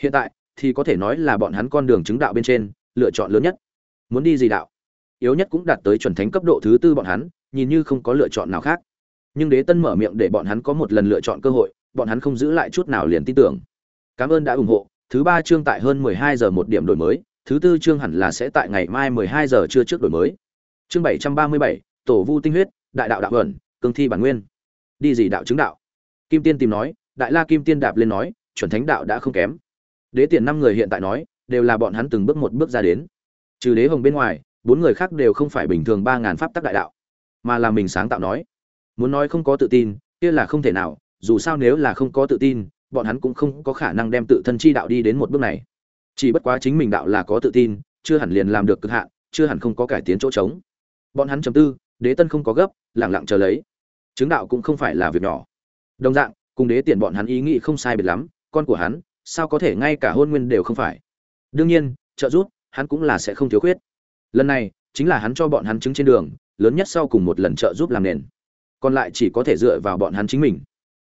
hiện tại, thì có thể nói là bọn hắn con đường chứng đạo bên trên, lựa chọn lớn nhất. Muốn đi gì đạo? Yếu nhất cũng đạt tới chuẩn thánh cấp độ thứ tư bọn hắn, nhìn như không có lựa chọn nào khác. Nhưng đế tân mở miệng để bọn hắn có một lần lựa chọn cơ hội, bọn hắn không giữ lại chút nào liền tin tưởng. Cảm ơn đã ủng hộ. Thứ ba chương tại hơn mười hai giờ một điểm đổi mới. Thứ tư chương hẳn là sẽ tại ngày mai mười hai giờ trưa trước đổi mới. Chương bảy trăm ba mươi bảy, tổ vu tinh huyết, đại đạo đạo ẩn, cương thi bản nguyên. Đi gì đạo chứng đạo? Kim tiên tìm nói, đại la kim tiên đạp lên nói, chuẩn thánh đạo đã không kém đế tiền năm người hiện tại nói, đều là bọn hắn từng bước một bước ra đến. Trừ đế hồng bên ngoài, bốn người khác đều không phải bình thường ba ngàn pháp tắc đại đạo, mà là mình sáng tạo nói. Muốn nói không có tự tin, kia là không thể nào, dù sao nếu là không có tự tin, bọn hắn cũng không có khả năng đem tự thân chi đạo đi đến một bước này. Chỉ bất quá chính mình đạo là có tự tin, chưa hẳn liền làm được cực hạn, chưa hẳn không có cải tiến chỗ trống. Bọn hắn trầm tư, đế tân không có gấp lẳng lặng chờ lấy. Chứng đạo cũng không phải là việc nhỏ. Đồng dạng, cùng đế tiền bọn hắn ý nghĩ không sai biệt lắm, con của hắn sao có thể ngay cả hôn nguyên đều không phải? Đương nhiên, trợ giúp, hắn cũng là sẽ không thiếu khuyết. Lần này, chính là hắn cho bọn hắn chứng trên đường, lớn nhất sau cùng một lần trợ giúp làm nền. Còn lại chỉ có thể dựa vào bọn hắn chính mình.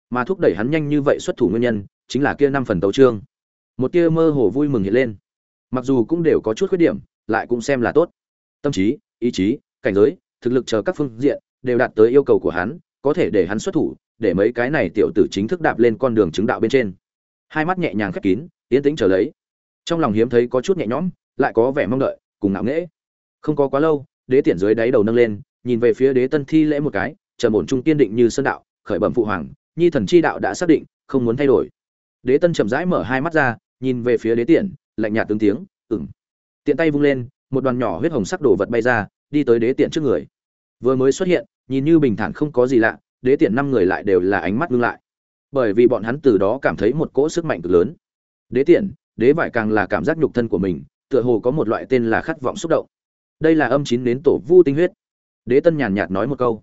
Mà thúc đẩy hắn nhanh như vậy xuất thủ nguyên nhân, chính là kia năm phần tấu trương một tia mơ hồ vui mừng hiện lên. Mặc dù cũng đều có chút khuyết điểm, lại cũng xem là tốt. Tâm trí, ý chí, cảnh giới, thực lực chờ các phương diện, đều đạt tới yêu cầu của hắn, có thể để hắn xuất thủ, để mấy cái này tiểu tử chính thức đạp lên con đường chứng đạo bên trên hai mắt nhẹ nhàng khép kín, yên tĩnh trở lấy. Trong lòng hiếm thấy có chút nhẹ nhõm, lại có vẻ mong đợi, cùng ngạo nghễ. Không có quá lâu, đế tiện dưới đáy đầu nâng lên, nhìn về phía đế tân thi lễ một cái, trầm ổn trung kiên định như sơn đạo, khởi bẩm phụ hoàng, nhi thần chi đạo đã xác định, không muốn thay đổi. Đế tân chậm rãi mở hai mắt ra, nhìn về phía đế tiện lạnh nhạt tướng tiếng ừng tiện tay vung lên, một đoàn nhỏ huyết hồng sắc đồ vật bay ra, đi tới đế tiện trước người. Vừa mới xuất hiện, nhìn như bình thản không có gì lạ, đế tiện năm người lại đều là ánh mắt ngưng lại bởi vì bọn hắn từ đó cảm thấy một cỗ sức mạnh cực lớn. Đế tiện, đế vải càng là cảm giác nhục thân của mình, tựa hồ có một loại tên là khát vọng xúc động. Đây là âm chín đến tổ vu tinh huyết. Đế tân nhàn nhạt nói một câu.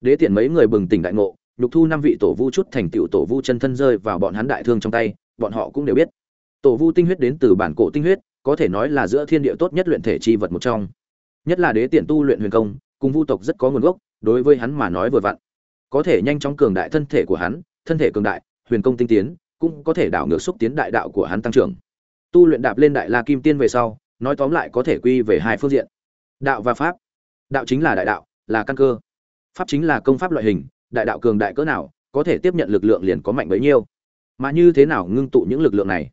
Đế tiện mấy người bừng tỉnh đại ngộ, nhục thu năm vị tổ vu chút thành tựu tổ vu chân thân rơi vào bọn hắn đại thương trong tay, bọn họ cũng đều biết. Tổ vu tinh huyết đến từ bản cổ tinh huyết, có thể nói là giữa thiên địa tốt nhất luyện thể chi vật một trong. Nhất là đế tiện tu luyện huyền công, cùng vu tộc rất có nguồn gốc, đối với hắn mà nói vừa vặn. Có thể nhanh chóng cường đại thân thể của hắn thân thể cường đại, huyền công tinh tiến, cũng có thể đảo ngược xúc tiến đại đạo của hắn tăng trưởng. Tu luyện đạp lên đại la kim tiên về sau, nói tóm lại có thể quy về hai phương diện. Đạo và pháp. Đạo chính là đại đạo, là căn cơ. Pháp chính là công pháp loại hình, đại đạo cường đại cỡ nào, có thể tiếp nhận lực lượng liền có mạnh bấy nhiêu. Mà như thế nào ngưng tụ những lực lượng này?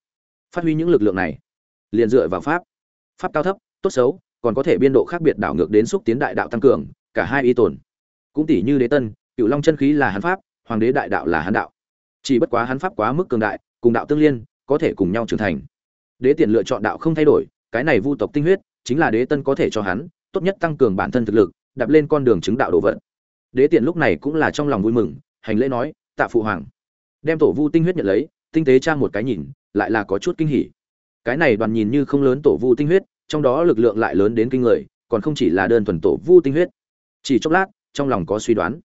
Phát huy những lực lượng này. Liền dựa vào pháp. Pháp cao thấp, tốt xấu, còn có thể biên độ khác biệt đảo ngược đến xúc tiến đại đạo tăng cường, cả hai y tồn. Cũng tỷ như đế tân, cửu long chân khí là hắn pháp hoàng đế đại đạo là hắn đạo. Chỉ bất quá hắn pháp quá mức cường đại, cùng đạo tương liên, có thể cùng nhau trưởng thành. Đế tiện lựa chọn đạo không thay đổi, cái này vu tộc tinh huyết, chính là đế tân có thể cho hắn, tốt nhất tăng cường bản thân thực lực, đạp lên con đường chứng đạo đồ vật. Đế tiện lúc này cũng là trong lòng vui mừng, hành lễ nói, tạ phụ hoàng. Đem tổ vu tinh huyết nhận lấy, tinh tế trang một cái nhìn, lại là có chút kinh hỉ. Cái này đoàn nhìn như không lớn tổ vu tinh huyết, trong đó lực lượng lại lớn đến kinh người, còn không chỉ là đơn thuần tổ vu tinh huyết. Chỉ chốc lát, trong lòng có suy đoán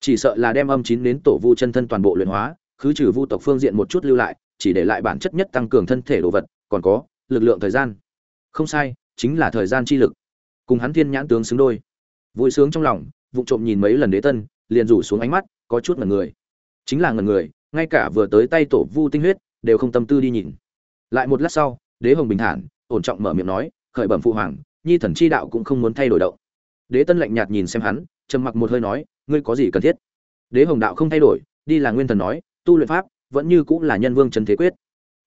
chỉ sợ là đem âm chín đến tổ vu chân thân toàn bộ luyện hóa, khứ trừ vu tộc phương diện một chút lưu lại, chỉ để lại bản chất nhất tăng cường thân thể đồ vật, còn có, lực lượng thời gian. Không sai, chính là thời gian chi lực. Cùng hắn thiên nhãn tướng xứng đôi. Vui sướng trong lòng vụ trộm nhìn mấy lần đế tân, liền rủ xuống ánh mắt, có chút ngần người. Chính là ngần người, ngay cả vừa tới tay tổ vu tinh huyết, đều không tâm tư đi nhìn. Lại một lát sau, đế hồng bình thản, ổn trọng mở miệng nói, khởi bẩm phụ hoàng, nhi thần chi đạo cũng không muốn thay đổi động. Đế tân lạnh nhạt nhìn xem hắn, trầm mặc một hơi nói ngươi có gì cần thiết? Đế hồng đạo không thay đổi, đi là nguyên thần nói, tu luyện pháp, vẫn như cũng là nhân vương trấn thế quyết.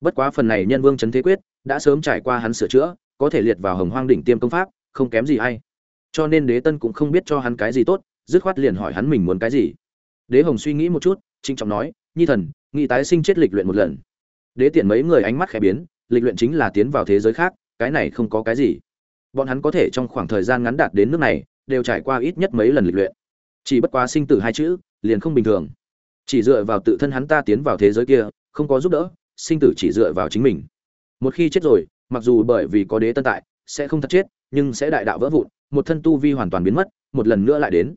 Bất quá phần này nhân vương trấn thế quyết, đã sớm trải qua hắn sửa chữa, có thể liệt vào hồng hoang đỉnh tiêm công pháp, không kém gì hay cho nên đế tân cũng không biết cho hắn cái gì tốt, dứt khoát liền hỏi hắn mình muốn cái gì. Đế hồng suy nghĩ một chút trinh trọng nói, nhi thần nghị tái sinh chết lịch luyện một lần. Đế tiện mấy người ánh mắt khẽ biến, lịch luyện chính là tiến vào thế giới khác, cái này không có cái gì. Bọn hắn có thể trong khoảng thời gian ngắn đạt đến nước này, đều trải qua ít nhất mấy lần lịch luyện chỉ bất quá sinh tử hai chữ, liền không bình thường. Chỉ dựa vào tự thân hắn ta tiến vào thế giới kia, không có giúp đỡ, sinh tử chỉ dựa vào chính mình. Một khi chết rồi, mặc dù bởi vì có đế tân tại, sẽ không thật chết, nhưng sẽ đại đạo vỡ vụn, một thân tu vi hoàn toàn biến mất, một lần nữa lại đến.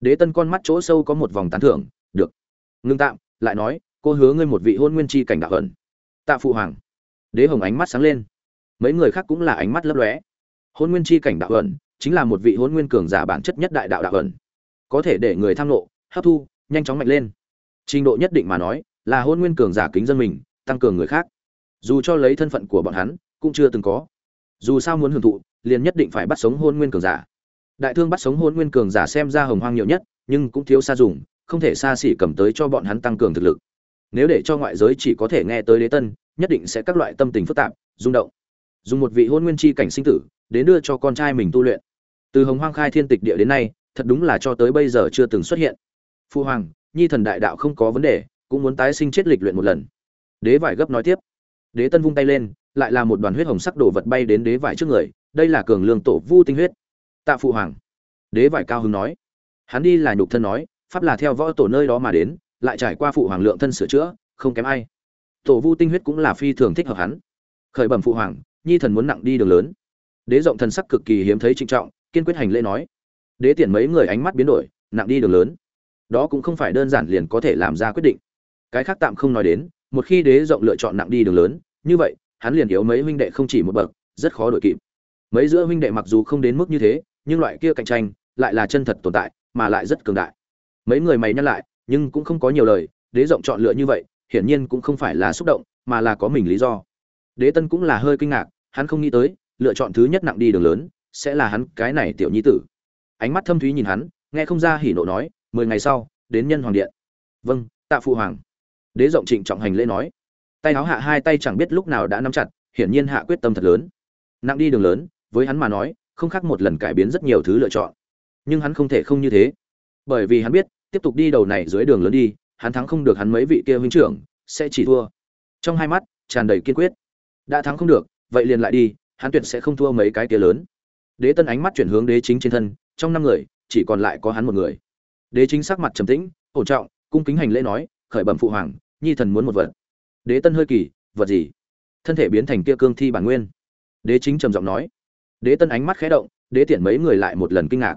Đế tân con mắt chỗ sâu có một vòng tán thưởng, được. Ngưng tạm, lại nói, cô hứa ngươi một vị hôn nguyên chi cảnh đạo ẩn. Tạ phụ hoàng. Đế hồng ánh mắt sáng lên. Mấy người khác cũng là ánh mắt lấp lóe. Hôn nguyên chi cảnh đạo ẩn, chính là một vị hôn nguyên cường giả bản chất nhất đại đạo đạo ẩn có thể để người tham nộ hấp thu, nhanh chóng mạnh lên. Trình độ nhất định mà nói, là hôn nguyên cường giả kính dân mình, tăng cường người khác. Dù cho lấy thân phận của bọn hắn, cũng chưa từng có. Dù sao muốn hưởng thụ, liền nhất định phải bắt sống hôn nguyên cường giả. Đại thương bắt sống hôn nguyên cường giả xem ra hồng hoang nhiều nhất, nhưng cũng thiếu xa dùng, không thể xa xỉ cầm tới cho bọn hắn tăng cường thực lực. Nếu để cho ngoại giới chỉ có thể nghe tới đế tân, nhất định sẽ các loại tâm tình phức tạp, rung động. Dùng một vị hôn nguyên chi cảnh sinh tử, đến đưa cho con trai mình tu luyện. Từ hồng hoang khai thiên tịch địa đến nay thật đúng là cho tới bây giờ chưa từng xuất hiện. Phu hoàng, nhi thần đại đạo không có vấn đề, cũng muốn tái sinh chết lịch luyện một lần. Đế vải gấp nói tiếp. Đế tân vung tay lên, lại là một đoàn huyết hồng sắc đổ vật bay đến đế vải trước người, đây là cường lương tổ vu tinh huyết. Tạ phụ hoàng, đế vải cao hứng nói. Hắn đi là nhục thân nói, pháp là theo võ tổ nơi đó mà đến, lại trải qua phụ hoàng lượng thân sửa chữa, không kém ai. Tổ vu tinh huyết cũng là phi thường thích hợp hắn. Khởi bẩm phụ hoàng, nhi thần muốn nặng đi đường lớn. Đế rộng thần sắc cực kỳ hiếm thấy trinh trọng, kiên quyết hành lễ nói đế tiện mấy người ánh mắt biến đổi, nặng đi đường lớn. Đó cũng không phải đơn giản liền có thể làm ra quyết định. Cái khác tạm không nói đến, một khi đế rộng lựa chọn nặng đi đường lớn, như vậy, hắn liền yếu mấy huynh đệ không chỉ một bậc, rất khó đổi kịp. Mấy giữa huynh đệ mặc dù không đến mức như thế, nhưng loại kia cạnh tranh lại là chân thật tồn tại, mà lại rất cường đại. Mấy người mày nhắc lại, nhưng cũng không có nhiều lời, đế rộng chọn lựa như vậy, hiển nhiên cũng không phải là xúc động, mà là có mình lý do. Đế tân cũng là hơi kinh ngạc, hắn không nghĩ tới, lựa chọn thứ nhất nặng đi đường lớn, sẽ là hắn cái này tiểu nhi tử ánh mắt thâm thúy nhìn hắn, nghe không ra hỉ nộ nói, mười ngày sau, đến nhân hoàng điện. Vâng tạ phụ hoàng. Đế rộng trịnh trọng hành lễ nói. Tay áo hạ hai tay chẳng biết lúc nào đã nắm chặt, hiển nhiên hạ quyết tâm thật lớn. Nặng đi đường lớn, với hắn mà nói, không khác một lần cải biến rất nhiều thứ lựa chọn. Nhưng hắn không thể không như thế. Bởi vì hắn biết, tiếp tục đi đầu này dưới đường lớn đi, hắn thắng không được hắn mấy vị kia huynh trưởng, sẽ chỉ thua. Trong hai mắt, tràn đầy kiên quyết. Đã thắng không được, vậy liền lại đi, hắn tuyệt sẽ không thua mấy cái kia lớn. Đế tân ánh mắt chuyển hướng đế chính trên thân trong năm người, chỉ còn lại có hắn một người. Đế chính sắc mặt trầm tĩnh, ổn trọng, cung kính hành lễ nói, khởi bẩm phụ hoàng, nhi thần muốn một vật. Đế tân hơi kỳ, vật gì? Thân thể biến thành kia cương thi bản nguyên. Đế chính trầm giọng nói. Đế tân ánh mắt khẽ động, đế tiện mấy người lại một lần kinh ngạc.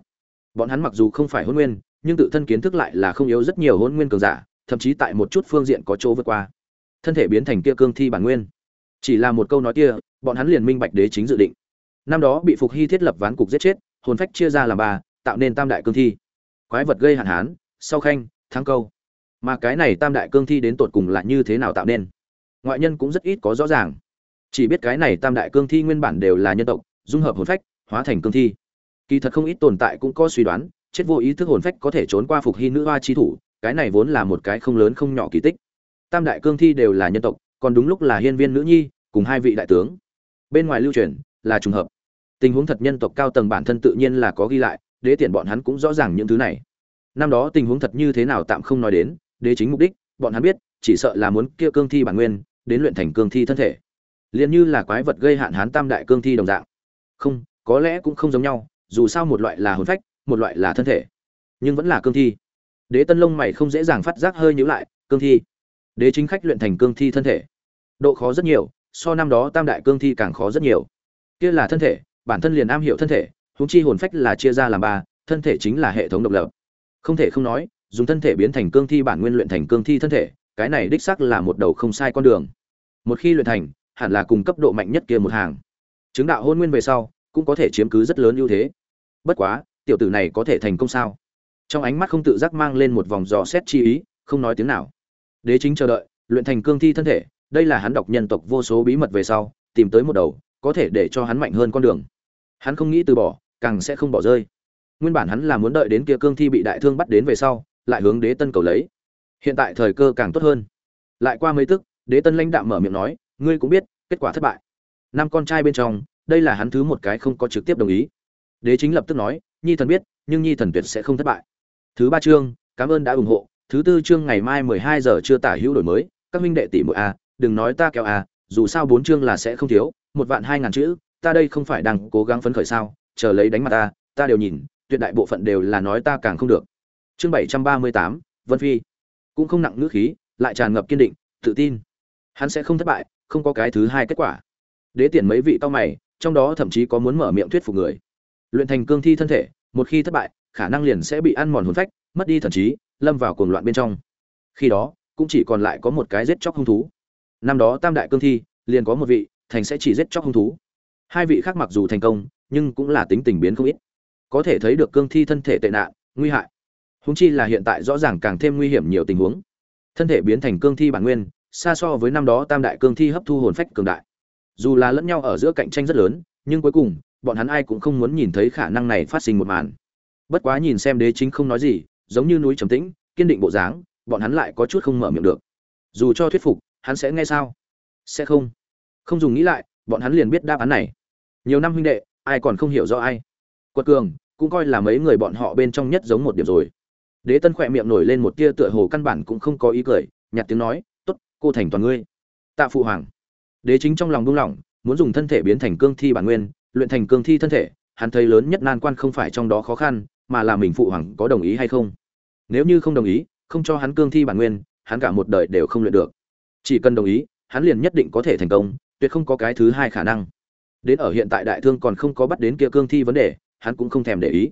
Bọn hắn mặc dù không phải hôn nguyên, nhưng tự thân kiến thức lại là không yếu rất nhiều hôn nguyên cường giả, thậm chí tại một chút phương diện có chỗ vượt qua. Thân thể biến thành kia cương thi bản nguyên. Chỉ là một câu nói kia, bọn hắn liền minh bạch đế chính dự định. Năm đó bị phục hy thiết lập ván cục giết chết hồn phách chia ra làm ba, tạo nên tam đại cương thi. Quái vật gây hạn hán, sau khanh, thắng câu. Mà cái này tam đại cương thi đến tột cùng là như thế nào tạo nên? Ngoại nhân cũng rất ít có rõ ràng. Chỉ biết cái này tam đại cương thi nguyên bản đều là nhân tộc, dung hợp hồn phách, hóa thành cương thi. Kỳ thật không ít tồn tại cũng có suy đoán, chết vô ý thức hồn phách có thể trốn qua phục hy nữ hoa chi thủ, cái này vốn là một cái không lớn không nhỏ kỳ tích. Tam đại cương thi đều là nhân tộc, còn đúng lúc là hiên viên nữ nhi, cùng hai vị đại tướng. Bên ngoài lưu truyền là trùng hợp tình huống thật nhân tộc cao tầng bản thân tự nhiên là có ghi lại, đế tiện bọn hắn cũng rõ ràng những thứ này. Năm đó tình huống thật như thế nào tạm không nói đến, đế chính mục đích, bọn hắn biết, chỉ sợ là muốn kia cương thi bản nguyên, đến luyện thành cương thi thân thể. Liền như là quái vật gây hạn hán tam đại cương thi đồng dạng. Không, có lẽ cũng không giống nhau, dù sao một loại là hồn phách, một loại là thân thể. Nhưng vẫn là cương thi. Đế tân lông mày không dễ dàng phát giác hơi nhữ lại, cương thi. Đế chính khách luyện thành cương thi thân thể. Độ khó rất nhiều, so năm đó tam đại cương thi càng khó rất nhiều. Kia là thân thể bản thân liền am hiểu thân thể húng chi hồn phách là chia ra làm ba, thân thể chính là hệ thống độc lập. Không thể không nói, dùng thân thể biến thành cương thi bản nguyên luyện thành cương thi thân thể, cái này đích xác là một đầu không sai con đường. Một khi luyện thành, hẳn là cùng cấp độ mạnh nhất kia một hàng. Chứng đạo hôn nguyên về sau, cũng có thể chiếm cứ rất lớn ưu thế. Bất quá, tiểu tử này có thể thành công sao? Trong ánh mắt không tự giác mang lên một vòng dò xét chi ý, không nói tiếng nào. Đế chính chờ đợi, luyện thành cương thi thân thể, đây là hắn đọc nhân tộc vô số bí mật về sau, tìm tới một đầu, có thể để cho hắn mạnh hơn con đường hắn không nghĩ từ bỏ, càng sẽ không bỏ rơi. Nguyên bản hắn là muốn đợi đến kia cương thi bị đại thương bắt đến về sau, lại hướng đế tân cầu lấy. Hiện tại thời cơ càng tốt hơn. Lại qua mấy tức, đế tân lãnh đạm mở miệng nói, ngươi cũng biết, kết quả thất bại. Năm con trai bên trong, đây là hắn thứ một cái không có trực tiếp đồng ý. Đế chính lập tức nói, nhi thần biết, nhưng nhi thần tuyệt sẽ không thất bại. Thứ ba chương, cảm ơn đã ủng hộ. Thứ tư chương, ngày mai mười hai giờ chưa tả hữu đổi mới. Các minh đệ tỷ mỗi a à, đừng nói ta kéo a dù sao bốn chương là sẽ không thiếu, một vạn hai ngàn chữ ta đây không phải đang cố gắng phấn khởi sao, chờ lấy đánh mặt ta ta đều nhìn, tuyệt đại bộ phận đều là nói ta càng không được. Chương bảy trăm ba mươi tám, vân phi. Cũng không nặng ngữ khí, lại tràn ngập kiên định, tự tin. Hắn sẽ không thất bại, không có cái thứ hai kết quả. Đế tiền mấy vị tao mày, trong đó thậm chí có muốn mở miệng thuyết phục người. Luyện thành cương thi thân thể, một khi thất bại, khả năng liền sẽ bị ăn mòn hồn phách, mất đi thần trí, lâm vào cuồng loạn bên trong. Khi đó, cũng chỉ còn lại có một cái giết chóc hung thú. Năm đó tam đại cương thi, liền có một vị, thành sẽ chỉ giết chóc hung thú hai vị khác mặc dù thành công, nhưng cũng là tính tình biến không ít. Có thể thấy được cương thi thân thể tệ nạn, nguy hại. Húng chi là hiện tại rõ ràng càng thêm nguy hiểm nhiều tình huống. Thân thể biến thành cương thi bản nguyên, xa so với năm đó tam đại cương thi hấp thu hồn phách cường đại. Dù là lẫn nhau ở giữa cạnh tranh rất lớn, nhưng cuối cùng, bọn hắn ai cũng không muốn nhìn thấy khả năng này phát sinh một màn. Bất quá nhìn xem đế chính không nói gì, giống như núi trầm tĩnh, kiên định bộ dáng, bọn hắn lại có chút không mở miệng được. Dù cho thuyết phục, hắn sẽ nghe sao? Sẽ không. Không dùng nghĩ lại, bọn hắn liền biết đáp án này nhiều năm huynh đệ, ai còn không hiểu rõ ai. Quật cường, cũng coi là mấy người bọn họ bên trong nhất giống một điểm rồi. Đế tân khỏe miệng nổi lên một tia tựa hồ căn bản cũng không có ý cười nhặt tiếng nói t ố t cô thành toàn ngươi. Tạ phụ hoàng. Đế chính trong lòng buông lỏng, muốn dùng thân thể biến thành cương thi bản nguyên, luyện thành cương thi thân thể, hắn thấy lớn nhất nan quan không phải trong đó khó khăn, mà là mình phụ hoàng có đồng ý hay không. Nếu như không đồng ý, không cho hắn cương thi bản nguyên, hắn cả một đời đều không luyện được. Chỉ cần đồng ý, hắn liền nhất định có thể thành công, tuyệt không có cái thứ hai khả năng đến ở hiện tại đại thương còn không có bắt đến kia cương thi vấn đề, hắn cũng không thèm để ý.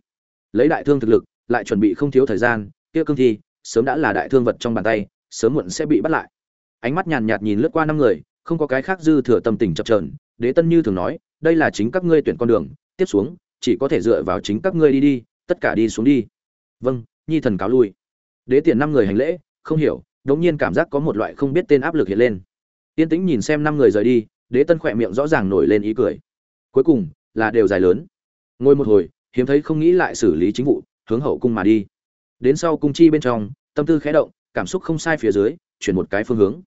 Lấy đại thương thực lực, lại chuẩn bị không thiếu thời gian, kia cương thi sớm đã là đại thương vật trong bàn tay, sớm muộn sẽ bị bắt lại. Ánh mắt nhàn nhạt nhìn lướt qua năm người, không có cái khác dư thừa tâm tình chập chờn, đế tân như thường nói, đây là chính các ngươi tuyển con đường, tiếp xuống, chỉ có thể dựa vào chính các ngươi đi đi, tất cả đi xuống đi. Vâng nhi thần cáo lui. Đế tiền năm người hành lễ, không hiểu, đống nhiên cảm giác có một loại không biết tên áp lực hiện lên. Yên tĩnh nhìn xem năm người rời đi đế tân khỏe miệng rõ ràng nổi lên ý cười. Cuối cùng, là đều dài lớn. Ngồi một hồi, hiếm thấy không nghĩ lại xử lý chính vụ, hướng hậu cung mà đi. Đến sau cung chi bên trong, tâm tư khẽ động, cảm xúc không sai phía dưới, chuyển một cái phương hướng.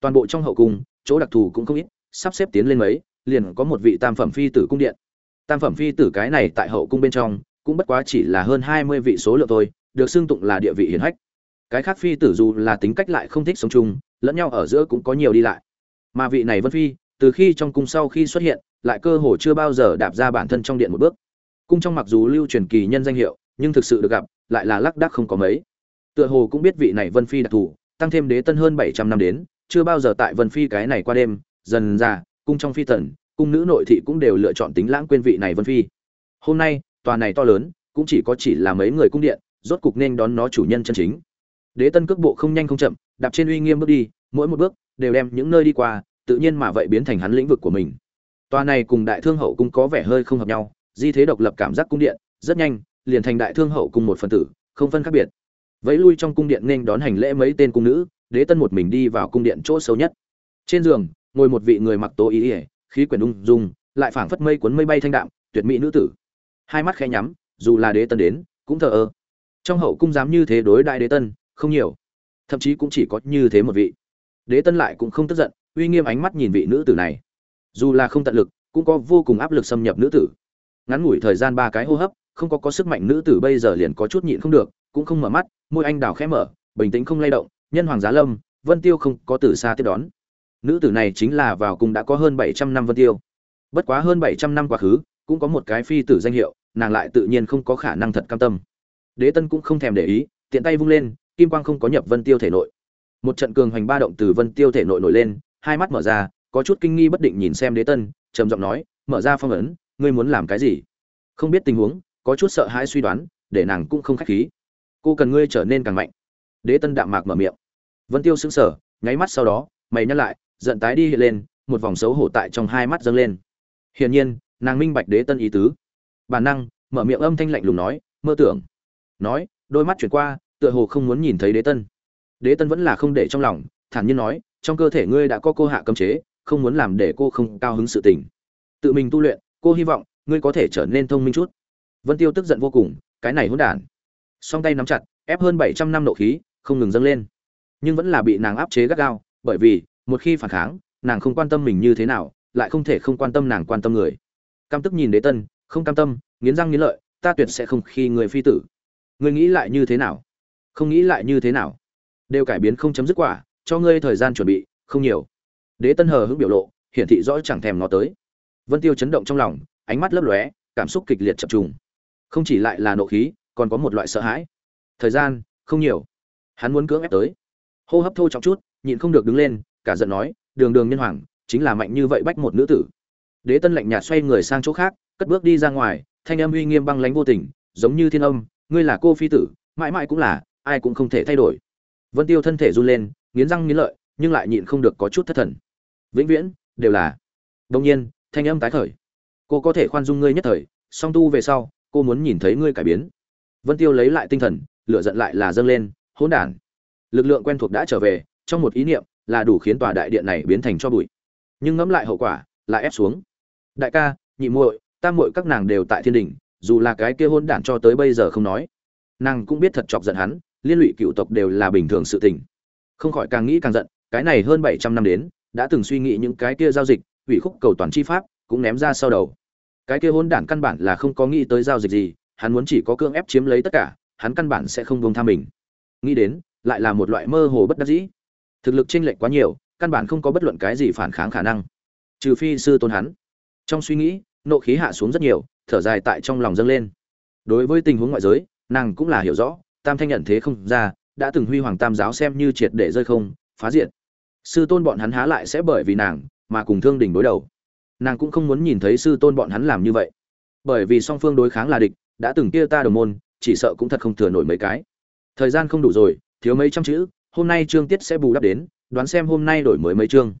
Toàn bộ trong hậu cung, chỗ đặc thù cũng không ít, sắp xếp tiến lên mấy, liền có một vị tam phẩm phi tử cung điện. Tam phẩm phi tử cái này tại hậu cung bên trong, cũng bất quá chỉ là hơn hai mươi vị số lượng thôi, được xưng tụng là địa vị hiển hách. Cái khác phi tử dù là tính cách lại không thích sống chung, lẫn nhau ở giữa cũng có nhiều đi lại. Mà vị này vân phi từ khi trong cung sau khi xuất hiện, lại cơ hồ chưa bao giờ đạp ra bản thân trong điện một bước. Cung trong mặc dù lưu truyền kỳ nhân danh hiệu, nhưng thực sự được gặp, lại là lác đác không có mấy. Tựa hồ cũng biết vị này vân phi đặc thù, tăng thêm đế tân hơn bảy trăm năm đến, chưa bao giờ tại vân phi cái này qua đêm, dần ra, cung trong phi tần, cung nữ nội thị cũng đều lựa chọn tính lãng quên vị này vân phi. Hôm nay, tòa này to lớn, cũng chỉ có chỉ là mấy người cung điện, rốt cục nên đón nó chủ nhân chân chính. Đế tân cước bộ không nhanh không chậm, đạp trên uy nghiêm bước đi, mỗi một bước đều đem những nơi đi qua tự nhiên mà vậy biến thành hắn lĩnh vực của mình. Tòa này cùng đại thương hậu cung có vẻ hơi không hợp nhau, di thế độc lập cảm giác cung điện, rất nhanh, liền thành đại thương hậu cung một phần tử, không phân khác biệt. Vẫy lui trong cung điện nên đón hành lễ mấy tên cung nữ, đế tân một mình đi vào cung điện chỗ sâu nhất. Trên giường, ngồi một vị người mặc tố ý ỉa khí quyển ung dung, lại phảng phất mây cuốn mây bay thanh đạm, tuyệt mỹ nữ tử. Hai mắt khẽ nhắm, dù là đế tân đến, cũng thờ ơ. Trong hậu cung dám như thế đối đại đế tân, không nhiều. Thậm chí cũng chỉ có như thế một vị. Đế tân lại cũng không tức giận uy nghiêm ánh mắt nhìn vị nữ tử này. Dù là không tận lực, cũng có vô cùng áp lực xâm nhập nữ tử. Ngắn ngủi thời gian ba cái hô hấp, không có có sức mạnh nữ tử bây giờ liền có chút nhịn không được, cũng không mở mắt, môi anh đào khẽ mở, bình tĩnh không lay động, nhân hoàng giá lâm, vân tiêu không có từ xa tiếp đón. Nữ tử này chính là vào cùng đã có hơn bảy trăm năm vân tiêu. Bất quá hơn bảy trăm năm quá khứ, cũng có một cái phi tử danh hiệu, nàng lại tự nhiên không có khả năng thật cam tâm. Đế tân cũng không thèm để ý, tiện tay vung lên, kim quang không có nhập vân tiêu thể nội. Một trận cường hoành ba động từ vân tiêu thể nội nổi lên hai mắt mở ra, có chút kinh nghi bất định nhìn xem đế tân, trầm giọng nói, mở ra phong ấn, ngươi muốn làm cái gì? Không biết tình huống, có chút sợ hãi suy đoán, để nàng cũng không khách khí. Cô cần ngươi trở nên càng mạnh. Đế tân đạm mạc mở miệng. Vân tiêu sững sờ, nháy mắt sau đó, mày nhắc lại, giận tái đi hiện lên, một vòng xấu hổ tại trong hai mắt dâng lên. Hiển nhiên, nàng minh bạch đế tân ý tứ. Bản năng, mở miệng âm thanh lạnh lùng nói, mơ tưởng. Nói, đôi mắt chuyển qua, tựa hồ không muốn nhìn thấy đế tân. Đế tân vẫn là không để trong lòng, thản nhiên nói trong cơ thể ngươi đã có cô hạ cấm chế, không muốn làm để cô không cao hứng sự tình. Tự mình tu luyện, cô hy vọng ngươi có thể trở nên thông minh chút. Vân tiêu tức giận vô cùng, cái này hỗn đản. Song tay nắm chặt, ép hơn bảy trăm năm nộ khí, không ngừng dâng lên. Nhưng vẫn là bị nàng áp chế gắt gao, bởi vì, một khi phản kháng, nàng không quan tâm mình như thế nào, lại không thể không quan tâm nàng quan tâm người. Cam tức nhìn đế tân, không cam tâm, nghiến răng nghiến lợi, ta tuyệt sẽ không khi người phi tử. Ngươi nghĩ lại như thế nào? Không nghĩ lại như thế nào? Đều cải biến không chấm dứt quả cho ngươi thời gian chuẩn bị, không nhiều. Đế tân hờ hững biểu lộ, hiển thị rõ chẳng thèm nó tới. Vân tiêu chấn động trong lòng, ánh mắt lấp lóe, cảm xúc kịch liệt chập trùng. Không chỉ lại là nộ khí, còn có một loại sợ hãi. Thời gian, không nhiều. Hắn muốn cưỡng ép tới. Hô hấp thô trọng chút, nhịn không được đứng lên, cả giận nói, đường đường nhân hoàng, chính là mạnh như vậy bách một nữ tử. Đế tân lạnh nhạt xoay người sang chỗ khác, cất bước đi ra ngoài, thanh âm uy nghiêm băng lánh vô tình, giống như thiên âm, ngươi là cô phi tử, mãi mãi cũng là, ai cũng không thể thay đổi. Vân tiêu thân thể run lên nghiến răng nghiến lợi, nhưng lại nhịn không được có chút thất thần. Vĩnh viễn, đều là. Đông nhiên, thanh âm tái khởi. Cô có thể khoan dung ngươi nhất thời, song tu về sau, cô muốn nhìn thấy ngươi cải biến. Vân tiêu lấy lại tinh thần, lửa giận lại là dâng lên, hỗn đản. Lực lượng quen thuộc đã trở về, trong một ý niệm là đủ khiến tòa đại điện này biến thành cho bụi. Nhưng ngẫm lại hậu quả, lại ép xuống. Đại ca, nhị muội tam muội các nàng đều tại thiên đình dù là cái kia hôn đản cho tới bây giờ không nói. Nàng cũng biết thật chọc giận hắn, liên lụy cựu tộc đều là bình thường sự tình không khỏi càng nghĩ càng giận, cái này hơn bảy trăm năm đến, đã từng suy nghĩ những cái kia giao dịch, ủy khúc cầu toàn chi pháp, cũng ném ra sau đầu. Cái kia hôn đản căn bản là không có nghĩ tới giao dịch gì, hắn muốn chỉ có cưỡng ép chiếm lấy tất cả, hắn căn bản sẽ không buông tha mình. Nghĩ đến, lại là một loại mơ hồ bất đắc dĩ. Thực lực chênh lệch quá nhiều, căn bản không có bất luận cái gì phản kháng khả năng. Trừ phi sư tôn hắn. Trong suy nghĩ, nộ khí hạ xuống rất nhiều, thở dài tại trong lòng dâng lên. Đối với tình huống ngoại giới, nàng cũng là hiểu rõ, tam thanh nhận thế không ra đã từng huy hoàng tam giáo xem như triệt để rơi không, phá diện sư tôn bọn hắn há lại sẽ bởi vì nàng mà cùng thương đình đối đầu. Nàng cũng không muốn nhìn thấy sư tôn bọn hắn làm như vậy. Bởi vì song phương đối kháng là địch, đã từng kia ta đồng môn, chỉ sợ cũng thật không thừa nổi mấy cái. Thời gian không đủ rồi, thiếu mấy trăm chữ, hôm nay trương tiết sẽ bù đắp đến, đoán xem hôm nay đổi mới mấy chương.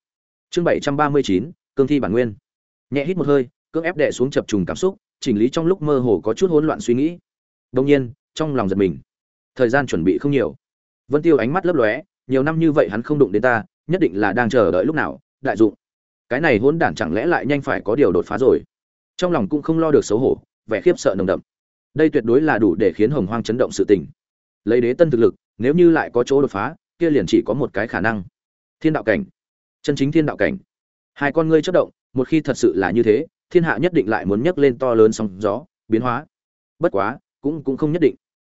Chương bảy trăm ba mươi chín, cương thi bản nguyên. Nhẹ hít một hơi, cưỡng ép đệ xuống chập trùng cảm xúc, chỉnh lý trong lúc mơ hồ có chút hỗn loạn suy nghĩ. Đông nhiên, trong lòng giật mình. Thời gian chuẩn bị không nhiều vân tiêu ánh mắt lấp lóe, nhiều năm như vậy hắn không đụng đến ta, nhất định là đang chờ đợi lúc nào, đại dụng. Cái này hỗn đản chẳng lẽ lại nhanh phải có điều đột phá rồi? Trong lòng cũng không lo được xấu hổ, vẻ khiếp sợ nồng đậm. Đây tuyệt đối là đủ để khiến hồng hoang chấn động sự tình. Lấy đế tân thực lực, nếu như lại có chỗ đột phá, kia liền chỉ có một cái khả năng. Thiên đạo cảnh. Chân chính thiên đạo cảnh. Hai con ngươi chớp động, một khi thật sự là như thế, thiên hạ nhất định lại muốn nhấc lên to lớn sóng gió, biến hóa. Bất quá, cũng cũng không nhất định.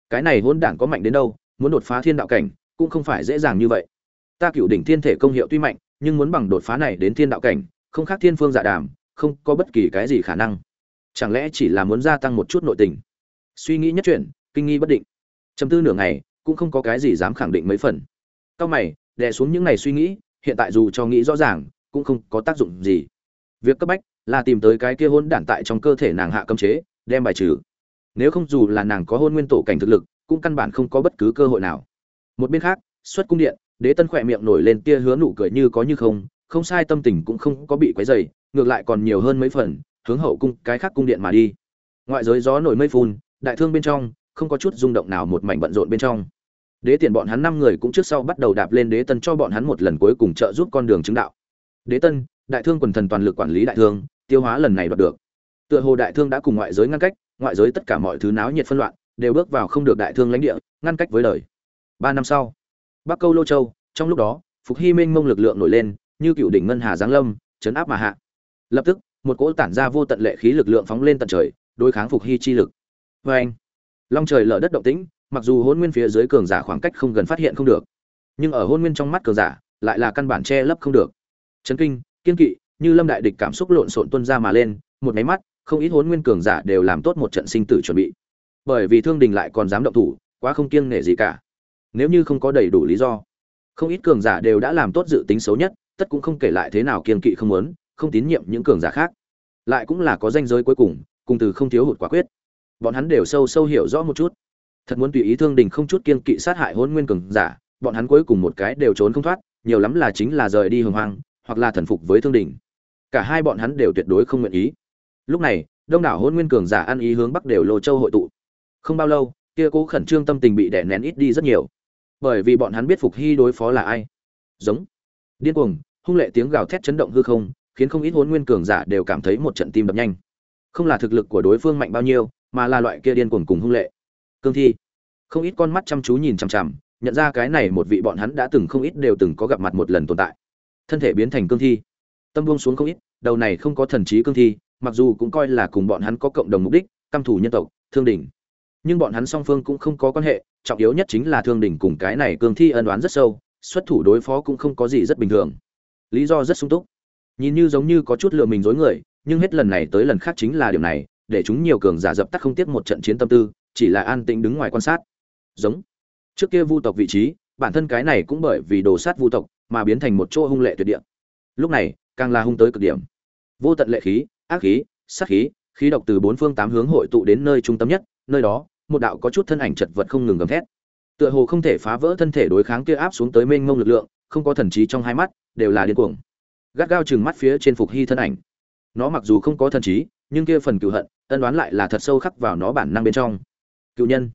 Cái này hỗn đảng có mạnh đến đâu muốn đột phá thiên đạo cảnh, cũng không phải dễ dàng như vậy. Ta cựu đỉnh thiên thể công hiệu tuy mạnh, nhưng muốn bằng đột phá này đến thiên đạo cảnh, không khác thiên phương dạ đàm, không có bất kỳ cái gì khả năng. Chẳng lẽ chỉ là muốn gia tăng một chút nội tình? Suy nghĩ nhất chuyện kinh nghi bất định. Chấm tư nửa ngày, cũng không có cái gì dám khẳng định mấy phần. Cao mày, đè xuống những ngày suy nghĩ, hiện tại dù cho nghĩ rõ ràng, cũng không có tác dụng gì. Việc cấp bách là tìm tới cái kia hôn đản tại trong cơ thể nàng hạ cấm chế, đem bài trừ. Nếu không dù là nàng có hôn nguyên tổ cảnh thực lực cũng căn bản không có bất cứ cơ hội nào. Một bên khác, xuất cung điện, đế tân khỏe miệng nổi lên tia hứa nụ cười như có như không không sai tâm tình cũng không có bị quấy dày ngược lại còn nhiều hơn mấy phần, hướng hậu cung cái khác cung điện mà đi. Ngoại giới gió nổi mây phun, đại thương bên trong, không có chút rung động nào một mảnh bận rộn bên trong. Đế tiền bọn hắn năm người cũng trước sau bắt đầu đạp lên đế tân cho bọn hắn một lần cuối cùng trợ giúp con đường chứng đạo. Đế tân, đại thương quần thần toàn lực quản lý đại thương, tiêu hóa lần này đoạt được. Tựa hồ đại thương đã cùng ngoại giới ngăn cách, ngoại giới tất cả mọi thứ náo nhiệt phân loạn đều bước vào không được đại thương lãnh địa, ngăn cách với đời. Ba năm sau, bắc câu lô châu, trong lúc đó, phục hy minh mông lực lượng nổi lên, như cựu đỉnh ngân hà giáng lâm, chấn áp mà hạ. Lập tức, một cỗ tản ra vô tận lệ khí lực lượng phóng lên tận trời, đối kháng phục hy chi lực. Vê anh, long trời lở đất động tĩnh, mặc dù hôn nguyên phía dưới cường giả khoảng cách không gần phát hiện không được, nhưng ở hôn nguyên trong mắt cường giả, lại là căn bản che lấp không được. Chấn kinh, kiên kỵ, như lâm đại địch cảm xúc lộn xộn tuân ra mà lên, một máy mắt, không ít hôn nguyên cường giả đều làm tốt một trận sinh tử chuẩn bị bởi vì thương đình lại còn dám động thủ, quá không kiêng nể gì cả. Nếu như không có đầy đủ lý do, không ít cường giả đều đã làm tốt dự tính xấu nhất, tất cũng không kể lại thế nào kiên kỵ không muốn, không tín nhiệm những cường giả khác. Lại cũng là có danh giới cuối cùng cùng từ không thiếu hụt quả quyết. Bọn hắn đều sâu sâu hiểu rõ một chút. Thật muốn tùy ý thương đình không chút kiên kỵ sát hại hôn nguyên cường giả, bọn hắn cuối cùng một cái đều trốn không thoát, nhiều lắm là chính là rời đi hồng hoang, hoặc là thần phục với thương đình. Cả hai bọn hắn đều tuyệt đối không nguyện ý. Lúc này, đông đảo hôn nguyên cường giả ăn ý hướng bắc đều lô châu hội tụ không bao lâu, kia cố khẩn trương tâm tình bị đè nén ít đi rất nhiều. Bởi vì bọn hắn biết phục hy đối phó là ai. Giống. Điên cuồng, hung lệ tiếng gào thét chấn động hư không, khiến không ít hôn nguyên cường giả đều cảm thấy một trận tim đập nhanh. Không là thực lực của đối phương mạnh bao nhiêu, mà là loại kia điên cuồng cùng hung lệ. Cương thi. Không ít con mắt chăm chú nhìn chằm chằm, nhận ra cái này một vị bọn hắn đã từng không ít đều từng có gặp mặt một lần tồn tại. Thân thể biến thành cương thi. Tâm buông xuống không ít, đầu này không có thần trí cương thi, mặc dù cũng coi là cùng bọn hắn có cộng đồng mục đích, căm thủ nhân tộc, thương đình nhưng bọn hắn song phương cũng không có quan hệ, trọng yếu nhất chính là thương đỉnh cùng cái này cương thi ân đoán rất sâu, xuất thủ đối phó cũng không có gì rất bình thường. Lý do rất sung túc. Nhìn như giống như có chút lựa mình dối người, nhưng hết lần này tới lần khác chính là điều này, để chúng nhiều cường giả dập tắt không tiếc một trận chiến tâm tư, chỉ là an tĩnh đứng ngoài quan sát. Giống. Trước kia vu tộc vị trí, bản thân cái này cũng bởi vì đồ sát vu tộc mà biến thành một chỗ hung lệ tuyệt địa. Lúc này, càng là hung tới cực điểm. Vô tận lệ khí, ác khí, sát khí khí độc từ bốn phương tám hướng hội tụ đến nơi trung tâm nhất, nơi đó một đạo có chút thân ảnh chật vật không ngừng gầm thét. Tựa hồ không thể phá vỡ thân thể đối kháng kia áp xuống tới mênh mông lực lượng, không có thần trí trong hai mắt, đều là điên cuồng. Gắt gao chừng mắt phía trên phục hy thân ảnh. Nó mặc dù không có thần trí, nhưng kia phần cựu hận, ân đoán lại là thật sâu khắc vào nó bản năng bên trong. Cựu nhân.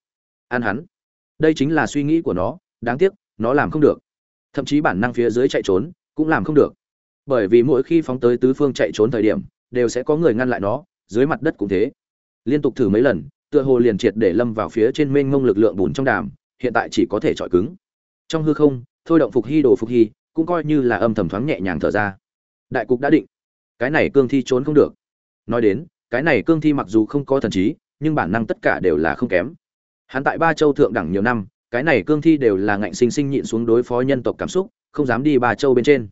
An hắn. Đây chính là suy nghĩ của nó, đáng tiếc, nó làm không được. Thậm chí bản năng phía dưới chạy trốn, cũng làm không được. Bởi vì mỗi khi phóng tới tứ phương chạy trốn thời điểm, đều sẽ có người ngăn lại nó, dưới mặt đất cũng thế. Liên tục thử mấy lần tựa hồ liền triệt để lâm vào phía trên mênh mông lực lượng bùn trong đàm, hiện tại chỉ có thể chọi cứng. Trong hư không, thôi động phục hy đồ phục hy, cũng coi như là âm thầm thoáng nhẹ nhàng thở ra. Đại cục đã định. Cái này cương thi trốn không được. Nói đến, cái này cương thi mặc dù không có thần trí, nhưng bản năng tất cả đều là không kém. Hắn tại ba châu thượng đẳng nhiều năm, cái này cương thi đều là ngạnh sinh sinh nhịn xuống đối phó nhân tộc cảm xúc, không dám đi ba châu bên trên.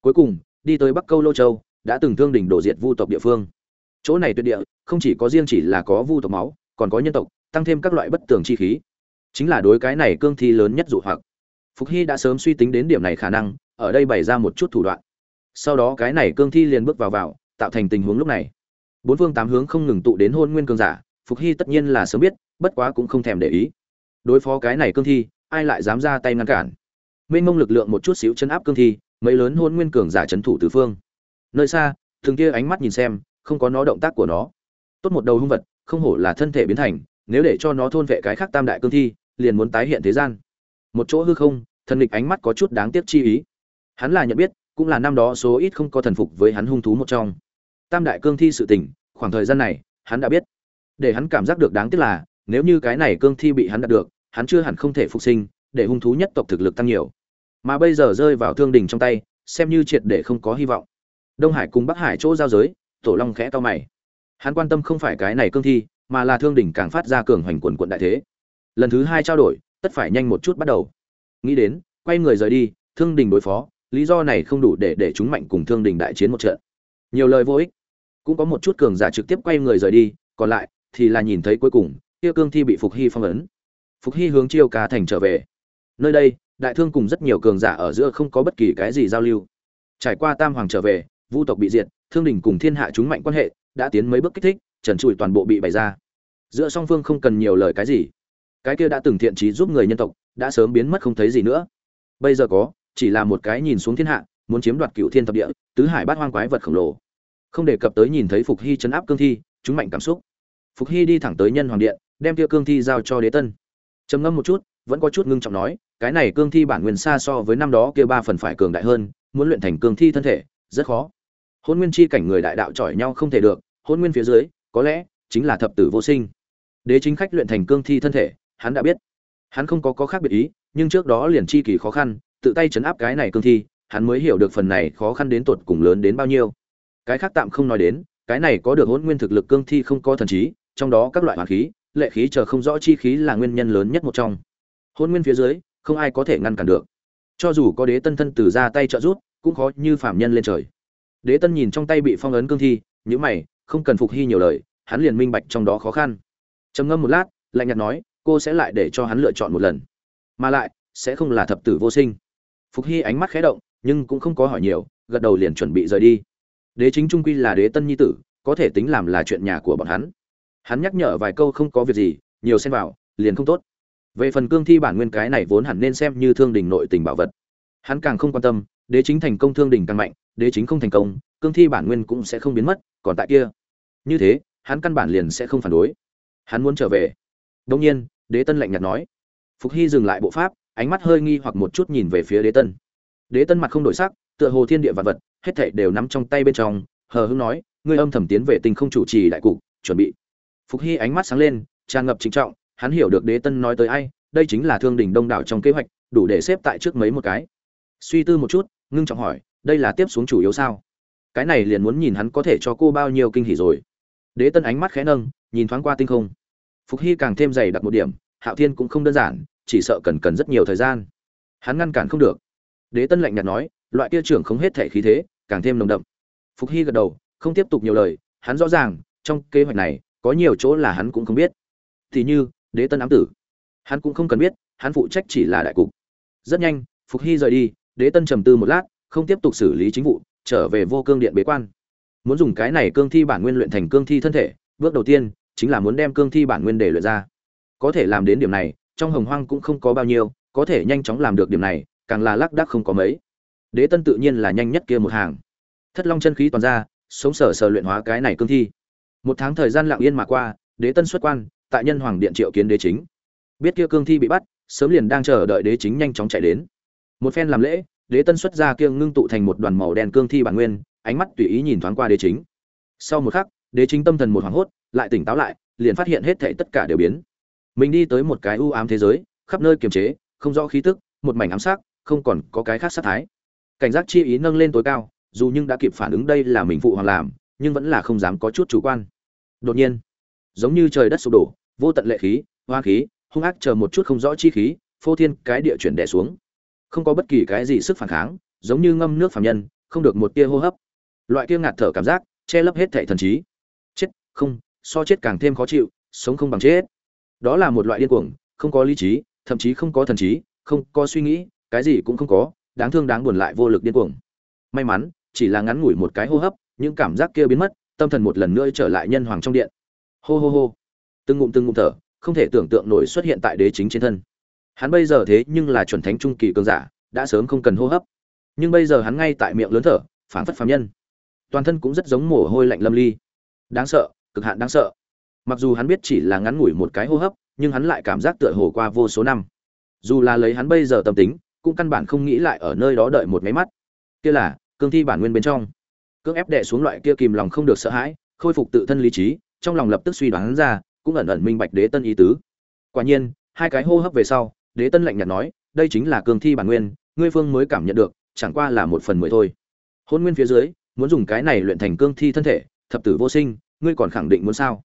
Cuối cùng, đi tới bắc câu lô châu, đã từng thương đỉnh đổ diệt vu tộc địa phương. Chỗ này tuyệt địa, không chỉ có riêng chỉ là có vu tộc máu còn có nhân tộc, tăng thêm các loại bất tường chi khí. Chính là đối cái này cương thi lớn nhất dụ hoặc. Phục hy đã sớm suy tính đến điểm này khả năng, ở đây bày ra một chút thủ đoạn. Sau đó cái này cương thi liền bước vào vào, tạo thành tình huống lúc này. Bốn phương tám hướng không ngừng tụ đến hôn nguyên cương giả, phục hy tất nhiên là sớm biết, bất quá cũng không thèm để ý. Đối phó cái này cương thi, ai lại dám ra tay ngăn cản? Mênh mông lực lượng một chút xíu chân áp cương thi, mấy lớn hôn nguyên cường giả c thủ tứ phương. Nơi xa, thường kia ánh mắt nhìn xem, không có nó động tác của nó. Tốt một đầu hung vật không hổ là thân thể biến thành, nếu để cho nó thôn vệ cái khác tam đại cương thi, liền muốn tái hiện thế gian. Một chỗ hư không, thần địch ánh mắt có chút đáng tiếc chi ý. Hắn là nhận biết, cũng là năm đó số ít không có thần phục với hắn hung thú một trong. Tam đại cương thi sự tình, khoảng thời gian này, hắn đã biết. Để hắn cảm giác được đáng tiếc là, nếu như cái này cương thi bị hắn đạt được, hắn chưa hẳn không thể phục sinh, để hung thú nhất tộc thực lực tăng nhiều. Mà bây giờ rơi vào thương đình trong tay, xem như triệt để không có hy vọng. Đông hải cùng bắc hải chỗ giao giới, tổ long khẽ to mày hắn quan tâm không phải cái này cương thi, mà là thương đỉnh càng phát ra cường hoành quần quận đại thế. Lần thứ hai trao đổi, tất phải nhanh một chút bắt đầu. Nghĩ đến, quay người rời đi, thương đình đối phó, lý do này không đủ để để chúng mạnh cùng thương đình đại chiến một trận. Nhiều lời vô ích. Cũng có một chút cường giả trực tiếp quay người rời đi, còn lại thì là nhìn thấy cuối cùng, kia cương thi bị phục hy phong ấn. Phục hy hướng chiêu ca thành trở về. Nơi đây, đại thương cùng rất nhiều cường giả ở giữa không có bất kỳ cái gì giao lưu. Trải qua tam hoàng trở về, vu tộc bị diệt, thương đình cùng thiên hạ chúng mạnh quan hệ đã tiến mấy bước kích thích, trần trụi toàn bộ bị bày ra. Giữa song phương không cần nhiều lời cái gì. Cái kia đã từng thiện trí giúp người nhân tộc, đã sớm biến mất không thấy gì nữa. Bây giờ có, chỉ là một cái nhìn xuống thiên hạ, muốn chiếm đoạt cựu thiên thập địa, tứ hải bát hoang quái vật khổng lồ. Không đề cập tới nhìn thấy phục hy chấn áp cương thi, chúng mạnh cảm xúc. Phục hy đi thẳng tới nhân hoàng điện, đem kia cương thi giao cho đế tân. Trầm ngâm một chút, vẫn có chút ngưng trọng nói, cái này cương thi bản nguyên xa so với năm đó kia ba phần phải cường đại hơn, muốn luyện thành cương thi thân thể, rất khó hôn nguyên chi cảnh người đại đạo chọi nhau không thể được, hôn nguyên phía dưới, có lẽ chính là thập tử vô sinh. Đế chính khách luyện thành cương thi thân thể, hắn đã biết. Hắn không có có khác biệt ý, nhưng trước đó liền chi kỳ khó khăn, tự tay chấn áp cái này cương thi, hắn mới hiểu được phần này khó khăn đến tột cùng lớn đến bao nhiêu. Cái khác tạm không nói đến, cái này có được hôn nguyên thực lực cương thi không có thần trí, trong đó các loại hoàng khí, lệ khí chờ không rõ chi khí là nguyên nhân lớn nhất một trong. Hôn nguyên phía dưới, không ai có thể ngăn cản được. Cho dù có đế tân thân từ ra tay trợ rút cũng khó như phạm nhân lên trời đế tân nhìn trong tay bị phong ấn cương thi nhữ mày, không cần phục hy nhiều lời, hắn liền minh bạch trong đó khó khăn. Trầm ngâm một lát, lạnh nhạt nói, cô sẽ lại để cho hắn lựa chọn một lần. Mà lại, sẽ không là thập tử vô sinh. Phục hy ánh mắt khẽ động, nhưng cũng không có hỏi nhiều, gật đầu liền chuẩn bị rời đi. Đế chính trung quy là đế tân nhi tử, có thể tính làm là chuyện nhà của bọn hắn. Hắn nhắc nhở vài câu không có việc gì, nhiều xen vào, liền không tốt. Về phần cương thi bản nguyên cái này vốn hẳn nên xem như thương đình nội tình bảo vật. Hắn càng không quan tâm đế chính thành công thương đình càng mạnh, đế chính không thành công, cương thi bản nguyên cũng sẽ không biến mất, còn tại kia. Như thế, hắn căn bản liền sẽ không phản đối. Hắn muốn trở về. Đông nhiên, đế tân lạnh nhạt nói. Phục hy dừng lại bộ pháp, ánh mắt hơi nghi hoặc một chút nhìn về phía đế tân. Đế tân mặt không đổi sắc, tựa hồ thiên địa vật vật, hết thảy đều nắm trong tay bên trong, hờ hững nói, ngươi âm thầm tiến về tình không chủ trì đại cục, chuẩn bị. Phục hy ánh mắt sáng lên, tràn ngập trịnh trọng, hắn hiểu được đế tân nói tới ai, đây chính là thương đình đông đảo trong kế hoạch, đủ để xếp tại trước mấy một cái. Suy tư một chút ngưng trọng hỏi, đây là tiếp xuống chủ yếu sao? Cái này liền muốn nhìn hắn có thể cho cô bao nhiêu kinh hỉ rồi. Đế tân ánh mắt khẽ nâng, nhìn thoáng qua tinh không. Phục hy càng thêm dày đặc một điểm, hạo thiên cũng không đơn giản, chỉ sợ cần cần rất nhiều thời gian. Hắn ngăn cản không được. Đế tân lạnh nhạt nói, loại kia trưởng không hết thể khí thế, càng thêm nồng đậm. Phục hy gật đầu, không tiếp tục nhiều lời, hắn rõ ràng, trong kế hoạch này, có nhiều chỗ là hắn cũng không biết. Thì như, đế tân ám tử. Hắn cũng không cần biết, hắn phụ trách chỉ là đại cục. Rất nhanh, phục hy rời đi đế tân trầm tư một lát, không tiếp tục xử lý chính vụ, trở về vô cương điện bế quan. Muốn dùng cái này cương thi bản nguyên luyện thành cương thi thân thể, bước đầu tiên chính là muốn đem cương thi bản nguyên để luyện ra. Có thể làm đến điểm này, trong hồng hoang cũng không có bao nhiêu, có thể nhanh chóng làm được điểm này, càng là lác đác không có mấy. Đế tân tự nhiên là nhanh nhất kia một hàng. Thất long chân khí toàn ra, sống sở sở luyện hóa cái này cương thi. Một tháng thời gian lặng yên mà qua, đế tân xuất quan, tại nhân hoàng điện triệu kiến đế chính. Biết kia cương thi bị bắt, sớm liền đang chờ đợi đế chính nhanh chóng chạy đến một phen làm lễ, đế tân xuất ra kiêng ngưng tụ thành một đoàn màu đen cương thi bản nguyên, ánh mắt tùy ý nhìn thoáng qua đế chính. Sau một khắc, đế chính tâm thần một hoảng hốt, lại tỉnh táo lại, liền phát hiện hết thảy tất cả đều biến. Mình đi tới một cái u ám thế giới, khắp nơi kiềm chế, không rõ khí tức, một mảnh ám sắc, không còn có cái khác sát thái. Cảnh giác chi ý nâng lên tối cao, dù nhưng đã kịp phản ứng đây là mình phụ hoàng làm, nhưng vẫn là không dám có chút chủ quan. Đột nhiên, giống như trời đất sụp đổ, vô tận lệ khí, hoa khí, hung ác chờ một chút không rõ chi khí, phô thiên cái địa chuyển đè xuống không có bất kỳ cái gì sức phản kháng, giống như ngâm nước phàm nhân, không được một tia hô hấp. Loại kia ngạt thở cảm giác, che lấp hết thảy thần trí. Chết, không, so chết càng thêm khó chịu, sống không bằng chết. Đó là một loại điên cuồng, không có lý trí, thậm chí không có thần trí, không có suy nghĩ, cái gì cũng không có, đáng thương đáng buồn lại vô lực điên cuồng. May mắn, chỉ là ngắn ngủi một cái hô hấp, những cảm giác kia biến mất, tâm thần một lần nữa trở lại nhân hoàng trong điện. Hô hô hô. Từng ngụm từng ngụm thở, không thể tưởng tượng nổi xuất hiện tại đế chính trên thân hắn bây giờ thế nhưng là chuẩn thánh trung kỳ cường giả, đã sớm không cần hô hấp. Nhưng bây giờ hắn ngay tại miệng lớn thở phản phất phàm nhân. Toàn thân cũng rất giống mồ hôi lạnh lâm ly. Đáng sợ, cực hạn đáng sợ. Mặc dù hắn biết chỉ là ngắn ngủi một cái hô hấp, nhưng hắn lại cảm giác tựa hồ qua vô số năm. Dù là lấy hắn bây giờ tâm tính, cũng căn bản không nghĩ lại ở nơi đó đợi một máy mắt. Kia là, cương thi bản nguyên bên trong. Cưỡng ép đệ xuống loại kia kìm lòng không được sợ hãi, khôi phục tự thân lý trí, trong lòng lập tức suy đoán ra, cũng ẩn ẩn minh bạch đế tân ý tứ. Quả nhiên, hai cái hô hấp về sau đế tân lạnh nhạt nói, đây chính là cương thi bản nguyên, ngươi phương mới cảm nhận được, chẳng qua là một phần mười thôi. Hôn nguyên phía dưới, muốn dùng cái này luyện thành cương thi thân thể, thập tử vô sinh, ngươi còn khẳng định muốn sao?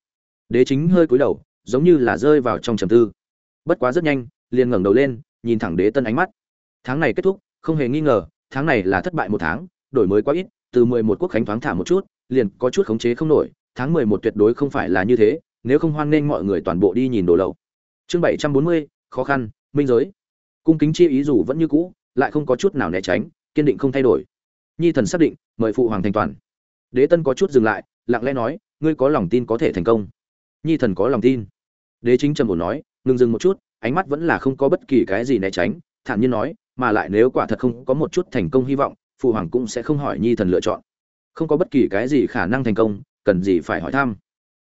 Đế chính hơi cúi đầu, giống như là rơi vào trong trầm tư. Bất quá rất nhanh, liền ngẩng đầu lên, nhìn thẳng đế tân ánh mắt. Tháng này kết thúc, không hề nghi ngờ, tháng này là thất bại một tháng, đổi mới quá ít, từ mười một quốc khánh thoáng thả một chút, liền có chút khống chế không nổi, tháng mười một tuyệt đối không phải là như thế, nếu không hoan nghênh mọi người toàn bộ đi nhìn đồ lậu. Chương bảy trăm bốn mươi, khó khăn minh giới. Cung kính chi ý dù vẫn như cũ, lại không có chút nào né tránh, kiên định không thay đổi. Nhi thần xác định, mời phụ hoàng thành toàn. Đế tân có chút dừng lại, lặng lẽ nói, ngươi có lòng tin có thể thành công. Nhi thần có lòng tin. Đế chính trầm ổn nói, ngừng dừng một chút, ánh mắt vẫn là không có bất kỳ cái gì né tránh, thản nhiên nói, mà lại nếu quả thật không có một chút thành công hy vọng, phụ hoàng cũng sẽ không hỏi nhi thần lựa chọn. Không có bất kỳ cái gì khả năng thành công, cần gì phải hỏi thăm.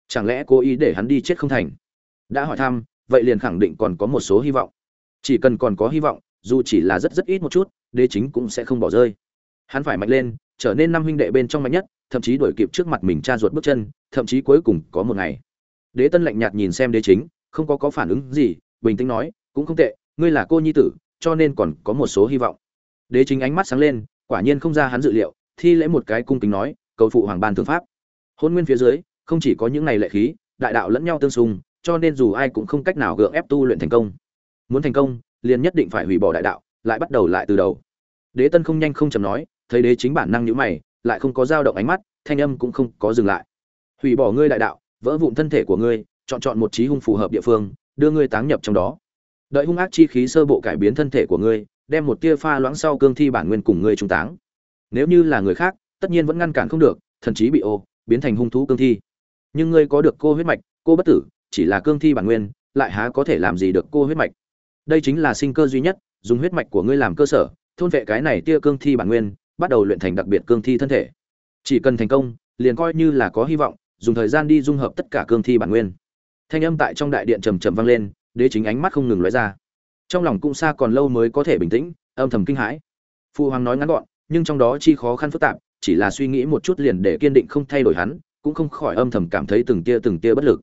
Chẳng lẽ cố ý để hắn đi chết không thành? Đã hỏi thăm, vậy liền khẳng định còn có một số hy vọng chỉ cần còn có hy vọng, dù chỉ là rất rất ít một chút, đế chính cũng sẽ không bỏ rơi. Hắn phải mạnh lên, trở nên năm huynh đệ bên trong mạnh nhất, thậm chí đuổi kịp trước mặt mình cha ruột bước chân, thậm chí cuối cùng có một ngày. Đế tân lạnh nhạt nhìn xem đế chính, không có có phản ứng gì, bình tĩnh nói, cũng không tệ, ngươi là cô nhi tử, cho nên còn có một số hy vọng. Đế chính ánh mắt sáng lên, quả nhiên không ra hắn dự liệu, thi lễ một cái cung kính nói, cầu phụ hoàng ban thương pháp. Hôn nguyên phía dưới, không chỉ có những này lệ khí, đại đạo lẫn nhau tương xung, cho nên dù ai cũng không cách nào gượng ép tu luyện thành công muốn thành công, liền nhất định phải hủy bỏ đại đạo, lại bắt đầu lại từ đầu. Đế tân không nhanh không chầm nói, thấy đế chính bản năng nhữ mày, lại không có dao động ánh mắt, thanh âm cũng không có dừng lại. Hủy bỏ ngươi đại đạo, vỡ vụn thân thể của ngươi, chọn chọn một trí hung phù hợp địa phương, đưa ngươi táng nhập trong đó. Đợi hung ác chi khí sơ bộ cải biến thân thể của ngươi, đem một tia pha loãng sau cương thi bản nguyên cùng ngươi trung táng. Nếu như là người khác, tất nhiên vẫn ngăn cản không được, thần chí bị ô, biến thành hung thú cương thi. Nhưng ngươi có được cô huyết mạch, cô bất tử, chỉ là cương thi bản nguyên, lại há có thể làm gì được cô huyết mạch? Đây chính là sinh cơ duy nhất, dùng huyết mạch của ngươi làm cơ sở, thôn vệ cái này tia cương thi bản nguyên, bắt đầu luyện thành đặc biệt cương thi thân thể. Chỉ cần thành công, liền coi như là có hy vọng, dùng thời gian đi dung hợp tất cả cương thi bản nguyên. Thanh âm tại trong đại điện trầm trầm vang lên, đế chính ánh mắt không ngừng lóe ra. Trong lòng cũng xa còn lâu mới có thể bình tĩnh, âm thầm kinh hãi. Phụ hoàng nói ngắn gọn, nhưng trong đó chi khó khăn phức tạp, chỉ là suy nghĩ một chút liền để kiên định không thay đổi hắn, cũng không khỏi âm thầm cảm thấy từng tia từng tia bất lực.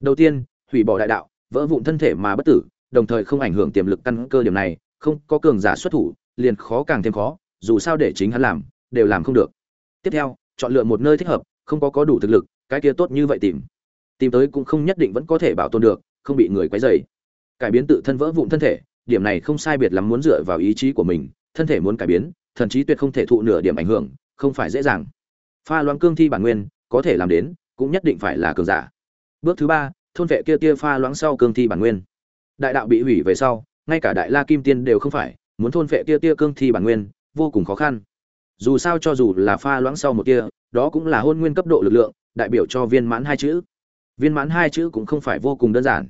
Đầu tiên, hủy bỏ đại đạo, vỡ vụn thân thể mà bất tử đồng thời không ảnh hưởng tiềm lực căn cơ điểm này, không có cường giả xuất thủ, liền khó càng thêm khó, dù sao để chính hắn làm, đều làm không được. Tiếp theo, chọn lựa một nơi thích hợp, không có có đủ thực lực, cái kia tốt như vậy tìm. Tìm tới cũng không nhất định vẫn có thể bảo tồn được, không bị người quấy rầy. Cải biến tự thân vỡ vụn thân thể, điểm này không sai biệt lắm muốn dựa vào ý chí của mình, thân thể muốn cải biến, thần trí tuyệt không thể thụ nửa điểm ảnh hưởng, không phải dễ dàng. Pha loãng cương thi bản nguyên, có thể làm đến, cũng nhất định phải là cường giả. Bước thứ ba, thôn vệ kia tia pha loãng sau cương thi bản nguyên đại đạo bị hủy về sau, ngay cả đại la kim tiên đều không phải, muốn thôn vệ tia tia cương thi bản nguyên, vô cùng khó khăn. Dù sao cho dù là pha loãng sau một tia, đó cũng là hôn nguyên cấp độ lực lượng, đại biểu cho viên mãn hai chữ. Viên mãn hai chữ cũng không phải vô cùng đơn giản.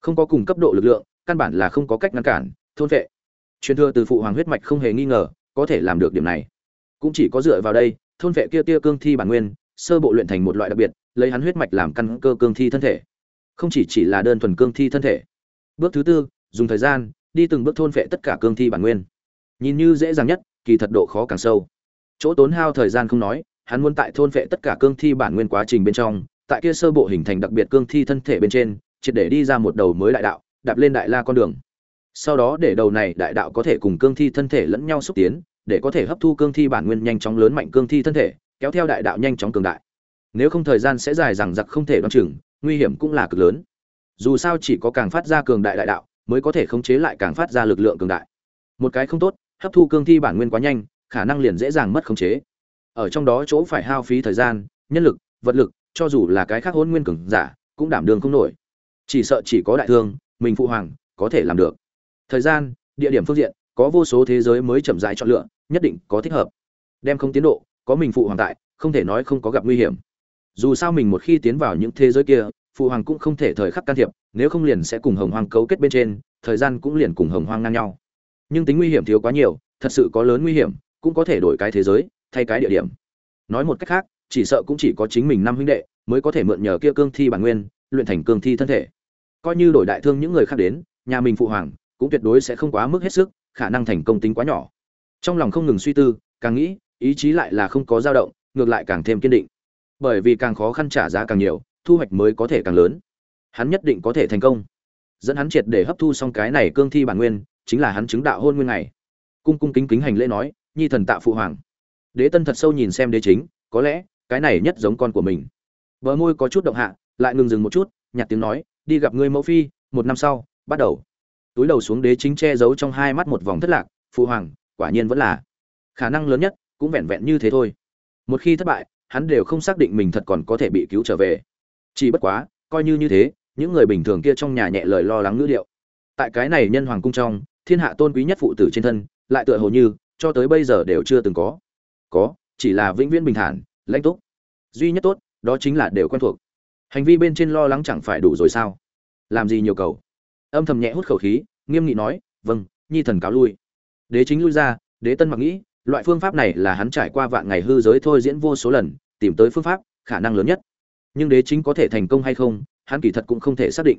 Không có cùng cấp độ lực lượng, căn bản là không có cách ngăn cản, thôn vệ truyền thừa từ phụ hoàng huyết mạch không hề nghi ngờ, có thể làm được điểm này. Cũng chỉ có dựa vào đây, thôn vệ kia tia cương thi bản nguyên, sơ bộ luyện thành một loại đặc biệt, lấy hắn huyết mạch làm căn cơ cương thi thân thể. Không chỉ chỉ là đơn thuần cương thi thân thể bước thứ tư, dùng thời gian, đi từng bước thôn phệ tất cả cương thi bản nguyên. Nhìn như dễ dàng nhất, kỳ thật độ khó càng sâu. Chỗ tốn hao thời gian không nói, hắn muốn tại thôn phệ tất cả cương thi bản nguyên quá trình bên trong, tại kia sơ bộ hình thành đặc biệt cương thi thân thể bên trên, triệt để đi ra một đầu mới đại đạo, đạp lên đại la con đường. Sau đó để đầu này đại đạo có thể cùng cương thi thân thể lẫn nhau xúc tiến, để có thể hấp thu cương thi bản nguyên nhanh chóng lớn mạnh cương thi thân thể, kéo theo đại đạo nhanh chóng cường đại. Nếu không thời gian sẽ dài rằng giặc không thể đoan chừng, nguy hiểm cũng là cực lớn dù sao chỉ có càng phát ra cường đại đại đạo, mới có thể khống chế lại càng phát ra lực lượng cường đại. Một cái không tốt, hấp thu cương thi bản nguyên quá nhanh, khả năng liền dễ dàng mất khống chế. Ở trong đó chỗ phải hao phí thời gian, nhân lực, vật lực, cho dù là cái khác hôn nguyên cường giả, cũng đảm đường không nổi. Chỉ sợ chỉ có đại thương, mình phụ hoàng, có thể làm được. Thời gian, địa điểm phương diện, có vô số thế giới mới chậm rãi chọn lựa, nhất định có thích hợp. Đem không tiến độ, có mình phụ hoàng tại, không thể nói không có gặp nguy hiểm. Dù sao mình một khi tiến vào những thế giới kia phụ hoàng cũng không thể thời khắc can thiệp, nếu không liền sẽ cùng hồng hoang cấu kết bên trên, thời gian cũng liền cùng hồng hoang ngang nhau. Nhưng tính nguy hiểm thiếu quá nhiều, thật sự có lớn nguy hiểm, cũng có thể đổi cái thế giới, thay cái địa điểm. Nói một cách khác, chỉ sợ cũng chỉ có chính mình năm huynh đệ mới có thể mượn nhờ kia cương thi bản nguyên, luyện thành cương thi thân thể. Coi như đổi đại thương những người khác đến, nhà mình phụ hoàng cũng tuyệt đối sẽ không quá mức hết sức, khả năng thành công tính quá nhỏ. Trong lòng không ngừng suy tư, càng nghĩ, ý chí lại là không có dao động, ngược lại càng thêm kiên định. Bởi vì càng khó khăn trả giá càng nhiều thu hoạch mới có thể càng lớn. Hắn nhất định có thể thành công. Dẫn hắn triệt để hấp thu xong cái này cương thi bản nguyên, chính là hắn chứng đạo hôn nguyên này cung cung kính kính hành lễ nói, nhi thần tạ phụ hoàng. Đế tân thật sâu nhìn xem đế chính, có lẽ, cái này nhất giống con của mình. Vợ môi có chút động hạ, lại ngừng dừng một chút, nhạt tiếng nói, đi gặp ngươi mẫu phi, một năm sau, bắt đầu. Túi đầu xuống đế chính che giấu trong hai mắt một vòng thất lạc, phụ hoàng, quả nhiên vẫn là khả năng lớn nhất, cũng vẹn vẹn như thế thôi. Một khi thất bại, hắn đều không xác định mình thật còn có thể bị cứu trở về chỉ bất quá, coi như như thế, những người bình thường kia trong nhà nhẹ lời lo lắng ngữ điệu. Tại cái này nhân hoàng cung trong, thiên hạ tôn quý nhất phụ tử trên thân, lại tựa hồ như, cho tới bây giờ đều chưa từng có. Có, chỉ là vĩnh viễn bình thản, lãnh túc. Duy nhất tốt, đó chính là đều quen thuộc. Hành vi bên trên lo lắng chẳng phải đủ rồi sao? Làm gì nhiều cầu? Âm thầm nhẹ hút khẩu khí, nghiêm nghị nói vâng nhi thần cáo lui. Đế chính lui ra, đế tân mặc nghĩ, loại phương pháp này là hắn trải qua vạn ngày hư giới thôi diễn vô số lần, tìm tới phương pháp, khả năng lớn nhất nhưng đế chính có thể thành công hay không, hắn kỳ thật cũng không thể xác định.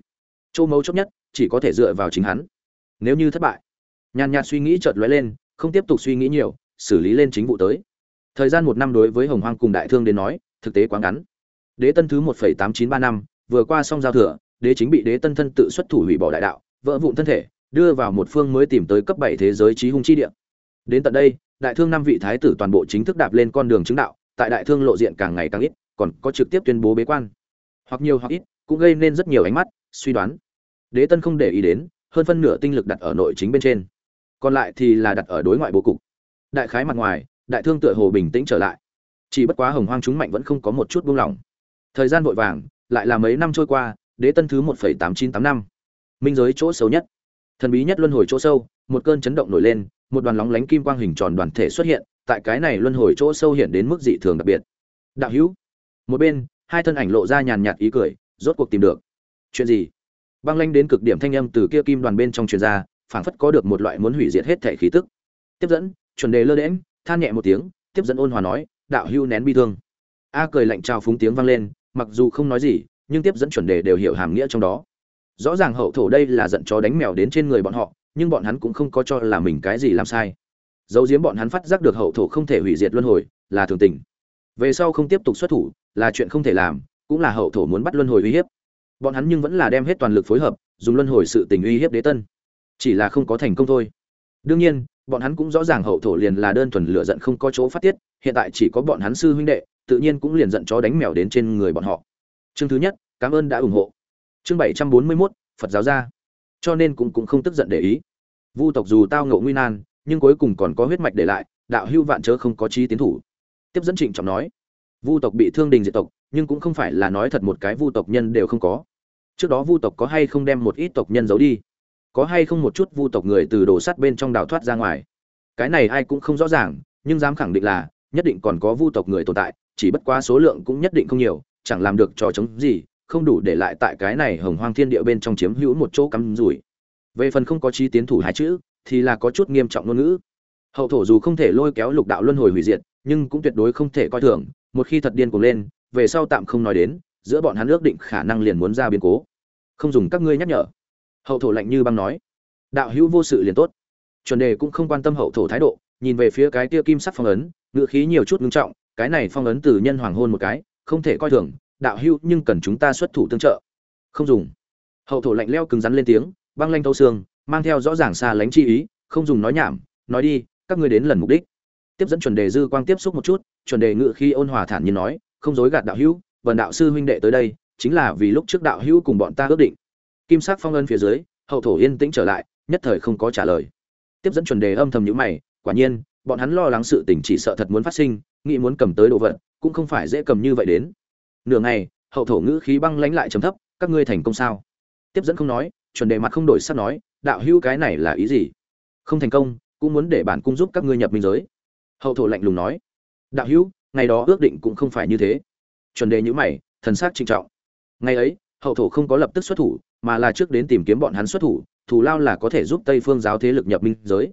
Châu mấu chốc nhất, chỉ có thể dựa vào chính hắn. Nếu như thất bại, nhàn nhạt suy nghĩ chợt lóe lên, không tiếp tục suy nghĩ nhiều, xử lý lên chính vụ tới. Thời gian một năm đối với hồng hoang cùng đại thương đến nói, thực tế quá ngắn. Đế tân thứ một phẩy tám chín ba năm, vừa qua xong giao thừa, đế chính bị đế tân thân tự xuất thủ hủy bỏ đại đạo, vỡ vụn thân thể, đưa vào một phương mới tìm tới cấp bảy thế giới trí hung chi địa. Đến tận đây, đại thương năm vị thái tử toàn bộ chính thức đạp lên con đường chứng đạo, tại đại thương lộ diện càng ngày càng ít còn có trực tiếp tuyên bố bế quan. Hoặc nhiều hoặc ít, cũng gây nên rất nhiều ánh mắt, suy đoán. Đế tân không để ý đến, hơn phân nửa tinh lực đặt ở nội chính bên trên. Còn lại thì là đặt ở đối ngoại bố cục. Đại khái mặt ngoài, đại thương tựa hồ bình tĩnh trở lại. Chỉ bất quá hồng hoang chúng mạnh vẫn không có một chút buông lỏng. Thời gian vội vàng, lại là mấy năm trôi qua, đế tân thứ một phẩy tám chín tám năm. Minh giới chỗ xấu nhất. Thần bí nhất luân hồi chỗ sâu, một cơn chấn động nổi lên, một đoàn lóng lánh kim quang hình tròn đoàn thể xuất hiện, tại cái này luân hồi chỗ sâu hiện đến mức dị thường đặc biệt. Đạo hữu một bên, hai thân ảnh lộ ra nhàn nhạt ý cười, rốt cuộc tìm được. Chuyện gì? Băng lanh đến cực điểm thanh âm từ kia kim đoàn bên trong truyền ra, phảng phất có được một loại muốn hủy diệt hết thể khí tức. Tiếp dẫn, chuẩn đề lơ đễm than nhẹ một tiếng, tiếp dẫn ôn hòa nói, đạo hưu nén bi thương. A cười lạnh trào phúng tiếng vang lên, mặc dù không nói gì, nhưng tiếp dẫn chuẩn đề đều hiểu hàm nghĩa trong đó. Rõ ràng hậu thổ đây là giận chó đánh mèo đến trên người bọn họ, nhưng bọn hắn cũng không có cho là mình cái gì làm sai. Dấu diếm bọn hắn phát giác được hậu thổ không thể hủy diệt luân hồi, là thường tình. Về sau không tiếp tục xuất thủ là chuyện không thể làm, cũng là hậu thổ muốn bắt luân hồi uy hiếp. Bọn hắn nhưng vẫn là đem hết toàn lực phối hợp, dùng luân hồi sự tình uy hiếp đế tân. Chỉ là không có thành công thôi. Đương nhiên, bọn hắn cũng rõ ràng hậu thổ liền là đơn thuần lựa giận không có chỗ phát tiết, hiện tại chỉ có bọn hắn sư huynh đệ, tự nhiên cũng liền giận chó đánh mèo đến trên người bọn họ. Chương thứ nhất, cảm ơn đã ủng hộ. Chương bảy trăm bốn mươi mốt, phật giáo gia. Cho nên cũng cũng không tức giận để ý. Vu tộc dù tao ngộ nguy nan, nhưng cuối cùng còn có huyết mạch để lại, đạo hưu vạn chớ không có trí tiến thủ. Tiếp dẫn trịnh trọng nói vu tộc bị thương đình diệt tộc, nhưng cũng không phải là nói thật một cái vu tộc nhân đều không có. Trước đó vu tộc có hay không đem một ít tộc nhân giấu đi? Có hay không một chút vu tộc người từ đồ sắt bên trong đào thoát ra ngoài? Cái này ai cũng không rõ ràng, nhưng dám khẳng định là, nhất định còn có vu tộc người tồn tại, chỉ bất quá số lượng cũng nhất định không nhiều, chẳng làm được trò chống gì, không đủ để lại tại cái này hồng hoang thiên địa bên trong chiếm hữu một chỗ cắm rủi. Về phần không có chi tiến thủ hai chữ, thì là có chút nghiêm trọng ngôn ngữ. Hậu thổ dù không thể lôi kéo lục đạo luân hồi hủy diệt, nhưng cũng tuyệt đối không thể coi thường một khi thật điên cuồng lên, về sau tạm không nói đến, giữa bọn hắn ước định khả năng liền muốn ra biến cố. Không dùng các ngươi nhắc nhở. Hậu thổ lạnh như băng nói. Đạo hữu vô sự liền tốt. Chuẩn đề cũng không quan tâm hậu thổ thái độ, nhìn về phía cái kia kim sắc phong ấn ngựa khí nhiều chút ngưng trọng, cái này phong ấn từ nhân hoàng hôn một cái, không thể coi thường, đạo hữu nhưng cần chúng ta xuất thủ tương trợ. Không dùng. Hậu thổ lạnh leo cứng rắn lên tiếng, băng lanh thâu xương, mang theo rõ ràng xa lánh chi ý, không dùng nói nhảm, nói đi, các ngươi đến lần mục đích tiếp dẫn chuẩn đề dư quang tiếp xúc một chút, chuẩn đề ngự khi ôn hòa thản nhiên nói, không dối gạt đạo hữu, vần đạo sư huynh đệ tới đây, chính là vì lúc trước đạo hữu cùng bọn ta ước định. Kim sắc phong ân phía dưới, hậu thổ yên tĩnh trở lại, nhất thời không có trả lời. Tiếp dẫn chuẩn đề âm thầm nhữ mày, quả nhiên, bọn hắn lo lắng sự tình chỉ sợ thật muốn phát sinh, nghĩ muốn cầm tới đồ vật, cũng không phải dễ cầm như vậy đến. Nửa ngày, hậu thổ ngữ khí băng lánh lại chấm thấp, các ngươi thành công sao? Tiếp dẫn không nói, chuẩn đề mặt không đổi sắc nói, đạo hữu cái này là ý gì? Không thành công, cũng muốn để bản cung giúp các ngươi nhập minh giới hậu thổ lạnh lùng nói, đạo hữu, ngày đó ước định cũng không phải như thế. Chuẩn đề nhữ mày, thần sắc trịnh trọng. Ngày ấy, hậu thổ không có lập tức xuất thủ, mà là trước đến tìm kiếm bọn hắn xuất thủ thủ lao là có thể giúp tây phương giáo thế lực nhập minh giới.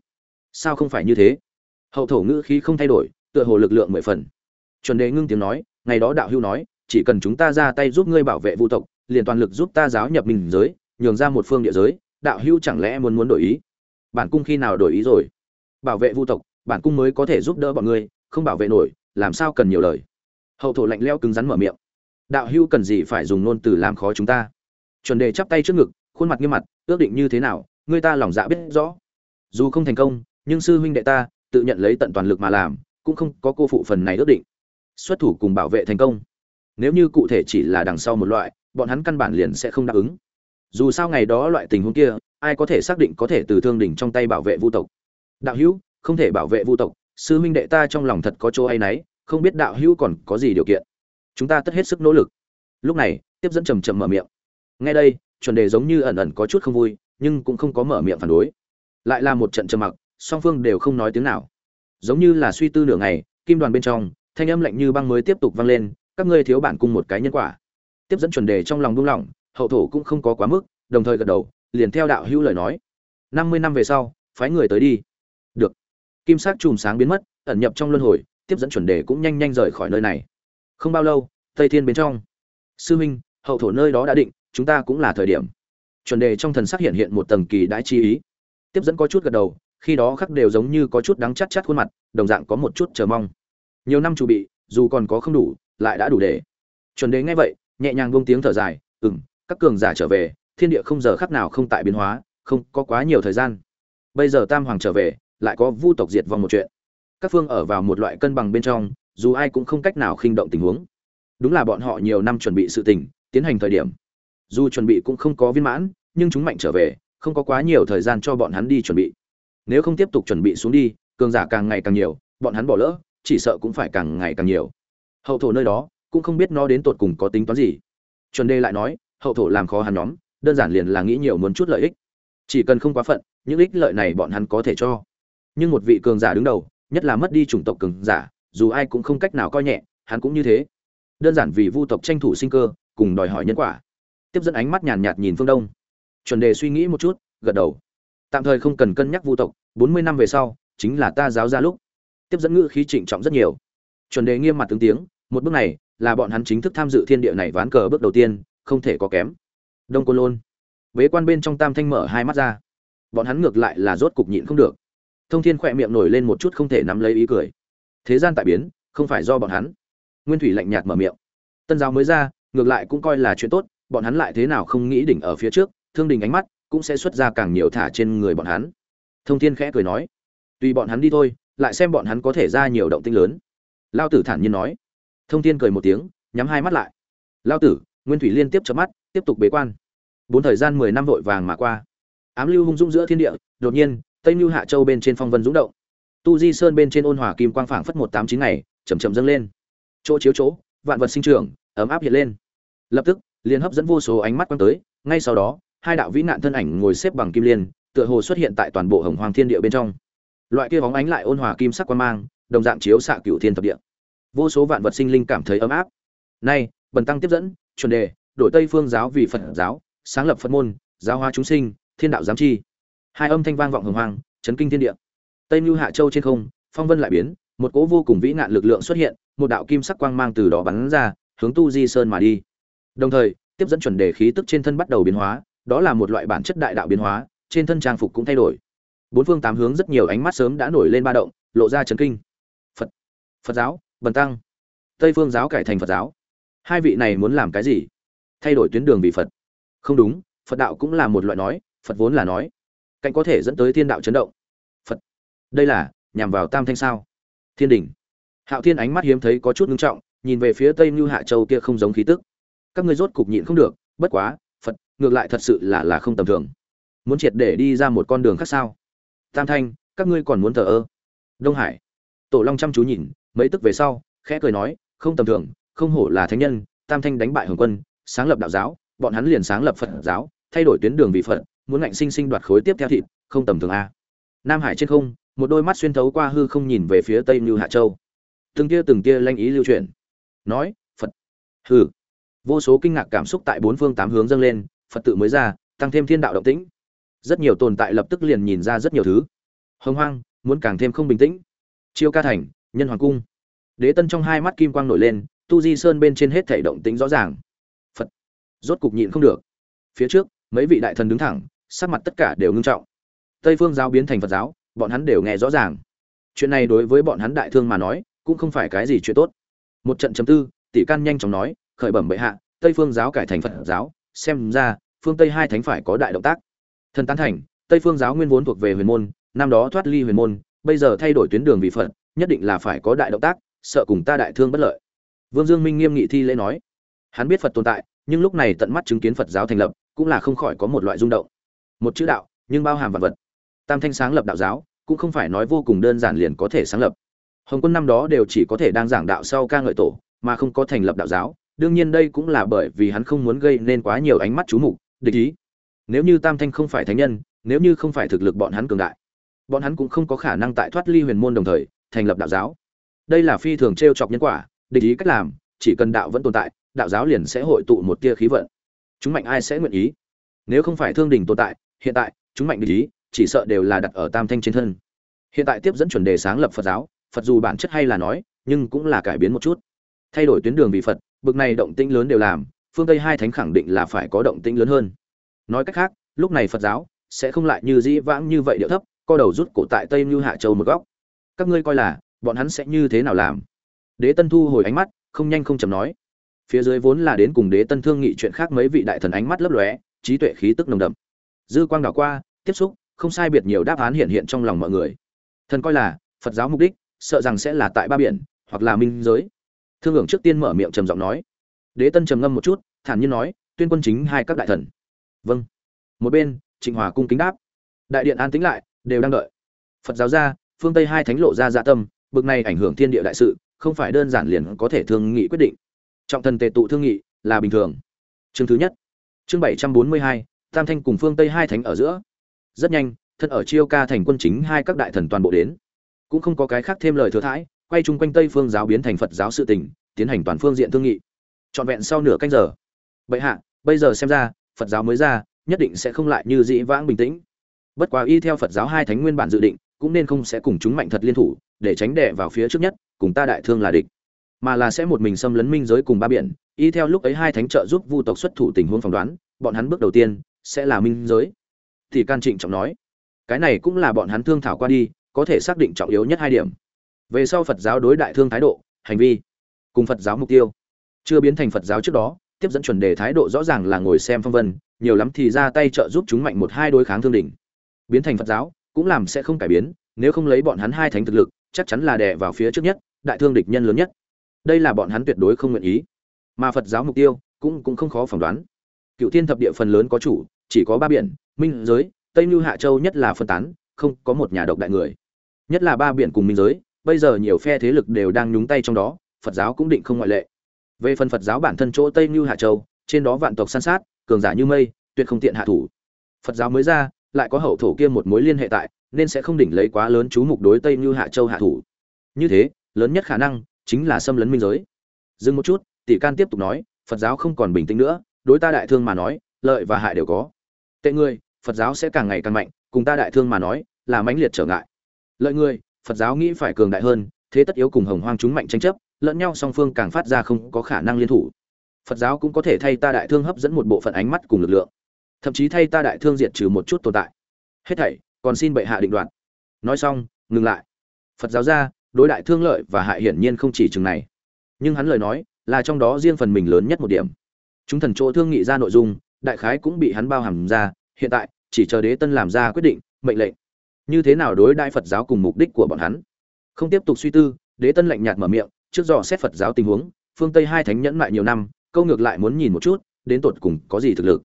Sao không phải như thế? Hậu thổ ngữ khí không thay đổi, tựa hồ lực lượng mười phần. Chuẩn đề ngưng tiếng nói, ngày đó đạo hữu nói, chỉ cần chúng ta ra tay giúp ngươi bảo vệ vũ tộc, liền toàn lực giúp ta giáo nhập minh giới, nhường ra một phương địa giới, đạo hữu chẳng lẽ muốn muốn đổi ý? Bản cung khi nào đổi ý rồi? Bảo vệ vu tộc bản cung mới có thể giúp đỡ bọn ngươi, không bảo vệ nổi, làm sao cần nhiều lời. Hậu thổ lạnh leo cứng rắn mở miệng. Đạo hữu cần gì phải dùng ngôn từ làm khó chúng ta? Chuẩn đề chắp tay trước ngực, khuôn mặt nghiêm mặt, ước định như thế nào, người ta lòng dạ biết rõ. Dù không thành công, nhưng sư huynh đệ ta, tự nhận lấy tận toàn lực mà làm, cũng không có cô phụ phần này ước định. Xuất thủ cùng bảo vệ thành công. Nếu như cụ thể chỉ là đằng sau một loại, bọn hắn căn bản liền sẽ không đáp ứng. Dù sao ngày đó loại tình huống kia, ai có thể xác định có thể từ thương đỉnh trong tay bảo vệ vu tộc? Đạo hữu không thể bảo vệ vu tộc, sư huynh đệ ta trong lòng thật có chỗ hay nấy không biết đạo hữu còn có gì điều kiện. Chúng ta tất hết sức nỗ lực. Lúc này, tiếp dẫn trầm trầm mở miệng. Ngay đây, chuẩn đề giống như ẩn ẩn có chút không vui, nhưng cũng không có mở miệng phản đối. Lại là một trận trầm mặc, song phương đều không nói tiếng nào. Giống như là suy tư nửa ngày, kim đoàn bên trong, thanh âm lạnh như băng mới tiếp tục vang lên, các ngươi thiếu bản cung một cái nhân quả. Tiếp dẫn chuẩn đề trong lòng buông lỏng, hậu thổ cũng không có quá mức, đồng thời gật đầu, liền theo đạo hữu lời nói. Năm mươi năm về sau, phái người tới đi kim sắc chùm sáng biến mất, ẩn nhập trong luân hồi, tiếp dẫn chuẩn đề cũng nhanh nhanh rời khỏi nơi này. Không bao lâu, tây thiên bên trong. Sư huynh hậu thổ nơi đó đã định, chúng ta cũng là thời điểm. Chuẩn đề trong thần sắc hiện hiện một tầng kỳ đãi chi ý. Tiếp dẫn có chút gật đầu, khi đó khắc đều giống như có chút đắng chắt chắt khuôn mặt, đồng dạng có một chút chờ mong. Nhiều năm chuẩn bị, dù còn có không đủ, lại đã đủ để. Chuẩn đề nghe vậy, nhẹ nhàng buông tiếng thở dài, ừm, các cường giả trở về, thiên địa không giờ khắc nào không tại biến hóa, không có quá nhiều thời gian. Bây giờ tam hoàng trở về lại có vu tộc diệt vong một chuyện. Các phương ở vào một loại cân bằng bên trong, dù ai cũng không cách nào khinh động tình huống. Đúng là bọn họ nhiều năm chuẩn bị sự tình, tiến hành thời điểm. Dù chuẩn bị cũng không có viên mãn, nhưng chúng mạnh trở về, không có quá nhiều thời gian cho bọn hắn đi chuẩn bị. Nếu không tiếp tục chuẩn bị xuống đi, cường giả càng ngày càng nhiều, bọn hắn bỏ lỡ, chỉ sợ cũng phải càng ngày càng nhiều. Hậu thổ nơi đó, cũng không biết nó đến tột cùng có tính toán gì. Chuẩn đê lại nói, hậu thổ làm khó hắn nhóm, đơn giản liền là nghĩ nhiều muốn chút lợi ích. Chỉ cần không quá phận, những ích lợi này bọn hắn có thể cho nhưng một vị cường giả đứng đầu, nhất là mất đi chủng tộc cường giả, dù ai cũng không cách nào coi nhẹ, hắn cũng như thế. Đơn giản vì vu tộc tranh thủ sinh cơ, cùng đòi hỏi nhân quả. Tiếp dẫn ánh mắt nhàn nhạt nhìn phương đông. Chuẩn đề suy nghĩ một chút, gật đầu. Tạm thời không cần cân nhắc vu tộc, bốn mươi năm về sau, chính là ta giáo ra lúc. Tiếp dẫn ngữ khí trịnh trọng rất nhiều. Chuẩn đề nghiêm mặt tướng tiếng, một bước này, là bọn hắn chính thức tham dự thiên địa này ván cờ bước đầu tiên, không thể có kém. Đông côn lôn. Bế quan bên trong tam thanh mở hai mắt ra. Bọn hắn ngược lại là rốt cục nhịn không được thông thiên khỏe miệng nổi lên một chút không thể nắm lấy ý cười. Thế gian tại biến, không phải do bọn hắn. Nguyên thủy lạnh nhạt mở miệng. Tân giáo mới ra, ngược lại cũng coi là chuyện tốt, bọn hắn lại thế nào không nghĩ đỉnh ở phía trước, thương đình ánh mắt cũng sẽ xuất ra càng nhiều thả trên người bọn hắn. Thông thiên khẽ cười nói, tùy bọn hắn đi thôi, lại xem bọn hắn có thể ra nhiều động tinh lớn. Lao tử thản nhiên nói. Thông thiên cười một tiếng, nhắm hai mắt lại. Lao tử, nguyên thủy liên tiếp chớp mắt, tiếp tục bế quan. Bốn thời gian mười năm vội vàng mà qua. Ám lưu hung dung giữa thiên địa, đột nhiên tây lưu hạ châu bên trên phong vân dũng động. Tu di sơn bên trên ôn hòa kim quang phảng phất một tám chín ngày chầm chậm dâng lên. Chỗ chiếu chỗ, vạn vật sinh trưởng, ấm áp hiện lên. Lập tức, liền hấp dẫn vô số ánh mắt quang tới, ngay sau đó, hai đạo vĩ nạn thân ảnh ngồi xếp bằng kim liên, tựa hồ xuất hiện tại toàn bộ hồng hoàng thiên địa bên trong. Loại kia bóng ánh lại ôn hòa kim sắc quang mang, đồng dạng chiếu xạ cựu thiên thập địa. Vô số vạn vật sinh linh cảm thấy ấm áp. Nay, bần tăng tiếp dẫn, chuẩn đề, đổi tây phương giáo vì phật giáo, sáng lập phật môn, giáo hóa chúng sinh, thiên đạo giám chi hai âm thanh vang vọng hồng hoang, chấn kinh thiên địa. Tây mưu hạ châu trên không, phong vân lại biến, một cỗ vô cùng vĩ nạn lực lượng xuất hiện, một đạo kim sắc quang mang từ đó bắn ra, hướng tu di sơn mà đi. Đồng thời, tiếp dẫn chuẩn đề khí tức trên thân bắt đầu biến hóa, đó là một loại bản chất đại đạo biến hóa, trên thân trang phục cũng thay đổi. Bốn phương tám hướng rất nhiều ánh mắt sớm đã nổi lên ba động, lộ ra chấn kinh. Phật phật giáo, bần tăng. Tây phương giáo cải thành phật giáo. Hai vị này muốn làm cái gì? Thay đổi tuyến đường vì phật. Không đúng, phật đạo cũng là một loại nói, phật vốn là nói cạnh có thể dẫn tới thiên đạo chấn động. Phật. Đây là, nhằm vào tam thanh sao? Thiên đình hạo thiên ánh mắt hiếm thấy có chút ngưng trọng, nhìn về phía tây mưu hạ châu kia không giống khí tức. Các ngươi rốt cục nhịn không được, bất quá, phật, ngược lại thật sự là là không tầm thường. Muốn triệt để đi ra một con đường khác sao? Tam thanh, các ngươi còn muốn thờ ơ? Đông hải. Tổ long chăm chú nhìn, mấy tức về sau, khẽ cười nói, không tầm thường, không hổ là thánh nhân, tam thanh đánh bại hồng quân, sáng lập đạo giáo, bọn hắn liền sáng lập phật giáo, thay đổi tuyến đường vị phật muốn ngạnh sinh sinh đoạt khối tiếp theo thịt, không tầm thường a. Nam hải trên không, một đôi mắt xuyên thấu qua hư không nhìn về phía tây như hạ châu. Từng tia từng tia lanh ý lưu truyền nói, phật. Hừ. Vô số kinh ngạc cảm xúc tại bốn phương tám hướng dâng lên, phật tự mới ra, tăng thêm thiên đạo động tĩnh. Rất nhiều tồn tại lập tức liền nhìn ra rất nhiều thứ. Hồng hoang, muốn càng thêm không bình tĩnh. Chiêu ca thành, nhân hoàng cung. Đế tân trong hai mắt kim quang nổi lên, tu di sơn bên trên hết thảy động tĩnh rõ ràng. Phật. Rốt cục nhịn không được. Phía trước, mấy vị đại thần đứng thẳng sắc mặt tất cả đều ngưng trọng. Tây phương giáo biến thành phật giáo, bọn hắn đều nghe rõ ràng. Chuyện này đối với bọn hắn đại thương mà nói, cũng không phải cái gì chuyện tốt. Một trận chấm tư, tỷ can nhanh chóng nói, khởi bẩm bệ hạ, tây phương giáo cải thành phật giáo, xem ra, phương tây hai thánh phải có đại động tác. Thần tán thành, tây phương giáo nguyên vốn thuộc về huyền môn, năm đó thoát ly huyền môn, bây giờ thay đổi tuyến đường vì phật, nhất định là phải có đại động tác, sợ cùng ta đại thương bất lợi. Vương dương minh nghiêm nghị thi lễ nói, hắn biết phật tồn tại, nhưng lúc này tận mắt chứng kiến phật giáo thành lập, cũng là không khỏi có một loại rung động một chữ đạo, nhưng bao hàm vật vật. Tam thanh sáng lập đạo giáo, cũng không phải nói vô cùng đơn giản liền có thể sáng lập. Hồng quân năm đó đều chỉ có thể đang giảng đạo sau ca ngợi tổ, mà không có thành lập đạo giáo. Đương nhiên đây cũng là bởi vì hắn không muốn gây nên quá nhiều ánh mắt chú mục, địch ý. Nếu như tam thanh không phải thánh nhân, nếu như không phải thực lực bọn hắn cường đại, bọn hắn cũng không có khả năng tại thoát ly huyền môn đồng thời thành lập đạo giáo. Đây là phi thường t r e o chọc nhân quả, địch ý cách làm, chỉ cần đạo vẫn tồn tại, đạo giáo liền sẽ hội tụ một tia khí vận. Chúng mạnh ai sẽ nguyện ý? Nếu không phải thương đình tồn tại hiện tại, chúng mạnh địch ý, chỉ sợ đều là đặt ở tam thanh trên thân. Hiện tại tiếp dẫn chuẩn đề sáng lập phật giáo, phật dù bản chất hay là nói, nhưng cũng là cải biến một chút. Thay đổi tuyến đường vì phật, bực này động tĩnh lớn đều làm, phương tây hai thánh khẳng định là phải có động tĩnh lớn hơn. Nói cách khác, lúc này phật giáo sẽ không lại như dĩ vãng như vậy điệu thấp, co đầu rút cổ tại tây như hạ châu một góc. Các ngươi coi là, bọn hắn sẽ như thế nào làm? Đế tân thu hồi ánh mắt, không nhanh không chầm nói. Phía dưới vốn là đến cùng đế tân thương nghị chuyện khác mấy vị đại thần ánh mắt lấp lóe, trí tuệ khí tức nồng đậm dư quang đảo qua, tiếp xúc, không sai biệt nhiều đáp án hiện hiện trong lòng mọi người. Thần coi là, phật giáo mục đích, sợ rằng sẽ là tại ba biển, hoặc là minh giới. Thương hưởng trước tiên mở miệng trầm giọng nói. Đế tân trầm ngâm một chút, thản nhiên nói, tuyên quân chính hai các đại thần. Vâng. Một bên, trịnh hòa cung kính đáp. Đại điện an tĩnh lại, đều đang đợi. Phật giáo gia phương tây hai thánh lộ ra dạ tâm, bực này ảnh hưởng thiên địa đại sự, không phải đơn giản liền có thể thương nghị quyết định. Trọng thần tề tụ thương nghị, là bình thường. Chương thứ nhất. Chương bảy trăm bốn mươi hai tam thanh cùng phương tây hai thánh ở giữa. Rất nhanh, thân ở chiêu ca thành quân chính hai các đại thần toàn bộ đến. Cũng không có cái khác thêm lời thừa thãi, quay chung quanh tây phương giáo biến thành phật giáo sự tình, tiến hành toàn phương diện thương nghị. Trọn vẹn sau nửa canh giờ. Bệ hạ, bây giờ xem ra, phật giáo mới ra, nhất định sẽ không lại như dĩ vãng bình tĩnh. Bất quá y theo phật giáo hai thánh nguyên bản dự định, cũng nên không sẽ cùng chúng mạnh thật liên thủ, để tránh đẻ vào phía trước nhất, cùng ta đại thương là địch. Mà là sẽ một mình xâm lấn minh giới cùng ba biển, y theo lúc ấy hai thánh trợ giúp vu tộc xuất thủ tình huống phỏng đoán, bọn hắn bước đầu tiên sẽ là minh giới. Thì can trịnh trọng nói, cái này cũng là bọn hắn thương thảo qua đi, có thể xác định trọng yếu nhất hai điểm. Về sau phật giáo đối đại thương thái độ, hành vi, cùng phật giáo mục tiêu. Chưa biến thành phật giáo trước đó, tiếp dẫn chuẩn đề thái độ rõ ràng là ngồi xem phong vân, nhiều lắm thì ra tay trợ giúp chúng mạnh một hai đối kháng thương đỉnh. Biến thành phật giáo, cũng làm sẽ không cải biến, nếu không lấy bọn hắn hai thánh thực lực, chắc chắn là đè vào phía trước nhất, đại thương địch nhân lớn nhất. Đây là bọn hắn tuyệt đối không nguyện ý. Mà phật giáo mục tiêu, cũng cũng không khó phỏng đoán. Cựu thiên thập địa phần lớn có chủ chỉ có ba biển, minh giới, tây như hạ châu nhất là phân tán, không có một nhà độc đại người. Nhất là ba biển cùng minh giới, bây giờ nhiều phe thế lực đều đang nhúng tay trong đó, phật giáo cũng định không ngoại lệ. Về phần phật giáo bản thân chỗ tây như hạ châu, trên đó vạn tộc san sát, cường giả như mây, tuyệt không tiện hạ thủ. Phật giáo mới ra, lại có hậu thổ kia một mối liên hệ tại, nên sẽ không đỉnh lấy quá lớn chú mục đối tây như hạ châu hạ thủ. Như thế, lớn nhất khả năng chính là xâm lấn minh giới. Dừng một chút, tỷ can tiếp tục nói, phật giáo không còn bình tĩnh nữa, đối ta đại thương mà nói, lợi và hại đều có tệ ngươi, phật giáo sẽ càng ngày càng mạnh, cùng ta đại thương mà nói, là mãnh liệt trở ngại. Lợi ngươi, phật giáo nghĩ phải cường đại hơn, thế tất yếu cùng hồng hoang chúng mạnh tranh chấp, lẫn nhau song phương càng phát ra không có khả năng liên thủ. Phật giáo cũng có thể thay ta đại thương hấp dẫn một bộ phận ánh mắt cùng lực lượng. Thậm chí thay ta đại thương diệt trừ một chút tồn tại. Hết thảy, còn xin bệ hạ định đoạt. Nói xong, ngừng lại. Phật giáo gia đối đại thương lợi và hại hiển nhiên không chỉ chừng này. Nhưng hắn lời nói, là trong đó riêng phần mình lớn nhất một điểm. Chúng thần chỗ thương nghị ra nội dung đại khái cũng bị hắn bao hàm ra, hiện tại, chỉ chờ đế tân làm ra quyết định, mệnh lệnh. Như thế nào đối đại phật giáo cùng mục đích của bọn hắn? Không tiếp tục suy tư, đế tân lạnh nhạt mở miệng, trước dò xét phật giáo tình huống, phương tây hai thánh nhẫn mại nhiều năm, câu ngược lại muốn nhìn một chút, đến tột cùng có gì thực lực.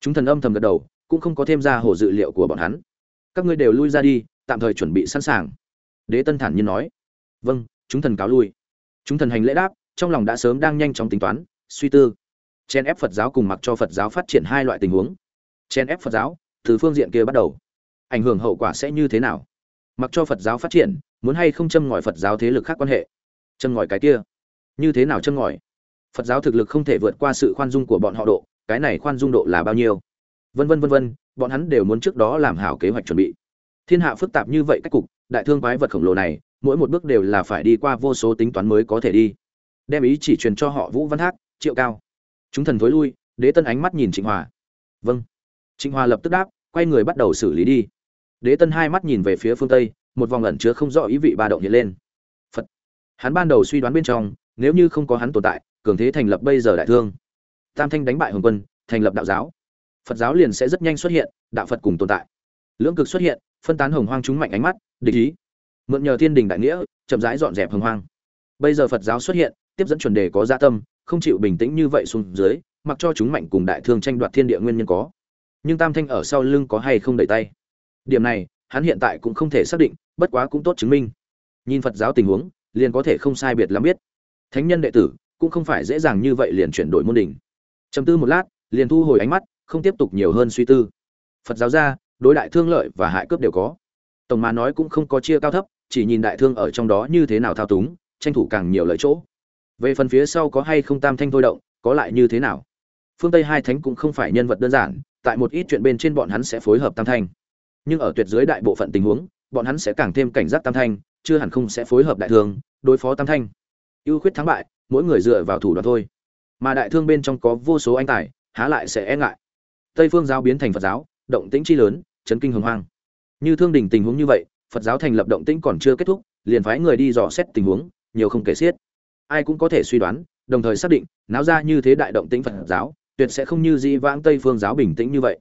Chúng thần âm thầm gật đầu, cũng không có thêm ra hồ dự liệu của bọn hắn. Các ngươi đều lui ra đi, tạm thời chuẩn bị sẵn sàng. Đế tân thản nhiên nói. Vâng chúng thần cáo lui. Chúng thần hành lễ đáp, trong lòng đã sớm đang nhanh chóng tính toán, suy tư chen ép phật giáo cùng mặc cho phật giáo phát triển hai loại tình huống. Chen ép phật giáo, từ phương diện kia bắt đầu. Ảnh hưởng hậu quả sẽ như thế nào? Mặc cho phật giáo phát triển, muốn hay không châm ngòi phật giáo thế lực khác quan hệ? Châm ngòi cái kia. Như thế nào châm ngòi? Phật giáo thực lực không thể vượt qua sự khoan dung của bọn họ độ, cái này khoan dung độ là bao nhiêu? Vân vân vân vân, bọn hắn đều muốn trước đó làm hảo kế hoạch chuẩn bị. Thiên hạ phức tạp như vậy cách cục, đại thương quái vật khổng lồ này, mỗi một bước đều là phải đi qua vô số tính toán mới có thể đi. Đem ý chỉ truyền cho họ vũ văn thác triệu cao chúng thần thối lui, đế tân ánh mắt nhìn trịnh hòa. Vâng. Trịnh hòa lập tức đáp, quay người bắt đầu xử lý đi. Đế tân hai mắt nhìn về phía phương tây, một vòng ẩn chứa không rõ ý vị ba động hiện lên. Phật. Hắn ban đầu suy đoán bên trong, nếu như không có hắn tồn tại, cường thế thành lập bây giờ đại thương. Tam thanh đánh bại hồng quân, thành lập đạo giáo. Phật giáo liền sẽ rất nhanh xuất hiện, đạo phật cùng tồn tại. Lưỡng cực xuất hiện, phân tán hồng hoang chúng mạnh ánh mắt, địch ý. Mượn nhờ thiên đình đại nghĩa, chậm rãi dọn dẹp hồng hoang. Bây giờ phật giáo xuất hiện, tiếp dẫn chuẩn đề có gia tâm không chịu bình tĩnh như vậy xuống dưới, mặc cho chúng mạnh cùng đại thương tranh đoạt thiên địa nguyên nhân có. Nhưng tam thanh ở sau lưng có hay không đẩy tay? Điểm này, hắn hiện tại cũng không thể xác định, bất quá cũng tốt chứng minh. Nhìn phật giáo tình huống, liền có thể không sai biệt lắm biết. Thánh nhân đệ tử, cũng không phải dễ dàng như vậy liền chuyển đổi môn đỉnh. Chầm tư một lát, liền thu hồi ánh mắt, không tiếp tục nhiều hơn suy tư. Phật giáo ra, đối đại thương lợi và hại cướp đều có. Tổng mà nói cũng không có chia cao thấp, chỉ nhìn đại thương ở trong đó như thế nào thao túng, tranh thủ càng nhiều lợi chỗ về phần phía sau có hay không tam thanh thôi động, có lại như thế nào? Phương tây hai thánh cũng không phải nhân vật đơn giản, tại một ít chuyện bên trên bọn hắn sẽ phối hợp tam thanh. Nhưng ở tuyệt dưới đại bộ phận tình huống, bọn hắn sẽ càng thêm cảnh giác tam thanh, chưa hẳn không sẽ phối hợp đại thương, đối phó tam thanh. Ưu khuyết thắng bại, mỗi người dựa vào thủ đoạn thôi. Mà đại thương bên trong có vô số anh tài, há lại sẽ e ngại. Tây phương giáo biến thành phật giáo, động tĩnh chi lớn, chấn kinh hồng hoang. Như thương đình tình huống như vậy, phật giáo thành lập động tĩnh còn chưa kết thúc, liền phái người đi dò xét tình huống, nhiều không kể xiết ai cũng có thể suy đoán, đồng thời xác định, náo ra như thế đại động tĩnh phật giáo, tuyệt sẽ không như di vãng tây phương giáo bình tĩnh như vậy.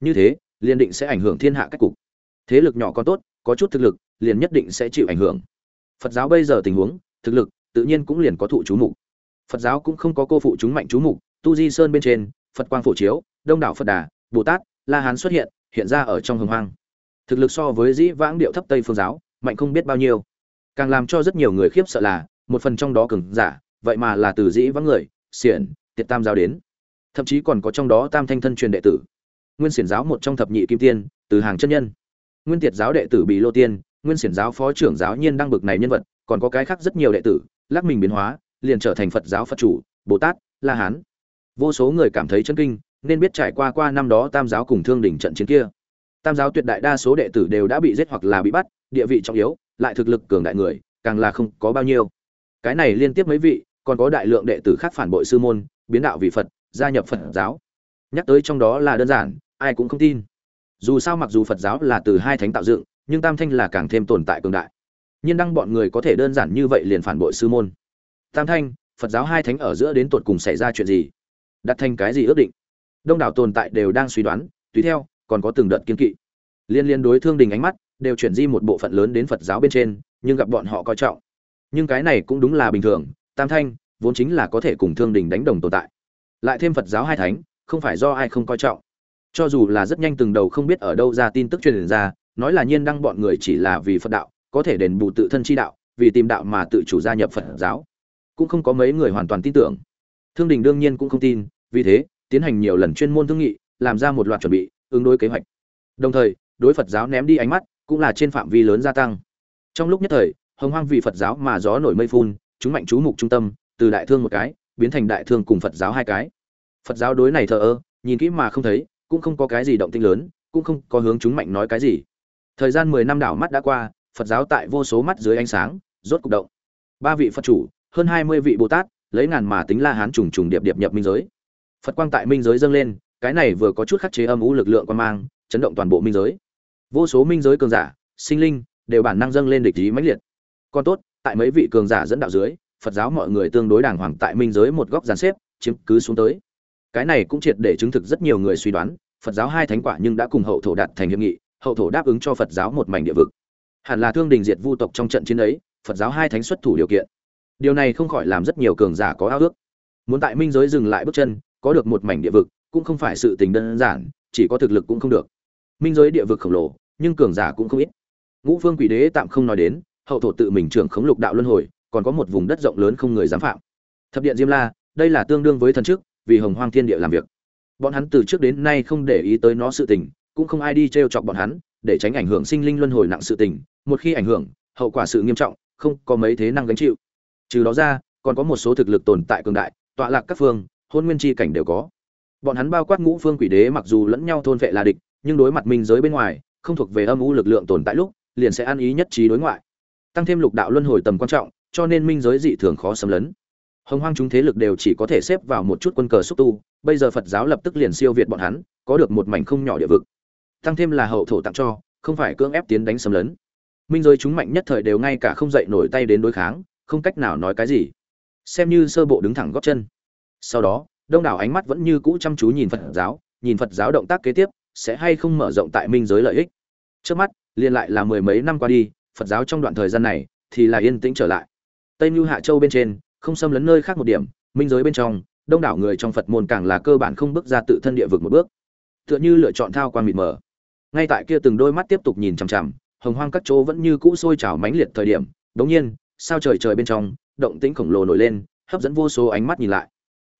Như thế, liền định sẽ ảnh hưởng thiên hạ cách cục. Thế lực nhỏ có tốt, có chút thực lực, liền nhất định sẽ chịu ảnh hưởng. Phật giáo bây giờ tình huống, thực lực, tự nhiên cũng liền có thụ chú mục. Phật giáo cũng không có cô phụ chúng mạnh chú mục, tu di sơn bên trên, phật quang phổ chiếu, đông đảo phật đà, bồ tát, la hán xuất hiện hiện ra ở trong hồng hoang. Thực lực so với dĩ vãng điệu thấp tây phương giáo, mạnh không biết bao nhiêu. Càng làm cho rất nhiều người khiếp sợ là một phần trong đó cường giả, vậy mà là từ dĩ vắng người, xiển, tiệt tam giáo đến. Thậm chí còn có trong đó tam thanh thân truyền đệ tử. Nguyên xiển giáo một trong thập nhị kim tiên, từ hàng chân nhân. Nguyên tiệt giáo đệ tử bị lô tiên, nguyên xiển giáo phó trưởng giáo nhiên đăng bực này nhân vật, còn có cái khác rất nhiều đệ tử, lắc mình biến hóa, liền trở thành phật giáo phật chủ, bồ tát, la hán. Vô số người cảm thấy chân kinh, nên biết trải qua qua năm đó tam giáo cùng thương đỉnh trận chiến kia. Tam giáo tuyệt đại đa số đệ tử đều đã bị giết hoặc là bị bắt, địa vị trọng yếu, lại thực lực cường đại người, càng là không có bao nhiêu cái này liên tiếp mấy vị, còn có đại lượng đệ tử khác phản bội sư môn, biến đạo vị phật, gia nhập phật giáo. Nhắc tới trong đó là đơn giản, ai cũng không tin. Dù sao mặc dù phật giáo là từ hai thánh tạo dựng, nhưng tam thanh là càng thêm tồn tại cường đại. Nhiên đăng bọn người có thể đơn giản như vậy liền phản bội sư môn. Tam thanh, phật giáo hai thánh ở giữa đến tột cùng xảy ra chuyện gì? Đặt thành cái gì ước định? Đông đảo tồn tại đều đang suy đoán, tùy theo, còn có từng đợt kiên kỵ. Liên liên đối thương đình ánh mắt, đều chuyển di một bộ phận lớn đến phật giáo bên trên, nhưng gặp bọn họ coi trọng nhưng cái này cũng đúng là bình thường, tam thanh vốn chính là có thể cùng thương đình đánh đồng tồn tại. Lại thêm phật giáo hai thánh, không phải do ai không coi trọng. Cho dù là rất nhanh từng đầu không biết ở đâu ra tin tức truyền ra, nói là nhiên đăng bọn người chỉ là vì phật đạo, có thể đền bù tự thân chi đạo, vì tìm đạo mà tự chủ gia nhập phật giáo. Cũng không có mấy người hoàn toàn tin tưởng. Thương đình đương nhiên cũng không tin, vì thế, tiến hành nhiều lần chuyên môn thương nghị, làm ra một loạt chuẩn bị, ứng đối kế hoạch. Đồng thời, đối phật giáo ném đi ánh mắt, cũng là trên phạm vi lớn gia tăng. Trong lúc nhất thời hồng hoang vì phật giáo mà gió nổi mây phun, chúng mạnh chú mục trung tâm, từ đại thương một cái, biến thành đại thương cùng phật giáo hai cái. Phật giáo đối này thờ ơ, nhìn kỹ mà không thấy, cũng không có cái gì động tinh lớn, cũng không có hướng chúng mạnh nói cái gì. Thời gian mười năm đảo mắt đã qua, phật giáo tại vô số mắt dưới ánh sáng, rốt cục động. Ba vị phật chủ, hơn hai mươi vị bồ tát lấy ngàn mà tính la hán trùng trùng điệp điệp nhập minh giới. Phật quang tại minh giới dâng lên, cái này vừa có chút khắc chế âm u lực lượng quan mang, chấn động toàn bộ minh giới. Vô số minh giới cường giả, sinh linh, đều bản năng dâng lên địch ý mãnh liệt còn tốt, tại mấy vị cường giả dẫn đạo dưới, phật giáo mọi người tương đối đàng hoàng tại minh giới một góc dàn xếp, chiếm cứ xuống tới. Cái này cũng triệt để chứng thực rất nhiều người suy đoán, phật giáo hai thánh quả nhưng đã cùng hậu thổ đạt thành hiệp nghị, hậu thổ đáp ứng cho phật giáo một mảnh địa vực. Hẳn là thương đình diệt vu tộc trong trận chiến ấy, phật giáo hai thánh xuất thủ điều kiện. Điều này không khỏi làm rất nhiều cường giả có ao ước. Muốn tại minh giới dừng lại bước chân, có được một mảnh địa vực, cũng không phải sự tình đơn giản, chỉ có thực lực cũng không được. Minh giới địa vực khổng lồ, nhưng cường giả cũng không ít. Ngũ phương quỷ đế tạm không nói đến hậu thổ tự mình trưởng khống lục đạo luân hồi còn có một vùng đất rộng lớn không người dám phạm. Thập điện diêm la đây là tương đương với thần chức, vì hồng hoang thiên địa làm việc. Bọn hắn từ trước đến nay không để ý tới nó sự tình cũng không ai đi t r e o chọc bọn hắn để tránh ảnh hưởng sinh linh luân hồi nặng sự tình một khi ảnh hưởng hậu quả sự nghiêm trọng không có mấy thế năng gánh chịu. Trừ đó ra còn có một số thực lực tồn tại cường đại tọa lạc các phương hôn nguyên chi cảnh đều có. Bọn hắn bao quát ngũ phương quỷ đế mặc dù lẫn nhau thôn vệ là địch nhưng đối mặt minh giới bên ngoài không thuộc về âm u lực lượng tồn tại lúc liền sẽ ăn ý nhất trí đối ngoại tăng thêm lục đạo luân hồi tầm quan trọng, cho nên minh giới dị thường khó xâm lấn. Hồng hoang chúng thế lực đều chỉ có thể xếp vào một chút quân cờ xúc tu, bây giờ phật giáo lập tức liền siêu việt bọn hắn, có được một mảnh không nhỏ địa vực. Tăng thêm là hậu thổ tặng cho, không phải cưỡng ép tiến đánh xâm lấn. Minh giới chúng mạnh nhất thời đều ngay cả không dậy nổi tay đến đối kháng, không cách nào nói cái gì. Xem như sơ bộ đứng thẳng góp chân. Sau đó, đông đảo ánh mắt vẫn như cũ chăm chú nhìn phật giáo, nhìn phật giáo động tác kế tiếp, sẽ hay không mở rộng tại minh giới lợi ích. Trước mắt liên lại là mười mấy năm qua đi phật giáo trong đoạn thời gian này thì là yên tĩnh trở lại. Tây mưu hạ châu bên trên, không xâm lấn nơi khác một điểm, minh giới bên trong, đông đảo người trong phật môn càng là cơ bản không bước ra tự thân địa vực một bước. Tựa như lựa chọn thao quan mịt mờ. Ngay tại kia từng đôi mắt tiếp tục nhìn chằm chằm, hồng hoang các chỗ vẫn như cũ sôi trào mãnh liệt thời điểm, đống nhiên, sao trời trời bên trong, động tĩnh khổng lồ nổi lên, hấp dẫn vô số ánh mắt nhìn lại.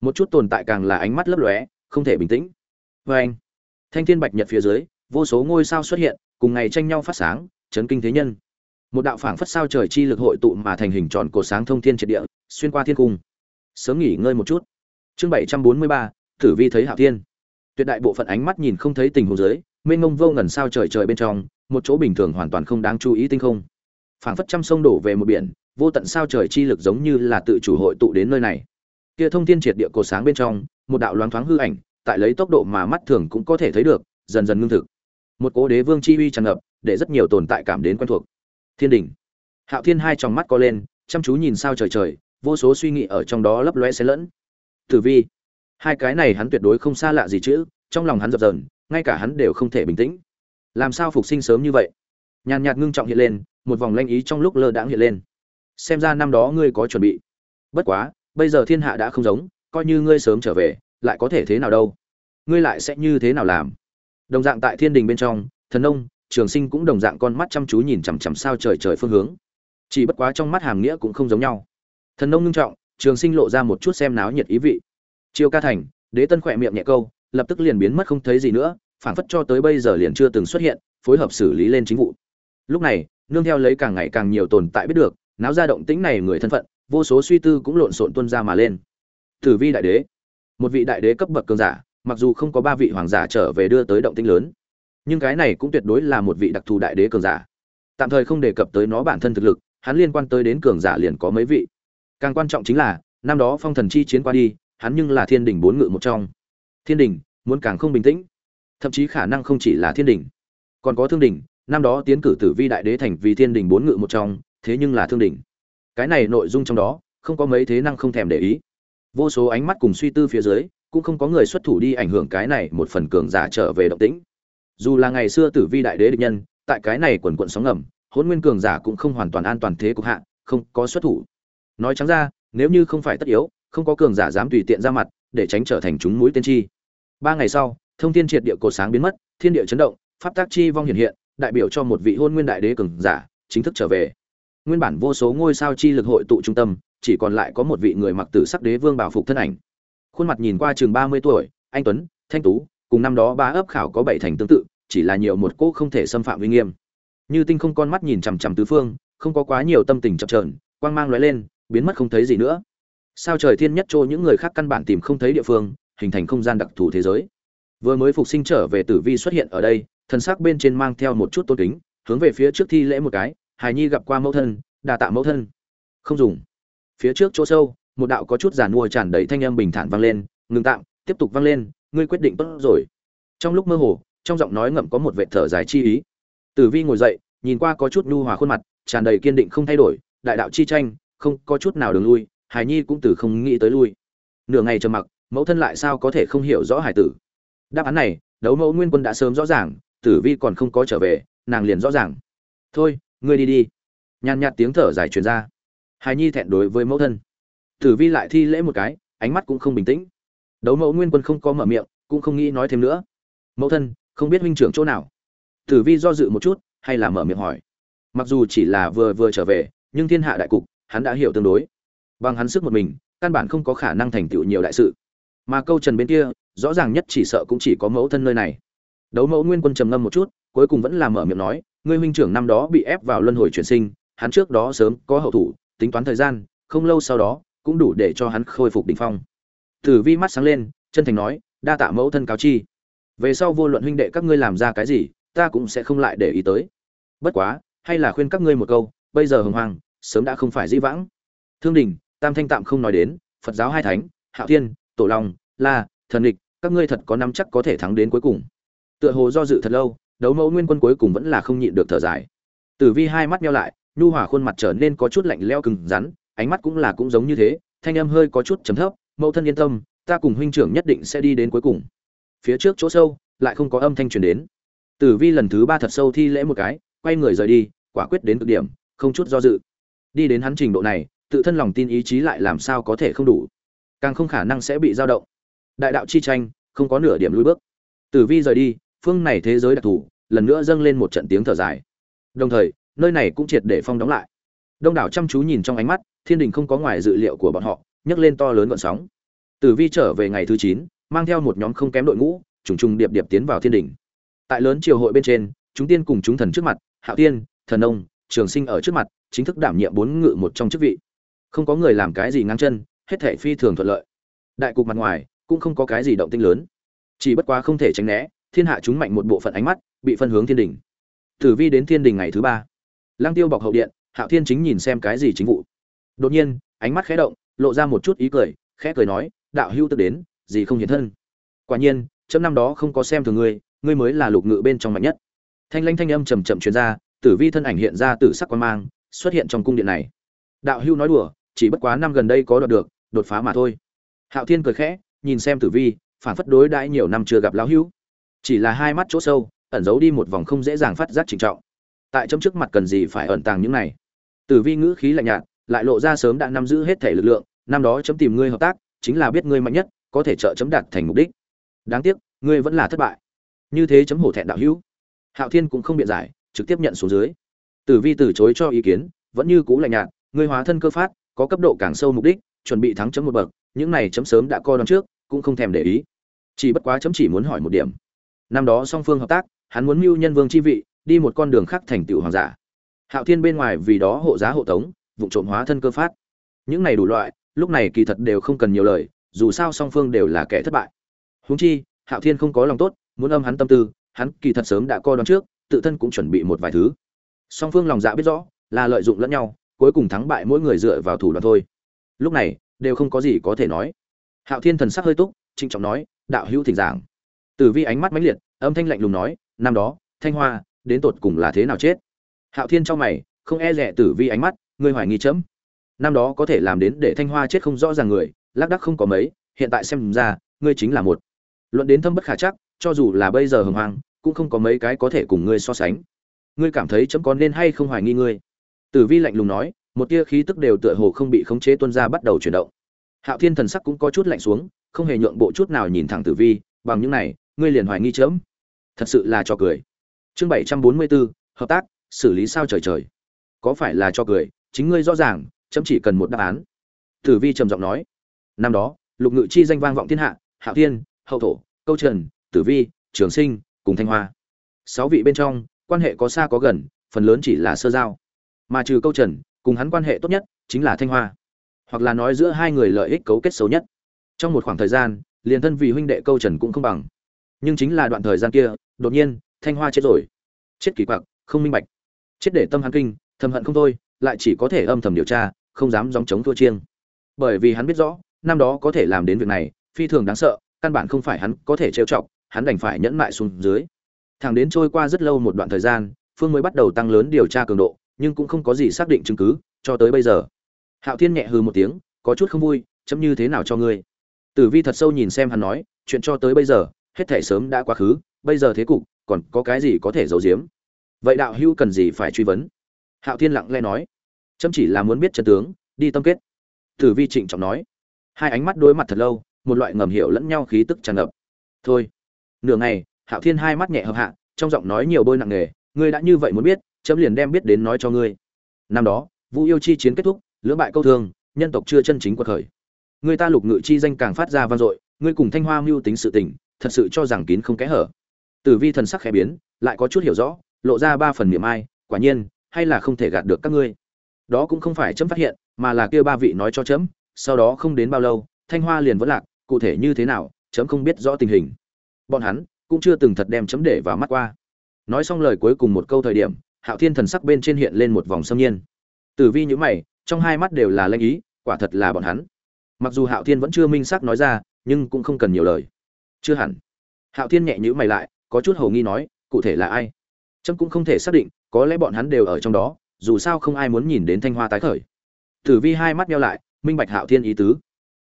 Một chút tồn tại càng là ánh mắt lấp lóe, không thể bình tĩnh. Vê anh, thanh thiên bạch nhật phía dưới, vô số ngôi sao xuất hiện, cùng ngày tranh nhau phát sáng, chấn kinh thế nhân một đạo phảng phất sao trời chi lực hội tụ mà thành hình tròn cổ sáng thông thiên triệt địa, xuyên qua thiên cung. Sớm nghỉ ngơi một chút. Chương bảy trăm bốn mươi ba, tử vi thấy hạo thiên. Tuyệt đại bộ phận ánh mắt nhìn không thấy tình huống dưới, mênh mông vô ngần sao trời trời bên trong, một chỗ bình thường hoàn toàn không đáng chú ý tinh không. Phảng phất trăm sông đổ về một biển, vô tận sao trời chi lực giống như là tự chủ hội tụ đến nơi này. Kia thông thiên triệt địa cổ sáng bên trong, một đạo loáng thoáng hư ảnh, tại lấy tốc độ mà mắt thường cũng có thể thấy được, dần dần ngưng thực. Một cố đế vương chi uy tràn ngập, để rất nhiều tồn tại cảm đến quen thuộc thiên đình hạo thiên hai tròng mắt co lên, chăm chú nhìn sao trời trời, vô số suy nghĩ ở trong đó lấp loe xen lẫn. Tử vi. Hai cái này hắn tuyệt đối không xa lạ gì chứ, trong lòng hắn dập dờn, ngay cả hắn đều không thể bình tĩnh. Làm sao phục sinh sớm như vậy? Nhàn nhạt ngưng trọng hiện lên, một vòng lanh ý trong lúc lơ đãng hiện lên. Xem ra năm đó ngươi có chuẩn bị. Bất quá, bây giờ thiên hạ đã không giống, coi như ngươi sớm trở về, lại có thể thế nào đâu? Ngươi lại sẽ như thế nào làm? Đồng dạng tại thiên đình bên trong, thần ông trường sinh cũng đồng dạng con mắt chăm chú nhìn chằm chằm sao trời trời phương hướng. Chỉ bất quá trong mắt hàm nghĩa cũng không giống nhau. Thần nông ngưng trọng, trường sinh lộ ra một chút xem náo nhiệt ý vị. Chiêu ca thành, đế tân khỏe miệng nhẹ câu, lập tức liền biến mất không thấy gì nữa, phảng phất cho tới bây giờ liền chưa từng xuất hiện, phối hợp xử lý lên chính vụ. Lúc này, nương theo lấy càng ngày càng nhiều tồn tại biết được, náo ra động tĩnh này người thân phận, vô số suy tư cũng lộn xộn tuân ra mà lên. Tử vi đại đế, một vị đại đế cấp bậc cường giả, mặc dù không có ba vị hoàng giả trở về đưa tới động tĩnh lớn nhưng cái này cũng tuyệt đối là một vị đặc thù đại đế cường giả. Tạm thời không đề cập tới nó bản thân thực lực, hắn liên quan tới đến cường giả liền có mấy vị. Càng quan trọng chính là, năm đó phong thần chi chiến qua đi, hắn nhưng là thiên đình bốn ngự một trong. Thiên đình, muốn càng không bình tĩnh. Thậm chí khả năng không chỉ là thiên đình. Còn có thương đình, năm đó tiến cử tử vi đại đế thành vì thiên đình bốn ngự một trong, thế nhưng là thương đình. Cái này nội dung trong đó, không có mấy thế năng không thèm để ý. Vô số ánh mắt cùng suy tư phía dưới, cũng không có người xuất thủ đi ảnh hưởng cái này một phần cường giả trở về động tĩnh dù là ngày xưa tử vi đại đế địch nhân, tại cái này quần quận sóng ngầm hôn nguyên cường giả cũng không hoàn toàn an toàn thế cục hạ, không có xuất thủ. Nói trắng ra, nếu như không phải tất yếu, không có cường giả dám tùy tiện ra mặt, để tránh trở thành chúng mũi tiên tri ba ngày sau, thông thiên triệt địa cổ sáng biến mất, thiên địa chấn động, pháp tác chi vong hiện hiện, đại biểu cho một vị hôn nguyên đại đế cường giả, chính thức trở về. Nguyên bản vô số ngôi sao chi lực hội tụ trung tâm, chỉ còn lại có một vị người mặc tử sắc đế vương bảo phục thân ảnh. Khuôn mặt nhìn qua chừng ba mươi tuổi, anh tuấn, thanh tú cùng năm đó ba ấp khảo có bảy thành tương tự, chỉ là nhiều một cô không thể xâm phạm uy nghiêm. Như tinh không con mắt nhìn chằm chằm tứ phương, không có quá nhiều tâm tình chập trờn quang mang lóe lên, biến mất không thấy gì nữa. Sao trời thiên nhất trôi những người khác căn bản tìm không thấy địa phương, hình thành không gian đặc thù thế giới. Vừa mới phục sinh trở về tử vi xuất hiện ở đây, thần sắc bên trên mang theo một chút tôn kính, hướng về phía trước thi lễ một cái, hài nhi gặp qua mẫu thân đà tạ mẫu thân. Không dùng. Phía trước chỗ sâu, một đạo có chút giàn mua tràn đầy thanh âm bình thản vang lên, ngừng tạm, tiếp tục vang lên ngươi quyết định tốt rồi. Trong lúc mơ hồ, trong giọng nói ngậm có một vệ thở dài chi ý. Tử vi ngồi dậy, nhìn qua có chút nhu hòa khuôn mặt, tràn đầy kiên định không thay đổi, đại đạo chi tranh, không có chút nào đường lui hải nhi cũng từ không nghĩ tới lui. Nửa ngày trầm mặc, mẫu thân lại sao có thể không hiểu rõ hải tử. Đáp án này, đấu mẫu nguyên quân đã sớm rõ ràng, tử vi còn không có trở về, nàng liền rõ ràng. Thôi, ngươi đi đi. Nhàn nhạt tiếng thở dài truyền ra. Hài nhi thẹn đối với mẫu thân. Tử vi lại thi lễ một cái, ánh mắt cũng không bình tĩnh đấu mẫu nguyên quân không có mở miệng, cũng không nghĩ nói thêm nữa. Mẫu thân, không biết huynh trưởng chỗ nào? Tử vi do dự một chút, hay là mở miệng hỏi. Mặc dù chỉ là vừa vừa trở về, nhưng thiên hạ đại cục, hắn đã hiểu tương đối. Bằng hắn sức một mình, căn bản không có khả năng thành tựu nhiều đại sự. Mà câu trần bên kia, rõ ràng nhất chỉ sợ cũng chỉ có mẫu thân nơi này. Đấu mẫu nguyên quân trầm ngâm một chút, cuối cùng vẫn là mở miệng nói, ngươi huynh trưởng năm đó bị ép vào luân hồi chuyển sinh, hắn trước đó sớm có hậu thủ, tính toán thời gian, không lâu sau đó, cũng đủ để cho hắn khôi phục đỉnh phong tử vi mắt sáng lên, chân thành nói, đa tạ mẫu thân cáo chi. Về sau vô luận huynh đệ các ngươi làm ra cái gì, ta cũng sẽ không lại để ý tới. Bất quá, hay là khuyên các ngươi một câu, bây giờ hồng hoàng, sớm đã không phải di vãng. Thương đình, tam thanh tạm không nói đến, phật giáo hai thánh, hạo thiên, tổ long, la, thần địch các ngươi thật có nắm chắc có thể thắng đến cuối cùng. Tựa hồ do dự thật lâu, đấu mẫu nguyên quân cuối cùng vẫn là không nhịn được thở dài. Tử vi hai mắt nheo lại, nhu hòa khuôn mặt trở nên có chút lạnh lẽo cứng rắn, ánh mắt cũng là cũng giống như thế, thanh âm hơi có chút trầm thấp mẫu thân yên tâm, ta cùng huynh trưởng nhất định sẽ đi đến cuối cùng. Phía trước chỗ sâu, lại không có âm thanh truyền đến. Tử vi lần thứ ba thật sâu thi lễ một cái, quay người rời đi, quả quyết đến cực điểm, không chút do dự. Đi đến hắn trình độ này, tự thân lòng tin ý chí lại làm sao có thể không đủ. Càng không khả năng sẽ bị dao động. Đại đạo chi tranh, không có nửa điểm lùi bước. Tử vi rời đi, phương này thế giới đặc thù, lần nữa dâng lên một trận tiếng thở dài. Đồng thời, nơi này cũng triệt để phong đóng lại. Đông đảo chăm chú nhìn trong ánh mắt, thiên đình không có ngoài dự liệu của bọn họ nhấc lên to lớn gọn sóng. Tử vi trở về ngày thứ chín, mang theo một nhóm không kém đội ngũ, trùng trùng điệp điệp tiến vào thiên đỉnh. tại lớn triều hội bên trên, chúng tiên cùng chúng thần trước mặt, hạo tiên thần ông trường sinh ở trước mặt, chính thức đảm nhiệm bốn ngự một trong chức vị. Không có người làm cái gì ngang chân, hết thể phi thường thuận lợi. Đại cục mặt ngoài, cũng không có cái gì động tinh lớn. Chỉ bất quá không thể tránh né, thiên hạ chúng mạnh một bộ phận ánh mắt, bị phân hướng thiên đình tử vi đến thiên đình ngày thứ ba. Lang tiêu bọc hậu điện, hạo thiên chính nhìn xem cái gì chính vụ. Đột nhiên, ánh mắt khẽ động lộ ra một chút ý cười, khẽ cười nói, đạo hưu tức đến, gì không hiện thân? Quả nhiên, chấm năm đó không có xem thường ngươi ngươi mới là lục ngự bên trong mạnh nhất. Thanh lanh thanh âm trầm trầm truyền ra, tử vi thân ảnh hiện ra tử sắc quan mang, xuất hiện trong cung điện này. Đạo hưu nói đùa, chỉ bất quá năm gần đây có đoạt được, đột phá mà thôi. Hạo thiên cười khẽ, nhìn xem tử vi, phản phất đối đãi nhiều năm chưa gặp lão hưu chỉ là hai mắt chỗ sâu, ẩn giấu đi một vòng không dễ dàng phát giác trịnh trọng. Tại chấm trước mặt cần gì phải ẩn tàng những này? Tử vi ngữ khí lạnh nhạt, lại lộ ra sớm đã nắm giữ hết thể lực lượng năm đó chấm tìm ngươi hợp tác, chính là biết ngươi mạnh nhất, có thể trợ chấm đạt thành mục đích. Đáng tiếc, ngươi vẫn là thất bại. Như thế chấm hổ thẹn đạo hữu. Hạo thiên cũng không biện giải, trực tiếp nhận xuống dưới. Tử vi từ chối cho ý kiến, vẫn như cũ lạnh nhạt, ngươi hóa thân cơ phát, có cấp độ càng sâu mục đích, chuẩn bị thắng chấm một bậc, những này chấm sớm đã coi đón trước, cũng không thèm để ý. Chỉ bất quá chấm chỉ muốn hỏi một điểm. Năm đó song phương hợp tác, hắn muốn mưu nhân vương chi vị, đi một con đường khác thành tựu hoàng giả. Hạo thiên bên ngoài vì đó hộ giá hộ tống vụ trộm hóa thân cơ phát. Những này đủ loại lúc này kỳ thật đều không cần nhiều lời, dù sao song phương đều là kẻ thất bại. Huống chi, hạo thiên không có lòng tốt, muốn âm hắn tâm tư, hắn kỳ thật sớm đã coi đón trước, tự thân cũng chuẩn bị một vài thứ. Song phương lòng dạ biết rõ, là lợi dụng lẫn nhau, cuối cùng thắng bại mỗi người dựa vào thủ đoạn thôi. Lúc này, đều không có gì có thể nói. Hạo thiên thần sắc hơi túc, trịnh trọng nói, đạo hữu thỉnh giảng. Tử vi ánh mắt mãnh liệt, âm thanh lạnh lùng nói, năm đó, thanh hoa, đến tột cùng là thế nào chết? Hạo thiên trong mày, không e rẻ tử vi ánh mắt, ngươi hoài nghi chấm năm đó có thể làm đến để thanh hoa chết không rõ ràng người, lác đắc không có mấy, hiện tại xem ra, ngươi chính là một. Luận đến thâm bất khả chắc, cho dù là bây giờ hồng hoang, cũng không có mấy cái có thể cùng ngươi so sánh. Ngươi cảm thấy chấm có nên hay không hoài nghi ngươi? Tử vi lạnh lùng nói, một tia khí tức đều tựa hồ không bị khống chế tuân ra bắt đầu chuyển động. Hạo thiên thần sắc cũng có chút lạnh xuống, không hề nhượng bộ chút nào nhìn thẳng tử vi, bằng những này, ngươi liền hoài nghi chớm thật sự là cho cười. Chương bảy trăm bốn mươi bốn, hợp tác, xử lý sao trời trời. Có phải là cho cười? Chính ngươi rõ ràng chấm chỉ cần một đáp án. Tử vi trầm giọng nói, năm đó, lục ngự chi danh vang vọng thiên hạ, hạo thiên, hậu thổ, câu trần, tử vi, trường sinh, cùng thanh hoa. Sáu vị bên trong, quan hệ có xa có gần, phần lớn chỉ là sơ giao. Mà trừ câu trần, cùng hắn quan hệ tốt nhất chính là thanh hoa. Hoặc là nói giữa hai người lợi ích cấu kết xấu nhất. Trong một khoảng thời gian, liền thân vì huynh đệ câu trần cũng không bằng. Nhưng chính là đoạn thời gian kia, đột nhiên, thanh hoa chết rồi. Chết kỳ quặc, không minh bạch. Chết để tâm hắn kinh, thầm hận không thôi, lại chỉ có thể âm thầm điều tra không dám dòng chống thua chiêng. Bởi vì hắn biết rõ, năm đó có thể làm đến việc này, phi thường đáng sợ, căn bản không phải hắn có thể trêu chọc, hắn đành phải nhẫn mại xuống dưới. Thằng đến trôi qua rất lâu một đoạn thời gian, phương mới bắt đầu tăng lớn điều tra cường độ, nhưng cũng không có gì xác định chứng cứ, cho tới bây giờ. Hạo thiên nhẹ hừ một tiếng, có chút không vui, chấm như thế nào cho ngươi? Tử vi thật sâu nhìn xem hắn nói, chuyện cho tới bây giờ, hết thể sớm đã quá khứ, bây giờ thế cục, còn có cái gì có thể giấu giếm? Vậy đạo hữu cần gì phải truy vấn? Hạo thiên lặng lẽ nói chấm chỉ là muốn biết chân tướng, đi tâm kết. Tử vi trịnh trọng nói. Hai ánh mắt đối mặt thật lâu, một loại ngầm hiểu lẫn nhau khí tức tràn ngập. Thôi. Nửa ngày, hạo thiên hai mắt nhẹ hợp hạ, trong giọng nói nhiều bôi nặng nề, ngươi đã như vậy muốn biết chấm liền đem biết đến nói cho ngươi. Năm đó, vũ yêu chi chiến kết thúc, lưỡng bại câu thương nhân tộc chưa chân chính quật khởi. Người ta lục ngự chi danh càng phát ra vang dội, ngươi cùng thanh hoa mưu tính sự tình, thật sự cho rằng kín không kẽ hở. Tử vi thần sắc khẽ biến, lại có chút hiểu rõ, lộ ra ba phần niềm ai, quả nhiên, hay là không thể gạt được các ngươi đó cũng không phải chấm phát hiện, mà là kia ba vị nói cho chấm, sau đó không đến bao lâu, thanh hoa liền vẫn lạc, cụ thể như thế nào, chấm không biết rõ tình hình. Bọn hắn cũng chưa từng thật đem chấm để vào mắt qua. Nói xong lời cuối cùng một câu thời điểm, hạo thiên thần sắc bên trên hiện lên một vòng xâm nhiên. Tử vi nhữ mày, trong hai mắt đều là lanh ý, quả thật là bọn hắn. Mặc dù hạo thiên vẫn chưa minh xác nói ra, nhưng cũng không cần nhiều lời. Chưa hẳn. Hạo thiên nhẹ nhữ mày lại, có chút hầu nghi nói, cụ thể là ai? Trâm cũng không thể xác định, có lẽ bọn hắn đều ở trong đó dù sao không ai muốn nhìn đến thanh hoa tái khởi. Tử vi hai mắt nhau lại, minh bạch hạo thiên ý tứ.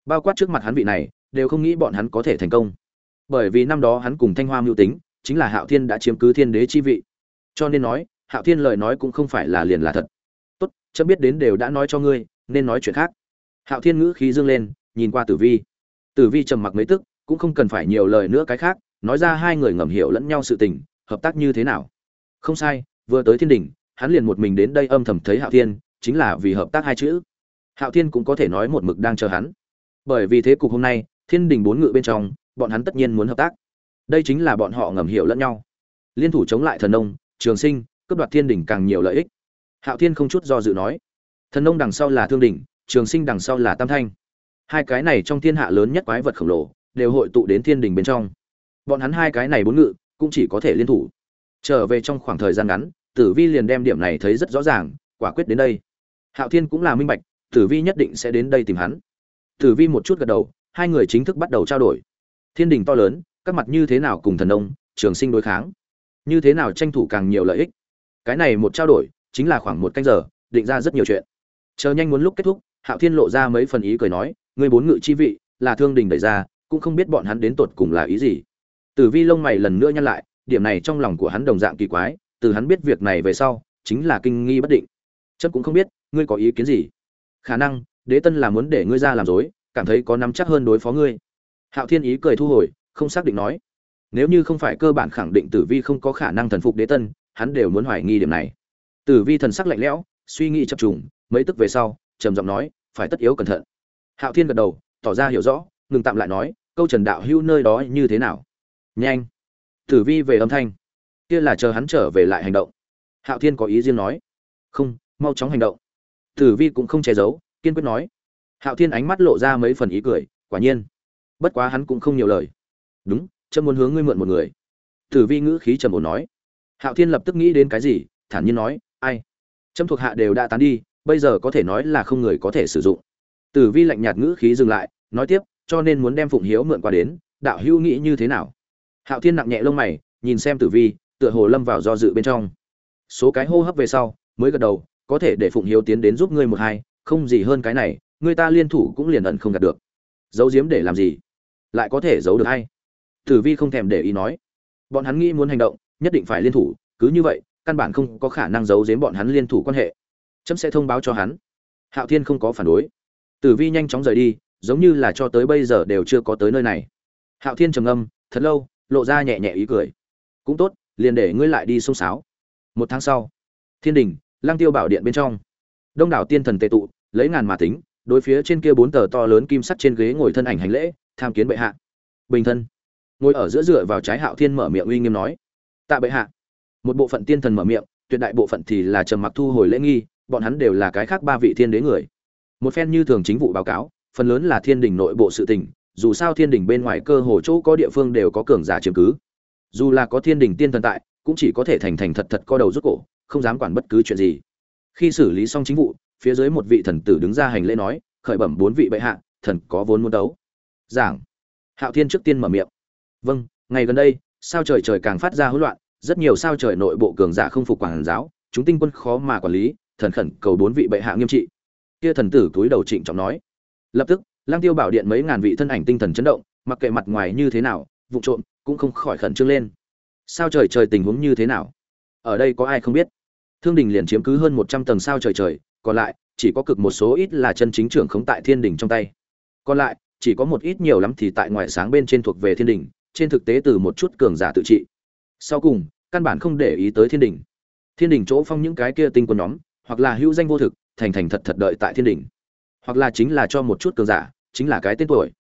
Bao quát trước mặt hắn vị này, đều không nghĩ bọn hắn có thể thành công. Bởi vì năm đó hắn cùng thanh hoa mưu tính, chính là hạo thiên đã chiếm cứ thiên đế chi vị. Cho nên nói, hạo thiên lời nói cũng không phải là liền là thật. Tốt, chấm biết đến đều đã nói cho ngươi, nên nói chuyện khác. Hạo thiên ngữ khí dương lên, nhìn qua tử vi. Tử vi trầm mặc mấy tức, cũng không cần phải nhiều lời nữa cái khác, nói ra hai người ngầm hiểu lẫn nhau sự tình, hợp tác như thế nào. Không sai, vừa tới thiên đình hắn liền một mình đến đây âm thầm thấy hạo thiên, chính là vì hợp tác hai chữ. Hạo thiên cũng có thể nói một mực đang chờ hắn. Bởi vì thế cục hôm nay, thiên đình bốn ngự bên trong, bọn hắn tất nhiên muốn hợp tác. Đây chính là bọn họ ngầm hiểu lẫn nhau. Liên thủ chống lại thần nông, trường sinh, cướp đoạt thiên đình càng nhiều lợi ích. Hạo thiên không chút do dự nói, thần nông đằng sau là thương đình trường sinh đằng sau là tam thanh. Hai cái này trong thiên hạ lớn nhất quái vật khổng lồ, đều hội tụ đến thiên đình bên trong. Bọn hắn hai cái này bốn ngự, cũng chỉ có thể liên thủ. Trở về trong khoảng thời gian ngắn tử vi liền đem điểm này thấy rất rõ ràng, quả quyết đến đây. Hạo thiên cũng là minh bạch, tử vi nhất định sẽ đến đây tìm hắn. Tử vi một chút gật đầu, hai người chính thức bắt đầu trao đổi. Thiên đình to lớn, các mặt như thế nào cùng thần ông trường sinh đối kháng. Như thế nào tranh thủ càng nhiều lợi ích. Cái này một trao đổi, chính là khoảng một canh giờ, định ra rất nhiều chuyện. Chờ nhanh muốn lúc kết thúc, hạo thiên lộ ra mấy phần ý cười nói người bốn ngự chi vị, là thương đình đẩy ra, cũng không biết bọn hắn đến tột cùng là ý gì. Tử vi lông mày lần nữa nhăn lại, điểm này trong lòng của hắn đồng dạng kỳ quái từ hắn biết việc này về sau, chính là kinh nghi bất định. Chấp cũng không biết, ngươi có ý kiến gì? Khả năng, đế tân là muốn để ngươi ra làm dối, cảm thấy có nắm chắc hơn đối phó ngươi. Hạo thiên ý cười thu hồi, không xác định nói. Nếu như không phải cơ bản khẳng định tử vi không có khả năng thần phục đế tân, hắn đều muốn hoài nghi điểm này. Tử vi thần sắc lạnh lẽo, suy nghĩ chập trùng, mấy tức về sau, trầm giọng nói, phải tất yếu cẩn thận. Hạo thiên gật đầu, tỏ ra hiểu rõ, ngừng tạm lại nói, câu trần đạo hữu nơi đó như thế nào? Nhanh. Tử vi về âm thanh kia là chờ hắn trở về lại hành động. Hạo thiên có ý riêng nói. Không, mau chóng hành động. Tử vi cũng không che giấu, kiên quyết nói. Hạo thiên ánh mắt lộ ra mấy phần ý cười, quả nhiên. Bất quá hắn cũng không nhiều lời. Đúng trâm muốn hướng ngươi mượn một người. Tử vi ngữ khí trầm ổn nói. Hạo thiên lập tức nghĩ đến cái gì, thản nhiên nói, ai? Trâm thuộc hạ đều đã tán đi, bây giờ có thể nói là không người có thể sử dụng. Tử vi lạnh nhạt ngữ khí dừng lại, nói tiếp, cho nên muốn đem phụng hiếu mượn qua đến, đạo hữu nghĩ như thế nào? Hạo thiên nặng nhẹ lông mày, nhìn xem tử vi tựa hồ lâm vào do dự bên trong. Số cái hô hấp về sau, mới gật đầu, có thể để phụng hiếu tiến đến giúp ngươi một hai, không gì hơn cái này, người ta liên thủ cũng liền ẩn không gạt được. Giấu giếm để làm gì? Lại có thể giấu được hay? Tử vi không thèm để ý nói. Bọn hắn nghĩ muốn hành động, nhất định phải liên thủ, cứ như vậy, căn bản không có khả năng giấu giếm bọn hắn liên thủ quan hệ. Chấm sẽ thông báo cho hắn. Hạo thiên không có phản đối. Tử vi nhanh chóng rời đi, giống như là cho tới bây giờ đều chưa có tới nơi này. Hạo thiên trầm âm thật lâu, lộ ra nhẹ nhẹ ý cười. Cũng tốt liền để ngươi lại đi xông sáo. Một tháng sau, thiên đình lang tiêu bảo điện bên trong. Đông đảo tiên thần tệ tụ, lấy ngàn mà tính, đối phía trên kia bốn tờ to lớn kim sắt trên ghế ngồi thân ảnh hành lễ, tham kiến bệ hạ. Bình thân. Ngồi ở giữa dựa vào trái hạo thiên mở miệng uy nghiêm nói. Tạ bệ hạ. Một bộ phận tiên thần mở miệng, tuyệt đại bộ phận thì là trầm mặc thu hồi lễ nghi, bọn hắn đều là cái khác ba vị thiên đế người. Một phen như thường chính vụ báo cáo, phần lớn là thiên đình nội bộ sự tình, dù sao thiên đình bên ngoài cơ hồ chỗ có địa phương đều có cường giả chiếm cứ dù là có thiên đình tiên thần tại, cũng chỉ có thể thành thành thật thật co đầu rút cổ, không dám quản bất cứ chuyện gì. Khi xử lý xong chính vụ, phía dưới một vị thần tử đứng ra hành lễ nói, khởi bẩm bốn vị bệ hạ, thần có vốn muốn đấu. Giảng. Hạo thiên trước tiên mở miệng. Vâng ngày gần đây, sao trời trời càng phát ra hỗn loạn, rất nhiều sao trời nội bộ cường giả không phục quản giáo, chúng tinh quân khó mà quản lý, thần khẩn cầu bốn vị bệ hạ nghiêm trị. Kia thần tử túi đầu trịnh trọng nói. Lập tức lang tiêu bảo điện mấy ngàn vị thân ảnh tinh thần chấn động, mặc kệ mặt ngoài như thế nào vụ trộm, cũng không khỏi khẩn trương lên. Sao trời trời tình huống như thế nào? Ở đây có ai không biết? Thương đình liền chiếm cứ hơn một trăm tầng sao trời trời, còn lại, chỉ có cực một số ít là chân chính trưởng khống tại thiên đình trong tay. Còn lại, chỉ có một ít nhiều lắm thì tại ngoại sáng bên trên thuộc về thiên đình, trên thực tế từ một chút cường giả tự trị. Sau cùng, căn bản không để ý tới thiên đình. Thiên đình chỗ phong những cái kia tinh quân nhóm, hoặc là hữu danh vô thực, thành thành thật thật đợi tại thiên đình. Hoặc là chính là cho một chút cường giả, chính là cái tên tuổi.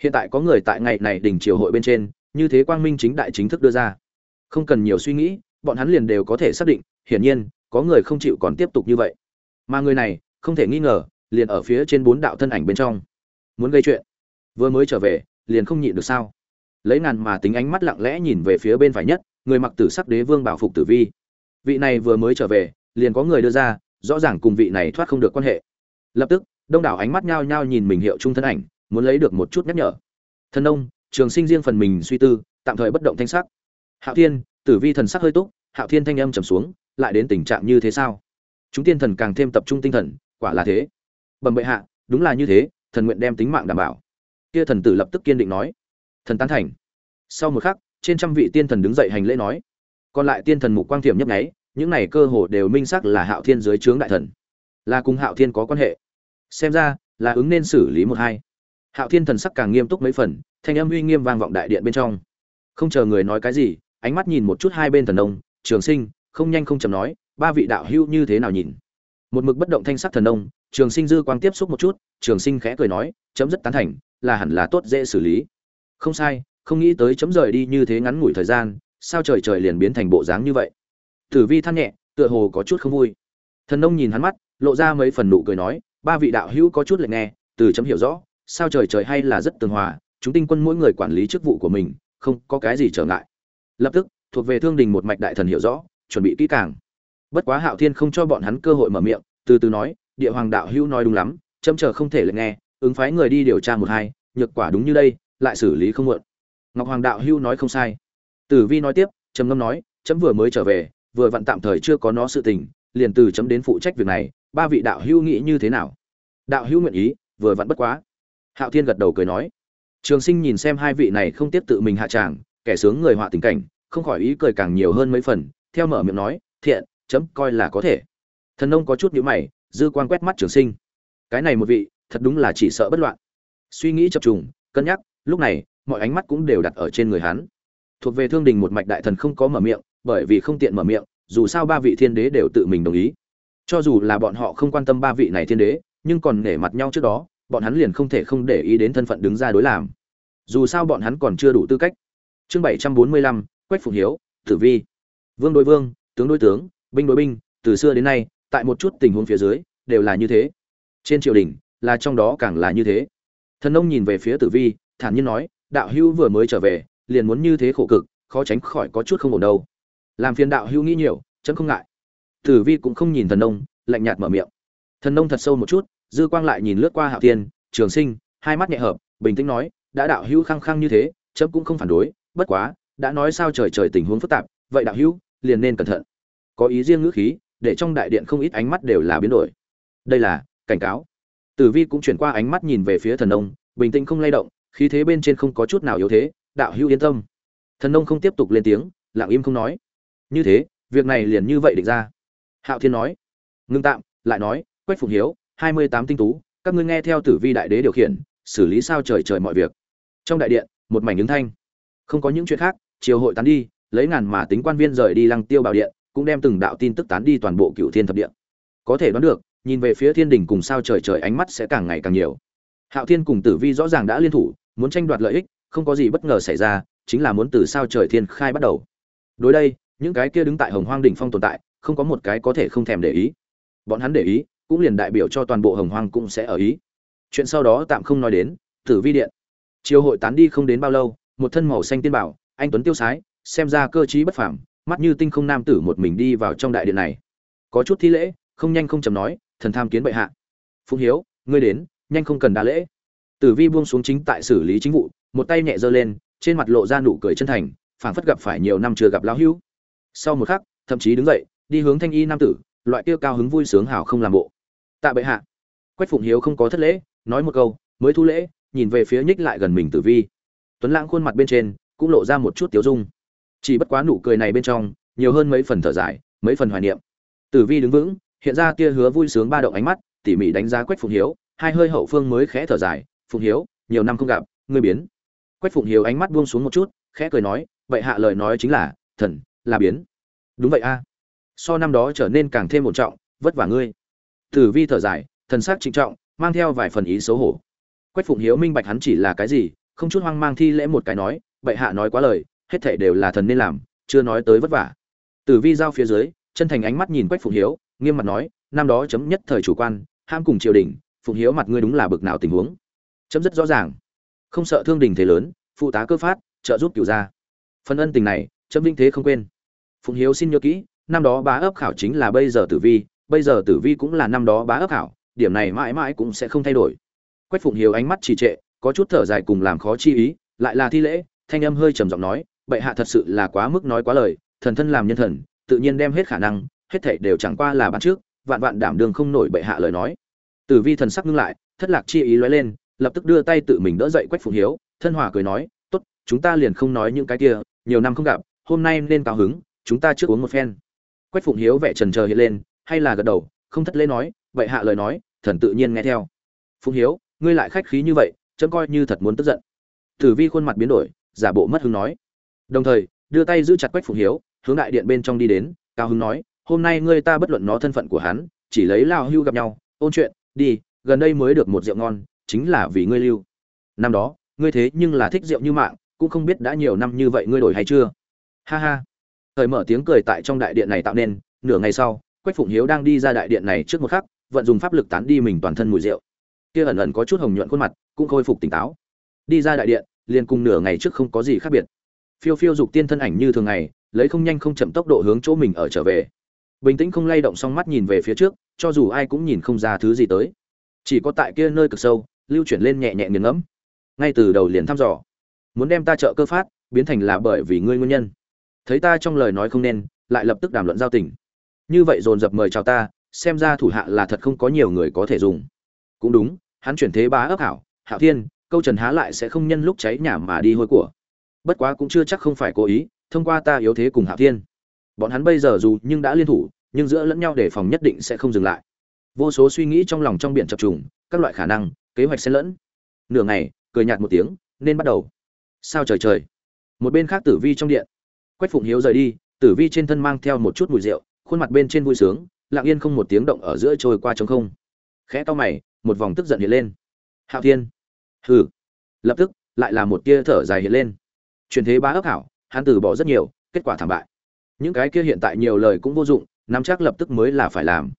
Hiện tại có người tại ngày này đình triều hội bên trên như thế quang minh chính đại chính thức đưa ra. Không cần nhiều suy nghĩ, bọn hắn liền đều có thể xác định, hiển nhiên, có người không chịu còn tiếp tục như vậy. Mà người này, không thể nghi ngờ, liền ở phía trên bốn đạo thân ảnh bên trong. Muốn gây chuyện, vừa mới trở về, liền không nhịn được sao? Lấy ngàn mà tính ánh mắt lặng lẽ nhìn về phía bên phải nhất, người mặc tử sắc đế vương bảo phục tử vi. Vị này vừa mới trở về, liền có người đưa ra, rõ ràng cùng vị này thoát không được quan hệ. Lập tức, đông đảo ánh mắt nhao nhao nhìn mình hiệu trung thân ảnh, muốn lấy được một chút nhắc nhở. Thân ông trường sinh riêng phần mình suy tư, tạm thời bất động thanh sắc. Hạo thiên, tử vi thần sắc hơi túc, hạo thiên thanh âm trầm xuống, lại đến tình trạng như thế sao? Chúng tiên thần càng thêm tập trung tinh thần, quả là thế. Bẩm bệ hạ, đúng là như thế, thần nguyện đem tính mạng đảm bảo. Kia thần tử lập tức kiên định nói. Thần tán thành. Sau một khắc, trên trăm vị tiên thần đứng dậy hành lễ nói. Còn lại tiên thần mục quang thiểm nhấp nháy, những này cơ hồ đều minh xác là hạo thiên dưới trướng đại thần. Là cùng hạo thiên có quan hệ. Xem ra, là ứng nên xử lý một hai hạo thiên thần sắc càng nghiêm túc mấy phần, thanh âm uy nghiêm vang vọng đại điện bên trong. Không chờ người nói cái gì, ánh mắt nhìn một chút hai bên thần ông, trường sinh, không nhanh không chậm nói, ba vị đạo hữu như thế nào nhìn? Một mực bất động thanh sắc thần ông, trường sinh dư quang tiếp xúc một chút, trường sinh khẽ cười nói, chấm rất tán thành, là hẳn là tốt dễ xử lý. Không sai, không nghĩ tới chấm rời đi như thế ngắn ngủi thời gian, sao trời trời liền biến thành bộ dáng như vậy? Tử vi than nhẹ, tựa hồ có chút không vui. Thần nông nhìn hắn mắt, lộ ra mấy phần nụ cười nói, ba vị đạo hữu có chút lệnh nghe, từ chấm hiểu rõ sao trời trời hay là rất tường hòa, chúng tinh quân mỗi người quản lý chức vụ của mình, không có cái gì trở ngại. Lập tức, thuộc về thương đình một mạch đại thần hiểu rõ, chuẩn bị kỹ càng. Bất quá hạo thiên không cho bọn hắn cơ hội mở miệng, từ từ nói, địa hoàng đạo hữu nói đúng lắm châm chờ không thể lệnh nghe, ứng phái người đi điều tra một hai, nhược quả đúng như đây, lại xử lý không muộn. Ngọc hoàng đạo hữu nói không sai. Tử vi nói tiếp, trầm ngâm nói, chấm vừa mới trở về, vừa vặn tạm thời chưa có nó sự tình, liền từ chấm đến phụ trách việc này, ba vị đạo hữu nghĩ như thế nào? Đạo hữu nguyện ý, vừa vặn bất quá hạo thiên gật đầu cười nói, trường sinh nhìn xem hai vị này không tiếp tự mình hạ tràng, kẻ sướng người họa tình cảnh, không khỏi ý cười càng nhiều hơn mấy phần, theo mở miệng nói, thiện, chấm coi là có thể. Thần nông có chút nhíu mày, dư quan quét mắt trường sinh. Cái này một vị, thật đúng là chỉ sợ bất loạn. Suy nghĩ chập trùng, cân nhắc, lúc này, mọi ánh mắt cũng đều đặt ở trên người hắn. Thuộc về thương đình một mạch đại thần không có mở miệng, bởi vì không tiện mở miệng, dù sao ba vị thiên đế đều tự mình đồng ý. Cho dù là bọn họ không quan tâm ba vị này thiên đế, nhưng còn nể mặt nhau trước đó bọn hắn liền không thể không để ý đến thân phận đứng ra đối làm. Dù sao bọn hắn còn chưa đủ tư cách. Chương bảy trăm bốn mươi lăm, quách phụng hiếu, tử vi. Vương đối vương, tướng đối tướng, binh đối binh, từ xưa đến nay, tại một chút tình huống phía dưới, đều là như thế. Trên triều đình, là trong đó càng là như thế. Thần nông nhìn về phía tử vi, thản nhiên nói, đạo hữu vừa mới trở về, liền muốn như thế khổ cực, khó tránh khỏi có chút không ổn đâu. Làm phiền đạo hữu nghĩ nhiều, chấm không ngại. Tử vi cũng không nhìn thần nông, lạnh nhạt mở miệng. Thần nông thật sâu một chút dư quang lại nhìn lướt qua hạo thiên, trường sinh, hai mắt nhẹ hợp, bình tĩnh nói, đã đạo hữu khăng khăng như thế, chấm cũng không phản đối, bất quá, đã nói sao trời trời tình huống phức tạp, vậy đạo hữu, liền nên cẩn thận. Có ý riêng ngữ khí, để trong đại điện không ít ánh mắt đều là biến đổi. Đây là cảnh cáo. Tử vi cũng chuyển qua ánh mắt nhìn về phía thần nông, bình tĩnh không lay động, khí thế bên trên không có chút nào yếu thế, đạo hữu yên tâm. Thần nông không tiếp tục lên tiếng, lặng im không nói. Như thế, việc này liền như vậy định ra. Hạo thiên nói. Ngưng tạm, lại nói, quách phụng hiếu hai mươi tám tinh tú, các ngươi nghe theo tử vi đại đế điều khiển, xử lý sao trời trời mọi việc. Trong đại điện, một mảnh ứng thanh. Không có những chuyện khác, triều hội tán đi, lấy ngàn mà tính quan viên rời đi lăng tiêu bảo điện, cũng đem từng đạo tin tức tán đi toàn bộ cựu thiên thập điện. Có thể đoán được, nhìn về phía thiên đình cùng sao trời trời ánh mắt sẽ càng ngày càng nhiều. Hạo thiên cùng tử vi rõ ràng đã liên thủ, muốn tranh đoạt lợi ích, không có gì bất ngờ xảy ra, chính là muốn từ sao trời thiên khai bắt đầu. Đối đây, những cái kia đứng tại hồng hoang đỉnh phong tồn tại, không có một cái có thể không thèm để ý. Bọn hắn để ý cũng liền đại biểu cho toàn bộ hồng hoang cũng sẽ ở ý. Chuyện sau đó tạm không nói đến, tử vi điện. Chiều hội tán đi không đến bao lâu, một thân màu xanh tiên bảo, anh tuấn tiêu sái, xem ra cơ trí bất phảm mắt như tinh không nam tử một mình đi vào trong đại điện này. Có chút thi lễ, không nhanh không chầm nói, thần tham kiến bệ hạ. Phụng hiếu, ngươi đến, nhanh không cần đa lễ. Tử vi buông xuống chính tại xử lý chính vụ, một tay nhẹ giơ lên, trên mặt lộ ra nụ cười chân thành, phảng phất gặp phải nhiều năm chưa gặp lão hữu. Sau một khắc, thậm chí đứng dậy, đi hướng thanh y nam tử, loại kia cao hứng vui sướng hào không làm bộ tạ bệ hạ. Quách phụng hiếu không có thất lễ, nói một câu, mới thu lễ, nhìn về phía nhích lại gần mình tử vi. Tuấn lãng khuôn mặt bên trên cũng lộ ra một chút tiếu dung. Chỉ bất quá nụ cười này bên trong, nhiều hơn mấy phần thở dài, mấy phần hoài niệm. Tử vi đứng vững, hiện ra tia hứa vui sướng ba động ánh mắt, tỉ mỉ đánh giá quách phụng hiếu, hai hơi hậu phương mới khẽ thở dài, phụng hiếu, nhiều năm không gặp, ngươi biến. Quách phụng hiếu ánh mắt buông xuống một chút, khẽ cười nói vậy hạ lời nói chính là, thần là biến. Đúng vậy a. So năm đó trở nên càng thêm một trọng, vất vả ngươi tử vi thở dài, thần sắc trịnh trọng, mang theo vài phần ý xấu hổ. Quách phụng hiếu minh bạch hắn chỉ là cái gì, không chút hoang mang thi lễ một cái nói, bệ hạ nói quá lời, hết thảy đều là thần nên làm, chưa nói tới vất vả. Tử vi giao phía dưới, chân thành ánh mắt nhìn quách phụng hiếu, nghiêm mặt nói, năm đó chấm nhất thời chủ quan, ham cùng triều đình, phụng hiếu mặt ngươi đúng là bực nào tình huống? Chấm rất rõ ràng. Không sợ thương đình thế lớn, phụ tá cơ phát, trợ giúp cửu gia. Phần ân tình này, chấm vinh thế không quên. Phụng hiếu xin nhớ kỹ, năm đó bá ấp khảo chính là bây giờ tử vi bây giờ tử vi cũng là năm đó bá ấp hảo, điểm này mãi mãi cũng sẽ không thay đổi. Quách phụng hiếu ánh mắt trì trệ, có chút thở dài cùng làm khó chi ý, lại là thi lễ, thanh âm hơi trầm giọng nói, bệ hạ thật sự là quá mức nói quá lời, thần thân làm nhân thần, tự nhiên đem hết khả năng, hết thảy đều chẳng qua là bắt trước, vạn vạn đảm đường không nổi bệ hạ lời nói. Tử vi thần sắc ngưng lại, thất lạc chi ý lóe lên, lập tức đưa tay tự mình đỡ dậy quách phụng hiếu, thân hòa cười nói, tốt, chúng ta liền không nói những cái kia, nhiều năm không gặp, hôm nay nên cao hứng, chúng ta trước uống một phen. Quách phụng hiếu vẻ trần chờ hiện lên hay là gật đầu, không thất lễ nói, vậy hạ lời nói, thần tự nhiên nghe theo. Phụng hiếu, ngươi lại khách khí như vậy, chấm coi như thật muốn tức giận. Tử vi khuôn mặt biến đổi, giả bộ mất hứng nói. Đồng thời, đưa tay giữ chặt quách phụng hiếu, hướng đại điện bên trong đi đến, cao hứng nói, hôm nay ngươi ta bất luận nó thân phận của hắn, chỉ lấy lao hưu gặp nhau, ôn chuyện, đi, gần đây mới được một rượu ngon, chính là vì ngươi lưu. Năm đó, ngươi thế nhưng là thích rượu như mạng, cũng không biết đã nhiều năm như vậy ngươi đổi hay chưa? Ha ha. Thời mở tiếng cười tại trong đại điện này tạo nên, nửa ngày sau quách phụng hiếu đang đi ra đại điện này trước một khắc, vận dùng pháp lực tán đi mình toàn thân mùi rượu. Kia ẩn ẩn có chút hồng nhuận khuôn mặt, cũng khôi phục tỉnh táo. Đi ra đại điện, liền cùng nửa ngày trước không có gì khác biệt. Phiêu phiêu dục tiên thân ảnh như thường ngày, lấy không nhanh không chậm tốc độ hướng chỗ mình ở trở về. Bình tĩnh không lay động song mắt nhìn về phía trước, cho dù ai cũng nhìn không ra thứ gì tới. Chỉ có tại kia nơi cực sâu, lưu chuyển lên nhẹ nhẹ nghiền ngẫm. Ngay từ đầu liền thăm dò. Muốn đem ta trợ cơ phát, biến thành là bởi vì ngươi nguyên nhân. Thấy ta trong lời nói không nên, lại lập tức đàm luận giao tình như vậy dồn dập mời chào ta, xem ra thủ hạ là thật không có nhiều người có thể dùng. Cũng đúng, hắn chuyển thế bá ấp hảo, hạo thiên, câu trần há lại sẽ không nhân lúc cháy nhà mà đi hôi của. Bất quá cũng chưa chắc không phải cố ý, thông qua ta yếu thế cùng hạo thiên. Bọn hắn bây giờ dù nhưng đã liên thủ, nhưng giữa lẫn nhau đề phòng nhất định sẽ không dừng lại. Vô số suy nghĩ trong lòng trong biển chập trùng, các loại khả năng, kế hoạch xen lẫn. Nửa ngày, cười nhạt một tiếng, nên bắt đầu. Sao trời trời? Một bên khác tử vi trong điện. Quách phụng hiếu rời đi, tử vi trên thân mang theo một chút mùi rượu khuôn mặt bên trên vui sướng, lặng yên không một tiếng động ở giữa trôi qua trống không. Khẽ to mày, một vòng tức giận hiện lên. Hạo thiên. Hừ. Lập tức, lại là một tia thở dài hiện lên. Truyền thế bá ấp hảo, hắn từ bỏ rất nhiều, kết quả thảm bại. Những cái kia hiện tại nhiều lời cũng vô dụng, nắm chắc lập tức mới là phải làm.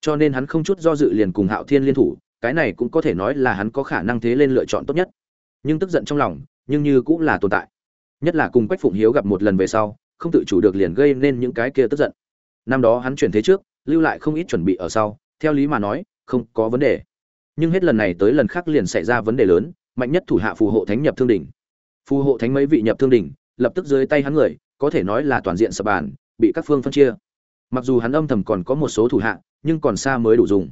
Cho nên hắn không chút do dự liền cùng hạo thiên liên thủ, cái này cũng có thể nói là hắn có khả năng thế lên lựa chọn tốt nhất. Nhưng tức giận trong lòng, nhưng như cũng là tồn tại. Nhất là cùng quách phụng hiếu gặp một lần về sau, không tự chủ được liền gây nên những cái kia tức giận năm đó hắn chuyển thế trước, lưu lại không ít chuẩn bị ở sau, theo lý mà nói, không có vấn đề. Nhưng hết lần này tới lần khác liền xảy ra vấn đề lớn, mạnh nhất thủ hạ phù hộ thánh nhập thương đỉnh. Phù hộ thánh mấy vị nhập thương đỉnh, lập tức dưới tay hắn người, có thể nói là toàn diện sập bàn, bị các phương phân chia. Mặc dù hắn âm thầm còn có một số thủ hạ, nhưng còn xa mới đủ dùng.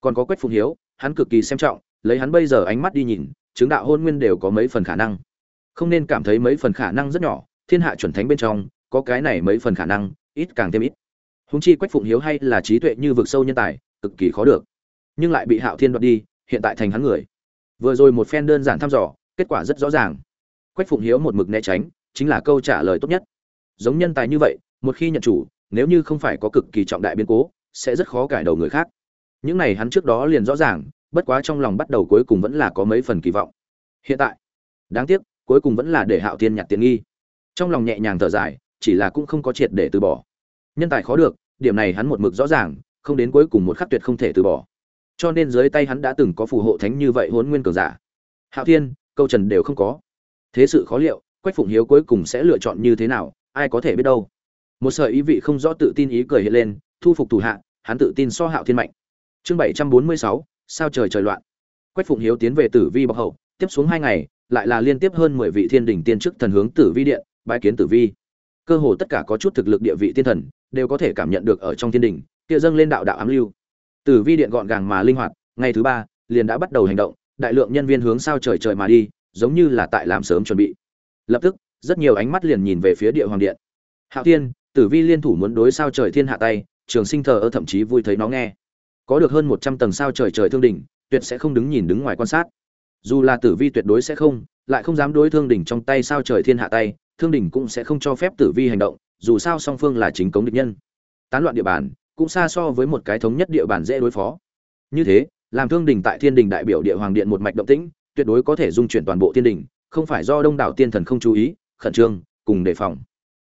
Còn có quách phụng hiếu, hắn cực kỳ xem trọng, lấy hắn bây giờ ánh mắt đi nhìn, chứng đạo hôn nguyên đều có mấy phần khả năng. Không nên cảm thấy mấy phần khả năng rất nhỏ, thiên hạ chuẩn thánh bên trong, có cái này mấy phần khả năng, ít càng thêm ít húng chi quách phụng hiếu hay là trí tuệ như vực sâu nhân tài, cực kỳ khó được. Nhưng lại bị hạo thiên đoạt đi, hiện tại thành hắn người. Vừa rồi một phen đơn giản thăm dò, kết quả rất rõ ràng. Quách phụng hiếu một mực né tránh, chính là câu trả lời tốt nhất. Giống nhân tài như vậy, một khi nhận chủ, nếu như không phải có cực kỳ trọng đại biến cố, sẽ rất khó cải đầu người khác. Những này hắn trước đó liền rõ ràng, bất quá trong lòng bắt đầu cuối cùng vẫn là có mấy phần kỳ vọng. Hiện tại, đáng tiếc, cuối cùng vẫn là để hạo thiên nhặt tiền nghi. Trong lòng nhẹ nhàng thở dài, chỉ là cũng không có triệt để từ bỏ nhân tài khó được, điểm này hắn một mực rõ ràng, không đến cuối cùng một khắc tuyệt không thể từ bỏ. Cho nên dưới tay hắn đã từng có phù hộ thánh như vậy huấn nguyên cường giả. Hạo thiên, câu trần đều không có. Thế sự khó liệu, quách phụng hiếu cuối cùng sẽ lựa chọn như thế nào, ai có thể biết đâu. Một sợi ý vị không rõ tự tin ý cười hiện lên, thu phục thủ hạ, hắn tự tin so hạo thiên mạnh. Chương bảy trăm bốn mươi sáu, sao trời trời loạn. Quách phụng hiếu tiến về tử vi bọc hậu, tiếp xuống hai ngày, lại là liên tiếp hơn mười vị thiên đình tiên chức thần hướng tử vi điện bãi kiến tử vi cơ hồ tất cả có chút thực lực địa vị tiên thần, đều có thể cảm nhận được ở trong thiên đình, kia dâng lên đạo đạo ám lưu. Tử vi điện gọn gàng mà linh hoạt, ngày thứ ba, liền đã bắt đầu hành động, đại lượng nhân viên hướng sao trời trời mà đi, giống như là tại làm sớm chuẩn bị. Lập tức, rất nhiều ánh mắt liền nhìn về phía địa hoàng điện. Hạo thiên, tử vi liên thủ muốn đối sao trời thiên hạ tay, trường sinh thờ ơ thậm chí vui thấy nó nghe. Có được hơn một trăm tầng sao trời trời thương đỉnh, tuyệt sẽ không đứng nhìn đứng ngoài quan sát. Dù là tử vi tuyệt đối sẽ không, lại không dám đối thương đỉnh trong tay sao trời thiên hạ tay thương đỉnh cũng sẽ không cho phép tử vi hành động, dù sao song phương là chính cống địch nhân. Tán loạn địa bàn, cũng xa so với một cái thống nhất địa bàn dễ đối phó. Như thế, làm thương đỉnh tại thiên đình đại biểu địa hoàng điện một mạch động tĩnh, tuyệt đối có thể dung chuyển toàn bộ thiên đình không phải do đông đảo tiên thần không chú ý, khẩn trương, cùng đề phòng.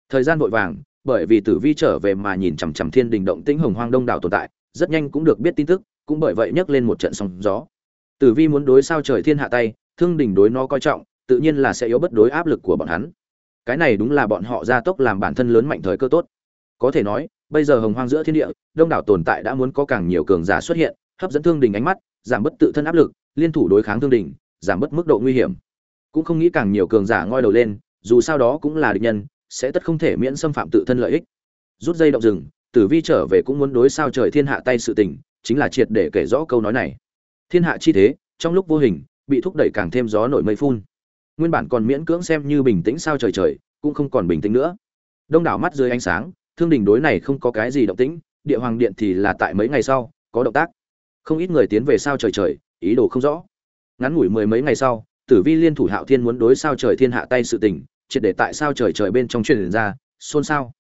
Thời gian vội vàng, bởi vì tử vi trở về mà nhìn chằm chằm thiên đình động tĩnh hồng hoang đông đảo tồn tại, rất nhanh cũng được biết tin tức, cũng bởi vậy nhấc lên một trận sóng gió. Tử vi muốn đối sao trời thiên hạ tay, thương đình đối nó coi trọng, tự nhiên là sẽ yếu bất đối áp lực của bọn hắn cái này đúng là bọn họ gia tốc làm bản thân lớn mạnh thời cơ tốt. Có thể nói, bây giờ hồng hoang giữa thiên địa, đông đảo tồn tại đã muốn có càng nhiều cường giả xuất hiện, hấp dẫn thương đình ánh mắt, giảm bớt tự thân áp lực, liên thủ đối kháng thương đình, giảm bớt mức độ nguy hiểm. Cũng không nghĩ càng nhiều cường giả ngoi đầu lên, dù sao đó cũng là địch nhân, sẽ tất không thể miễn xâm phạm tự thân lợi ích. Rút dây động rừng, tử vi trở về cũng muốn đối sao trời thiên hạ tay sự tình, chính là triệt để kể rõ câu nói này. Thiên hạ chi thế, trong lúc vô hình, bị thúc đẩy càng thêm gió nổi mây phun nguyên bản còn miễn cưỡng xem như bình tĩnh sao trời trời, cũng không còn bình tĩnh nữa. Đông đảo mắt dưới ánh sáng, thương đình đối này không có cái gì động tĩnh, địa hoàng điện thì là tại mấy ngày sau, có động tác. Không ít người tiến về sao trời trời, ý đồ không rõ. Ngắn ngủi mười mấy ngày sau, tử vi liên thủ hạo thiên muốn đối sao trời thiên hạ tay sự tình, triệt để tại sao trời trời bên trong truyền ra, xôn xao.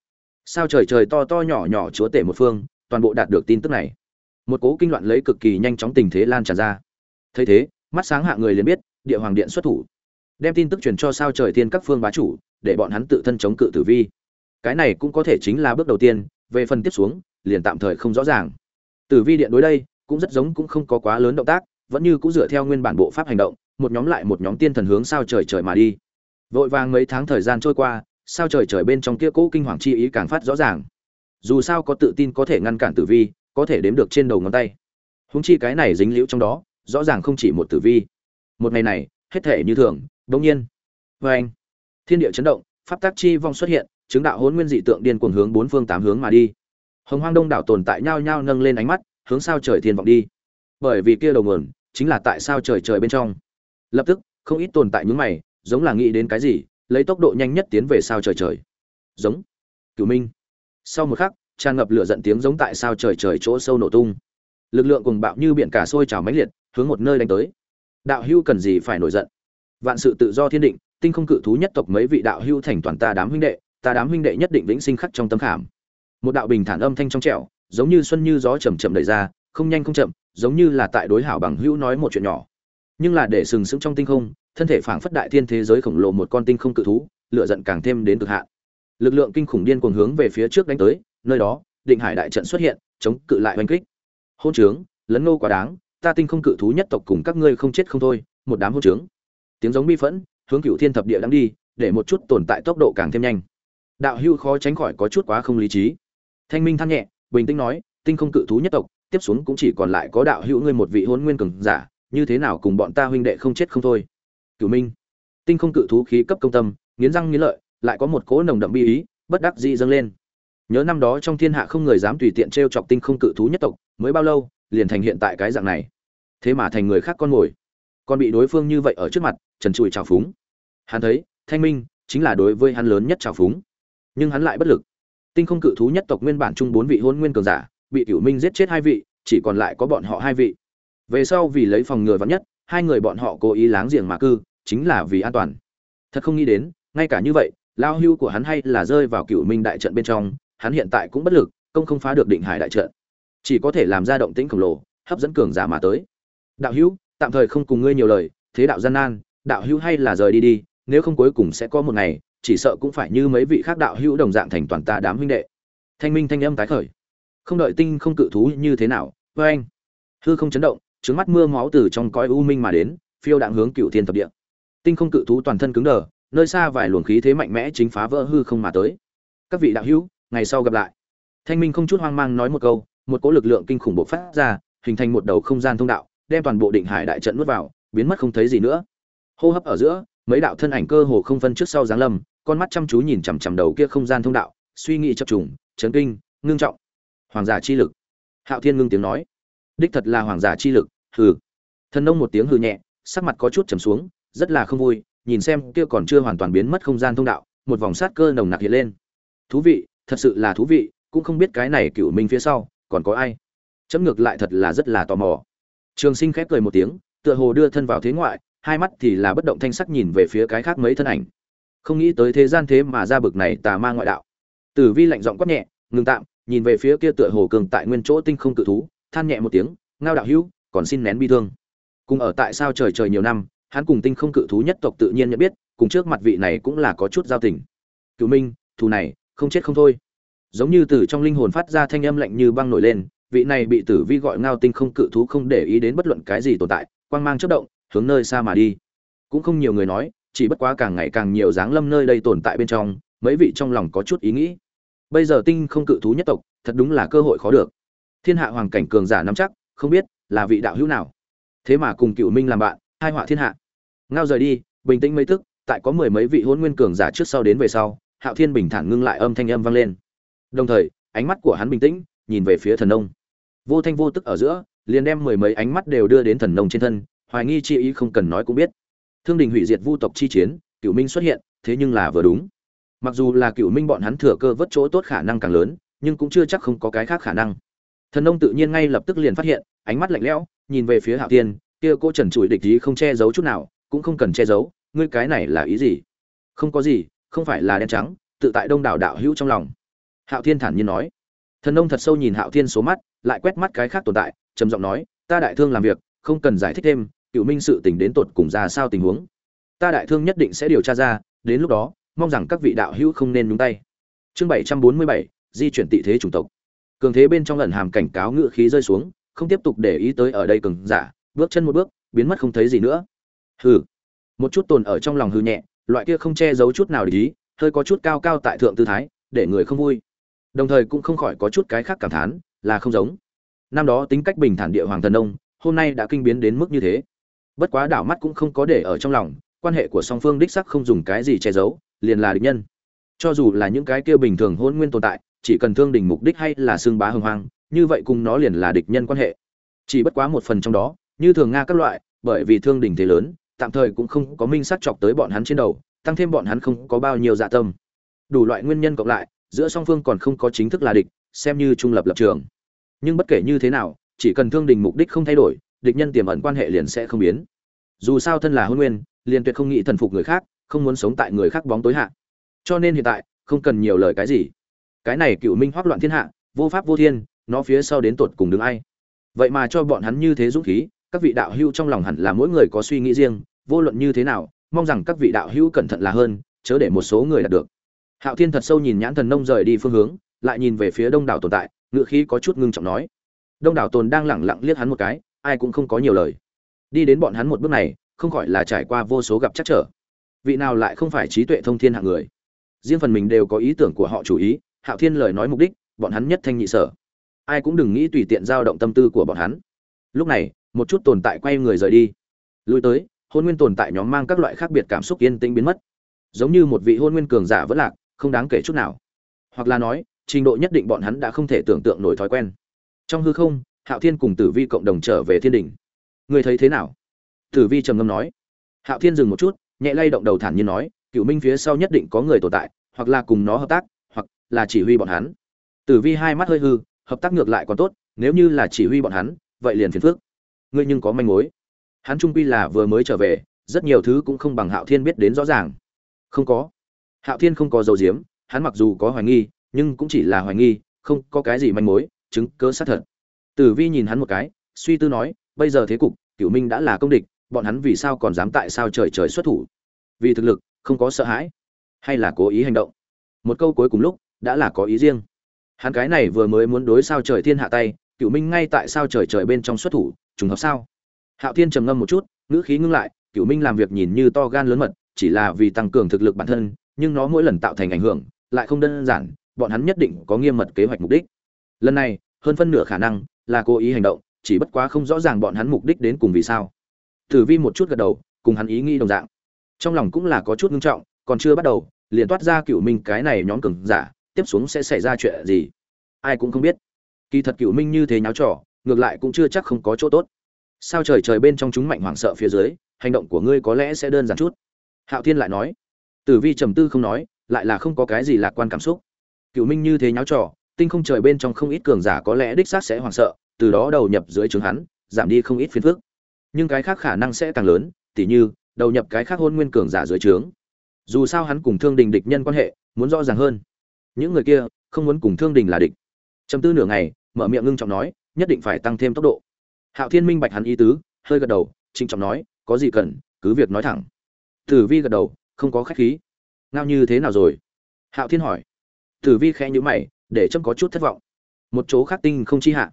Sao trời trời to to nhỏ nhỏ chúa tể một phương, toàn bộ đạt được tin tức này. Một cố kinh loạn lấy cực kỳ nhanh chóng tình thế lan tràn ra. Thấy thế, mắt sáng hạ người liền biết, địa hoàng điện xuất thủ đem tin tức truyền cho sao trời thiên các phương bá chủ, để bọn hắn tự thân chống cự tử vi. Cái này cũng có thể chính là bước đầu tiên, về phần tiếp xuống, liền tạm thời không rõ ràng. Tử vi điện đối đây, cũng rất giống cũng không có quá lớn động tác, vẫn như cũng dựa theo nguyên bản bộ pháp hành động, một nhóm lại một nhóm tiên thần hướng sao trời trời mà đi. Vội vàng mấy tháng thời gian trôi qua, sao trời trời bên trong kia cũ kinh hoàng chi ý càng phát rõ ràng. Dù sao có tự tin có thể ngăn cản tử vi, có thể đếm được trên đầu ngón tay. Húng chi cái này dính liễu trong đó, rõ ràng không chỉ một tử vi. Một ngày này hết thể như thường đống nhiên. Vê anh, thiên địa chấn động, pháp tác chi vong xuất hiện, chứng đạo hôn nguyên dị tượng điên cuồng hướng bốn phương tám hướng mà đi. Hồng hoang đông đảo tồn tại nhao nhao nâng lên ánh mắt, hướng sao trời thiên vọng đi. Bởi vì kia đầu nguồn, chính là tại sao trời trời bên trong. Lập tức, không ít tồn tại những mày, giống là nghĩ đến cái gì, lấy tốc độ nhanh nhất tiến về sao trời trời. Giống, cửu minh. Sau một khắc, tràn ngập lửa giận tiếng giống tại sao trời trời chỗ sâu nổ tung. Lực lượng cùng bạo như biển cả sôi trào mãnh liệt, hướng một nơi đánh tới đạo hưu cần gì phải nổi giận. Vạn sự tự do thiên định, tinh không cự thú nhất tộc mấy vị đạo hưu thành toàn ta đám huynh đệ, ta đám huynh đệ nhất định vĩnh sinh khắc trong tâm khảm. Một đạo bình thản âm thanh trong trẻo, giống như xuân như gió chầm chậm đẩy ra, không nhanh không chậm, giống như là tại đối hảo bằng hữu nói một chuyện nhỏ. Nhưng là để sừng sững trong tinh không, thân thể phảng phất đại thiên thế giới khổng lồ một con tinh không cự thú lựa giận càng thêm đến cực hạn. Lực lượng kinh khủng điên cuồng hướng về phía trước đánh tới, nơi đó, định hải đại trận xuất hiện, chống cự lại oanh kích. Hôn trướng, lấn nô quá đáng ta tinh không cự thú nhất tộc cùng các ngươi không chết không thôi, một đám hôn trướng. Tiếng giống bi phẫn, hướng cựu thiên thập địa đang đi, để một chút tồn tại tốc độ càng thêm nhanh. Đạo hưu khó tránh khỏi có chút quá không lý trí. Thanh minh than nhẹ, bình tĩnh nói, tinh không cự thú nhất tộc, tiếp xuống cũng chỉ còn lại có đạo hữu ngươi một vị hôn nguyên cường giả, như thế nào cùng bọn ta huynh đệ không chết không thôi? Cửu minh, tinh không cự thú khí cấp công tâm, nghiến răng nghiến lợi, lại có một cỗ nồng đậm bi ý, bất đắc dĩ dâng lên. Nhớ năm đó trong thiên hạ không người dám tùy tiện t r e o chọc tinh không cự thú nhất tộc, mới bao lâu, liền thành hiện tại cái dạng này thế mà thành người khác con mồi còn bị đối phương như vậy ở trước mặt, trần trụi trào phúng. Hắn thấy, thanh minh chính là đối với hắn lớn nhất trào phúng. Nhưng hắn lại bất lực. Tinh không cự thú nhất tộc nguyên bản chung bốn vị hôn nguyên cường giả, bị cửu minh giết chết hai vị, chỉ còn lại có bọn họ hai vị. Về sau vì lấy phòng ngừa vắn nhất, hai người bọn họ cố ý láng giềng mà cư, chính là vì an toàn. Thật không nghĩ đến, ngay cả như vậy, lao hưu của hắn hay là rơi vào cựu minh đại trận bên trong, hắn hiện tại cũng bất lực, công không phá được định hải đại trận. Chỉ có thể làm ra động tĩnh khổng lồ, hấp dẫn cường giả mà tới đạo hữu, tạm thời không cùng ngươi nhiều lời, thế đạo gian nan, đạo hữu hay là rời đi đi, nếu không cuối cùng sẽ có một ngày, chỉ sợ cũng phải như mấy vị khác đạo hữu đồng dạng thành toàn ta đám huynh đệ. Thanh minh thanh âm tái khởi. Không đợi tinh không cự thú như thế nào vê anh, hư không chấn động trứng mắt mưa máu từ trong cõi u minh mà đến, phiêu đạn hướng cựu thiên thập địa. Tinh không cự thú toàn thân cứng đờ, nơi xa vài luồng khí thế mạnh mẽ chính phá vỡ hư không mà tới. Các vị đạo hữu, ngày sau gặp lại. Thanh minh không chút hoang mang nói một câu, một cỗ lực lượng kinh khủng bộc phát ra, hình thành một đầu không gian thông đạo đem toàn bộ định hải đại trận nuốt vào, biến mất không thấy gì nữa. Hô hấp ở giữa, mấy đạo thân ảnh cơ hồ không phân trước sau giáng lâm, con mắt chăm chú nhìn chằm chằm đầu kia không gian thông đạo, suy nghĩ chập trùng, chấn kinh, ngưng trọng. Hoàng giả chi lực. Hạo thiên ngưng tiếng nói. Đích thật là hoàng giả chi lực, hừ. Thần nông một tiếng hừ nhẹ, sắc mặt có chút trầm xuống, rất là không vui, nhìn xem kia còn chưa hoàn toàn biến mất không gian thông đạo, một vòng sát cơ nồng nặc hiện lên. Thú vị, thật sự là thú vị, cũng không biết cái này cựu minh phía sau, còn có ai. Chấm ngược lại thật là rất là tò mò trường sinh khép cười một tiếng, tựa hồ đưa thân vào thế ngoại, hai mắt thì là bất động thanh sắc nhìn về phía cái khác mấy thân ảnh. Không nghĩ tới thế gian thế mà ra bực này tà ma ngoại đạo. Tử vi lạnh giọng quát nhẹ ngừng tạm. Nhìn về phía kia tựa hồ cường tại nguyên chỗ tinh không cự thú, than nhẹ một tiếng, ngao đạo hữu, còn xin nén bi thương. Cùng ở tại sao trời trời nhiều năm, hắn cùng tinh không cự thú nhất tộc tự nhiên nhận biết, cùng trước mặt vị này cũng là có chút giao tình. Cửu minh, thù này, không chết không thôi. Giống như từ trong linh hồn phát ra thanh âm lạnh như băng nổi lên vị này bị tử vi gọi ngao tinh không cự thú không để ý đến bất luận cái gì tồn tại, quang mang chất động, hướng nơi xa mà đi. Cũng không nhiều người nói, chỉ bất quá càng ngày càng nhiều dáng lâm nơi đây tồn tại bên trong, mấy vị trong lòng có chút ý nghĩ. Bây giờ tinh không cự thú nhất tộc, thật đúng là cơ hội khó được. Thiên hạ hoàng cảnh cường giả nắm chắc, không biết là vị đạo hữu nào. Thế mà cùng cựu minh làm bạn, hai họa thiên hạ. Ngao rời đi, bình tĩnh mấy tức tại có mười mấy vị hôn nguyên cường giả trước sau đến về sau, hạo thiên bình thản ngưng lại âm thanh âm vang lên. Đồng thời, ánh mắt của hắn bình tĩnh, nhìn về phía thần nông vô thanh vô tức ở giữa, liền đem mười mấy ánh mắt đều đưa đến thần nông trên thân, hoài nghi chi ý không cần nói cũng biết. Thương đình hủy diệt vu tộc chi chiến cựu minh xuất hiện, thế nhưng là vừa đúng. Mặc dù là cựu minh bọn hắn thừa cơ vớt chỗ tốt khả năng càng lớn, nhưng cũng chưa chắc không có cái khác khả năng. Thần nông tự nhiên ngay lập tức liền phát hiện, ánh mắt lạnh lẽo, nhìn về phía hạo tiên kia cô trần trụi địch ý không che giấu chút nào, cũng không cần che giấu, ngươi cái này là ý gì? Không có gì, không phải là đen trắng, tự tại đông đảo đạo hữu trong lòng. Hạo thiên thản nhiên nói. Thần nông thật sâu nhìn hạo thiên số mắt lại quét mắt cái khác tồn tại, trầm giọng nói, ta đại thương làm việc, không cần giải thích thêm, cựu minh sự tình đến tột cùng ra sao tình huống. Ta đại thương nhất định sẽ điều tra ra, đến lúc đó, mong rằng các vị đạo hữu không nên nhúng tay. Chương bảy trăm bốn mươi bảy, di chuyển tị thế chủng tộc. Cường thế bên trong lần hàm cảnh cáo ngự khí rơi xuống, không tiếp tục để ý tới ở đây cường giả, bước chân một bước, biến mất không thấy gì nữa. Hừ. Một chút tồn ở trong lòng hư nhẹ, loại kia không che giấu chút nào để ý, hơi có chút cao cao tại thượng tư thái, để người không vui. Đồng thời cũng không khỏi có chút cái khác cảm thán là không giống. Năm đó tính cách bình thản địa hoàng thần đông hôm nay đã kinh biến đến mức như thế. Bất quá đảo mắt cũng không có để ở trong lòng, quan hệ của song phương đích sắc không dùng cái gì che giấu, liền là địch nhân. Cho dù là những cái kia bình thường hôn nguyên tồn tại, chỉ cần thương đình mục đích hay là xương bá hưng hoang, như vậy cùng nó liền là địch nhân quan hệ. Chỉ bất quá một phần trong đó, như thường nga các loại, bởi vì thương đình thế lớn, tạm thời cũng không có minh sắc chọc tới bọn hắn trên đầu, tăng thêm bọn hắn không có bao nhiêu dạ tâm. Đủ loại nguyên nhân cộng lại, giữa song phương còn không có chính thức là địch, xem như trung lập lập trường nhưng bất kể như thế nào, chỉ cần thương đình mục đích không thay đổi, địch nhân tiềm ẩn quan hệ liền sẽ không biến. Dù sao thân là hôn nguyên, liền tuyệt không nghĩ thần phục người khác, không muốn sống tại người khác bóng tối hạ. Cho nên hiện tại, không cần nhiều lời cái gì. Cái này cựu minh hoác loạn thiên hạ, vô pháp vô thiên, nó phía sau đến tột cùng đứng ai. Vậy mà cho bọn hắn như thế dũng khí, các vị đạo hữu trong lòng hẳn là mỗi người có suy nghĩ riêng, vô luận như thế nào, mong rằng các vị đạo hữu cẩn thận là hơn, chớ để một số người đạt được. Hạo thiên thật sâu nhìn nhãn thần nông rời đi phương hướng, lại nhìn về phía đông đảo tồn tại ngự khí có chút ngưng trọng nói. Đông đảo tồn đang lẳng lặng liếc hắn một cái, ai cũng không có nhiều lời. Đi đến bọn hắn một bước này, không khỏi là trải qua vô số gặp chắc trở. Vị nào lại không phải trí tuệ thông thiên hạng người? Riêng phần mình đều có ý tưởng của họ chủ ý, hạo thiên lời nói mục đích, bọn hắn nhất thanh nhị sở. Ai cũng đừng nghĩ tùy tiện giao động tâm tư của bọn hắn. Lúc này, một chút tồn tại quay người rời đi. Lui tới, hôn nguyên tồn tại nhóm mang các loại khác biệt cảm xúc yên tĩnh biến mất. Giống như một vị hôn nguyên cường giả vẫn lạc, không đáng kể chút nào. Hoặc là nói trình độ nhất định bọn hắn đã không thể tưởng tượng nổi thói quen. Trong hư không, hạo thiên cùng tử vi cộng đồng trở về thiên đình người thấy thế nào? Tử vi trầm ngâm nói. Hạo thiên dừng một chút, nhẹ lay động đầu thản nhiên nói cựu minh phía sau nhất định có người tồn tại, hoặc là cùng nó hợp tác, hoặc là chỉ huy bọn hắn. Tử vi hai mắt hơi hư, hợp tác ngược lại còn tốt, nếu như là chỉ huy bọn hắn, vậy liền phiền phước ngươi nhưng có manh mối. Hắn trung quy là vừa mới trở về, rất nhiều thứ cũng không bằng hạo thiên biết đến rõ ràng. Không có. Hạo thiên không có dầu diếm, hắn mặc dù có hoài nghi nhưng cũng chỉ là hoài nghi, không có cái gì manh mối, chứng cớ xác thật. Tử vi nhìn hắn một cái, suy tư nói, bây giờ thế cục, cửu minh đã là công địch, bọn hắn vì sao còn dám tại sao trời trời xuất thủ? Vì thực lực, không có sợ hãi, hay là cố ý hành động? Một câu cuối cùng lúc, đã là có ý riêng. Hắn cái này vừa mới muốn đối sao trời thiên hạ tay cựu minh ngay tại sao trời trời bên trong xuất thủ, trùng hợp sao? Hạo thiên trầm ngâm một chút, ngữ khí ngưng lại cựu minh làm việc nhìn như to gan lớn mật, chỉ là vì tăng cường thực lực bản thân, nhưng nó mỗi lần tạo thành ảnh hưởng, lại không đơn giản bọn hắn nhất định có nghiêm mật kế hoạch mục đích. Lần này, hơn phân nửa khả năng là cố ý hành động, chỉ bất quá không rõ ràng bọn hắn mục đích đến cùng vì sao. Tử vi một chút gật đầu, cùng hắn ý nghĩ đồng dạng. Trong lòng cũng là có chút ngưng trọng, còn chưa bắt đầu, liền toát ra cựu minh cái này nhóm cường giả, tiếp xuống sẽ xảy ra chuyện gì? Ai cũng không biết. Kỳ thật cựu minh như thế nháo trò, ngược lại cũng chưa chắc không có chỗ tốt. Sao trời trời bên trong chúng mạnh hoảng sợ phía dưới, hành động của ngươi có lẽ sẽ đơn giản chút. Hạo thiên lại nói. Tử vi trầm tư không nói, lại là không có cái gì lạc quan cảm xúc cựu minh như thế nháo trò, tinh không trời bên trong không ít cường giả có lẽ đích xác sẽ hoảng sợ, từ đó đầu nhập dưới trướng hắn, giảm đi không ít phiền phức. Nhưng cái khác khả năng sẽ càng lớn, tỉ như, đầu nhập cái khác hôn nguyên cường giả dưới trướng. Dù sao hắn cùng thương đình địch nhân quan hệ, muốn rõ ràng hơn. Những người kia, không muốn cùng thương đình là địch. Chấm tư nửa ngày, mở miệng ngưng trọng nói, nhất định phải tăng thêm tốc độ. Hạo thiên minh bạch hắn ý tứ, hơi gật đầu, trịnh trọng nói, có gì cần, cứ việc nói thẳng. Tử vi gật đầu, không có khách khí. Ngao như thế nào rồi? Hạo thiên hỏi tử vi khẽ nhíu mày, để trâm có chút thất vọng. Một chỗ khác tinh không chi hạ.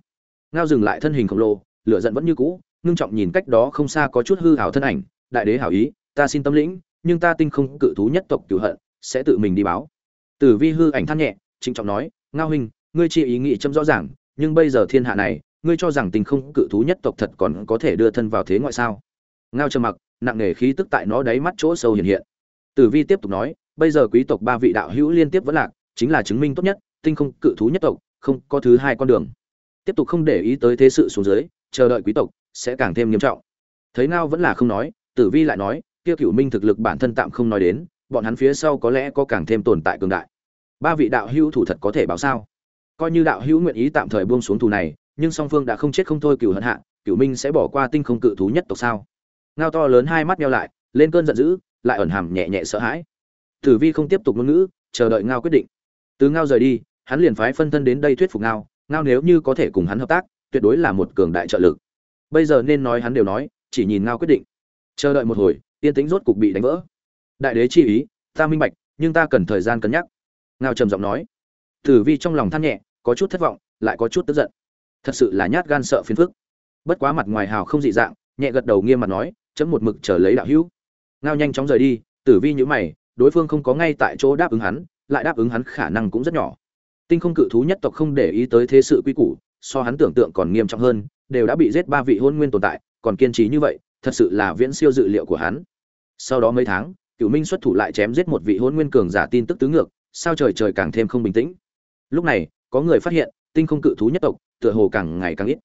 Ngao dừng lại thân hình khổng lồ, lửa giận vẫn như cũ, ngưng trọng nhìn cách đó không xa có chút hư hảo thân ảnh. Đại đế hảo ý, ta xin tâm lĩnh, nhưng ta tinh không cự thú nhất tộc cửu hận, sẽ tự mình đi báo. Tử vi hư ảnh than nhẹ, trịnh trọng nói, ngao huynh, ngươi chi ý nghĩ châm rõ ràng, nhưng bây giờ thiên hạ này, ngươi cho rằng tinh không cự thú nhất tộc thật còn có thể đưa thân vào thế ngoại sao? Ngao trầm mặc, nặng nề khí tức tại nó đáy mắt chỗ sâu hiện hiện. Tử vi tiếp tục nói, bây giờ quý tộc ba vị đạo hữu liên tiếp vẫn lạc chính là chứng minh tốt nhất, tinh không cự thú nhất tộc, không có thứ hai con đường. Tiếp tục không để ý tới thế sự xuống dưới, chờ đợi quý tộc sẽ càng thêm nghiêm trọng. Thấy ngao vẫn là không nói, tử vi lại nói, kia cựu minh thực lực bản thân tạm không nói đến, bọn hắn phía sau có lẽ có càng thêm tồn tại cường đại. Ba vị đạo hữu thủ thật có thể báo sao? Coi như đạo hữu nguyện ý tạm thời buông xuống thù này, nhưng song phương đã không chết không thôi cựu hận hạ cựu minh sẽ bỏ qua tinh không cự thú nhất tộc sao? Ngao to lớn hai mắt nhau lại, lên cơn giận dữ, lại ẩn hàm nhẹ nhẹ sợ hãi. Tử vi không tiếp tục ngôn ngữ, chờ đợi ngao quyết định từ ngao rời đi, hắn liền phái phân thân đến đây thuyết phục ngao ngao nếu như có thể cùng hắn hợp tác, tuyệt đối là một cường đại trợ lực. Bây giờ nên nói hắn đều nói, chỉ nhìn ngao quyết định. Chờ đợi một hồi yên tĩnh rốt cục bị đánh vỡ. Đại đế chi ý, ta minh bạch, nhưng ta cần thời gian cân nhắc. Ngao trầm giọng nói. Tử vi trong lòng than nhẹ, có chút thất vọng, lại có chút tức giận. Thật sự là nhát gan sợ phiền phức. Bất quá mặt ngoài hào không dị dạng, nhẹ gật đầu nghiêm mặt nói, chấm một mực chờ lấy đạo hữu. Ngao nhanh chóng rời đi, tử vi nhữ mày, đối phương không có ngay tại chỗ đáp ứng hắn lại đáp ứng hắn khả năng cũng rất nhỏ. Tinh không cự thú nhất tộc không để ý tới thế sự quy củ, so hắn tưởng tượng còn nghiêm trọng hơn, đều đã bị giết ba vị hôn nguyên tồn tại, còn kiên trì như vậy, thật sự là viễn siêu dự liệu của hắn. Sau đó mấy tháng, cửu minh xuất thủ lại chém giết một vị hôn nguyên cường giả tin tức tứ ngược, sao trời trời càng thêm không bình tĩnh. Lúc này, có người phát hiện, tinh không cự thú nhất tộc, tựa hồ càng ngày càng ít.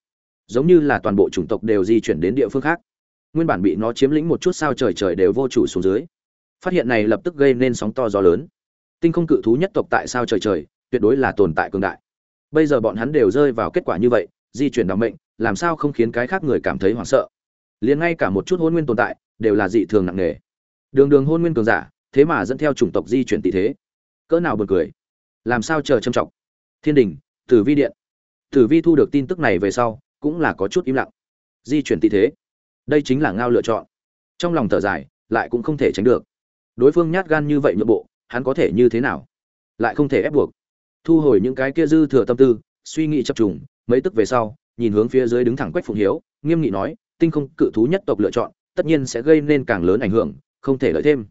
Giống như là toàn bộ chủng tộc đều di chuyển đến địa phương khác. Nguyên bản bị nó chiếm lĩnh một chút sao trời trời đều vô chủ xuống dưới. Phát hiện này lập tức gây nên sóng to gió lớn tinh không cự thú nhất tộc tại sao trời trời, tuyệt đối là tồn tại cường đại. Bây giờ bọn hắn đều rơi vào kết quả như vậy, di chuyển đ mệnh, làm sao không khiến cái khác người cảm thấy hoảng sợ? Liền ngay cả một chút hôn nguyên tồn tại, đều là dị thường nặng nề. Đường đường hôn nguyên cường giả, thế mà dẫn theo chủng tộc di chuyển tỷ thế. Cỡ nào bật cười. Làm sao chờ trầm trọng? Thiên đình, tử vi điện. Tử vi thu được tin tức này về sau, cũng là có chút im lặng. Di chuyển tỷ thế. Đây chính là ngao lựa chọn. Trong lòng thở dài, lại cũng không thể tránh được. Đối phương nhát gan như vậy nhượng bộ hắn có thể như thế nào? Lại không thể ép buộc. Thu hồi những cái kia dư thừa tâm tư, suy nghĩ chập trùng, mấy tức về sau, nhìn hướng phía dưới đứng thẳng quách phụng hiếu, nghiêm nghị nói, tinh không cự thú nhất tộc lựa chọn, tất nhiên sẽ gây nên càng lớn ảnh hưởng, không thể lợi thêm.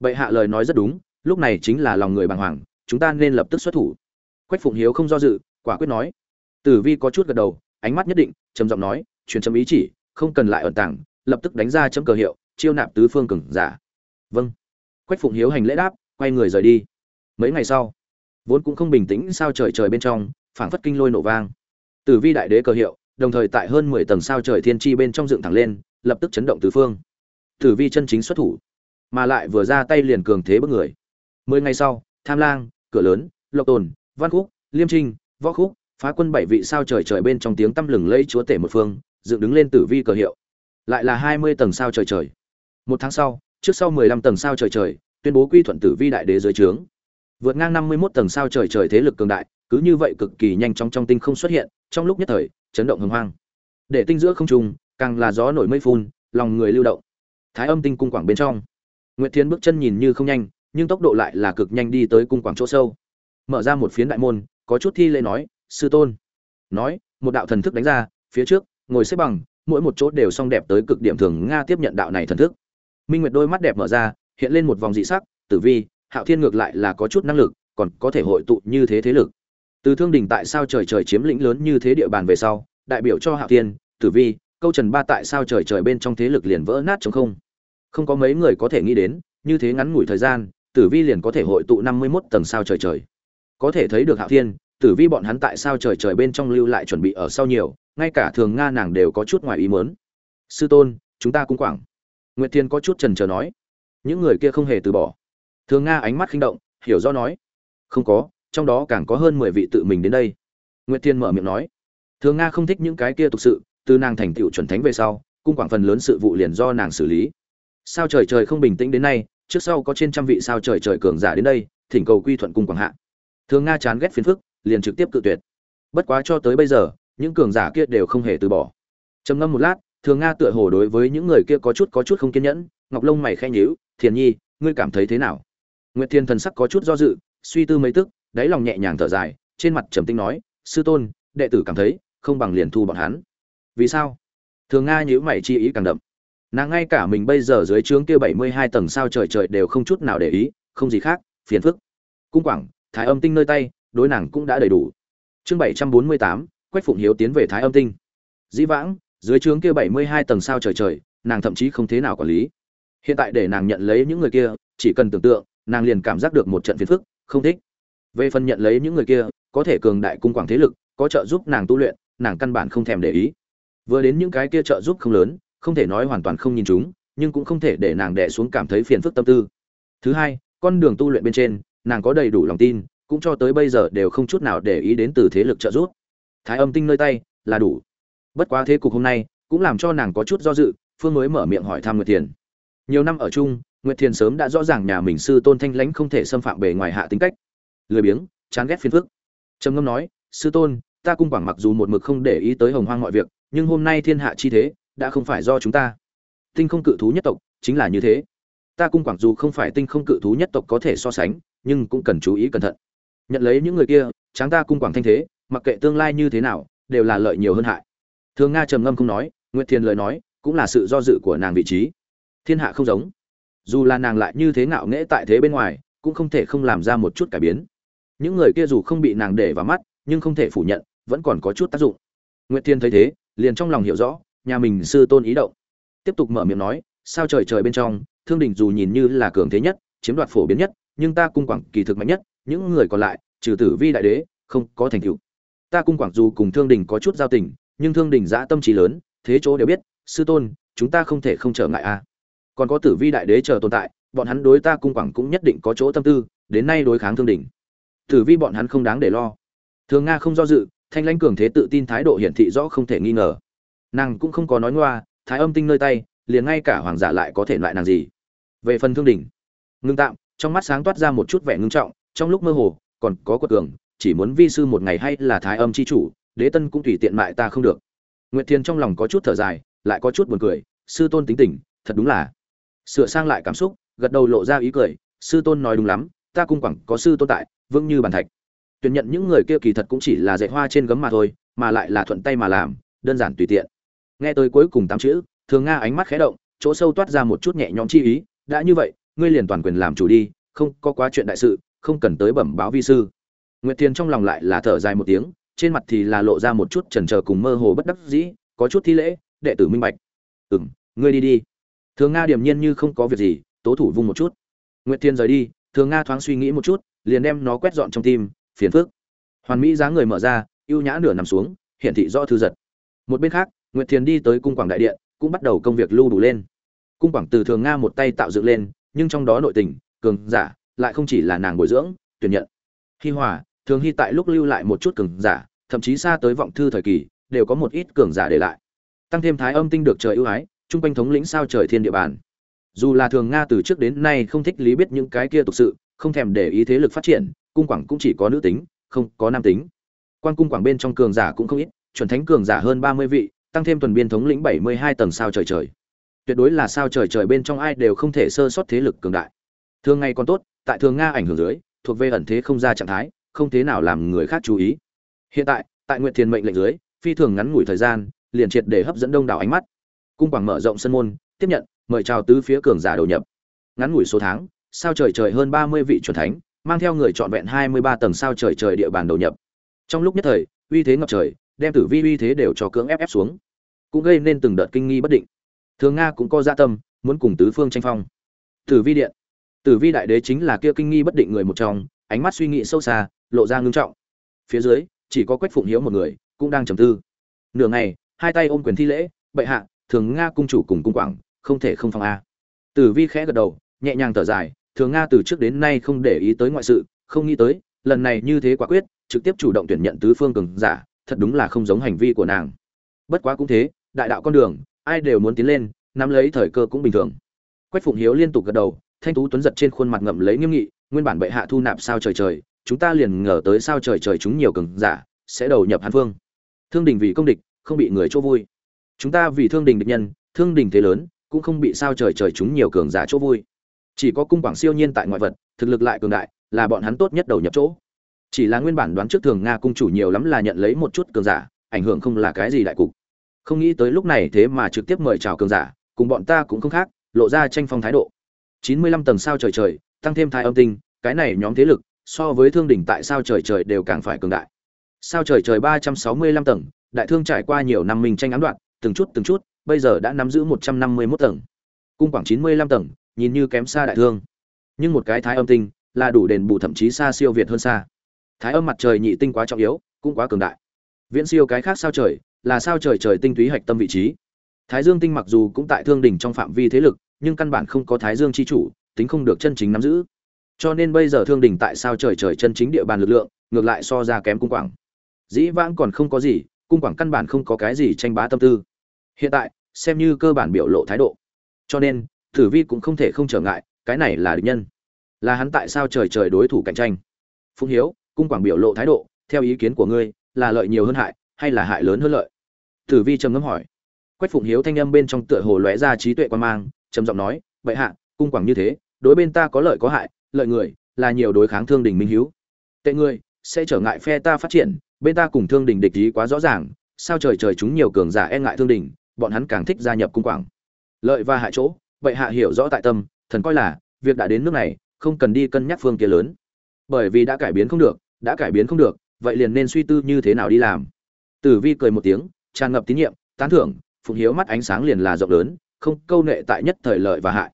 Bệ hạ lời nói rất đúng, lúc này chính là lòng người bàng hoàng, chúng ta nên lập tức xuất thủ. Quách phụng hiếu không do dự, quả quyết nói. Tử vi có chút gật đầu, ánh mắt nhất định, trầm giọng nói, truyền chấm ý chỉ, không cần lại ẩn tàng, lập tức đánh ra chấm cờ hiệu, chiêu nạp tứ phương cường giả. Vâng. Quách phụng hiếu hành lễ đáp quay người rời đi. Mấy ngày sau, vốn cũng không bình tĩnh sao trời trời bên trong, phảng phất kinh lôi nổ vang. Tử vi đại đế cờ hiệu, đồng thời tại hơn mười tầng sao trời thiên chi bên trong dựng thẳng lên, lập tức chấn động tứ phương. Tử vi chân chính xuất thủ, mà lại vừa ra tay liền cường thế bất người. Mười ngày sau, tham lang, cửa lớn, lộc tồn, văn khúc, liêm trinh, võ khúc, phá quân bảy vị sao trời trời bên trong tiếng tăm lừng lẫy chúa tể một phương, dựng đứng lên tử vi cờ hiệu. Lại là hai mươi tầng sao trời trời. Một tháng sau, trước sau mười lăm tầng sao trời trời tuyên bố quy thuận tử vi đại đế dưới trướng. Vượt ngang năm mươi 51 tầng sao trời trời thế lực cường đại, cứ như vậy cực kỳ nhanh chóng trong tinh không xuất hiện, trong lúc nhất thời, chấn động hưng hoang. Để tinh giữa không trung, càng là gió nổi mây phun, lòng người lưu động. Thái âm tinh cung quảng bên trong. Nguyệt thiên bước chân nhìn như không nhanh, nhưng tốc độ lại là cực nhanh đi tới cung quảng chỗ sâu. Mở ra một phiến đại môn, có chút thi lễ nói, sư tôn. Nói, một đạo thần thức đánh ra, phía trước, ngồi xếp bằng, mỗi một chỗ đều song đẹp tới cực điểm thường nga tiếp nhận đạo này thần thức. Minh nguyệt đôi mắt đẹp mở ra hiện lên một vòng dị sắc, tử vi, hạo thiên ngược lại là có chút năng lực, còn có thể hội tụ như thế thế lực. Từ thương đình tại sao trời trời chiếm lĩnh lớn như thế địa bàn về sau, đại biểu cho hạo thiên, tử vi, câu trần ba tại sao trời trời bên trong thế lực liền vỡ nát chống không. Không có mấy người có thể nghĩ đến, như thế ngắn ngủi thời gian, tử vi liền có thể hội tụ năm mươi 51 tầng sao trời trời. Có thể thấy được hạo thiên, tử vi bọn hắn tại sao trời trời bên trong lưu lại chuẩn bị ở sau nhiều, ngay cả thường nga nàng đều có chút ngoài ý muốn. Sư tôn, chúng ta cũng quảng. Nguyệt thiên có chút trần trờ nói những người kia không hề từ bỏ. Thường nga ánh mắt khinh động, hiểu do nói, không có, trong đó càng có hơn mười vị tự mình đến đây. Nguyệt thiên mở miệng nói, thường nga không thích những cái kia tục sự, từ nàng thành tựu chuẩn thánh về sau, cung quảng phần lớn sự vụ liền do nàng xử lý. Sao trời trời không bình tĩnh đến nay, trước sau có trên trăm vị sao trời trời cường giả đến đây, thỉnh cầu quy thuận cung quảng hạ. Thường nga chán ghét phiền phức, liền trực tiếp cự tuyệt. Bất quá cho tới bây giờ, những cường giả kia đều không hề từ bỏ. Trầm ngâm một lát, thường nga tựa hồ đối với những người kia có chút có chút không kiên nhẫn ngọc lông mày khẽ nhíu, thiền nhi, ngươi cảm thấy thế nào? Nguyệt thiên thần sắc có chút do dự, suy tư mấy tức, đáy lòng nhẹ nhàng thở dài, trên mặt trầm tinh nói, sư tôn, đệ tử cảm thấy không bằng liền thu bọn hắn. Vì sao? Thường nga nhíu mày chi ý càng đậm. Nàng ngay cả mình bây giờ dưới trướng kia bảy mươi hai tầng sao trời trời đều không chút nào để ý, không gì khác, phiền phức. Cung quảng, thái âm tinh nơi tay, đối nàng cũng đã đầy đủ. Chương bảy trăm bốn mươi tám, quách phụng hiếu tiến về thái âm tinh. Dĩ vãng, dưới trướng kia bảy mươi hai tầng sao trời trời, nàng thậm chí không thế nào quản lý hiện tại để nàng nhận lấy những người kia, chỉ cần tưởng tượng, nàng liền cảm giác được một trận phiền phức, không thích. Về phần nhận lấy những người kia, có thể cường đại cung quảng thế lực, có trợ giúp nàng tu luyện, nàng căn bản không thèm để ý. Vừa đến những cái kia trợ giúp không lớn, không thể nói hoàn toàn không nhìn chúng, nhưng cũng không thể để nàng đè xuống cảm thấy phiền phức tâm tư. Thứ hai, con đường tu luyện bên trên, nàng có đầy đủ lòng tin, cũng cho tới bây giờ đều không chút nào để ý đến từ thế lực trợ giúp. Thái âm tinh nơi tay, là đủ. Bất quá thế cục hôm nay, cũng làm cho nàng có chút do dự, phương mới mở miệng hỏi thăm nguyệt thiền nhiều năm ở chung, nguyệt thiền sớm đã rõ ràng nhà mình sư tôn thanh lãnh không thể xâm phạm bề ngoài hạ tính cách. Lười biếng, chán ghét phiền phức. Trầm ngâm nói, sư tôn, ta cung quảng mặc dù một mực không để ý tới hồng hoang mọi việc, nhưng hôm nay thiên hạ chi thế đã không phải do chúng ta. Tinh không cự thú nhất tộc chính là như thế. Ta cung quảng dù không phải tinh không cự thú nhất tộc có thể so sánh, nhưng cũng cần chú ý cẩn thận. Nhận lấy những người kia, tráng ta cung quảng thanh thế, mặc kệ tương lai như thế nào, đều là lợi nhiều hơn hại. Thường nga trầm ngâm không nói, nguyệt thiền lời nói cũng là sự do dự của nàng vị trí thiên hạ không giống. Dù là nàng lại như thế ngạo nghễ tại thế bên ngoài, cũng không thể không làm ra một chút cải biến. Những người kia dù không bị nàng để vào mắt, nhưng không thể phủ nhận, vẫn còn có chút tác dụng. Nguyệt thiên thấy thế, liền trong lòng hiểu rõ, nhà mình sư tôn ý động. Tiếp tục mở miệng nói, sao trời trời bên trong, thương đình dù nhìn như là cường thế nhất, chiếm đoạt phổ biến nhất, nhưng ta cung quảng kỳ thực mạnh nhất, những người còn lại, trừ tử vi đại đế, không có thành tựu. Ta cung quảng dù cùng thương đình có chút giao tình, nhưng thương đình giã tâm trí lớn, thế chỗ đều biết, sư tôn, chúng ta không thể không trở ngại a còn có tử vi đại đế chờ tồn tại bọn hắn đối ta cung quảng cũng nhất định có chỗ tâm tư đến nay đối kháng thương đỉnh, tử vi bọn hắn không đáng để lo. Thường nga không do dự thanh lãnh cường thế tự tin thái độ hiển thị rõ không thể nghi ngờ. Nàng cũng không có nói ngoa thái âm tinh nơi tay liền ngay cả hoàng giả lại có thể loại nàng gì. Về phần thương đỉnh ngưng tạm trong mắt sáng toát ra một chút vẻ ngưng trọng trong lúc mơ hồ còn có quật cường chỉ muốn vi sư một ngày hay là thái âm chi chủ đế tân cũng tùy tiện mại ta không được. Nguyệt thiên trong lòng có chút thở dài lại có chút buồn cười sư tôn tính tình thật đúng là sửa sang lại cảm xúc, gật đầu lộ ra ý cười, sư tôn nói đúng lắm, ta cung quẳng có sư tôn tại, vững như bàn thạch. Tuyển nhận những người kia kỳ thật cũng chỉ là dạy hoa trên gấm mà thôi, mà lại là thuận tay mà làm, đơn giản tùy tiện. Nghe tới cuối cùng tám chữ, thường nga ánh mắt khẽ động, chỗ sâu toát ra một chút nhẹ nhõm chi ý, đã như vậy, ngươi liền toàn quyền làm chủ đi, không có quá chuyện đại sự, không cần tới bẩm báo vi sư. Nguyệt thiền trong lòng lại là thở dài một tiếng, trên mặt thì là lộ ra một chút chần trờ cùng mơ hồ bất đắc dĩ, có chút thi lễ, đệ tử minh bạch. Ừ m ngươi đi đi thường nga điềm nhiên như không có việc gì, tố thủ vung một chút. Nguyệt thiên rời đi, thường nga thoáng suy nghĩ một chút, liền đem nó quét dọn trong tim, phiền phước hoàn mỹ dáng người mở ra, ưu nhã nửa nằm xuống hiện thị do thư giật. Một bên khác, nguyệt Thiên đi tới cung quảng đại điện, cũng bắt đầu công việc lưu đủ lên. Cung quảng từ thường nga một tay tạo dựng lên, nhưng trong đó nội tình, cường giả, lại không chỉ là nàng bồi dưỡng, tuyển nhận. Hi hòa, thường hy tại lúc lưu lại một chút cường giả, thậm chí xa tới vọng thư thời kỳ, đều có một ít cường giả để lại. Tăng thêm thái âm tinh được trời ưu ái chung quanh thống lĩnh sao trời thiên địa bàn. Dù là thường nga từ trước đến nay không thích lý biết những cái kia thực sự, không thèm để ý thế lực phát triển, cung quảng cũng chỉ có nữ tính, không có nam tính. Quan cung quảng bên trong cường giả cũng không ít, chuẩn thánh cường giả hơn ba mươi vị, tăng thêm tuần biên thống lĩnh bảy mươi hai tầng sao trời trời. Tuyệt đối là sao trời trời bên trong ai đều không thể sơ sót thế lực cường đại. Thường ngày còn tốt, tại thường nga ảnh hưởng dưới, thuộc về ẩn thế không ra trạng thái, không thế nào làm người khác chú ý. Hiện tại tại nguyện thiền mệnh lệnh dưới, phi thường ngắn ngủi thời gian, liền triệt để hấp dẫn đông đảo ánh mắt cung quảng mở rộng sân môn, tiếp nhận, mời chào tứ phía cường giả đầu nhập. Ngắn ngủi số tháng, sao trời trời hơn ba mươi vị chuẩn thánh, mang theo người trọn vẹn hai mươi ba tầng sao trời trời địa bàn đầu nhập. Trong lúc nhất thời, uy thế ngập trời, đem tử vi uy thế đều cho cưỡng ép ép xuống, cũng gây nên từng đợt kinh nghi bất định. Thường nga cũng có gia tâm, muốn cùng tứ phương tranh phong. Tử vi điện, tử vi đại đế chính là kia kinh nghi bất định người một trong, ánh mắt suy nghĩ sâu xa, lộ ra ngưng trọng. Phía dưới, chỉ có quách phụng hiếu một người, cũng đang trầm tư. Nửa ngày, hai tay ôm quyền thi lễ, bệ hạ thường nga cung chủ cùng cung quảng, không thể không phòng a. Tử vi khẽ gật đầu, nhẹ nhàng thở dài, thường nga từ trước đến nay không để ý tới ngoại sự, không nghĩ tới, lần này như thế quả quyết, trực tiếp chủ động tuyển nhận tứ phương cường giả, thật đúng là không giống hành vi của nàng. Bất quá cũng thế, đại đạo con đường, ai đều muốn tiến lên, nắm lấy thời cơ cũng bình thường. Quách phụng hiếu liên tục gật đầu, thanh tú tuấn giật trên khuôn mặt ngậm lấy nghiêm nghị, nguyên bản bệ hạ thu nạp sao trời trời, chúng ta liền ngờ tới sao trời trời chúng nhiều cường giả, sẽ đầu nhập hàn phương. Thương đình vì công địch, không bị người chỗ vui chúng ta vì thương đình địch nhân, thương đình thế lớn, cũng không bị sao trời trời chúng nhiều cường giả chỗ vui. Chỉ có cung quảng siêu nhiên tại ngoại vật, thực lực lại cường đại, là bọn hắn tốt nhất đầu nhập chỗ. Chỉ là nguyên bản đoán trước thường nga cung chủ nhiều lắm là nhận lấy một chút cường giả, ảnh hưởng không là cái gì đại cục. Không nghĩ tới lúc này thế mà trực tiếp mời chào cường giả, cùng bọn ta cũng không khác, lộ ra tranh phong thái độ. Chín mươi lăm tầng sao trời trời, tăng thêm thái âm tinh, cái này nhóm thế lực, so với thương đỉnh tại sao trời trời đều càng phải cường đại. Sao trời trời ba trăm sáu mươi lăm tầng, đại thương trải qua nhiều năm mình tranh ám đoạn từng chút từng chút, bây giờ đã nắm giữ một trăm năm mươi 151 tầng. Cung quảng chín mươi lăm tầng, nhìn như kém xa đại thương. Nhưng một cái thái âm tinh là đủ đền bù thậm chí xa siêu việt hơn xa. Thái âm mặt trời nhị tinh quá trọng yếu, cũng quá cường đại. Viễn siêu cái khác sao trời, là sao trời trời tinh túy hạch tâm vị trí. Thái dương tinh mặc dù cũng tại thương đỉnh trong phạm vi thế lực, nhưng căn bản không có thái dương chi chủ, tính không được chân chính nắm giữ. Cho nên bây giờ thương đỉnh tại sao trời trời chân chính địa bàn lực lượng, ngược lại so ra kém cung quảng. Dĩ vãng còn không có gì cung quảng căn bản không có cái gì tranh bá tâm tư. Hiện tại, xem như cơ bản biểu lộ thái độ. Cho nên, tử vi cũng không thể không trở ngại, cái này là địch nhân. Là hắn tại sao trời trời đối thủ cạnh tranh. Phụng hiếu, cung quảng biểu lộ thái độ, theo ý kiến của ngươi, là lợi nhiều hơn hại, hay là hại lớn hơn lợi? Tử vi trầm ngâm hỏi. Quách phụng hiếu thanh âm bên trong tựa hồ lóe ra trí tuệ quan mang, trầm giọng nói vậy hạ, cung quảng như thế, đối bên ta có lợi có hại, lợi người, là nhiều đối kháng thương đình minh hiếu. Tệ ngươi sẽ trở ngại phe ta phát triển bên ta cùng thương đình địch ý quá rõ ràng, sao trời trời chúng nhiều cường giả e ngại thương đình, bọn hắn càng thích gia nhập cung quảng. Lợi và hại chỗ, vậy hạ hiểu rõ tại tâm, thần coi là, việc đã đến nước này, không cần đi cân nhắc phương kia lớn. Bởi vì đã cải biến không được, đã cải biến không được, vậy liền nên suy tư như thế nào đi làm. Tử vi cười một tiếng, tràn ngập tín nhiệm, tán thưởng phụng hiếu mắt ánh sáng liền là rộng lớn, không câu nệ tại nhất thời lợi và hại.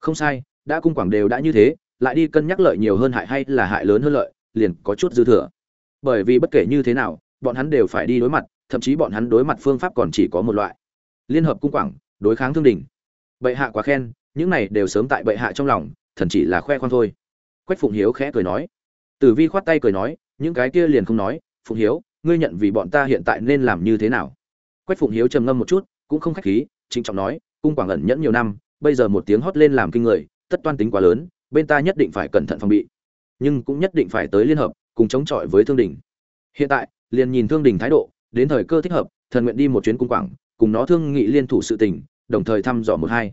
Không sai, đã cung quảng đều đã như thế, lại đi cân nhắc lợi nhiều hơn hại hay là hại lớn hơn lợi, liền có chút dư thừa bởi vì bất kể như thế nào, bọn hắn đều phải đi đối mặt, thậm chí bọn hắn đối mặt phương pháp còn chỉ có một loại. Liên hợp cung quảng, đối kháng thương đình. Bệ hạ quá khen, những này đều sớm tại bệ hạ trong lòng, thần chỉ là khoe khoang thôi. Quách phụng hiếu khẽ cười nói. Tử vi khoát tay cười nói, những cái kia liền không nói, phụng hiếu, ngươi nhận vì bọn ta hiện tại nên làm như thế nào? Quách phụng hiếu trầm ngâm một chút, cũng không khách khí chính trọng nói, cung quảng ẩn nhẫn nhiều năm, bây giờ một tiếng hót lên làm kinh người, tất toan tính quá lớn, bên ta nhất định phải cẩn thận phòng bị. Nhưng cũng nhất định phải tới liên hợp cùng chống chọi với thương đình hiện tại, liền nhìn thương đình thái độ, đến thời cơ thích hợp, thần nguyện đi một chuyến cung quảng, cùng nó thương nghị liên thủ sự tình, đồng thời thăm dò một hai.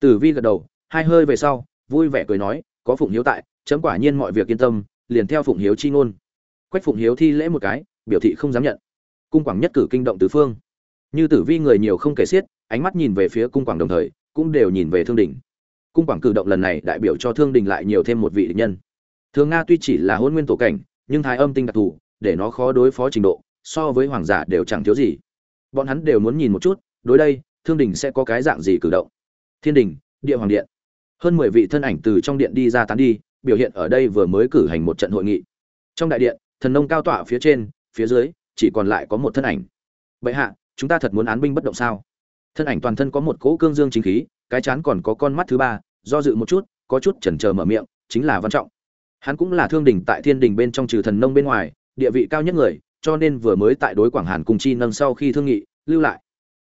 Tử vi gật đầu, hai hơi về sau, vui vẻ cười nói, có phụng hiếu tại, chấm quả nhiên mọi việc yên tâm, liền theo phụng hiếu chi ngôn. Quách phụng hiếu thi lễ một cái, biểu thị không dám nhận. Cung quảng nhất cử kinh động tứ phương. Như tử vi người nhiều không kể xiết, ánh mắt nhìn về phía cung quảng đồng thời, cũng đều nhìn về thương đình cung quảng cử động lần này đại biểu cho thương đình lại nhiều thêm một vị địch nhân. Thường nga tuy chỉ là hôn nguyên tổ cảnh nhưng thái âm tinh đặc thù, để nó khó đối phó trình độ, so với hoàng giả đều chẳng thiếu gì. Bọn hắn đều muốn nhìn một chút, đối đây, thương đình sẽ có cái dạng gì cử động. Thiên đình địa hoàng điện. Hơn mười vị thân ảnh từ trong điện đi ra tán đi, biểu hiện ở đây vừa mới cử hành một trận hội nghị. Trong đại điện, thần nông cao tọa phía trên, phía dưới, chỉ còn lại có một thân ảnh. Vậy hạ, chúng ta thật muốn án binh bất động sao? Thân ảnh toàn thân có một cỗ cương dương chính khí, cái chán còn có con mắt thứ ba, do dự một chút, có chút chần chờ mở miệng, chính là văn trọng hắn cũng là thương đình tại thiên đình bên trong trừ thần nông bên ngoài, địa vị cao nhất người, cho nên vừa mới tại đối quảng hàn cùng chi nâng sau khi thương nghị, lưu lại.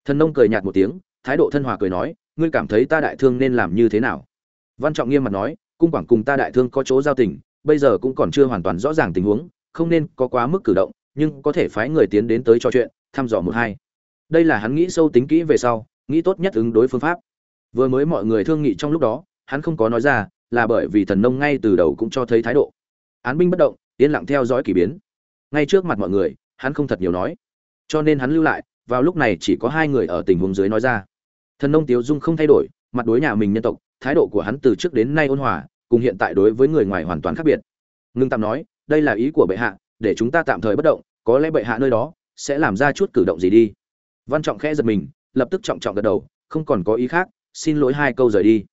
Thần nông cười nhạt một tiếng, thái độ thân hòa cười nói, ngươi cảm thấy ta đại thương nên làm như thế nào? Văn trọng nghiêm mặt nói, cung quảng cùng ta đại thương có chỗ giao tình, bây giờ cũng còn chưa hoàn toàn rõ ràng tình huống, không nên có quá mức cử động, nhưng có thể phái người tiến đến tới trò chuyện, thăm dò một hai. Đây là hắn nghĩ sâu tính kỹ về sau, nghĩ tốt nhất ứng đối phương pháp. Vừa mới mọi người thương nghị trong lúc đó, hắn không có nói ra là bởi vì thần nông ngay từ đầu cũng cho thấy thái độ. Án binh bất động, yên lặng theo dõi k ỳ biến. Ngay trước mặt mọi người, hắn không thật nhiều nói. Cho nên hắn lưu lại, vào lúc này chỉ có hai người ở tình huống dưới nói ra. Thần nông tiếu dung không thay đổi, mặt đối nhà mình nhân tộc, thái độ của hắn từ trước đến nay ôn hòa, cùng hiện tại đối với người ngoài hoàn toàn khác biệt. Ngưng tạm nói, đây là ý của bệ hạ, để chúng ta tạm thời bất động, có lẽ bệ hạ nơi đó sẽ làm ra chút cử động gì đi. Văn trọng khẽ giật mình, lập tức trọng trọng gật đầu, không còn có ý khác, xin lỗi hai câu rời đi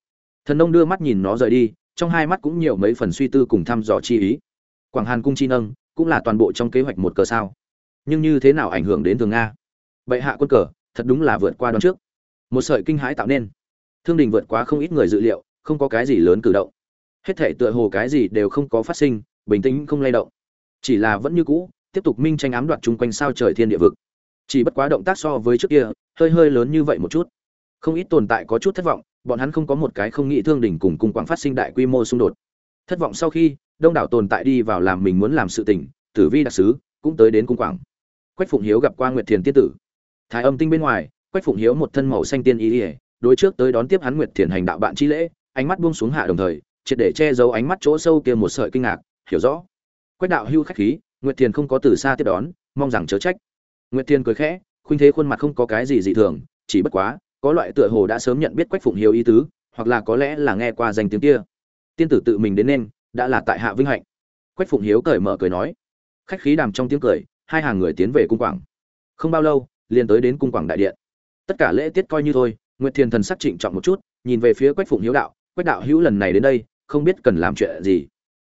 thần nông đưa mắt nhìn nó rời đi, trong hai mắt cũng nhiều mấy phần suy tư cùng thăm dò chi ý. Quảng hàn cung chi nâng, cũng là toàn bộ trong kế hoạch một cờ sao. Nhưng như thế nào ảnh hưởng đến thường nga? Bệ hạ quân cờ, thật đúng là vượt qua đón trước. Một sợi kinh hãi tạo nên. Thương đình vượt quá không ít người dự liệu, không có cái gì lớn cử động. Hết thể tựa hồ cái gì đều không có phát sinh, bình tĩnh không lay động. Chỉ là vẫn như cũ, tiếp tục minh tranh ám đoạt chung quanh sao trời thiên địa vực. Chỉ bất quá động tác so với trước kia, hơi hơi lớn như vậy một chút. Không ít tồn tại có chút thất vọng bọn hắn không có một cái không nghĩ thương đỉnh cùng cung quảng phát sinh đại quy mô xung đột. Thất vọng sau khi, đông đảo tồn tại đi vào làm mình muốn làm sự tình, tử vi đặc sứ cũng tới đến cung quảng. Quách phụng hiếu gặp qua nguyệt thiền tiên tử. Thái âm tinh bên ngoài, quách phụng hiếu một thân màu xanh tiên ý ỉa đối trước tới đón tiếp hắn nguyệt thiền hành đạo bạn chi lễ, ánh mắt buông xuống hạ đồng thời, triệt để che giấu ánh mắt chỗ sâu kia một sợi kinh ngạc, hiểu rõ. Quách đạo hưu khách khí, nguyệt thiền không có từ xa tiếp đón, mong rằng chớ trách. Nguyệt thiền cười khẽ, khuynh thế khuôn mặt không có cái gì dị thường, chỉ bất quá có loại tựa hồ đã sớm nhận biết quách phụng hiếu ý tứ, hoặc là có lẽ là nghe qua danh tiếng kia. Tiên tử tự mình đến nên, đã là tại hạ vinh hạnh. Quách phụng hiếu cởi mở cười nói. Khách khí đàm trong tiếng cười, hai hàng người tiến về cung quảng. Không bao lâu, liền tới đến cung quảng đại điện. Tất cả lễ tiết coi như thôi, nguyệt thiền thần sắc trịnh trọng một chút, nhìn về phía quách phụng hiếu đạo, quách đạo hữu lần này đến đây, không biết cần làm chuyện gì.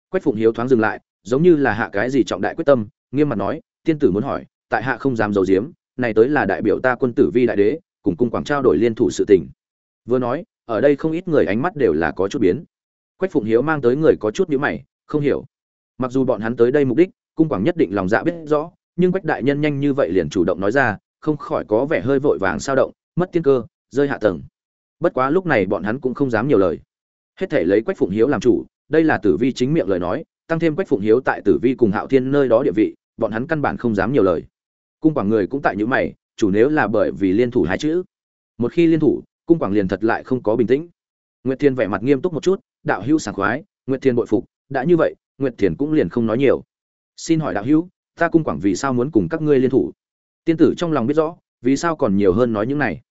Quách phụng hiếu thoáng dừng lại, giống như là hạ cái gì trọng đại quyết tâm, nghiêm mặt nói, tiên tử muốn hỏi, tại hạ không dám giấu giếm, này tới là đại biểu ta quân tử vi đại đế cùng cung quảng trao đổi liên thủ sự tình. Vừa nói, ở đây không ít người ánh mắt đều là có chút biến. Quách phụng hiếu mang tới người có chút nhíu mày, không hiểu. Mặc dù bọn hắn tới đây mục đích, cung quảng nhất định lòng dạ biết rõ, nhưng quách đại nhân nhanh như vậy liền chủ động nói ra, không khỏi có vẻ hơi vội vàng sao động, mất tiên cơ, rơi hạ tầng. Bất quá lúc này bọn hắn cũng không dám nhiều lời. Hết thể lấy quách phụng hiếu làm chủ, đây là tử vi chính miệng lời nói, tăng thêm quách phụng hiếu tại tử vi cùng hạo thiên nơi đó địa vị, bọn hắn căn bản không dám nhiều lời. Cung quảng người cũng tại những mày chủ nếu là bởi vì liên thủ hai chữ. Một khi liên thủ, cung quảng liền thật lại không có bình tĩnh. Nguyệt thiên vẻ mặt nghiêm túc một chút, đạo hữu sảng khoái, nguyệt thiên bội phục, đã như vậy, nguyệt Thiên cũng liền không nói nhiều. Xin hỏi đạo hữu, ta cung quảng vì sao muốn cùng các ngươi liên thủ? Tiên tử trong lòng biết rõ, vì sao còn nhiều hơn nói những này.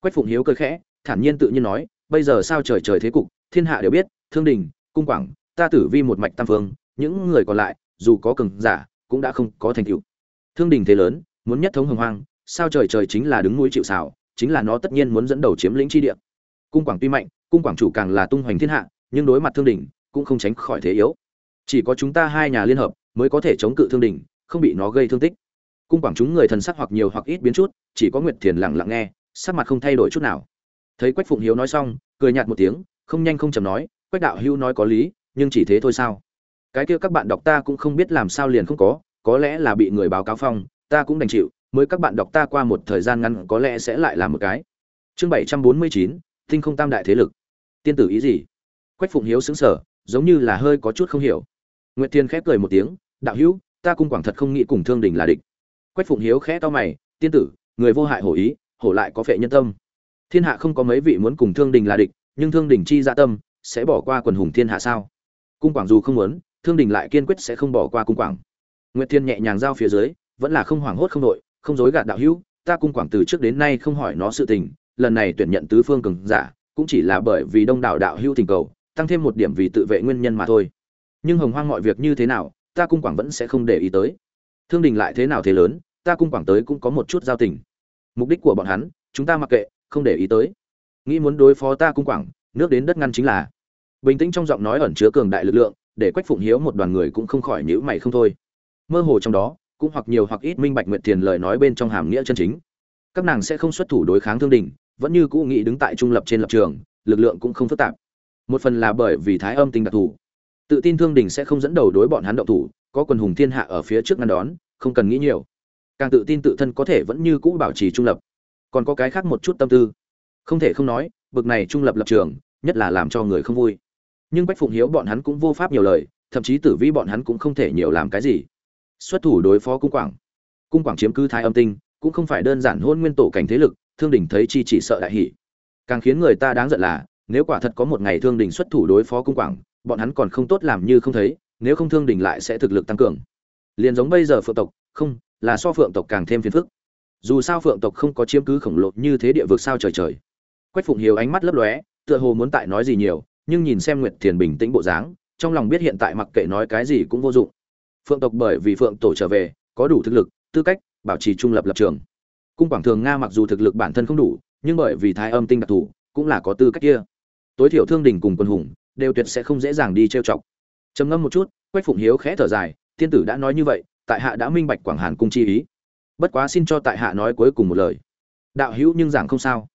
Quách phụng hiếu cười khẽ, thản nhiên tự nhiên nói, bây giờ sao trời trời thế cục, thiên hạ đều biết, thương đình, cung quảng, ta tử vi một mạch tam phương, những người còn lại, dù có cường giả, cũng đã không có thành tựu. Thương đình thế lớn, muốn nhất thống hồng hoang sao trời trời chính là đứng núi chịu xảo chính là nó tất nhiên muốn dẫn đầu chiếm lĩnh chi địa. Cung quảng tuy mạnh cung quảng chủ càng là tung hoành thiên hạ nhưng đối mặt thương đỉnh, cũng không tránh khỏi thế yếu. Chỉ có chúng ta hai nhà liên hợp mới có thể chống cự thương đỉnh, không bị nó gây thương tích. Cung quảng chúng người thần sắc hoặc nhiều hoặc ít biến chút chỉ có nguyệt thiền lặng lặng nghe sắc mặt không thay đổi chút nào. Thấy quách phụng hiếu nói xong cười nhạt một tiếng không nhanh không chậm nói quách đạo hữu nói có lý nhưng chỉ thế thôi sao? Cái kia các bạn đọc ta cũng không biết làm sao liền không có có lẽ là bị người báo cáo phong ta cũng đành chịu mới các bạn đọc ta qua một thời gian ngắn có lẽ sẽ lại làm một cái. Chương bảy trăm bốn mươi chín, tinh không tam đại thế lực. Tiên tử ý gì? Quách phụng hiếu xứng sở giống như là hơi có chút không hiểu. Nguyệt thiên khép cười một tiếng, đạo hữu, ta cung quảng thật không nghĩ cùng thương đình là địch. Quách phụng hiếu khẽ to mày, tiên tử, người vô hại hổ ý, hổ lại có phệ nhân tâm. Thiên hạ không có mấy vị muốn cùng thương đình là địch, nhưng thương đình chi dạ tâm sẽ bỏ qua quần hùng thiên hạ sao? Cung quảng dù không muốn, thương đình lại kiên quyết sẽ không bỏ qua cung quảng. Nguyệt thiên nhẹ nhàng giao phía dưới, vẫn là không hoảng hốt không đội không dối gạt đạo hữu, ta cung quảng từ trước đến nay không hỏi nó sự tình, lần này tuyển nhận tứ phương cường giả, cũng chỉ là bởi vì đông đảo đạo hữu tình cầu, tăng thêm một điểm vì tự vệ nguyên nhân mà thôi. Nhưng hồng hoang mọi việc như thế nào, ta cung quảng vẫn sẽ không để ý tới. Thương đình lại thế nào thế lớn, ta cung quảng tới cũng có một chút giao tình. Mục đích của bọn hắn, chúng ta mặc kệ, không để ý tới. Nghĩ muốn đối phó ta cung quảng, nước đến đất ngăn chính là. Bình tĩnh trong giọng nói ẩn chứa cường đại lực lượng, để quách phụng hiếu một đoàn người cũng không khỏi nhữ mày không thôi. Mơ hồ trong đó cũng hoặc nhiều hoặc ít minh bạch nguyện tiền lời nói bên trong hàm nghĩa chân chính. Các nàng sẽ không xuất thủ đối kháng thương đình, vẫn như cũ nghĩ đứng tại trung lập trên lập trường, lực lượng cũng không phức tạp. Một phần là bởi vì thái âm tinh đặc thù. Tự tin thương đình sẽ không dẫn đầu đối bọn hắn động thủ, có quần hùng thiên hạ ở phía trước ngăn đón, không cần nghĩ nhiều. Càng tự tin tự thân có thể vẫn như cũ bảo trì trung lập. Còn có cái khác một chút tâm tư. Không thể không nói, bực này trung lập lập trường, nhất là làm cho người không vui. Nhưng bách phụng hiếu bọn hắn cũng vô pháp nhiều lời, thậm chí tử vi bọn hắn cũng không thể nhiều làm cái gì xuất thủ đối phó cung quảng. Cung quảng chiếm cứ thái âm tinh, cũng không phải đơn giản hôn nguyên tổ cảnh thế lực, thương đình thấy chi chỉ sợ đại hỷ càng khiến người ta đáng giận là, nếu quả thật có một ngày thương đình xuất thủ đối phó cung quảng, bọn hắn còn không tốt làm như không thấy, nếu không thương đình lại sẽ thực lực tăng cường. Liền giống bây giờ phượng tộc, không, là so phượng tộc càng thêm phiền phức. Dù sao phượng tộc không có chiếm cứ khổng lồ như thế địa vực sao trời trời. Quách phụng hiếu ánh mắt lấp lóe, tựa hồ muốn tại nói gì nhiều, nhưng nhìn xem nguyệt thiền bình tĩnh bộ dáng, trong lòng biết hiện tại mặc kệ nói cái gì cũng vô dụng phượng tộc bởi vì phượng tổ trở về, có đủ thực lực, tư cách, bảo trì trung lập lập trường. Cung quảng thường nga mặc dù thực lực bản thân không đủ, nhưng bởi vì thái âm tinh đặc thù, cũng là có tư cách kia. Tối thiểu thương đình cùng quân hùng, đều tuyệt sẽ không dễ dàng đi trêu chọc. Trầm ngâm một chút, quách phụng hiếu khẽ thở dài, Thiên tử đã nói như vậy, tại hạ đã minh bạch quảng hàn cung chi ý. Bất quá xin cho tại hạ nói cuối cùng một lời. Đạo hữu nhưng giảng không sao.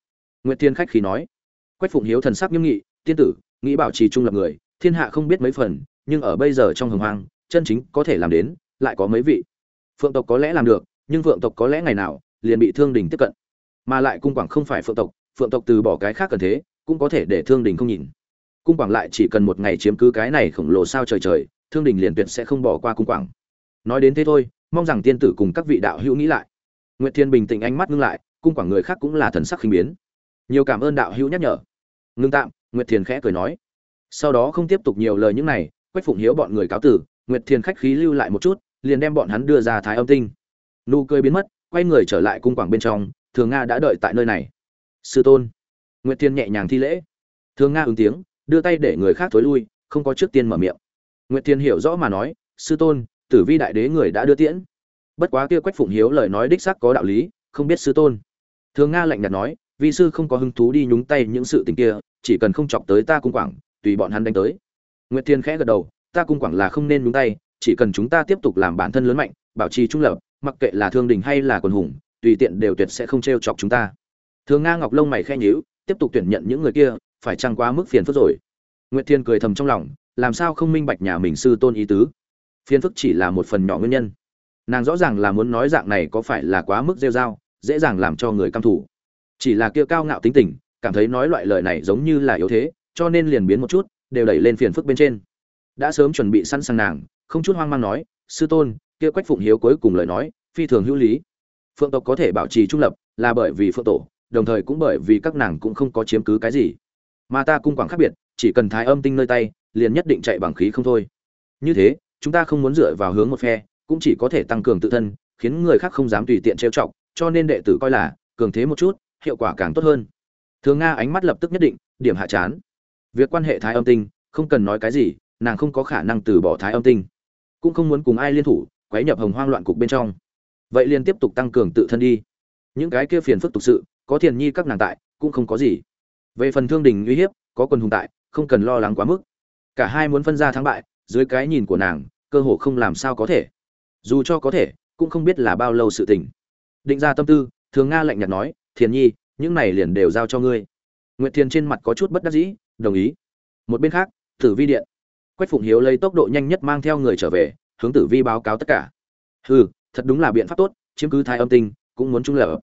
Nguyệt thiên khách khí nói. Quách phụng hiếu thần sắc nghiêm nghị tiên tử, nghĩ bảo trì trung lập người, thiên hạ không biết mấy phần, nhưng ở bây giờ trong hồng hoang chân chính có thể làm đến, lại có mấy vị. Phượng tộc có lẽ làm được, nhưng phượng tộc có lẽ ngày nào liền bị thương đình tiếp cận. Mà lại cung quảng không phải phượng tộc phượng tộc từ bỏ cái khác cần thế, cũng có thể để thương đình không nhìn. Cung quảng lại chỉ cần một ngày chiếm cứ cái này khổng lồ sao trời trời, thương đình liền tuyệt sẽ không bỏ qua cung quảng. Nói đến thế thôi, mong rằng tiên tử cùng các vị đạo hữu nghĩ lại. Nguyệt thiên bình tĩnh ánh mắt ngưng lại, cung quảng người khác cũng là thần sắc khinh biến. Nhiều cảm ơn đạo hữu nhắc nhở. Ngưng tạm, nguyệt thiền khẽ cười nói. Sau đó không tiếp tục nhiều lời những này, quách phụng hiếu bọn người cáo tử nguyệt thiền khách khí lưu lại một chút, liền đem bọn hắn đưa ra thái âm tinh. Nụ cười biến mất, quay người trở lại cung quảng bên trong, thường nga đã đợi tại nơi này. Sư tôn. Nguyệt thiên nhẹ nhàng thi lễ. Thường nga ứng tiếng, đưa tay để người khác thối lui, không có trước tiên mở miệng. Nguyệt thiên hiểu rõ mà nói, sư tôn, tử vi đại đế người đã đưa tiễn. Bất quá kia quách phụng hiếu lời nói đích xác có đạo lý, không biết sư tôn. Thường nga lạnh nhạt nói, vi sư không có hứng thú đi nhúng tay những sự tình kia, chỉ cần không chọc tới ta cung quảng, tùy bọn hắn đánh tới. Nguyệt thiên khẽ gật đầu ta cung quảng là không nên nhúng tay, chỉ cần chúng ta tiếp tục làm bản thân lớn mạnh, bảo trì trung lập, mặc kệ là thương đình hay là quần hùng, tùy tiện đều tuyệt sẽ không t chọc chúng ta. Thường nga ngọc lông mày khen nhíu, tiếp tục tuyển nhận những người kia, phải trăng quá mức phiền phức rồi? Nguyễn thiên cười thầm trong lòng, làm sao không minh bạch nhà mình sư tôn ý tứ? Phiền phức chỉ là một phần nhỏ nguyên nhân. Nàng rõ ràng là muốn nói dạng này có phải là quá mức rêu dao dễ dàng làm cho người căm thủ chỉ là kia cao ngạo tính tình, cảm thấy nói loại lời này giống như là yếu thế, cho nên liền biến một chút, đều đẩy lên phiền phức bên trên đã sớm chuẩn bị sẵn sàng nàng, không chút hoang mang nói, sư tôn, kia quách phụng hiếu cuối cùng lời nói, phi thường hữu lý. Phượng tộc có thể bảo trì trung lập là bởi vì phượng tổ, đồng thời cũng bởi vì các nàng cũng không có chiếm cứ cái gì. Mà ta cung quảng khác biệt, chỉ cần thái âm tinh nơi tay, liền nhất định chạy bằng khí không thôi. Như thế, chúng ta không muốn dựa vào hướng một phe, cũng chỉ có thể tăng cường tự thân, khiến người khác không dám tùy tiện trêu chọc, cho nên đệ tử coi là cường thế một chút, hiệu quả càng tốt hơn. Thường nga ánh mắt lập tức nhất định, điểm hạ chán. Việc quan hệ thái âm tinh, không cần nói cái gì nàng không có khả năng từ bỏ thái âm tinh, cũng không muốn cùng ai liên thủ, quấy nhập hồng hoang loạn cục bên trong. Vậy liền tiếp tục tăng cường tự thân đi. Những cái kia phiền phức tục sự, có thiền nhi các nàng tại, cũng không có gì. Về phần thương đình uy hiếp, có quân hùng tại, không cần lo lắng quá mức. Cả hai muốn phân ra thắng bại, dưới cái nhìn của nàng, cơ hồ không làm sao có thể. Dù cho có thể, cũng không biết là bao lâu sự tình. Định ra tâm tư, thường nga lạnh nhạt nói, thiền nhi, những này liền đều giao cho ngươi. Nguyệt thiền trên mặt có chút bất đắc dĩ, đồng ý. Một bên khác, tử vi điện quách phụng hiếu lấy tốc độ nhanh nhất mang theo người trở về, hướng tử vi báo cáo tất cả. Hừ, thật đúng là biện pháp tốt, chiếm cứ thai âm tinh, cũng muốn trung lập.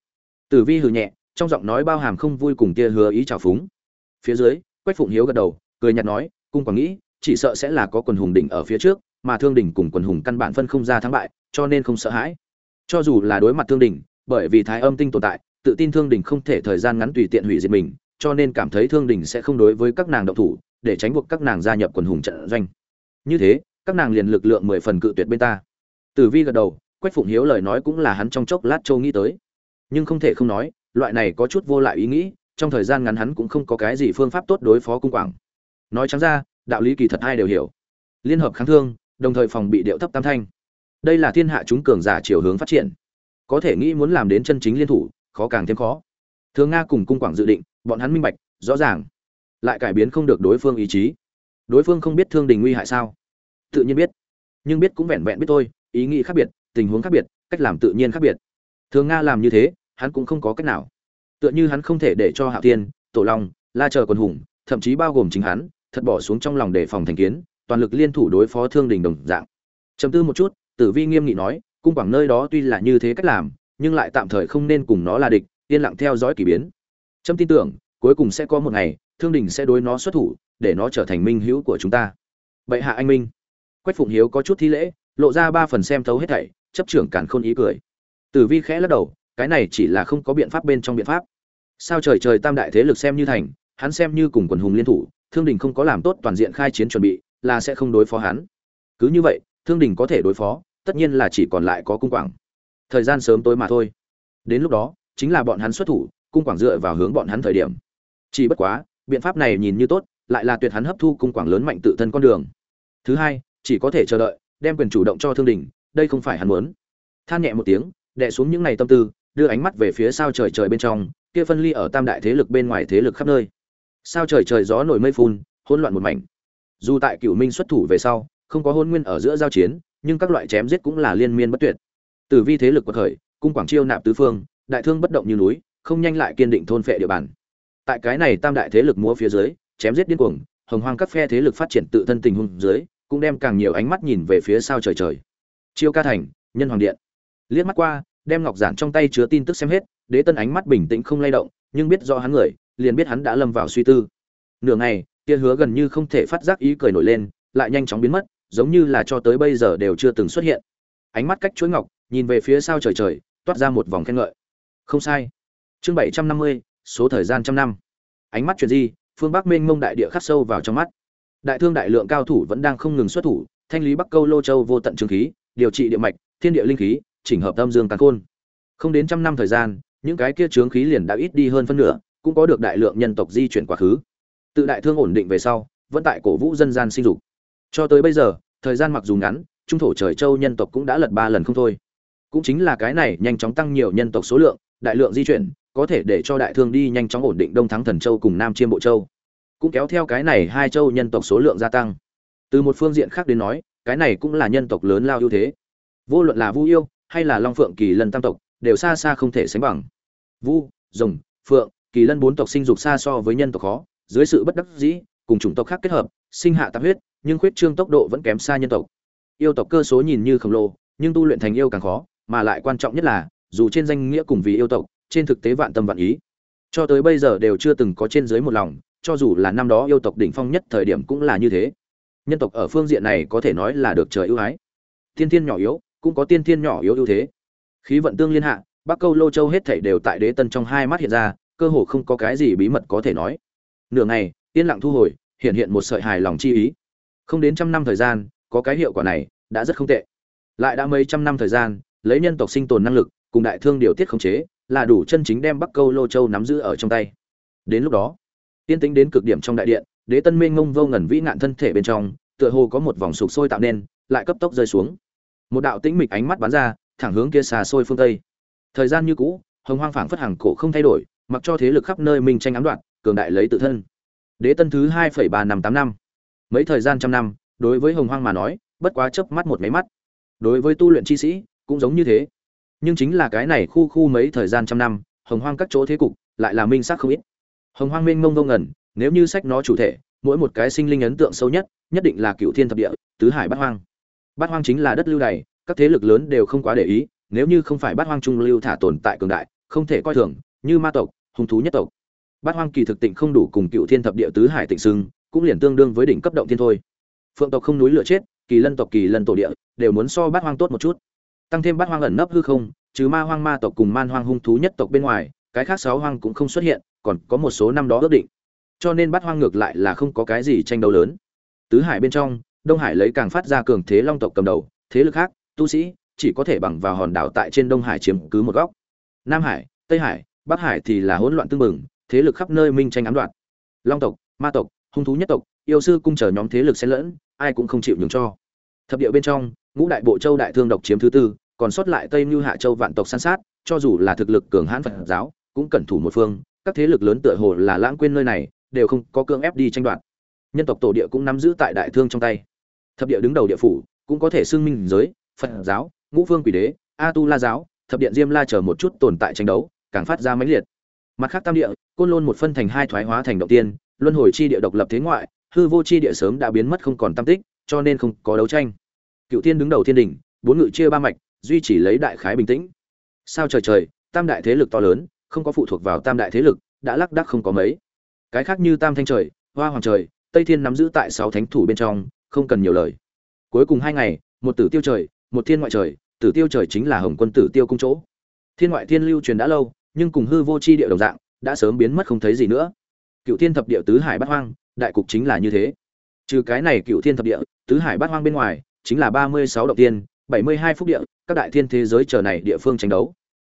Tử vi hừ nhẹ, trong giọng nói bao hàm không vui cùng tia hứa ý trào phúng. Phía dưới, quách phụng hiếu gật đầu, cười nhạt nói, cung còn nghĩ, chỉ sợ sẽ là có quần hùng đỉnh ở phía trước, mà thương đỉnh cùng quần hùng căn bản phân không ra thắng bại, cho nên không sợ hãi. Cho dù là đối mặt thương đỉnh, bởi vì thái âm tinh tồn tại, tự tin thương đỉnh không thể thời gian ngắn tùy tiện hủy diệt mình, cho nên cảm thấy thương đỉnh sẽ không đối với các nàng động thủ để tránh buộc các nàng gia nhập quần hùng trận doanh. Như thế, các nàng liền lực lượng mười phần cự tuyệt bên ta. Tử vi gật đầu, quách phụng hiếu lời nói cũng là hắn trong chốc lát châu nghĩ tới. Nhưng không thể không nói, loại này có chút vô lại ý nghĩ, trong thời gian ngắn hắn cũng không có cái gì phương pháp tốt đối phó cung quảng. Nói trắng ra, đạo lý kỳ thật hai đều hiểu. Liên hợp kháng thương, đồng thời phòng bị điệu thấp tam thanh. Đây là thiên hạ chúng cường giả chiều hướng phát triển. Có thể nghĩ muốn làm đến chân chính liên thủ, khó càng thêm khó. Thường nga cùng cung quảng dự định, bọn hắn minh bạch, rõ ràng lại cải biến không được đối phương ý chí. Đối phương không biết thương đình nguy hại sao? Tự nhiên biết. Nhưng biết cũng vẹn vẹn biết thôi, ý nghĩ khác biệt, tình huống khác biệt, cách làm tự nhiên khác biệt. Thường nga làm như thế, hắn cũng không có cách nào. Tựa như hắn không thể để cho hạ tiên tổ long, la chờ quần hùng, thậm chí bao gồm chính hắn, thật bỏ xuống trong lòng đề phòng thành kiến, toàn lực liên thủ đối phó thương đình đồng dạng. Chấm tư một chút, tử vi nghiêm nghị nói, cung quảng nơi đó tuy là như thế cách làm, nhưng lại tạm thời không nên cùng nó là địch, yên lặng theo dõi kỳ biến. Trâm tin tưởng, cuối cùng sẽ có một ngày thương đình sẽ đối nó xuất thủ, để nó trở thành minh hữu của chúng ta. Bệ hạ anh minh. Quách phụng hiếu có chút thi lễ, lộ ra ba phần xem thấu hết thảy, chấp trưởng cản khôn ý cười. Tử vi khẽ lắc đầu, cái này chỉ là không có biện pháp bên trong biện pháp. Sao trời trời tam đại thế lực xem như thành, hắn xem như cùng quần hùng liên thủ, thương đình không có làm tốt toàn diện khai chiến chuẩn bị, là sẽ không đối phó hắn. Cứ như vậy, thương đình có thể đối phó, tất nhiên là chỉ còn lại có cung quảng. Thời gian sớm tối mà thôi. Đến lúc đó, chính là bọn hắn xuất thủ, cung quảng dựa vào hướng bọn hắn thời điểm. Chỉ bất quá biện pháp này nhìn như tốt, lại là tuyệt hắn hấp thu cung quảng lớn mạnh tự thân con đường. Thứ hai, chỉ có thể chờ đợi, đem quyền chủ động cho thương đình, đây không phải hắn muốn. Than nhẹ một tiếng, đè xuống những ngày tâm tư, đưa ánh mắt về phía sao trời trời bên trong, kia phân ly ở tam đại thế lực bên ngoài thế lực khắp nơi. Sao trời trời gió nổi mây phun, hỗn loạn một mảnh. Dù tại cựu minh xuất thủ về sau, không có hôn nguyên ở giữa giao chiến, nhưng các loại chém giết cũng là liên miên bất tuyệt. Từ vi thế lực của khởi, cung quảng chiêu nạp tứ phương, đại thương bất động như núi, không nhanh lại kiên định thôn phệ địa bàn tại cái này tam đại thế lực múa phía dưới, chém giết điên cuồng, hồng hoang các phe thế lực phát triển tự thân tình huống dưới, cũng đem càng nhiều ánh mắt nhìn về phía sao trời trời. Chiêu ca thành, nhân hoàng điện. Liếc mắt qua, đem ngọc giản trong tay chứa tin tức xem hết, đế tân ánh mắt bình tĩnh không lay động, nhưng biết rõ hắn người, liền biết hắn đã lâm vào suy tư. Nửa ngày kia hứa gần như không thể phát giác ý cười nổi lên, lại nhanh chóng biến mất, giống như là cho tới bây giờ đều chưa từng xuất hiện. Ánh mắt cách chuỗi ngọc, nhìn về phía sao trời trời, toát ra một vòng khen ngợi. Không sai. Chương bảy trăm năm mươi số thời gian trăm năm. Ánh mắt chuyển di, phương bắc mênh mông đại địa khắc sâu vào trong mắt. Đại thương đại lượng cao thủ vẫn đang không ngừng xuất thủ, thanh lý bắc câu lô châu vô tận trường khí, điều trị địa mạch, thiên địa linh khí, chỉnh hợp tâm dương càn khôn. Không đến trăm năm thời gian, những cái kia trướng khí liền đã ít đi hơn phân nửa, cũng có được đại lượng nhân tộc di chuyển quá khứ. Tự đại thương ổn định về sau, vẫn tại cổ vũ dân gian sinh dục. Cho tới bây giờ, thời gian mặc dù ngắn, trung thổ trời châu nhân tộc cũng đã lật ba lần không thôi. Cũng chính là cái này nhanh chóng tăng nhiều nhân tộc số lượng, đại lượng di chuyển có thể để cho đại thương đi nhanh chóng ổn định đông thắng thần châu cùng nam chiêm bộ châu. Cũng kéo theo cái này hai châu nhân tộc số lượng gia tăng. Từ một phương diện khác đến nói, cái này cũng là nhân tộc lớn lao ưu thế. Vô luận là vu yêu hay là long phượng kỳ lân tam tộc, đều xa xa không thể sánh bằng. Vu, rồng, phượng, kỳ lân bốn tộc sinh dục xa so với nhân tộc khó, dưới sự bất đắc dĩ, cùng chủng tộc khác kết hợp, sinh hạ tạp huyết, nhưng khuyết trương tốc độ vẫn kém xa nhân tộc. Yêu tộc cơ số nhìn như khổng lồ, nhưng tu luyện thành yêu càng khó, mà lại quan trọng nhất là, dù trên danh nghĩa cùng vì yêu tộc trên thực tế vạn tâm vạn ý. Cho tới bây giờ đều chưa từng có trên dưới một lòng, cho dù là năm đó yêu tộc đỉnh phong nhất thời điểm cũng là như thế. Nhân tộc ở phương diện này có thể nói là được trời ưu ái. Tiên thiên nhỏ yếu, cũng có tiên thiên nhỏ yếu ưu thế. Khí vận tương liên hạ, bắc câu lô châu hết thảy đều tại đế tân trong hai mắt hiện ra, cơ hồ không có cái gì bí mật có thể nói. Nửa ngày, yên lặng thu hồi, hiện hiện một sợi hài lòng chi ý. Không đến trăm năm thời gian, có cái hiệu quả này, đã rất không tệ. Lại đã mấy trăm năm thời gian, lấy nhân tộc sinh tồn năng lực, cùng đại thương điều tiết khống chế là đủ chân chính đem bắc câu lô châu nắm giữ ở trong tay. Đến lúc đó, tiên tính đến cực điểm trong đại điện, đế tân mênh ngông vô ngần vĩ nạn thân thể bên trong, tựa hồ có một vòng sục sôi tạo nên, lại cấp tốc rơi xuống. Một đạo tĩnh mịch ánh mắt bắn ra, thẳng hướng kia xà sôi phương tây. Thời gian như cũ, hồng hoang phảng phất hàng cổ không thay đổi, mặc cho thế lực khắp nơi mình tranh ám đoạn, cường đại lấy tự thân. Đế tân thứ hai phẩy ba năm tám năm. Mấy thời gian trăm năm, đối với hồng hoang mà nói, bất quá chớp mắt một mấy mắt. Đối với tu luyện chi sĩ, cũng giống như thế nhưng chính là cái này khu khu mấy thời gian trăm năm, hồng hoang các chỗ thế cục lại là minh xác không ít. Hồng hoang minh mông vô ngẩn nếu như sách nó chủ thể, mỗi một cái sinh linh ấn tượng sâu nhất nhất định là cựu thiên thập địa, tứ hải bát hoang. Bát hoang chính là đất lưu này các thế lực lớn đều không quá để ý, nếu như không phải bát hoang trung lưu thả tồn tại cường đại, không thể coi thường, như ma tộc, hung thú nhất tộc. Bát hoang kỳ thực tịnh không đủ cùng cựu thiên thập địa tứ hải tịnh sưng cũng liền tương đương với đỉnh cấp động thiên thôi. Phượng tộc không núi lửa chết, kỳ lân tộc kỳ lân tổ địa, đều muốn so bát hoang tốt một chút tăng thêm bát hoang ẩn nấp hư không chứ ma hoang ma tộc cùng man hoang hung thú nhất tộc bên ngoài, cái khác sáu hoang cũng không xuất hiện, còn có một số năm đó ước định. Cho nên bát hoang ngược lại là không có cái gì tranh đấu lớn. Tứ hải bên trong, đông hải lấy càng phát ra cường thế long tộc cầm đầu, thế lực khác, tu sĩ, chỉ có thể bằng vào hòn đảo tại trên đông hải chiếm cứ một góc. Nam hải, tây hải, bắc hải thì là hỗn loạn tương mừng thế lực khắp nơi minh tranh ám đoạn long tộc, ma tộc, hung thú nhất tộc, yêu sư cung chờ nhóm thế lực xen lẫn, ai cũng không chịu nhường cho. Thập địa bên trong ngũ đại bộ châu đại thương độc chiếm thứ tư, còn sót lại tây mưu hạ châu vạn tộc san sát, cho dù là thực lực cường hãn phật giáo, cũng cẩn thủ một phương, các thế lực lớn tựa hồ là lãng quên nơi này, đều không có cương ép đi tranh đoạt. Nhân tộc tổ địa cũng nắm giữ tại đại thương trong tay. Thập địa đứng đầu địa phủ, cũng có thể xưng minh giới, phật giáo, ngũ phương quỷ đế, a tu la giáo, thập điện diêm la chờ một chút tồn tại tranh đấu, càng phát ra mãnh liệt. Mặt khác tam địa, côn lôn một phân thành hai thoái hóa thành động tiên, luân hồi chi địa độc lập thế ngoại, hư vô chi địa sớm đã biến mất không còn tam tích, cho nên không có đấu tranh cựu Thiên đứng đầu thiên đình, bốn ngự chia ba mạch, duy trì lấy đại khái bình tĩnh. Sao trời trời, tam đại thế lực to lớn, không có phụ thuộc vào tam đại thế lực, đã lắc đắc không có mấy. Cái khác như tam thanh trời, hoa hoàng trời, tây thiên nắm giữ tại sáu thánh thủ bên trong, không cần nhiều lời. Cuối cùng hai ngày, một tử tiêu trời, một thiên ngoại trời, tử tiêu trời chính là hồng quân tử tiêu cung chỗ. Thiên ngoại thiên lưu truyền đã lâu, nhưng cùng hư vô c h i địa đồng dạng, đã sớm biến mất không thấy gì nữa. Cựu thiên thập địa tứ hải bát hoang, đại cục chính là như thế. Trừ cái này cựu thiên thập địa, tứ hải bát hoang bên ngoài chính là ba mươi sáu động tiên, bảy mươi hai phúc địa, các đại thiên thế giới chờ này địa phương tranh đấu.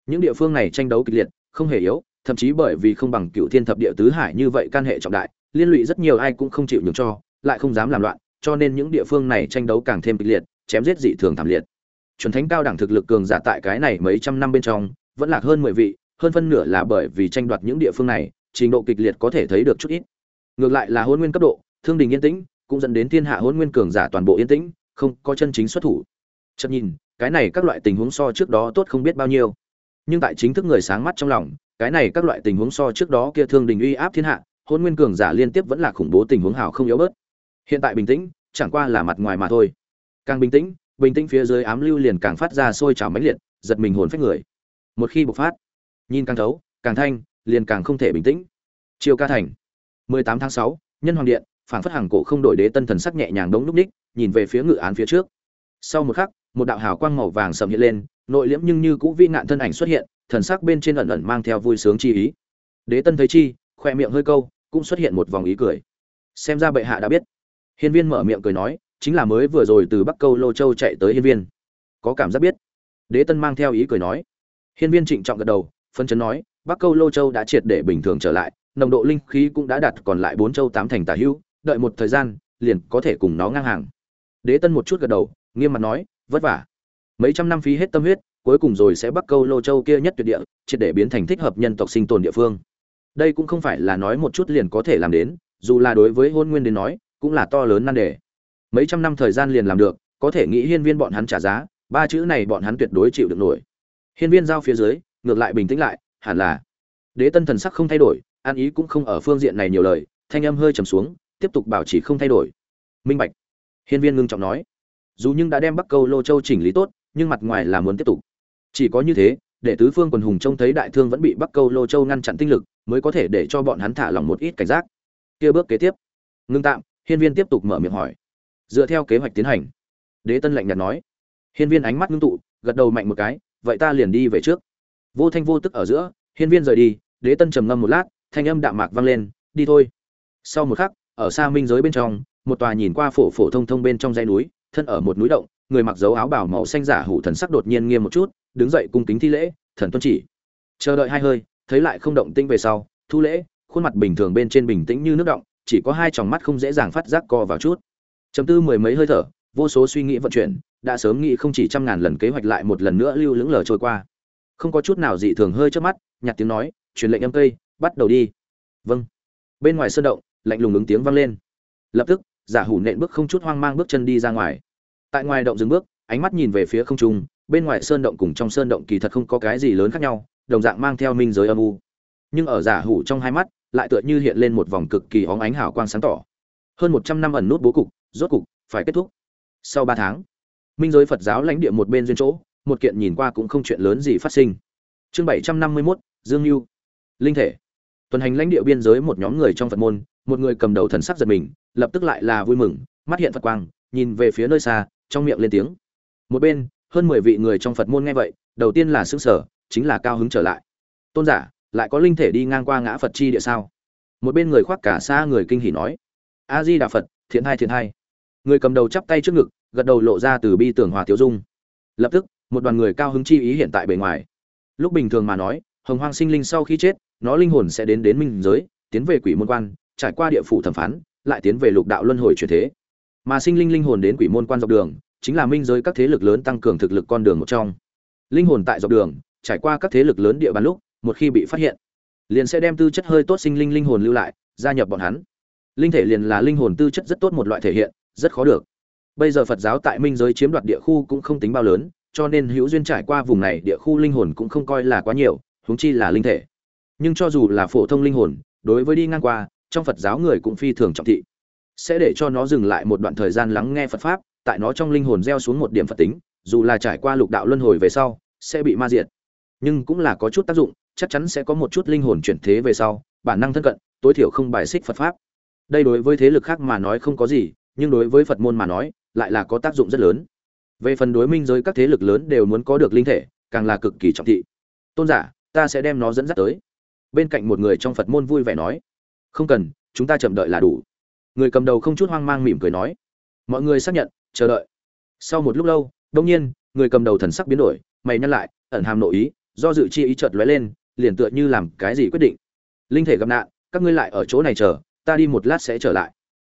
Những địa phương này tranh đấu kịch liệt, không hề yếu, thậm chí bởi vì không bằng cựu thiên thập địa tứ hải như vậy can hệ trọng đại, liên lụy rất nhiều ai cũng không chịu nhường cho, lại không dám làm loạn, cho nên những địa phương này tranh đấu càng thêm kịch liệt, chém giết dị thường thảm liệt. Chuẩn thánh cao đẳng thực lực cường giả tại cái này mấy trăm năm bên trong, vẫn lạc hơn mười vị, hơn phân nửa là bởi vì tranh đoạt những địa phương này, trình độ kịch liệt có thể thấy được chút ít. Ngược lại là hôn nguyên cấp độ, thương đình yên tĩnh, cũng dẫn đến thiên hạ hôn nguyên cường giả toàn bộ yên tĩnh không có chân chính xuất thủ. Chậm nhìn cái này các loại tình huống so trước đó tốt không biết bao nhiêu. Nhưng tại chính thức người sáng mắt trong lòng cái này các loại tình huống so trước đó kia thương đình uy áp thiên hạ hôn nguyên cường giả liên tiếp vẫn là khủng bố tình huống hào không yếu bớt. Hiện tại bình tĩnh chẳng qua là mặt ngoài mà thôi. Càng bình tĩnh bình tĩnh phía dưới ám lưu liền càng phát ra sôi trào mãnh liệt giật mình hồn phách người. Một khi bộc phát nhìn càng thấu càng thanh liền càng không thể bình tĩnh. Chiều ca thành 18 tháng 6, nhân hoàng điện phảng phất hàng cổ không đổi đế tân thần sắc nhẹ nhàng đống lúc ních nhìn về phía ngự án phía trước. Sau một khắc, một đạo hào quang màu vàng sầm hiện lên, nội liễm nhưng như cũ vi ngạn thân ảnh xuất hiện, thần sắc bên trên ẩn ẩn mang theo vui sướng chi ý. Đế tân thấy chi, khoe miệng hơi câu, cũng xuất hiện một vòng ý cười. Xem ra bệ hạ đã biết. Hiên viên mở miệng cười nói, chính là mới vừa rồi từ bắc câu lô châu chạy tới hiên viên. Có cảm giác biết. Đế tân mang theo ý cười nói. Hiên viên trịnh trọng gật đầu phân chấn nói, bắc câu lô châu đã triệt để bình thường trở lại, nồng độ linh khí cũng đã đạt còn lại bốn châu tám thành tả hữu, đợi một thời gian, liền có thể cùng nó ngang hàng đế tân một chút gật đầu, nghiêm mặt nói, vất vả. Mấy trăm năm phí hết tâm huyết, cuối cùng rồi sẽ bắc câu lô châu kia nhất tuyệt địa, triệt để biến thành thích hợp nhân tộc sinh tồn địa phương. Đây cũng không phải là nói một chút liền có thể làm đến, dù là đối với hôn nguyên đến nói, cũng là to lớn nan đề. Mấy trăm năm thời gian liền làm được, có thể nghĩ hiên viên bọn hắn trả giá, ba chữ này bọn hắn tuyệt đối chịu được nổi. Hiên viên giao phía dưới, ngược lại bình tĩnh lại, hẳn là. Đế tân thần sắc không thay đổi, an ý cũng không ở phương diện này nhiều lời, thanh âm hơi trầm xuống, tiếp tục bảo trì không thay đổi. Minh bạch hiên viên ngưng trọng nói, dù nhưng đã đem bắc câu lô châu chỉnh lý tốt, nhưng mặt ngoài là muốn tiếp tục. Chỉ có như thế, để tứ phương quần hùng trông thấy đại thương vẫn bị bắc câu lô châu ngăn chặn tinh lực, mới có thể để cho bọn hắn thả lỏng một ít cảnh giác. Kia bước kế tiếp. Ngưng tạm, hiên viên tiếp tục mở miệng hỏi. Dựa theo kế hoạch tiến hành. Đế tân lạnh nhạt nói. Hiên viên ánh mắt ngưng tụ, gật đầu mạnh một cái, vậy ta liền đi về trước. Vô thanh vô tức ở giữa, hiên viên rời đi, đế tân trầm ngâm một lát, thanh âm đạm mạc vang lên, đi thôi. Sau một khắc, ở xa minh giới bên trong một tòa nhìn qua phổ phổ thông thông bên trong dãy núi, thân ở một núi động, người mặc dấu áo bào màu xanh giả hủ thần sắc đột nhiên nghiêm một chút, đứng dậy cung kính thi lễ, thần tuân chỉ. Chờ đợi hai hơi, thấy lại không động tinh về sau, thu lễ, khuôn mặt bình thường bên trên bình tĩnh như nước động, chỉ có hai tròng mắt không dễ dàng phát giác co vào chút. Chấm tư mười mấy hơi thở, vô số suy nghĩ vận chuyển, đã sớm nghĩ không chỉ trăm ngàn lần kế hoạch lại một lần nữa lưu lững lờ trôi qua. Không có chút nào dị thường hơi trước mắt nhặt tiếng nói, truyền lệnh âm cây, bắt đầu đi. Vâng. Bên ngoài sơn động, lạnh lùng ứng tiếng vang lên. Lập tức giả hủ nện bước không chút hoang mang bước chân đi ra ngoài. Tại ngoài động dừng bước, ánh mắt nhìn về phía không trung, bên ngoài sơn động cùng trong sơn động kỳ thật không có cái gì lớn khác nhau, đồng dạng mang theo minh giới âm u. Nhưng ở giả hủ trong hai mắt, lại tựa như hiện lên một vòng cực kỳ óng ánh hào quang sáng tỏ. Hơn một trăm năm ẩn nút bố cục, rốt cục, phải kết thúc. Sau ba tháng, minh giới phật giáo lãnh địa một bên duyên chỗ, một kiện nhìn qua cũng không chuyện lớn gì phát sinh. Chương bảy trăm năm mươi mốt, dương lưu linh thể. Tuần hành lãnh địa biên giới một nhóm người trong phật môn một người cầm đầu thần sắc giật mình, lập tức lại là vui mừng, mắt hiện phật quang, nhìn về phía nơi xa, trong miệng lên tiếng. Một bên, hơn mười vị người trong phật môn nghe vậy, đầu tiên là xương sở chính là cao hứng trở lại. Tôn giả, lại có linh thể đi ngang qua ngã phật chi địa sao? Một bên người khoác cả xa người kinh hỉ nói. A di đà phật, thiện hai thiện hai người cầm đầu chắp tay trước ngực, gật đầu lộ ra từ bi tưởng hòa thiếu dung. Lập tức, một đoàn người cao hứng chi ý hiện tại bề ngoài. Lúc bình thường mà nói, hồng hoang sinh linh sau khi chết, nó linh hồn sẽ đến đến minh giới, tiến về quỷ môn quan trải qua địa phủ thẩm phán, lại tiến về lục đạo luân hồi chuyển thế. Mà sinh linh linh hồn đến quỷ môn quan dọc đường, chính là minh giới các thế lực lớn tăng cường thực lực con đường một trong. Linh hồn tại dọc đường, trải qua các thế lực lớn địa bàn lúc, một khi bị phát hiện, liền sẽ đem tư chất hơi tốt sinh linh linh hồn lưu lại, gia nhập bọn hắn. Linh thể liền là linh hồn tư chất rất tốt một loại thể hiện, rất khó được. Bây giờ phật giáo tại minh giới chiếm đoạt địa khu cũng không tính bao lớn, cho nên hữu duyên trải qua vùng này địa khu linh hồn cũng không coi là quá nhiều, huống chi là linh thể. Nhưng cho dù là phổ thông linh hồn, đối với đi ngang qua trong phật giáo người cũng phi thường trọng thị. Sẽ để cho nó dừng lại một đoạn thời gian lắng nghe phật pháp, tại nó trong linh hồn gieo xuống một điểm phật tính, dù là trải qua lục đạo luân hồi về sau, sẽ bị ma diệt. Nhưng cũng là có chút tác dụng, chắc chắn sẽ có một chút linh hồn chuyển thế về sau, bản năng thân cận, tối thiểu không bài xích phật pháp. Đây đối với thế lực khác mà nói không có gì, nhưng đối với phật môn mà nói, lại là có tác dụng rất lớn. Về phần đối minh giới các thế lực lớn đều muốn có được linh thể, càng là cực kỳ trọng thị. Tôn giả, ta sẽ đem nó dẫn dắt tới. Bên cạnh một người trong phật môn vui vẻ nói không cần, chúng ta chậm đợi là đủ. Người cầm đầu không chút hoang mang mỉm cười nói. Mọi người xác nhận, chờ đợi. Sau một lúc lâu đông nhiên, người cầm đầu thần sắc biến đổi, mày nhắc lại, ẩn hàm nội ý, do dự chi ý chợt lóe lên, liền tựa như làm cái gì quyết định. Linh thể gặp nạn, các ngươi lại ở chỗ này chờ, ta đi một lát sẽ trở lại.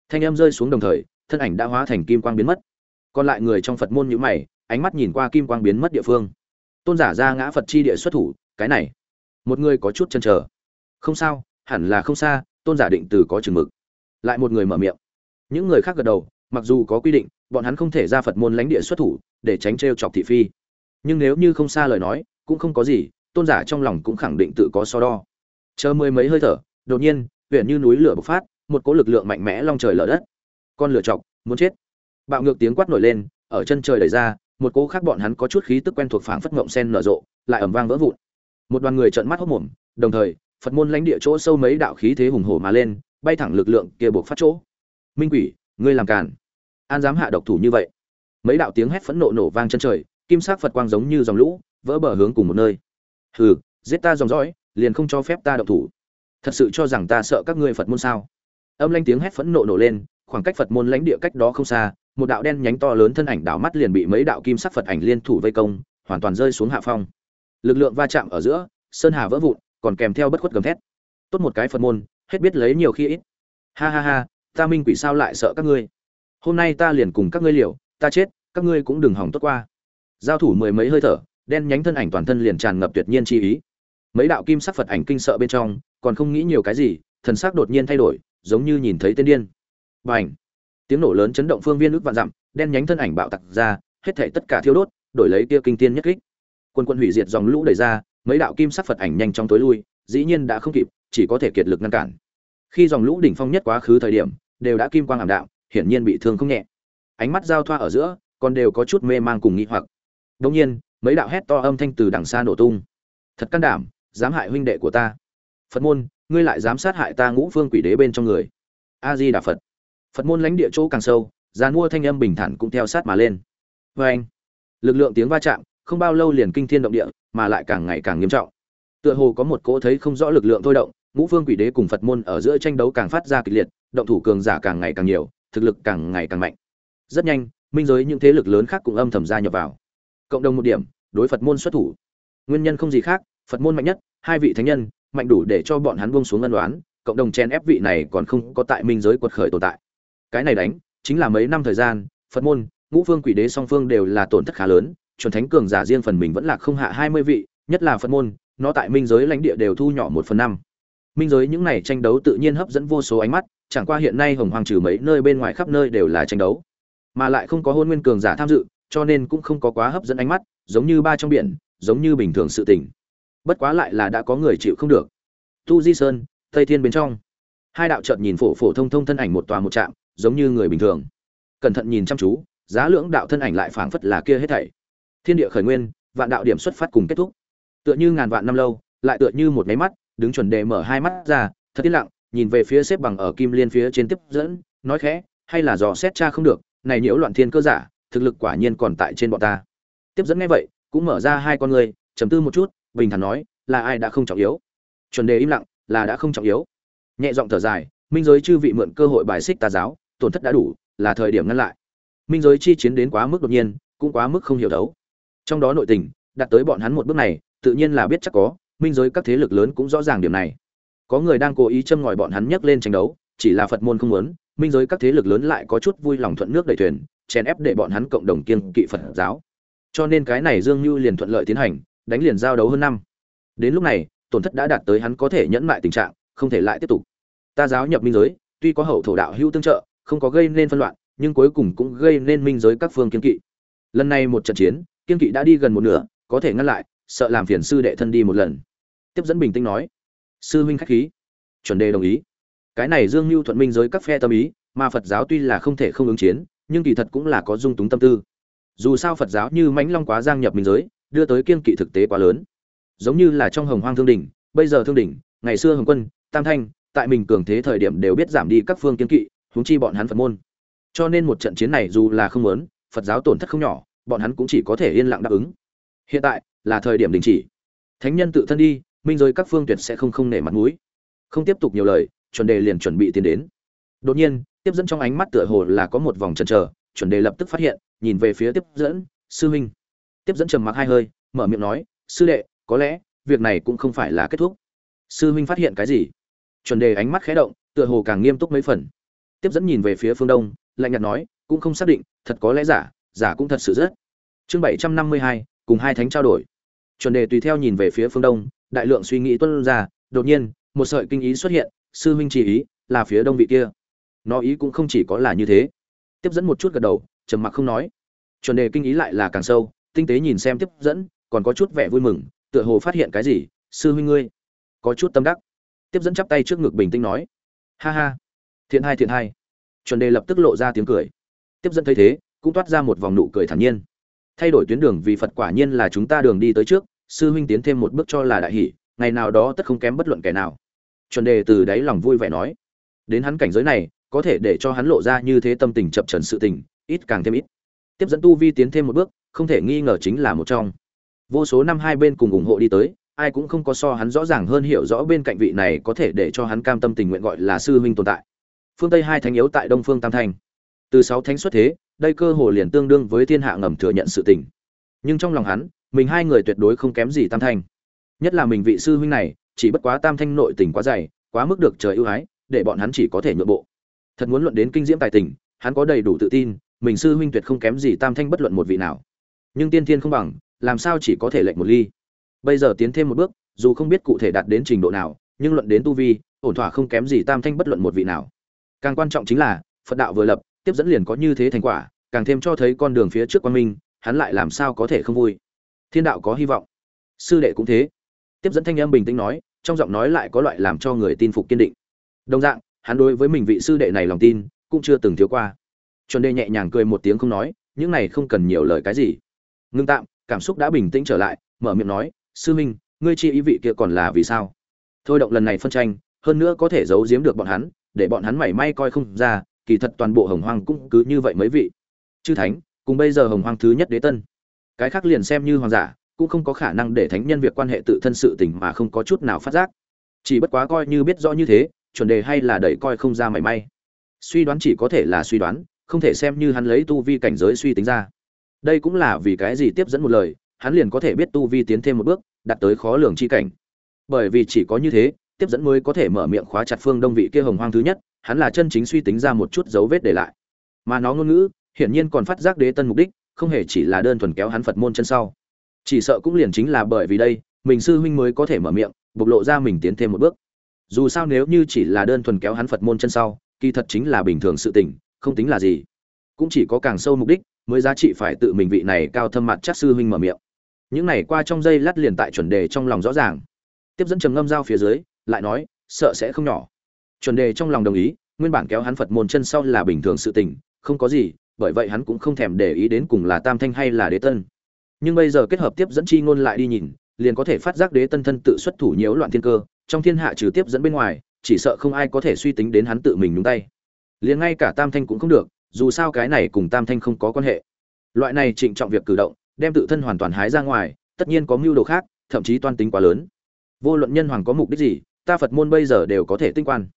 Thanh em rơi xuống đồng thời, thân ảnh đã hóa thành kim quang biến mất. Còn lại người trong phật môn nhữ mày, ánh mắt nhìn qua kim quang biến mất địa phương. Tôn giả ra ngã phật chi địa xuất thủ, cái này. Một người có chút chân chờ. Không sao, hẳn là không xa tôn giả định từ có chừng mực. Lại một người mở miệng. Những người khác gật đầu, mặc dù có quy định, bọn hắn không thể ra phật môn lãnh địa xuất thủ để tránh t chọc thị phi. Nhưng nếu như không xa lời nói, cũng không có gì, tôn giả trong lòng cũng khẳng định tự có so đo. Chờ mười mấy hơi thở, đột nhiên, huyện như núi lửa bộc phát, một cỗ lực lượng mạnh mẽ long trời lở đất. Con lửa chọc, muốn chết. Bạo ngược tiếng quát nổi lên, ở chân trời đẩy ra, một cỗ khác bọn hắn có chút khí tức quen thuộc phảng phất ngộng sen nở rộ, lại ầm vang vỡ vụn. Một đoàn người trợn mắt hốc mồm, đồng thời phật môn lãnh địa chỗ sâu mấy đạo khí thế hùng hổ mà lên, bay thẳng lực lượng kia buộc phát chỗ. Minh quỷ, ngươi làm càn. An dám hạ độc thủ như vậy. Mấy đạo tiếng hét phẫn nộ nổ vang chân trời, kim sắc phật quang giống như dòng lũ, vỡ bờ hướng cùng một nơi. Hừ, giết ta dòng dõi, liền không cho phép ta độc thủ. Thật sự cho rằng ta sợ các ngươi phật môn sao? Âm lanh tiếng hét phẫn nộ nổ lên, khoảng cách phật môn lãnh địa cách đó không xa, một đạo đen nhánh to lớn thân ảnh đảo mắt liền bị mấy đạo kim sắc phật ảnh liên thủ vây công, hoàn toàn rơi xuống hạ phong. Lực lượng va chạm ở giữa, sơn hà vỡ vụn còn kèm theo bất khuất gầm thét. Tốt một cái phật môn, hết biết lấy nhiều khi ít. Ha ha ha, ta minh quỷ sao lại sợ các ngươi? Hôm nay ta liền cùng các ngươi liều, ta chết, các ngươi cũng đừng hỏng tốt qua. Giao thủ mười mấy hơi thở, đen nhánh thân ảnh toàn thân liền tràn ngập tuyệt nhiên chi ý. Mấy đạo kim sắc phật ảnh kinh sợ bên trong, còn không nghĩ nhiều cái gì, thần sắc đột nhiên thay đổi, giống như nhìn thấy tên điên. B à tiếng nổ lớn chấn động phương viên ước vạn dặm, đen nhánh thân ảnh bạo tặc ra, hết thể tất cả thiêu đốt, đổi lấy kia kinh tiên nhất kích. Quân quân hủy diệt dòng lũ đẩy ra mấy đạo kim sắc phật ảnh nhanh trong tối lui, dĩ nhiên đã không kịp, chỉ có thể kiệt lực ngăn cản. Khi dòng lũ đỉnh phong nhất quá khứ thời điểm, đều đã kim quang ảm đạm, hiển nhiên bị thương không nhẹ. Ánh mắt giao thoa ở giữa, còn đều có chút mê mang cùng nghi hoặc. Đông nhiên, mấy đạo hét to âm thanh từ đằng xa nổ tung. Thật can đảm, dám hại huynh đệ của ta. Phật môn, ngươi lại dám sát hại ta ngũ phương quỷ đế bên trong người. A di đà phật. Phật môn lãnh địa chỗ càng sâu dàn mua thanh âm bình thản cũng theo sát mà lên. Vê anh lực lượng tiếng va chạm, không bao lâu liền kinh thiên động địa mà lại càng ngày càng nghiêm trọng. Tựa hồ có một cỗ thấy không rõ lực lượng thôi động, ngũ phương quỷ đế cùng phật môn ở giữa tranh đấu càng phát ra kịch liệt, động thủ cường giả càng ngày càng nhiều, thực lực càng ngày càng mạnh. Rất nhanh, minh giới những thế lực lớn khác cũng âm thầm gia nhập vào. Cộng đồng một điểm, đối phật môn xuất thủ. Nguyên nhân không gì khác, phật môn mạnh nhất, hai vị thánh nhân, mạnh đủ để cho bọn hắn buông xuống ân đoán cộng đồng chen ép vị này còn không có tại minh giới quật khởi tồn tại. Cái này đánh, chính là mấy năm thời gian, phật môn, ngũ phương quỷ đế song phương đều là tổn thất khá lớn chuẩn thánh cường giả riêng phần mình vẫn là không hạ hai mươi vị, nhất là phật môn, nó tại minh giới lãnh địa đều thu nhỏ một phần năm. Minh giới những này tranh đấu tự nhiên hấp dẫn vô số ánh mắt, chẳng qua hiện nay hồng hoàng trừ mấy nơi bên ngoài khắp nơi đều là tranh đấu. Mà lại không có hôn nguyên cường giả tham dự, cho nên cũng không có quá hấp dẫn ánh mắt, giống như ba trong biển, giống như bình thường sự tình. Bất quá lại là đã có người chịu không được. Tu di sơn, tây thiên bên trong. Hai đạo chợt nhìn phổ phổ thông thông thân ảnh một tòa một trạm, giống như người bình thường. Cẩn thận nhìn chăm chú, giá lưỡng đạo thân ảnh lại phảng phất là kia hết thảy thiên địa khởi nguyên, vạn đạo điểm xuất phát cùng kết thúc. Tựa như ngàn vạn năm lâu, lại tựa như một máy mắt, đứng chuẩn đề mở hai mắt ra, thật yên lặng, nhìn về phía xếp bằng ở kim liên phía trên tiếp dẫn, nói khẽ, hay là dò xét cha không được, này nhiễu loạn thiên cơ giả, thực lực quả nhiên còn tại trên bọn ta. Tiếp dẫn nghe vậy, cũng mở ra hai con người, trầm tư một chút, bình thản nói, là ai đã không trọng yếu? Chuẩn đề im lặng, là đã không trọng yếu. Nhẹ giọng thở dài, minh giới chư vị mượn cơ hội bài xích tà giáo, tổn thất đã đủ, là thời điểm ngăn lại. Minh giới chi chiến đến quá mức đột nhiên, cũng quá mức không hiểu đấu trong đó nội tình, đặt tới bọn hắn một bước này, tự nhiên là biết chắc có, minh giới các thế lực lớn cũng rõ ràng điểm này. Có người đang cố ý châm ngòi bọn hắn nhấc lên tranh đấu, chỉ là phật môn không muốn, minh giới các thế lực lớn lại có chút vui lòng thuận nước đẩy thuyền, chèn ép để bọn hắn cộng đồng kiên kỵ phật giáo. Cho nên cái này dương như liền thuận lợi tiến hành, đánh liền giao đấu hơn năm. Đến lúc này, tổn thất đã đạt tới hắn có thể nhẫn mại tình trạng, không thể lại tiếp tục. Ta giáo nhập minh giới, tuy có hậu thổ đạo hữu tương trợ, không có gây nên phân loạn, nhưng cuối cùng cũng gây nên minh giới các phương kiên kỵ. Lần này một trận chiến kiên kỵ đã đi gần một nửa có thể ngăn lại sợ làm phiền sư đệ thân đi một lần. Tiếp dẫn bình tĩnh nói sư huynh khách khí. Chuẩn đề đồng ý. Cái này dương mưu thuận minh giới các phe tâm ý mà phật giáo tuy là không thể không ứng chiến nhưng kỳ thật cũng là có dung túng tâm tư. Dù sao phật giáo như mãnh long quá giang nhập minh giới đưa tới kiên kỵ thực tế quá lớn. Giống như là trong hồng hoang thương đỉnh bây giờ thương đỉnh ngày xưa hồng quân tam thanh tại mình cường thế thời điểm đều biết giảm đi các phương kiên kỵ huống chi bọn hắn Phật môn. Cho nên một trận chiến này dù là không muốn, Phật giáo tổn thất không nhỏ, bọn hắn cũng chỉ có thể yên lặng đáp ứng. Hiện tại là thời điểm đình chỉ. Thánh nhân tự thân đi, minh rồi các phương tuyệt sẽ không không nể mặt mũi. Không tiếp tục nhiều lời, chuẩn đề liền chuẩn bị tiến đến. Đột nhiên, tiếp dẫn trong ánh mắt tựa hồ là có một vòng chần chờ, chuẩn đề lập tức phát hiện, nhìn về phía tiếp dẫn, sư huynh. Tiếp dẫn trầm mặc hai hơi, mở miệng nói, sư đệ, có lẽ việc này cũng không phải là kết thúc. Sư huynh phát hiện cái gì? Chuẩn đề ánh mắt khẽ động, tựa hồ càng nghiêm túc mấy phần tiếp dẫn nhìn về phía phương đông lạnh nhạt nói cũng không xác định thật có lẽ giả giả cũng thật sự rất. Chương bảy trăm năm mươi hai, cùng hai thánh trao đổi. Chuẩn đề tùy theo nhìn về phía phương đông, đại lượng suy nghĩ tuôn ra, đột nhiên, một sợi kinh ý xuất hiện, sư huynh chỉ ý, là phía đông vị kia. Nó ý cũng không chỉ có là như thế. Tiếp dẫn một chút gật đầu, trầm mặc không nói. Chuẩn đề kinh ý lại là càng sâu, tinh tế nhìn xem tiếp dẫn, còn có chút vẻ vui mừng, tựa hồ phát hiện cái gì, sư huynh ngươi, có chút tâm đắc. Tiếp dẫn chắp tay trước ngực bình tĩnh nói. Ha ha, thiện hai thiện hai. Chuẩn đề lập tức lộ ra tiếng cười. Tiếp dẫn thấy thế cũng toát ra một vòng nụ cười thản nhiên. Thay đổi tuyến đường vì phật quả nhiên là chúng ta đường đi tới trước, sư huynh tiến thêm một bước cho là đại hỷ, ngày nào đó tất không kém bất luận kẻ nào. Chuẩn đề từ đáy lòng vui vẻ nói, đến hắn cảnh giới này, có thể để cho hắn lộ ra như thế tâm tình chập trần sự tình, ít càng thêm ít. Tiếp dẫn tu vi tiến thêm một bước, không thể nghi ngờ chính là một trong. Vô số năm hai bên cùng ủng hộ đi tới, ai cũng không có so hắn rõ ràng hơn hiểu rõ bên cạnh vị này có thể để cho hắn cam tâm tình nguyện gọi là sư huynh tồn tại. Phương tây hai thánh yếu tại đông phương tam thành. Từ sáu thánh xuất thế đây cơ hồ liền tương đương với thiên hạ ngầm thừa nhận sự tình. Nhưng trong lòng hắn, mình hai người tuyệt đối không kém gì tam thanh. Nhất là mình vị sư huynh này, chỉ bất quá tam thanh nội tình quá dày, quá mức được trời ưu ái, để bọn hắn chỉ có thể nhượng bộ. Thật muốn luận đến kinh diễm tài tình, hắn có đầy đủ tự tin, mình sư huynh tuyệt không kém gì tam thanh bất luận một vị nào. Nhưng tiên thiên không bằng, làm sao chỉ có thể lệnh một ly? Bây giờ tiến thêm một bước, dù không biết cụ thể đạt đến trình độ nào, nhưng luận đến tu vi, ổn thỏa không kém gì tam thanh bất luận một vị nào. Càng quan trọng chính là, phật đạo vừa lập tiếp dẫn liền có như thế thành quả, càng thêm cho thấy con đường phía trước quan minh, hắn lại làm sao có thể không vui. Thiên đạo có hy vọng. Sư đệ cũng thế. Tiếp dẫn thanh âm bình tĩnh nói, trong giọng nói lại có loại làm cho người tin phục kiên định. Đồng dạng, hắn đối với mình vị sư đệ này lòng tin, cũng chưa từng thiếu qua. Chuẩn đề nhẹ nhàng cười một tiếng không nói, những này không cần nhiều lời cái gì. Ngưng tạm, cảm xúc đã bình tĩnh trở lại, mở miệng nói, sư minh, ngươi chi ý vị kia còn là vì sao? Thôi động lần này phân tranh, hơn nữa có thể giấu giếm được bọn hắn, để bọn hắn mảy may coi không ra kỳ thật toàn bộ hồng hoang cũng cứ như vậy mấy vị. Chư thánh, cùng bây giờ hồng hoang thứ nhất đế tân. Cái khác liền xem như hoàng giả, cũng không có khả năng để thánh nhân việc quan hệ tự thân sự tình mà không có chút nào phát giác. Chỉ bất quá coi như biết rõ như thế, chuẩn đề hay là đẩy coi không ra mảy may. Suy đoán chỉ có thể là suy đoán, không thể xem như hắn lấy tu vi cảnh giới suy tính ra. Đây cũng là vì cái gì tiếp dẫn một lời, hắn liền có thể biết tu vi tiến thêm một bước, đạt tới khó lường chi cảnh. Bởi vì chỉ có như thế, tiếp dẫn mới có thể mở miệng khóa chặt phương đông vị kia hồng hoang thứ nhất hắn là chân chính suy tính ra một chút dấu vết để lại. Mà nó ngôn ngữ, hiển nhiên còn phát giác đế tân mục đích, không hề chỉ là đơn thuần kéo hắn phật môn chân sau. Chỉ sợ cũng liền chính là bởi vì đây, mình sư huynh mới có thể mở miệng, bộc lộ ra mình tiến thêm một bước. Dù sao nếu như chỉ là đơn thuần kéo hắn phật môn chân sau, kỳ thật chính là bình thường sự tình, không tính là gì. Cũng chỉ có càng sâu mục đích, mới giá trị phải tự mình vị này cao thâm mặt chắc sư huynh mở miệng. Những này qua trong dây lát liền tại chuẩn đề trong lòng rõ ràng. Tiếp dẫn trầm ngâm dao phía dưới, lại nói, sợ sẽ không nhỏ chuẩn đề trong lòng đồng ý, nguyên bản kéo hắn phật môn chân sau là bình thường sự tình, không có gì, bởi vậy hắn cũng không thèm để ý đến cùng là tam thanh hay là đế tân. Nhưng bây giờ kết hợp tiếp dẫn chi ngôn lại đi nhìn, liền có thể phát giác đế tân thân tự xuất thủ nhiễu loạn thiên cơ, trong thiên hạ trừ tiếp dẫn bên ngoài, chỉ sợ không ai có thể suy tính đến hắn tự mình nhúng tay. Liền ngay cả tam thanh cũng không được, dù sao cái này cùng tam thanh không có quan hệ. Loại này trịnh trọng việc cử động, đem tự thân hoàn toàn hái ra ngoài, tất nhiên có mưu đồ khác, thậm chí toan tính quá lớn. Vô luận nhân hoàng có mục đích gì, ta phật môn bây giờ đều có thể tinh quan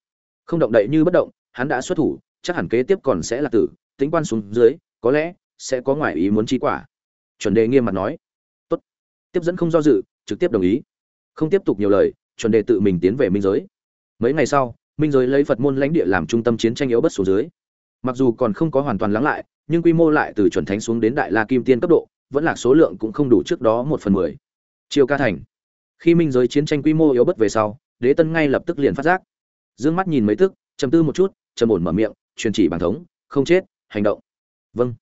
không động đậy như bất động, hắn đã xuất thủ, chắc hẳn kế tiếp còn sẽ là tử, tính quan xuống dưới, có lẽ sẽ có ngoại ý muốn chi quả. Chuẩn đề nghiêm mặt nói. Tốt. Tiếp dẫn không do dự, trực tiếp đồng ý. Không tiếp tục nhiều lời, chuẩn đề tự mình tiến về minh giới. Mấy ngày sau, minh giới lấy phật môn lãnh địa làm trung tâm chiến tranh yếu bất xuống dưới. Mặc dù còn không có hoàn toàn lắng lại, nhưng quy mô lại từ chuẩn thánh xuống đến đại la kim tiên cấp độ, vẫn là số lượng cũng không đủ trước đó một phần mười. Chiều ca thành. Khi minh giới chiến tranh quy mô yếu bất về sau, đế tân ngay lập tức liền phát giác dương mắt nhìn mấy tức chầm tư một chút, trầm ổn mở miệng, truyền chỉ bàn thống, không chết, hành động. Vâng.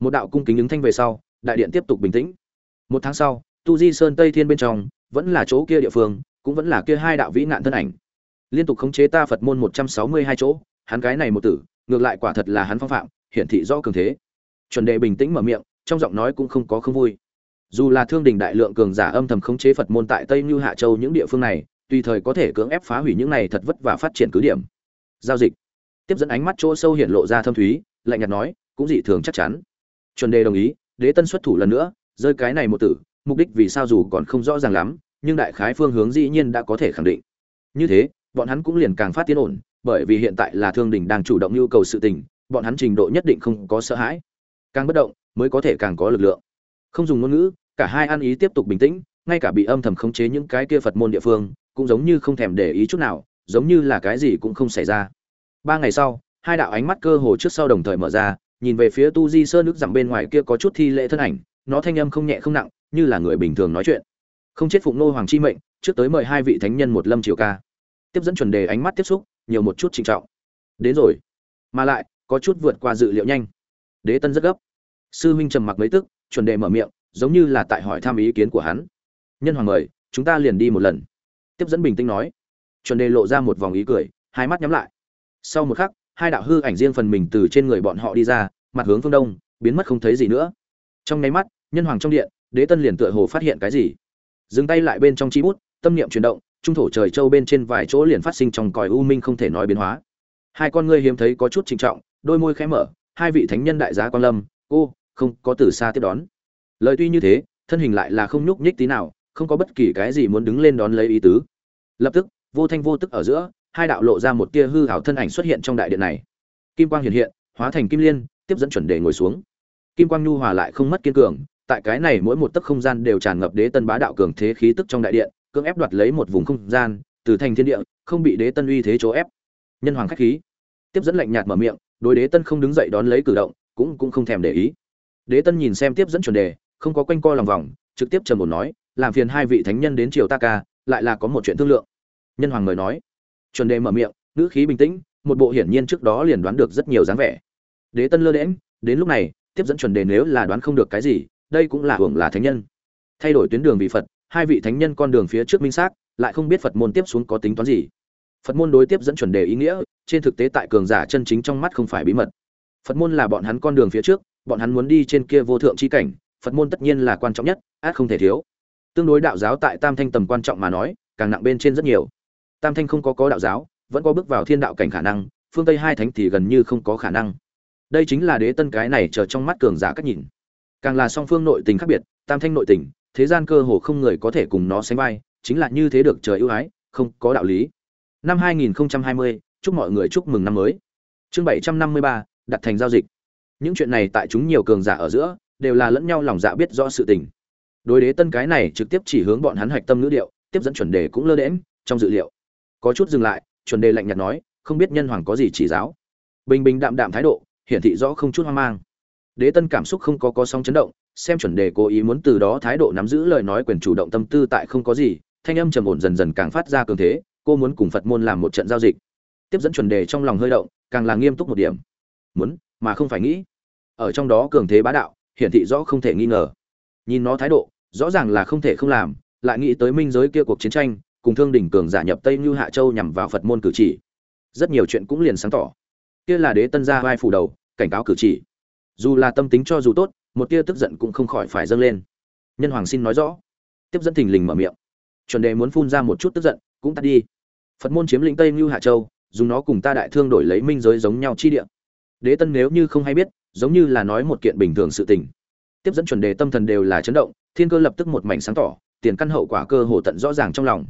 Một đạo cung kính ứng thanh về sau, đại điện tiếp tục bình tĩnh. Một tháng sau, tu di sơn tây thiên bên trong, vẫn là chỗ kia địa phương, cũng vẫn là kia hai đạo vĩ nạn thân ảnh. Liên tục khống chế ta phật môn một trăm sáu mươi hai chỗ, hắn cái này một tử, ngược lại quả thật là hắn phong phạm, hiển thị rõ cường thế. Chuẩn đề bình tĩnh mở miệng, trong giọng nói cũng không có không vui. Dù là thương đình đại lượng cường giả âm thầm khống chế phật môn tại tây như hạ châu những địa phương này tùy thời có thể cưỡng ép phá hủy những này thật vất vả phát triển cứ điểm. Giao dịch. Tiếp dẫn ánh mắt chỗ sâu hiện lộ ra thâm thúy, lạnh nhạt nói, cũng dị thường chắc chắn. Chuẩn đề đồng ý, đế tân xuất thủ lần nữa, rơi cái này một tử, mục đích vì sao dù còn không rõ ràng lắm, nhưng đại khái phương hướng dĩ nhiên đã có thể khẳng định. Như thế, bọn hắn cũng liền càng phát tiến ổn, bởi vì hiện tại là thương đình đang chủ động nhu cầu sự tình, bọn hắn trình độ nhất định không có sợ hãi. Càng bất động, mới có thể càng có lực lượng. Không dùng ngôn ngữ, cả hai ăn ý tiếp tục bình tĩnh, ngay cả bị âm thầm khống chế những cái kia phật môn địa phương cũng giống như không thèm để ý chút nào, giống như là cái gì cũng không xảy ra. Ba ngày sau, hai đạo ánh mắt cơ hồ trước sau đồng thời mở ra, nhìn về phía tu di sơn nước dặm bên ngoài kia có chút thi lễ thân ảnh, nó thanh âm không nhẹ không nặng, như là người bình thường nói chuyện. Không chết phụng nô hoàng chi mệnh, trước tới mời hai vị thánh nhân một lâm triều ca. Tiếp dẫn chuẩn đề ánh mắt tiếp xúc, nhiều một chút trinh trọng. Đến rồi. Mà lại, có chút vượt qua dự liệu nhanh. Đế tân rất gấp. Sư huynh trầm mặc mấy tức, chuẩn đề mở miệng, giống như là tại hỏi thăm ý kiến của hắn. Nhân hoàng mời, chúng ta liền đi một lần tiếp dẫn bình tĩnh nói. Chuẩn đề lộ ra một vòng ý cười, hai mắt nhắm lại. Sau một khắc, hai đạo hư ảnh riêng phần mình từ trên người bọn họ đi ra, mặt hướng phương đông, biến mất không thấy gì nữa. Trong nháy mắt, nhân hoàng trong điện, đế tân liền tựa hồ phát hiện cái gì. Dừng tay lại bên trong chi bút, tâm niệm chuyển động, trung thổ trời châu bên trên vài chỗ liền phát sinh trong còi u minh không thể nói biến hóa. Hai con ngươi hiếm thấy có chút trinh trọng, đôi môi khẽ mở, hai vị thánh nhân đại giá quan lâm cô không có từ xa tiếp đón. Lời tuy như thế, thân hình lại là không nhúc nhích tí nào không có bất kỳ cái gì muốn đứng lên đón lấy ý tứ. Lập tức, vô thanh vô tức ở giữa, hai đạo lộ ra một tia hư hảo thân ảnh xuất hiện trong đại điện này. Kim quang hiện hiện, hóa thành kim liên, tiếp dẫn chuẩn đề ngồi xuống. Kim quang nhu hòa lại không mất kiên cường, tại cái này mỗi một tấc không gian đều tràn ngập đế tân bá đạo cường thế khí tức trong đại điện, cưỡng ép đoạt lấy một vùng không gian, từ thành thiên địa, không bị đế tân uy thế chỗ ép. Nhân hoàng khách khí. Tiếp dẫn lạnh nhạt mở miệng, đối đế tân không đứng dậy đón lấy cử động, cũng cũng không thèm để ý. Đế tân nhìn xem tiếp dẫn chuẩn đề, không có quanh co lòng vòng, trực tiếp trầm một nói làm phiền hai vị thánh nhân đến triều ta ca, lại là có một chuyện thương lượng. Nhân hoàng mời nói. Chuẩn đề mở miệng, ngữ khí bình tĩnh, một bộ hiển nhiên trước đó liền đoán được rất nhiều dáng vẻ. Đế tân lơ đễm đến lúc này, tiếp dẫn chuẩn đề nếu là đoán không được cái gì, đây cũng là hưởng là thánh nhân. Thay đổi tuyến đường vì phật, hai vị thánh nhân con đường phía trước minh xác, lại không biết phật môn tiếp xuống có tính toán gì. Phật môn đối tiếp dẫn chuẩn đề ý nghĩa, trên thực tế tại cường giả chân chính trong mắt không phải bí mật. Phật môn là bọn hắn con đường phía trước, bọn hắn muốn đi trên kia vô thượng chi cảnh, phật môn tất nhiên là quan trọng nhất át không thể thiếu tương đối đạo giáo tại tam thanh tầm quan trọng mà nói càng nặng bên trên rất nhiều. Tam thanh không có có đạo giáo vẫn có bước vào thiên đạo cảnh khả năng phương tây hai thánh thì gần như không có khả năng. Đây chính là đế tân cái này chờ trong mắt cường giả cách nhìn. Càng là song phương nội tình khác biệt tam thanh nội tình thế gian cơ hồ không người có thể cùng nó sánh vai chính là như thế được trời ưu ái không có đạo lý. Năm 2020, chúc mọi người chúc mừng năm mới. Chương 753, đặt thành giao dịch. Những chuyện này tại chúng nhiều cường giả ở giữa đều là lẫn nhau lòng dạ biết rõ sự tình đối đế tân cái này trực tiếp chỉ hướng bọn hắn hạch tâm ngữ điệu, tiếp dẫn chuẩn đề cũng lơ đễm trong dự liệu. Có chút dừng lại, chuẩn đề lạnh nhạt nói, không biết nhân hoàng có gì chỉ giáo. Bình bình đạm đạm thái độ, hiển thị rõ không chút hoang mang. Đế tân cảm xúc không có có sóng chấn động, xem chuẩn đề cố ý muốn từ đó thái độ nắm giữ lời nói quyền chủ động tâm tư tại không có gì, thanh âm trầm ổn dần dần càng phát ra cường thế, cô muốn cùng phật môn làm một trận giao dịch. Tiếp dẫn chuẩn đề trong lòng hơi động, càng là nghiêm túc một điểm. Muốn, mà không phải nghĩ. Ở trong đó cường thế bá đạo, hiển thị rõ không thể nghi ngờ. Nhìn nó thái độ rõ ràng là không thể không làm, lại nghĩ tới minh giới kia cuộc chiến tranh, cùng thương đỉnh cường giả nhập tây như hạ châu nhằm vào phật môn cử chỉ. Rất nhiều chuyện cũng liền sáng tỏ. Kia là đế tân gia vai phủ đầu, cảnh cáo cử chỉ. Dù là tâm tính cho dù tốt, một tia tức giận cũng không khỏi phải dâng lên. Nhân hoàng xin nói rõ. Tiếp dẫn thình lình mở miệng. Chuẩn đề muốn phun ra một chút tức giận, cũng tắt đi. Phật môn chiếm lĩnh tây như hạ châu, dùng nó cùng ta đại thương đổi lấy minh giới giống nhau chi địa. Đế tân nếu như không hay biết, giống như là nói một kiện bình thường sự tình. Tiếp dẫn chuẩn đề tâm thần đều là chấn động thiên cơ lập tức một mảnh sáng tỏ, tiền căn hậu quả cơ hồ tận rõ ràng trong lòng.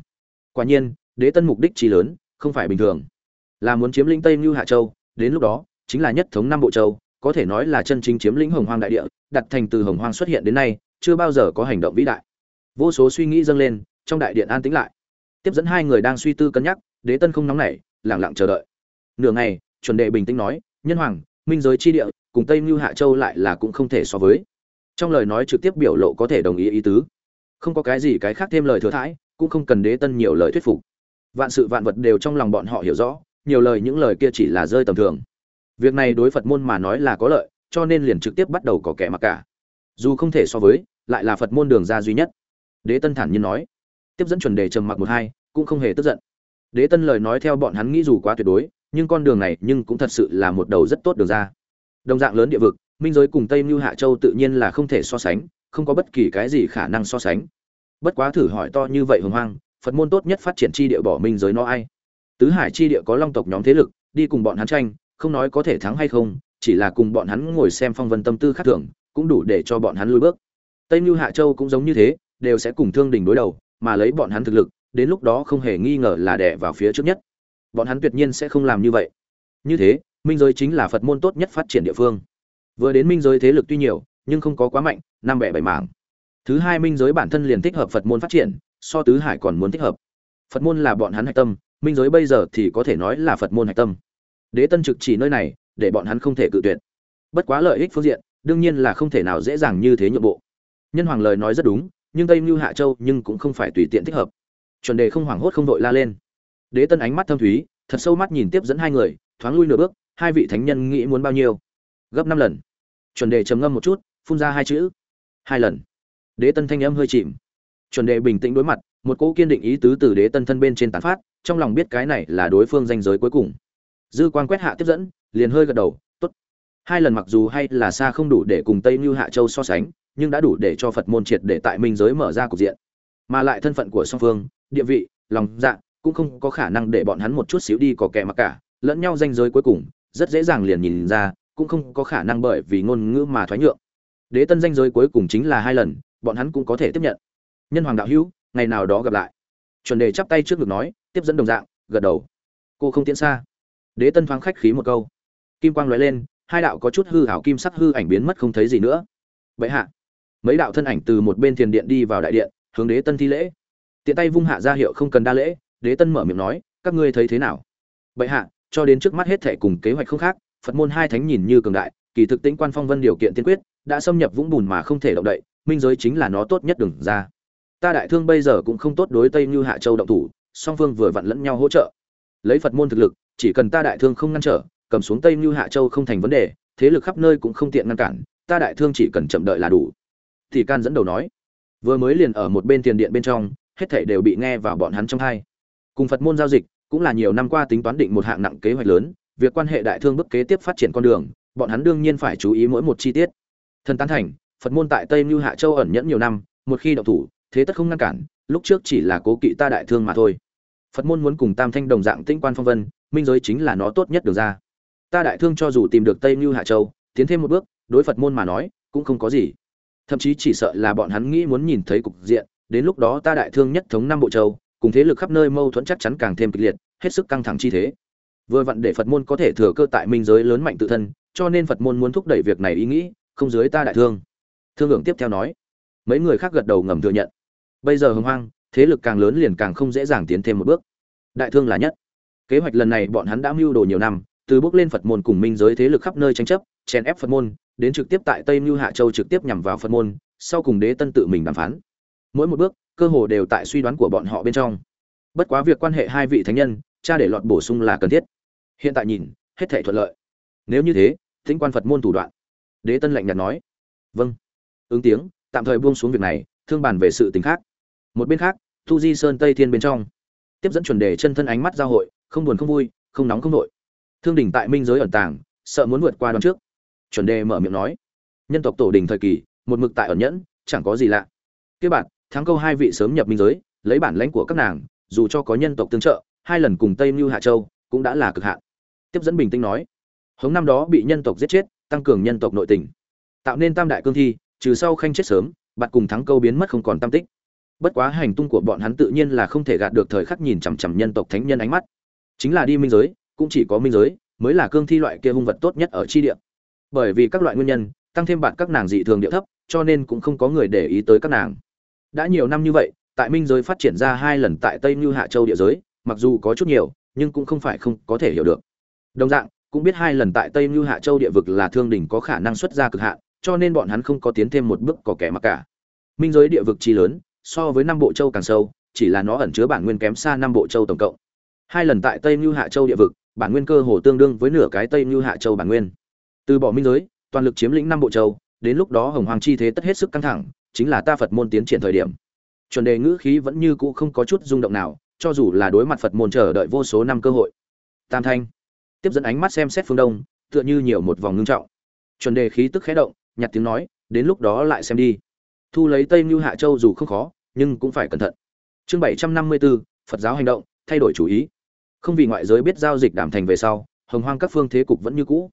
Quả nhiên, đế tân mục đích trí lớn, không phải bình thường. Là muốn chiếm lĩnh tây như hạ châu, đến lúc đó, chính là nhất thống năm bộ châu, có thể nói là chân chính chiếm lĩnh hồng hoang đại địa, đặt thành từ hồng hoang xuất hiện đến nay, chưa bao giờ có hành động vĩ đại. Vô số suy nghĩ dâng lên, trong đại điện an tĩnh lại. Tiếp dẫn hai người đang suy tư cân nhắc, đế tân không nóng nảy lẳng lặng chờ đợi. Nửa ngày, chuẩn đệ bình tĩnh nói, nhân hoàng, minh giới chi địa, cùng tây mưu hạ châu lại là cũng không thể so với trong lời nói trực tiếp biểu lộ có thể đồng ý ý tứ. Không có cái gì cái khác thêm lời thừa thãi, cũng không cần đế tân nhiều lời thuyết phục. Vạn sự vạn vật đều trong lòng bọn họ hiểu rõ, nhiều lời những lời kia chỉ là rơi tầm thường. Việc này đối phật môn mà nói là có lợi, cho nên liền trực tiếp bắt đầu có kẻ mặc cả. Dù không thể so với, lại là phật môn đường ra duy nhất. Đế tân thản nhiên nói. Tiếp dẫn chuẩn đề trầm mặc một hai, cũng không hề tức giận. Đế tân lời nói theo bọn hắn nghĩ dù quá tuyệt đối, nhưng con đường này nhưng cũng thật sự là một đầu rất tốt đường ra. Đồng dạng lớn địa vực minh giới cùng tây mưu hạ châu tự nhiên là không thể so sánh, không có bất kỳ cái gì khả năng so sánh. Bất quá thử hỏi to như vậy hồng hoang, phật môn tốt nhất phát triển chi địa bỏ minh giới nó ai? Tứ hải chi địa có long tộc nhóm thế lực, đi cùng bọn hắn tranh, không nói có thể thắng hay không, chỉ là cùng bọn hắn ngồi xem phong vân tâm tư khác thường, cũng đủ để cho bọn hắn lui bước. Tây mưu hạ châu cũng giống như thế, đều sẽ cùng thương đình đối đầu, mà lấy bọn hắn thực lực, đến lúc đó không hề nghi ngờ là đẻ vào phía trước nhất. Bọn hắn tuyệt nhiên sẽ không làm như vậy. Như thế, minh giới chính là phật môn tốt nhất phát triển địa phương vừa đến minh giới thế lực tuy nhiều, nhưng không có quá mạnh, năm bẻ bảy mảng. Thứ hai minh giới bản thân liền thích hợp phật môn phát triển, so tứ hải còn muốn thích hợp. Phật môn là bọn hắn hạch tâm, minh giới bây giờ thì có thể nói là phật môn hạch tâm. Đế tân trực chỉ nơi này, để bọn hắn không thể cự tuyệt. Bất quá lợi ích phương diện, đương nhiên là không thể nào dễ dàng như thế nhượng bộ. Nhân hoàng lời nói rất đúng, nhưng tây mưu hạ châu nhưng cũng không phải tùy tiện thích hợp. Chuẩn đề không hoảng hốt không đội la lên. Đế tân ánh mắt thâm thúy, thật sâu mắt nhìn tiếp dẫn hai người, thoáng lui nửa bước, hai vị thánh nhân nghĩ muốn bao nhiêu gấp năm lần. Chuẩn đề trầm ngâm một chút, phun ra hai chữ. Hai lần. Đế tân thanh âm hơi chìm. Chuẩn đề bình tĩnh đối mặt, một cỗ kiên định ý tứ từ đế tân thân bên trên tán phát, trong lòng biết cái này là đối phương danh giới cuối cùng. Dư quan quét hạ tiếp dẫn, liền hơi gật đầu, tốt. Hai lần mặc dù hay là xa không đủ để cùng tây mưu hạ châu so sánh, nhưng đã đủ để cho phật môn triệt để tại minh giới mở ra cục diện. Mà lại thân phận của song phương, địa vị, lòng dạ cũng không có khả năng để bọn hắn một chút xíu đi có kẻ mặc cả, lẫn nhau danh giới cuối cùng, rất dễ dàng liền nhìn ra cũng không có khả năng bởi vì ngôn ngữ mà thoái nhượng. Đế tân danh giới cuối cùng chính là hai lần, bọn hắn cũng có thể tiếp nhận. Nhân hoàng đạo hữu, ngày nào đó gặp lại. Chuẩn đề chắp tay trước ngực nói, tiếp dẫn đồng dạng, gật đầu. Cô không tiến xa. Đế tân thoáng khách khí một câu. Kim quang lóe lên, hai đạo có chút hư hảo kim sắc hư ảnh biến mất không thấy gì nữa. Vậy hạ. Mấy đạo thân ảnh từ một bên thiền điện đi vào đại điện, hướng đế tân thi lễ. Tiện tay vung hạ ra hiệu không cần đa lễ, đế tân mở miệng nói, các ngươi thấy thế nào? Vậy hạ, cho đến trước mắt hết thể cùng kế hoạch không khác phật môn hai thánh nhìn như cường đại, kỳ thực tĩnh quan phong vân điều kiện tiên quyết, đã xâm nhập vũng bùn mà không thể động đậy, minh giới chính là nó tốt nhất đừng ra. Ta đại thương bây giờ cũng không tốt đối tây như hạ châu động thủ, song phương vừa vặn lẫn nhau hỗ trợ. Lấy phật môn thực lực, chỉ cần ta đại thương không ngăn trở, cầm xuống tây như hạ châu không thành vấn đề, thế lực khắp nơi cũng không tiện ngăn cản, ta đại thương chỉ cần chậm đợi là đủ. Thì can dẫn đầu nói. Vừa mới liền ở một bên tiền điện bên trong, hết thảy đều bị nghe vào bọn hắn trong hai. Cùng phật môn giao dịch, cũng là nhiều năm qua tính toán định một hạng nặng kế hoạch lớn việc quan hệ đại thương bức kế tiếp phát triển con đường, bọn hắn đương nhiên phải chú ý mỗi một chi tiết. Thần tán thành, phật môn tại tây Như hạ châu ẩn nhẫn nhiều năm, một khi động thủ, thế tất không ngăn cản, lúc trước chỉ là cố kỵ ta đại thương mà thôi. Phật môn muốn cùng tam thanh đồng dạng tinh quan phong vân, minh giới chính là nó tốt nhất được ra. Ta đại thương cho dù tìm được tây Như hạ châu, tiến thêm một bước, đối phật môn mà nói, cũng không có gì. Thậm chí chỉ sợ là bọn hắn nghĩ muốn nhìn thấy cục diện, đến lúc đó ta đại thương nhất thống năm bộ châu, cùng thế lực khắp nơi mâu thuẫn chắc chắn càng thêm kịch liệt, hết sức căng thẳng chi thế vừa vặn để phật môn có thể thừa cơ tại minh giới lớn mạnh tự thân, cho nên phật môn muốn thúc đẩy việc này ý nghĩ, không dưới ta đại thương. Thương hưởng tiếp theo nói. Mấy người khác gật đầu ngầm thừa nhận. Bây giờ hồng hoang, thế lực càng lớn liền càng không dễ dàng tiến thêm một bước. Đại thương là nhất. Kế hoạch lần này bọn hắn đã mưu đồ nhiều năm, từ bước lên phật môn cùng minh giới thế lực khắp nơi tranh chấp, chèn ép phật môn, đến trực tiếp tại tây mưu hạ châu trực tiếp nhằm vào phật môn, sau cùng đế tân tự mình đàm phán. Mỗi một bước, cơ hồ đều tại suy đoán của bọn họ bên trong. Bất quá việc quan hệ hai vị thánh nhân, cha để lọt bổ sung là cần thiết hiện tại nhìn, hết thể thuận lợi. Nếu như thế, thính quan phật môn thủ đoạn. Đế tân lạnh nhạt nói. Vâng. Ứng tiếng, tạm thời buông xuống việc này, thương bàn về sự tình khác. Một bên khác, thu di sơn tây thiên bên trong. Tiếp dẫn chuẩn đề chân thân ánh mắt giao hội, không buồn không vui, không nóng không nội thương đỉnh tại minh giới ẩn tàng, sợ muốn vượt qua đón trước. Chuẩn đề mở miệng nói. Nhân tộc tổ đình thời kỳ, một mực tại ẩn nhẫn, chẳng có gì lạ. Kế bạn, thắng câu hai vị sớm nhập minh giới, lấy bản lãnh của các nàng, dù cho có nhân tộc tương trợ, hai lần cùng tây mưu hạ châu, cũng đã là cực hạn tiếp dẫn bình tĩnh nói, hống năm đó bị nhân tộc giết chết, tăng cường nhân tộc nội tình. Tạo nên tam đại cương thi, trừ sau khanh chết sớm bạn cùng thắng câu biến mất không còn tam tích. Bất quá hành tung của bọn hắn tự nhiên là không thể gạt được thời khắc nhìn chằm chằm nhân tộc thánh nhân ánh mắt. Chính là đi minh giới, cũng chỉ có minh giới, mới là cương thi loại kia hung vật tốt nhất ở chi địa. Bởi vì các loại nguyên nhân, tăng thêm bạn các nàng dị thường địa thấp, cho nên cũng không có người để ý tới các nàng. Đã nhiều năm như vậy, tại minh giới phát triển ra hai lần tại tây như hạ châu địa giới, mặc dù có chút nhiều, nhưng cũng không phải không có thể hiểu được đồng dạng, cũng biết hai lần tại tây như hạ châu địa vực là thương đỉnh có khả năng xuất ra cực hạn, cho nên bọn hắn không có tiến thêm một bước có kẻ mặc cả. Minh giới địa vực chi lớn, so với năm bộ châu càng sâu, chỉ là nó ẩn chứa bản nguyên kém xa năm bộ châu tổng cộng. Hai lần tại tây như hạ châu địa vực, bản nguyên cơ hồ tương đương với nửa cái tây như hạ châu bản nguyên. Từ bỏ minh giới, toàn lực chiếm lĩnh năm bộ châu, đến lúc đó hồng hoàng chi thế tất hết sức căng thẳng, chính là ta phật môn tiến triển thời điểm. Chuẩn đề ngữ khí vẫn như cũ không có chút rung động nào, cho dù là đối mặt phật môn chờ đợi vô số năm cơ hội. Tam thanh tiếp dẫn ánh mắt xem xét phương đông, tựa như nhiều một vòng ngưng trọng. Chuẩn đề khí tức khẽ động nhặt tiếng nói, đến lúc đó lại xem đi. Thu lấy tây mưu hạ châu dù không khó, nhưng cũng phải cẩn thận. Chương bảy trăm năm mươi bốn phật giáo hành động, thay đổi chủ ý. Không vì ngoại giới biết giao dịch đảm thành về sau, hồng hoang các phương thế cục vẫn như cũ.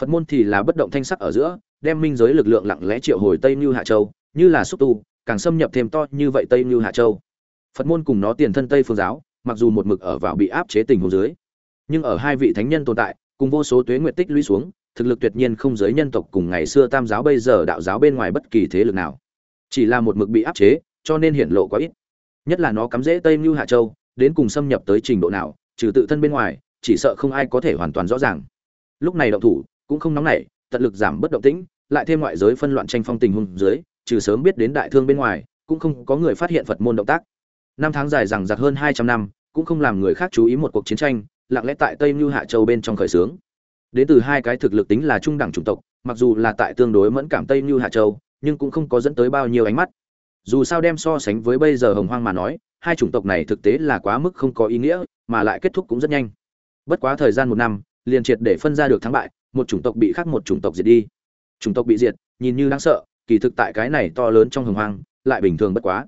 Phật môn thì là bất động thanh sắc ở giữa, đem minh giới lực lượng lặng lẽ triệu hồi tây mưu hạ châu, như là xúc tu, càng xâm nhập thêm to như vậy tây mưu hạ châu. Phật môn cùng nó tiền thân tây phương giáo, mặc dù một mực ở vào bị áp chế tình hồ dưới nhưng ở hai vị thánh nhân tồn tại, cùng vô số tuế nguyện tích lũy xuống, thực lực tuyệt nhiên không giới nhân tộc cùng ngày xưa tam giáo bây giờ đạo giáo bên ngoài bất kỳ thế lực nào. Chỉ là một mực bị áp chế, cho nên hiển lộ quá ít. Nhất là nó cắm rễ tây mưu hạ châu, đến cùng xâm nhập tới trình độ nào, trừ tự thân bên ngoài, chỉ sợ không ai có thể hoàn toàn rõ ràng. Lúc này động thủ, cũng không nóng nảy, tận lực giảm bất động tĩnh, lại thêm ngoại giới phân loạn tranh phong tình huống dưới, trừ sớm biết đến đại thương bên ngoài, cũng không có người phát hiện phật môn động tác. Năm tháng dài rằng giặc hơn hai trăm năm, cũng không làm người khác chú ý một cuộc chiến tranh lặng lẽ tại tây mưu hạ châu bên trong khởi xướng. Đến từ hai cái thực lực tính là trung đẳng chủng tộc, mặc dù là tại tương đối mẫn cảm tây như hạ châu, nhưng cũng không có dẫn tới bao nhiêu ánh mắt. Dù sao đem so sánh với bây giờ hồng hoang mà nói, hai chủng tộc này thực tế là quá mức không có ý nghĩa, mà lại kết thúc cũng rất nhanh. Bất quá thời gian một năm, liền triệt để phân ra được thắng bại, một chủng tộc bị khác một chủng tộc diệt đi. Chủng tộc bị diệt, nhìn như đáng sợ, kỳ thực tại cái này to lớn trong hồng hoang, lại bình thường bất quá.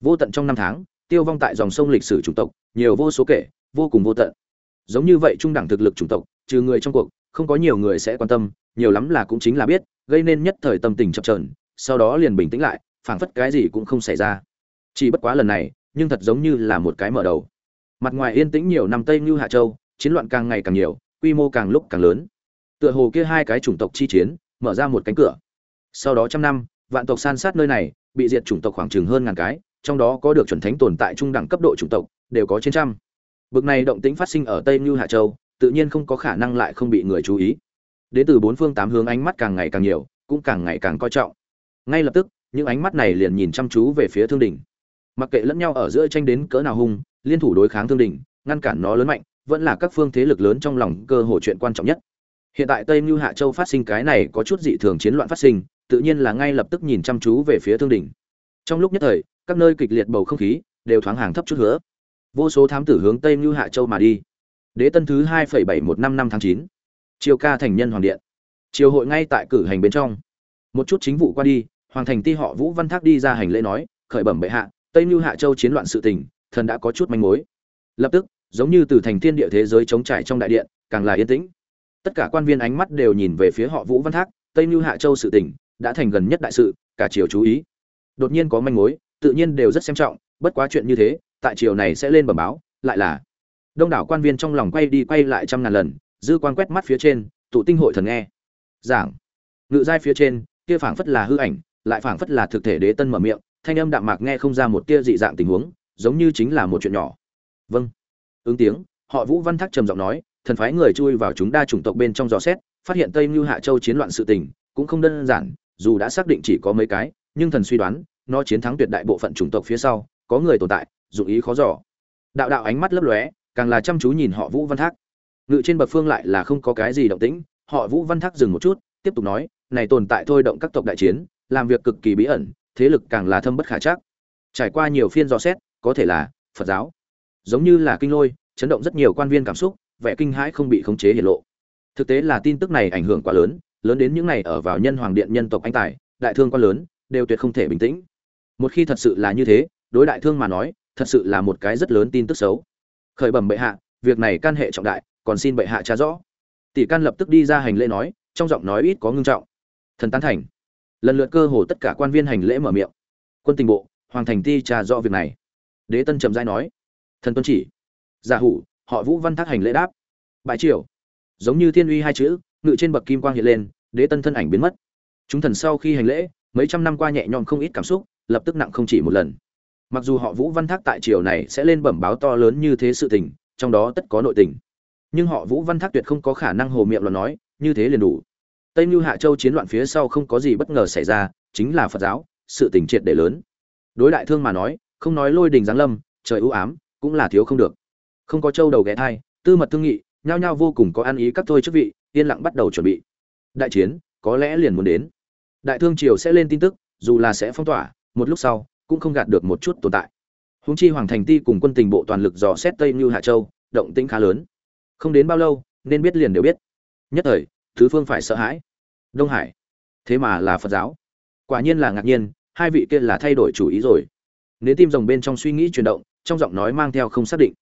Vô tận trong năm tháng, tiêu vong tại dòng sông lịch sử chủng tộc, nhiều vô số kể, vô cùng vô tận giống như vậy trung đẳng thực lực chủng tộc, trừ người trong cuộc, không có nhiều người sẽ quan tâm, nhiều lắm là cũng chính là biết, gây nên nhất thời tâm tình chập trờn sau đó liền bình tĩnh lại, phảng phất cái gì cũng không xảy ra. Chỉ bất quá lần này, nhưng thật giống như là một cái mở đầu. Mặt ngoài yên tĩnh nhiều năm tây như hạ châu, chiến loạn càng ngày càng nhiều, quy mô càng lúc càng lớn. Tựa hồ kia hai cái chủng tộc chi chiến, mở ra một cánh cửa. Sau đó trăm năm, vạn tộc san sát nơi này, bị diệt chủng tộc khoảng chừng hơn ngàn cái, trong đó có được chuẩn thánh tồn tại trung đẳng cấp độ chủng tộc, đều có trên trăm bực này động tĩnh phát sinh ở tây như hạ châu, tự nhiên không có khả năng lại không bị người chú ý. Đến từ bốn phương tám hướng ánh mắt càng ngày càng nhiều, cũng càng ngày càng coi trọng. Ngay lập tức, những ánh mắt này liền nhìn chăm chú về phía thương đình. Mặc kệ lẫn nhau ở giữa tranh đến cỡ nào hung, liên thủ đối kháng thương đình, ngăn cản nó lớn mạnh, vẫn là các phương thế lực lớn trong lòng cơ hội chuyện quan trọng nhất. Hiện tại tây Như hạ châu phát sinh cái này có chút dị thường chiến loạn phát sinh, tự nhiên là ngay lập tức nhìn chăm chú về phía thương đình. Trong lúc nhất thời, các nơi kịch liệt bầu không khí đều thoáng hàng thấp chút hứa vô số thám tử hướng tây mưu hạ châu mà đi. Đế tân thứ hai bảy một năm năm tháng chín. Triều ca thành nhân hoàng điện. Triều hội ngay tại cử hành bên trong. Một chút chính vụ qua đi, hoàng thành ti họ vũ văn thác đi ra hành lễ nói, khởi bẩm bệ hạ, tây mưu hạ châu chiến loạn sự tình, thần đã có chút manh mối. Lập tức, giống như từ thành thiên địa thế giới chống trải trong đại điện, càng là yên tĩnh. Tất cả quan viên ánh mắt đều nhìn về phía họ vũ văn thác, tây mưu hạ châu sự tình đã thành gần nhất đại sự, cả triều chú ý. Đột nhiên có manh mối, tự nhiên đều rất xem trọng, bất quá chuyện như thế tại triều này sẽ lên bẩm báo, lại là đông đảo quan viên trong lòng quay đi quay lại trăm ngàn lần, dư quan quét mắt phía trên, tụ tinh hội thần nghe. Giảng. Ngự giai phía trên, kia phảng phất là hư ảnh, lại phảng phất là thực thể đế tân mở miệng, thanh âm đạm mạc nghe không ra một tia dị dạng tình huống, giống như chính là một chuyện nhỏ. Vâng. Ứng tiếng, họ vũ văn thác trầm giọng nói, thần phái người chui vào chúng đa chủng tộc bên trong dò xét, phát hiện tây mưu hạ châu chiến loạn sự tình, cũng không đơn giản, dù đã xác định chỉ có mấy cái, nhưng thần suy đoán, nó chiến thắng tuyệt đại bộ phận chủng tộc phía sau, có người tồn tại dụng ý khó dò. Đạo đạo ánh mắt lấp lóe, càng là chăm chú nhìn họ vũ văn thác. Ngự trên bậc phương lại là không có cái gì động tĩnh, họ vũ văn thác dừng một chút, tiếp tục nói, này tồn tại thôi động các tộc đại chiến, làm việc cực kỳ bí ẩn, thế lực càng là thâm bất khả chắc. Trải qua nhiều phiên dò xét, có thể là phật giáo. Giống như là kinh lôi, chấn động rất nhiều quan viên cảm xúc, vẻ kinh hãi không bị khống chế hiển lộ. Thực tế là tin tức này ảnh hưởng quá lớn lớn đến những này ở vào nhân hoàng điện nhân tộc anh tài, đại thương quá lớn, đều tuyệt không thể bình tĩnh. Một khi thật sự là như thế, đối đại thương mà nói thật sự là một cái rất lớn tin tức xấu. Khởi bẩm bệ hạ, việc này can hệ trọng đại, còn xin bệ hạ tra rõ. Tỷ can lập tức đi ra hành lễ nói, trong giọng nói ít có ngưng trọng. Thần tán thành. Lần lượt cơ hồ tất cả quan viên hành lễ mở miệng. Quân tình bộ, hoàng thành ti tra rõ việc này. Đế tân trầm giai nói, thần tuân chỉ. Giả hủ, họ vũ văn thác hành lễ đáp, bãi triều. Giống như thiên uy hai chữ, ngự trên bậc kim quang hiện lên, đế tân thân ảnh biến mất. Chúng thần sau khi hành lễ, mấy trăm năm qua nhẹ nhõm không ít cảm xúc, lập tức nặng không chỉ một lần mặc dù họ vũ văn thác tại triều này sẽ lên bẩm báo to lớn như thế sự tình, trong đó tất có nội tình. Nhưng họ vũ văn thác tuyệt không có khả năng hồ miệng luận nói, như thế liền đủ. Tây mưu hạ châu chiến loạn phía sau không có gì bất ngờ xảy ra, chính là phật giáo, sự tình triệt để lớn. Đối đại thương mà nói, không nói lôi đình giáng lâm, trời ưu ám, cũng là thiếu không được. Không có châu đầu ghé thai, tư mật thương nghị, nhao nhao vô cùng có ăn ý các thôi chức vị, yên lặng bắt đầu chuẩn bị. Đại chiến, có lẽ liền muốn đến. Đại thương triều sẽ lên tin tức, dù là sẽ phong tỏa, một lúc sau cũng không gạt được một chút tồn tại. Húng chi hoàng thành ti cùng quân tình bộ toàn lực dò xét tây như hạ châu, động tĩnh khá lớn. Không đến bao lâu, nên biết liền đều biết. Nhất thời, thứ phương phải sợ hãi. Đông hải. Thế mà là phật giáo. Quả nhiên là ngạc nhiên, hai vị kia là thay đổi chủ ý rồi. Nếu tim rồng bên trong suy nghĩ chuyển động, trong giọng nói mang theo không xác định.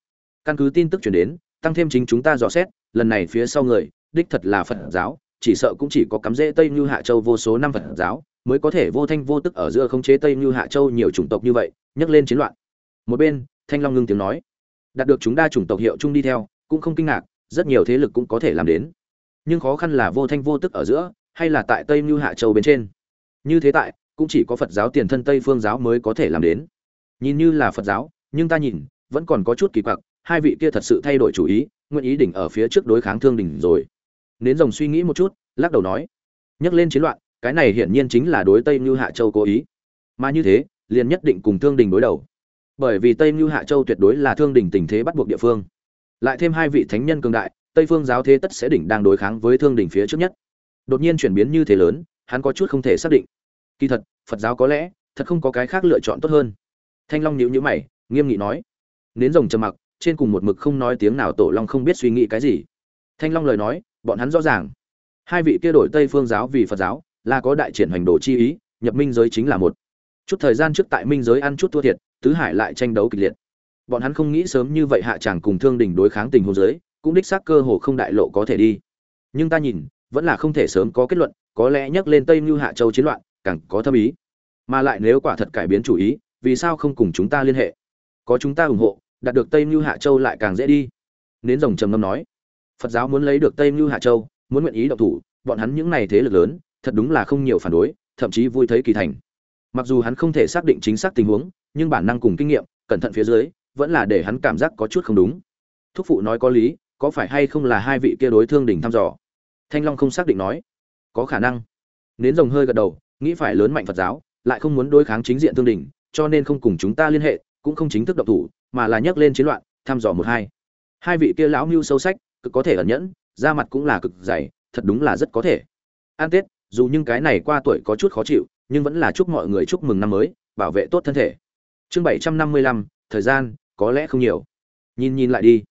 Căn cứ tin tức chuyển đến, tăng thêm chính chúng ta dò xét, lần này phía sau người, đích thật là phật giáo, chỉ sợ cũng chỉ có cắm rễ tây như hạ châu vô số năm phật giáo mới có thể vô thanh vô tức ở giữa khống chế tây như hạ châu nhiều chủng tộc như vậy, nhấc lên chiến loạn. Một bên, thanh long ngưng tiếng nói. Đạt được chúng đa chủng tộc hiệu chung đi theo, cũng không kinh ngạc, rất nhiều thế lực cũng có thể làm đến. Nhưng khó khăn là vô thanh vô tức ở giữa, hay là tại tây như hạ châu bên trên? Như thế tại, cũng chỉ có phật giáo tiền thân tây phương giáo mới có thể làm đến. Nhìn như là phật giáo, nhưng ta nhìn, vẫn còn có chút kỳ quặc, hai vị kia thật sự thay đổi chủ ý, nguyện ý đỉnh ở phía trước đối kháng thương đỉnh rồi. Nến rồng suy nghĩ một chút, lắc đầu nói. Nhắc lên chiến loạn cái này hiển nhiên chính là đối tây như hạ châu cố ý. Mà như thế, liền nhất định cùng thương đình đối đầu. Bởi vì tây như hạ châu tuyệt đối là thương đình tình thế bắt buộc địa phương. Lại thêm hai vị thánh nhân cường đại, tây phương giáo thế tất sẽ đỉnh đang đối kháng với thương Đình phía trước nhất. Đột nhiên chuyển biến như thế lớn, hắn có chút không thể xác định. Kỳ thật, phật giáo có lẽ, thật không có cái khác lựa chọn tốt hơn. Thanh long nhíu nhíu mày, nghiêm nghị nói. Nến rồng trầm mặc, trên cùng một mực không nói tiếng nào tổ long không biết suy nghĩ cái gì. Thanh long lời nói, bọn hắn rõ ràng. Hai vị kia đổi tây phương giáo vì phật giáo là có đại triển hoành đồ chi ý, nhập minh giới chính là một. Chút thời gian trước tại minh giới ăn chút thua thiệt, tứ hải lại tranh đấu kịch liệt. Bọn hắn không nghĩ sớm như vậy hạ tràng cùng thương đình đối kháng tình hôn giới, cũng đích xác cơ hồ không đại lộ có thể đi. Nhưng ta nhìn, vẫn là không thể sớm có kết luận, có lẽ nhắc lên tây mưu hạ châu chiến loạn, càng có thâm ý. Mà lại nếu quả thật cải biến chủ ý, vì sao không cùng chúng ta liên hệ? Có chúng ta ủng hộ, đạt được tây mưu hạ châu lại càng dễ đi. Nến rồng trầm ngâm nói, phật giáo muốn lấy được tây mưu hạ châu, muốn nguyện ý động thủ, bọn hắn những này thế lực lớn thật đúng là không nhiều phản đối, thậm chí vui thấy kỳ thành. Mặc dù hắn không thể xác định chính xác tình huống, nhưng bản năng cùng kinh nghiệm, cẩn thận phía dưới, vẫn là để hắn cảm giác có chút không đúng. Thúc phụ nói có lý, có phải hay không là hai vị kia đối thương đỉnh thăm dò? Thanh long không xác định nói. Có khả năng. Nến rồng hơi gật đầu, nghĩ phải lớn mạnh phật giáo, lại không muốn đối kháng chính diện thương đỉnh, cho nên không cùng chúng ta liên hệ, cũng không chính thức độc thủ, mà là nhắc lên chiến loạn, thăm dò một hai. Hai vị kia lão mưu sâu sách, cực có thể ẩn nhẫn, da mặt cũng là cực dày, thật đúng là rất có thể. An tết dù nhưng cái này qua tuổi có chút khó chịu, nhưng vẫn là chúc mọi người chúc mừng năm mới, bảo vệ tốt thân thể. Chương bảy trăm năm mươi lăm, thời gian, có lẽ không nhiều. Nhìn nhìn lại đi.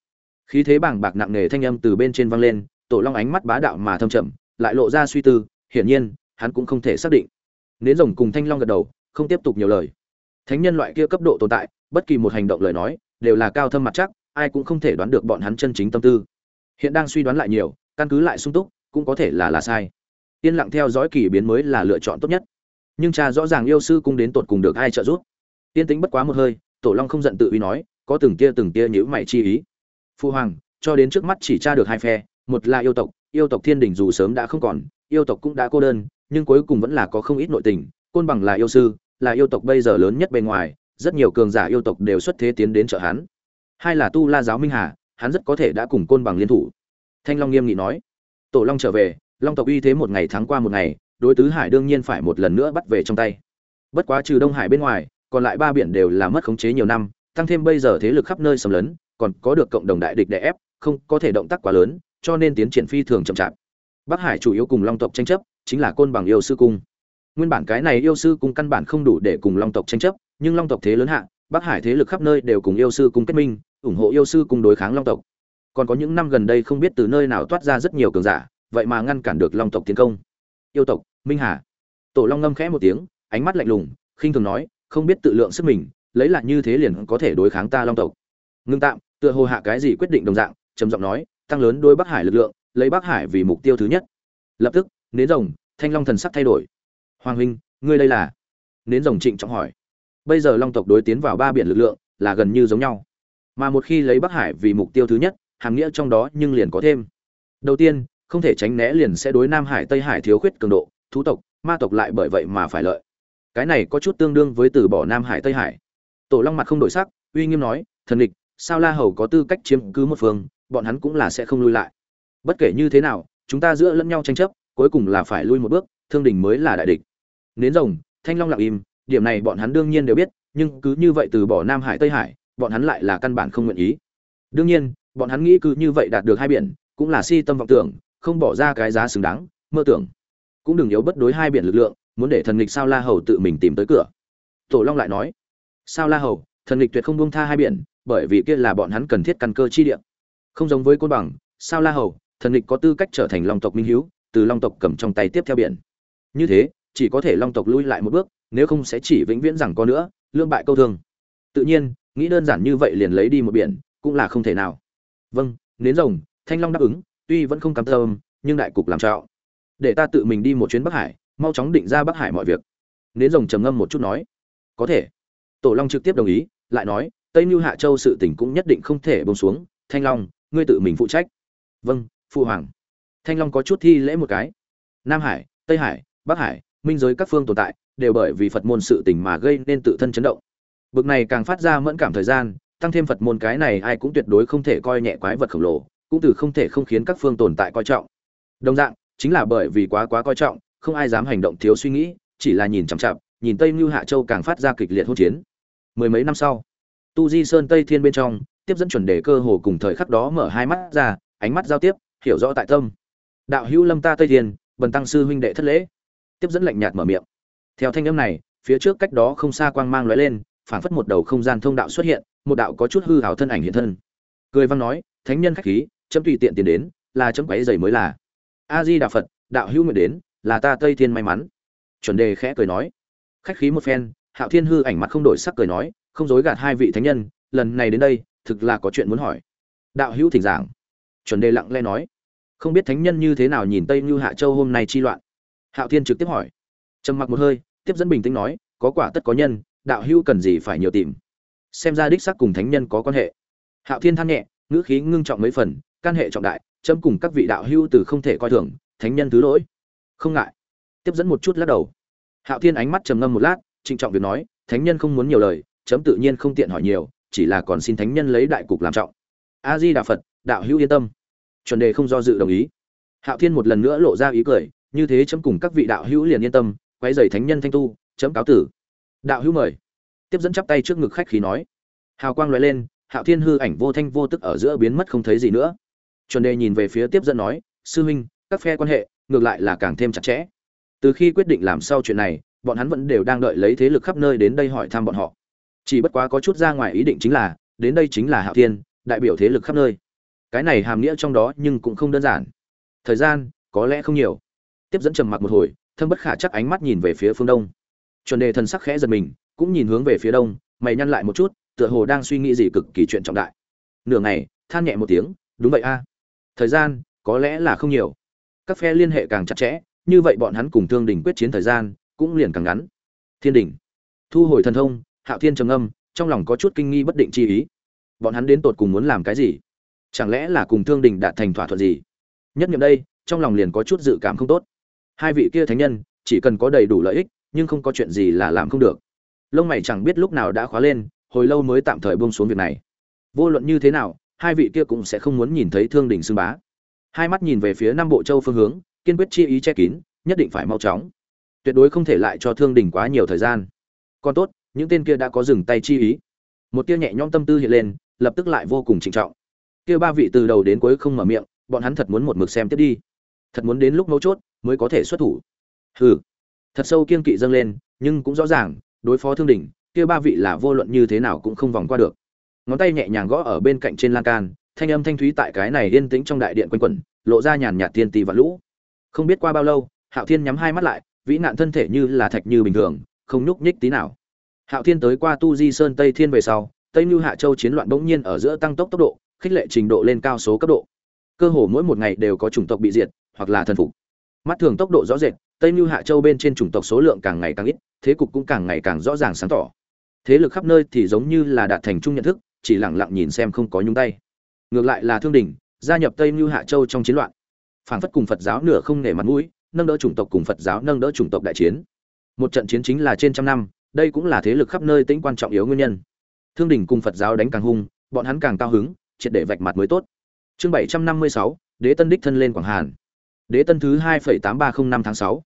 Khí thế bảng bạc nặng nề thanh âm từ bên trên vang lên, tổ long ánh mắt bá đạo mà thâm trầm, lại lộ ra suy tư, hiển nhiên, hắn cũng không thể xác định. Nến rồng cùng thanh long gật đầu, không tiếp tục nhiều lời. Thánh nhân loại kia cấp độ tồn tại, bất kỳ một hành động lời nói, đều là cao thâm mặt chắc, ai cũng không thể đoán được bọn hắn chân chính tâm tư. Hiện đang suy đoán lại nhiều, căn cứ lại sung túc, cũng có thể là là sai yên lặng theo dõi kỳ biến mới là lựa chọn tốt nhất. Nhưng cha rõ ràng yêu sư cung đến tột cùng được ai trợ giúp. Tiên tính bất quá một hơi, tổ long không giận tự ý nói, có từng tia từng tia nhữ mày chi ý. Phu hoàng, cho đến trước mắt chỉ tra được hai phe, một là yêu tộc yêu tộc thiên đình dù sớm đã không còn, yêu tộc cũng đã cô đơn, nhưng cuối cùng vẫn là có không ít nội tình, côn bằng là yêu sư, là yêu tộc bây giờ lớn nhất bên ngoài, rất nhiều cường giả yêu tộc đều xuất thế tiến đến trợ hắn. Hai là tu la giáo minh hà, hắn rất có thể đã cùng côn bằng liên thủ. Thanh long nghiêm nghị nói. Tổ long trở về long tộc uy thế một ngày thắng qua một ngày, đối tứ hải đương nhiên phải một lần nữa bắt về trong tay. Bất quá trừ đông hải bên ngoài, còn lại ba biển đều là mất khống chế nhiều năm, tăng thêm bây giờ thế lực khắp nơi sầm lấn, còn có được cộng đồng đại địch đè ép, không có thể động tác quá lớn, cho nên tiến triển phi thường chậm chạp. Bắc hải chủ yếu cùng long tộc tranh chấp, chính là côn bằng yêu sư cung. Nguyên bản cái này yêu sư cung căn bản không đủ để cùng long tộc tranh chấp, nhưng long tộc thế lớn hạ, bắc hải thế lực khắp nơi đều cùng yêu sư cung kết minh, ủng hộ yêu sư cung đối kháng long tộc. Còn có những năm gần đây không biết từ nơi nào toát ra rất nhiều cường giả vậy mà ngăn cản được long tộc tiến công. Yêu tộc, minh hà. Tổ long ngâm khẽ một tiếng, ánh mắt lạnh lùng, khinh thường nói, không biết tự lượng sức mình, lấy lại như thế liền có thể đối kháng ta long tộc. Ngưng tạm, tựa hồ hạ cái gì quyết định đồng dạng, trầm giọng nói, tăng lớn đôi bắc hải lực lượng, lấy bắc hải vì mục tiêu thứ nhất. Lập tức, nến rồng, thanh long thần sắc thay đổi. Hoàng huynh, ngươi đây là? Nến rồng trịnh trọng hỏi. Bây giờ long tộc đối tiến vào ba biển lực lượng là gần như giống nhau. Mà một khi lấy bắc hải vì mục tiêu thứ nhất, hàm nghĩa trong đó nhưng liền có thêm. Đầu tiên không thể tránh né liền sẽ đối nam hải tây hải thiếu khuyết cường độ, thú tộc, ma tộc lại bởi vậy mà phải lợi. Cái này có chút tương đương với từ bỏ nam hải tây hải. Tổ long mặt không đổi sắc, uy nghiêm nói, thần địch, sao la hầu có tư cách chiếm cứ một phương, bọn hắn cũng là sẽ không lui lại. Bất kể như thế nào, chúng ta giữa lẫn nhau tranh chấp, cuối cùng là phải lui một bước, thương đình mới là đại địch. Nến rồng, thanh long lặng im, điểm này bọn hắn đương nhiên đều biết, nhưng cứ như vậy từ bỏ nam hải tây hải, bọn hắn lại là căn bản không nguyện ý. Đương nhiên, bọn hắn nghĩ cứ như vậy đạt được hai biển, cũng là si tâm vọng tưởng không bỏ ra cái giá xứng đáng, mơ tưởng. Cũng đừng yếu bất đối hai biển lực lượng, muốn để thần nghịch sao la hầu tự mình tìm tới cửa. Tổ long lại nói. Sao la hầu, thần nghịch tuyệt không buông tha hai biển, bởi vì kia là bọn hắn cần thiết căn cơ chi địa. Không giống với côn bằng, sao la hầu, thần nghịch có tư cách trở thành long tộc minh hiếu, từ long tộc cầm trong tay tiếp theo biển. Như thế, chỉ có thể long tộc lui lại một bước, nếu không sẽ chỉ vĩnh viễn rằng có nữa, lương bại câu thương. Tự nhiên, nghĩ đơn giản như vậy liền lấy đi một biển, cũng là không thể nào. Vâng nến rồng, thanh long đáp ứng tuy vẫn không cam tâm, nhưng đại cục làm trọng. để ta tự mình đi một chuyến bắc hải, mau chóng định ra bắc hải mọi việc. Nến rồng trầm ngâm một chút nói. Có thể. Tổ long trực tiếp đồng ý, lại nói, tây Nưu hạ châu sự tình cũng nhất định không thể buông xuống, thanh long, ngươi tự mình phụ trách. Vâng phụ hoàng. Thanh long có chút thi lễ một cái. Nam hải, tây hải, bắc hải, minh giới các phương tồn tại, đều bởi vì phật môn sự tình mà gây nên tự thân chấn động. Bực này càng phát ra mẫn cảm thời gian, tăng thêm phật môn cái này ai cũng tuyệt đối không thể coi nhẹ quái vật khổng lồ cũng từ không thể không khiến các phương tồn tại coi trọng. Đồng dạng, chính là bởi vì quá quá coi trọng, không ai dám hành động thiếu suy nghĩ, chỉ là nhìn chằm chặp nhìn tây mưu hạ châu càng phát ra kịch liệt hỗn chiến. Mười mấy năm sau, tu di sơn tây thiên bên trong, tiếp dẫn chuẩn đề cơ hồ cùng thời khắc đó mở hai mắt ra, ánh mắt giao tiếp, hiểu rõ tại tâm. Đạo hữu lâm ta tây thiên, bần tăng sư huynh đệ thất lễ. Tiếp dẫn lạnh nhạt mở miệng. Theo thanh âm này, phía trước cách đó không xa quang mang lóe lên, phảng phất một đầu không gian thông đạo xuất hiện, một đạo có chút hư hào thân ảnh hiện thân. Cười văn nói, thánh nhân khách khí chấm tùy tiện tiền đến, là chấm quấy giày mới là. A di đà phật, đạo hữu nguyện đến, là ta tây thiên may mắn. Chuẩn đề khẽ cười nói. Khách khí một phen, hạo thiên hư ảnh mặt không đổi sắc cười nói, không dối gạt hai vị thánh nhân, lần này đến đây, thực là có chuyện muốn hỏi. Đạo hữu thỉnh giảng. Chuẩn đề lặng lẽ nói. Không biết thánh nhân như thế nào nhìn tây như hạ châu hôm nay chi loạn. Hạo thiên trực tiếp hỏi. Trầm mặc một hơi, tiếp dẫn bình tĩnh nói, có quả tất có nhân, đạo hữu cần gì phải nhiều tìm. Xem ra đích xác cùng thánh nhân có quan hệ. Hạo thiên than nhẹ, ngữ khí ngưng trọng mấy phần can hệ trọng đại, chấm cùng các vị đạo hữu từ không thể coi thường, thánh nhân thứ lỗi. Không ngại. Tiếp dẫn một chút lắc đầu. Hạo thiên ánh mắt trầm ngâm một lát, trịnh trọng việc nói, thánh nhân không muốn nhiều lời, chấm tự nhiên không tiện hỏi nhiều, chỉ là còn xin thánh nhân lấy đại cục làm trọng. A di đà phật đạo hữu yên tâm. Chuẩn đề không do dự đồng ý. Hạo thiên một lần nữa lộ ra ý cười, như thế chấm cùng các vị đạo hữu liền yên tâm quay dày thánh nhân thanh tu, chấm cáo tử. Đạo hữu mời. Tiếp dẫn chắp tay trước ngực khách khí nói. Hào quang loại lên, hạo thiên hư ảnh vô thanh vô tức ở giữa biến mất không thấy gì nữa chuẩn đề nhìn về phía tiếp dẫn nói, sư huynh, các phe quan hệ ngược lại là càng thêm chặt chẽ. Từ khi quyết định làm sau chuyện này, bọn hắn vẫn đều đang đợi lấy thế lực khắp nơi đến đây hỏi thăm bọn họ. Chỉ bất quá có chút ra ngoài ý định chính là, đến đây chính là hạo thiên, đại biểu thế lực khắp nơi. Cái này hàm nghĩa trong đó nhưng cũng không đơn giản. Thời gian, có lẽ không nhiều. Tiếp dẫn trầm mặc một hồi, thâm bất khả chắc ánh mắt nhìn về phía phương đông. Chuẩn đề thần sắc khẽ giật mình, cũng nhìn hướng về phía đông, mày nhăn lại một chút, tựa hồ đang suy nghĩ gì cực kỳ chuyện trọng đại. Nửa ngày, than nhẹ một tiếng, đúng vậy a thời gian, có lẽ là không nhiều. Các phe liên hệ càng chặt chẽ, như vậy bọn hắn cùng thương đình quyết chiến thời gian cũng liền càng ngắn. Thiên đình, thu hồi thần thông, hạo thiên trầm âm trong lòng có chút kinh nghi bất định chi ý. Bọn hắn đến tột cùng muốn làm cái gì? Chẳng lẽ là cùng thương đình đạt thành thỏa thuận gì? Nhất nghiệm đây, trong lòng liền có chút dự cảm không tốt. Hai vị kia thánh nhân, chỉ cần có đầy đủ lợi ích, nhưng không có chuyện gì là làm không được. Lông mày chẳng biết lúc nào đã khóa lên, hồi lâu mới tạm thời buông xuống việc này. Vô luận như thế nào hai vị kia cũng sẽ không muốn nhìn thấy thương đình xưng bá. Hai mắt nhìn về phía nam bộ châu phương hướng, kiên quyết chi ý che kín, nhất định phải mau chóng. Tuyệt đối không thể lại cho thương đình quá nhiều thời gian. Còn tốt, những tên kia đã có dừng tay chi ý. Một tia nhẹ nhõm tâm tư hiện lên, lập tức lại vô cùng trịnh trọng. Kia ba vị từ đầu đến cuối không mở miệng, bọn hắn thật muốn một mực xem tiếp đi. Thật muốn đến lúc mấu chốt mới có thể xuất thủ. Hừ. Thật sâu kiên kỵ dâng lên, nhưng cũng rõ ràng, đối phó thương đỉnh kia ba vị là vô luận như thế nào cũng không vòng qua được ngón tay nhẹ nhàng gõ ở bên cạnh trên lan can, thanh âm thanh thúy tại cái này yên tĩnh trong đại điện quanh quẩn, lộ ra nhàn nhạt tiên tì và lũ. Không biết qua bao lâu, hạo thiên nhắm hai mắt lại, vĩ nạn thân thể như là thạch như bình thường, không nhúc nhích tí nào. Hạo thiên tới qua tu di sơn tây thiên về sau, tây như hạ châu chiến loạn bỗng nhiên ở giữa tăng tốc tốc độ, khích lệ trình độ lên cao số cấp độ. Cơ hồ mỗi một ngày đều có chủng tộc bị diệt, hoặc là thần phục. Mắt thường tốc độ rõ rệt, tây như hạ châu bên trên chủng tộc số lượng càng ngày càng ít, thế cục cũng càng ngày càng rõ ràng sáng tỏ. Thế lực khắp nơi thì giống như là đạt thành chung nhận thức chỉ lẳng lặng nhìn xem không có nhúng tay. Ngược lại là thương đình, gia nhập tây như hạ châu trong chiến loạn. Phảng phất cùng phật giáo nửa không nể mặt mũi, nâng đỡ chủng tộc cùng phật giáo nâng đỡ chủng tộc đại chiến. Một trận chiến chính là trên trăm năm, đây cũng là thế lực khắp nơi tính quan trọng yếu nguyên nhân. Thương đình cùng phật giáo đánh càng hung, bọn hắn càng cao hứng, triệt để vạch mặt mới tốt. Chương bảy trăm năm mươi sáu, đế tân đích thân lên quảng hàn. Đế tân thứ hai phẩy tám ba không năm tháng sáu.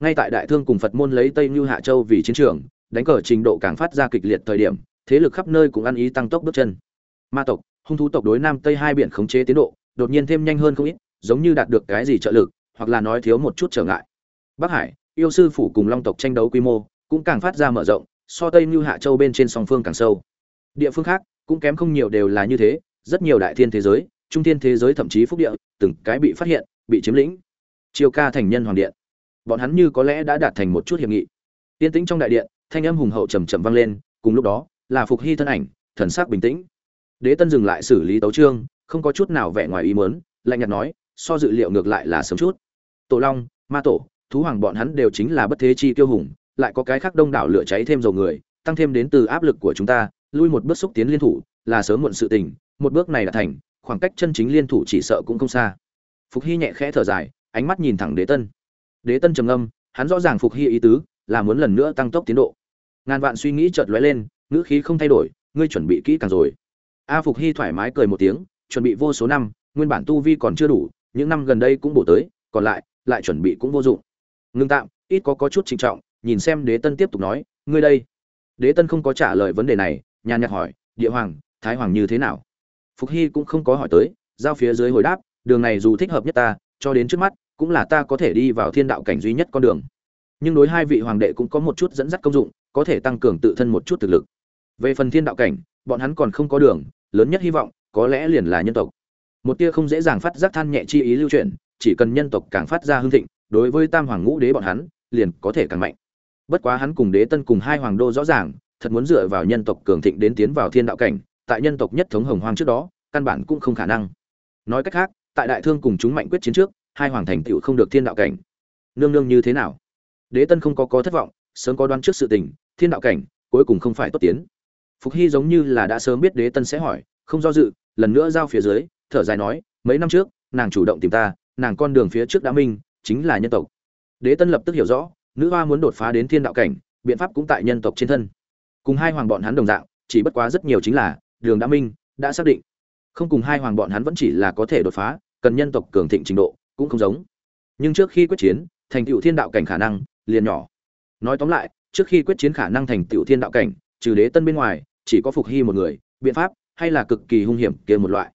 Ngay tại đại thương cùng phật môn lấy tây như hạ châu vì chiến trường, đánh cờ trình độ càng phát ra kịch liệt thời điểm thế lực khắp nơi cũng ăn ý tăng tốc bước chân. Ma tộc, hung thú tộc đối nam tây hai biển khống chế tiến độ, đột nhiên thêm nhanh hơn không ít, giống như đạt được cái gì trợ lực, hoặc là nói thiếu một chút trở ngại. Bắc hải, yêu sư phủ cùng long tộc tranh đấu quy mô, cũng càng phát ra mở rộng, so tây như hạ châu bên trên song phương càng sâu. Địa phương khác, cũng kém không nhiều đều là như thế, rất nhiều đại thiên thế giới, trung thiên thế giới thậm chí phúc địa, từng cái bị phát hiện, bị chiếm lĩnh. Chiều ca thành nhân hoàng điện. Bọn hắn như có lẽ đã đạt thành một chút hiệp nghị. Tiên tĩnh trong đại điện, thanh âm hùng hậu trầm trầm vang lên, cùng lúc đó là phục hy thân ảnh, thần sắc bình tĩnh. Đế tân dừng lại xử lý tấu trương không có chút nào vẻ ngoài ý muốn, lạnh nhạt nói, so dự liệu ngược lại là sớm chút. Tổ long, ma tổ, thú hoàng bọn hắn đều chính là bất thế chi tiêu hùng, lại có cái khác đông đảo lửa cháy thêm dầu người, tăng thêm đến từ áp lực của chúng ta, lui một bước xúc tiến liên thủ, là sớm muộn sự tình, một bước này đã thành, khoảng cách chân chính liên thủ chỉ sợ cũng không xa. Phục hy nhẹ khẽ thở dài, ánh mắt nhìn thẳng đế tân. Đế tân trầm ngâm, hắn rõ ràng phục hy ý tứ, là muốn lần nữa tăng tốc tiến độ. Ngàn vạn suy nghĩ chợt lóe lên ngữ khí không thay đổi, ngươi chuẩn bị kỹ càng rồi. A phục hy thoải mái cười một tiếng, chuẩn bị vô số năm, nguyên bản tu vi còn chưa đủ, những năm gần đây cũng bổ tới, còn lại lại chuẩn bị cũng vô dụng. Ngưng tạm, ít có có chút trinh trọng, nhìn xem đế tân tiếp tục nói, ngươi đây. Đế tân không có trả lời vấn đề này, nhàn nhạt hỏi, địa hoàng, thái hoàng như thế nào? Phục hy cũng không có hỏi tới, giao phía dưới hồi đáp, đường này dù thích hợp nhất ta, cho đến trước mắt, cũng là ta có thể đi vào thiên đạo cảnh duy nhất con đường. Nhưng đối hai vị hoàng đệ cũng có một chút dẫn dắt công dụng, có thể tăng cường tự thân một chút thực lực về phần thiên đạo cảnh, bọn hắn còn không có đường, lớn nhất hy vọng, có lẽ liền là nhân tộc. Một tia không dễ dàng phát giác than nhẹ chi ý lưu truyền chỉ cần nhân tộc càng phát ra hưng thịnh, đối với tam hoàng ngũ đế bọn hắn, liền có thể càng mạnh. Bất quá hắn cùng đế tân cùng hai hoàng đô rõ ràng, thật muốn dựa vào nhân tộc cường thịnh đến tiến vào thiên đạo cảnh, tại nhân tộc nhất thống hồng hoang trước đó, căn bản cũng không khả năng. Nói cách khác, tại đại thương cùng chúng mạnh quyết chiến trước, hai hoàng thành tựu không được thiên đạo cảnh. Nương nương như thế nào? Đế tân không có có thất vọng, sớm có đoán trước sự tình, thiên đạo cảnh, cuối cùng không phải tốt tiến phục hy giống như là đã sớm biết đế tân sẽ hỏi, không do dự, lần nữa giao phía dưới, thở dài nói, mấy năm trước, nàng chủ động tìm ta, nàng con đường phía trước đã minh, chính là nhân tộc. Đế tân lập tức hiểu rõ, nữ hoa muốn đột phá đến thiên đạo cảnh, biện pháp cũng tại nhân tộc trên thân. Cùng hai hoàng bọn hắn đồng dạng, chỉ bất quá rất nhiều chính là, đường đã minh, đã xác định. Không cùng hai hoàng bọn hắn vẫn chỉ là có thể đột phá, cần nhân tộc cường thịnh trình độ, cũng không giống. Nhưng trước khi quyết chiến, thành tựu thiên đạo cảnh khả năng liền nhỏ. Nói tóm lại, trước khi quyết chiến khả năng thành tựu thiên đạo cảnh, trừ đế tân bên ngoài chỉ có phục hy một người, biện pháp hay là cực kỳ hung hiểm kia một loại.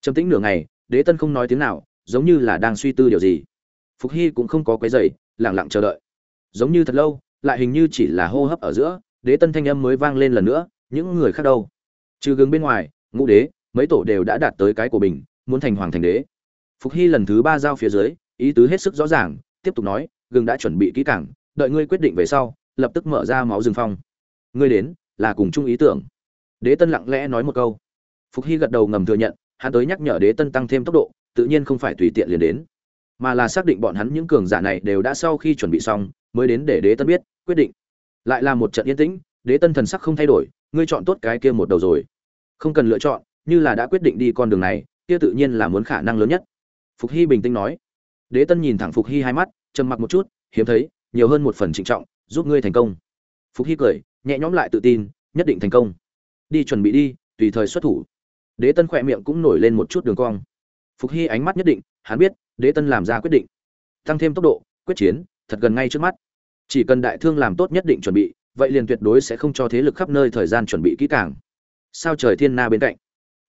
Trầm tĩnh nửa ngày, đế tân không nói tiếng nào, giống như là đang suy tư điều gì. Phục hy cũng không có quấy dày lẳng lặng chờ đợi. Giống như thật lâu, lại hình như chỉ là hô hấp ở giữa, đế tân thanh âm mới vang lên lần nữa, những người khác đâu? Trừ gừng bên ngoài, ngũ đế, mấy tổ đều đã đạt tới cái của mình, muốn thành hoàng thành đế. Phục hy lần thứ ba giao phía dưới, ý tứ hết sức rõ ràng, tiếp tục nói, gừng đã chuẩn bị kỹ càng, đợi ngươi quyết định về sau, lập tức mở ra máu rừng phong. Ngươi đến, là cùng chung ý tưởng đế tân lặng lẽ nói một câu. Phục hy gật đầu ngầm thừa nhận, hắn tới nhắc nhở đế tân tăng thêm tốc độ, tự nhiên không phải tùy tiện liền đến. Mà là xác định bọn hắn những cường giả này đều đã sau khi chuẩn bị xong, mới đến để đế tân biết, quyết định. Lại là một trận yên tĩnh, đế tân thần sắc không thay đổi, ngươi chọn tốt cái kia một đầu rồi. Không cần lựa chọn, như là đã quyết định đi con đường này, kia tự nhiên là muốn khả năng lớn nhất. Phục hy bình tĩnh nói. Đế tân nhìn thẳng phục hy hai mắt, trầm mặc một chút, hiếm thấy, nhiều hơn một phần trịnh trọng, giúp ngươi thành công. Phục hy cười, nhẹ nhõm lại tự tin, nhất định thành công đi chuẩn bị đi, tùy thời xuất thủ. Đế tân khỏe miệng cũng nổi lên một chút đường cong. Phục hy ánh mắt nhất định, hắn biết, đế tân làm ra quyết định. Tăng thêm tốc độ, quyết chiến, thật gần ngay trước mắt. Chỉ cần đại thương làm tốt nhất định chuẩn bị, vậy liền tuyệt đối sẽ không cho thế lực khắp nơi thời gian chuẩn bị kỹ càng. Sao trời thiên na bên cạnh?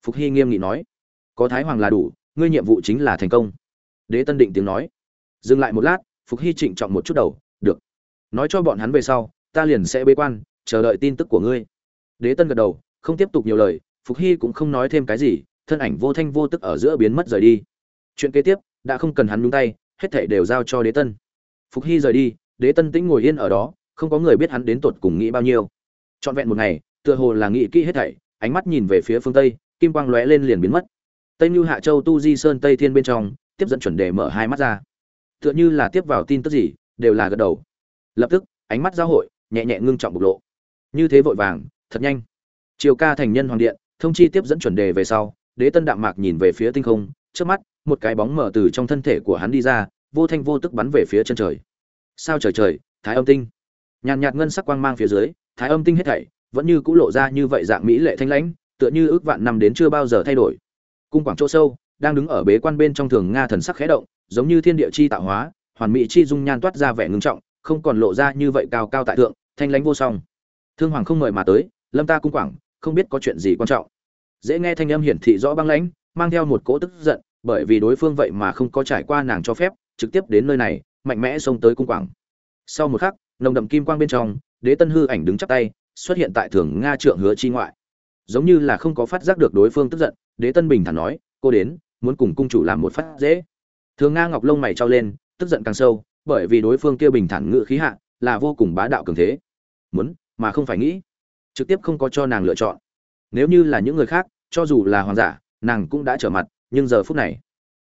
Phục hy nghiêm nghị nói. Có thái hoàng là đủ, ngươi nhiệm vụ chính là thành công. Đế tân định tiếng nói. Dừng lại một lát, phục hy trịnh trọng một chút đầu, được. Nói cho bọn hắn về sau, ta liền sẽ bế quan, chờ đợi tin tức của ngươi. Đế tân gật đầu không tiếp tục nhiều lời, phục hy cũng không nói thêm cái gì, thân ảnh vô thanh vô tức ở giữa biến mất rời đi. Chuyện kế tiếp, đã không cần hắn nhúng tay, hết thảy đều giao cho đế tân. Phục hy rời đi, đế tân tĩnh ngồi yên ở đó, không có người biết hắn đến tột cùng nghĩ bao nhiêu. Trọn vẹn một ngày, tựa hồ là nghĩ kỹ hết thảy, ánh mắt nhìn về phía phương tây, kim quang lóe lên liền biến mất. Tây như hạ châu tu di sơn tây thiên bên trong, tiếp dẫn chuẩn đề mở hai mắt ra. Tựa như là tiếp vào tin tức gì, đều là gật đầu. Lập tức, ánh mắt giao hội, nhẹ nhẹ ngưng trọng bộc lộ. Như thế vội vàng, thật nhanh triều ca thành nhân hoàng điện, thông chi tiếp dẫn chuẩn đề về sau, đế tân đạm mạc nhìn về phía tinh không, trước mắt, một cái bóng mở từ trong thân thể của hắn đi ra, vô thanh vô tức bắn về phía chân trời. Sao trời trời, thái âm tinh. Nhàn nhạt ngân sắc quang mang phía dưới, thái âm tinh hết thảy, vẫn như cũ lộ ra như vậy dạng mỹ lệ thanh lãnh, tựa như ước vạn năm đến chưa bao giờ thay đổi. Cung quảng chỗ sâu, đang đứng ở bế quan bên trong thường nga thần sắc khẽ động, giống như thiên địa chi tạo hóa, hoàn mỹ chi dung nhan toát ra vẻ ngưng trọng, không còn lộ ra như vậy cao cao tại thượng, thanh lãnh vô song. Thương hoàng không mời mà tới, lâm ta cung quảng không biết có chuyện gì quan trọng. Dễ nghe thanh âm hiển thị rõ băng lãnh, mang theo một cỗ tức giận, bởi vì đối phương vậy mà không có trải qua nàng cho phép, trực tiếp đến nơi này, mạnh mẽ xông tới cung quảng. Sau một khắc, nồng đậm kim quang bên trong, đế tân hư ảnh đứng chắp tay, xuất hiện tại thường nga trượng hứa chi ngoại. Giống như là không có phát giác được đối phương tức giận, đế tân bình thản nói, cô đến, muốn cùng cung chủ làm một phát dễ. Thường nga ngọc lông mày trao lên, tức giận càng sâu, bởi vì đối phương kia bình thản ngự khí hạ là vô cùng bá đạo cường thế. Muốn, mà không phải nghĩ trực tiếp không có cho nàng lựa chọn. Nếu như là những người khác, cho dù là hoàng giả, nàng cũng đã trở mặt, nhưng giờ phút này,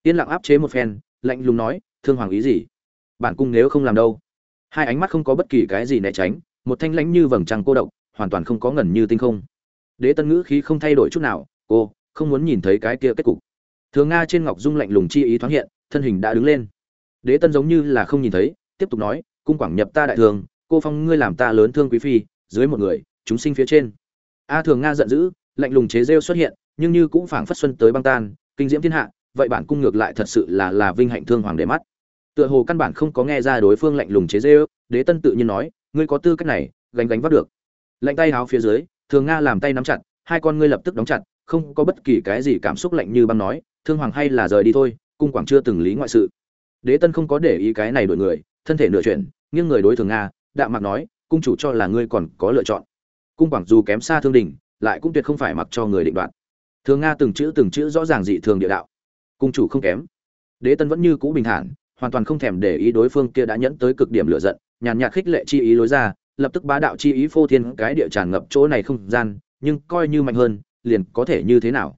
yên lặng áp chế một phen, lạnh lùng nói, thương hoàng ý gì? Bản cung nếu không làm đâu? Hai ánh mắt không có bất kỳ cái gì né tránh, một thanh lãnh như vầng trăng cô độc, hoàn toàn không có ngẩn như tinh không. Đế tân ngữ khí không thay đổi chút nào, cô, không muốn nhìn thấy cái kia kết cục. Thường nga trên ngọc dung lạnh lùng chi ý thoáng hiện, thân hình đã đứng lên. Đế tân giống như là không nhìn thấy, tiếp tục nói, cung quảng nhập ta đại thường, cô phong ngươi làm ta lớn thương quý phi, dưới một người chúng sinh phía trên. A thường nga giận dữ, lạnh lùng chế rêu xuất hiện, nhưng như cũng phảng phất xuân tới băng tan, kinh diễm thiên hạ, vậy bản cung ngược lại thật sự là là vinh hạnh thương hoàng để mắt. Tựa hồ căn bản không có nghe ra đối phương lạnh lùng chế rêu, đế tân tự nhiên nói, ngươi có tư cách này, gánh gánh vác được. Lạnh tay háo phía dưới, thường nga làm tay nắm chặt, hai con ngươi lập tức đóng chặt, không có bất kỳ cái gì cảm xúc lạnh như băng nói, thương hoàng hay là rời đi thôi, cung quảng chưa từng lý ngoại sự. Đế tân không có để ý cái này đổi người, thân thể nửa chuyển, nghiêng người đối thường nga, đạm mạc nói, cung chủ cho là ngươi còn có lựa chọn cung quảng dù kém xa thương đình lại cũng tuyệt không phải mặc cho người định đoạt. Thường nga từng chữ từng chữ rõ ràng dị thường địa đạo. Cung chủ không kém. Đế tân vẫn như cũ bình thản, hoàn toàn không thèm để ý đối phương kia đã nhẫn tới cực điểm lửa giận, nhàn nhạt khích lệ chi ý lối ra, lập tức bá đạo chi ý phô thiên cái địa tràn ngập chỗ này không gian, nhưng coi như mạnh hơn, liền có thể như thế nào?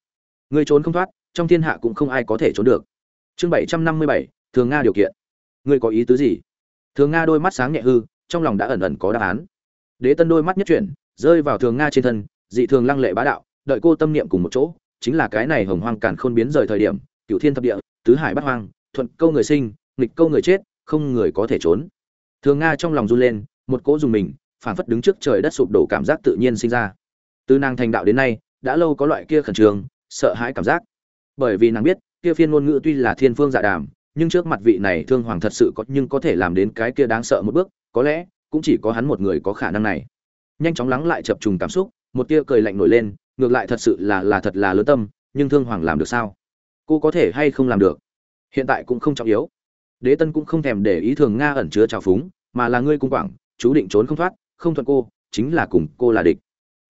Người trốn không thoát, trong thiên hạ cũng không ai có thể trốn được. Chương bảy trăm năm mươi bảy, thường nga điều kiện. Ngươi có ý tứ gì? Thường nga đôi mắt sáng nhẹ hư, trong lòng đã ẩn ẩn có đáp án. Đế tân đôi mắt nhất chuyển rơi vào thường nga trên thân, dị thường lăng lệ bá đạo, đợi cô tâm niệm cùng một chỗ, chính là cái này hồng hoang càn khôn biến rời thời điểm cựu thiên thập địa, tứ hải bát hoang, thuận câu người sinh, nghịch câu người chết, không người có thể trốn. Thường nga trong lòng run lên, một cỗ dùng mình phản phất đứng trước trời đất sụp đổ cảm giác tự nhiên sinh ra. Từ nàng thành đạo đến nay, đã lâu có loại kia khẩn trương, sợ hãi cảm giác. Bởi vì nàng biết, kia phiên ngôn ngữ tuy là thiên phương dạ đàm, nhưng trước mặt vị này thương hoàng thật sự có, nhưng có thể làm đến cái kia đáng sợ một bước, có lẽ, cũng chỉ có hắn một người có khả năng này nhanh chóng lắng lại chập trùng cảm xúc, một tia cười lạnh nổi lên, ngược lại thật sự là là thật là lớn tâm, nhưng thương hoàng làm được sao? Cô có thể hay không làm được? Hiện tại cũng không trọng yếu. Đế tân cũng không thèm để ý thường nga ẩn chứa trào phúng, mà là ngươi cung quảng, chú định trốn không thoát, không thuận cô, chính là cùng cô là địch.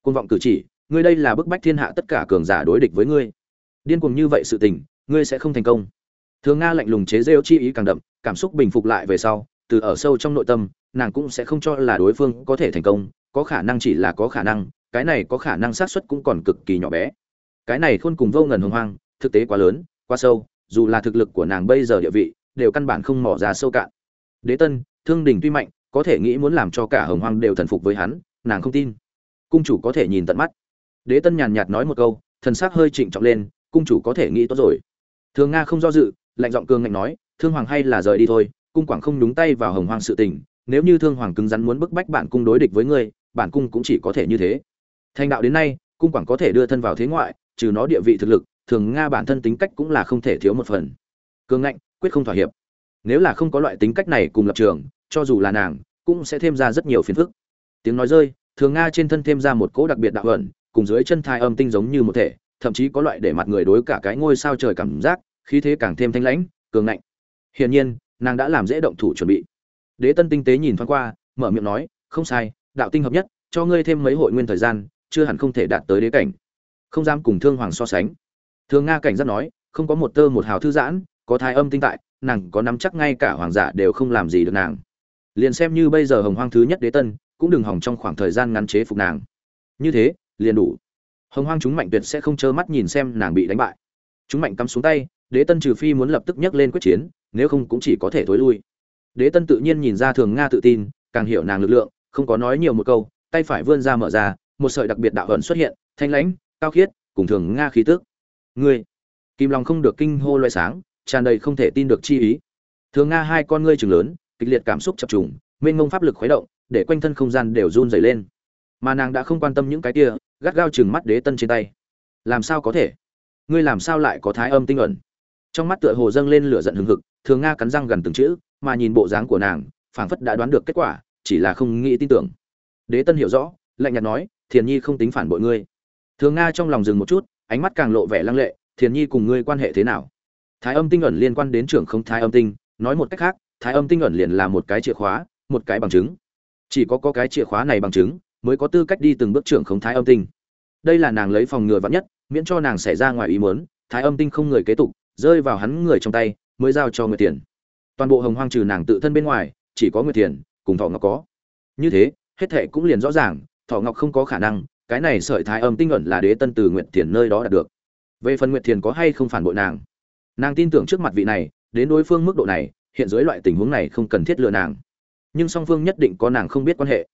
Côn vọng cử chỉ, ngươi đây là bức bách thiên hạ tất cả cường giả đối địch với ngươi. Điên cuồng như vậy sự tình, ngươi sẽ không thành công. Thường nga lạnh lùng chế rêu chi ý càng đậm, cảm xúc bình phục lại về sau, từ ở sâu trong nội tâm, nàng cũng sẽ không cho là đối phương có thể thành công có khả năng chỉ là có khả năng, cái này có khả năng xác suất cũng còn cực kỳ nhỏ bé. Cái này khôn cùng vô ngần hồng hoang, thực tế quá lớn, quá sâu, dù là thực lực của nàng bây giờ địa vị, đều căn bản không mỏ ra sâu cạn. Đế tân, thương đình tuy mạnh, có thể nghĩ muốn làm cho cả hồng hoang đều thần phục với hắn, nàng không tin. Cung chủ có thể nhìn tận mắt. Đế tân nhàn nhạt nói một câu, thần sắc hơi trịnh trọng lên, cung chủ có thể nghĩ tốt rồi. Thường nga không do dự, lạnh giọng cường ngạnh nói, thương hoàng hay là rời đi thôi, cung quảng không nhúng tay vào hồng hoang sự tình, nếu như thương hoàng cứng rắn muốn bức bách bản cung đối địch với ngươi bản cung cũng chỉ có thể như thế. Thành đạo đến nay, cung quảng có thể đưa thân vào thế ngoại, trừ nó địa vị thực lực, thường nga bản thân tính cách cũng là không thể thiếu một phần. Cường ngạnh, quyết không thỏa hiệp. Nếu là không có loại tính cách này cùng lập trường, cho dù là nàng, cũng sẽ thêm ra rất nhiều phiền phức. Tiếng nói rơi, thường nga trên thân thêm ra một cỗ đặc biệt đạo ẩn, cùng dưới chân thai âm tinh giống như một thể, thậm chí có loại để mặt người đối cả cái ngôi sao trời cảm giác, khí thế càng thêm thanh lãnh, cường ngạnh. Hiển nhiên, nàng đã làm dễ động thủ chuẩn bị. Đế tân tinh tế nhìn thoáng qua, mở miệng nói, không sai đạo tinh hợp nhất, cho ngươi thêm mấy hội nguyên thời gian, chưa hẳn không thể đạt tới đế cảnh. Không dám cùng thương hoàng so sánh. Thương nga cảnh giác nói, không có một tơ một hào thư giãn, có thai âm tinh tại, nàng có nắm chắc ngay cả hoàng giả đều không làm gì được nàng. Liền xem như bây giờ hồng hoang thứ nhất đế tân, cũng đừng hỏng trong khoảng thời gian ngắn chế phục nàng. Như thế, liền đủ. Hồng hoang chúng mạnh tuyệt sẽ không trơ mắt nhìn xem nàng bị đánh bại. Chúng mạnh cắm xuống tay, đế tân trừ phi muốn lập tức nhấc lên quyết chiến, nếu không cũng chỉ có thể thối lui. Đế tân tự nhiên nhìn ra thường nga tự tin, càng hiểu nàng lực lượng không có nói nhiều một câu, tay phải vươn ra mở ra, một sợi đặc biệt đạo hận xuất hiện, thanh lãnh, cao khiết, cùng thường nga khí tức. Ngươi kim long không được kinh hô loay sáng, tràn đầy không thể tin được chi ý. Thường nga hai con ngươi chừng lớn, kịch liệt cảm xúc chập trùng, mênh mông pháp lực khuấy động, để quanh thân không gian đều run dày lên. Mà nàng đã không quan tâm những cái kia, gắt gao chừng mắt đế tân trên tay. Làm sao có thể? Ngươi làm sao lại có thái âm tinh ẩn? Trong mắt tựa hồ dâng lên lửa giận hừng hực, thường nga cắn răng gần từng chữ, mà nhìn bộ dáng của nàng, phảng phất đã đoán được kết quả chỉ là không nghĩ tin tưởng. Đế tân hiểu rõ, lạnh nhạt nói, thiền nhi không tính phản bội ngươi. Thường nga trong lòng dừng một chút, ánh mắt càng lộ vẻ lăng lệ, thiền nhi cùng ngươi quan hệ thế nào? Thái âm tinh ẩn liên quan đến trưởng không thái âm tinh, nói một cách khác, thái âm tinh ẩn liền là một cái chìa khóa, một cái bằng chứng. Chỉ có có cái chìa khóa này bằng chứng, mới có tư cách đi từng bước trưởng không thái âm tinh. Đây là nàng lấy phòng ngừa vắn nhất, miễn cho nàng xảy ra ngoài ý muốn, thái âm tinh không người kế tục, rơi vào hắn người trong tay, mới giao cho người tiền toàn bộ hồng hoang trừ nàng tự thân bên ngoài, chỉ có người tiền cùng thọ ngọc có. Như thế, hết thệ cũng liền rõ ràng, thọ ngọc không có khả năng, cái này sợi thái âm tinh ẩn là đế tân từ nguyện thiền nơi đó đạt được. Về phần nguyện thiền có hay không phản bội nàng nàng tin tưởng trước mặt vị này, đến đối phương mức độ này, hiện dưới loại tình huống này không cần thiết lừa nàng. Nhưng song phương nhất định có nàng không biết quan hệ.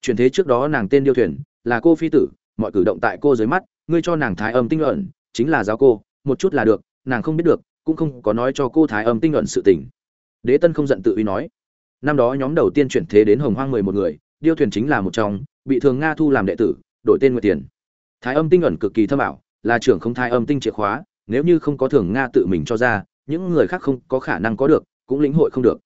Chuyển thế trước đó nàng tên điêu thuyền, là cô phi tử, mọi cử động tại cô dưới mắt, ngươi cho nàng thái âm tinh luận chính là giáo cô, một chút là được, nàng không biết được, cũng không có nói cho cô thái âm tinh luận sự tình. Đế tân không giận tự uy nói năm đó nhóm đầu tiên chuyển thế đến hồng hoang mười một người, điêu thuyền chính là một trong, bị thường nga thu làm đệ tử, đổi tên nguyệt tiền. Thái âm tinh ẩn cực kỳ thâm ảo, là trưởng không thái âm tinh chìa khóa, nếu như không có thường nga tự mình cho ra, những người khác không có khả năng có được, cũng lĩnh hội không được.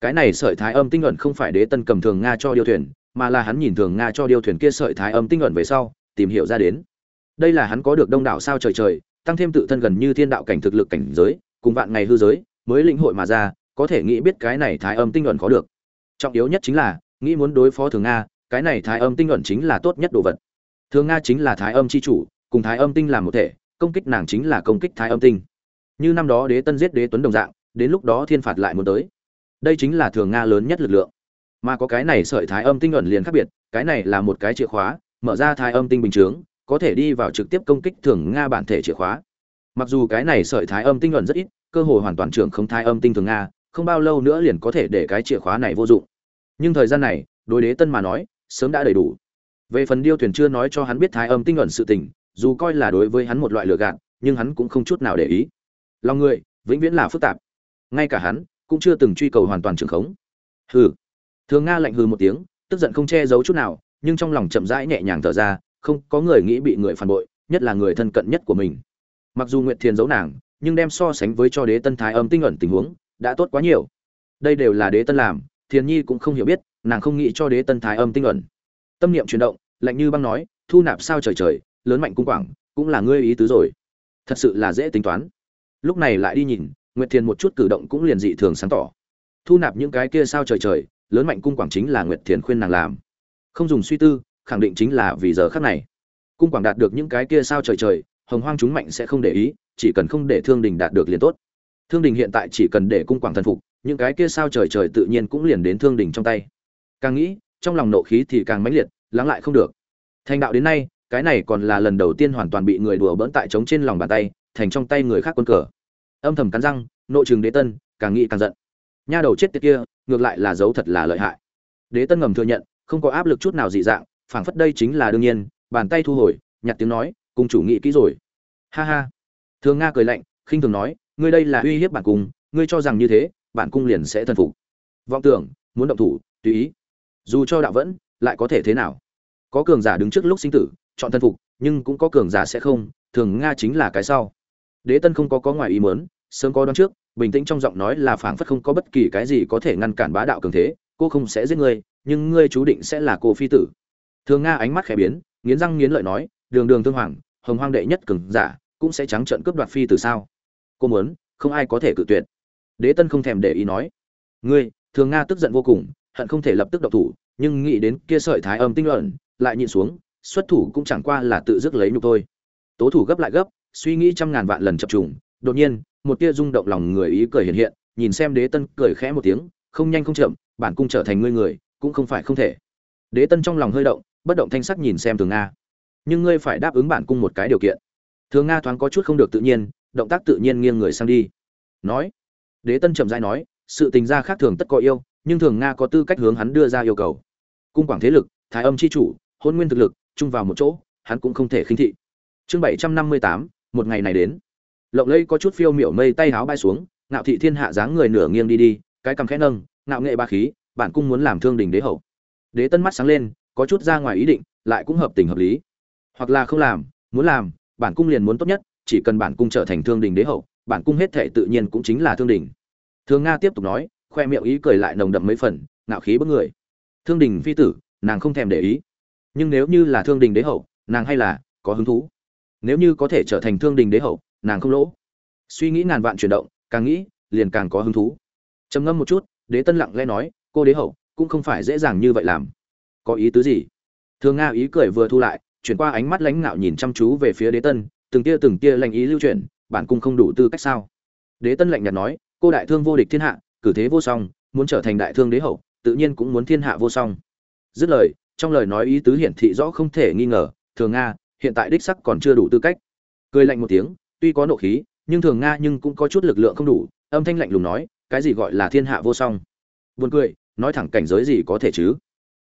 Cái này sợi thái âm tinh ẩn không phải đế tân cầm thường nga cho điêu thuyền, mà là hắn nhìn thường nga cho điêu thuyền kia sợi thái âm tinh ẩn về sau, tìm hiểu ra đến. Đây là hắn có được đông đảo sao trời trời, tăng thêm tự thân gần như thiên đạo cảnh thực lực cảnh giới, cùng vạn ngày hư giới, mới lĩnh hội mà ra có thể nghĩ biết cái này thái âm tinh luận có được. Trọng yếu nhất chính là, nghĩ muốn đối phó thường nga, cái này thái âm tinh luận chính là tốt nhất đồ vật. Thường nga chính là thái âm c h i chủ, cùng thái âm tinh làm một thể, công kích nàng chính là công kích thái âm tinh. Như năm đó đế tân giết đế tuấn đồng dạng, đến lúc đó thiên phạt lại muốn tới. Đây chính là thường nga lớn nhất lực lượng. Mà có cái này sợi thái âm tinh luận liền khác biệt, cái này là một cái chìa khóa, mở ra thái âm tinh bình chướng, có thể đi vào trực tiếp công kích thường nga bản thể chìa khóa. Mặc dù cái này sợi thái âm tinh luận rất ít, cơ hội hoàn toàn trưởng không thái âm tinh thường nga không bao lâu nữa liền có thể để cái chìa khóa này vô dụng. Nhưng thời gian này, đối đế tân mà nói, sớm đã đầy đủ. Về phần điêu thuyền chưa nói cho hắn biết thái âm tinh ẩn sự tình, dù coi là đối với hắn một loại lựa gạn nhưng hắn cũng không chút nào để ý. Lòng người, vĩnh viễn là phức tạp. Ngay cả hắn, cũng chưa từng truy cầu hoàn toàn trường khống. Hừ. Thường nga lạnh hừ một tiếng, tức giận không che giấu chút nào, nhưng trong lòng chậm rãi nhẹ nhàng thở ra, không có người nghĩ bị người phản bội, nhất là người thân cận nhất của mình. Mặc dù nguyệt thiền giấu nàng, nhưng đem so sánh với cho đế tân thái âm tinh ẩn tình huống đã tốt quá nhiều. Đây đều là đế tân làm, thiền nhi cũng không hiểu biết, nàng không nghĩ cho đế tân thái âm tinh ẩn tâm niệm chuyển động, lạnh như băng nói, thu nạp sao trời trời, lớn mạnh cung quảng, cũng là ngươi ý tứ rồi. Thật sự là dễ tính toán. Lúc này lại đi nhìn, nguyệt thiền một chút cử động cũng liền dị thường sáng tỏ. Thu nạp những cái kia sao trời trời, lớn mạnh cung quảng chính là nguyệt thiền khuyên nàng làm. Không dùng suy tư, khẳng định chính là vì giờ khắc này. Cung quảng đạt được những cái kia sao trời trời, hồng hoang chúng mạnh sẽ không để ý, chỉ cần không để thương đình đạt được liền tốt thương đình hiện tại chỉ cần để cung quảng thần phục, những cái kia sao trời trời tự nhiên cũng liền đến thương đình trong tay. Càng nghĩ, trong lòng nộ khí thì càng mãnh liệt, lắng lại không được. Thành đạo đến nay, cái này còn là lần đầu tiên hoàn toàn bị người đùa bỡn tại trống trên lòng bàn tay, thành trong tay người khác quân cờ. Âm thầm cắn răng nội trường đế tân, càng nghĩ càng giận. Nha đầu chết tiệt kia, ngược lại là dấu thật là lợi hại. Đế tân ngầm thừa nhận, không có áp lực chút nào dị dạng, phảng phất đây chính là đương nhiên, bàn tay thu hồi, nhặt tiếng nói cùng chủ nghĩ kỹ rồi. Ha ha. Thường nga cười lạnh, khinh thường nói ngươi đây là uy hiếp bản cung, ngươi cho rằng như thế, bản cung liền sẽ thần phục. Vọng tưởng, muốn động thủ, tùy ý. Dù cho đạo vẫn, lại có thể thế nào? Có cường giả đứng trước lúc sinh tử, chọn thân phục, nhưng cũng có cường giả sẽ không, thường nga chính là cái sau. Đế tân không có có ngoài ý muốn, sớm có đoán trước, bình tĩnh trong giọng nói là phảng phất không có bất kỳ cái gì có thể ngăn cản bá đạo cường thế, cô không sẽ giết ngươi, nhưng ngươi chú định sẽ là cô phi tử. Thường nga ánh mắt khẽ biến, nghiến răng nghiến lợi nói, đường đường thương hoàng, hồng hoang đệ nhất cường giả, cũng sẽ trắng trợn cướp đoạt phi tử sao? Cô muốn, không ai có thể cự tuyệt. Đế tân không thèm để ý nói, ngươi, thường nga tức giận vô cùng, hận không thể lập tức độc thủ, nhưng nghĩ đến kia sợi thái âm tinh luận lại nhịn xuống, xuất thủ cũng chẳng qua là tự dứt lấy nhục thôi. Tố thủ gấp lại gấp, suy nghĩ trăm ngàn vạn lần chập trùng, đột nhiên, một tia rung động lòng người ý cười hiện hiện, nhìn xem đế tân cười khẽ một tiếng, không nhanh không chậm, bản cung trở thành ngươi người, cũng không phải không thể. Đế tân trong lòng hơi động, bất động thanh sắc nhìn xem thường nga. Nhưng ngươi phải đáp ứng bản cung một cái điều kiện. Thường nga thoáng có chút không được tự nhiên động tác tự nhiên nghiêng người sang đi. Nói, đế tân chậm rãi nói, sự tình gia khác thường tất có yêu, nhưng thường nga có tư cách hướng hắn đưa ra yêu cầu. Cung quảng thế lực, thái âm c h i chủ, hôn nguyên thực lực, chung vào một chỗ, hắn cũng không thể khinh thị. Chương bảy trăm năm mươi tám, một ngày này đến. Lộng lây có chút phiêu miểu mây tay háo bay xuống, ngạo thị thiên hạ dáng người nửa nghiêng đi đi, cái cằm khẽ nâng, ngạo nghệ ba khí, bản cung muốn làm thương đình đế hậu. Đế tân mắt sáng lên, có chút ra ngoài ý định, lại cũng hợp tình hợp lý. Hoặc là không làm, muốn làm, bản cung liền muốn tốt nhất chỉ cần bản cung trở thành thương đình đế hậu, bản cung hết thể tự nhiên cũng chính là thương đình. Thương nga tiếp tục nói, khoe miệng ý cười lại nồng đậm mấy phần, ngạo khí bức người. Thương đình phi tử, nàng không thèm để ý. Nhưng nếu như là thương đình đế hậu, nàng hay là có hứng thú. Nếu như có thể trở thành thương đình đế hậu, nàng không lỗ. Suy nghĩ ngàn vạn chuyển động, càng nghĩ, liền càng có hứng thú. Trầm ngâm một chút, đế tân lặng lẽ nói, cô đế hậu, cũng không phải dễ dàng như vậy làm. Có ý tứ gì? Thương nga ý cười vừa thu lại, chuyển qua ánh mắt lãnh ngạo nhìn chăm chú về phía đế tân từng tia từng tia lành ý lưu chuyển, bản cung không đủ tư cách sao? Đế tân lạnh nhạt nói, cô đại thương vô địch thiên hạ, cử thế vô song, muốn trở thành đại thương đế hậu, tự nhiên cũng muốn thiên hạ vô song. Dứt lời, trong lời nói ý tứ hiển thị rõ không thể nghi ngờ, thường nga, hiện tại đích sắc còn chưa đủ tư cách. Cười lạnh một tiếng, tuy có nộ khí, nhưng thường nga nhưng cũng có chút lực lượng không đủ, âm thanh lạnh lùng nói, cái gì gọi là thiên hạ vô song? Buồn cười, nói thẳng cảnh giới gì có thể chứ?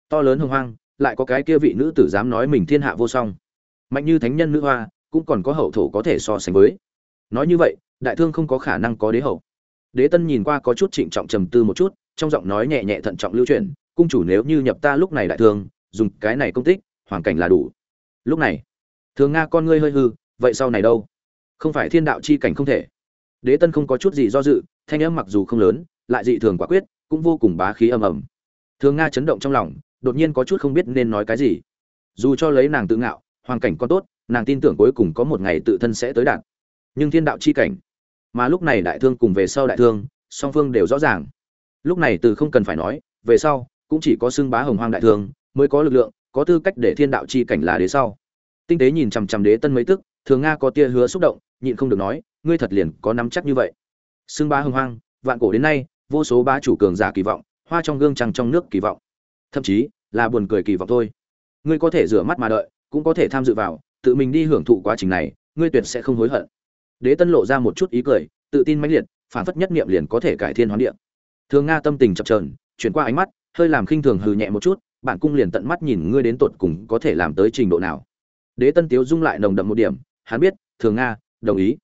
To lớn hưng hoang, lại có cái kia vị nữ tử dám nói mình thiên hạ vô song. Mạnh như thánh nhân nữ hoa cũng còn có hậu thổ có thể so sánh với. Nói như vậy, đại thương không có khả năng có đế hậu. Đế tân nhìn qua có chút trịnh trọng trầm tư một chút, trong giọng nói nhẹ nhẹ thận trọng lưu truyền, cung chủ nếu như nhập ta lúc này đại thương, dùng cái này công tích, hoàn cảnh là đủ. Lúc này, thường nga con ngươi hơi hư, vậy sau này đâu? Không phải thiên đạo chi cảnh không thể. Đế tân không có chút gì do dự, thanh âm mặc dù không lớn, lại dị thường quả quyết, cũng vô cùng bá khí ầm ầm. Thường nga chấn động trong lòng, đột nhiên có chút không biết nên nói cái gì. Dù cho lấy nàng tự ngạo, hoàn cảnh con tốt nàng tin tưởng cuối cùng có một ngày tự thân sẽ tới đạt. Nhưng thiên đạo chi cảnh, mà lúc này đại thương cùng về sau đại thương, song phương đều rõ ràng. Lúc này từ không cần phải nói, về sau cũng chỉ có xưng bá hồng hoang đại thương mới có lực lượng, có tư cách để thiên đạo chi cảnh là đế sau. Tinh tế nhìn chằm chằm đế tân mấy tức, thường nga có tia hứa xúc động, nhịn không được nói, ngươi thật liền có nắm chắc như vậy. Xưng bá hồng hoang, vạn cổ đến nay, vô số bá chủ cường giả kỳ vọng, hoa trong gương trăng trong nước kỳ vọng. Thậm chí là buồn cười kỳ vọng thôi. Ngươi có thể rửa mắt mà đợi, cũng có thể tham dự vào tự mình đi hưởng thụ quá trình này, ngươi tuyệt sẽ không hối hận. Đế tân lộ ra một chút ý cười, tự tin mãnh liệt, phản phất nhất niệm liền có thể cải thiên hoán địa. Thường nga tâm tình chập trờn chuyển qua ánh mắt, hơi làm khinh thường hừ nhẹ một chút bản cung liền tận mắt nhìn ngươi đến tột cùng có thể làm tới trình độ nào. Đế tân tiếu dung lại nồng đậm một điểm, hắn biết, thường nga, đồng ý.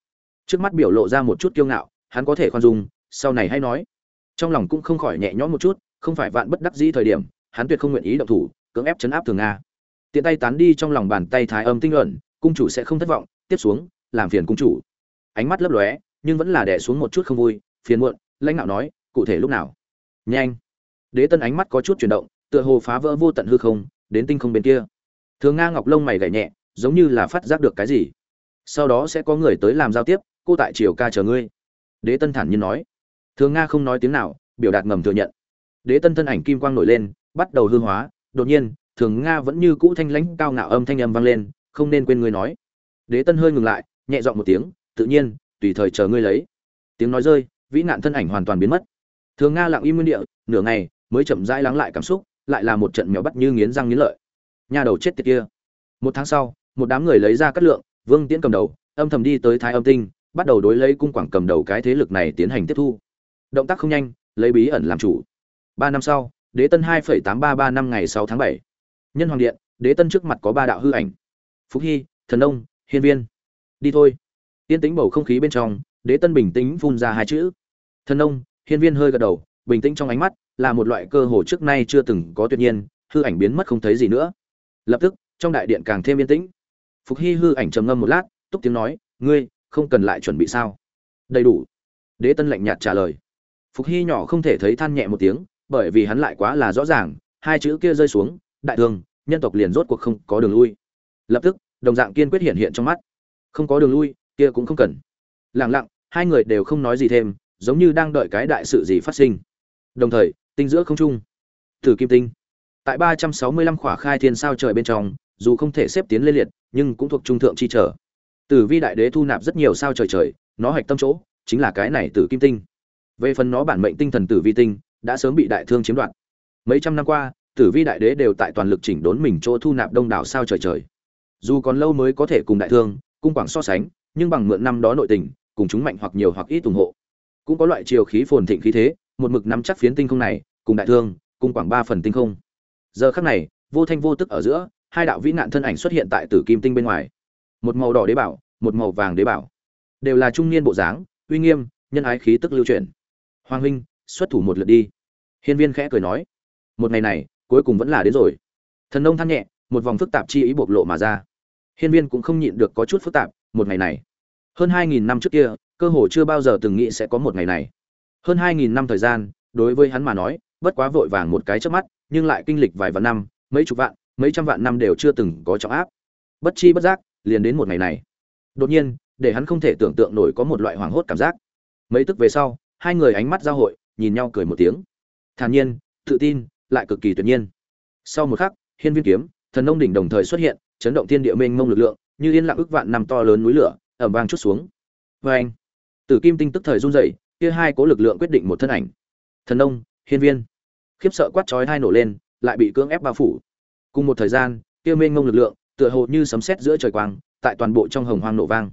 Trước mắt biểu lộ ra một chút kiêu ngạo, hắn có thể khoan dung, sau này hay nói. Trong lòng cũng không khỏi nhẹ nhõm một chút, không phải vạn bất đắc dĩ thời điểm, hắn tuyệt không nguyện ý động thủ, cưỡng ép chấn áp thường nga tiện tay tán đi trong lòng bàn tay thái âm tinh luận, cung chủ sẽ không thất vọng, tiếp xuống, làm phiền cung chủ. Ánh mắt lấp lóe, nhưng vẫn là đè xuống một chút không vui, phiền muộn, lãnh đạo nói, cụ thể lúc nào? Nhanh. Đế tân ánh mắt có chút chuyển động, tựa hồ phá vỡ vô tận hư không, đến tinh không bên kia. Thường nga ngọc lông mày gảy nhẹ, giống như là phát giác được cái gì. Sau đó sẽ có người tới làm giao tiếp, cô tại triều ca chờ ngươi. Đế tân thản nhiên nói. Thường nga không nói tiếng nào, biểu đạt ngầm thừa nhận. Đế tân thân ảnh kim quang nổi lên, bắt đầu hư hóa, đột nhiên thường nga vẫn như cũ thanh lãnh, cao ngạo âm thanh âm vang lên, không nên quên ngươi nói. Đế tân hơi ngừng lại, nhẹ giọng một tiếng, tự nhiên, tùy thời chờ ngươi lấy. Tiếng nói rơi, vĩ nạn thân ảnh hoàn toàn biến mất. Thường nga lặng im nguyên địa, nửa ngày, mới chậm rãi lắng lại cảm xúc, lại là một trận mèo bắt như nghiến răng nghiến lợi. Nhà đầu chết tiệt kia. Một tháng sau, một đám người lấy ra cắt lượng, vương tiễn cầm đầu, âm thầm đi tới thái âm tinh, bắt đầu đối lấy cung quảng cầm đầu cái thế lực này tiến hành tiếp thu. Động tác không nhanh, lấy bí ẩn làm chủ. Ba năm sau, đế tân hai phẩy tám ba ba năm ngày sáu tháng bảy nhân hoàng điện, đế tân trước mặt có ba đạo hư ảnh. Phúc hy, thần ông hiên viên. Đi thôi. Yên tĩnh bầu không khí bên trong, đế tân bình tĩnh phun ra hai chữ. Thần ông hiên viên hơi gật đầu, bình tĩnh trong ánh mắt, là một loại cơ hồ trước nay chưa từng có tuyệt nhiên, hư ảnh biến mất không thấy gì nữa. Lập tức, trong đại điện càng thêm yên tĩnh. Phục hy hư ảnh trầm ngâm một lát, túc tiếng nói, ngươi, không cần lại chuẩn bị sao? Đầy đủ. Đế tân lạnh nhạt trả lời. Phục hy nhỏ không thể thấy than nhẹ một tiếng, bởi vì hắn lại quá là rõ ràng, hai chữ kia rơi xuống đại thương, nhân tộc liền rốt cuộc không có đường lui. Lập tức, đồng dạng kiên quyết hiện hiện trong mắt. Không có đường lui, kia cũng không cần. Lẳng lặng, hai người đều không nói gì thêm, giống như đang đợi cái đại sự gì phát sinh. Đồng thời, tinh giữa không trung. Tử kim tinh. Tại ba trăm sáu mươi lăm khỏa khai thiên sao trời bên trong, dù không thể xếp tiến lên liệt, nhưng cũng thuộc trung thượng chi trở. Tử vi đại đế thu nạp rất nhiều sao trời trời, nó hạch tâm chỗ, chính là cái này tử kim tinh. Về phần nó bản mệnh tinh thần tử vi tinh, đã sớm bị đại thương chiếm đoạt. Mấy trăm năm qua tử vi đại đế đều tại toàn lực chỉnh đốn mình chỗ thu nạp đông đảo sao trời trời. Dù còn lâu mới có thể cùng đại thương, cung quảng so sánh, nhưng bằng mượn năm đó nội tình, cùng chúng mạnh hoặc nhiều hoặc ít ủng hộ. Cũng có loại chiều khí phồn thịnh khí thế, một mực nắm chắc phiến tinh không này, cùng đại thương, cung quảng ba phần tinh không. Giờ khắc này, vô thanh vô tức ở giữa, hai đạo vĩ nạn thân ảnh xuất hiện tại tử kim tinh bên ngoài. Một màu đỏ đế bảo, một màu vàng đế bảo. Đều là trung niên bộ dáng, uy nghiêm, nhân ái khí tức lưu truyền hoàng huynh, xuất thủ một lượt đi. Hiên viên khẽ cười nói. Một ngày này cuối cùng vẫn là đến rồi. Thần nông than nhẹ, một vòng phức tạp chi ý bộc lộ mà ra. Hiên viên cũng không nhịn được có chút phức tạp, một ngày này. Hơn hai nghìn năm trước kia, cơ hồ chưa bao giờ từng nghĩ sẽ có một ngày này. Hơn hai nghìn năm thời gian, đối với hắn mà nói, bất quá vội vàng một cái trước mắt, nhưng lại kinh lịch vài vạn năm, mấy chục vạn, mấy trăm vạn năm đều chưa từng có trọng áp. Bất chi bất giác, liền đến một ngày này. Đột nhiên, để hắn không thể tưởng tượng nổi có một loại hoảng hốt cảm giác. Mấy tức về sau, hai người ánh mắt giao hội, nhìn nhau cười một tiếng. Thản nhiên, tự tin lại cực kỳ tuyệt nhiên. Sau một khắc, hiên viên kiếm, thần nông đỉnh đồng thời xuất hiện, chấn động thiên địa mênh mông lực lượng, như yên lặng ức vạn năm to lớn núi lửa ẩm vang chút xuống. Vê anh, tử kim tinh tức thời run rẩy, kia hai cố lực lượng quyết định một thân ảnh. Thần nông, hiên viên. Khiếp sợ quát chói hai nổ lên, lại bị cưỡng ép bao phủ. Cùng một thời gian, kia mênh mông lực lượng, tựa hồ như sấm sét giữa trời quang, tại toàn bộ trong hồng hoang nổ vang.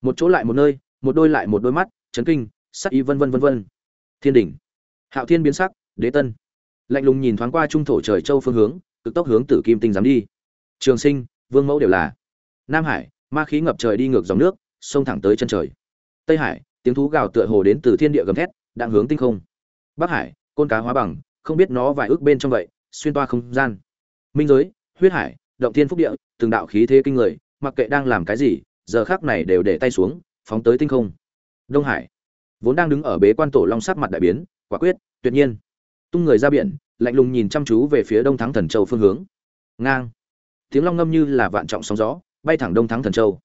Một chỗ lại một nơi, một đôi lại một đôi mắt, chấn kinh, sắc ý vân vân vân vân. Thiên đỉnh. Hạo thiên biến sắc, đế tân lạnh lùng nhìn thoáng qua trung thổ trời châu phương hướng, cực tốc hướng tử kim tinh dám đi. Trường sinh, vương mẫu đều là. Nam hải, ma khí ngập trời đi ngược dòng nước, xông thẳng tới chân trời. Tây hải, tiếng thú gào tựa hồ đến từ thiên địa gầm thét, đang hướng tinh không. Bắc hải, côn cá hóa bằng, không biết nó vài ước bên trong vậy, xuyên toa không gian. Minh giới, huyết hải, động thiên phúc địa, từng đạo khí thế kinh người, mặc kệ đang làm cái gì, giờ khác này đều để tay xuống, phóng tới tinh không. Đông hải, vốn đang đứng ở bế quan tổ long sắc mặt đại biến, quả quyết, tuyệt nhiên tung người ra biển, lạnh lùng nhìn chăm chú về phía đông thắng thần châu phương hướng. Ngang. Tiếng long ngâm như là vạn trọng sóng gió, bay thẳng đông thắng thần châu.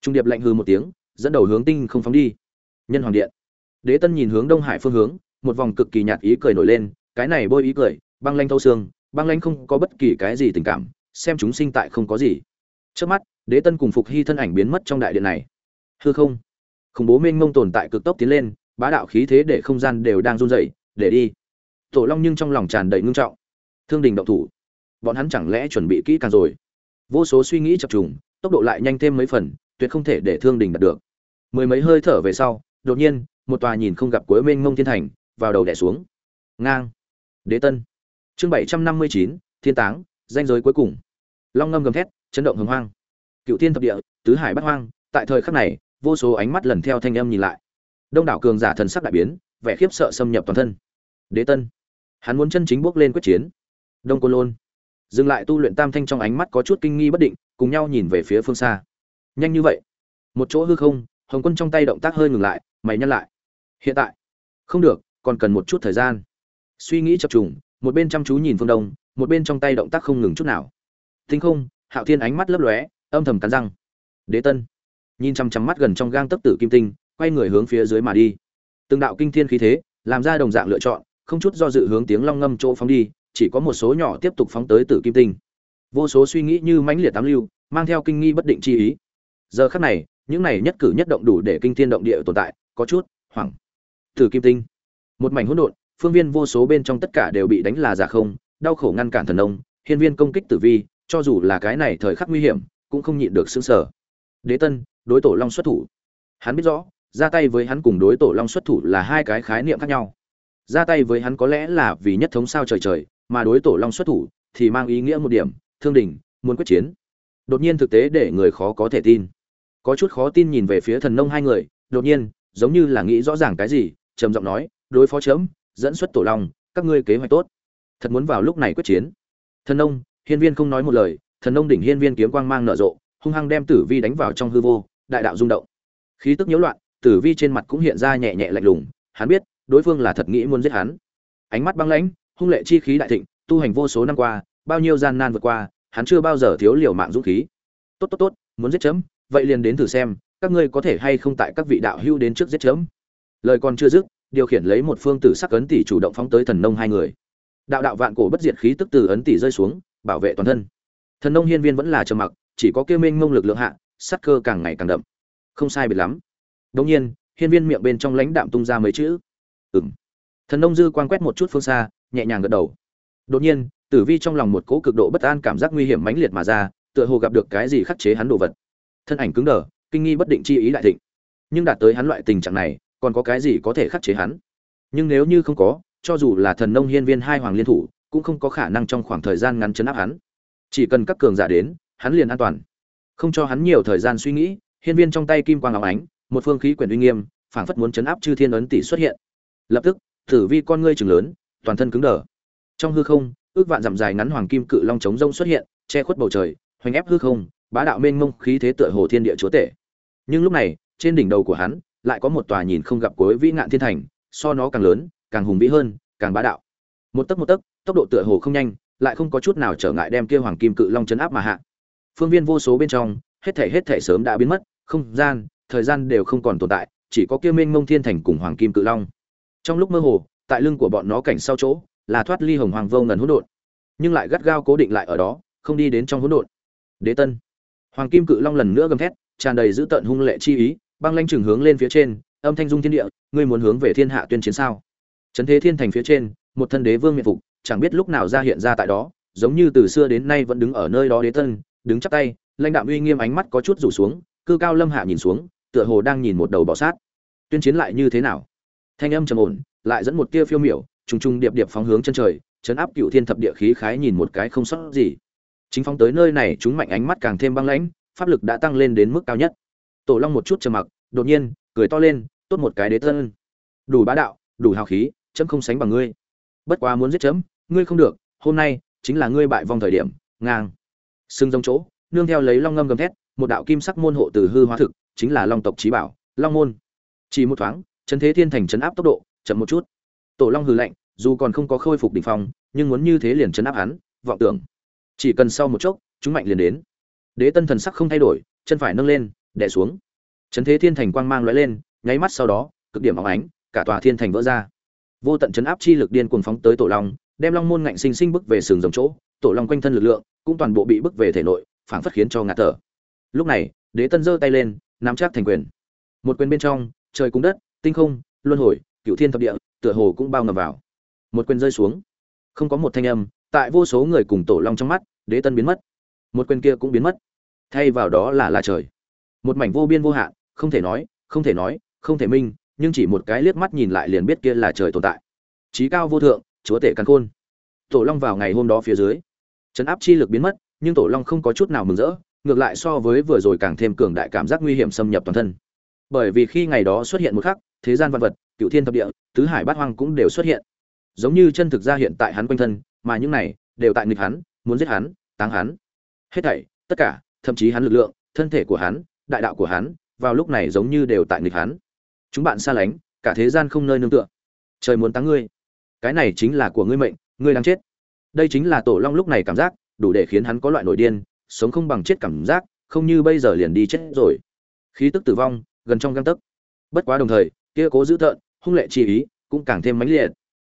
Trung điệp lạnh hư một tiếng, dẫn đầu hướng tinh không phóng đi. Nhân hoàng điện. Đế tân nhìn hướng đông hải phương hướng, một vòng cực kỳ nhạt ý cười nổi lên, cái này bôi ý cười, băng lanh thâu xương, băng lanh không có bất kỳ cái gì tình cảm, xem chúng sinh tại không có gì. Trước mắt, đế tân cùng phục hy thân ảnh biến mất trong đại điện này. Hư không. Khủng bố mênh mông tồn tại cực tốc tiến lên, bá đạo khí thế để không gian đều đang run rẩy, để đi tổ long nhưng trong lòng tràn đầy ngưng trọng. Thương đình động thủ. Bọn hắn chẳng lẽ chuẩn bị kỹ càng rồi? Vô số suy nghĩ chập trùng, tốc độ lại nhanh thêm mấy phần, tuyệt không thể để thương đình đạt được. Mười mấy hơi thở về sau, đột nhiên, một tòa nhìn không gặp cuối mênh mông thiên thành, vào đầu đẻ xuống. Ngang. Đế tân. Chương bảy trăm năm mươi chín, thiên táng, danh giới cuối cùng. Long ngâm gầm thét, chấn động hồng hoang. Cựu thiên thập địa, tứ hải bắt hoang, tại thời khắc này, vô số ánh mắt lần theo thanh âm nhìn lại. Đông đảo cường giả thần sắc đại biến, vẻ khiếp sợ xâm nhập toàn thân. Đế tân hắn muốn chân chính bước lên quyết chiến. Đông côn lôn. Dừng lại tu luyện tam thanh trong ánh mắt có chút kinh nghi bất định, cùng nhau nhìn về phía phương xa. Nhanh như vậy? Một chỗ hư không, hồng quân trong tay động tác hơi ngừng lại, mày nhăn lại. Hiện tại? Không được, còn cần một chút thời gian. Suy nghĩ chập trùng, một bên chăm chú nhìn phương đông, một bên trong tay động tác không ngừng chút nào. Tinh không, hạo thiên ánh mắt lấp lóe, âm thầm cắn răng. Đế tân. Nhìn chăm chăm mắt gần trong gang tấc tử kim tinh, quay người hướng phía dưới mà đi. Từng đạo kinh thiên khí thế, làm ra đồng dạng lựa chọn không chút do dự hướng tiếng long ngâm chỗ phóng đi, chỉ có một số nhỏ tiếp tục phóng tới tử kim tinh. Vô số suy nghĩ như mãnh liệt tám lưu, mang theo kinh nghi bất định chi ý. Giờ khắc này, những này nhất cử nhất động đủ để kinh thiên động địa tồn tại, có chút hoảng. Tử kim tinh. Một mảnh hỗn độn, phương viên vô số bên trong tất cả đều bị đánh là giả không, đau khổ ngăn cản thần nông, hiên viên công kích tử vi, cho dù là cái này thời khắc nguy hiểm, cũng không nhịn được xứng sở đế tân, đối tổ long xuất thủ. Hắn biết rõ, ra tay với hắn cùng đối tổ long xuất thủ là hai cái khái niệm khác nhau ra tay với hắn có lẽ là vì nhất thống sao trời trời, mà đối tổ long xuất thủ thì mang ý nghĩa một điểm, thương đình muốn quyết chiến. Đột nhiên thực tế để người khó có thể tin. Có chút khó tin nhìn về phía thần nông hai người, đột nhiên, giống như là nghĩ rõ ràng cái gì, trầm giọng nói, đối phó chớm, dẫn xuất tổ long, các ngươi kế hoạch tốt. Thật muốn vào lúc này quyết chiến. Thần nông, hiên viên không nói một lời, thần nông đỉnh hiên viên kiếm quang mang nở rộ, hung hăng đem tử vi đánh vào trong hư vô, đại đạo rung động. Khí tức nhiễu loạn, tử vi trên mặt cũng hiện ra nhẹ nhẹ lạnh lùng, hắn biết đối phương là thật nghĩ muốn giết hắn. Ánh mắt băng lãnh, hung lệ chi khí đại thịnh, tu hành vô số năm qua, bao nhiêu gian nan vượt qua, hắn chưa bao giờ thiếu liều mạng dũng khí. Tốt tốt tốt, muốn giết chấm, vậy liền đến thử xem, các ngươi có thể hay không tại các vị đạo hưu đến trước giết chấm. Lời còn chưa dứt, điều khiển lấy một phương tử sắc ấn tỷ chủ động phóng tới thần nông hai người. Đạo đạo vạn cổ bất diệt khí tức từ ấn tỷ rơi xuống, bảo vệ toàn thân. Thần nông hiên viên vẫn là trầm mặc, chỉ có kêu minh ngông lực lượng hạ sắc cơ càng ngày càng đậm. Không sai biệt lắm. Đống nhiên, hiên viên miệng bên trong lãnh đạm tung ra mấy chữ. Ừm. thần nông dư quan quét một chút phương xa, nhẹ nhàng gật đầu. Đột nhiên, tử vi trong lòng một cỗ cực độ bất an cảm giác nguy hiểm mãnh liệt mà ra, tựa hồ gặp được cái gì khắc chế hắn đồ vật. Thân ảnh cứng đờ, kinh nghi bất định chi ý đại thịnh. Nhưng đạt tới hắn loại tình trạng này, còn có cái gì có thể khắc chế hắn? Nhưng nếu như không có, cho dù là thần nông hiên viên hai hoàng liên thủ, cũng không có khả năng trong khoảng thời gian ngắn chấn áp hắn. Chỉ cần các cường giả đến, hắn liền an toàn. Không cho hắn nhiều thời gian suy nghĩ, hiên viên trong tay kim quang lóe ánh, một phương khí quyển uy nghiêm, phảng phất muốn chấn áp chư thiên ấn tỷ xuất hiện lập tức, tử vi con ngươi chừng lớn, toàn thân cứng đờ. Trong hư không, ước vạn dặm dài ngắn hoàng kim cự long chống rông xuất hiện, che khuất bầu trời, hoành ép hư không, bá đạo mênh mông khí thế tựa hồ thiên địa chúa tể. Nhưng lúc này, trên đỉnh đầu của hắn, lại có một tòa nhìn không gặp cuối vĩ ngạn thiên thành, so nó càng lớn, càng hùng vĩ hơn, càng bá đạo. Một tấc một tấc, tốc độ tựa hồ không nhanh, lại không có chút nào trở ngại đem kia hoàng kim cự long chấn áp mà hạ. Phương viên vô số bên trong, hết thể hết thể sớm đã biến mất, không gian, thời gian đều không còn tồn tại, chỉ có kia mênh mông thiên thành cùng hoàng kim cự long trong lúc mơ hồ, tại lưng của bọn nó cảnh sau chỗ, là thoát ly hồng hoàng vô ngần hỗn độn, nhưng lại gắt gao cố định lại ở đó, không đi đến trong hỗn độn. Đế tân. Hoàng kim cự long lần nữa gầm thét, tràn đầy dữ tợn hung lệ chi ý, băng lanh chừng hướng lên phía trên, âm thanh dung thiên địa, ngươi muốn hướng về thiên hạ tuyên chiến sao? Trấn thế thiên thành phía trên, một thân đế vương miện phục, chẳng biết lúc nào ra hiện ra tại đó, giống như từ xưa đến nay vẫn đứng ở nơi đó đế tân, đứng chắp tay, lãnh đạo uy nghiêm ánh mắt có chút rủ xuống, cư cao lâm hạ nhìn xuống, tựa hồ đang nhìn một đầu bọ sát. Tuyên chiến lại như thế nào? Thanh âm trầm ổn, lại dẫn một tia phiêu miểu, trùng trùng điệp điệp phóng hướng chân trời, chấn áp cựu thiên thập địa khí khái nhìn một cái không sót gì. Chính phóng tới nơi này, chúng mạnh ánh mắt càng thêm băng lãnh, pháp lực đã tăng lên đến mức cao nhất. Tổ long một chút trầm mặc, đột nhiên, cười to lên, tốt một cái đế thân. Đủ bá đạo, đủ hào khí, chấm không sánh bằng ngươi. Bất quá muốn giết chấm, ngươi không được, hôm nay chính là ngươi bại vong thời điểm, ngang. Sưng giống chỗ, nương theo lấy long ngâm gầm thét, một đạo kim sắc môn hộ từ hư hóa thực, chính là long tộc trí bảo, long môn. Chỉ một thoáng chấn thế thiên thành chấn áp tốc độ, chậm một chút. Tổ long hừ lạnh, dù còn không có khôi phục đỉnh phong, nhưng muốn như thế liền chấn áp hắn, vọng tưởng. Chỉ cần sau một chốc, chúng mạnh liền đến. Đế tân thần sắc không thay đổi, chân phải nâng lên, đè xuống. Chấn thế thiên thành quang mang lóe lên, nháy mắt sau đó, cực điểm óng ánh, cả tòa thiên thành vỡ ra. Vô tận chấn áp chi lực điên cuồng phóng tới tổ long, đem long môn ngạnh sinh sinh bức về sừng rồng chỗ, tổ long quanh thân lực lượng cũng toàn bộ bị bức về thể nội, phảng phất khiến cho ngạt thở. Lúc này, đế tân giơ tay lên, nắm chắc thành quyền. Một quyền bên trong, trời cung đất tinh không, luân hồi cựu thiên thập địa, tựa hồ cũng bao ngập vào. Một quyền rơi xuống. Không có một thanh âm, tại vô số người cùng tổ long trong mắt, đế tân biến mất. Một quyền kia cũng biến mất. Thay vào đó là là trời. Một mảnh vô biên vô hạn, không thể nói, không thể nói, không thể minh, nhưng chỉ một cái liếc mắt nhìn lại liền biết kia là trời tồn tại. Trí cao vô thượng, chúa tể căn khôn. Tổ long vào ngày hôm đó phía dưới. Chấn áp chi lực biến mất, nhưng tổ long không có chút nào mừng rỡ, ngược lại so với vừa rồi càng thêm cường đại cảm giác nguy hiểm xâm nhập toàn thân bởi vì khi ngày đó xuất hiện một khắc, thế gian văn vật, cựu thiên thập địa, tứ hải bát hoang cũng đều xuất hiện. Giống như chân thực ra hiện tại hắn quanh thân, mà những này đều tại nghịch hắn, muốn giết hắn, táng hắn. Hết thảy, tất cả, thậm chí hắn lực lượng, thân thể của hắn, đại đạo của hắn, vào lúc này giống như đều tại nghịch hắn. Chúng bạn xa lánh, cả thế gian không nơi nương tựa. Trời muốn táng ngươi. Cái này chính là của ngươi mệnh, ngươi đang chết. Đây chính là tổ long lúc này cảm giác, đủ để khiến hắn có loại nổi điên, sống không bằng chết cảm giác, không như bây giờ liền đi chết rồi. Khí tức tử vong gần trong găng tấc. Bất quá đồng thời, kia cố giữ thợn hung lệ chi ý cũng càng thêm mãnh liệt.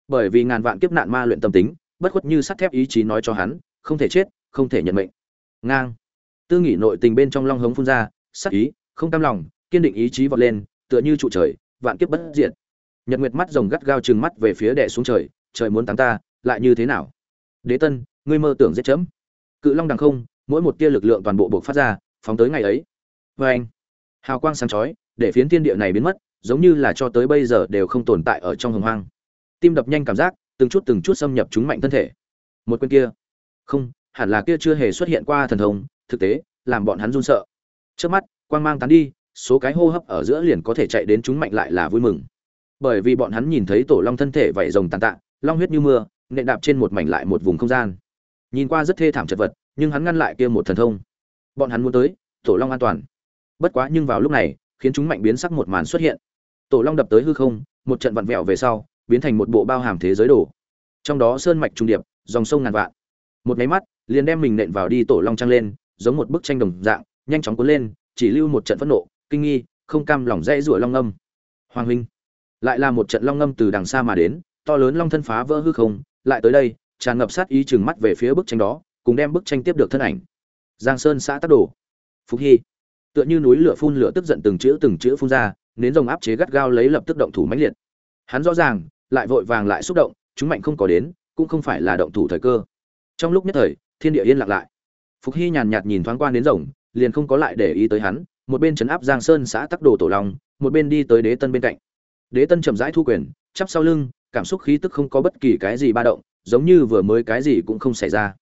Bởi vì ngàn vạn kiếp nạn ma luyện tâm tính, bất khuất như sắt thép ý chí nói cho hắn, không thể chết, không thể nhận mệnh. Ngang. Tư nghỉ nội tình bên trong long hống phun ra sắc ý, không cam lòng, kiên định ý chí vọt lên, tựa như trụ trời, vạn kiếp bất diệt. Nhật nguyệt mắt rồng gắt gao trừng mắt về phía đè xuống trời trời muốn táng ta, lại như thế nào? Đế tân, ngươi mơ tưởng giết chấm. Cự long đằng không, mỗi một tia lực lượng toàn bộ buộc phát ra, phóng tới ngày ấy. Vê anh hào quang sáng chói để phiến thiên địa này biến mất, giống như là cho tới bây giờ đều không tồn tại ở trong hồng hoang. Tim đập nhanh cảm giác, từng chút từng chút xâm nhập chúng mạnh thân thể. Một quên kia. Không, hẳn là kia chưa hề xuất hiện qua thần thông, thực tế, làm bọn hắn run sợ. Trước mắt, quang mang tán đi, số cái hô hấp ở giữa liền có thể chạy đến chúng mạnh lại là vui mừng. Bởi vì bọn hắn nhìn thấy tổ long thân thể vảy rồng tàn tạ, long huyết như mưa, nện đạp trên một mảnh lại một vùng không gian. Nhìn qua rất thê thảm chật vật, nhưng hắn ngăn lại kia một thần thông. Bọn hắn muốn tới, tổ long an toàn. Bất quá nhưng vào lúc này khiến chúng mạnh biến sắc một màn xuất hiện. Tổ long đập tới hư không, một trận vặn vẹo về sau, biến thành một bộ bao hàm thế giới đồ. Trong đó sơn mạch trung điệp, dòng sông ngàn vạn. Một máy mắt, liền đem mình nện vào đi tổ long trăng lên, giống một bức tranh đồng dạng, nhanh chóng cuốn lên, chỉ lưu một trận phẫn nộ, kinh nghi, không cam lòng dây rủa long ngâm. Hoàng huynh, lại là một trận long ngâm từ đằng xa mà đến, to lớn long thân phá vỡ hư không, lại tới đây, tràn ngập sát ý chừng mắt về phía bức tranh đó, cùng đem bức tranh tiếp được thân ảnh. Giang sơn xã tắc đổ phúc hy tựa như núi lửa phun lửa tức giận từng chữ từng chữ phun ra, nến rồng áp chế gắt gao lấy lập tức động thủ mãnh liệt. Hắn rõ ràng, lại vội vàng lại xúc động, chúng mạnh không có đến, cũng không phải là động thủ thời cơ. Trong lúc nhất thời, thiên địa yên lặng lại. Phục hy nhàn nhạt nhìn thoáng qua đến rồng, liền không có lại để ý tới hắn, một bên chấn áp giang sơn xã tắc đồ tổ long, một bên đi tới đế tân bên cạnh. Đế tân chậm rãi thu quyền, chắp sau lưng, cảm xúc khí tức không có bất kỳ cái gì ba động, giống như vừa mới cái gì cũng không xảy ra.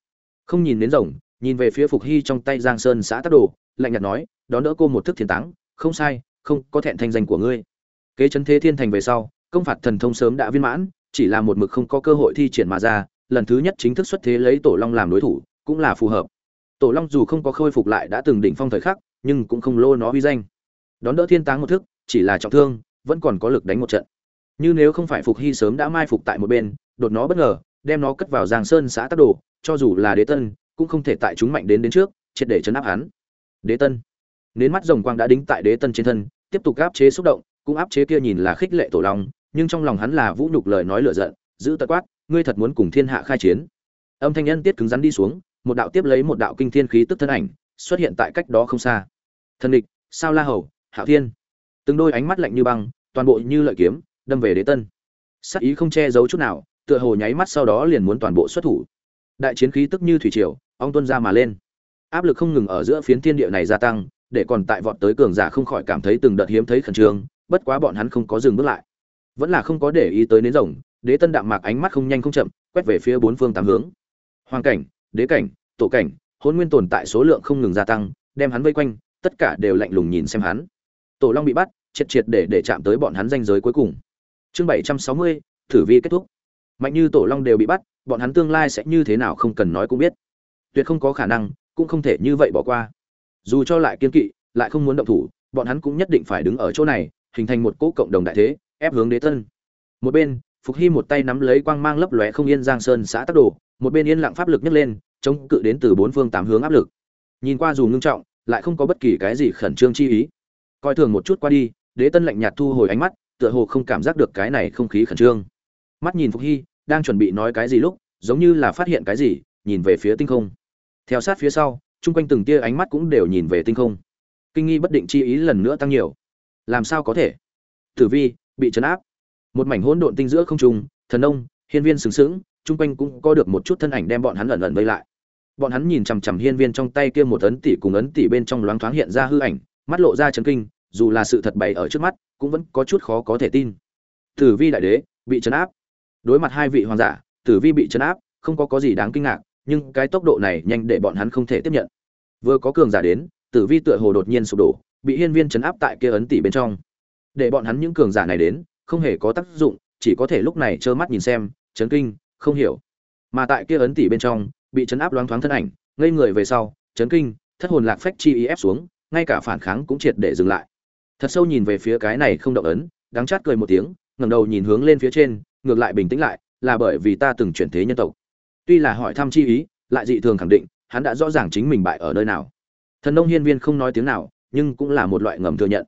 Không nhìn đến rồng, nhìn về phía phục hy trong tay giang sơn xã tắc đồ, lạnh nhạt nói đón đỡ cô một thức thiên táng, không sai, không có thẹn thanh danh của ngươi. Kế chấn thế thiên thành về sau, công phạt thần thông sớm đã viên mãn, chỉ là một mực không có cơ hội thi triển mà ra, lần thứ nhất chính thức xuất thế lấy tổ long làm đối thủ, cũng là phù hợp. Tổ long dù không có khôi phục lại đã từng đỉnh phong thời khắc, nhưng cũng không lô nó uy danh. Đón đỡ thiên táng một thức, chỉ là trọng thương, vẫn còn có lực đánh một trận. Như nếu không phải phục hy sớm đã mai phục tại một bên, đột nó bất ngờ, đem nó cất vào giang sơn xã tắc đồ, cho dù là đế tân, cũng không thể tại chúng mạnh đến đến trước, triệt để chấn áp hắn. Đế tân nến mắt rồng quang đã đính tại đế tân trên thân, tiếp tục áp chế xúc động, cũng áp chế kia nhìn là khích lệ tổ long, nhưng trong lòng hắn là vũ nhục lời nói lựa giận, giữ tật quát, ngươi thật muốn cùng thiên hạ khai chiến? Âm thanh nhân tiết cứng rắn đi xuống, một đạo tiếp lấy một đạo kinh thiên khí tức thân ảnh xuất hiện tại cách đó không xa. Thần địch, sao la hầu, hạo thiên? Từng đôi ánh mắt lạnh như băng, toàn bộ như lợi kiếm, đâm về đế tân. Sắc ý không che giấu chút nào, tựa hồ nháy mắt sau đó liền muốn toàn bộ xuất thủ. Đại chiến khí tức như thủy triều, ong tuân ra mà lên. Áp lực không ngừng ở giữa phiến thiên địa này gia tăng để còn tại vọt tới cường giả không khỏi cảm thấy từng đợt hiếm thấy khẩn trương, bất quá bọn hắn không có dừng bước lại. Vẫn là không có để ý tới nến rồng, đế tân đạm mạc ánh mắt không nhanh không chậm, quét về phía bốn phương tám hướng. Hoàng cảnh, đế cảnh, tổ cảnh, hôn nguyên tồn tại số lượng không ngừng gia tăng, đem hắn vây quanh, tất cả đều lạnh lùng nhìn xem hắn. Tổ long bị bắt, triệt triệt để để chạm tới bọn hắn danh giới cuối cùng. Chương bảy trăm sáu mươi, thử vi kết thúc. Mạnh như tổ long đều bị bắt, bọn hắn tương lai sẽ như thế nào không cần nói cũng biết. Tuyệt không có khả năng, cũng không thể như vậy bỏ qua dù cho lại kiên kỵ, lại không muốn động thủ, bọn hắn cũng nhất định phải đứng ở chỗ này, hình thành một cỗ cộng đồng đại thế, ép hướng đế tân một bên, phục hy một tay nắm lấy quang mang lấp lóe không yên giang sơn xã tắc đồ, một bên yên lặng pháp lực nhấc lên, chống cự đến từ bốn phương tám hướng áp lực. Nhìn qua dù ngưng trọng, lại không có bất kỳ cái gì khẩn trương chi ý. Coi thường một chút qua đi, đế tân lạnh nhạt thu hồi ánh mắt, tựa hồ không cảm giác được cái này không khí khẩn trương. Mắt nhìn phục hy, đang chuẩn bị nói cái gì lúc, giống như là phát hiện cái gì, nhìn về phía tinh không. Theo sát phía sau chung quanh từng tia ánh mắt cũng đều nhìn về tinh không. Kinh nghi bất định chi ý lần nữa tăng nhiều. Làm sao có thể? Tử vi, bị chấn áp. Một mảnh hỗn độn tinh giữa không trung, thần ông, hiên viên sừng sững, chung quanh cũng có được một chút thân ảnh đem bọn hắn lẩn lẩn vây lại. Bọn hắn nhìn chằm chằm hiên viên trong tay kia một ấn tỷ cùng ấn tỷ bên trong loáng thoáng hiện ra hư ảnh, mắt lộ ra chấn kinh, dù là sự thật bày ở trước mắt, cũng vẫn có chút khó có thể tin. Tử vi đại đế, bị chấn áp. Đối mặt hai vị hoàng giả, tử vi bị chấn áp, không có có gì đáng kinh ngạc nhưng cái tốc độ này nhanh để bọn hắn không thể tiếp nhận. Vừa có cường giả đến, tử vi tựa hồ đột nhiên sụp đổ, bị hiên viên chấn áp tại kia ấn tỷ bên trong. Để bọn hắn những cường giả này đến, không hề có tác dụng, chỉ có thể lúc này trơ mắt nhìn xem, chấn kinh, không hiểu. Mà tại kia ấn tỷ bên trong, bị chấn áp loáng thoáng thân ảnh, ngây người về sau, chấn kinh, thất hồn lạc phách chi ý ép xuống, ngay cả phản kháng cũng triệt để dừng lại. Thật sâu nhìn về phía cái này không động ấn, đắng chát cười một tiếng, ngẩng đầu nhìn hướng lên phía trên, ngược lại bình tĩnh lại, là bởi vì ta từng chuyển thế nhân tộc tuy là hỏi thăm chi ý, lại dị thường khẳng định, hắn đã rõ ràng chính mình bại ở nơi nào. Thần nông hiên viên không nói tiếng nào, nhưng cũng là một loại ngầm thừa nhận.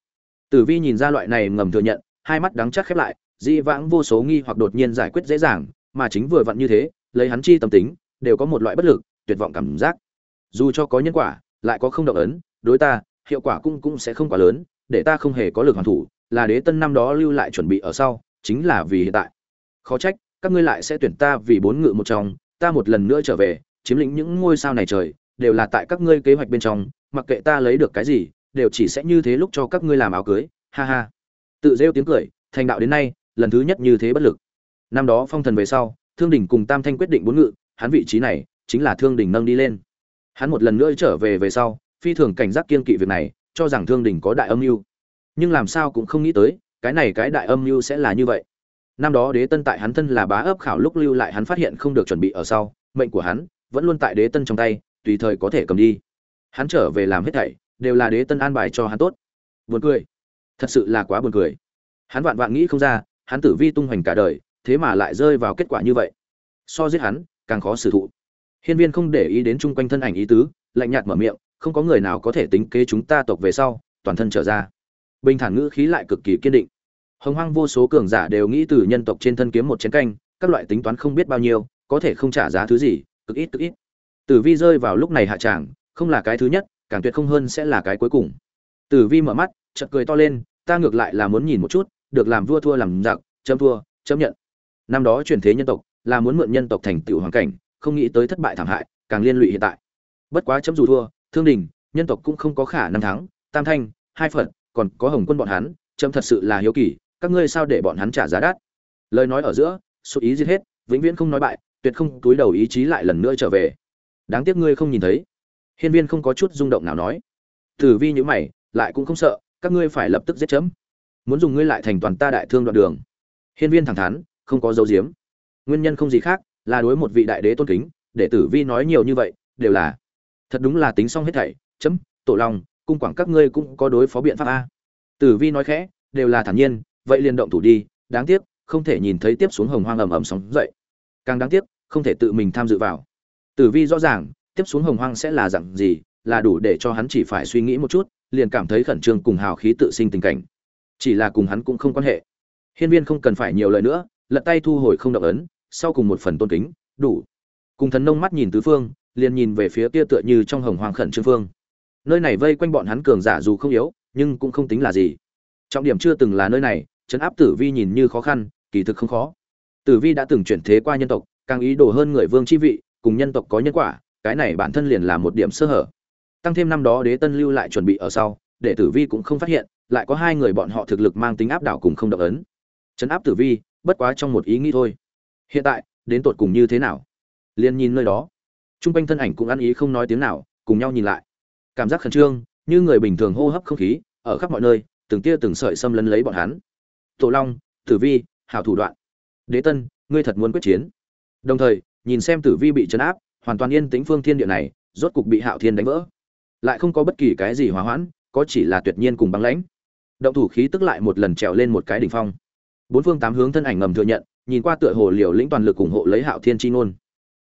Tử vi nhìn ra loại này ngầm thừa nhận, hai mắt đắng chắc khép lại, dị vãng vô số nghi hoặc đột nhiên giải quyết dễ dàng, mà chính vừa vặn như thế, lấy hắn chi tâm tính, đều có một loại bất lực, tuyệt vọng cảm giác. Dù cho có nhân quả, lại có không động ấn, đối ta, hiệu quả cũng cũng sẽ không quá lớn, để ta không hề có lực hoàn thủ, là đế tân năm đó lưu lại chuẩn bị ở sau, chính là vì hiện tại. Khó trách, các ngươi lại sẽ tuyển ta vì bốn ngự một trong ta một lần nữa trở về, chiếm lĩnh những ngôi sao này trời, đều là tại các ngươi kế hoạch bên trong, mặc kệ ta lấy được cái gì, đều chỉ sẽ như thế lúc cho các ngươi làm áo cưới, ha ha. Tự rêu tiếng cười, thành đạo đến nay, lần thứ nhất như thế bất lực. Năm đó phong thần về sau, thương đình cùng tam thanh quyết định bốn ngự, hắn vị trí này chính là thương đình nâng đi lên. Hắn một lần nữa trở về về sau, phi thường cảnh giác kiên kỵ việc này, cho rằng thương đình có đại âm mưu. Nhưng làm sao cũng không nghĩ tới, cái này cái đại âm mưu sẽ là như vậy năm đó đế tân tại hắn thân là bá ấp khảo lúc lưu lại hắn phát hiện không được chuẩn bị ở sau, mệnh của hắn vẫn luôn tại đế tân trong tay, tùy thời có thể cầm đi. Hắn trở về làm hết thảy, đều là đế tân an bài cho hắn tốt. Buồn cười. Thật sự là quá buồn cười. Hắn vạn vạn nghĩ không ra, hắn tử vi tung hoành cả đời, thế mà lại rơi vào kết quả như vậy. So giết hắn, càng khó xử thụ. Hiên viên không để ý đến chung quanh thân ảnh ý tứ, lạnh nhạt mở miệng, không có người nào có thể tính kế chúng ta tộc về sau, toàn thân trở ra. Bình thản ngữ khí lại cực kỳ kiên định hồng hoang vô số cường giả đều nghĩ từ nhân tộc trên thân kiếm một chén canh, các loại tính toán không biết bao nhiêu, có thể không trả giá thứ gì, cực ít cực ít. Tử vi rơi vào lúc này hạ tràng, không là cái thứ nhất, càng tuyệt không hơn sẽ là cái cuối cùng. Tử vi mở mắt, chợt cười to lên, ta ngược lại là muốn nhìn một chút, được làm vua thua làm giặc, chấm thua, chấm nhận. Năm đó truyền thế nhân tộc, là muốn mượn nhân tộc thành tựu hoàn cảnh, không nghĩ tới thất bại thảm hại, càng liên lụy hiện tại. Bất quá chấm dù thua, thương đình, nhân tộc cũng không có khả năng thắng, tam thanh, hai phật còn có hồng quân bọn hắn, chấm thật sự là hiếu kỳ các ngươi sao để bọn hắn trả giá đắt? Lời nói ở giữa sụt ý giết hết, vĩnh viễn không nói bại, tuyệt không túi đầu ý chí lại lần nữa trở về. Đáng tiếc ngươi không nhìn thấy. Hiên viên không có chút rung động nào nói. Tử vi nhữ mày, lại cũng không sợ, các ngươi phải lập tức giết chấm. Muốn dùng ngươi lại thành toàn ta đại thương đoạn đường. Hiên viên thẳng thắn, không có dấu diếm nguyên nhân không gì khác, là đối một vị đại đế tôn kính, để tử vi nói nhiều như vậy, đều là thật đúng là tính xong hết thảy, chấm, tổ lòng cung quảng các ngươi cũng có đối phó biện pháp a. Tử vi nói khẽ, đều là thản nhiên vậy liền động thủ đi, đáng tiếc, không thể nhìn thấy tiếp xuống hồng hoang ầm ầm sóng dậy. Càng đáng tiếc, không thể tự mình tham dự vào. Tử vi rõ ràng, tiếp xuống hồng hoang sẽ là dạng gì, là đủ để cho hắn chỉ phải suy nghĩ một chút, liền cảm thấy khẩn trương cùng hào khí tự sinh tình cảnh. Chỉ là cùng hắn cũng không quan hệ. Hiên viên không cần phải nhiều lời nữa, lật tay thu hồi không động ấn, sau cùng một phần tôn kính, đủ. Cùng thần nông mắt nhìn tứ phương, liền nhìn về phía kia tựa như trong hồng hoàng khẩn trương phương. Nơi này vây quanh bọn hắn cường giả dù không yếu, nhưng cũng không tính là gì. Trọng điểm chưa từng là nơi này chấn áp tử vi nhìn như khó khăn, kỳ thực không khó. Tử vi đã từng chuyển thế qua nhân tộc, càng ý đồ hơn người vương chi vị, cùng nhân tộc có nhân quả, cái này bản thân liền là một điểm sơ hở. Tăng thêm năm đó đế tân lưu lại chuẩn bị ở sau, để tử vi cũng không phát hiện, lại có hai người bọn họ thực lực mang tính áp đảo cùng không động ấn. Chấn áp tử vi, bất quá trong một ý nghĩ thôi. Hiện tại, đến tột cùng như thế nào? Liền nhìn nơi đó. T r u n g quanh thân ảnh cũng ăn ý không nói tiếng nào, cùng nhau nhìn lại. Cảm giác khẩn trương, như người bình thường hô hấp không khí, ở khắp mọi nơi, từng tia từng sợi xâm lấn lấy bọn hắn tổ long, tử vi, hảo thủ đoạn. Đế tân, ngươi thật muốn quyết chiến. Đồng thời, nhìn xem tử vi bị chấn áp, hoàn toàn yên tĩnh phương thiên địa này, rốt cục bị hạo thiên đánh vỡ. Lại không có bất kỳ cái gì hòa hoãn, có chỉ là tuyệt nhiên cùng băng lãnh. Động thủ khí tức lại một lần trèo lên một cái đỉnh phong. Bốn phương tám hướng thân ảnh ngầm thừa nhận, nhìn qua tựa hồ liều lĩnh toàn lực ủng hộ lấy hạo thiên chi ngôn.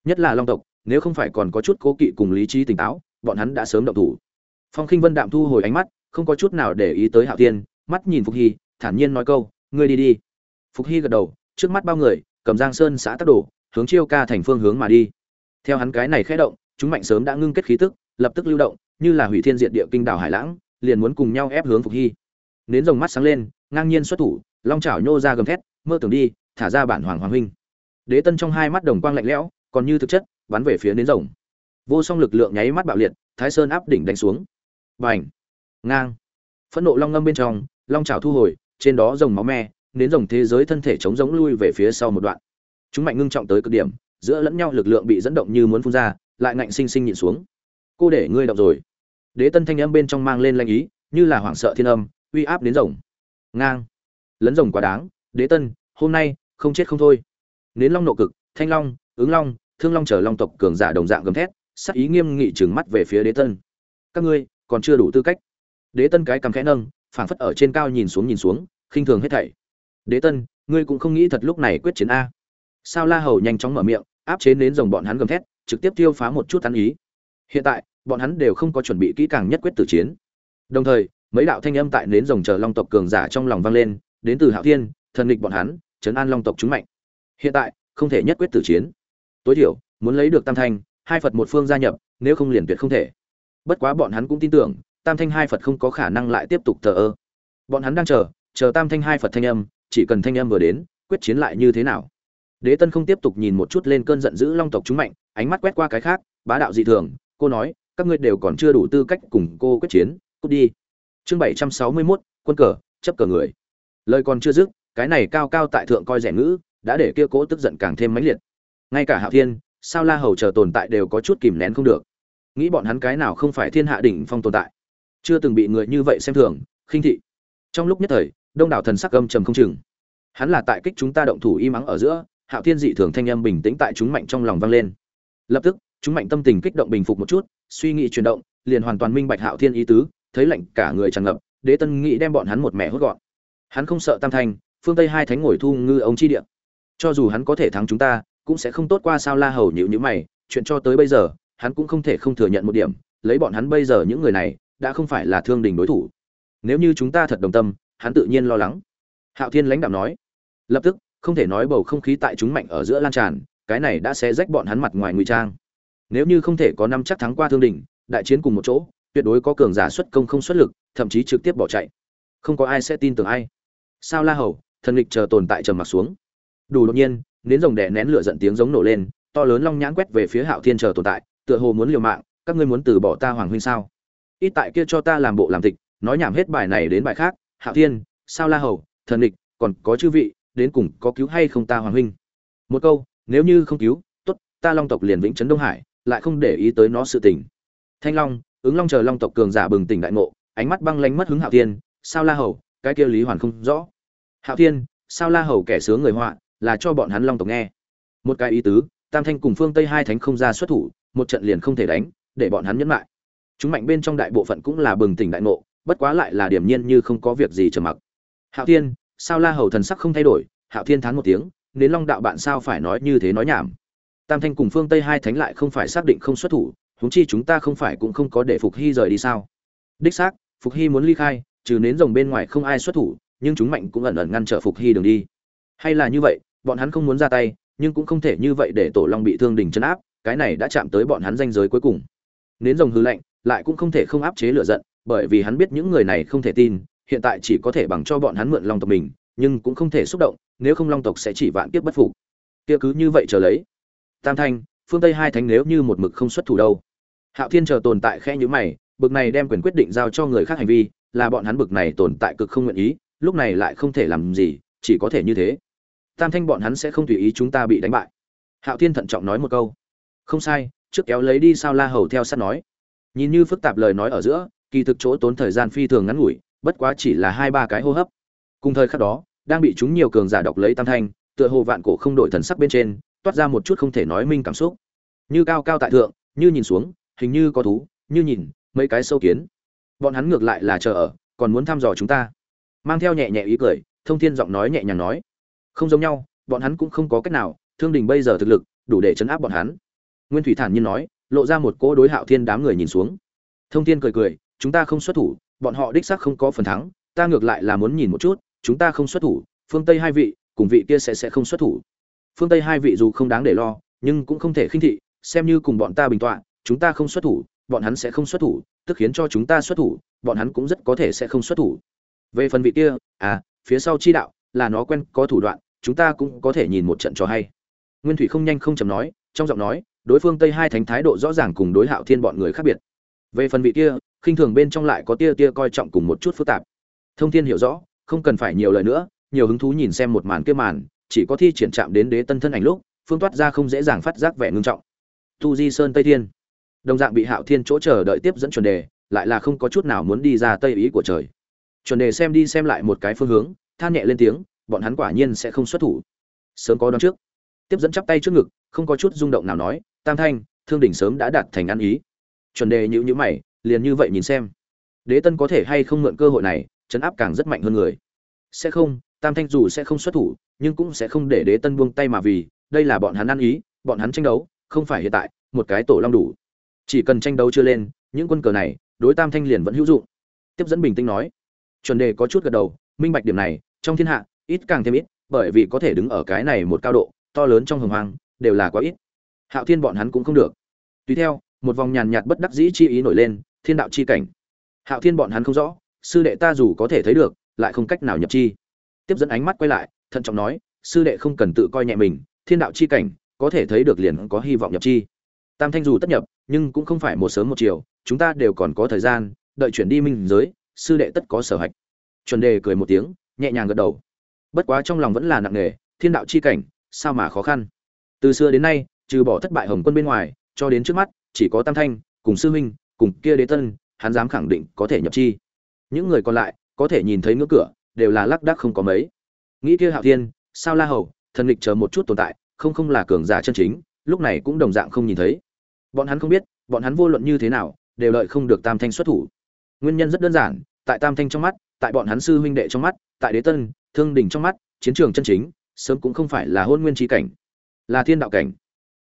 Nhất là long tộc, nếu không phải còn có chút cố kỵ cùng lý trí tỉnh táo, bọn hắn đã sớm động thủ. Phong khinh vân đạm thu hồi ánh mắt, không có chút nào để ý tới hạo thiên, mắt nhìn phục hy, thản nhiên nói câu ngươi đi đi. Phục hy gật đầu, trước mắt bao người, cầm giang sơn xã tắc đổ hướng chiêu ca thành phương hướng mà đi. Theo hắn cái này khẽ động, chúng mạnh sớm đã ngưng kết khí tức, lập tức lưu động, như là hủy thiên diệt địa kinh đảo hải lãng, liền muốn cùng nhau ép hướng phục hy. Nến rồng mắt sáng lên, ngang nhiên xuất thủ, long chảo nhô ra gầm thét, mơ tưởng đi, thả ra bản hoàng hoàng huynh. Đế tân trong hai mắt đồng quang lạnh lẽo, còn như thực chất, bắn về phía nến rồng. Vô song lực lượng nháy mắt bạo liệt, thái sơn áp đỉnh đánh xuống. Bành! Ngang! Phẫn nộ long ngâm bên trong, long chảo thu hồi trên đó rồng máu me, nến rồng thế giới thân thể chống giống lui về phía sau một đoạn. Chúng mạnh ngưng trọng tới cực điểm, giữa lẫn nhau lực lượng bị dẫn động như muốn phun ra, lại ngạnh sinh sinh nhịn xuống. Cô để ngươi động rồi. Đế tân thanh âm bên trong mang lên lanh ý, như là hoảng sợ thiên âm, uy áp đến rồng. Ngang. Lấn rồng quá đáng. Đế tân, hôm nay, không chết không thôi. Nến long nộ cực, thanh long, ứng long, thương long chờ long tộc cường giả đồng dạng gầm thét, sắc ý nghiêm nghị trừng mắt về phía đế tân. Các ngươi, còn chưa đủ tư cách. Đế tân cái cầm khẽ nâng phảng phất ở trên cao nhìn xuống nhìn xuống, khinh thường hết thảy. Đế tân, ngươi cũng không nghĩ thật lúc này quyết chiến a? Sao la hầu nhanh chóng mở miệng, áp chế đến rồng bọn hắn gầm thét, trực tiếp tiêu phá một chút tán ý. Hiện tại, bọn hắn đều không có chuẩn bị kỹ càng nhất quyết tử chiến. Đồng thời, mấy đạo thanh âm tại nến rồng chờ long tộc cường giả trong lòng vang lên, đến từ hạo thiên, thần địch bọn hắn chấn an long tộc chúng mạnh. Hiện tại, không thể nhất quyết tử chiến. Tối thiểu, muốn lấy được tam thanh, hai phật một phương gia nhập, nếu không liền tuyệt không thể. Bất quá bọn hắn cũng tin tưởng tam thanh hai phật không có khả năng lại tiếp tục thờ ơ. Bọn hắn đang chờ chờ tam thanh hai phật thanh âm, chỉ cần thanh âm vừa đến, quyết chiến lại như thế nào? Đế tân không tiếp tục nhìn một chút lên cơn giận dữ long tộc chúng mạnh, ánh mắt quét qua cái khác, bá đạo dị thường, cô nói, các ngươi đều còn chưa đủ tư cách cùng cô quyết chiến, cút đi. Chương bảy trăm sáu mươi mốt, quân cờ, chấp cờ người. Lời còn chưa dứt, cái này cao cao tại thượng coi rẻ ngữ, đã để kia cố tức giận càng thêm mãnh liệt. Ngay cả hạo thiên, sao la hầu chờ tồn tại đều có chút kìm nén không được. Nghĩ bọn hắn cái nào không phải thiên hạ đỉnh phong tồn tại chưa từng bị người như vậy xem thường, khinh thị. Trong lúc nhất thời, đông đảo thần sắc âm trầm không chừng. Hắn là tại kích chúng ta động thủ y mắng ở giữa, hạo thiên dị thường thanh âm bình tĩnh tại chúng mạnh trong lòng vang lên. Lập tức, chúng mạnh tâm tình kích động bình phục một chút, suy nghĩ chuyển động, liền hoàn toàn minh bạch hạo thiên ý tứ, thấy lạnh cả người tràn ngập, đế tân nghĩ đem bọn hắn một mẹ hốt gọn. Hắn không sợ tam thanh, phương tây hai thánh ngồi thu ngư ông chi địa. Cho dù hắn có thể thắng chúng ta, cũng sẽ không tốt qua sao la hầu nhịu nhữ mày, chuyện cho tới bây giờ, hắn cũng không thể không thừa nhận một điểm, lấy bọn hắn bây giờ những người này đã không phải là thương đình đối thủ. Nếu như chúng ta thật đồng tâm, hắn tự nhiên lo lắng. Hạo thiên lãnh đạo nói. Lập tức, không thể nói bầu không khí tại chúng mạnh ở giữa lan tràn, cái này đã sẽ rách bọn hắn mặt ngoài ngụy trang. Nếu như không thể có năm chắc thắng qua thương đình, đại chiến cùng một chỗ, tuyệt đối có cường giả xuất công không xuất lực, thậm chí trực tiếp bỏ chạy. Không có ai sẽ tin tưởng ai. Sao la hầu, thần lịch chờ tồn tại trầm mặc xuống. Đủ đột nhiên, nến rồng đẻ nén lửa giận tiếng giống nổ lên, to lớn long nhãn quét về phía hạo thiên chờ tồn tại, tựa hồ muốn liều mạng, các ngươi muốn từ bỏ ta hoàng huynh sao? Ít tại kia cho ta làm bộ làm tịch, nói nhảm hết bài này đến bài khác, hạo thiên, sao la hầu, thần địch, còn có chư vị, đến cùng có cứu hay không ta hoàng huynh? Một câu, nếu như không cứu, tốt, ta long tộc liền vĩnh trấn đông hải, lại không để ý tới nó sự tình. Thanh long, ứng long chờ long tộc cường giả bừng tỉnh đại ngộ, ánh mắt băng lánh mất hứng hạo thiên, sao la hầu, cái kia lý hoàn không rõ. Hạo thiên, sao la hầu kẻ sướng người họa, là cho bọn hắn long tộc nghe. Một cái ý tứ, tam thanh cùng phương tây hai thánh không ra xuất thủ, một trận liền không thể đánh, để bọn hắn nhẫn lại chúng mạnh bên trong đại bộ phận cũng là bừng tỉnh đại ngộ, bất quá lại là điểm nhiên như không có việc gì trầm mặc. Hạo thiên, sao la hầu thần sắc không thay đổi? Hạo thiên thán một tiếng, Nến long đạo bạn sao phải nói như thế nói nhảm? Tam thanh cùng phương tây hai thánh lại không phải xác định không xuất thủ, huống chi chúng ta không phải cũng không có để phục hy rời đi sao? Đích xác, phục hy muốn ly khai, trừ nến rồng bên ngoài không ai xuất thủ, nhưng chúng mạnh cũng ẩn ẩn ngăn trở phục hy đường đi. Hay là như vậy, bọn hắn không muốn ra tay, nhưng cũng không thể như vậy để tổ long bị thương đình chấn áp, cái này đã chạm tới bọn hắn danh giới cuối cùng. Nến rồng hư lạnh lại cũng không thể không áp chế lửa giận, bởi vì hắn biết những người này không thể tin, hiện tại chỉ có thể bằng cho bọn hắn mượn long tộc mình, nhưng cũng không thể xúc động, nếu không long tộc sẽ chỉ vạn kiếp bất phục. Kia cứ như vậy chờ lấy. Tam thanh, phương tây hai thánh nếu như một mực không xuất thủ đâu. Hạo thiên chờ tồn tại khẽ nhữ mày, bực này đem quyền quyết định giao cho người khác hành vi, là bọn hắn bực này tồn tại cực không nguyện ý, lúc này lại không thể làm gì, chỉ có thể như thế. Tam thanh bọn hắn sẽ không tùy ý chúng ta bị đánh bại. Hạo thiên thận trọng nói một câu. Không sai, trước kéo lấy đi sao la hầu theo sát nói nhìn như phức tạp lời nói ở giữa, kỳ thực chỗ tốn thời gian phi thường ngắn ngủi, bất quá chỉ là hai ba cái hô hấp. Cùng thời khắc đó, đang bị chúng nhiều cường giả đọc lấy tam thanh, tựa hồ vạn cổ không đổi thần sắc bên trên, toát ra một chút không thể nói minh cảm xúc. Như cao cao tại thượng, như nhìn xuống, hình như có thú, như nhìn, mấy cái sâu kiến. Bọn hắn ngược lại là chờ ở, còn muốn thăm dò chúng ta. Mang theo nhẹ nhẹ ý cười, thông thiên giọng nói nhẹ nhàng nói. Không giống nhau, bọn hắn cũng không có cách nào, thương đình bây giờ thực lực, đủ để chấn áp bọn hắn. Nguyên thủy thản nhiên nói lộ ra một cỗ đối hạo thiên đám người nhìn xuống. Thông thiên cười cười, chúng ta không xuất thủ, bọn họ đích xác không có phần thắng, ta ngược lại là muốn nhìn một chút, chúng ta không xuất thủ, phương tây hai vị, cùng vị kia sẽ sẽ không xuất thủ. Phương tây hai vị dù không đáng để lo, nhưng cũng không thể khinh thị, xem như cùng bọn ta bình tọa, chúng ta không xuất thủ, bọn hắn sẽ không xuất thủ, tức khiến cho chúng ta xuất thủ, bọn hắn cũng rất có thể sẽ không xuất thủ. Về phần vị kia à phía sau chi đạo, là nó quen có thủ đoạn, chúng ta cũng có thể nhìn một trận cho hay. Nguyên thủy không nhanh không chầm nói, trong giọng nói đối phương tây hai thánh thái độ rõ ràng cùng đối hạo thiên bọn người khác biệt. Về phần vị kia, khinh thường bên trong lại có tia tia coi trọng cùng một chút phức tạp. Thông thiên hiểu rõ, không cần phải nhiều lời nữa, nhiều hứng thú nhìn xem một màn kia màn, chỉ có thi triển chạm đến đế tân thân ảnh lúc, phương toát ra không dễ dàng phát giác vẻ ngưng trọng. Tu di sơn tây thiên. Đồng dạng bị hạo thiên chỗ chờ đợi tiếp dẫn chuẩn đề, lại là không có chút nào muốn đi ra tây ý của trời. Chuẩn đề xem đi xem lại một cái phương hướng, than nhẹ lên tiếng, bọn hắn quả nhiên sẽ không xuất thủ. Sớm có đón trước. Tiếp dẫn chắp tay trước ngực, không có chút rung động nào nói tam thanh, thương đỉnh sớm đã đạt thành ăn ý. Chuẩn đề nhữ nhữ mày, liền như vậy nhìn xem. Đế tân có thể hay không mượn cơ hội này, chấn áp càng rất mạnh hơn người. Sẽ không, tam thanh dù sẽ không xuất thủ, nhưng cũng sẽ không để đế tân buông tay mà vì, đây là bọn hắn ăn ý, bọn hắn tranh đấu, không phải hiện tại, một cái tổ long đủ. Chỉ cần tranh đấu chưa lên, những quân cờ này, đối tam thanh liền vẫn hữu dụng. Tiếp dẫn bình tĩnh nói, chuẩn đề có chút gật đầu, minh bạch điểm này, trong thiên hạ, ít càng thêm ít, bởi vì có thể đứng ở cái này một cao độ, to lớn trong hồng hoang, đều là quá ít hạo thiên bọn hắn cũng không được. Tùy theo, một vòng nhàn nhạt bất đắc dĩ chi ý nổi lên, thiên đạo chi cảnh. Hạo thiên bọn hắn không rõ, sư đệ ta dù có thể thấy được, lại không cách nào nhập chi. Tiếp dẫn ánh mắt quay lại, thận trọng nói, sư đệ không cần tự coi nhẹ mình, thiên đạo chi cảnh, có thể thấy được liền có hy vọng nhập chi. Tam thanh dù tất nhập, nhưng cũng không phải một sớm một chiều, chúng ta đều còn có thời gian, đợi chuyển đi minh giới, sư đệ tất có sở hạch. Chuẩn đề cười một tiếng, nhẹ nhàng gật đầu. Bất quá trong lòng vẫn là nặng nề, thiên đạo chi cảnh, sao mà khó khăn? Từ xưa đến nay trừ bỏ thất bại hồng quân bên ngoài, cho đến trước mắt, chỉ có tam thanh, cùng sư huynh cùng kia đế tân, hắn dám khẳng định có thể nhập chi. Những người còn lại, có thể nhìn thấy ngưỡng cửa, đều là lác đác không có mấy. Nghĩ kia hạo thiên, sao la hầu, thần lịch chờ một chút tồn tại, không không là cường giả chân chính, lúc này cũng đồng dạng không nhìn thấy. Bọn hắn không biết, bọn hắn vô luận như thế nào, đều lợi không được tam thanh xuất thủ. Nguyên nhân rất đơn giản, tại tam thanh trong mắt, tại bọn hắn sư huynh đệ trong mắt, tại đế tân, thương đình trong mắt, chiến trường chân chính, sớm cũng không phải là hôn nguyên trí cảnh, là thiên đạo cảnh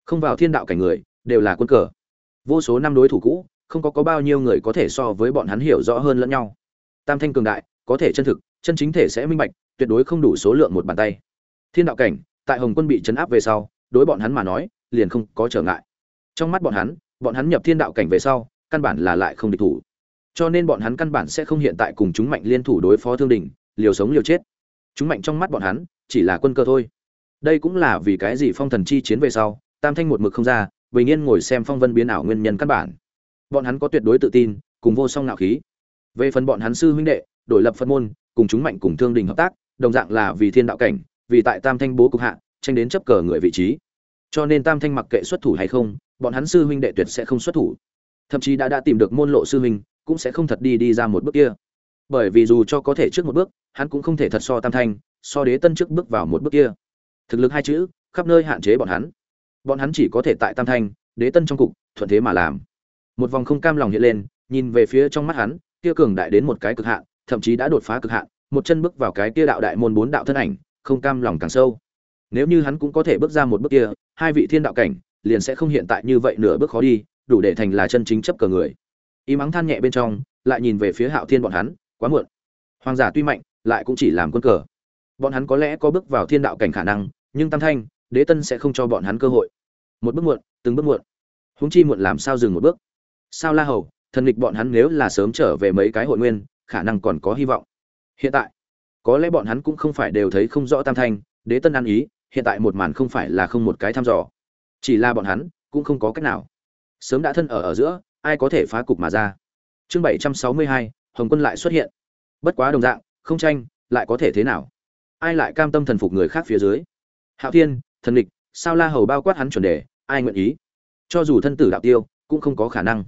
không vào thiên đạo cảnh người, đều là quân cờ. Vô số năm đối thủ cũ, không có có bao nhiêu người có thể so với bọn hắn hiểu rõ hơn lẫn nhau. Tam thanh cường đại, có thể chân thực, chân chính thể sẽ minh bạch, tuyệt đối không đủ số lượng một bàn tay. Thiên đạo cảnh, tại hồng quân bị chấn áp về sau, đối bọn hắn mà nói, liền không có trở ngại. Trong mắt bọn hắn bọn hắn nhập thiên đạo cảnh về sau, căn bản là lại không địch thủ. Cho nên bọn hắn căn bản sẽ không hiện tại cùng chúng mạnh liên thủ đối phó thương đình, liều sống liều chết. Chúng mạnh trong mắt bọn hắn, chỉ là quân cơ thôi. Đây cũng là vì cái gì phong thần chi chiến về sau tam thanh một mực không ra, bình yên ngồi xem phong vân biến ảo nguyên nhân căn bản. Bọn hắn có tuyệt đối tự tin, cùng vô song ngạo khí. Về phần bọn hắn sư huynh đệ, đổi lập phật môn, cùng chúng mạnh cùng thương đình hợp tác, đồng dạng là vì thiên đạo cảnh, vì tại tam thanh bố cục hạ, tranh đến chấp cờ người vị trí. Cho nên tam thanh mặc kệ xuất thủ hay không, bọn hắn sư huynh đệ tuyệt sẽ không xuất thủ. Thậm chí đã đã tìm được môn lộ sư huynh, cũng sẽ không thật đi đi ra một bước kia. Bởi vì dù cho có thể trước một bước, hắn cũng không thể thật so tam thanh, so đế tân trước bước vào một bước kia. Thực lực hai chữ, khắp nơi hạn chế bọn hắn bọn hắn chỉ có thể tại tam thanh, đế tân trong cục, thuận thế mà làm. Một vòng không cam lòng hiện lên, nhìn về phía trong mắt hắn, kia cường đại đến một cái cực hạn, thậm chí đã đột phá cực hạn, một chân bước vào cái kia đạo đại môn bốn đạo thân ảnh, không cam lòng càng sâu. Nếu như hắn cũng có thể bước ra một bước kia, hai vị thiên đạo cảnh, liền sẽ không hiện tại như vậy nửa bước khó đi, đủ để thành là chân chính chấp cờ người. Y mắng than nhẹ bên trong, lại nhìn về phía hạo thiên bọn hắn, quá muộn. Hoàng giả tuy mạnh, lại cũng chỉ làm quân cờ. Bọn hắn có lẽ có bước vào thiên đạo cảnh khả năng, nhưng tam thanh đế tân sẽ không cho bọn hắn cơ hội. Một bước muộn, từng bước muộn. Huống chi muộn làm sao dừng một bước? Sao la hầu, thần địch bọn hắn nếu là sớm trở về mấy cái hội nguyên, khả năng còn có hy vọng. Hiện tại, có lẽ bọn hắn cũng không phải đều thấy không rõ tam thanh, đế tân ăn ý, hiện tại một màn không phải là không một cái thăm dò. Chỉ là bọn hắn, cũng không có cách nào. Sớm đã thân ở ở giữa, ai có thể phá cục mà ra? Chương bảy trăm sáu mươi hai, hồng quân lại xuất hiện. Bất quá đồng dạng, không tranh, lại có thể thế nào? Ai lại cam tâm thần phục người khác phía dưới? Hạo thiên thần địch, sao la hầu bao quát hắn chuẩn đề, ai nguyện ý? Cho dù thân tử đạo tiêu, cũng không có khả năng.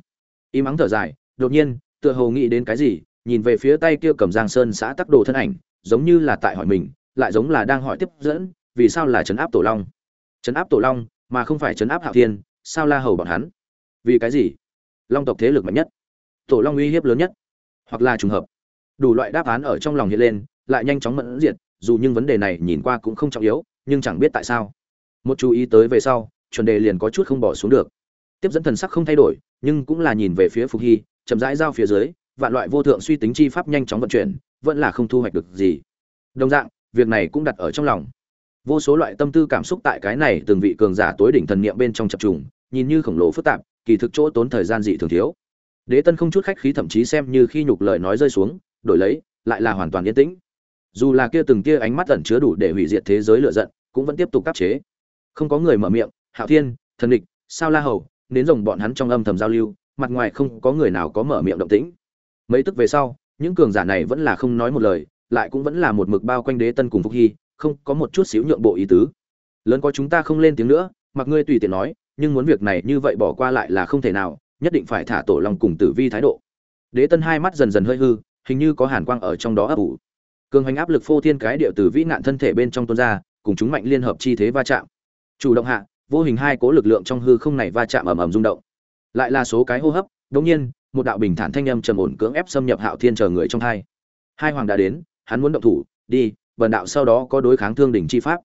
Y mắng thở dài, đột nhiên, tựa hồ nghĩ đến cái gì, nhìn về phía tay kia cầm giang sơn xã tắc đồ thân ảnh, giống như là tại hỏi mình, lại giống là đang hỏi tiếp dẫn, vì sao là trấn áp tổ long? Trấn áp tổ long, mà không phải trấn áp hạo thiên, sao la hầu bọn hắn? Vì cái gì? Long tộc thế lực mạnh nhất, tổ long uy hiếp lớn nhất, hoặc là trùng hợp. Đủ loại đáp án ở trong lòng hiện lên, lại nhanh chóng mẫn diệt, dù nhưng vấn đề này nhìn qua cũng không trọng yếu, nhưng chẳng biết tại sao một chú ý tới về sau, chuẩn đề liền có chút không bỏ xuống được. Tiếp dẫn thần sắc không thay đổi, nhưng cũng là nhìn về phía phục hy, chậm rãi giao phía dưới, vạn loại vô thượng suy tính chi pháp nhanh chóng vận chuyển, vẫn là không thu hoạch được gì. Đồng dạng, việc này cũng đặt ở trong lòng. Vô số loại tâm tư cảm xúc tại cái này từng vị cường giả tối đỉnh thần niệm bên trong chập trùng, nhìn như khổng lồ phức tạp, kỳ thực chỗ tốn thời gian dị thường thiếu. Đế tân không chút khách khí thậm chí xem như khi nhục lời nói rơi xuống, đổi lấy, lại là hoàn toàn yên tĩnh. Dù là kia từng kia ánh mắt ẩn chứa đủ để hủy diệt thế giới lựa giận, cũng vẫn tiếp tục áp chế không có người mở miệng, hạo thiên, thần địch, sao la hầu, nến rồng bọn hắn trong âm thầm giao lưu, mặt ngoài không có người nào có mở miệng động tĩnh. Mấy tức về sau, những cường giả này vẫn là không nói một lời, lại cũng vẫn là một mực bao quanh đế tân cùng phúc hy, không có một chút xíu nhượng bộ ý tứ. Lớn có chúng ta không lên tiếng nữa, mặc ngươi tùy tiện nói, nhưng muốn việc này như vậy bỏ qua lại là không thể nào, nhất định phải thả tổ long cùng tử vi thái độ. Đế tân hai mắt dần dần hơi hư, hình như có hàn quang ở trong đó ấp ủ. Cường hành áp lực phô thiên cái điệu từ vĩ nạn thân thể bên trong tuôn ra, cùng chúng mạnh liên hợp chi thế va chạm chủ động hạ, vô hình hai cố lực lượng trong hư không này va chạm ầm ầm rung động. Lại là số cái hô hấp đống nhiên, một đạo bình thản thanh âm trầm ổn cưỡng ép xâm nhập hạo thiên chờ người trong hai hai hoàng đã đến, hắn muốn động thủ, đi, bần đạo sau đó có đối kháng thương đỉnh chi pháp.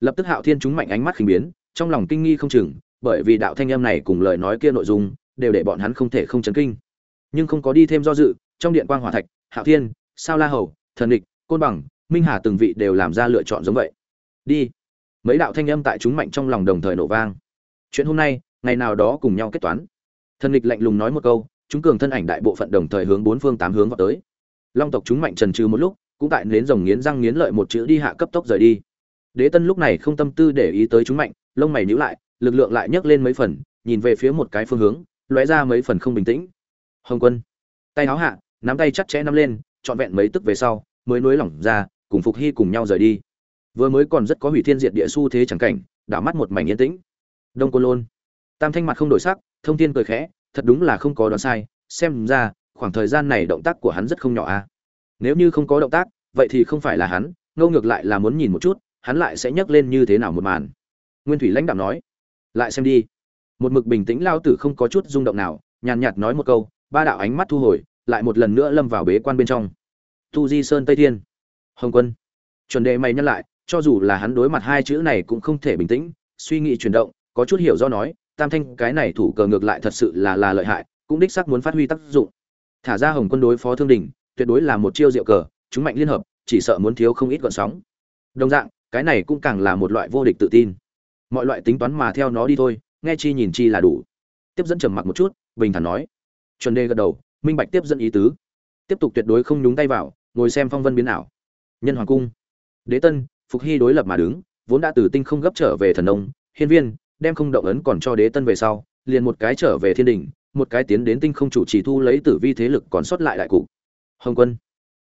Lập tức hạo thiên chúng mạnh ánh mắt khinh biến, trong lòng kinh nghi không chừng, bởi vì đạo thanh âm này cùng lời nói kia nội dung, đều để bọn hắn không thể không chấn kinh. Nhưng không có đi thêm do dự, trong điện quang hỏa thạch, hạo thiên, sao la hầu, thần địch, côn bằng, minh hà từng vị đều làm ra lựa chọn giống vậy. Đi mấy đạo thanh âm tại chúng mạnh trong lòng đồng thời nổ vang. Chuyện hôm nay, ngày nào đó cùng nhau kết toán. Thần địch lạnh lùng nói một câu, chúng cường thân ảnh đại bộ phận đồng thời hướng bốn phương tám hướng vào tới. Long tộc chúng mạnh trần trừ một lúc, cũng tại nến rồng nghiến răng nghiến lợi một chữ đi hạ cấp tốc rời đi. Đế tân lúc này không tâm tư để ý tới chúng mạnh, lông mày nhíu lại, lực lượng lại nhấc lên mấy phần, nhìn về phía một cái phương hướng, lóe ra mấy phần không bình tĩnh. Hồng quân, tay áo hạ, nắm tay chặt chẽ nắm lên, trọn vẹn mấy tức về sau, mới nối lỏng ra, cùng phục hy cùng nhau rời đi vừa mới còn rất có hủy thiên diệt địa xu thế chẳng cảnh đảo mắt một mảnh yên tĩnh. Đông côn lôn. Tam thanh mặt không đổi sắc, thông thiên cười khẽ, thật đúng là không có đoán sai, xem ra, khoảng thời gian này động tác của hắn rất không nhỏ a à. nếu như không có động tác, vậy thì không phải là hắn, ngâu ngược lại là muốn nhìn một chút, hắn lại sẽ nhấc lên như thế nào một màn. Nguyên thủy lãnh đạo nói, lại xem đi. Một mực bình tĩnh lao tử không có chút rung động nào, nhàn nhạt nói một câu, ba đạo ánh mắt thu hồi, lại một lần nữa lâm vào bế quan bên trong. Tu di sơn tây thiên. Hồng quân. Chuẩn đề mày nhắc lại cho dù là hắn đối mặt hai chữ này cũng không thể bình tĩnh, suy nghĩ chuyển động, có chút hiểu do nói, tam thanh cái này thủ cờ ngược lại thật sự là là lợi hại, cũng đích sắc muốn phát huy tác dụng. Thả ra hồng quân đối phó thương đình, tuyệt đối là một chiêu diệu cờ, chúng mạnh liên hợp, chỉ sợ muốn thiếu không ít gọn sóng. Đồng dạng, cái này cũng càng là một loại vô địch tự tin. Mọi loại tính toán mà theo nó đi thôi, nghe chi nhìn chi là đủ. Tiếp dẫn trầm mặc một chút, bình thản nói. Chuẩn đề gật đầu, minh bạch tiếp dẫn ý tứ. Tiếp tục tuyệt đối không nhúng tay vào, ngồi xem phong vân biến ảo. Nhân hoàng cung. Đế tân phục hy đối lập mà đứng vốn đã từ tinh không gấp trở về thần nông hiên viên đem không động ấn còn cho đế tân về sau liền một cái trở về thiên đình một cái tiến đến tinh không chủ trì thu lấy tử vi thế lực còn sót lại đại cục. Hồng quân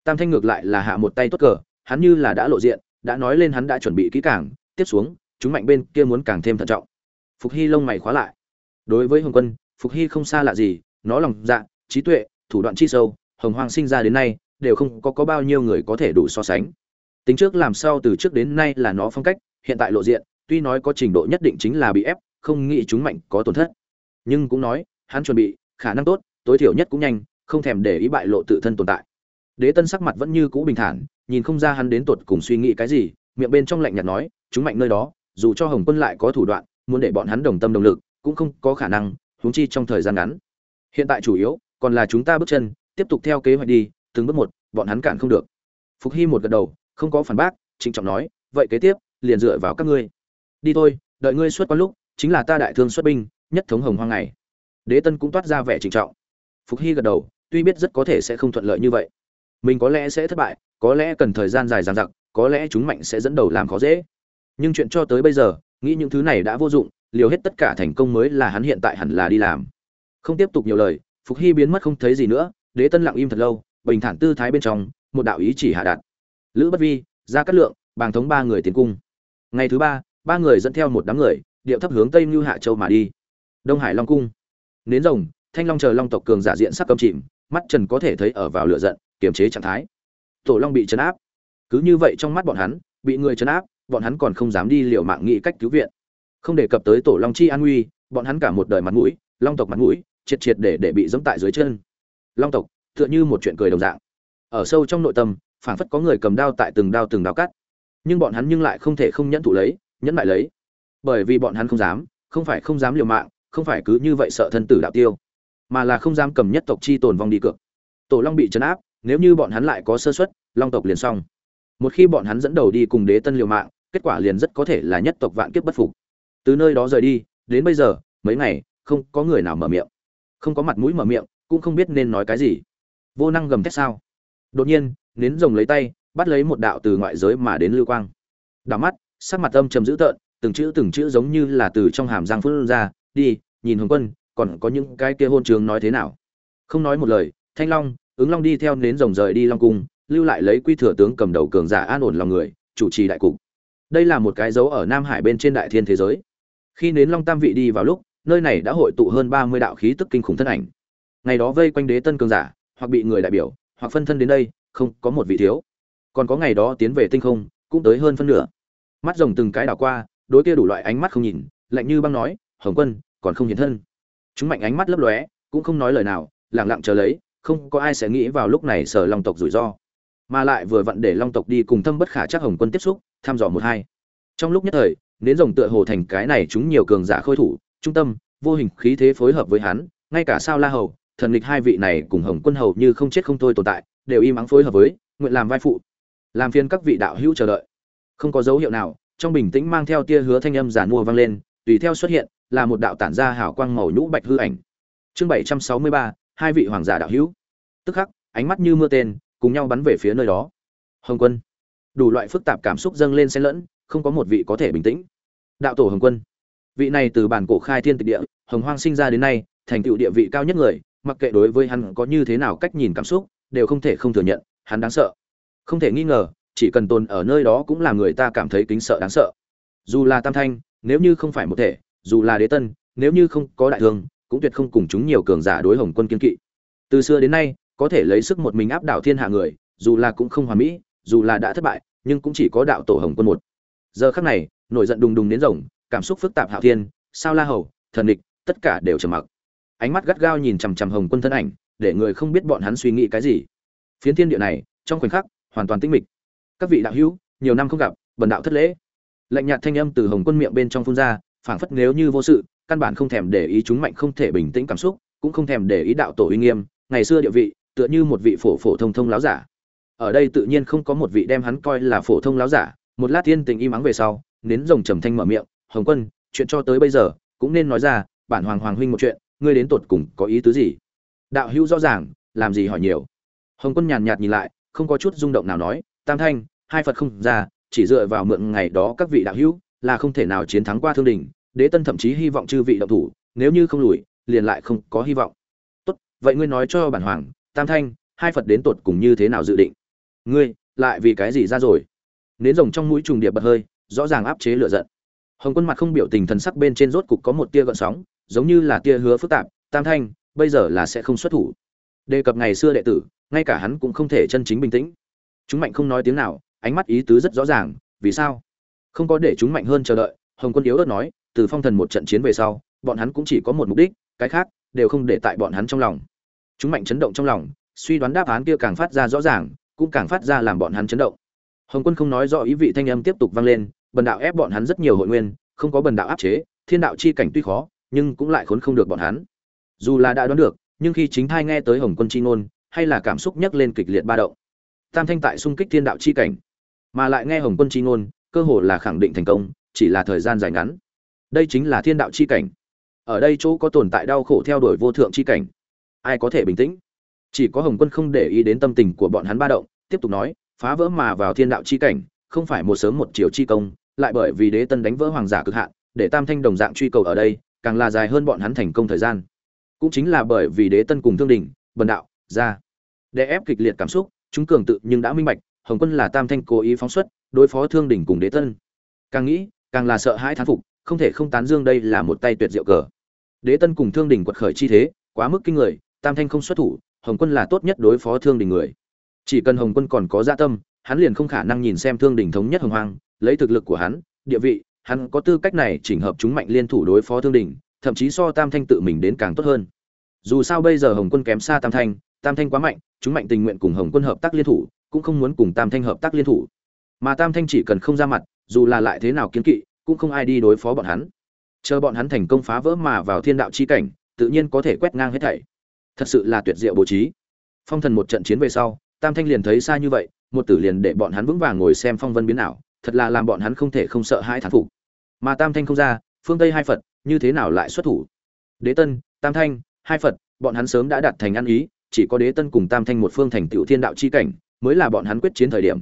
tam thanh ngược lại là hạ một tay tốt cờ hắn như là đã lộ diện đã nói lên hắn đã chuẩn bị kỹ càng tiếp xuống chúng mạnh bên kia muốn càng thêm thận trọng. Phục hy lông mày khóa lại. Đối với hồng quân phục hy không xa lạ gì nó lòng dạ trí tuệ thủ đoạn chi sâu hồng Hoàng sinh ra đến nay đều không có, có bao nhiêu người có thể đủ so sánh tính trước làm sao từ trước đến nay là nó phong cách, hiện tại lộ diện, tuy nói có trình độ nhất định chính là bị ép, không nghĩ chúng mạnh có tổn thất. Nhưng cũng nói, hắn chuẩn bị, khả năng tốt, tối thiểu nhất cũng nhanh, không thèm để ý bại lộ tự thân tồn tại. Đế tân sắc mặt vẫn như cũ bình thản, nhìn không ra hắn đến tột cùng suy nghĩ cái gì, miệng bên trong lạnh nhạt nói, chúng mạnh nơi đó, dù cho hồng quân lại có thủ đoạn, muốn để bọn hắn đồng tâm đồng lực, cũng không có khả năng, huống chi trong thời gian ngắn. Hiện tại chủ yếu, còn là chúng ta bước chân, tiếp tục theo kế hoạch đi, từng bước một, bọn hắn cản không được. Phục hy một gật đầu không có phản bác, trịnh trọng nói, vậy kế tiếp, liền dựa vào các ngươi. Đi thôi, đợi ngươi xuất quan lúc, chính là ta đại thương xuất binh, nhất thống hồng hoang ngày. Đế tân cũng toát ra vẻ trịnh trọng. Phục hy gật đầu, tuy biết rất có thể sẽ không thuận lợi như vậy. Mình có lẽ sẽ thất bại, có lẽ cần thời gian dài dằng dặc, có lẽ chúng mạnh sẽ dẫn đầu làm khó dễ. Nhưng chuyện cho tới bây giờ, nghĩ những thứ này đã vô dụng, liều hết tất cả thành công mới là hắn hiện tại hẳn là đi làm. Không tiếp tục nhiều lời, phục hy biến mất không thấy gì nữa, đế tân lặng im thật lâu, bình thản tư thái bên trong, một đạo ý chỉ hạ đạt lữ bất vi ra cát lượng, bàng thống ba người tiến cung. Ngày thứ ba ba người dẫn theo một đám người, điệu thấp hướng tây mưu hạ châu mà đi. Đông hải long cung. Nến rồng, thanh long chờ long tộc cường giả diện sắc cầm chìm, mắt trần có thể thấy ở vào lửa giận, kiềm chế trạng thái. Tổ long bị chấn áp. Cứ như vậy trong mắt bọn hắn, bị người chấn áp, bọn hắn còn không dám đi liệu mạng nghĩ cách cứu viện. Không đề cập tới tổ long chi an nguy bọn hắn cả một đời mặt mũi, long tộc mặt mũi, triệt triệt để để bị dẫm tại dưới chân. Long tộc, tựa như một chuyện cười đồng dạng. Ở sâu trong nội tâm phảng phất có người cầm đao tại từng đao từng đao cắt. Nhưng bọn hắn nhưng lại không thể không nhẫn thụ lấy, nhẫn lại lấy. Bởi vì bọn hắn không dám, không phải không dám liều mạng, không phải cứ như vậy sợ thân tử đạo tiêu, mà là không dám cầm nhất tộc chi tồn vong đi cược. Tổ long bị chấn áp, nếu như bọn hắn lại có sơ suất, long tộc liền xong. Một khi bọn hắn dẫn đầu đi cùng đế tân liều mạng, kết quả liền rất có thể là nhất tộc vạn kiếp bất phục. Từ nơi đó rời đi, đến bây giờ, mấy ngày, không có người nào mở miệng. Không có mặt mũi mở miệng, cũng không biết nên nói cái gì. Vô năng gầm thét sao? Đột nhiên nến rồng lấy tay, bắt lấy một đạo từ ngoại giới mà đến lưu quang. Đảo mắt, sắc mặt âm trầm dữ tợn, từng chữ từng chữ giống như là từ trong hàm răng phun ra, đi, nhìn hồng quân, còn có những cái kia hôn trường nói thế nào? Không nói một lời, thanh long, ứng long đi theo nến rồng rời đi long cung, lưu lại lấy quy thừa tướng cầm đầu cường giả an ổn lòng người, chủ trì đại cục. Đây là một cái dấu ở nam hải bên trên đại thiên thế giới. Khi nến long tam vị đi vào lúc, nơi này đã hội tụ hơn ba mươi đạo khí tức kinh khủng thân ảnh. Ngày đó vây quanh đế tân cường giả, hoặc bị người đại biểu, hoặc phân thân đến đây không có một vị thiếu. Còn có ngày đó tiến về tinh không, cũng tới hơn phân nửa. Mắt rồng từng cái đảo qua, đối kia đủ loại ánh mắt không nhìn, lạnh như băng nói, hồng quân, còn không hiện thân. Chúng mạnh ánh mắt lấp lóe, cũng không nói lời nào lẳng lặng chờ lấy, không có ai sẽ nghĩ vào lúc này sở long tộc rủi ro. Mà lại vừa vặn để long tộc đi cùng thâm bất khả chắc hồng quân tiếp xúc, thăm dò một hai. Trong lúc nhất thời, nến rồng tựa hồ thành cái này chúng nhiều cường giả khôi thủ, trung tâm, vô hình khí thế phối hợp với hắn, ngay cả sao la hầu, thần lịch hai vị này cùng hồng quân hầu như không chết không thôi tồn tại đều im ắng phối hợp với, nguyện làm vai phụ, làm phiên các vị đạo hữu chờ đợi. Không có dấu hiệu nào, trong bình tĩnh mang theo tia hứa thanh âm giàn mua vang lên, tùy theo xuất hiện, là một đạo tản ra hào quang màu nhũ bạch hư ảnh. Chương bảy trăm sáu mươi ba, hai vị hoàng giả đạo hữu. Tức khắc, ánh mắt như mưa tên, cùng nhau bắn về phía nơi đó. Hồng quân. Đủ loại phức tạp cảm xúc dâng lên xen lẫn, không có một vị có thể bình tĩnh. Đạo tổ hồng quân. Vị này từ bản cổ khai thiên tịch địa, hồng hoang sinh ra đến nay, thành tựu địa vị cao nhất người, mặc kệ đối với hắn có như thế nào cách nhìn cảm xúc đều không thể không thừa nhận, hắn đáng sợ. Không thể nghi ngờ, chỉ cần tồn ở nơi đó cũng làm người ta cảm thấy kính sợ đáng sợ. Dù là tam thanh, nếu như không phải một thể, dù là đế tân, nếu như không có đại thương, cũng tuyệt không cùng chúng nhiều cường giả đối hồng quân kiên kỵ. Từ xưa đến nay, có thể lấy sức một mình áp đảo thiên hạ người, dù là cũng không hoàn mỹ, dù là đã thất bại, nhưng cũng chỉ có đạo tổ hồng quân một. Giờ khắc này, nổi giận đùng đùng đến rồng, cảm xúc phức tạp hạo thiên, sao la hầu, thần địch, tất cả đều trầm mặc. Ánh mắt gắt gao nhìn chằm chằm hồng quân thân ảnh để người không biết bọn hắn suy nghĩ cái gì. Phiến thiên địa này, trong khoảnh khắc, hoàn toàn tĩnh mịch. Các vị đạo hữu, nhiều năm không gặp, bần đạo thất lễ. Lạnh nhạt thanh âm từ hồng quân miệng bên trong phun ra, phảng phất nếu như vô sự, căn bản không thèm để ý chúng mạnh không thể bình tĩnh cảm xúc, cũng không thèm để ý đạo tổ uy nghiêm. Ngày xưa địa vị, tựa như một vị phổ phổ thông thông láo giả. Ở đây tự nhiên không có một vị đem hắn coi là phổ thông láo giả. Một lát tiên tình im ắng về sau, nến rồng trầm thanh mở miệng, hồng quân, chuyện cho tới bây giờ, cũng nên nói ra, bản hoàng hoàng huynh một chuyện, ngươi đến tột cùng có ý tứ gì? Đạo hữu rõ ràng, làm gì hỏi nhiều. Hồng quân nhàn nhạt nhìn lại, không có chút rung động nào nói, tam thanh, hai phật không ra, chỉ dựa vào mượn ngày đó các vị đạo hữu là không thể nào chiến thắng qua thương đình, đế tân thậm chí hy vọng chư vị động thủ, nếu như không lùi, liền lại không có hy vọng. Tốt, vậy ngươi nói cho bản hoàng, tam thanh, hai phật đến tột cùng như thế nào dự định? Ngươi, lại vì cái gì ra rồi? Nến rồng trong mũi trùng điệp bật hơi, rõ ràng áp chế lửa giận. Hồng quân mặt không biểu tình thần sắc bên trên rốt cục có một tia gợn sóng, giống như là tia hứa phức tạp. Tam thanh bây giờ là sẽ không xuất thủ. Đề cập ngày xưa đệ tử, ngay cả hắn cũng không thể chân chính bình tĩnh. Chúng mạnh không nói tiếng nào, ánh mắt ý tứ rất rõ ràng, vì sao? Không có để chúng mạnh hơn chờ đợi, hồng quân yếu ớt nói, từ phong thần một trận chiến về sau, bọn hắn cũng chỉ có một mục đích, cái khác đều không để tại bọn hắn trong lòng. Chúng mạnh chấn động trong lòng, suy đoán đáp án kia càng phát ra rõ ràng, cũng càng phát ra làm bọn hắn chấn động. Hồng quân không nói rõ ý vị thanh âm tiếp tục vang lên, bần đạo ép bọn hắn rất nhiều hội nguyên, không có bần đạo áp chế, thiên đạo chi cảnh tuy khó, nhưng cũng lại khốn không được bọn hắn dù là đã đoán được, nhưng khi chính thai nghe tới hồng quân chi ngôn, hay là cảm xúc nhấc lên kịch liệt ba động. Tam thanh tại xung kích thiên đạo chi cảnh, mà lại nghe hồng quân chi ngôn, cơ hồ là khẳng định thành công, chỉ là thời gian dài ngắn. Đây chính là thiên đạo chi cảnh. Ở đây chỗ có tồn tại đau khổ theo đuổi vô thượng chi cảnh. Ai có thể bình tĩnh? Chỉ có hồng quân không để ý đến tâm tình của bọn hắn ba động, tiếp tục nói, phá vỡ mà vào thiên đạo chi cảnh, không phải một sớm một chiều chi công, lại bởi vì đế tân đánh vỡ hoàng giả cực hạn, để tam thanh đồng dạng truy cầu ở đây, càng là dài hơn bọn hắn thành công thời gian cũng chính là bởi vì đế tân cùng thương đình, bần đạo ra để ép kịch liệt cảm xúc, chúng cường tự nhưng đã minh bạch, hồng quân là tam thanh cố ý phóng xuất, đối phó thương đình cùng đế tân. Càng nghĩ, càng là sợ hãi thán phục, không thể không tán dương đây là một tay tuyệt diệu cờ. Đế tân cùng thương đình quật khởi chi thế, quá mức kinh người, tam thanh không xuất thủ, hồng quân là tốt nhất đối phó thương đình người. Chỉ cần hồng quân còn có dạ tâm, hắn liền không khả năng nhìn xem thương đình thống nhất hồng hoang, lấy thực lực của hắn, địa vị, hắn có tư cách này chỉnh hợp chúng mạnh liên thủ đối phó thương đình, thậm chí so tam thanh tự mình đến càng tốt hơn dù sao bây giờ hồng quân kém xa tam thanh tam thanh quá mạnh, chúng mạnh tình nguyện cùng hồng quân hợp tác liên thủ, cũng không muốn cùng tam thanh hợp tác liên thủ. Mà tam thanh chỉ cần không ra mặt, dù là lại thế nào kiến kỵ, cũng không ai đi đối phó bọn hắn. Chờ bọn hắn thành công phá vỡ mà vào thiên đạo chi cảnh, tự nhiên có thể quét ngang hết thảy. Thật sự là tuyệt diệu bố trí. Phong thần một trận chiến về sau, tam thanh liền thấy xa như vậy, một tử liền để bọn hắn vững vàng ngồi xem phong vân biến ảo, thật là làm bọn hắn không thể không sợ hai thán phục. Mà tam thanh không ra, phương tây hai phật, như thế nào lại xuất thủ? Đế tân, tam thanh hai phật, bọn hắn sớm đã đạt thành ăn ý, chỉ có đế tân cùng tam thanh một phương thành tựu thiên đạo chi cảnh, mới là bọn hắn quyết chiến thời điểm.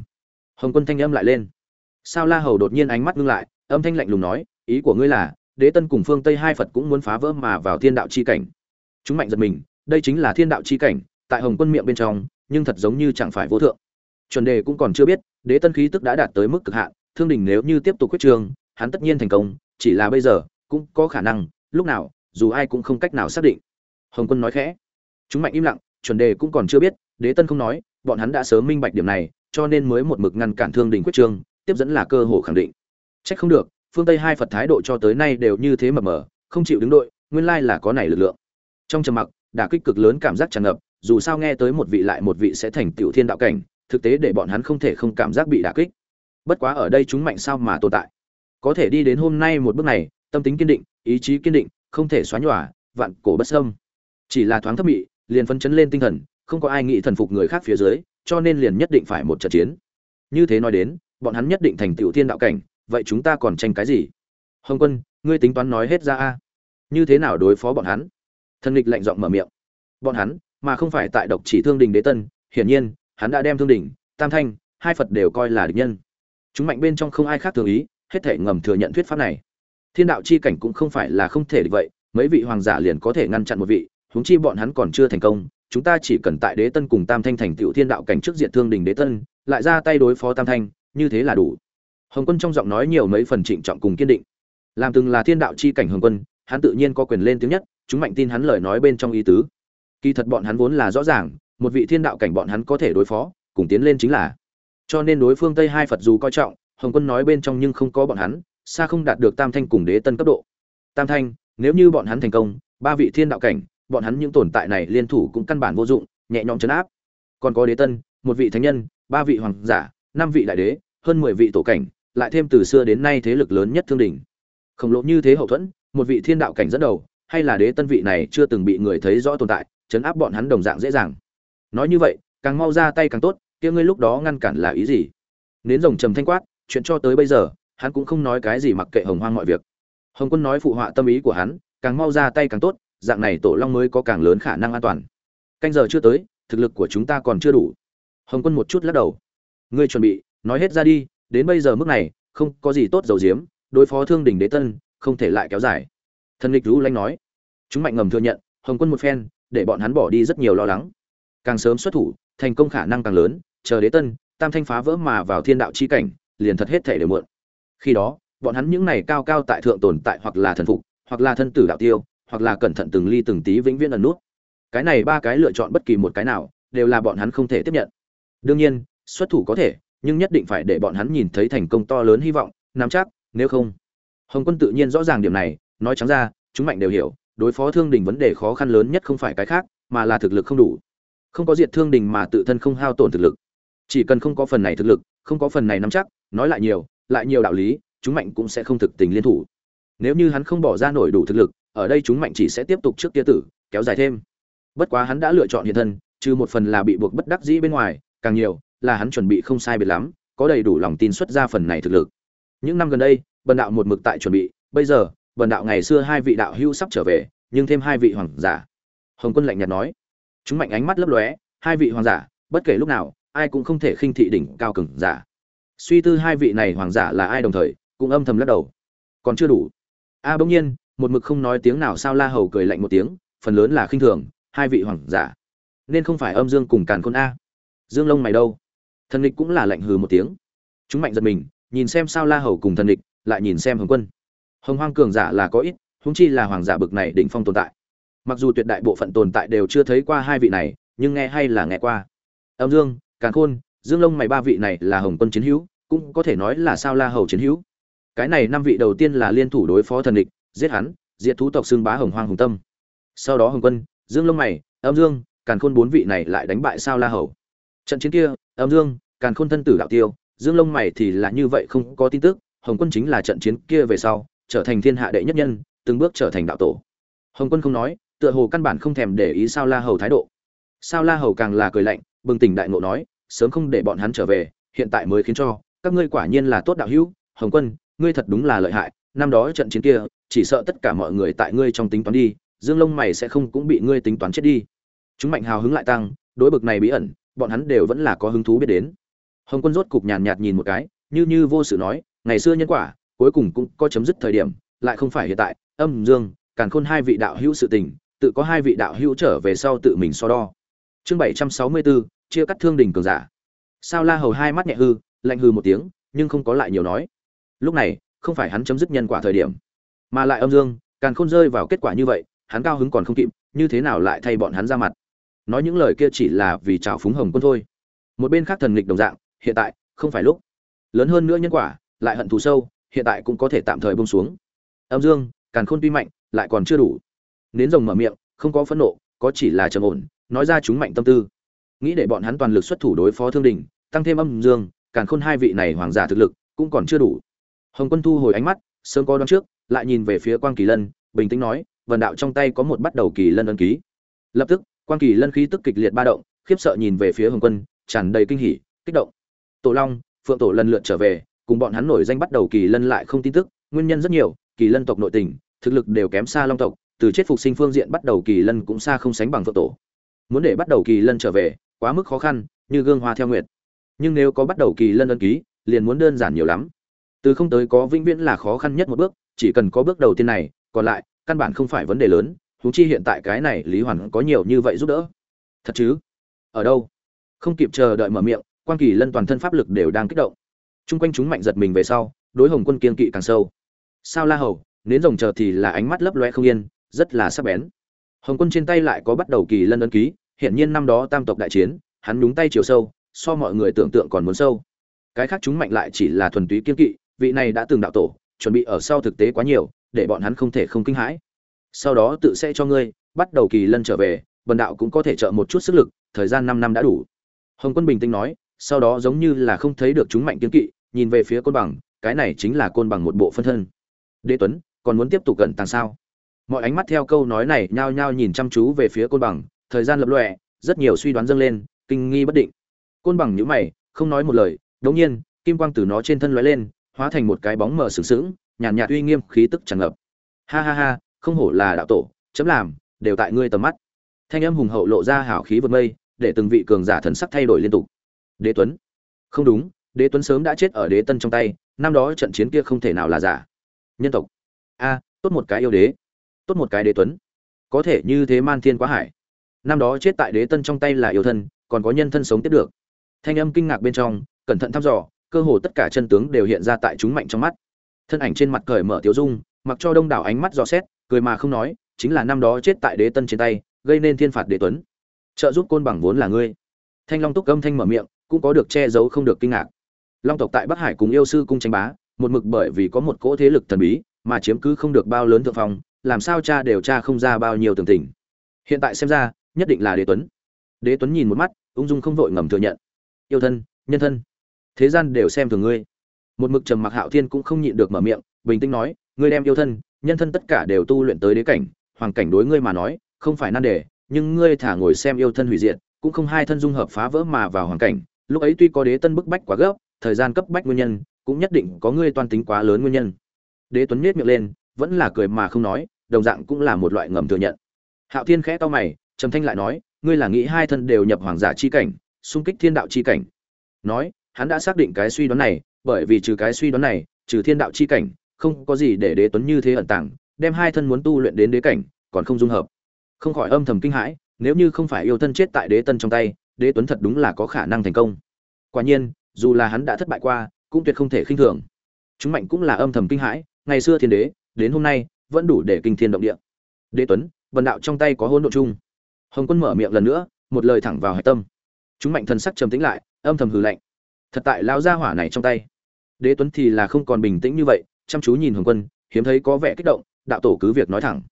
Hồng quân thanh âm lại lên. Sao la hầu đột nhiên ánh mắt ngưng lại, âm thanh lạnh lùng nói, ý của ngươi là, đế tân cùng phương tây hai phật cũng muốn phá vỡ mà vào thiên đạo chi cảnh. Chúng mạnh giật mình, đây chính là thiên đạo chi cảnh, tại hồng quân miệng bên trong, nhưng thật giống như chẳng phải vô thượng. Chuẩn đề cũng còn chưa biết, đế tân khí tức đã đạt tới mức cực hạn, thương đình nếu như tiếp tục quyết trường, hắn tất nhiên thành công, chỉ là bây giờ, cũng có khả năng, lúc nào, dù ai cũng không cách nào xác định hồng quân nói khẽ. Chúng mạnh im lặng, chuẩn đề cũng còn chưa biết, đế tân không nói, bọn hắn đã sớm minh bạch điểm này, cho nên mới một mực ngăn cản thương đình quyết trương tiếp dẫn là cơ hội khẳng định. Trách không được, phương tây hai phật thái độ cho tới nay đều như thế mập mờ, không chịu đứng đội, nguyên lai là có này lực lượng. Trong trầm mặc, đả kích cực lớn cảm giác tràn ngập, dù sao nghe tới một vị lại một vị sẽ thành tiểu thiên đạo cảnh, thực tế để bọn hắn không thể không cảm giác bị đả kích. Bất quá ở đây chúng mạnh sao mà tồn tại? Có thể đi đến hôm nay một bước này, tâm tính kiên định, ý chí kiên định, không thể xóa nhòa, vạn cổ bất sâm chỉ là thoáng thấp mị, liền phấn chấn lên tinh thần, không có ai nghĩ thần phục người khác phía dưới, cho nên liền nhất định phải một trận chiến. Như thế nói đến, bọn hắn nhất định thành tựu thiên đạo cảnh, vậy chúng ta còn tranh cái gì? Hồng quân, ngươi tính toán nói hết ra a. Như thế nào đối phó bọn hắn? Thần lịch lạnh giọng mở miệng. Bọn hắn, mà không phải tại độc chỉ thương đình đế tân, hiển nhiên, hắn đã đem thương đình, tam thanh, hai phật đều coi là địch nhân. Chúng mạnh bên trong không ai khác thường ý, hết thể ngầm thừa nhận thuyết pháp này. Thiên đạo chi cảnh cũng không phải là không thể địch vậy, mấy vị hoàng giả liền có thể ngăn chặn một vị huống chi bọn hắn còn chưa thành công, chúng ta chỉ cần tại đế tân cùng tam thanh thành tiểu thiên đạo cảnh trước diện thương đình đế tân, lại ra tay đối phó tam thanh, như thế là đủ. Hồng quân trong giọng nói nhiều mấy phần trịnh trọng cùng kiên định. Làm từng là thiên đạo chi cảnh hồng quân, hắn tự nhiên có quyền lên tiếng nhất, chúng mạnh tin hắn lời nói bên trong ý tứ. Kỳ thật bọn hắn vốn là rõ ràng, một vị thiên đạo cảnh bọn hắn có thể đối phó, cùng tiến lên chính là. Cho nên đối phương tây hai phật dù coi trọng, hồng quân nói bên trong nhưng không có bọn hắn, xa không đạt được tam thanh cùng đế tân cấp độ. Tam thanh, nếu như bọn hắn thành công, ba vị thiên đạo cảnh bọn hắn những tồn tại này liên thủ cũng căn bản vô dụng, nhẹ nhõm chấn áp. Còn có đế tân, một vị thánh nhân, ba vị hoàng giả, năm vị đại đế, hơn mười vị tổ cảnh, lại thêm từ xưa đến nay thế lực lớn nhất thương đỉnh. Khổng lồ như thế hậu thuẫn, một vị thiên đạo cảnh dẫn đầu, hay là đế tân vị này chưa từng bị người thấy rõ tồn tại chấn áp bọn hắn đồng dạng dễ dàng. Nói như vậy, càng mau ra tay càng tốt, kia ngươi lúc đó ngăn cản là ý gì? Nến rồng trầm thanh quát, chuyện cho tới bây giờ, hắn cũng không nói cái gì mặc kệ hồng hoang mọi việc. Hồng quân nói phụ họa tâm ý của hắn, càng mau ra tay càng tốt dạng này tổ long mới có càng lớn khả năng an toàn. Canh giờ chưa tới, thực lực của chúng ta còn chưa đủ. Hồng quân một chút lắc đầu. Ngươi chuẩn bị, nói hết ra đi, đến bây giờ mức này, không có gì tốt dầu diếm đối phó thương đình đế tân, không thể lại kéo dài. Thần lịch rú lanh nói. Chúng mạnh ngầm thừa nhận, hồng quân một phen, để bọn hắn bỏ đi rất nhiều lo lắng. Càng sớm xuất thủ, thành công khả năng càng lớn, chờ đế tân, tam thanh phá vỡ mà vào thiên đạo chi cảnh, liền thật hết thể đều muộn. Khi đó, bọn hắn những này cao cao tại thượng tồn tại hoặc là thần phục, hoặc là thân tử đạo tiêu hoặc là cẩn thận từng ly từng tí vĩnh viễn ẩn nút. Cái này ba cái lựa chọn bất kỳ một cái nào, đều là bọn hắn không thể tiếp nhận. Đương nhiên, xuất thủ có thể, nhưng nhất định phải để bọn hắn nhìn thấy thành công to lớn hy vọng, nắm chắc, nếu không. Hồng quân tự nhiên rõ ràng điểm này, nói trắng ra, chúng mạnh đều hiểu, đối phó thương đình vấn đề khó khăn lớn nhất không phải cái khác, mà là thực lực không đủ. Không có diệt thương đình mà tự thân không hao tổn thực lực. Chỉ cần không có phần này thực lực, không có phần này nắm chắc, nói lại nhiều lại nhiều đạo lý, chúng mạnh cũng sẽ không thực tình liên thủ. Nếu như hắn không bỏ ra nổi đủ thực lực ở đây chúng mạnh chỉ sẽ tiếp tục trước kia tử, kéo dài thêm. Bất quá hắn đã lựa chọn hiện thân, trừ một phần là bị buộc bất đắc dĩ bên ngoài, càng nhiều là hắn chuẩn bị không sai biệt lắm, có đầy đủ lòng tin xuất ra phần này thực lực. Những năm gần đây, bần đạo một mực tại chuẩn bị, bây giờ, bần đạo ngày xưa hai vị đạo hưu sắp trở về, nhưng thêm hai vị hoàng giả. Hồng quân lạnh nhạt nói. Chúng mạnh ánh mắt lấp lóe, hai vị hoàng giả, bất kể lúc nào, ai cũng không thể khinh thị đỉnh cao cường giả. Suy tư hai vị này hoàng giả là ai đồng thời, cũng âm thầm lắc đầu. Còn chưa đủ. A bỗng nhiên một mực không nói tiếng nào sao la hầu cười lạnh một tiếng, phần lớn là khinh thường, hai vị hoàng giả. Nên không phải âm dương cùng càn khôn a. Dương lông mày đâu? Thần địch cũng là lạnh hừ một tiếng. Chúng mạnh giật mình, nhìn xem sao la hầu cùng thần địch lại nhìn xem hồng quân. Hồng hoang cường giả là có ít húng chi là hoàng giả bực này đỉnh phong tồn tại. Mặc dù tuyệt đại bộ phận tồn tại đều chưa thấy qua hai vị này, nhưng nghe hay là nghe qua. Âm dương, càn khôn, dương lông mày ba vị này là hồng quân chiến hữu, cũng có thể nói là sao la hầu chiến hữu. Cái này năm vị đầu tiên là liên thủ đối phó thần địch giết hắn, diệt thú tộc xương bá hồng hoang hùng tâm. Sau đó hồng quân, dương lông mày, âm dương, càn khôn bốn vị này lại đánh bại sao la hầu. Trận chiến kia, âm dương, càn khôn thân tử đạo tiêu, dương lông mày thì là như vậy không có tin tức, hồng quân chính là trận chiến kia về sau, trở thành thiên hạ đệ nhất nhân, từng bước trở thành đạo tổ. Hồng quân không nói, tựa hồ căn bản không thèm để ý sao la hầu thái độ. Sao la hầu càng là cười lạnh, bừng tỉnh đại ngộ nói, sớm không để bọn hắn trở về, hiện tại mới khiến cho, các ngươi quả nhiên là tốt đạo hữu, hồng quân, ngươi thật đúng là lợi hại năm đó trận chiến kia, chỉ sợ tất cả mọi người tại ngươi trong tính toán đi, dương lông mày sẽ không cũng bị ngươi tính toán chết đi. Chúng mạnh hào hứng lại tăng, đối bực này bí ẩn, bọn hắn đều vẫn là có hứng thú biết đến. Hồng quân rốt cục nhàn nhạt nhìn một cái, như như vô sự nói, ngày xưa nhân quả, cuối cùng cũng có chấm dứt thời điểm, lại không phải hiện tại, âm dương, càn khôn hai vị đạo hữu sự tình, tự có hai vị đạo hữu trở về sau tự mình so đo. Chương bảy trăm sáu mươi bốn chia cắt thương đình cường giả. Sao la hầu hai mắt nhẹ hư, lạnh hư một tiếng, nhưng không có lại nhiều nói. Lúc này không phải hắn chấm dứt nhân quả thời điểm, mà lại âm dương càn khôn rơi vào kết quả như vậy, hắn cao hứng còn không kịp, như thế nào lại thay bọn hắn ra mặt? Nói những lời kia chỉ là vì trào phúng hồng quân thôi. Một bên khác thần nghịch đồng dạng, hiện tại, không phải lúc. Lớn hơn nữa nhân quả, lại hận thù sâu, hiện tại cũng có thể tạm thời bông xuống. Âm dương càn khôn tuy mạnh, lại còn chưa đủ. Nến rồng mở miệng, không có phẫn nộ, có chỉ là trầm ổn, nói ra chúng mạnh tâm tư. Nghĩ để bọn hắn toàn lực xuất thủ đối phó thương đình tăng thêm âm dương càn khôn hai vị này hoàng giả thực lực, cũng còn chưa đủ hồng quân thu hồi ánh mắt, sớm có đoán trước, lại nhìn về phía quang kỳ lân, bình tĩnh nói vần đạo trong tay có một bắt đầu kỳ lân ân ký. Lập tức, quang kỳ lân khí tức kịch liệt ba động, khiếp sợ nhìn về phía hồng quân, tràn đầy kinh hỉ, kích động. Tổ long, phượng tổ lần lượt trở về, cùng bọn hắn nổi danh bắt đầu kỳ lân lại không tin tức, nguyên nhân rất nhiều, kỳ lân tộc nội tình, thực lực đều kém xa long tộc, từ chết phục sinh phương diện bắt đầu kỳ lân cũng xa không sánh bằng phượng tổ. Muốn để bắt đầu kỳ lân trở về, quá mức khó khăn, như gương hoa theo nguyệt. Nhưng nếu có bắt đầu kỳ lân ân ký, liền muốn đơn giản nhiều lắm từ không tới có vĩnh viễn là khó khăn nhất một bước, chỉ cần có bước đầu tiên này, còn lại, căn bản không phải vấn đề lớn, huống chi hiện tại cái này lý hoàn có nhiều như vậy giúp đỡ. Thật chứ? Ở đâu? Không kịp chờ đợi mở miệng quan kỳ lân toàn thân pháp lực đều đang kích động. Chung quanh chúng mạnh giật mình về sau, đối hồng quân kiên kỵ càng sâu. Sao la hầu, nến rồng chờ thì là ánh mắt lấp loe không yên, rất là sắc bén. Hồng quân trên tay lại có bắt đầu kỳ lân ấn ký hiện nhiên năm đó tam tộc đại chiến, hắn nhúng tay chiều sâu, so mọi người tưởng tượng còn muốn sâu. Cái khác chúng mạnh lại chỉ là thuần túy kiên kỵ vị này đã từng đạo tổ, chuẩn bị ở sau thực tế quá nhiều, để bọn hắn không thể không kinh hãi. Sau đó tự sẽ cho ngươi, bắt đầu kỳ lân trở về, bần đạo cũng có thể trợ một chút sức lực, thời gian năm năm đã đủ. Hồng quân bình tĩnh nói, sau đó giống như là không thấy được chúng mạnh kiên kỵ, nhìn về phía côn bằng, cái này chính là côn bằng một bộ phân thân. Đế tuấn, còn muốn tiếp tục cẩn tàng sao? Mọi ánh mắt theo câu nói này nhao nhao nhìn chăm chú về phía côn bằng, thời gian lập lọe rất nhiều suy đoán dâng lên, kinh nghi bất định. Côn bằng nhữ mày, không nói một lời, đống nhiên, kim quang từ nó trên thân lóe lên hóa thành một cái bóng mờ sừng sững, nhàn nhạt uy nghiêm khí tức tràn ngập. Ha ha ha, không hổ là đạo tổ, chấm làm, đều tại ngươi tầm mắt. Thanh âm hùng hậu lộ ra hảo khí vượt mây, để từng vị cường giả thần sắc thay đổi liên tục. Đế tuấn. Không đúng, đế tuấn sớm đã chết ở đế tân trong tay, năm đó trận chiến kia không thể nào là giả. Nhân tộc. A, tốt một cái yêu đế. Tốt một cái đế tuấn. Có thể như thế man thiên quá hải. Năm đó chết tại đế tân trong tay là yêu thân, còn có nhân thân sống tiếp được. Thanh âm kinh ngạc bên trong, cẩn thận thăm dò cơ hồ tất cả chân tướng đều hiện ra tại chúng mạnh trong mắt. Thân ảnh trên mặt cởi mở tiêu dung, mặc cho đông đảo ánh mắt dò xét, cười mà không nói, chính là năm đó chết tại đế tân trên tay, gây nên thiên phạt đế tuấn. Trợ giúp côn bằng vốn là ngươi. Thanh long túc âm thanh mở miệng, cũng có được che giấu không được kinh ngạc. Long tộc tại bắc hải cùng yêu sư cung tranh bá, một mực bởi vì có một cỗ thế lực thần bí, mà chiếm cứ không được bao lớn thượng phong, làm sao cha đều cha không ra bao nhiêu tường tình. Hiện tại xem ra, nhất định là đế tuấn. Đế tuấn nhìn một mắt, ung dung không vội ngầm thừa nhận. Yêu thân, nhân thân thế gian đều xem thường ngươi. Một mực trầm mặc hạo thiên cũng không nhịn được mở miệng, bình tĩnh nói, ngươi đem yêu thân, nhân thân tất cả đều tu luyện tới đế cảnh hoàng cảnh đối ngươi mà nói, không phải nan đề, nhưng ngươi thả ngồi xem yêu thân hủy diệt, cũng không hai thân dung hợp phá vỡ mà vào hoàng cảnh. Lúc ấy tuy có đế tân bức bách quá gấp, thời gian cấp bách nguyên nhân, cũng nhất định có ngươi toan tính quá lớn nguyên nhân. Đế tuấn nhếch miệng lên, vẫn là cười mà không nói, đồng dạng cũng là một loại ngầm thừa nhận. Hạo thiên khẽ to mày, trầm thanh lại nói, ngươi là nghĩ hai thân đều nhập hoàng giả chi cảnh, xung kích thiên đạo chi cảnh. Nói hắn đã xác định cái suy đoán này, bởi vì trừ cái suy đoán này, trừ thiên đạo chi cảnh, không có gì để đế tuấn như thế ẩn tàng, đem hai thân muốn tu luyện đến đế cảnh, còn không dung hợp. Không khỏi âm thầm kinh hãi, nếu như không phải yêu thân chết tại đế tân trong tay, đế tuấn thật đúng là có khả năng thành công. Quả nhiên, dù là hắn đã thất bại qua, cũng tuyệt không thể khinh thường. Chúng mạnh cũng là âm thầm kinh hãi, ngày xưa thiên đế, đến hôm nay, vẫn đủ để kinh thiên động địa. Đế tuấn vận đạo trong tay có hỗn độ chung. Hồng quân mở miệng lần nữa, một lời thẳng vào hải tâm. Chúng mạnh thần sắc trầm tĩnh lại, âm thầm hừ lạnh thật tại lao ra hỏa này trong tay. Đế tuấn thì là không còn bình tĩnh như vậy, chăm chú nhìn hồng quân, hiếm thấy có vẻ kích động, đạo tổ cứ việc nói thẳng.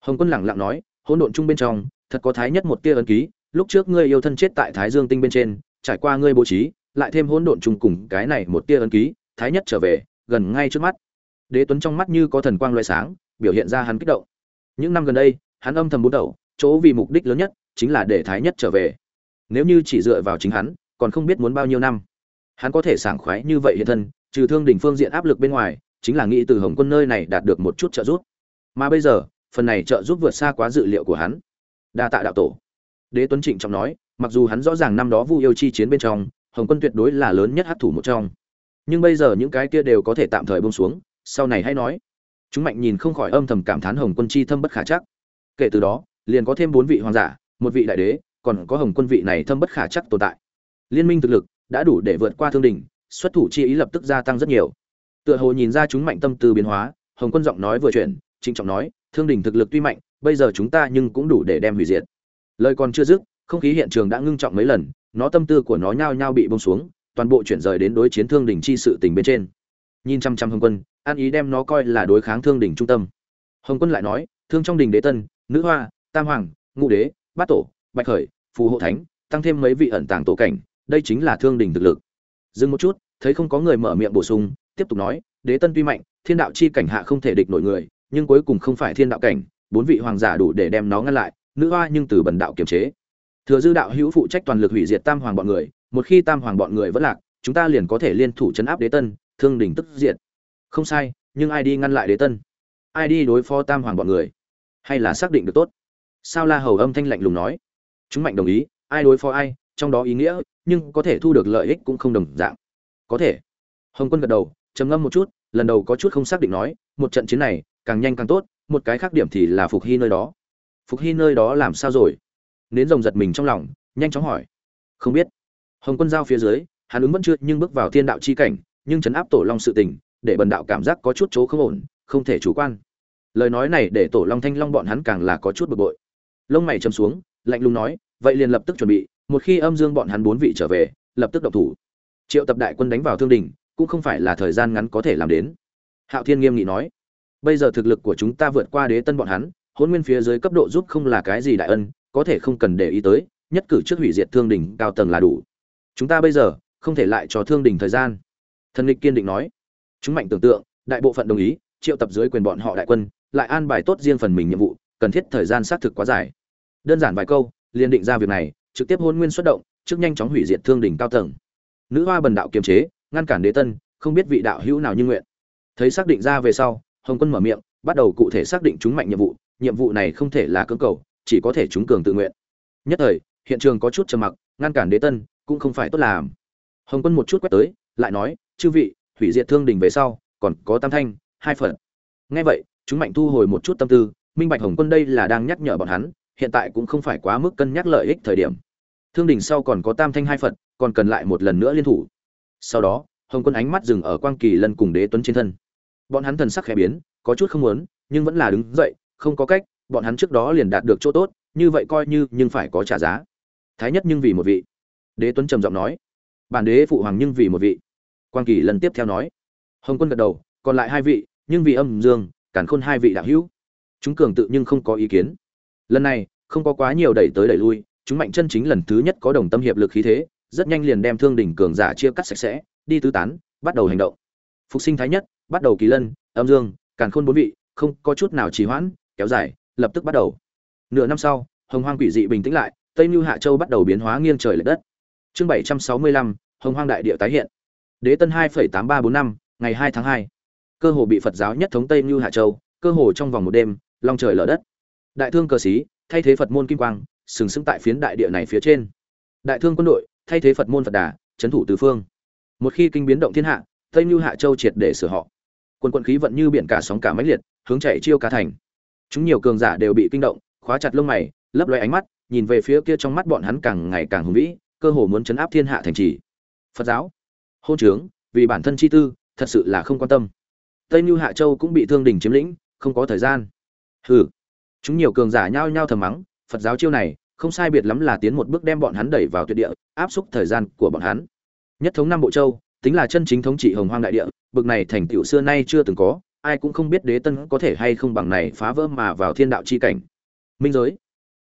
Hồng quân lẳng lặng nói, hỗn độn chung bên trong, thật có thái nhất một tia ấn ký, lúc trước ngươi yêu thân chết tại thái dương tinh bên trên, trải qua ngươi bố trí, lại thêm hỗn độn chung cùng cái này một tia ấn ký, thái nhất trở về, gần ngay trước mắt. Đế tuấn trong mắt như có thần quang loại sáng, biểu hiện ra hắn kích động. Những năm gần đây, hắn âm thầm bốn đầu, chỗ vì mục đích lớn nhất chính là để thái nhất trở về. Nếu như chỉ dựa vào chính hắn, còn không biết muốn bao nhiêu năm hắn có thể sảng khoái như vậy hiện thân, trừ thương đỉnh phương diện áp lực bên ngoài, chính là nghĩ từ hồng quân nơi này đạt được một chút trợ giúp. Mà bây giờ, phần này trợ giúp vượt xa quá dự liệu của hắn. Đa tạ đạo tổ. Đế tuấn trịnh trọng nói, mặc dù hắn rõ ràng năm đó vu yêu chi chiến bên trong, hồng quân tuyệt đối là lớn nhất hát thủ một trong. Nhưng bây giờ những cái kia đều có thể tạm thời bông xuống, sau này hãy nói. Chúng mạnh nhìn không khỏi âm thầm cảm thán hồng quân chi thâm bất khả chắc. Kể từ đó, liền có thêm bốn vị hoàng giả, một vị đại đế, còn có hồng quân vị này thâm bất khả chắc tồn tại. Liên minh thực lực đã đủ để vượt qua thương đình xuất thủ chi ý lập tức gia tăng rất nhiều. Tựa hồ nhìn ra chúng mạnh tâm tư biến hóa, hồng quân giọng nói vừa chuyển, trịnh trọng nói, thương đình thực lực tuy mạnh, bây giờ chúng ta nhưng cũng đủ để đem hủy diệt. Lời còn chưa dứt, không khí hiện trường đã ngưng trọng mấy lần, nó tâm tư của nó nhao nhao bị bông xuống, toàn bộ chuyển rời đến đối chiến thương đình chi sự tình bên trên. Nhìn chăm chăm hồng quân, an ý đem nó coi là đối kháng thương đình trung tâm. Hồng quân lại nói, thương trong đình đế tân, nữ hoa, tam hoàng, ngũ đế, bát tổ, bạch khởi, phù hộ thánh, tăng thêm mấy vị ẩn tàng tổ cảnh đây chính là thương đình thực lực. Dừng một chút, thấy không có người mở miệng bổ sung, tiếp tục nói, đế tân tuy mạnh, thiên đạo chi cảnh hạ không thể địch nổi người, nhưng cuối cùng không phải thiên đạo cảnh, bốn vị hoàng giả đủ để đem nó ngăn lại, nữ hoa nhưng từ bần đạo kiềm chế. Thừa dư đạo hữu phụ trách toàn lực hủy diệt tam hoàng bọn người, một khi tam hoàng bọn người vẫn lạc, chúng ta liền có thể liên thủ chấn áp đế tân, thương đình tức diệt. Không sai, nhưng ai đi ngăn lại đế tân? Ai đi đối phó tam hoàng bọn người? Hay là xác định được tốt? Sao la hầu âm thanh lạnh lùng nói? Chúng mạnh đồng ý, ai đối phó ai? Trong đó ý nghĩa, nhưng có thể thu được lợi ích cũng không đồng dạng. Có thể. Hồng quân gật đầu, trầm ngâm một chút, lần đầu có chút không xác định nói, một trận chiến này, càng nhanh càng tốt, một cái khác điểm thì là phục hy nơi đó. Phục hy nơi đó làm sao rồi? Nến rồng giật mình trong lòng, nhanh chóng hỏi. Không biết. Hồng quân giao phía dưới, hắn ứng vẫn chưa, nhưng bước vào thiên đạo chi cảnh, nhưng chấn áp tổ long sự tình, để bần đạo cảm giác có chút chỗ không ổn, không thể chủ quan. Lời nói này để tổ long thanh long bọn hắn càng là có chút bực bội. Lông mày chầm xuống, lạnh lùng nói, vậy liền lập tức chuẩn bị một khi âm dương bọn hắn bốn vị trở về, lập tức động thủ. Triệu tập đại quân đánh vào thương đình cũng không phải là thời gian ngắn có thể làm đến. Hạo thiên nghiêm nghị nói, bây giờ thực lực của chúng ta vượt qua đế tân bọn hắn, hôn nguyên phía dưới cấp độ giúp không là cái gì đại ân, có thể không cần để ý tới, nhất cử trước hủy diệt thương đình cao tầng là đủ. Chúng ta bây giờ, không thể lại cho thương đình thời gian. Thần lịch kiên định nói, chúng mạnh tưởng tượng, đại bộ phận đồng ý, triệu tập dưới quyền bọn họ đại quân, lại an bài tốt riêng phần mình nhiệm vụ, cần thiết thời gian xác thực quá dài. Đơn giản vài câu, liền định ra việc này trực tiếp hôn nguyên xuất động, trước nhanh chóng hủy diệt thương đỉnh cao tầng. Nữ hoa bần đạo kiềm chế, ngăn cản đế tân, không biết vị đạo hữu nào như nguyện. Thấy xác định ra về sau, hồng quân mở miệng, bắt đầu cụ thể xác định chúng mạnh nhiệm vụ nhiệm vụ này không thể là cưỡng cầu, chỉ có thể chúng cường tự nguyện. Nhất thời, hiện trường có chút trầm mặc, ngăn cản đế tân cũng không phải tốt làm. Hồng quân một chút quét tới, lại nói, chư vị, hủy diệt thương đình về sau, còn có tam thanh, hai phần nghe vậy, chúng mạnh thu hồi một chút tâm tư, minh bạch hồng quân đây là đang nhắc nhở bọn hắn hiện tại cũng không phải quá mức cân nhắc lợi ích thời điểm. Thương đỉnh sau còn có tam thanh hai phật, còn cần lại một lần nữa liên thủ. Sau đó, hồng quân ánh mắt dừng ở quang kỳ lân cùng đế tuấn trên thân. Bọn hắn thần sắc khẽ biến, có chút không muốn, nhưng vẫn là đứng dậy, không có cách, bọn hắn trước đó liền đạt được chỗ tốt, như vậy coi như, nhưng phải có trả giá. Thái nhất nhưng vì một vị. Đế tuấn trầm giọng nói. Bản đế phụ hoàng nhưng vì một vị. Quang kỳ lần tiếp theo nói. Hồng quân gật đầu, còn lại hai vị, nhưng vì âm dương cản khôn hai vị đạo hữu. Chúng cường tự nhưng không có ý kiến lần này, không có quá nhiều đẩy tới đẩy lui, chúng mạnh chân chính lần thứ nhất có đồng tâm hiệp lực khí thế, rất nhanh liền đem thương đỉnh cường giả chia cắt sạch sẽ, đi tứ tán, bắt đầu hành động. Phục sinh thái nhất, bắt đầu kỳ lân, âm dương, càn khôn bốn vị, không có chút nào trì hoãn, kéo dài, lập tức bắt đầu. Nửa năm sau, hồng hoang quỷ dị bình tĩnh lại, tây mưu hạ châu bắt đầu biến hóa nghiêng trời l ệ đất. Chương bảy trăm sáu mươi lăm, hồng hoang đại địa tái hiện. Đế tân hai phẩy tám ba bốn năm, ngày hai tháng hai. Cơ hồ bị phật giáo nhất thống tây mưu hạ châu, cơ hồ trong vòng một đêm, long trời lở đất đại thương cờ xí, thay thế phật môn kim quang, sừng sững tại phiến đại địa này phía trên. Đại thương quân đội, thay thế phật môn phật đà trấn thủ tứ phương. Một khi kinh biến động thiên hạ, tây mưu hạ châu triệt để sửa họ. Quân quân khí vận như biển cả sóng cả mãnh liệt, hướng chạy chiêu cả thành. Chúng nhiều cường giả đều bị kinh động, khóa chặt lông mày, lấp loe ánh mắt, nhìn về phía kia trong mắt bọn hắn càng ngày càng hùng vĩ, cơ hồ muốn chấn áp thiên hạ thành trì. Phật giáo, hôn trướng, vì bản thân chi tư, thật sự là không quan tâm. Tây mưu hạ châu cũng bị thương đình chiếm lĩnh, không có thời gian. Hừ chúng nhiều cường giả nhao nhao thầm mắng, phật giáo chiêu này, không sai biệt lắm là tiến một bước đem bọn hắn đẩy vào tuyệt địa, áp xúc thời gian của bọn hắn. Nhất thống năm bộ châu, tính là chân chính thống trị hồng hoang đại địa, bực này thành tựu xưa nay chưa từng có, ai cũng không biết đế tân có thể hay không bằng này phá vỡ mà vào thiên đạo chi cảnh. Minh giới.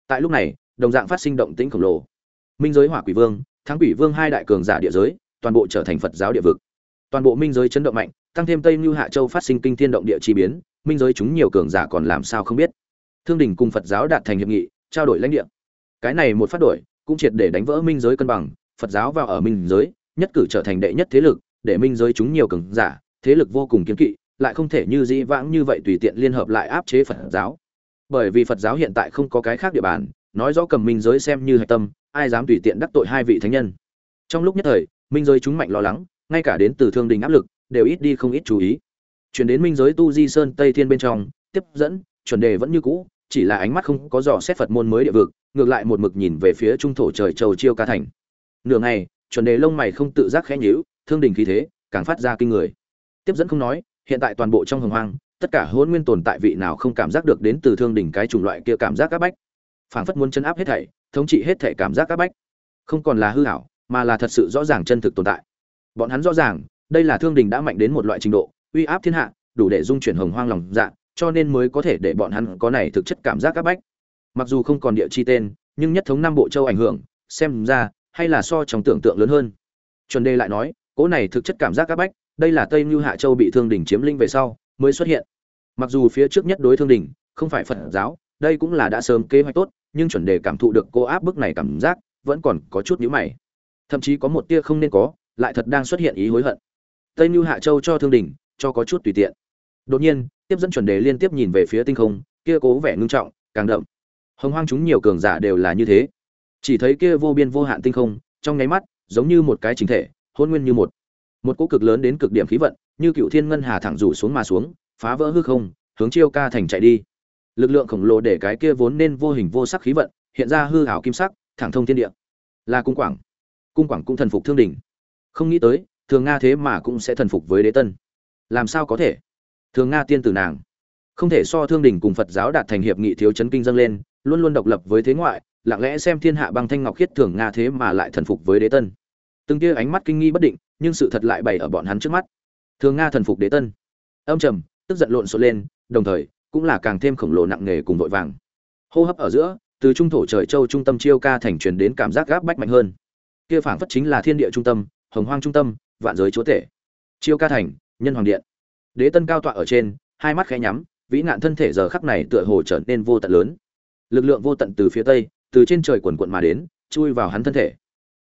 Tại lúc này, đồng dạng phát sinh động tĩnh khổng lồ. Minh giới hỏa quỷ vương, thắng quỷ vương hai đại cường giả địa giới, toàn bộ trở thành phật giáo địa vực. Toàn bộ minh giới chấn động mạnh, tăng thêm tây mưu hạ châu phát sinh kinh thiên động địa chi biến, minh giới chúng nhiều cường giả còn làm sao không biết thương đình cùng phật giáo đạt thành hiệp nghị, trao đổi lãnh địa. Cái này một phát đổi, cũng triệt để đánh vỡ minh giới cân bằng, phật giáo vào ở minh giới, nhất cử trở thành đệ nhất thế lực, để minh giới chúng nhiều cường giả, thế lực vô cùng kiên kỵ, lại không thể như dĩ vãng như vậy tùy tiện liên hợp lại áp chế phật giáo. Bởi vì phật giáo hiện tại không có cái khác địa bàn, nói rõ cầm minh giới xem như hạch tâm, ai dám tùy tiện đắc tội hai vị thánh nhân. Trong lúc nhất thời, minh giới chúng mạnh lo lắng, ngay cả đến từ thương đình áp lực, đều ít đi không ít chú ý. Chuyển đến minh giới tu di sơn tây thiên bên trong, tiếp dẫn, chuẩn đề vẫn như cũ chỉ là ánh mắt không có dò xét phật môn mới địa vực, ngược lại một mực nhìn về phía trung thổ trời châu chiêu ca thành. Nửa ngày, chuẩn đề lông mày không tự giác khẽ nhíu, thương đình khí thế, càng phát ra kinh người. Tiếp dẫn không nói, hiện tại toàn bộ trong hồng hoang, tất cả hôn nguyên tồn tại vị nào không cảm giác được đến từ thương đỉnh cái chủng loại kia cảm giác các bách. Phảng phất muốn chấn áp hết thảy, thống trị hết thảy cảm giác các bách. Không còn là hư hảo mà là thật sự rõ ràng chân thực tồn tại. Bọn hắn rõ ràng, đây là thương đình đã mạnh đến một loại trình độ, uy áp thiên hạ, đủ để dung chuyển hồng hoang lòng dạ cho nên mới có thể để bọn hắn có này thực chất cảm giác các bách. Mặc dù không còn địa chi tên, nhưng nhất thống nam bộ châu ảnh hưởng, xem ra, hay là so trong tưởng tượng lớn hơn. Chuẩn đề lại nói cỗ này thực chất cảm giác các bách, đây là tây như hạ châu bị thương đỉnh chiếm lĩnh về sau, mới xuất hiện. Mặc dù phía trước nhất đối thương đỉnh không phải phật giáo, đây cũng là đã sớm kế hoạch tốt, nhưng chuẩn đề cảm thụ được cô áp bức này cảm giác, vẫn còn có chút nhíu mày. Thậm chí có một tia không nên có, lại thật đang xuất hiện ý hối hận. Tây như hạ châu cho thương đỉnh cho có chút tùy tiện. Đột nhiên tiếp dẫn chuẩn đề liên tiếp nhìn về phía tinh không, kia cố vẻ ngưng trọng, càng đậm. Hồng hoang chúng nhiều cường giả đều là như thế. Chỉ thấy kia vô biên vô hạn tinh không, trong nháy mắt, giống như một cái chính thể, hôn nguyên như một. Một cỗ cực lớn đến cực điểm khí vận, như cựu thiên ngân hà thẳng rủ xuống mà xuống, phá vỡ hư không, hướng chiêu ca thành chạy đi. Lực lượng khổng lồ để cái kia vốn nên vô hình vô sắc khí vận, hiện ra hư hảo kim sắc, thẳng thông thiên địa. Là cung quảng. Cung quảng cũng thần phục thương đỉnh. Không nghĩ tới, thường nga thế mà cũng sẽ thần phục với đế tân. Làm sao có thể? Thường nga tiên tử nàng. Không thể so thương đình cùng phật giáo đạt thành hiệp nghị thiếu chấn kinh dâng lên, luôn luôn độc lập với thế ngoại, lặng lẽ xem thiên hạ băng thanh ngọc khiết thường nga thế mà lại thần phục với đế tân. Từng tia ánh mắt kinh nghi bất định, nhưng sự thật lại bày ở bọn hắn trước mắt. Thường nga thần phục đế tân. Âm trầm, tức giận lộn xộn lên, đồng thời, cũng là càng thêm khổng lồ nặng nề cùng vội vàng. Hô hấp ở giữa, từ trung thổ trời châu trung tâm chiêu ca thành truyền đến cảm giác gáp bách mạnh hơn. Kia phảng phất chính là thiên địa trung tâm, hồng hoang trung tâm, vạn giới chúa tể. Chiêu ca thành, nhân hoàng điện đế tân cao tọa ở trên, hai mắt khẽ nhắm, vĩ nạn thân thể giờ khắc này tựa hồ trở nên vô tận lớn. Lực lượng vô tận từ phía tây, từ trên trời quần quận mà đến, chui vào hắn thân thể.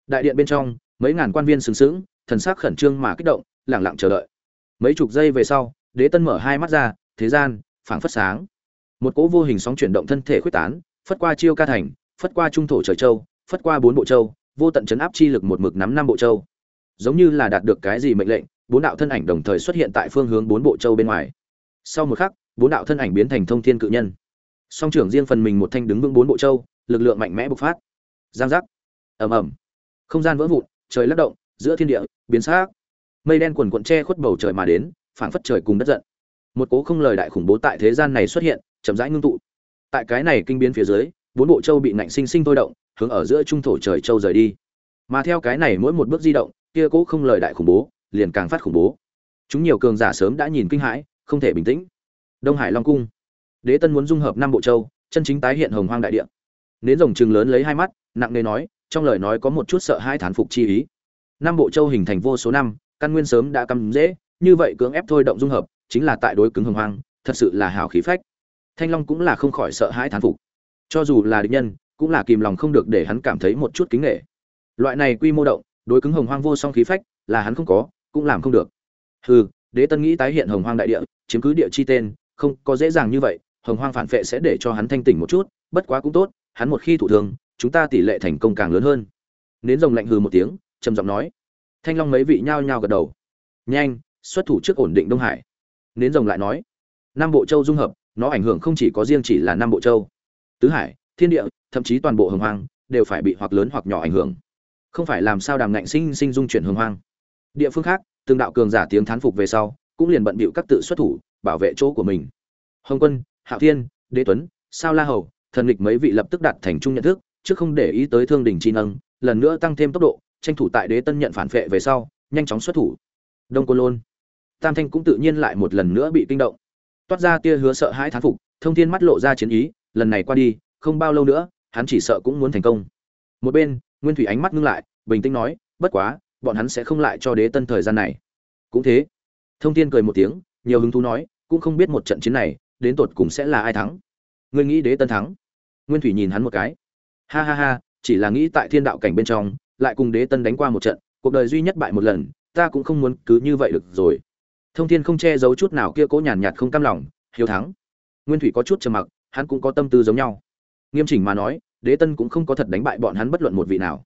Đại điện bên trong, mấy ngàn quan viên sừng sững, thần sắc khẩn trương mà kích động lẳng lặng chờ đợi. Mấy chục giây về sau, đế tân mở hai mắt ra, thế gian, phảng phất sáng. Một cỗ vô hình sóng chuyển động thân thể khuếch tán, phất qua chiêu ca thành, phất qua trung thổ trời châu, phất qua bốn bộ châu, vô tận chấn áp chi lực một mực nắm năm bộ châu. Giống như là đạt được cái gì mệnh lệnh bốn đạo thân ảnh đồng thời xuất hiện tại phương hướng bốn bộ châu bên ngoài. Sau một khắc, bốn đạo thân ảnh biến thành thông thiên cự nhân. Song trưởng riêng phần mình một thanh đứng vững bốn bộ châu, lực lượng mạnh mẽ bộc phát. Giang giác. Ầm ầm. Không gian vỡ vụn, trời lắc động, giữa thiên địa, biến xác mây đen quần quận che khuất bầu trời mà đến, phảng phất trời cùng đất giận. Một cố không lời đại khủng bố tại thế gian này xuất hiện, chậm rãi ngưng tụ. Tại cái này kinh biến phía dưới, bốn bộ châu bị nạnh sinh sinh thôi động, hướng ở giữa trung thổ trời châu rời đi. Mà theo cái này mỗi một bước di động, kia cố không lời đại khủng bố liền càng phát khủng bố. Chúng nhiều cường giả sớm đã nhìn kinh hãi, không thể bình tĩnh. Đông hải long cung. Đế tân muốn dung hợp năm bộ châu, chân chính tái hiện hồng hoang đại địa. Nến rồng chừng lớn lấy hai mắt, nặng nề nói, trong lời nói có một chút sợ hai thán phục chi ý. Năm bộ châu hình thành vô số năm, căn nguyên sớm đã cắm dễ, như vậy cưỡng ép thôi động dung hợp, chính là tại đối cứng hồng hoang, thật sự là hào khí phách. Thanh long cũng là không khỏi sợ hãi thán phục. Cho dù là địch nhân, cũng là kìm lòng không được để hắn cảm thấy một chút kính nghệ loại này quy mô động, đối cứng hồng hoang vô song khí phách, là hắn không có cũng làm không được. Hừ, đế tân nghĩ tái hiện hồng hoang đại địa, chiếm cứ địa chi tên, không có dễ dàng như vậy, hồng hoang phản phệ sẽ để cho hắn thanh tỉnh một chút, bất quá cũng tốt, hắn một khi thủ thường chúng ta tỷ lệ thành công càng lớn hơn. Nến rồng lạnh hừ một tiếng, trầm giọng nói. Thanh long mấy vị nhao nhao gật đầu. Nhanh, xuất thủ trước ổn định đông hải. Nến rồng lại nói. Nam bộ châu dung hợp, nó ảnh hưởng không chỉ có riêng chỉ là nam bộ châu. Tứ hải, thiên địa, thậm chí toàn bộ hồng hoang, đều phải bị hoặc lớn hoặc nhỏ ảnh hưởng. Không phải làm sao đàm ngạnh sinh sinh dung chuyển hồng hoang địa phương khác, từng đạo cường giả tiếng thán phục về sau, cũng liền bận bịu các tự xuất thủ, bảo vệ chỗ của mình. Hồng quân, hạo thiên, đế tuấn, sao la hầu, thần lịch mấy vị lập tức đạt thành chung nhận thức, chứ không để ý tới thương đình chi nâng, lần nữa tăng thêm tốc độ, tranh thủ tại đế tân nhận phản phệ về sau, nhanh chóng xuất thủ. Đông côn lôn, tam thanh cũng tự nhiên lại một lần nữa bị kinh động. Toát ra tia hứa sợ hãi thán phục, thông thiên mắt lộ ra chiến ý, lần này qua đi, không bao lâu nữa, hắn chỉ sợ cũng muốn thành công. Một bên, nguyên thủy ánh mắt ngưng lại, bình tĩnh nói, bất quá bọn hắn sẽ không lại cho đế tân thời gian này. Cũng thế, thông thiên cười một tiếng, nhiều hứng thú nói, cũng không biết một trận chiến này, đến tột cùng sẽ là ai thắng. Ngươi nghĩ đế tân thắng? Nguyên thủy nhìn hắn một cái. Ha ha ha, chỉ là nghĩ tại thiên đạo cảnh bên trong, lại cùng đế tân đánh qua một trận, cuộc đời duy nhất bại một lần, ta cũng không muốn cứ như vậy được rồi. Thông thiên không che giấu chút nào kia cố nhàn nhạt không cam lòng, hiếu thắng. Nguyên thủy có chút trầm mặc, hắn cũng có tâm tư giống nhau. Nghiêm chỉnh mà nói, đế tân cũng không có thật đánh bại bọn hắn bất luận một vị nào.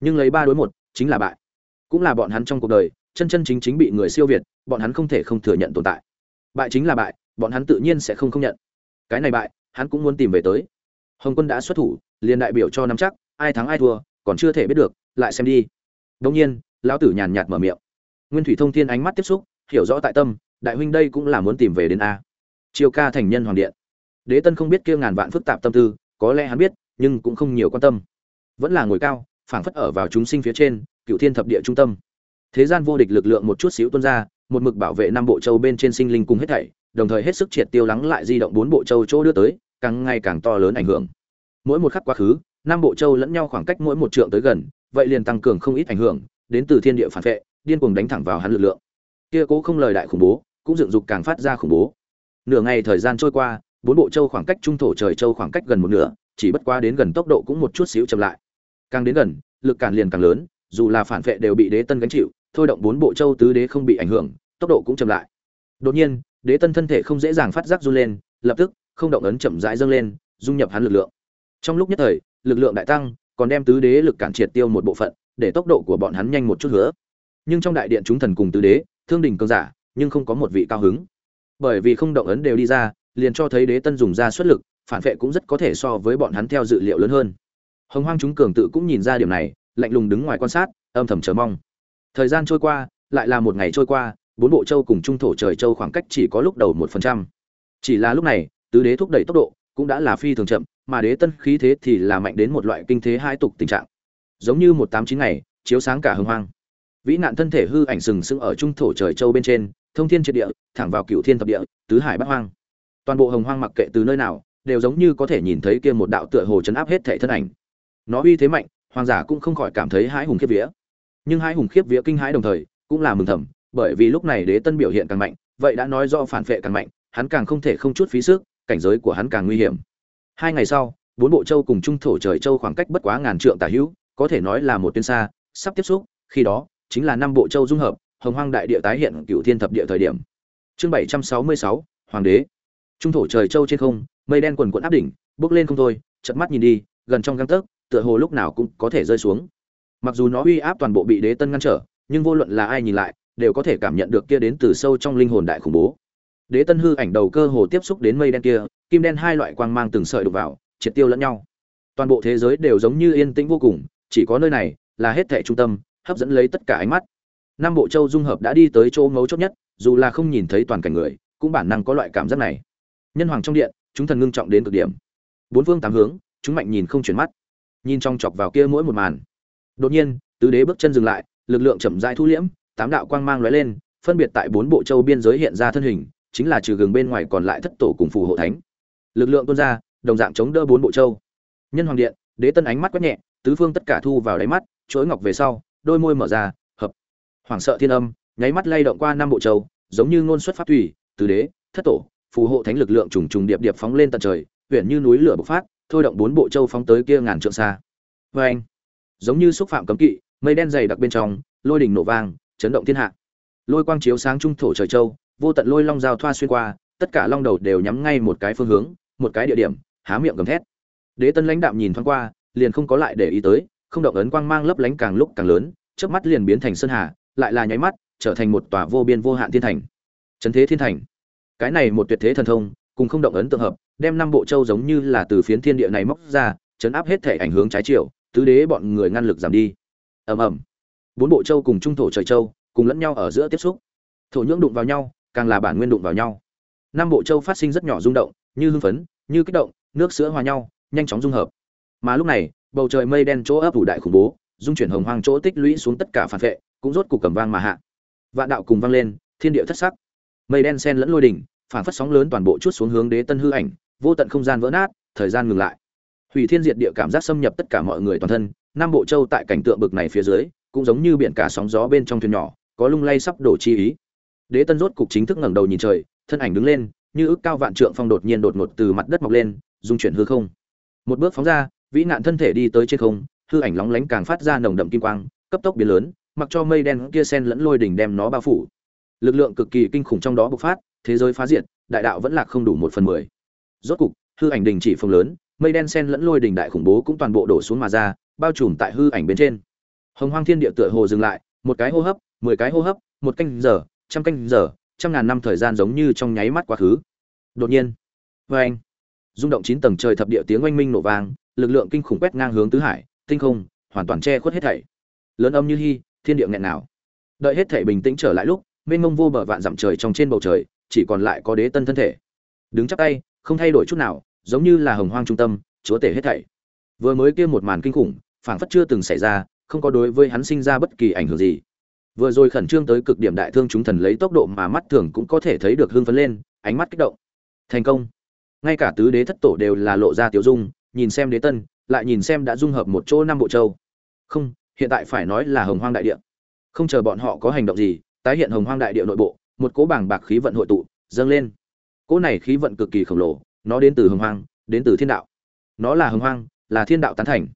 Nhưng lấy ba đối một, chính là bại cũng là bọn hắn trong cuộc đời, chân chân chính chính bị người siêu việt, bọn hắn không thể không thừa nhận tồn tại. Bại chính là bại, bọn hắn tự nhiên sẽ không không nhận. Cái này bại, hắn cũng muốn tìm về tới. Hồng quân đã xuất thủ, liền đại biểu cho nắm chắc, ai thắng ai thua, còn chưa thể biết được, lại xem đi. Đông nhiên, lão tử nhàn nhạt mở miệng. Nguyên thủy thông thiên ánh mắt tiếp xúc, hiểu rõ tại tâm, đại huynh đây cũng là muốn tìm về đến a. Chiêu ca thành nhân hoàng điện. Đế tân không biết kia ngàn vạn phức tạp tâm tư, có lẽ hắn biết, nhưng cũng không nhiều quan tâm. Vẫn là ngồi cao, phảng phất ở vào chúng sinh phía trên cựu thiên thập địa trung tâm. Thế gian vô địch lực lượng một chút xíu tuôn ra, một mực bảo vệ năm bộ châu bên trên sinh linh cùng hết thảy, đồng thời hết sức triệt tiêu lắng lại di động bốn bộ châu chỗ đưa tới, càng ngày càng to lớn ảnh hưởng. Mỗi một khắc quá khứ, năm bộ châu lẫn nhau khoảng cách mỗi một trượng tới gần, vậy liền tăng cường không ít ảnh hưởng, đến từ thiên địa phản vệ, điên cuồng đánh thẳng vào hắn lực lượng. Kia cố không lời đại khủng bố, cũng dựng dục càng phát ra khủng bố. Nửa ngày thời gian trôi qua, bốn bộ châu khoảng cách trung thổ trời châu khoảng cách gần một nửa, chỉ bất quá đến gần tốc độ cũng một chút xíu chậm lại. Càng đến gần, lực cản liền càng lớn dù là phản vệ đều bị đế tân gánh chịu, thôi động bốn bộ châu tứ đế không bị ảnh hưởng, tốc độ cũng chậm lại. Đột nhiên, đế tân thân thể không dễ dàng phát giác run lên, lập tức, không động ấn chậm rãi dâng lên, dung nhập hắn lực lượng. Trong lúc nhất thời, lực lượng đại tăng, còn đem tứ đế lực cản triệt tiêu một bộ phận, để tốc độ của bọn hắn nhanh một chút nữa. Nhưng trong đại điện chúng thần cùng tứ đế, thương đình cường giả, nhưng không có một vị cao hứng. Bởi vì không động ấn đều đi ra, liền cho thấy đế tân dùng ra xuất lực, phản vệ cũng rất có thể so với bọn hắn theo dự liệu lớn hơn. Hồng hoang chúng cường tự cũng nhìn ra điểm này lạnh lùng đứng ngoài quan sát, âm thầm chờ mong. Thời gian trôi qua, lại là một ngày trôi qua, bốn bộ châu cùng trung thổ trời châu khoảng cách chỉ có lúc đầu một phần trăm. Chỉ là lúc này, tứ đế thúc đẩy tốc độ cũng đã là phi thường chậm, mà đế tân khí thế thì là mạnh đến một loại kinh thế hai tục tình trạng. Giống như một tám chín ngày, chiếu sáng cả hưng hoang. Vĩ nạn thân thể hư ảnh sừng sững ở trung thổ trời châu bên trên, thông thiên triệt địa, thẳng vào cựu thiên thập địa, tứ hải bắc hoang. Toàn bộ hồng hoang mặc kệ từ nơi nào, đều giống như có thể nhìn thấy kia một đạo tựa hồ chấn áp hết thể thân ảnh. Nó uy thế mạnh hoàng giả cũng không khỏi cảm thấy hãi hùng khiếp vía. Nhưng hãi hùng khiếp vía kinh hãi đồng thời, cũng là mừng thầm, bởi vì lúc này đế tân biểu hiện càng mạnh, vậy đã nói do phản vệ càng mạnh, hắn càng không thể không chút phí sức, cảnh giới của hắn càng nguy hiểm. Hai ngày sau, bốn bộ châu cùng trung thổ trời châu khoảng cách bất quá ngàn trượng tả hữu, có thể nói là một tuyến xa, sắp tiếp xúc, khi đó, chính là năm bộ châu dung hợp, hồng hoang đại địa tái hiện cựu thiên thập địa thời điểm. Chương bảy trăm sáu mươi sáu, hoàng đế. Trung thổ trời châu trên không, mây đen quần quận áp đỉnh, bước lên không thôi chợt mắt nhìn đi, gần trong găng tấc tựa hồ lúc nào cũng có thể rơi xuống. Mặc dù nó uy áp toàn bộ bị đế tân ngăn trở, nhưng vô luận là ai nhìn lại, đều có thể cảm nhận được kia đến từ sâu trong linh hồn đại khủng bố. Đế tân hư ảnh đầu cơ hồ tiếp xúc đến mây đen kia, kim đen hai loại quang mang từng sợi đục vào, triệt tiêu lẫn nhau. Toàn bộ thế giới đều giống như yên tĩnh vô cùng, chỉ có nơi này là hết thảy trung tâm, hấp dẫn lấy tất cả ánh mắt. Nam bộ châu dung hợp đã đi tới chỗ ngấu chốt nhất, dù là không nhìn thấy toàn cảnh người, cũng bản năng có loại cảm giác này. Nhân hoàng trong điện, chúng thần ngưng trọng đến cực điểm. Bốn phương tám hướng, chúng mạnh nhìn không chuyển mắt nhìn trong chọc vào kia mỗi một màn. Đột nhiên, tứ đế bước chân dừng lại, lực lượng chậm rãi thu liễm, tám đạo quang mang lóe lên, phân biệt tại bốn bộ châu biên giới hiện ra thân hình, chính là trừ gừng bên ngoài còn lại thất tổ cùng phù hộ thánh. Lực lượng tuôn ra, đồng dạng chống đỡ bốn bộ châu. Nhân hoàng điện, đế tân ánh mắt quét nhẹ, tứ phương tất cả thu vào đáy mắt, chuỗi ngọc về sau, đôi môi mở ra, hợp. Hoảng sợ thiên âm, nháy mắt lay động qua năm bộ châu, giống như ngôn xuất pháp thủy, tứ đế, thất tổ, phù hộ thánh lực lượng trùng trùng điệp điệp phóng lên tận trời, huyện như núi lửa bộc phát thôi động bốn bộ châu phóng tới kia ngàn trượng xa. Và anh, giống như xúc phạm cấm kỵ, mây đen dày đặc bên trong, lôi đỉnh nổ vang, chấn động thiên hạ. Lôi quang chiếu sáng trung thổ trời châu, vô tận lôi long giao thoa xuyên qua, tất cả long đầu đều nhắm ngay một cái phương hướng, một cái địa điểm, há miệng gầm thét. Đế tân lãnh đạm nhìn thoáng qua, liền không có lại để ý tới, không động ấn quang mang lấp lánh càng lúc càng lớn, chớp mắt liền biến thành sơn hà, lại là nháy mắt, trở thành một tòa vô biên vô hạn thiên thành. Trấn thế thiên thành. Cái này một tuyệt thế thần thông cùng không động ấn tượng hợp, đem năm bộ châu giống như là từ phiến thiên địa này móc ra, chấn áp hết thể ảnh hướng trái chiều, tứ đế bọn người ngăn lực giảm đi. Ầm ầm. Bốn bộ châu cùng trung thổ trời châu, cùng lẫn nhau ở giữa tiếp xúc. Thổ nhưỡng đụng vào nhau, càng là bản nguyên đụng vào nhau. Năm bộ châu phát sinh rất nhỏ rung động, như hưng phấn, như kích động, nước sữa hòa nhau, nhanh chóng dung hợp. Mà lúc này, bầu trời mây đen chỗ ấp ủ đại khủng bố, dung chuyển hồng hoang chỗ tích lũy xuống tất cả phản vệ, cũng rốt cục cầm vang mà hạ. Vạn đạo cùng vang lên, thiên địa thất sắc. Mây đen xen lẫn lôi đỉnh phản phất sóng lớn toàn bộ chút xuống hướng đế tân hư ảnh, vô tận không gian vỡ nát, thời gian ngừng lại. Hủy thiên diệt địa cảm giác xâm nhập tất cả mọi người toàn thân, nam bộ châu tại cảnh tượng bực này phía dưới, cũng giống như biển cả sóng gió bên trong thuyền nhỏ, có lung lay sắp đổ chi ý. Đế tân rốt cục chính thức ngẩng đầu nhìn trời, thân ảnh đứng lên, như ước cao vạn trượng phong đột nhiên đột ngột từ mặt đất mọc lên, dung chuyển hư không. Một bước phóng ra, vĩ nạn thân thể đi tới trên không, hư ảnh lóng lánh càng phát ra nồng đậm kim quang, cấp tốc biến lớn, mặc cho mây đen kia sen lẫn lôi đỉnh đem nó bao phủ. Lực lượng cực kỳ kinh khủng trong đó bộc phát thế giới phá diệt, đại đạo vẫn lạc không đủ một phần mười. Rốt cục, hư ảnh đình chỉ phương lớn, mây đen sen lẫn lôi đình đại khủng bố cũng toàn bộ đổ xuống mà ra, bao trùm tại hư ảnh bên trên. Hồng hoang thiên địa tựa hồ dừng lại, một cái hô hấp, mười cái hô hấp, một canh giờ, trăm canh giờ, trăm ngàn năm thời gian giống như trong nháy mắt quá khứ. Đột nhiên, vê anh, rung động chín tầng trời thập địa tiếng oanh minh nổ vang, lực lượng kinh khủng quét ngang hướng tứ hải, tinh không, hoàn toàn che khuất hết thảy. Lớn âm như hy thiên địa nghẹn nào đợi hết thảy bình tĩnh trở lại lúc, mênh mông vô bờ vạn dặm trời trong trên bầu trời chỉ còn lại có đế tân thân thể. Đứng chắp tay, không thay đổi chút nào, giống như là hồng hoang trung tâm, chúa tể hết thảy. Vừa mới kia một màn kinh khủng, phảng phất chưa từng xảy ra, không có đối với hắn sinh ra bất kỳ ảnh hưởng gì. Vừa rồi khẩn trương tới cực điểm đại thương chúng thần lấy tốc độ mà mắt thường cũng có thể thấy được hưng phấn lên, ánh mắt kích động. Thành công. Ngay cả tứ đế thất tổ đều là lộ ra tiểu dung, nhìn xem đế tân, lại nhìn xem đã dung hợp một chỗ năm bộ châu. Không, hiện tại phải nói là hồng hoang đại địa. Không chờ bọn họ có hành động gì, tái hiện hồng hoang đại địa nội bộ một cỗ bảng bạc khí vận hội tụ, dâng lên. Cỗ này khí vận cực kỳ khổng lồ, nó đến từ hồng hoang, đến từ thiên đạo. Nó là hồng hoang, là thiên đạo tán thành.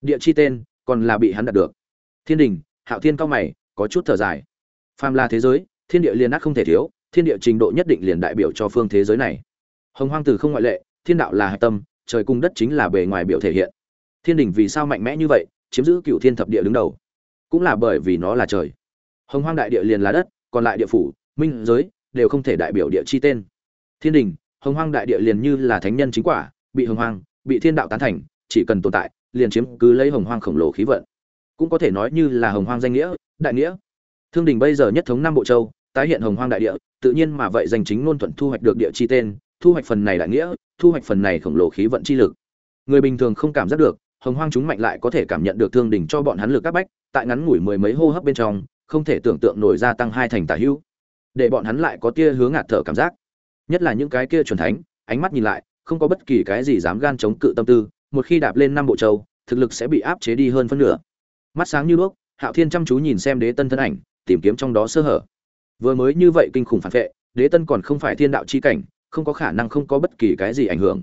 Địa chi tên, còn là bị hắn đạt được. Thiên đình, hạo thiên cao mày, có chút thở dài. Phàm là thế giới, thiên địa liền ác không thể thiếu, thiên địa trình độ nhất định liền đại biểu cho phương thế giới này. Hồng hoang từ không ngoại lệ, thiên đạo là hạch tâm, trời cung đất chính là bề ngoài biểu thể hiện. Thiên đình vì sao mạnh mẽ như vậy, chiếm giữ cựu thiên thập địa đứng đầu. Cũng là bởi vì nó là trời. Hồng hoang đại địa liền là đất, còn lại địa phủ minh giới đều không thể đại biểu địa chi tên. Thiên đình, hồng hoang đại địa liền như là thánh nhân chính quả, bị hồng hoang, bị thiên đạo tán thành, chỉ cần tồn tại, liền chiếm cứ lấy hồng hoang khổng lồ khí vận. Cũng có thể nói như là hồng hoang danh nghĩa, đại nghĩa. Thương đình bây giờ nhất thống năm bộ châu, tái hiện hồng hoang đại địa, tự nhiên mà vậy danh chính ngôn thuận thu hoạch được địa chi tên, thu hoạch phần này đại nghĩa, thu hoạch phần này khổng lồ khí vận chi lực. Người bình thường không cảm giác được, hồng hoang chúng mạnh lại có thể cảm nhận được thương đình cho bọn hắn lực các bách, tại ngắn ngủi mười mấy hô hấp bên trong, không thể tưởng tượng nổi ra tăng hai thành tả hữu để bọn hắn lại có tia hướng ngạt thở cảm giác. Nhất là những cái kia chuẩn thánh, ánh mắt nhìn lại, không có bất kỳ cái gì dám gan chống cự tâm tư, một khi đạp lên năm bộ châu, thực lực sẽ bị áp chế đi hơn phân nửa. Mắt sáng như đuốc, hạo thiên chăm chú nhìn xem đế tân thân ảnh, tìm kiếm trong đó sơ hở. Vừa mới như vậy kinh khủng phản vệ, đế tân còn không phải thiên đạo chi cảnh, không có khả năng không có bất kỳ cái gì ảnh hưởng.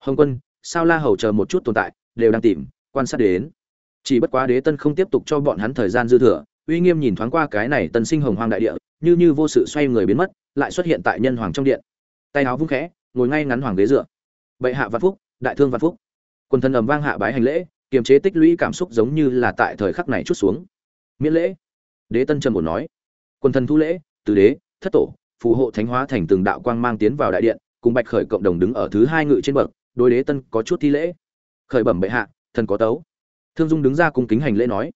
Hồng quân, sao la hầu chờ một chút tồn tại, đều đang tìm, quan sát đến. Chỉ bất quá đế tân không tiếp tục cho bọn hắn thời gian dư thừa uy nghiêm nhìn thoáng qua cái này tân sinh hồng hoang đại địa, như như vô sự xoay người biến mất, lại xuất hiện tại nhân hoàng trong điện. Tay áo vung khẽ, ngồi ngay ngắn hoàng ghế dựa. Bệ hạ văn phúc, đại thương văn phúc. Quân thân ầm vang hạ bái hành lễ, kiềm chế tích lũy cảm xúc giống như là tại thời khắc này chút xuống. Miễn lễ. Đế tân trầm ổn nói. Quân thân thu lễ, từ đế, thất tổ, phù hộ thánh hóa thành từng đạo quang mang tiến vào đại điện, cùng bạch khởi cộng đồng đứng ở thứ hai ngự trên bậc, đối đế tân có chút thi lễ. Khởi bẩm bệ hạ, thần có tấu. Thương dung đứng ra cung kính hành lễ nói.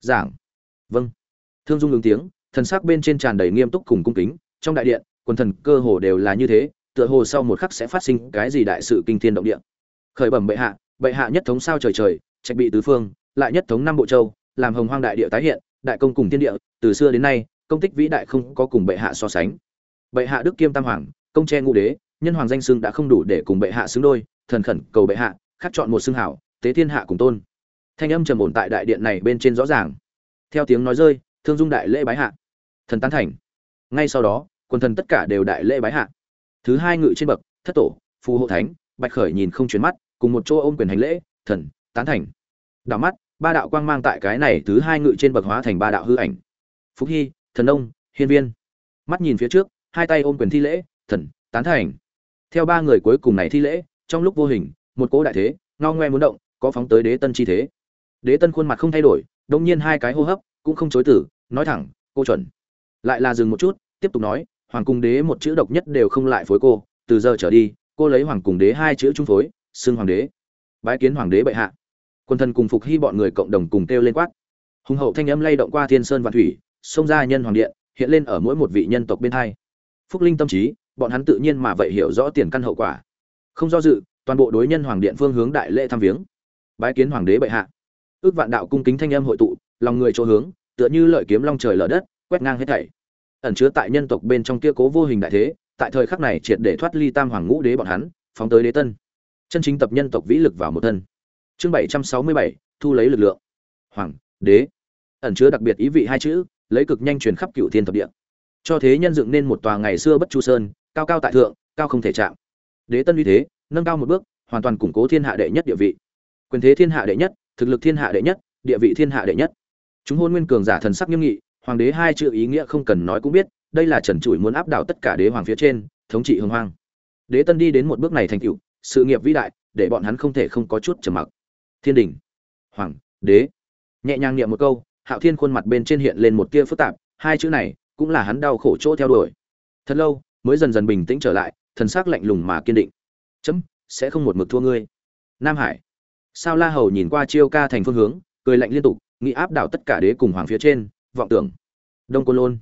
Giảng vâng. Thương dung ứng tiếng, thần sắc bên trên tràn đầy nghiêm túc cùng cung kính, trong đại điện, quần thần cơ hồ đều là như thế, tựa hồ sau một khắc sẽ phát sinh cái gì đại sự kinh thiên động địa. Khởi bẩm bệ hạ bệ hạ nhất thống sao trời trời, trạch bị tứ phương, lại nhất thống năm bộ châu, làm hồng hoang đại địa tái hiện, đại công cùng thiên địa, từ xưa đến nay, công tích vĩ đại không có cùng bệ hạ so sánh. Bệ hạ đức kiêm tam hoàng, công tre ngũ đế, nhân hoàng danh xưng đã không đủ để cùng bệ hạ xứng đôi, thần khẩn cầu bệ hạ, khắc chọn một xưng hảo, tế thiên hạ cùng tôn. Thanh âm trầm ổn tại đại điện này bên trên rõ ràng theo tiếng nói rơi, thương dung đại lễ bái hạ. Thần tán thành. Ngay sau đó, quần thần tất cả đều đại lễ bái hạ. Thứ hai ngự trên bậc, thất tổ, phù hộ thánh, bạch khởi nhìn không chuyển mắt, cùng một chỗ ôm quyền hành lễ, thần, tán thành. Đảo mắt, ba đạo quang mang tại cái này thứ hai ngự trên bậc hóa thành ba đạo hư ảnh. Phúc hy, thần đông hiên viên. Mắt nhìn phía trước, hai tay ôm quyền thi lễ, thần, tán thành. Theo ba người cuối cùng này thi lễ, trong lúc vô hình, một cỗ đại thế, ngao ngoe muốn động, có phóng tới đế tân chi thế. Đế tân khuôn mặt không thay đổi đông nhiên hai cái hô hấp cũng không chối tử nói thẳng, cô chuẩn. Lại là dừng một chút, tiếp tục nói, hoàng cung đế một chữ độc nhất đều không lại phối cô, từ giờ trở đi, cô lấy hoàng cung đế hai chữ trung phối, xưng hoàng đế. Bái kiến hoàng đế bệ hạ. Quân thần cùng phục hy bọn người cộng đồng cùng kêu lên quát. Hùng hậu thanh âm lay động qua thiên sơn và thủy, xông ra nhân hoàng điện, hiện lên ở mỗi một vị nhân tộc bên hai. Phúc linh tâm trí, bọn hắn tự nhiên mà vậy hiểu rõ tiền căn hậu quả. Không do dự, toàn bộ đối nhân hoàng điện phương hướng đại lễ thăm viếng. Bái kiến hoàng đế bệ hạ ước vạn đạo cung kính thanh âm hội tụ, lòng người chỗ hướng, tựa như lợi kiếm long trời lở đất, quét ngang hết thảy. Ẩn chứa tại nhân tộc bên trong kia cố vô hình đại thế, tại thời khắc này triệt để thoát ly tam hoàng ngũ đế bọn hắn, phóng tới đế tân. Chân chính tập nhân tộc vĩ lực vào một thân. Chương bảy trăm sáu mươi bảy, thu lấy lực lượng. Hoàng, đế. Ẩn chứa đặc biệt ý vị hai chữ, lấy cực nhanh truyền khắp cựu thiên thập địa. Cho thế nhân dựng nên một tòa ngày xưa bất chu sơn, cao cao tại thượng, cao không thể chạm. Đế tân uy thế, nâng cao một bước, hoàn toàn củng cố thiên hạ đệ nhất địa vị. Quyền thế thiên hạ đệ nhất thực lực thiên hạ đệ nhất, địa vị thiên hạ đệ nhất. Chúng hôn nguyên cường giả thần sắc nghiêm nghị, hoàng đế hai chữ ý nghĩa không cần nói cũng biết, đây là trần trụi muốn áp đảo tất cả đế hoàng phía trên, thống trị hưng hoang. Đế tân đi đến một bước này thành tựu, sự nghiệp vĩ đại, để bọn hắn không thể không có chút trầm mặc. Thiên đình, hoàng, đế. Nhẹ nhàng niệm một câu, hạo thiên khuôn mặt bên trên hiện lên một tia phức tạp, hai chữ này cũng là hắn đau khổ chỗ theo đuổi. Thật lâu, mới dần dần bình tĩnh trở lại, thần sắc lạnh lùng mà kiên định. Chấm, sẽ không một mực thua ngươi. Nam hải sao la hầu nhìn qua chiêu ca thành phương hướng, cười lạnh liên tục, nghĩ áp đảo tất cả đế cùng hoàng phía trên, vọng tưởng. Đông côn lôn.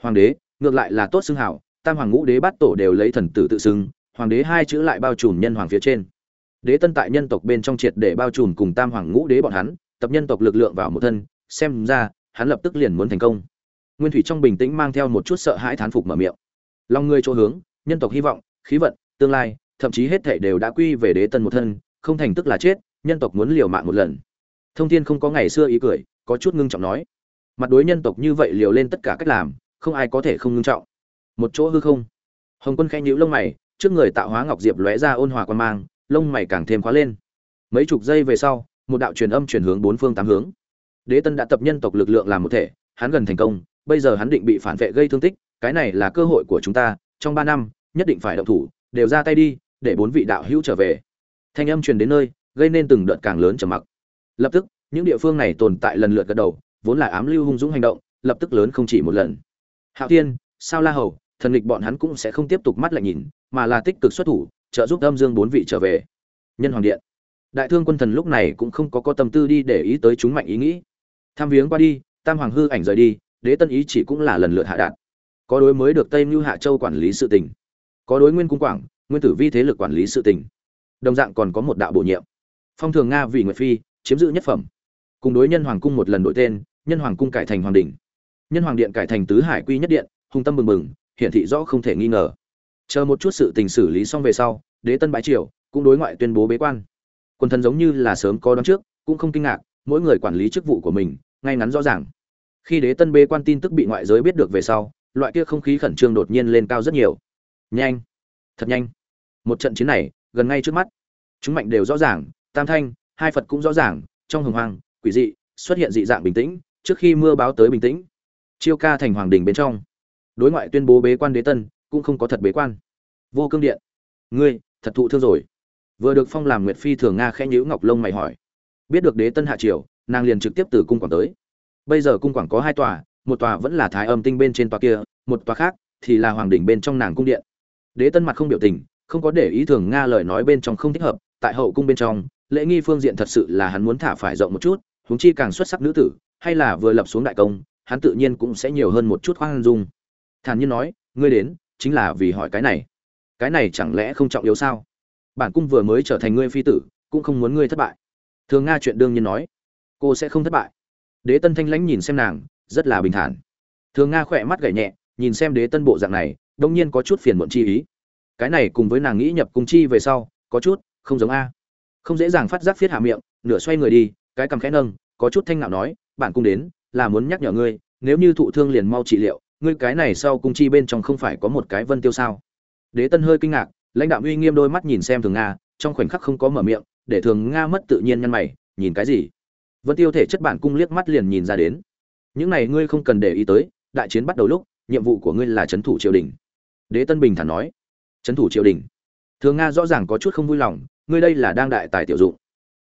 Hoàng đế, ngược lại là tốt xưng hảo, tam hoàng ngũ đế bát tổ đều lấy thần tử tự xưng, hoàng đế hai chữ lại bao trùm nhân hoàng phía trên. Đế tân tại nhân tộc bên trong triệt để bao trùm cùng tam hoàng ngũ đế bọn hắn, tập nhân tộc lực lượng vào một thân, xem ra, hắn lập tức liền muốn thành công. Nguyên thủy trong bình tĩnh mang theo một chút sợ hãi thán phục mở miệng. Lòng người chỗ hướng, nhân tộc hy vọng, khí vận, tương lai, thậm chí hết thảy đều đã quy về đế tân một thân, không thành tức là chết nhân tộc muốn liều mạng một lần. Thông thiên không có ngày xưa ý cười, có chút ngưng trọng nói. Mặt đối nhân tộc như vậy liều lên tất cả cách làm, không ai có thể không ngưng trọng. Một chỗ hư không. Hồng quân khẽ nhíu lông mày, trước người tạo hóa ngọc diệp lóe ra ôn hòa quan mang, lông mày càng thêm khóa lên. Mấy chục giây về sau, một đạo truyền âm truyền hướng bốn phương tám hướng. Đế tân đã tập nhân tộc lực lượng làm một thể, hắn gần thành công, bây giờ hắn định bị phản vệ gây thương tích, cái này là cơ hội của chúng ta, trong ba năm, nhất định phải động thủ, đều ra tay đi, để bốn vị đạo hữu trở về. Thanh âm truyền đến nơi gây nên từng đợt càng lớn trầm mặc. Lập tức, những địa phương này tồn tại lần lượt gật đầu, vốn là ám lưu hung dũng hành động, lập tức lớn không chỉ một lần. Hạo thiên, sao la hầu, thần lịch bọn hắn cũng sẽ không tiếp tục mắt lại nhìn, mà là tích cực xuất thủ, trợ giúp âm dương bốn vị trở về. Nhân hoàng điện. Đại thương quân thần lúc này cũng không có có tâm tư đi để ý tới chúng mạnh ý nghĩ. Tham viếng qua đi, tam hoàng hư ảnh rời đi, đế tân ý chỉ cũng là lần lượt hạ đạt. Có đối mới được tây mưu hạ châu quản lý sự tình. Có đối nguyên cung quảng, nguyên tử vi thế lực quản lý sự tình. Đồng dạng còn có một đạo bổ nhiệm phong thường nga vì nguyệt phi, chiếm giữ nhất phẩm. Cùng đối nhân hoàng cung một lần đổi tên, nhân hoàng cung cải thành hoàng đình nhân hoàng điện cải thành tứ hải quy nhất điện, hùng tâm bừng bừng, hiển thị rõ không thể nghi ngờ. Chờ một chút sự tình xử lý xong về sau, đế tân bái triều, cũng đối ngoại tuyên bố bế quan. Quân thần giống như là sớm có đón trước, cũng không kinh ngạc, mỗi người quản lý chức vụ của mình, ngay ngắn rõ ràng. Khi đế tân bế quan tin tức bị ngoại giới biết được về sau, loại kia không khí khẩn trương đột nhiên lên cao rất nhiều. Nhanh! Thật nhanh! Một trận chiến này, gần ngay trước mắt. Chúng mạnh đều rõ ràng tam thanh, hai phật cũng rõ ràng, trong hồng hoàng quỷ dị, xuất hiện dị dạng bình tĩnh, trước khi mưa báo tới bình tĩnh. Chiêu ca thành hoàng đình bên trong. Đối ngoại tuyên bố bế quan đế tân, cũng không có thật bế quan. Vô cương điện. Ngươi, thật thụ thương rồi. Vừa được phong làm nguyệt phi thường nga khẽ nhữ ngọc lông mày hỏi. Biết được đế tân hạ triều, nàng liền trực tiếp từ cung quảng tới. Bây giờ cung quảng có hai tòa, một tòa vẫn là thái âm tinh bên trên tòa kia, một tòa khác thì là hoàng đỉnh bên trong nàng cung điện. Đế tân mặt không biểu tình, không có để ý thường nga lời nói bên trong không thích hợp, tại hậu cung bên trong lễ nghi phương diện thật sự là hắn muốn thả phải rộng một chút, huống chi càng xuất sắc nữ tử, hay là vừa lập xuống đại công, hắn tự nhiên cũng sẽ nhiều hơn một chút khoan dung. Thản nhiên nói, ngươi đến, chính là vì hỏi cái này. Cái này chẳng lẽ không trọng yếu sao? Bản cung vừa mới trở thành ngươi phi tử, cũng không muốn ngươi thất bại. Thường nga chuyện đương nhiên nói, cô sẽ không thất bại. Đế tân thanh lãnh nhìn xem nàng, rất là bình thản. Thường nga khỏe mắt gảy nhẹ, nhìn xem đế tân bộ dạng này, đông nhiên có chút phiền muộn chi ý. Cái này cùng với nàng nghĩ nhập cung chi về sau, có chút không giống a không dễ dàng phát giác phiết hạ miệng, nửa xoay người đi, cái cầm khẽ nâng, có chút thanh ngạo nói, bản cung đến, là muốn nhắc nhở ngươi, nếu như thụ thương liền mau trị liệu, ngươi cái này sau cung chi bên trong không phải có một cái vân tiêu sao? Đế tân hơi kinh ngạc, lãnh đạo uy nghiêm đôi mắt nhìn xem thường nga, trong khoảnh khắc không có mở miệng, để thường nga mất tự nhiên nhăn mày, nhìn cái gì? Vân tiêu thể chất bản cung liếc mắt liền nhìn ra đến. Những này ngươi không cần để ý tới, đại chiến bắt đầu lúc, nhiệm vụ của ngươi là trấn thủ triều đình. Đế tân bình thản nói. Trấn thủ triều đình? Thường nga rõ ràng có chút không vui lòng ngươi đây là đang đại tài tiểu dụng.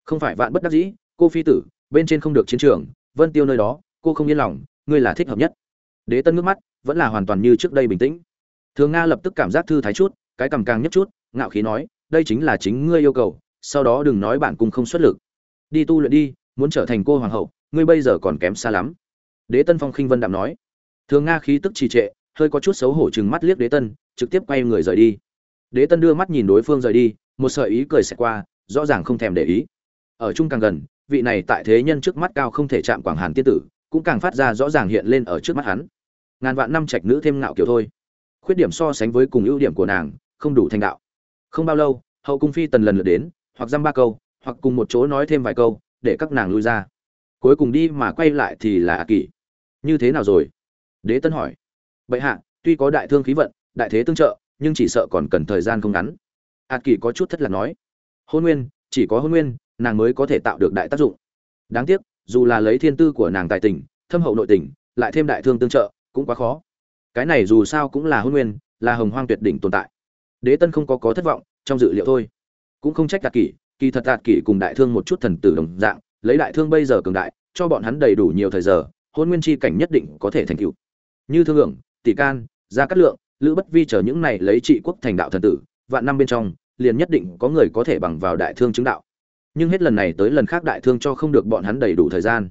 Không phải vạn bất đắc dĩ, cô phi tử, bên trên không được chiến trường, vân tiêu nơi đó, cô không yên lòng, ngươi là thích hợp nhất. Đế tân ngước mắt, vẫn là hoàn toàn như trước đây bình tĩnh. Thường nga lập tức cảm giác thư thái chút, cái cằm càng nhất chút, ngạo khí nói, đây chính là chính ngươi yêu cầu, sau đó đừng nói bản cung không xuất lực. Đi tu luyện đi, muốn trở thành cô hoàng hậu, ngươi bây giờ còn kém xa lắm. Đế tân phong khinh vân đạm nói. Thường nga khí tức trì trệ, hơi có chút xấu hổ chừng mắt liếc đế tân, trực tiếp quay người rời đi. Đế tân đưa mắt nhìn đối phương rời đi một sợi ý cười xẹt qua, rõ ràng không thèm để ý. Ở chung càng gần, vị này tại thế nhân trước mắt cao không thể chạm quảng hàn tiên tử, cũng càng phát ra rõ ràng hiện lên ở trước mắt hắn. Ngàn vạn năm trạch nữ thêm ngạo kiểu thôi. Khuyết điểm so sánh với cùng ưu điểm của nàng, không đủ thành đạo. Không bao lâu, hậu cung phi tần lần lượt đến, hoặc dăm ba câu, hoặc cùng một chỗ nói thêm vài câu, để các nàng lui ra. Cuối cùng đi mà quay lại thì là a kỳ như thế nào rồi? Đế tân hỏi. Bệ hạ, tuy có đại thương khí vận, đại thế tương trợ, nhưng chỉ sợ còn cần thời gian không ngắn ạt kỳ có chút thất lạc nói, hôn nguyên, chỉ có hôn nguyên, nàng mới có thể tạo được đại tác dụng. Đáng tiếc, dù là lấy thiên tư của nàng tài tình, thâm hậu nội tình, lại thêm đại thương tương trợ, cũng quá khó. Cái này dù sao cũng là hôn nguyên, là hồng hoang tuyệt đỉnh tồn tại. Đế tân không có có thất vọng trong dự liệu thôi. Cũng không trách đạt kỷ kỳ thật đạt kỷ cùng đại thương một chút thần tử đồng dạng, lấy đại thương bây giờ cường đại, cho bọn hắn đầy đủ nhiều thời giờ, hôn nguyên chi cảnh nhất định có thể thành tựu. Như thương hưởng tỷ can, gia cát lượng, lữ bất vi chờ những này lấy trị quốc thành đạo thần tử vạn năm bên trong, liền nhất định có người có thể bằng vào đại thương chứng đạo. Nhưng hết lần này tới lần khác đại thương cho không được bọn hắn đầy đủ thời gian.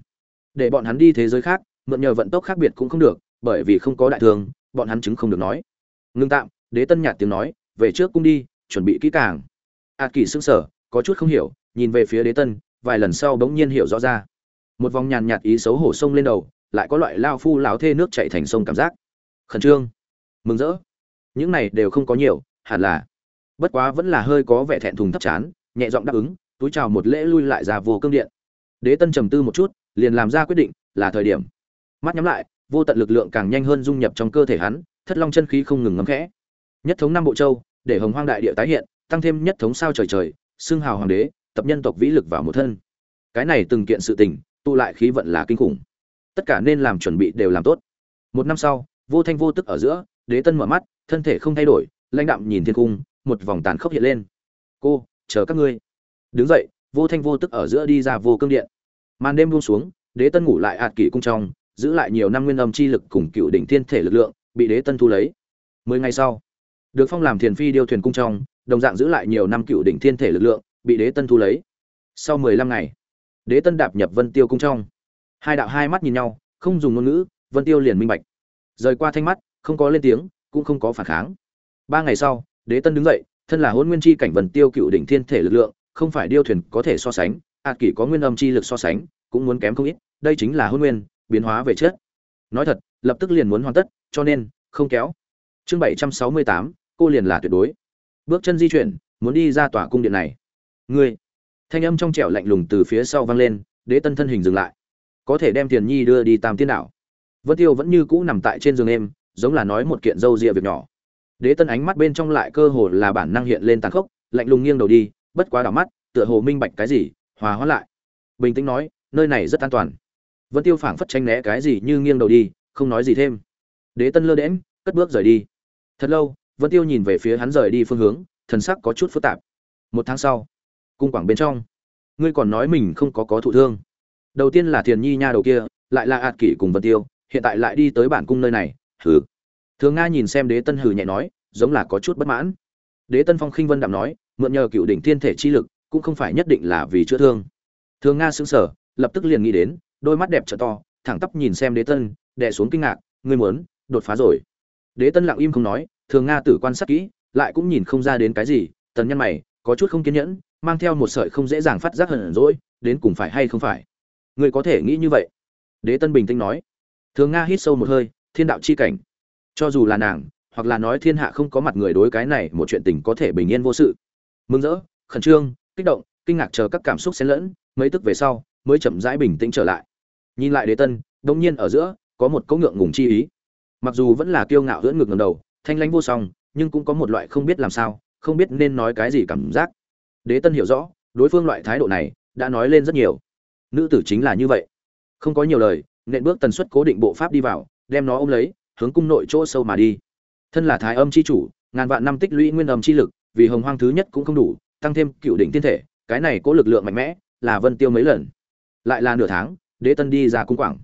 Để bọn hắn đi thế giới khác, mượn nhờ vận tốc khác biệt cũng không được, bởi vì không có đại thương, bọn hắn chứng không được nói. Ngưng tạm, đế tân nhạt tiếng nói, về trước cung đi, chuẩn bị kỹ càng. A kỳ sững sờ, có chút không hiểu, nhìn về phía đế tân, vài lần sau bỗng nhiên hiểu rõ ra. Một vòng nhàn nhạt ý xấu hổ sông lên đầu, lại có loại lao phu láo thê nước chạy thành sông cảm giác. Khẩn trương. Mừng rỡ. Những này đều không có nhiều, hẳn là bất quá vẫn là hơi có vẻ thẹn thùng thấp chán, nhẹ giọng đáp ứng, túi chào một lễ lui lại ra vô cương điện. Đế tân trầm tư một chút, liền làm ra quyết định, là thời điểm. Mắt nhắm lại, vô tận lực lượng càng nhanh hơn dung nhập trong cơ thể hắn, thất long chân khí không ngừng ngấm khẽ. Nhất thống năm bộ châu, để hồng hoang đại địa tái hiện, tăng thêm nhất thống sao trời trời, xưng hào hoàng đế, tập nhân tộc vĩ lực vào một thân. Cái này từng kiện sự tình, tụ lại khí vận là kinh khủng. Tất cả nên làm chuẩn bị đều làm tốt. Một năm sau, vô thanh vô tức ở giữa, đế tân mở mắt, thân thể không thay đổi, lãnh đạm nhìn thiên cung một vòng tàn khốc hiện lên. Cô, chờ các ngươi. Đứng dậy, vô thanh vô tức ở giữa đi ra vô cương điện. Màn đêm buông xuống, đế tân ngủ lại ạt kỷ cung trong, giữ lại nhiều năm nguyên âm chi lực cùng cựu đỉnh thiên thể lực lượng, bị đế tân thu lấy. Mười ngày sau, được phong làm thiền phi điêu thuyền cung trong, đồng dạng giữ lại nhiều năm cựu đỉnh thiên thể lực lượng, bị đế tân thu lấy. Sau mười lăm ngày, đế tân đạp nhập vân tiêu cung trong. Hai đạo hai mắt nhìn nhau, không dùng ngôn ngữ, vân tiêu liền minh bạch. Rời qua thanh mắt, không có lên tiếng, cũng không có phản kháng. Ba ngày sau đế tân đứng dậy, thân là hôn nguyên chi cảnh vần tiêu cựu đỉnh thiên thể lực lượng, không phải điêu thuyền có thể so sánh, A kỷ có nguyên âm chi lực so sánh, cũng muốn kém không ít, đây chính là hôn nguyên, biến hóa về chất. Nói thật, lập tức liền muốn hoàn tất, cho nên, không kéo. Chương bảy trăm sáu mươi tám, cô liền là tuyệt đối. Bước chân di chuyển, muốn đi ra tòa cung điện này. Ngươi. Thanh âm trong trẻo lạnh lùng từ phía sau vang lên, đế tân thân hình dừng lại. Có thể đem tiền nhi đưa đi tam tiên đảo. Vân tiêu vẫn như cũ nằm tại trên giường em giống là nói một kiện dâu ria việc nhỏ đế tân ánh mắt bên trong lại cơ hồ là bản năng hiện lên tàn khốc lạnh lùng nghiêng đầu đi bất quá đảo mắt tựa hồ minh bạch cái gì hòa hóa lại. Bình tĩnh nói nơi này rất an toàn. Vân tiêu phảng phất tranh né cái gì như nghiêng đầu đi không nói gì thêm. Đế tân lơ đễnh, cất bước rời đi. Thật lâu vân tiêu nhìn về phía hắn rời đi phương hướng thần sắc có chút phức tạp. Một tháng sau cung quảng bên trong ngươi còn nói mình không có có thụ thương. Đầu tiên là thiền nhi nha đầu kia lại là ạt kỷ cùng vân tiêu hiện tại lại đi tới bản cung nơi này hừ thường nga nhìn xem đế tân hừ nhẹ nói, giống là có chút bất mãn. Đế tân phong khinh vân đạm nói, mượn nhờ cựu đỉnh thiên thể chi lực, cũng không phải nhất định là vì chữa thương. Thường nga sững sờ, lập tức liền nghĩ đến, đôi mắt đẹp trợ to, thẳng tắp nhìn xem đế tân, đè xuống kinh ngạc, ngươi muốn, đột phá rồi. Đế tân lặng im không nói, thường nga tử quan sát kỹ, lại cũng nhìn không ra đến cái gì, tần nhân mày, có chút không kiên nhẫn, mang theo một sợi không dễ dàng phát giác hận rỗi đến cùng phải hay không phải. Ngươi có thể nghĩ như vậy? Đế tân bình tĩnh nói. Thường nga hít sâu một hơi, thiên đạo chi cảnh cho dù là nàng, hoặc là nói thiên hạ không có mặt người đối cái này một chuyện tình có thể bình yên vô sự. Mừng rỡ, khẩn trương, kích động, kinh ngạc chờ các cảm xúc xen lẫn, mấy tức về sau, mới chậm rãi bình tĩnh trở lại. Nhìn lại đế tân, đông nhiên ở giữa, có một cỗ ngượng ngùng chi ý. Mặc dù vẫn là kiêu ngạo hưỡn ngực ngầm đầu, thanh lãnh vô song, nhưng cũng có một loại không biết làm sao, không biết nên nói cái gì cảm giác. Đế tân hiểu rõ, đối phương loại thái độ này, đã nói lên rất nhiều. Nữ tử chính là như vậy. Không có nhiều lời, nện bước tần suất cố định bộ pháp đi vào, đem nó ôm lấy hướng cung nội chỗ sâu mà đi. Thân là thái âm chi chủ, ngàn vạn năm tích lũy nguyên âm chi lực, vì hồng hoang thứ nhất cũng không đủ, tăng thêm cựu đỉnh thiên thể, cái này có lực lượng mạnh mẽ, là vân tiêu mấy lần. Lại là nửa tháng, đế tân đi ra cung quảng.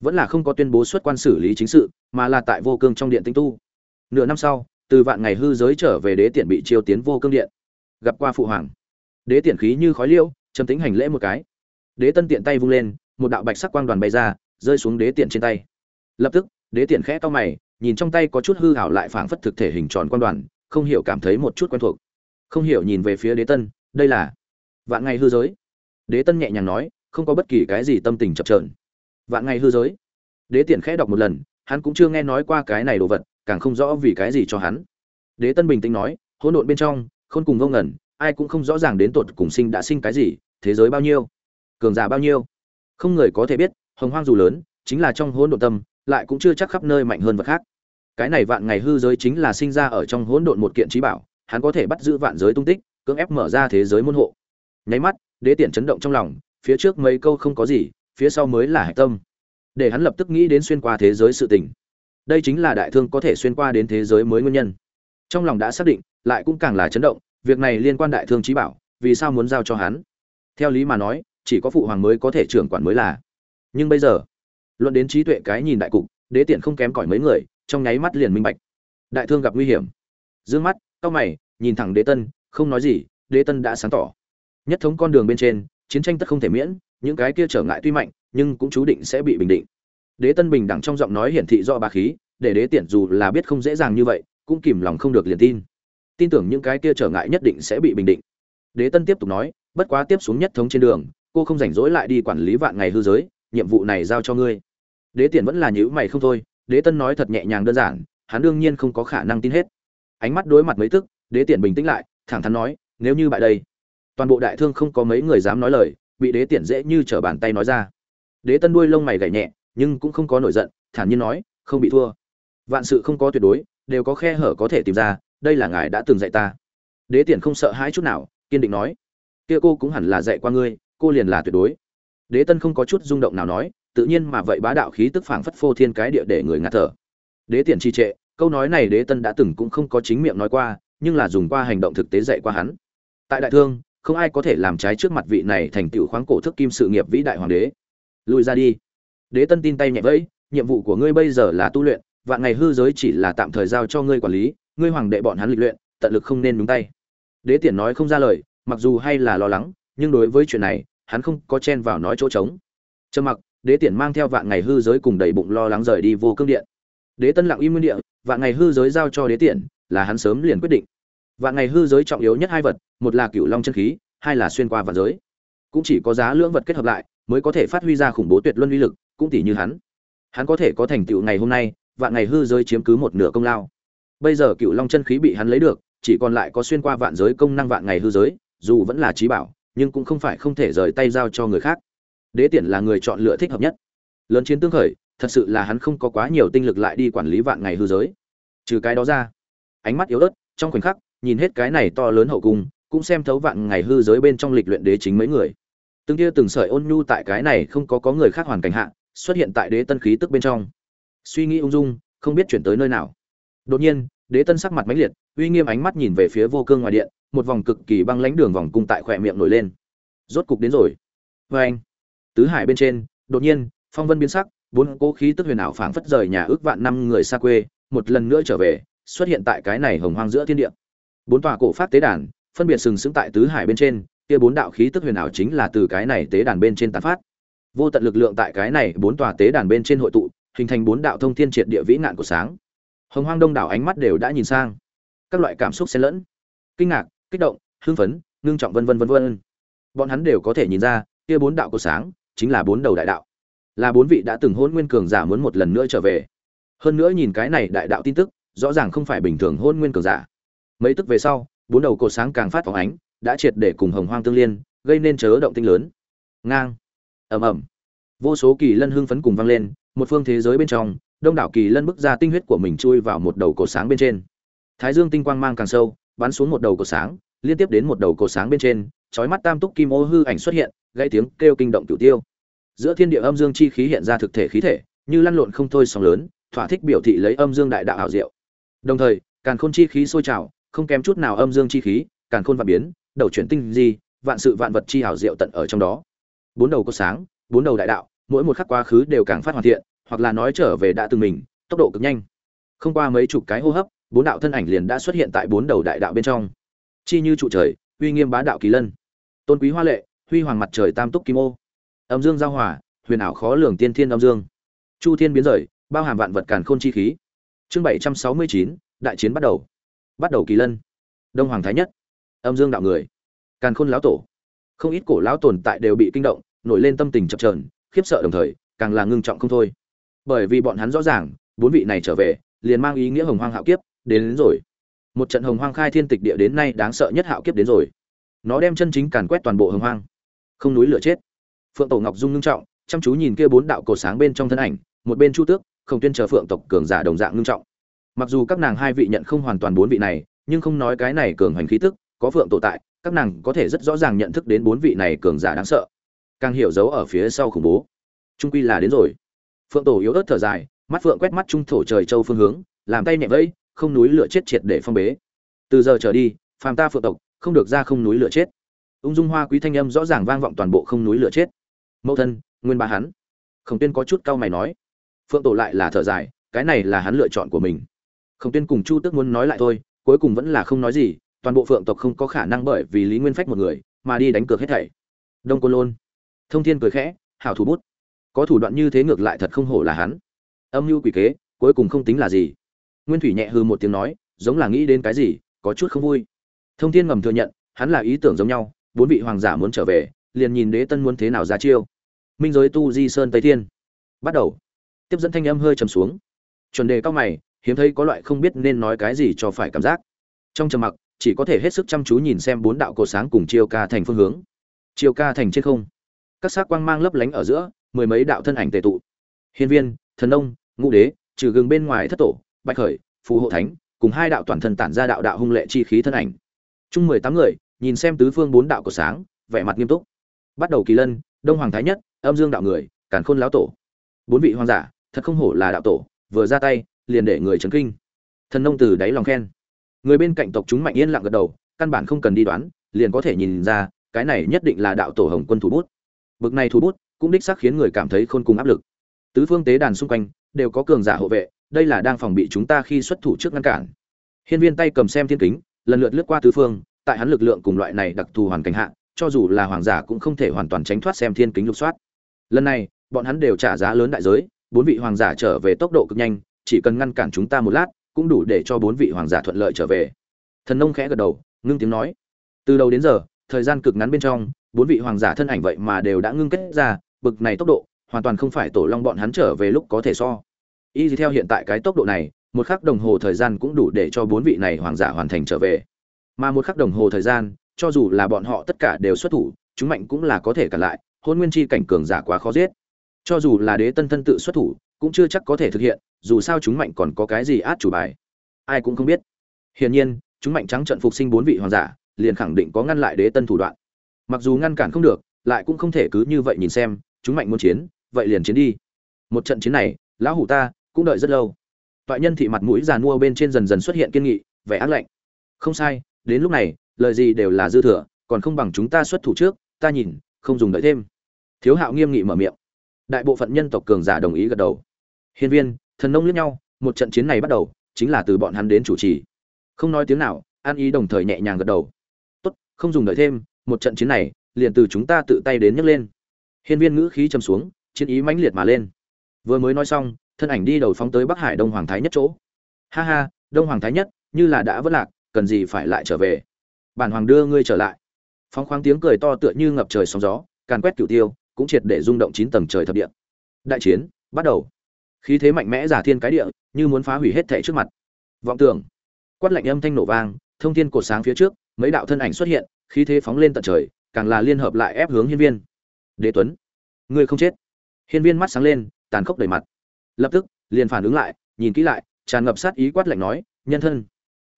Vẫn là không có tuyên bố xuất quan xử lý chính sự, mà là tại vô cương trong điện tinh tu. Nửa năm sau, từ vạn ngày hư giới trở về đế tiện bị chiêu tiến vô cương điện. Gặp qua phụ hoàng. Đế tiện khí như khói liêu, trầm tính hành lễ một cái. Đế tân tiện tay vung lên, một đạo bạch sắc quang đoàn bay ra, rơi xuống đế tiện trên tay. Lập tức đế tiện khẽ to mày, nhìn trong tay có chút hư hảo lại phảng phất thực thể hình tròn quan đoàn, không hiểu cảm thấy một chút quen thuộc. Không hiểu nhìn về phía đế tân, đây là vạn ngày hư giới. Đế tân nhẹ nhàng nói, không có bất kỳ cái gì tâm tình chập trờn vạn ngày hư giới. Đế tiện khẽ đọc một lần, hắn cũng chưa nghe nói qua cái này đồ vật, càng không rõ vì cái gì cho hắn. Đế tân bình tĩnh nói, hỗn độn bên trong, khôn cùng vô ngẩn, ai cũng không rõ ràng đến tột cùng sinh đã sinh cái gì, thế giới bao nhiêu, cường giả bao nhiêu. Không người có thể biết, hồng hoang dù lớn, chính là trong hỗn độn tâm lại cũng chưa chắc khắp nơi mạnh hơn vật khác. Cái này vạn ngày hư giới chính là sinh ra ở trong hỗn độn một kiện trí bảo, hắn có thể bắt giữ vạn giới tung tích, cưỡng ép mở ra thế giới môn hộ. Nháy mắt, đế tiện chấn động trong lòng, phía trước mấy câu không có gì, phía sau mới là hạch tâm. Để hắn lập tức nghĩ đến xuyên qua thế giới sự tình. Đây chính là đại thương có thể xuyên qua đến thế giới mới nguyên nhân. Trong lòng đã xác định, lại cũng càng là chấn động, việc này liên quan đại thương trí bảo, vì sao muốn giao cho hắn? Theo lý mà nói, chỉ có phụ hoàng mới có thể trưởng quản mới là. Nhưng bây giờ luận đến trí tuệ cái nhìn đại cục, đế tiện không kém cỏi mấy người, trong nháy mắt liền minh bạch. Đại thương gặp nguy hiểm. Dương mắt cao mày, nhìn thẳng đế tân, không nói gì, đế tân đã sáng tỏ. Nhất thống con đường bên trên, chiến tranh tất không thể miễn, những cái kia trở ngại tuy mạnh, nhưng cũng chú định sẽ bị bình định. Đế tân bình đẳng trong giọng nói hiển thị do bà khí, để đế tiện dù là biết không dễ dàng như vậy, cũng kìm lòng không được liền tin. Tin tưởng những cái kia trở ngại nhất định sẽ bị bình định. Đế tân tiếp tục nói, bất quá tiếp xuống nhất thống trên đường, cô không rảnh rỗi lại đi quản lý vạn ngày hư giới, nhiệm vụ này giao cho ngươi đế tiện vẫn là nhữ mày không thôi, đế tân nói thật nhẹ nhàng đơn giản, hắn đương nhiên không có khả năng tin hết. Ánh mắt đối mặt mấy tức, đế tiện bình tĩnh lại, thẳng thắn nói, nếu như bại đây, toàn bộ đại thương không có mấy người dám nói lời, bị đế tiện dễ như trở bàn tay nói ra. Đế tân đuôi lông mày gảy nhẹ, nhưng cũng không có nổi giận, thản nhiên nói, không bị thua. Vạn sự không có tuyệt đối, đều có khe hở có thể tìm ra, đây là ngài đã từng dạy ta. Đế tiện không sợ hãi chút nào, kiên định nói, kia cô cũng hẳn là dạy qua ngươi, cô liền là tuyệt đối. Đế tân không có chút rung động nào nói tự nhiên mà vậy bá đạo khí tức phảng phất phô thiên cái địa để người ngạt thở. Đế tiền trì trệ, câu nói này đế tân đã từng cũng không có chính miệng nói qua, nhưng là dùng qua hành động thực tế dạy qua hắn. Tại đại thương, không ai có thể làm trái trước mặt vị này thành tựu khoáng cổ thức kim sự nghiệp vĩ đại hoàng đế. Lùi ra đi. Đế tân tin tay nhẹ vẫy, nhiệm vụ của ngươi bây giờ là tu luyện, vạn ngày hư giới chỉ là tạm thời giao cho ngươi quản lý, ngươi hoàng đệ bọn hắn lịch luyện, tận lực không nên nhúng tay. Đế Tiễn nói không ra lời, mặc dù hay là lo lắng, nhưng đối với chuyện này, hắn không có chen vào nói chỗ trống. Trầm mặc đế tiễn mang theo vạn ngày hư giới cùng đầy bụng lo lắng rời đi vô cương điện. Đế tân lặng im nguyên địa, vạn ngày hư giới giao cho đế tiễn, là hắn sớm liền quyết định. Vạn ngày hư giới trọng yếu nhất hai vật, một là cựu long chân khí, hai là xuyên qua vạn giới. Cũng chỉ có giá lưỡng vật kết hợp lại, mới có thể phát huy ra khủng bố tuyệt luân uy lực, cũng tỷ như hắn. Hắn có thể có thành tựu ngày hôm nay, vạn ngày hư giới chiếm cứ một nửa công lao. Bây giờ cựu long chân khí bị hắn lấy được, chỉ còn lại có xuyên qua vạn giới công năng vạn ngày hư giới, dù vẫn là trí bảo, nhưng cũng không phải không thể rời tay giao cho người khác đế tiện là người chọn lựa thích hợp nhất. Lớn chiến tương khởi, thật sự là hắn không có quá nhiều tinh lực lại đi quản lý vạn ngày hư giới. Trừ cái đó ra, ánh mắt yếu ớt, trong khoảnh khắc, nhìn hết cái này to lớn hậu cung, cũng xem thấu vạn ngày hư giới bên trong lịch luyện đế chính mấy người. Từng kia từng sợi ôn nhu tại cái này không có có người khác hoàn cảnh hạ, xuất hiện tại đế tân khí tức bên trong. Suy nghĩ ung dung, không biết chuyển tới nơi nào. Đột nhiên, đế tân sắc mặt mãnh liệt, uy nghiêm ánh mắt nhìn về phía vô cương ngoài điện, một vòng cực kỳ băng lãnh đường vòng cung tại khỏe miệng nổi lên. Rốt cục đến rồi. Vê anh tứ hải bên trên, đột nhiên, phong vân biến sắc, bốn cố khí tức huyền ảo phảng phất rời nhà ước vạn năm người xa quê, một lần nữa trở về, xuất hiện tại cái này hồng hoang giữa thiên địa. Bốn tòa cổ pháp tế đàn, phân biệt sừng sững tại tứ hải bên trên, kia bốn đạo khí tức huyền ảo chính là từ cái này tế đàn bên trên tán phát. Vô tận lực lượng tại cái này bốn tòa tế đàn bên trên hội tụ, hình thành bốn đạo thông thiên triệt địa vĩ nạn của sáng. Hồng hoang đông đảo ánh mắt đều đã nhìn sang. Các loại cảm xúc xen lẫn, kinh ngạc, kích động, hưng phấn, ngưng trọng vân vân vân vân. Bọn hắn đều có thể nhìn ra, kia bốn đạo của sáng chính là bốn đầu đại đạo. Là bốn vị đã từng hôn nguyên cường giả muốn một lần nữa trở về. Hơn nữa nhìn cái này đại đạo tin tức, rõ ràng không phải bình thường hôn nguyên cường giả. Mấy tức về sau, bốn đầu cột sáng càng phát phóng ánh, đã triệt để cùng hồng hoang tương liên, gây nên chớ động tinh lớn. Ngang. Ầm ầm. Vô số kỳ lân hưng phấn cùng vang lên, một phương thế giới bên trong, đông đảo kỳ lân bức ra tinh huyết của mình chui vào một đầu cột sáng bên trên. Thái dương tinh quang mang càng sâu, bắn xuống một đầu cột sáng, liên tiếp đến một đầu cột sáng bên trên, chói mắt tam túc kim ô hư ảnh xuất hiện gây tiếng kêu kinh động cửu tiêu. Giữa thiên địa âm dương chi khí hiện ra thực thể khí thể, như lăn lộn không thôi sóng lớn, thỏa thích biểu thị lấy âm dương đại đạo ảo diệu. Đồng thời, càn khôn chi khí sôi trào, không kém chút nào âm dương chi khí, càn khôn vạn biến, đầu chuyển tinh di, vạn sự vạn vật chi ảo diệu tận ở trong đó. Bốn đầu có sáng, bốn đầu đại đạo, mỗi một khắc quá khứ đều càng phát hoàn thiện, hoặc là nói trở về đã từng mình, tốc độ cực nhanh. Không qua mấy chục cái hô hấp, bốn đạo thân ảnh liền đã xuất hiện tại bốn đầu đại đạo bên trong. Chi như trụ trời, uy nghiêm bá đạo kỳ lân. Tôn quý hoa lệ huy hoàng mặt trời tam túc kim ô. Âm dương giao hòa huyền ảo khó lường tiên thiên âm dương. Chu thiên biến rời bao hàm vạn vật càn khôn chi khí. Chương bảy trăm sáu mươi chín đại chiến bắt đầu. Bắt đầu kỳ lân. Đông hoàng thái nhất. Âm dương đạo người. Càn khôn lão tổ. Không ít cổ lão tồn tại đều bị kinh động nổi lên tâm tình chập trờn khiếp sợ đồng thời càng là ngưng trọng không thôi. Bởi vì bọn hắn rõ ràng bốn vị này trở về liền mang ý nghĩa hồng hoang hạo kiếp đến, đến rồi. Một trận hồng hoang khai thiên tịch địa đến nay đáng sợ nhất hạo kiếp đến rồi. Nó đem chân chính càn quét toàn bộ hồng hoang không núi lửa chết. Phượng tổ ngọc dung ngưng trọng, chăm chú nhìn kia bốn đạo cổ sáng bên trong thân ảnh, một bên chu tước, không tuyên chờ phượng tộc cường giả đồng dạng ngưng trọng. Mặc dù các nàng hai vị nhận không hoàn toàn bốn vị này, nhưng không nói cái này cường hành khí tức, có phượng tổ tại, các nàng có thể rất rõ ràng nhận thức đến bốn vị này cường giả đáng sợ. Càng hiểu dấu ở phía sau khủng bố. Trung quy là đến rồi. Phượng tổ yếu ớt thở dài, mắt phượng quét mắt trung thổ trời châu phương hướng, làm tay nhẹ vẫy, không núi lửa chết triệt để phong bế. Từ giờ trở đi, phàm ta phượng tộc, không được ra không núi lửa chết ung dung hoa quý thanh âm rõ ràng vang vọng toàn bộ không núi lửa chết. Mẫu thân, nguyên ba hắn. Khổng tuyên có chút cau mày nói. Phượng tổ lại là thở dài, cái này là hắn lựa chọn của mình. Khổng tuyên cùng chu tước muốn nói lại thôi, cuối cùng vẫn là không nói gì, toàn bộ phượng tộc không có khả năng bởi vì lý nguyên phách một người mà đi đánh cược hết thảy. Đông côn lôn. Thông thiên cười khẽ, hảo thủ bút. Có thủ đoạn như thế ngược lại thật không hổ là hắn. Âm mưu quỷ kế, cuối cùng không tính là gì. Nguyên thủy nhẹ hư một tiếng nói, giống là nghĩ đến cái gì, có chút không vui. Thông thiên ngầm thừa nhận, hắn là ý tưởng giống nhau bốn vị hoàng giả muốn trở về, liền nhìn đế tân muốn thế nào ra chiêu. Minh giới tu di sơn tây thiên. Bắt đầu. Tiếp dẫn thanh âm hơi trầm xuống. Chuẩn đề cao mày, hiếm thấy có loại không biết nên nói cái gì cho phải cảm giác. Trong trầm mặc, chỉ có thể hết sức chăm chú nhìn xem bốn đạo cột sáng cùng chiêu ca thành phương hướng. Chiêu ca thành trên không. Các xác quang mang lấp lánh ở giữa, mười mấy đạo thân ảnh tề tụ. Hiên viên, thần nông, ngũ đế, trừ gừng bên ngoài thất tổ, bạch khởi, phù hộ thánh, cùng hai đạo toàn thân tản ra đạo đạo hung lệ chi khí thân ảnh. Chung mười tám người nhìn xem tứ phương bốn đạo của sáng, vẻ mặt nghiêm túc. Bắt đầu kỳ lân, đông hoàng thái nhất, âm dương đạo người, càn khôn lão tổ. Bốn vị hoàng giả, thật không hổ là đạo tổ, vừa ra tay, liền để người chấn kinh. Thần nông từ đáy lòng khen. Người bên cạnh tộc chúng mạnh yên lặng gật đầu, căn bản không cần đi đoán, liền có thể nhìn ra, cái này nhất định là đạo tổ hồng quân thủ bút. Bực này thủ bút, cũng đích xác khiến người cảm thấy khôn cùng áp lực. Tứ phương tế đàn xung quanh, đều có cường giả hộ vệ, đây là đang phòng bị chúng ta khi xuất thủ trước ngăn cản. Hiên viên tay cầm xem thiên kính, lần lượt lướt qua tứ phương tại hắn lực lượng cùng loại này đặc thù hoàn cảnh hạ, cho dù là hoàng giả cũng không thể hoàn toàn tránh thoát xem thiên kính lục soát. Lần này, bọn hắn đều trả giá lớn đại giới, bốn vị hoàng giả trở về tốc độ cực nhanh, chỉ cần ngăn cản chúng ta một lát, cũng đủ để cho bốn vị hoàng giả thuận lợi trở về. Thần nông khẽ gật đầu, ngưng tiếng nói. Từ đầu đến giờ, thời gian cực ngắn bên trong, bốn vị hoàng giả thân ảnh vậy mà đều đã ngưng kết ra, bực này tốc độ, hoàn toàn không phải tổ long bọn hắn trở về lúc có thể so. Y theo hiện tại cái tốc độ này, một khắc đồng hồ thời gian cũng đủ để cho bốn vị này hoàng giả hoàn thành trở về mà một khắc đồng hồ thời gian, cho dù là bọn họ tất cả đều xuất thủ, chúng mạnh cũng là có thể cản lại, hôn nguyên chi cảnh cường giả quá khó giết. Cho dù là đế tân thân tự xuất thủ, cũng chưa chắc có thể thực hiện, dù sao chúng mạnh còn có cái gì át chủ bài. Ai cũng không biết. Hiển nhiên, chúng mạnh trắng trận phục sinh bốn vị hoàng giả, liền khẳng định có ngăn lại đế tân thủ đoạn. Mặc dù ngăn cản không được, lại cũng không thể cứ như vậy nhìn xem, chúng mạnh muốn chiến, vậy liền chiến đi. Một trận chiến này, lão hủ ta cũng đợi rất lâu. Toại nhân thị mặt mũi già mua bên trên dần dần xuất hiện kiên nghị, vẻ ác lạnh. Không sai đến lúc này, lời gì đều là dư thừa, còn không bằng chúng ta xuất thủ trước, ta nhìn, không dùng đợi thêm. Thiếu hạo nghiêm nghị mở miệng. Đại bộ phận nhân tộc cường giả đồng ý gật đầu. Hiên viên, thần nông liếc nhau, một trận chiến này bắt đầu, chính là từ bọn hắn đến chủ trì. Không nói tiếng nào, an ý đồng thời nhẹ nhàng gật đầu. Tốt, không dùng đợi thêm, một trận chiến này, liền từ chúng ta tự tay đến nhấc lên. Hiên viên ngữ khí trầm xuống, chiến ý mãnh liệt mà lên. Vừa mới nói xong, thân ảnh đi đầu phóng tới bắc hải đông hoàng thái nhất chỗ. Ha ha, đông hoàng thái nhất, như là đã vất lạc cần gì phải lại trở về? Bản hoàng đưa ngươi trở lại. Phóng khoáng tiếng cười to tựa như ngập trời sóng gió, càn quét cửu tiêu, cũng triệt để rung động chín tầng trời thập địa. Đại chiến, bắt đầu. Khí thế mạnh mẽ giả thiên cái địa, như muốn phá hủy hết thảy trước mặt. Vọng tưởng. Quát lạnh âm thanh nổ vang, thông thiên cột sáng phía trước, mấy đạo thân ảnh xuất hiện, khí thế phóng lên tận trời, càng là liên hợp lại ép hướng hiên viên. Đế tuấn. Ngươi không chết. Hiên viên mắt sáng lên, tàn khốc đầy mặt. Lập tức, liền phản ứng lại, nhìn kỹ lại, tràn ngập sát ý quát lạnh nói, nhân thân.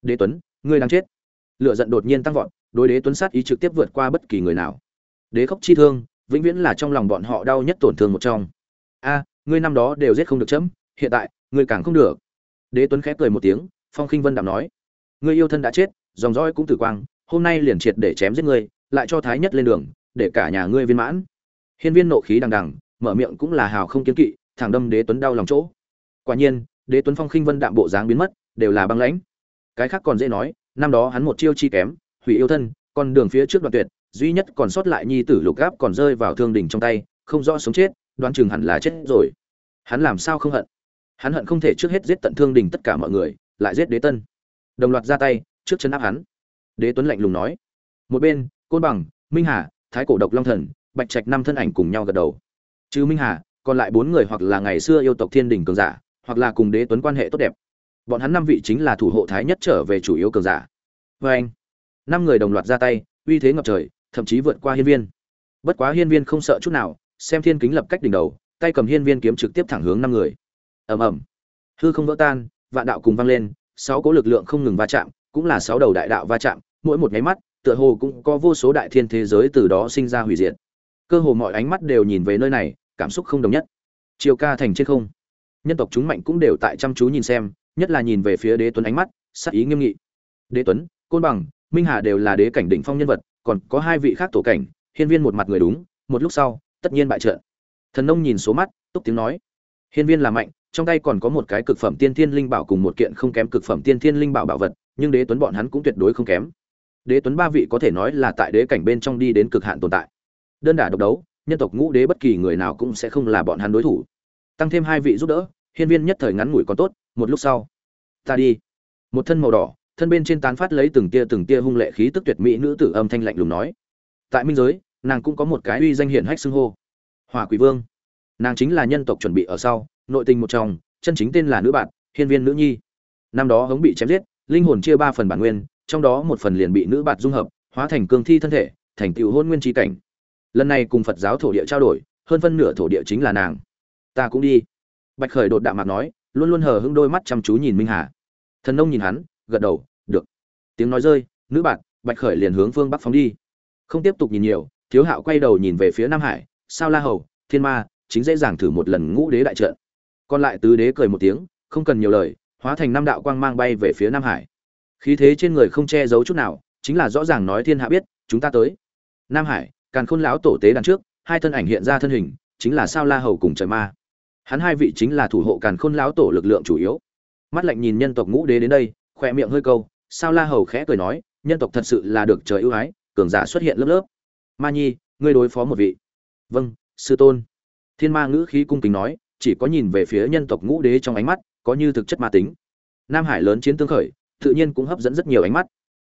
Đế tuấn ngươi đang chết. Lựa giận đột nhiên tăng vọt, đối đế tuấn sát ý trực tiếp vượt qua bất kỳ người nào. Đế khốc chi thương, vĩnh viễn là trong lòng bọn họ đau nhất tổn thương một trong. A, ngươi năm đó đều giết không được chấm, hiện tại, ngươi càng không được. Đế tuấn khẽ cười một tiếng, phong khinh vân đạm nói, ngươi yêu thân đã chết, dòng dõi cũng tử quang, hôm nay liền triệt để chém giết ngươi, lại cho thái nhất lên đường, để cả nhà ngươi viên mãn. Hiên viên nộ khí đằng đằng, mở miệng cũng là hào không kiến kỵ, thẳng đâm đế tuấn đau lòng chỗ. Quả nhiên, đế tuấn phong khinh vân đạm bộ dáng biến mất, đều là băng lãnh cái khác còn dễ nói, năm đó hắn một chiêu chi kém, hủy yêu thân, con đường phía trước đoạn tuyệt, duy nhất còn sót lại nhi tử lục gáp còn rơi vào thương đỉnh trong tay, không rõ sống chết, đoán chừng hẳn là chết rồi. Hắn làm sao không hận? Hắn hận không thể trước hết giết tận thương đình tất cả mọi người, lại giết đế tân. Đồng loạt ra tay, trước chân áp hắn. Đế tuấn lạnh lùng nói, một bên, côn bằng, minh hà, thái cổ độc long thần, bạch trạch năm thân ảnh cùng nhau gật đầu. Chứ minh hà, còn lại bốn người hoặc là ngày xưa yêu tộc thiên đình cường giả, hoặc là cùng đế tuấn quan hệ tốt đẹp bọn hắn năm vị chính là thủ hộ thái nhất trở về chủ yếu cường giả. Vê anh, năm người đồng loạt ra tay, uy thế ngập trời, thậm chí vượt qua hiên viên. Bất quá hiên viên không sợ chút nào, xem thiên kính lập cách đỉnh đầu, tay cầm hiên viên kiếm trực tiếp thẳng hướng năm người. Ầm ầm. Hư không vỡ tan, vạn đạo cùng vang lên, sáu cỗ lực lượng không ngừng va chạm, cũng là sáu đầu đại đạo va chạm, mỗi một nháy mắt, tựa hồ cũng có vô số đại thiên thế giới từ đó sinh ra hủy diệt. Cơ hồ mọi ánh mắt đều nhìn về nơi này, cảm xúc không đồng nhất. Chiều ca thành trên không. Nhân tộc chúng mạnh cũng đều tại chăm chú nhìn xem nhất là nhìn về phía đế tuấn ánh mắt, sắc ý nghiêm nghị. Đế tuấn, côn bằng, minh hà đều là đế cảnh đỉnh phong nhân vật, còn có hai vị khác tổ cảnh, hiên viên một mặt người đúng, một lúc sau, tất nhiên bại trận. Thần nông nhìn số mắt, túc tiếng nói. Hiên viên là mạnh, trong tay còn có một cái cực phẩm tiên thiên linh bảo cùng một kiện không kém cực phẩm tiên thiên linh bảo bảo vật, nhưng đế tuấn bọn hắn cũng tuyệt đối không kém. Đế tuấn ba vị có thể nói là tại đế cảnh bên trong đi đến cực hạn tồn tại. Đơn đả độc đấu, nhân tộc ngũ đế bất kỳ người nào cũng sẽ không là bọn hắn đối thủ. Tăng thêm hai vị giúp đỡ, hiên viên nhất thời ngắn ngủi còn tốt một lúc sau, ta đi. Một thân màu đỏ, thân bên trên tán phát lấy từng tia từng tia hung lệ khí tức tuyệt mỹ nữ tử âm thanh lạnh lùng nói. Tại minh giới, nàng cũng có một cái uy danh hiển hách xưng hô. Hỏa quỷ vương. Nàng chính là nhân tộc chuẩn bị ở sau, nội tình một trong, chân chính tên là nữ bạn, hiên viên nữ nhi. Năm đó hống bị chém giết, linh hồn chia ba phần bản nguyên, trong đó một phần liền bị nữ bạn dung hợp, hóa thành cương thi thân thể, thành tựu hôn nguyên trí cảnh. Lần này cùng phật giáo thổ địa trao đổi, hơn phân nửa thổ địa chính là nàng. Ta cũng đi. Bạch khởi đột đạm mặt nói luôn luôn hờ hững đôi mắt chăm chú nhìn minh hà. Thần nông nhìn hắn, gật đầu, được. Tiếng nói rơi, nữ bạn, bạch khởi liền hướng phương bắc phóng đi. Không tiếp tục nhìn nhiều, thiếu hạo quay đầu nhìn về phía nam hải, sao la hầu, thiên ma, chính dễ dàng thử một lần ngũ đế đại trận. Còn lại tứ đế cười một tiếng, không cần nhiều lời, hóa thành năm đạo quang mang bay về phía nam hải. Khí thế trên người không che giấu chút nào, chính là rõ ràng nói thiên hạ biết, chúng ta tới. Nam hải, càn khôn lão tổ tế đằng trước, hai thân ảnh hiện ra thân hình, chính là sao la hầu cùng trời ma hắn hai vị chính là thủ hộ càn khôn lão tổ lực lượng chủ yếu. Mắt lạnh nhìn nhân tộc ngũ đế đến đây, khỏe miệng hơi câu, sao la hầu khẽ cười nói, nhân tộc thật sự là được trời ưu ái, cường giả xuất hiện lớp lớp. Ma nhi, ngươi đối phó một vị. Vâng sư tôn. Thiên ma ngữ khí cung kính nói, chỉ có nhìn về phía nhân tộc ngũ đế trong ánh mắt, có như thực chất ma tính. Nam hải lớn chiến tương khởi, tự nhiên cũng hấp dẫn rất nhiều ánh mắt.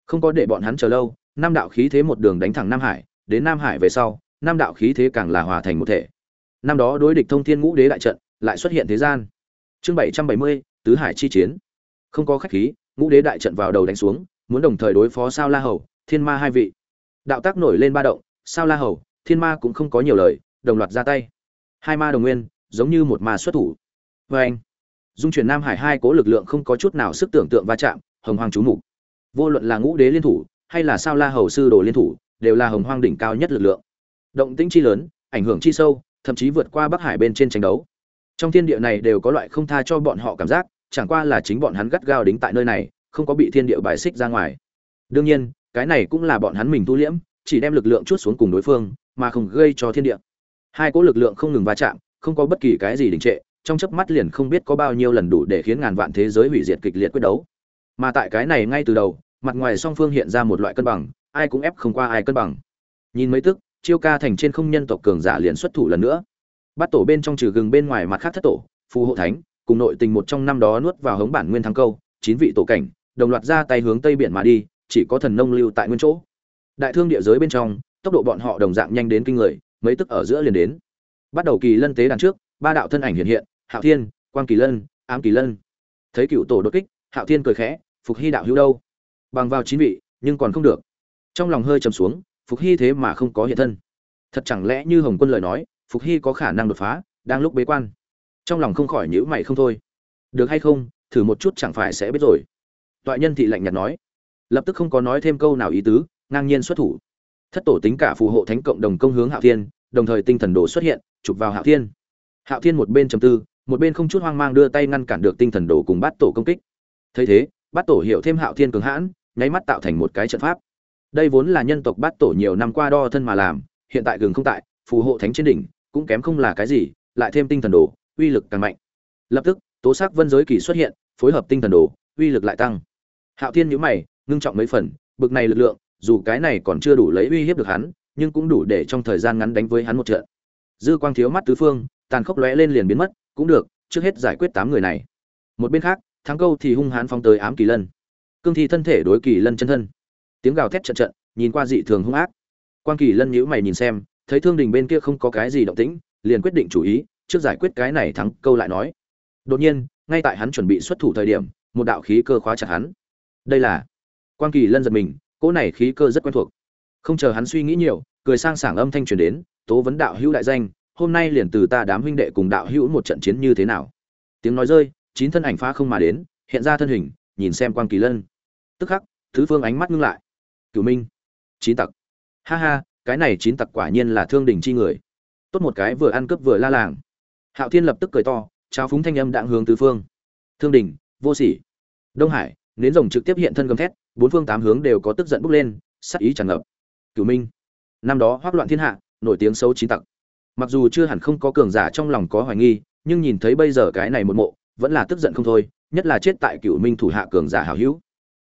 Không có để bọn hắn chờ lâu, nam đạo khí thế một đường đánh thẳng nam hải, đến nam hải về sau, nam đạo khí thế càng là hòa thành một thể năm đó đối địch thông thiên ngũ đế đại trận, lại xuất hiện thế gian. Chương bảy trăm bảy mươi, tứ hải chi chiến. Không có khách khí, ngũ đế đại trận vào đầu đánh xuống, muốn đồng thời đối phó sao la hầu, thiên ma hai vị. Đạo tác nổi lên ba động, sao la hầu, thiên ma cũng không có nhiều lời, đồng loạt ra tay. Hai ma đồng nguyên, giống như một ma xuất thủ. Vê anh dung chuyển nam hải hai cố lực lượng không có chút nào sức tưởng tượng va chạm, hồng hoàng chú mục. Vô luận là ngũ đế liên thủ, hay là sao la hầu sư đồ liên thủ, đều là hồng hoang đỉnh cao nhất lực lượng. Động tĩnh chi lớn, ảnh hưởng chi sâu thậm chí vượt qua bắc hải bên trên tranh đấu. Trong thiên địa này đều có loại không tha cho bọn họ cảm giác, chẳng qua là chính bọn hắn gắt gao đính tại nơi này, không có bị thiên địa bài xích ra ngoài. Đương nhiên, cái này cũng là bọn hắn mình tu liễm, chỉ đem lực lượng chút xuống cùng đối phương, mà không gây cho thiên địa. Hai cỗ lực lượng không ngừng va chạm, không có bất kỳ cái gì đình trệ, trong chớp mắt liền không biết có bao nhiêu lần đủ để khiến ngàn vạn thế giới hủy diệt kịch liệt quyết đấu. Mà tại cái này ngay từ đầu, mặt ngoài song phương hiện ra một loại cân bằng, ai cũng ép không qua ai cân bằng. Nhìn mấy tức chiêu ca thành trên không nhân tộc cường giả liền xuất thủ lần nữa. Bắt tổ bên trong trừ gừng bên ngoài mặt khác thất tổ, phù hộ thánh, cùng nội tình một trong năm đó nuốt vào hống bản nguyên thắng câu, chín vị tổ cảnh, đồng loạt ra tay hướng tây biển mà đi, chỉ có thần nông lưu tại nguyên chỗ. Đại thương địa giới bên trong, tốc độ bọn họ đồng dạng nhanh đến kinh người, mấy tức ở giữa liền đến. Bắt đầu kỳ lân tế đàn trước, ba đạo thân ảnh hiện hiện, hạo thiên, quang kỳ lân, ám kỳ lân. Thấy cựu tổ đột kích, hạo thiên cười khẽ, phục hy đạo hữu đâu? Bằng vào chín vị, nhưng còn không được. Trong lòng hơi trầm xuống phục hy thế mà không có hiện thân. Thật chẳng lẽ như hồng quân lời nói, phục hy có khả năng đột phá, đang lúc bế quan. Trong lòng không khỏi nhữ mày không thôi. Được hay không, thử một chút chẳng phải sẽ biết rồi. Toại nhân thị lạnh nhạt nói. Lập tức không có nói thêm câu nào ý tứ, ngang nhiên xuất thủ. Thất tổ tính cả phù hộ thánh cộng đồng công hướng hạo thiên, đồng thời tinh thần đồ xuất hiện, chụp vào hạo thiên. Hạo thiên một bên trầm tư, một bên không chút hoang mang đưa tay ngăn cản được tinh thần đồ cùng bát tổ công kích. Thấy thế, bát tổ hiểu thêm hạo thiên cường hãn, nháy mắt tạo thành một cái trận pháp đây vốn là nhân tộc bát tổ nhiều năm qua đo thân mà làm, hiện tại gừng không tại, phù hộ thánh trên đỉnh, cũng kém không là cái gì, lại thêm tinh thần đồ, uy lực càng mạnh. Lập tức, tố sắc vân giới kỳ xuất hiện, phối hợp tinh thần đồ, uy lực lại tăng. Hạo thiên nhữ mày, ngưng trọng mấy phần, bực này lực lượng, dù cái này còn chưa đủ lấy uy hiếp được hắn, nhưng cũng đủ để trong thời gian ngắn đánh với hắn một trận. Dư quang thiếu mắt tứ phương, tàn khốc lóe lên liền biến mất, cũng được, trước hết giải quyết tám người này. Một bên khác, thắng câu thì hung hãn phóng tới ám kỳ lân. Cương thi thân thể đối kỳ lân chân thân tiếng gào thét trận trận, nhìn qua dị thường hung ác. Quan kỳ lân nhíu mày nhìn xem, thấy thương đình bên kia không có cái gì động tĩnh, liền quyết định chủ ý, trước giải quyết cái này thắng câu lại nói. Đột nhiên, ngay tại hắn chuẩn bị xuất thủ thời điểm, một đạo khí cơ khóa chặt hắn. Đây là quan kỳ lân giật mình, cỗ này khí cơ rất quen thuộc. Không chờ hắn suy nghĩ nhiều, cười sang sảng âm thanh truyền đến, tố vấn đạo hữu đại danh, hôm nay liền từ ta đám huynh đệ cùng đạo hữu một trận chiến như thế nào? Tiếng nói rơi, chín thân ảnh phá không mà đến, hiện ra thân hình, nhìn xem quan kỳ lân. Tức khắc, thứ phương ánh mắt ngưng lại cửu minh. Chín tặc. Ha ha, cái này chín tặc quả nhiên là thương đình chi người. Tốt một cái vừa ăn cướp vừa la làng. Hạo thiên lập tức cười to, trao phúng thanh âm đạn hướng tứ phương. Thương đình vô sỉ. Đông hải, nến rồng trực tiếp hiện thân gầm thét, bốn phương tám hướng đều có tức giận bốc lên sắc ý tràn ngập. Cửu minh. Năm đó hoác loạn thiên hạ, nổi tiếng xấu chín tặc. Mặc dù chưa hẳn không có cường giả trong lòng có hoài nghi, nhưng nhìn thấy bây giờ cái này một mộ, vẫn là tức giận không thôi, nhất là chết tại cửu minh thủ hạ cường giả hảo hữu.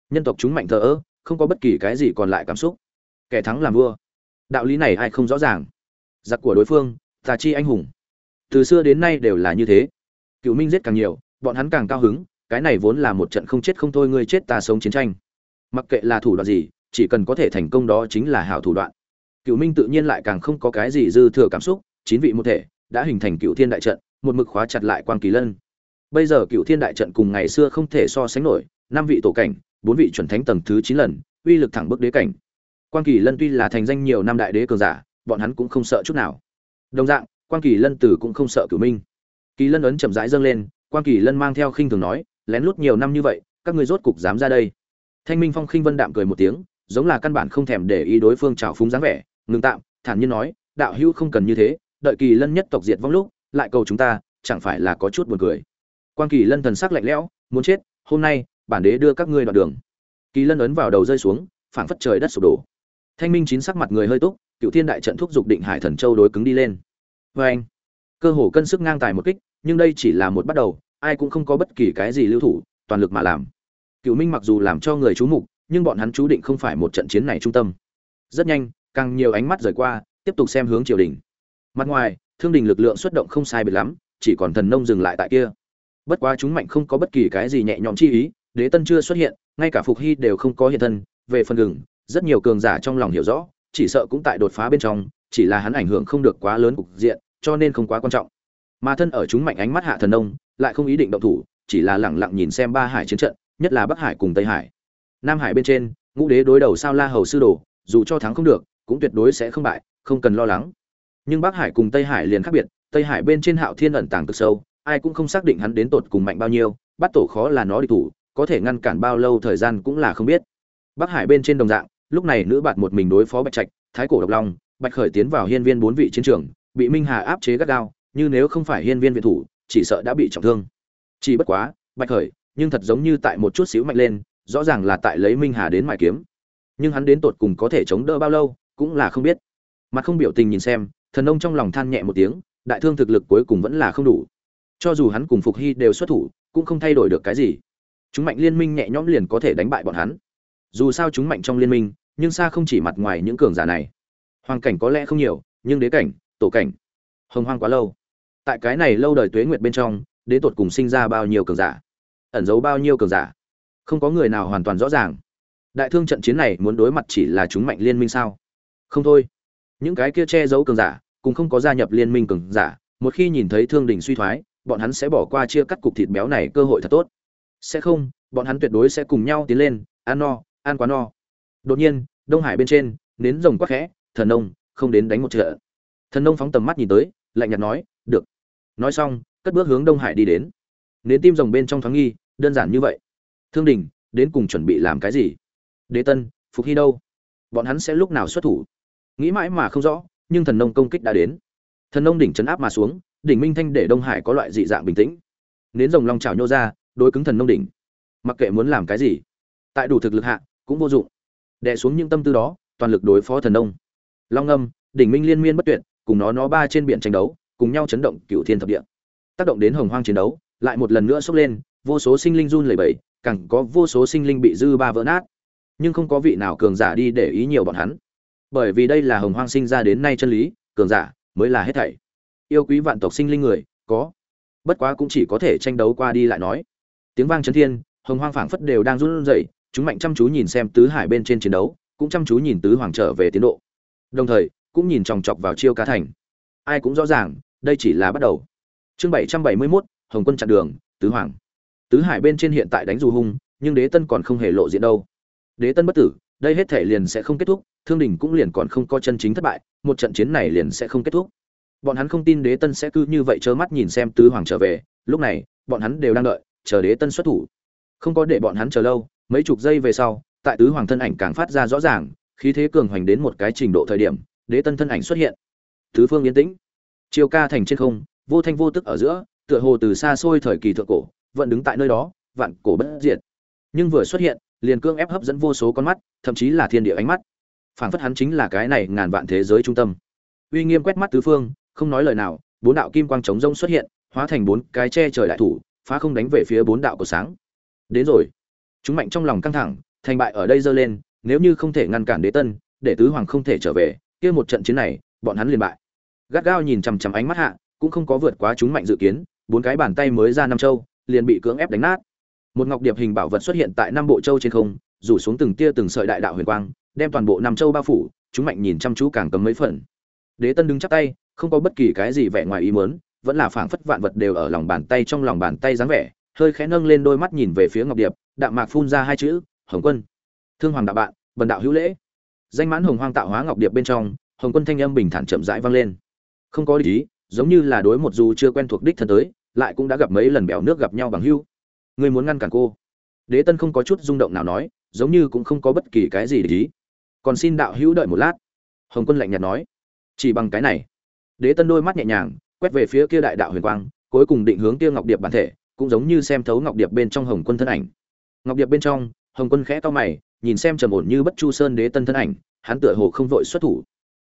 Nhân tộc chúng mạnh thờ ơ không có bất kỳ cái gì còn lại cảm xúc. Kẻ thắng làm vua. Đạo lý này ai không rõ ràng. Giặc của đối phương, tà chi anh hùng. Từ xưa đến nay đều là như thế. Cựu minh giết càng nhiều, bọn hắn càng cao hứng, cái này vốn là một trận không chết không thôi ngươi chết ta sống chiến tranh. Mặc kệ là thủ đoạn gì, chỉ cần có thể thành công đó chính là hảo thủ đoạn. Cựu minh tự nhiên lại càng không có cái gì dư thừa cảm xúc, chín vị một thể, đã hình thành cựu thiên đại trận, một mực khóa chặt lại quan kỳ lân. Bây giờ cựu thiên đại trận cùng ngày xưa không thể so sánh nổi, năm vị tổ cảnh bốn vị chuẩn thánh tầng thứ chín lần, uy lực thẳng bước đế cảnh. Quan kỳ lân tuy là thành danh nhiều năm đại đế cường giả, bọn hắn cũng không sợ chút nào. Đồng dạng quan kỳ lân tử cũng không sợ cửu minh. Kỳ lân ấn chậm rãi dâng lên quan kỳ lân mang theo khinh thường nói, lén lút nhiều năm như vậy, các ngươi rốt cục dám ra đây. Thanh minh phong khinh vân đạm cười một tiếng, giống là căn bản không thèm để ý đối phương trào phúng dáng vẻ, ngừng tạm, thản nhiên nói, đạo hữu không cần như thế, đợi kỳ lân nhất tộc diệt vong lúc, lại cầu chúng ta, chẳng phải là có chút buồn cười. Quan kỳ lân thần sắc lạnh lẽo, muốn chết, hôm nay bản đế đưa các ngươi đoạn đường. Kỳ lân ấn vào đầu rơi xuống, phảng phất trời đất sụp đổ. Thanh minh chín sắc mặt người hơi túc cựu thiên đại trận thúc giục định hải thần châu đối cứng đi lên. Vê anh cơ hồ cân sức ngang tài một kích, nhưng đây chỉ là một bắt đầu, ai cũng không có bất kỳ cái gì lưu thủ, toàn lực mà làm. Cựu minh mặc dù làm cho người chú mục, nhưng bọn hắn chú định không phải một trận chiến này trung tâm. Rất nhanh, càng nhiều ánh mắt rời qua, tiếp tục xem hướng triều đình. Mặt ngoài, thương đình lực lượng xuất động không sai biệt lắm, chỉ còn thần nông dừng lại tại kia. Bất quá chúng mạnh không có bất kỳ cái gì nhẹ nhõm chi ý đế tân chưa xuất hiện, ngay cả phục hy đều không có hiện thân, về phần gừng, rất nhiều cường giả trong lòng hiểu rõ, chỉ sợ cũng tại đột phá bên trong, chỉ là hắn ảnh hưởng không được quá lớn cục diện, cho nên không quá quan trọng. Mà thân ở chúng mạnh ánh mắt hạ thần nông, lại không ý định động thủ, chỉ là lẳng lặng nhìn xem ba hải chiến trận, nhất là bắc hải cùng tây hải. Nam hải bên trên, ngũ đế đối đầu sao la hầu sư đồ, dù cho thắng không được, cũng tuyệt đối sẽ không bại, không cần lo lắng. Nhưng bắc hải cùng tây hải liền khác biệt, tây hải bên trên hạo thiên ẩn tàng cực sâu, ai cũng không xác định hắn đến tột cùng mạnh bao nhiêu, bắt tổ khó là nó đi thủ có thể ngăn cản bao lâu thời gian cũng là không biết. Bắc hải bên trên đồng dạng, lúc này nữ bạt một mình đối phó bạch trạch, thái cổ độc long, bạch khởi tiến vào hiên viên bốn vị chiến trường, bị minh hà áp chế gắt gao, như nếu không phải hiên viên viện thủ, chỉ sợ đã bị trọng thương. Chỉ bất quá, bạch khởi, nhưng thật giống như tại một chút xíu mạnh lên, rõ ràng là tại lấy minh hà đến mài kiếm. Nhưng hắn đến tột cùng có thể chống đỡ bao lâu, cũng là không biết. Mặt không biểu tình nhìn xem, thần ông trong lòng than nhẹ một tiếng, đại thương thực lực cuối cùng vẫn là không đủ. Cho dù hắn cùng phục hy đều xuất thủ, cũng không thay đổi được cái gì chúng mạnh liên minh nhẹ nhõm liền có thể đánh bại bọn hắn. Dù sao chúng mạnh trong liên minh, nhưng xa không chỉ mặt ngoài những cường giả này. Hoàng cảnh có lẽ không nhiều, nhưng đế cảnh, tổ cảnh, hồng hoang quá lâu. Tại cái này lâu đời tuế nguyệt bên trong, đế tột cùng sinh ra bao nhiêu cường giả? Ẩn giấu bao nhiêu cường giả? Không có người nào hoàn toàn rõ ràng. Đại thương trận chiến này muốn đối mặt chỉ là chúng mạnh liên minh sao? Không thôi. Những cái kia che giấu cường giả cũng không có gia nhập liên minh cường giả, một khi nhìn thấy thương đình suy thoái, bọn hắn sẽ bỏ qua chia cắt cục thịt béo này cơ hội thật tốt sẽ không, bọn hắn tuyệt đối sẽ cùng nhau tiến lên, ăn no, ăn quá no. Đột nhiên, đông hải bên trên, nến rồng quắc khẽ, thần nông, không đến đánh một trợ. thần nông phóng tầm mắt nhìn tới, lạnh nhạt nói, được. Nói xong, cất bước hướng đông hải đi đến. Nến tim rồng bên trong thoáng nghi, đơn giản như vậy. Thương đình, đến cùng chuẩn bị làm cái gì? Đế tân, phục hy đâu? Bọn hắn sẽ lúc nào xuất thủ? Nghĩ mãi mà không rõ, nhưng thần nông công kích đã đến. Thần nông đỉnh chấn áp mà xuống, đỉnh minh thanh để đông hải có loại dị dạng bình tĩnh. Nến rồng long trào nhô ra đối cứng thần nông đỉnh. Mặc kệ muốn làm cái gì, tại đủ thực lực hạ, cũng vô dụng. Đè xuống những tâm tư đó, toàn lực đối phó thần nông. Long âm đỉnh minh liên miên bất tuyệt, cùng nó nó ba trên biển tranh đấu, cùng nhau chấn động cựu thiên thập địa. Tác động đến hồng hoang chiến đấu, lại một lần nữa sốc lên, vô số sinh linh run lẩy bẩy, càng có vô số sinh linh bị dư ba vỡ nát. Nhưng không có vị nào cường giả đi để ý nhiều bọn hắn. Bởi vì đây là hồng hoang sinh ra đến nay chân lý, cường giả mới là hết thảy. Yêu quý vạn tộc sinh linh người, có. Bất quá cũng chỉ có thể tranh đấu qua đi lại nói tiếng vang chấn thiên, hồng hoang phảng phất đều đang run rẩy, chúng mạnh chăm chú nhìn xem tứ hải bên trên chiến đấu, cũng chăm chú nhìn tứ hoàng trở về tiến độ. Đồng thời, cũng nhìn chòng chọc vào chiêu cá thành. Ai cũng rõ ràng, đây chỉ là bắt đầu. Chương bảy trăm bảy mươi mốt, hồng quân chặn đường, tứ hoàng. Tứ hải bên trên hiện tại đánh dù hung, nhưng đế tân còn không hề lộ diện đâu. Đế tân bất tử, đây hết thể liền sẽ không kết thúc, thương đình cũng liền còn không có chân chính thất bại, một trận chiến này liền sẽ không kết thúc. Bọn hắn không tin đế tân sẽ cứ như vậy trơ mắt nhìn xem tứ hoàng trở về, lúc này, bọn hắn đều đang đợi chờ đế tân xuất thủ. Không có để bọn hắn chờ lâu, mấy chục giây về sau, tại tứ hoàng thân ảnh càng phát ra rõ ràng, khí thế cường hoành đến một cái trình độ thời điểm, đế tân thân ảnh xuất hiện. Tứ phương yên tĩnh. Chiều ca thành trên không, vô thanh vô tức ở giữa, tựa hồ từ xa xôi thời kỳ thượng cổ, vẫn đứng tại nơi đó, vạn cổ bất diệt. Nhưng vừa xuất hiện, liền cương ép hấp dẫn vô số con mắt, thậm chí là thiên địa ánh mắt. Phảng phất hắn chính là cái này ngàn vạn thế giới trung tâm. Uy nghiêm quét mắt tứ phương, không nói lời nào, bốn đạo kim quang trống rông xuất hiện, hóa thành bốn cái che trời đại thủ phá không đánh về phía bốn đạo của sáng. Đến rồi. Chúng mạnh trong lòng căng thẳng, thành bại ở đây dơ lên, nếu như không thể ngăn cản đế tân, để tứ hoàng không thể trở về, kia một trận chiến này, bọn hắn liền bại. Gắt gao nhìn chằm chằm ánh mắt hạ, cũng không có vượt quá chúng mạnh dự kiến, bốn cái bàn tay mới ra năm châu, liền bị cưỡng ép đánh nát. Một ngọc điệp hình bảo vật xuất hiện tại năm bộ châu trên không, rủ xuống từng tia từng sợi đại đạo huyền quang, đem toàn bộ năm châu bao phủ, chúng mạnh nhìn chăm chú càng cấm mấy phần. Đế tân đứng chắp tay, không có bất kỳ cái gì vẻ ngoài ý muốn vẫn là phảng phất vạn vật đều ở lòng bàn tay trong lòng bàn tay dáng vẻ, hơi khẽ nâng lên đôi mắt nhìn về phía ngọc điệp, đạm mạc phun ra hai chữ, hồng quân. Thương hoàng đạo bạn, bần đạo hữu lễ. Danh mãn hồng hoang tạo hóa ngọc điệp bên trong, hồng quân thanh âm bình thản chậm rãi vang lên. Không có ý, giống như là đối một dù chưa quen thuộc đích thân tới, lại cũng đã gặp mấy lần bèo nước gặp nhau bằng hữu ngươi muốn ngăn cản cô? Đế tân không có chút rung động nào nói, giống như cũng không có bất kỳ cái gì để ý. Còn xin đạo hữu đợi một lát. Hồng quân lạnh nhạt nói. Chỉ bằng cái này. Đế tân đôi mắt nhẹ nhàng quét về phía kia đại đạo huyền quang, cuối cùng định hướng kia ngọc điệp bản thể, cũng giống như xem thấu ngọc điệp bên trong hồng quân thân ảnh. Ngọc điệp bên trong, hồng quân khẽ to mày, nhìn xem trầm ổn như bất chu sơn đế tân thân ảnh, hắn tựa hồ không vội xuất thủ.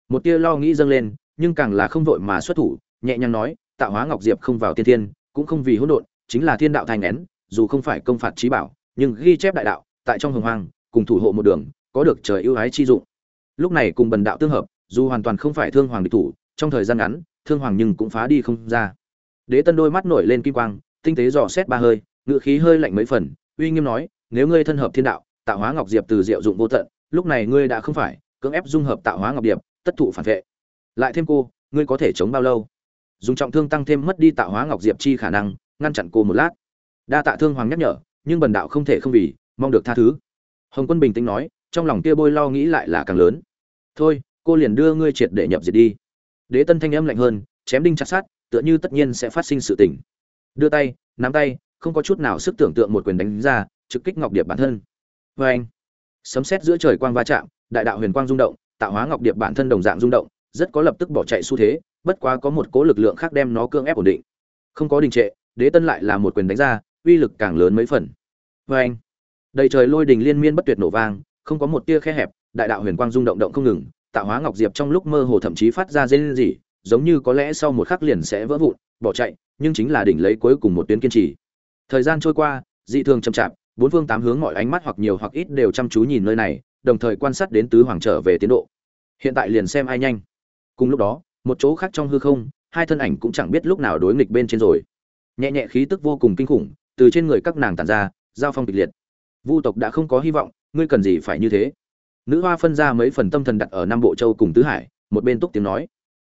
Một tia lo nghĩ dâng lên, nhưng càng là không vội mà xuất thủ, nhẹ nhàng nói, tạo hóa ngọc diệp không vào tiên thiên, cũng không vì hỗn độn, chính là thiên đạo thành nén dù không phải công phạt trí bảo, nhưng ghi chép đại đạo, tại trong hồng hoang, cùng thủ hộ một đường, có được trời ưu ái chi dụng. Lúc này cùng bần đạo tương hợp, dù hoàn toàn không phải thương hoàng địch thủ, trong thời gian ngắn thương hoàng nhưng cũng phá đi không ra. Đế tân đôi mắt nổi lên kim quang, tinh tế dò xét ba hơi ngự khí hơi lạnh mấy phần, uy nghiêm nói, nếu ngươi thân hợp thiên đạo, tạo hóa ngọc diệp từ diệu dụng vô tận, lúc này ngươi đã không phải, cưỡng ép dung hợp tạo hóa ngọc điệp tất thụ phản vệ. Lại thêm cô, ngươi có thể chống bao lâu? Dùng trọng thương tăng thêm mất đi tạo hóa ngọc diệp chi khả năng, ngăn chặn cô một lát. Đa tạ thương hoàng nhắc nhở, nhưng bần đạo không thể không vì, mong được tha thứ. Hồng quân bình tĩnh nói, trong lòng kia bôi lo nghĩ lại là càng lớn. Thôi, cô liền đưa ngươi triệt để nhập diệt đi đế tân thanh âm lạnh hơn, chém đinh chặt sát tựa như tất nhiên sẽ phát sinh sự tỉnh. đưa tay, nắm tay, không có chút nào sức tưởng tượng một quyền đánh ra, trực kích ngọc điệp bản thân. Vê anh sấm sét giữa trời quang va chạm, đại đạo huyền quang rung động, tạo hóa ngọc điệp bản thân đồng dạng rung động, rất có lập tức bỏ chạy xu thế, bất quá có một cố lực lượng khác đem nó cương ép ổn định. Không có đình trệ, đế tân lại là một quyền đánh ra, uy lực càng lớn mấy phần. Vê anh đầy trời lôi đình liên miên bất tuyệt nổ vang, không có một tia khe hẹp, đại đạo huyền quang rung động động không ngừng tạo hóa ngọc diệp trong lúc mơ hồ thậm chí phát ra rên rỉ, giống như có lẽ sau một khắc liền sẽ vỡ vụn, bỏ chạy, nhưng chính là đỉnh lấy cuối cùng một tuyến kiên trì. Thời gian trôi qua, dị thường chậm chạp, bốn phương tám hướng mọi ánh mắt hoặc nhiều hoặc ít đều chăm chú nhìn nơi này, đồng thời quan sát đến tứ hoàng trở về tiến độ. Hiện tại liền xem ai nhanh. Cùng lúc đó, một chỗ khác trong hư không, hai thân ảnh cũng chẳng biết lúc nào đối nghịch bên trên rồi. Nhẹ nhẹ khí tức vô cùng kinh khủng, từ trên người các nàng tản ra, giao phong kịch liệt. Vu tộc đã không có hy vọng, ngươi cần gì phải như thế? Nữ hoa phân ra mấy phần tâm thần đặt ở nam bộ châu cùng tứ hải, một bên túc tiếng nói.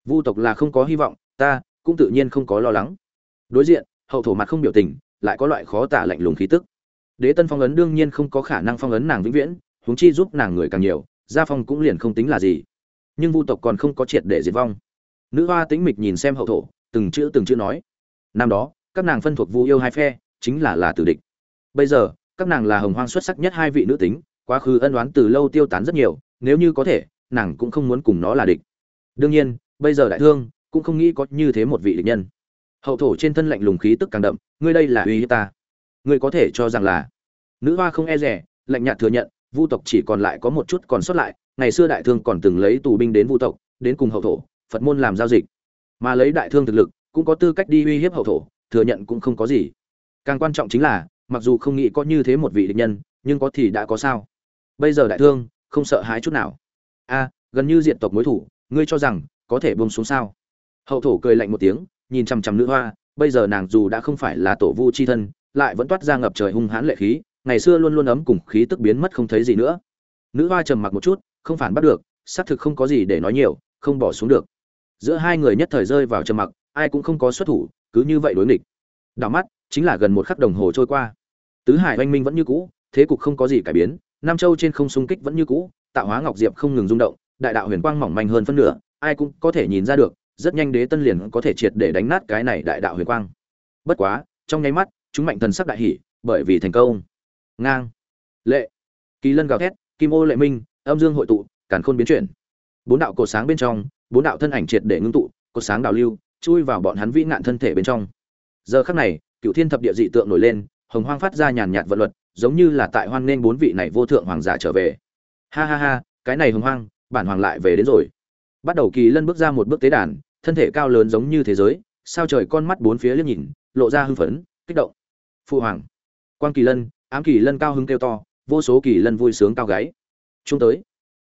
Vu tộc là không có hy vọng, ta cũng tự nhiên không có lo lắng. Đối diện, hậu thổ mặt không biểu tình, lại có loại khó tả lạnh lùng khí tức. Đế tân phong ấn đương nhiên không có khả năng phong ấn nàng vĩnh viễn, huống chi giúp nàng người càng nhiều, gia phong cũng liền không tính là gì. Nhưng vu tộc còn không có triệt để diệt vong. Nữ hoa tĩnh mịch nhìn xem hậu thổ, từng chữ từng chữ nói. Năm đó, các nàng phân thuộc vu yêu hai phe, chính là là tử địch. Bây giờ, các nàng là hồng hoang xuất sắc nhất hai vị nữ tính quá khứ ân oán từ lâu tiêu tán rất nhiều, nếu như có thể, nàng cũng không muốn cùng nó là địch. Đương nhiên, bây giờ đại thương cũng không nghĩ có như thế một vị địch nhân. Hậu thổ trên thân lạnh lùng khí tức càng đậm, ngươi đây là uy hiếp ta. Ngươi có thể cho rằng là nữ hoa không e rẻ, lạnh nhạt thừa nhận, vu tộc chỉ còn lại có một chút còn sót lại, ngày xưa đại thương còn từng lấy tù binh đến vu tộc, đến cùng hậu thổ, phật môn làm giao dịch. Mà lấy đại thương thực lực, cũng có tư cách đi uy hiếp hậu thổ, thừa nhận cũng không có gì. Càng quan trọng chính là, mặc dù không nghĩ có như thế một vị địch nhân, nhưng có thì đã có sao bây giờ đại thương, không sợ hãi chút nào. A, gần như diện tộc mối thủ, ngươi cho rằng có thể buông xuống sao? Hậu thổ cười lạnh một tiếng, nhìn chằm chằm nữ hoa, bây giờ nàng dù đã không phải là tổ vu chi thân, lại vẫn toát ra ngập trời hung hãn lệ khí, ngày xưa luôn luôn ấm cùng khí tức biến mất không thấy gì nữa. Nữ hoa trầm mặc một chút, không phản bắt được, xác thực không có gì để nói nhiều, không bỏ xuống được. Giữa hai người nhất thời rơi vào trầm mặc, ai cũng không có xuất thủ, cứ như vậy đối nghịch. Đảo mắt, chính là gần một khắc đồng hồ trôi qua. Tứ hải oanh minh vẫn như cũ, thế cục không có gì cải biến nam châu trên không xung kích vẫn như cũ, tạo hóa ngọc diệp không ngừng rung động, đại đạo huyền quang mỏng manh hơn phân nửa, ai cũng có thể nhìn ra được, rất nhanh đế tân liền có thể triệt để đánh nát cái này đại đạo huyền quang. Bất quá, trong nháy mắt, chúng mạnh thần sắc đại hỉ, bởi vì thành công. Ngang. Lệ. Kỳ lân gào thét, kim ô lệ minh, âm dương hội tụ, càn khôn biến chuyển. Bốn đạo cột sáng bên trong, bốn đạo thân ảnh triệt để ngưng tụ cột sáng đào lưu, chui vào bọn hắn vĩ nạn thân thể bên trong. Giờ khắc này cựu thiên thập địa dị tượng nổi lên, hồng hoang phát ra nhàn nhạt vận luật giống như là tại hoan nên bốn vị này vô thượng hoàng giả trở về. Ha ha ha, cái này hồng hoang, bản hoàng lại về đến rồi. Bắt đầu kỳ lân bước ra một bước tế đàn, thân thể cao lớn giống như thế giới, sao trời con mắt bốn phía liếc nhìn, lộ ra hưng phấn, kích động. Phụ hoàng quan kỳ lân, ám kỳ lân cao hứng kêu to, vô số kỳ lân vui sướng cao gáy. Trung tới.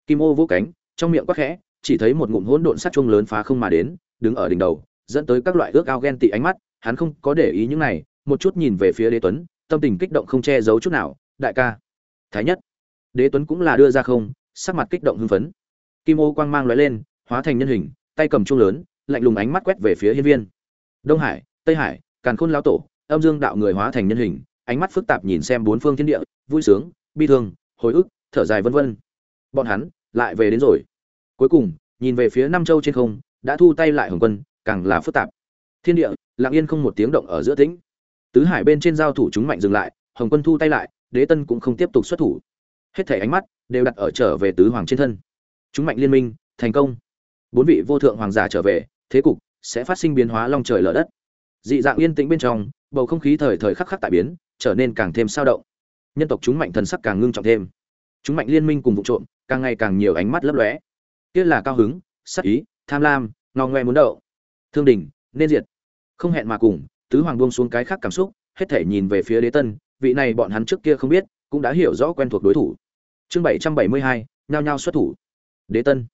Kim ô vỗ cánh, trong miệng quắc khẽ, chỉ thấy một ngụm hỗn độn sát chuông lớn phá không mà đến, đứng ở đỉnh đầu, dẫn tới các loại ước ao ghen tị ánh mắt, hắn không có để ý những này, một chút nhìn về phía đế tuấn tâm tình kích động không che giấu chút nào, đại ca. Thái nhất. Đế tuấn cũng là đưa ra không, sắc mặt kích động hưng phấn. Kim ô quang mang lóe lên, hóa thành nhân hình, tay cầm chuông lớn, lạnh lùng ánh mắt quét về phía hiên viên. Đông hải, tây hải, càn khôn lão tổ, âm dương đạo người hóa thành nhân hình, ánh mắt phức tạp nhìn xem bốn phương thiên địa, vui sướng, bi thương, hồi ức, thở dài vân vân. Bọn hắn lại về đến rồi. Cuối cùng, nhìn về phía nam châu trên không, đã thu tay lại hồng quân, càng là phức tạp. Thiên địa, lặng yên không một tiếng động ở giữa tĩnh tứ hải bên trên giao thủ chúng mạnh dừng lại, hồng quân thu tay lại, đế tân cũng không tiếp tục xuất thủ. Hết thể ánh mắt đều đặt ở trở về tứ hoàng trên thân. Chúng mạnh liên minh, thành công. Bốn vị vô thượng hoàng giả trở về, thế cục sẽ phát sinh biến hóa long trời lở đất. Dị dạng yên tĩnh bên trong, bầu không khí thời thời khắc khắc tại biến, trở nên càng thêm sao động. Nhân tộc chúng mạnh thần sắc càng ngưng trọng thêm. Chúng mạnh liên minh cùng vụ trộm, càng ngày càng nhiều ánh mắt lấp lóe. Kia là cao hứng, sắc ý, tham lam ngò ngoe muốn đậu. Thương đình, nên diệt. Không hẹn mà cùng tứ hoàng buông xuống cái khác cảm xúc, hết thể nhìn về phía đế tân, vị này bọn hắn trước kia không biết, cũng đã hiểu rõ quen thuộc đối thủ. Chương bảy trăm bảy mươi hai, nhao nhao xuất thủ. Đế tân.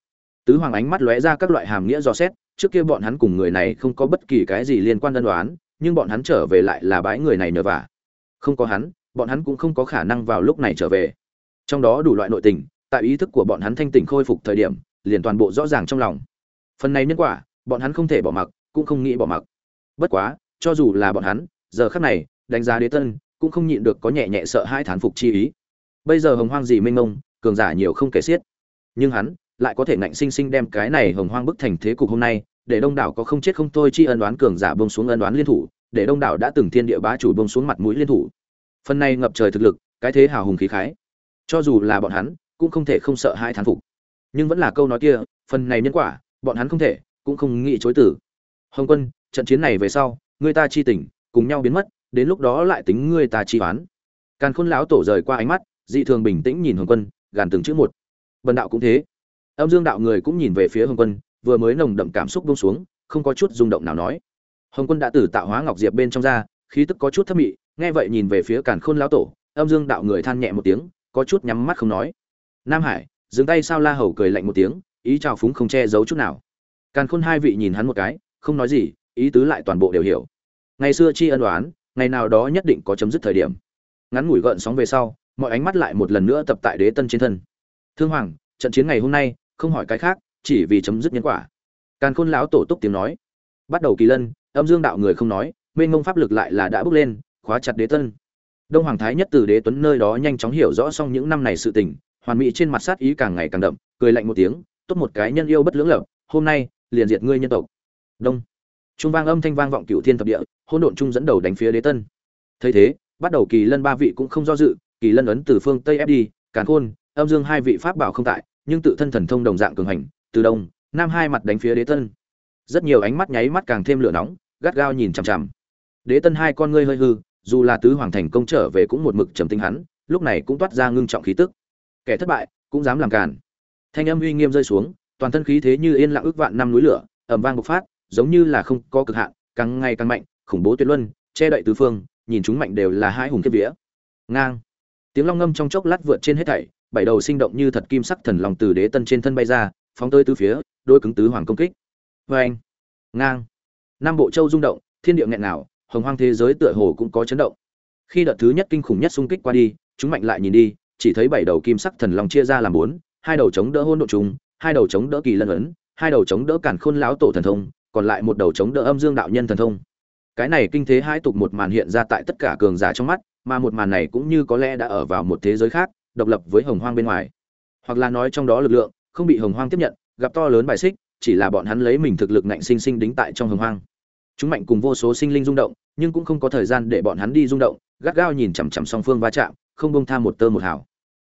Tứ hoàng ánh mắt lóe ra các loại hàm nghĩa dò xét, trước kia bọn hắn cùng người này không có bất kỳ cái gì liên quan đơn đoán nhưng bọn hắn trở về lại là bãi người này nhờ vả. Không có hắn, bọn hắn cũng không có khả năng vào lúc này trở về. Trong đó đủ loại nội tình, tại ý thức của bọn hắn thanh tỉnh khôi phục thời điểm, liền toàn bộ rõ ràng trong lòng. Phần này nhân quả, bọn hắn không thể bỏ mặc, cũng không nghĩ bỏ mặc. Bất quá cho dù là bọn hắn, giờ khắc này, đánh giá đế tân, cũng không nhịn được có nhẹ nhẹ sợ hai thán phục chi ý. Bây giờ hồng hoang gì mênh mông, cường giả nhiều không kể xiết. Nhưng hắn lại có thể ngạnh sinh sinh đem cái này hồng hoang bức thành thế cục hôm nay, để đông đảo có không chết không thôi chi ân đoán cường giả bông xuống ân đoán liên thủ, để đông đảo đã từng thiên địa bá chủ bông xuống mặt mũi liên thủ. Phần này ngập trời thực lực, cái thế hào hùng khí khái. Cho dù là bọn hắn, cũng không thể không sợ hai thán phục. Nhưng vẫn là câu nói kia, phần này nhân quả, bọn hắn không thể, cũng không nghĩ chối tử hồng quân, trận chiến này về sau người ta chi tình, cùng nhau biến mất đến lúc đó lại tính người ta chi oán. Càn khôn lão tổ rời qua ánh mắt dị thường bình tĩnh nhìn hồng quân gàn từng chữ một. Vần đạo cũng thế. Âm dương đạo người cũng nhìn về phía hồng quân vừa mới nồng đậm cảm xúc buông xuống không có chút rung động nào nói. Hồng quân đã từ tạo hóa ngọc diệp bên trong ra khí tức có chút thấp mị nghe vậy nhìn về phía càn khôn lão tổ âm dương đạo người than nhẹ một tiếng có chút nhắm mắt không nói. Nam hải dừng tay sao la hầu cười lạnh một tiếng ý chào phúng không che giấu chút nào. Càn khôn hai vị nhìn hắn một cái không nói gì ý tứ lại toàn bộ đều hiểu ngày xưa chi ân oán, ngày nào đó nhất định có chấm dứt thời điểm. Ngắn ngủi gợn sóng về sau mọi ánh mắt lại một lần nữa tập tại đế tân trên thân. Thương hoàng trận chiến ngày hôm nay không hỏi cái khác chỉ vì chấm dứt nhân quả. Càn khôn lão tổ túc tiếng nói. Bắt đầu kỳ lân âm dương đạo người không nói mênh ngông pháp lực lại là đã bước lên khóa chặt đế tân. Đông hoàng thái nhất từ đế tuấn nơi đó nhanh chóng hiểu rõ xong những năm này sự tình hoàn mỹ trên mặt sát ý càng ngày càng đậm cười lạnh một tiếng tốt một cái nhân yêu bất lưỡng lập hôm nay liền diệt ngươi nhân tộc. Đông trung vang âm thanh vang vọng cựu thiên thập địa, hỗn độn trung dẫn đầu đánh phía đế tân. Thấy thế, bắt đầu kỳ lân ba vị cũng không do dự, kỳ lân ấn từ phương tây ép đi, càn khôn, âm dương hai vị pháp bảo không tại, nhưng tự thân thần thông đồng dạng cường hành, từ đông, nam hai mặt đánh phía đế tân. Rất nhiều ánh mắt nháy mắt càng thêm lửa nóng, gắt gao nhìn chằm chằm. Đế tân hai con ngươi hơi hư, dù là tứ hoàng thành công trở về cũng một mực trầm tính hắn, lúc này cũng toát ra ngưng trọng khí tức. Kẻ thất bại, cũng dám làm cản thanh âm uy nghiêm rơi xuống, toàn thân khí thế như yên lặng ước vạn năm núi lửa ẩm vang bộc phát giống như là không có cực hạn, càng ngày càng mạnh, khủng bố tuyệt luân, che đậy tứ phương, nhìn chúng mạnh đều là hai hùng kiếp vía. Ngang. Tiếng long ngâm trong chốc lát vượt trên hết thảy, bảy đầu sinh động như thật kim sắc thần long từ đế tân trên thân bay ra, phóng tới tứ phía đôi cứng tứ hoàng công kích. Vê anh ngang. Nam bộ châu rung động, thiên địa nghẹn nào hồng hoang thế giới tựa hồ cũng có chấn động. Khi đợt thứ nhất kinh khủng nhất xung kích qua đi, chúng mạnh lại nhìn đi, chỉ thấy bảy đầu kim sắc thần long chia ra làm bốn, hai đầu chống đỡ hôn độ trùng, hai đầu chống đỡ kỳ lân ấn, hai đầu chống đỡ cản khôn láo tổ thần thông còn lại một đầu chống đỡ âm dương đạo nhân thần thông. Cái này kinh thế hai tục một màn hiện ra tại tất cả cường giả trong mắt, mà một màn này cũng như có lẽ đã ở vào một thế giới khác, độc lập với hồng hoang bên ngoài. Hoặc là nói trong đó lực lượng, không bị hồng hoang tiếp nhận, gặp to lớn bài xích, chỉ là bọn hắn lấy mình thực lực ngạnh sinh sinh đính tại trong hồng hoang. Chúng mạnh cùng vô số sinh linh rung động, nhưng cũng không có thời gian để bọn hắn đi rung động, gắt gao nhìn chằm chằm song phương va chạm, không bông tha một tơ một hào.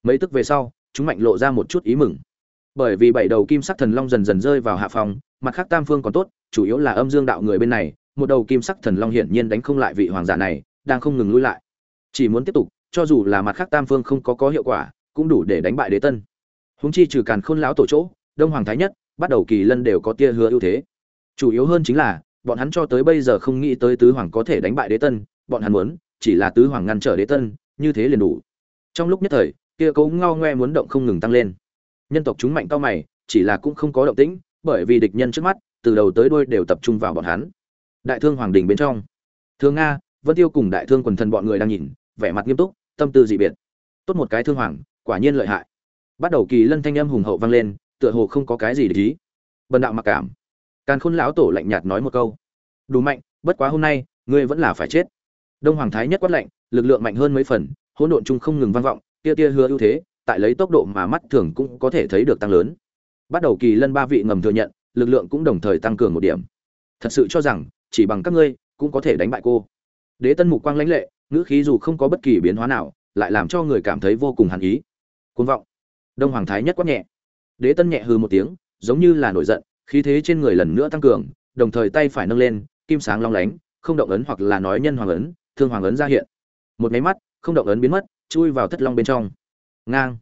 Mấy tức về sau, chúng mạnh lộ ra một chút ý mừng. Bởi vì bảy đầu kim sắc thần long dần dần rơi vào hạ phòng mặt khác tam phương còn tốt, chủ yếu là âm dương đạo người bên này, một đầu kim sắc thần long hiển nhiên đánh không lại vị hoàng giả này, đang không ngừng lui lại. Chỉ muốn tiếp tục, cho dù là mặt khác tam phương không có có hiệu quả, cũng đủ để đánh bại đế tân. Húng chi trừ càn khôn lão tổ chỗ, đông hoàng thái nhất, bắt đầu kỳ lân đều có tia hứa ưu thế. Chủ yếu hơn chính là, bọn hắn cho tới bây giờ không nghĩ tới tứ hoàng có thể đánh bại đế tân, bọn hắn muốn, chỉ là tứ hoàng ngăn trở đế tân, như thế liền đủ. Trong lúc nhất thời, kia cấu ngao ngoe muốn động không ngừng tăng lên. Nhân tộc chúng mạnh cao mày, chỉ là cũng không có động tĩnh bởi vì địch nhân trước mắt, từ đầu tới đuôi đều tập trung vào bọn hắn. Đại thương hoàng đình bên trong. Thương nga, vân tiêu cùng đại thương quần thần bọn người đang nhìn, vẻ mặt nghiêm túc, tâm tư dị biệt. Tốt một cái thương hoàng, quả nhiên lợi hại. Bắt đầu kỳ lân thanh âm hùng hậu vang lên, tựa hồ không có cái gì để ý. Bần đạo mặc cảm. Càn khôn lão tổ lạnh nhạt nói một câu. Đủ mạnh, bất quá hôm nay, ngươi vẫn là phải chết. Đông hoàng thái nhất quát lạnh, lực lượng mạnh hơn mấy phần, hỗn độn chung không ngừng vang vọng, tia tia hứa ưu thế, tại lấy tốc độ mà mắt thường cũng có thể thấy được tăng lớn bắt đầu kỳ lân ba vị ngầm thừa nhận, lực lượng cũng đồng thời tăng cường một điểm. Thật sự cho rằng, chỉ bằng các ngươi, cũng có thể đánh bại cô. Đế tân mục quang lãnh lệ, ngữ khí dù không có bất kỳ biến hóa nào, lại làm cho người cảm thấy vô cùng hàn ý. Côn vọng. Đông hoàng thái nhất quát nhẹ. Đế tân nhẹ hư một tiếng, giống như là nổi giận, khí thế trên người lần nữa tăng cường, đồng thời tay phải nâng lên, kim sáng long lánh, không động ấn hoặc là nói nhân hoàng ấn, thương hoàng ấn ra hiện. Một máy mắt, không động ấn biến mất, chui vào thất long bên trong. Ngang.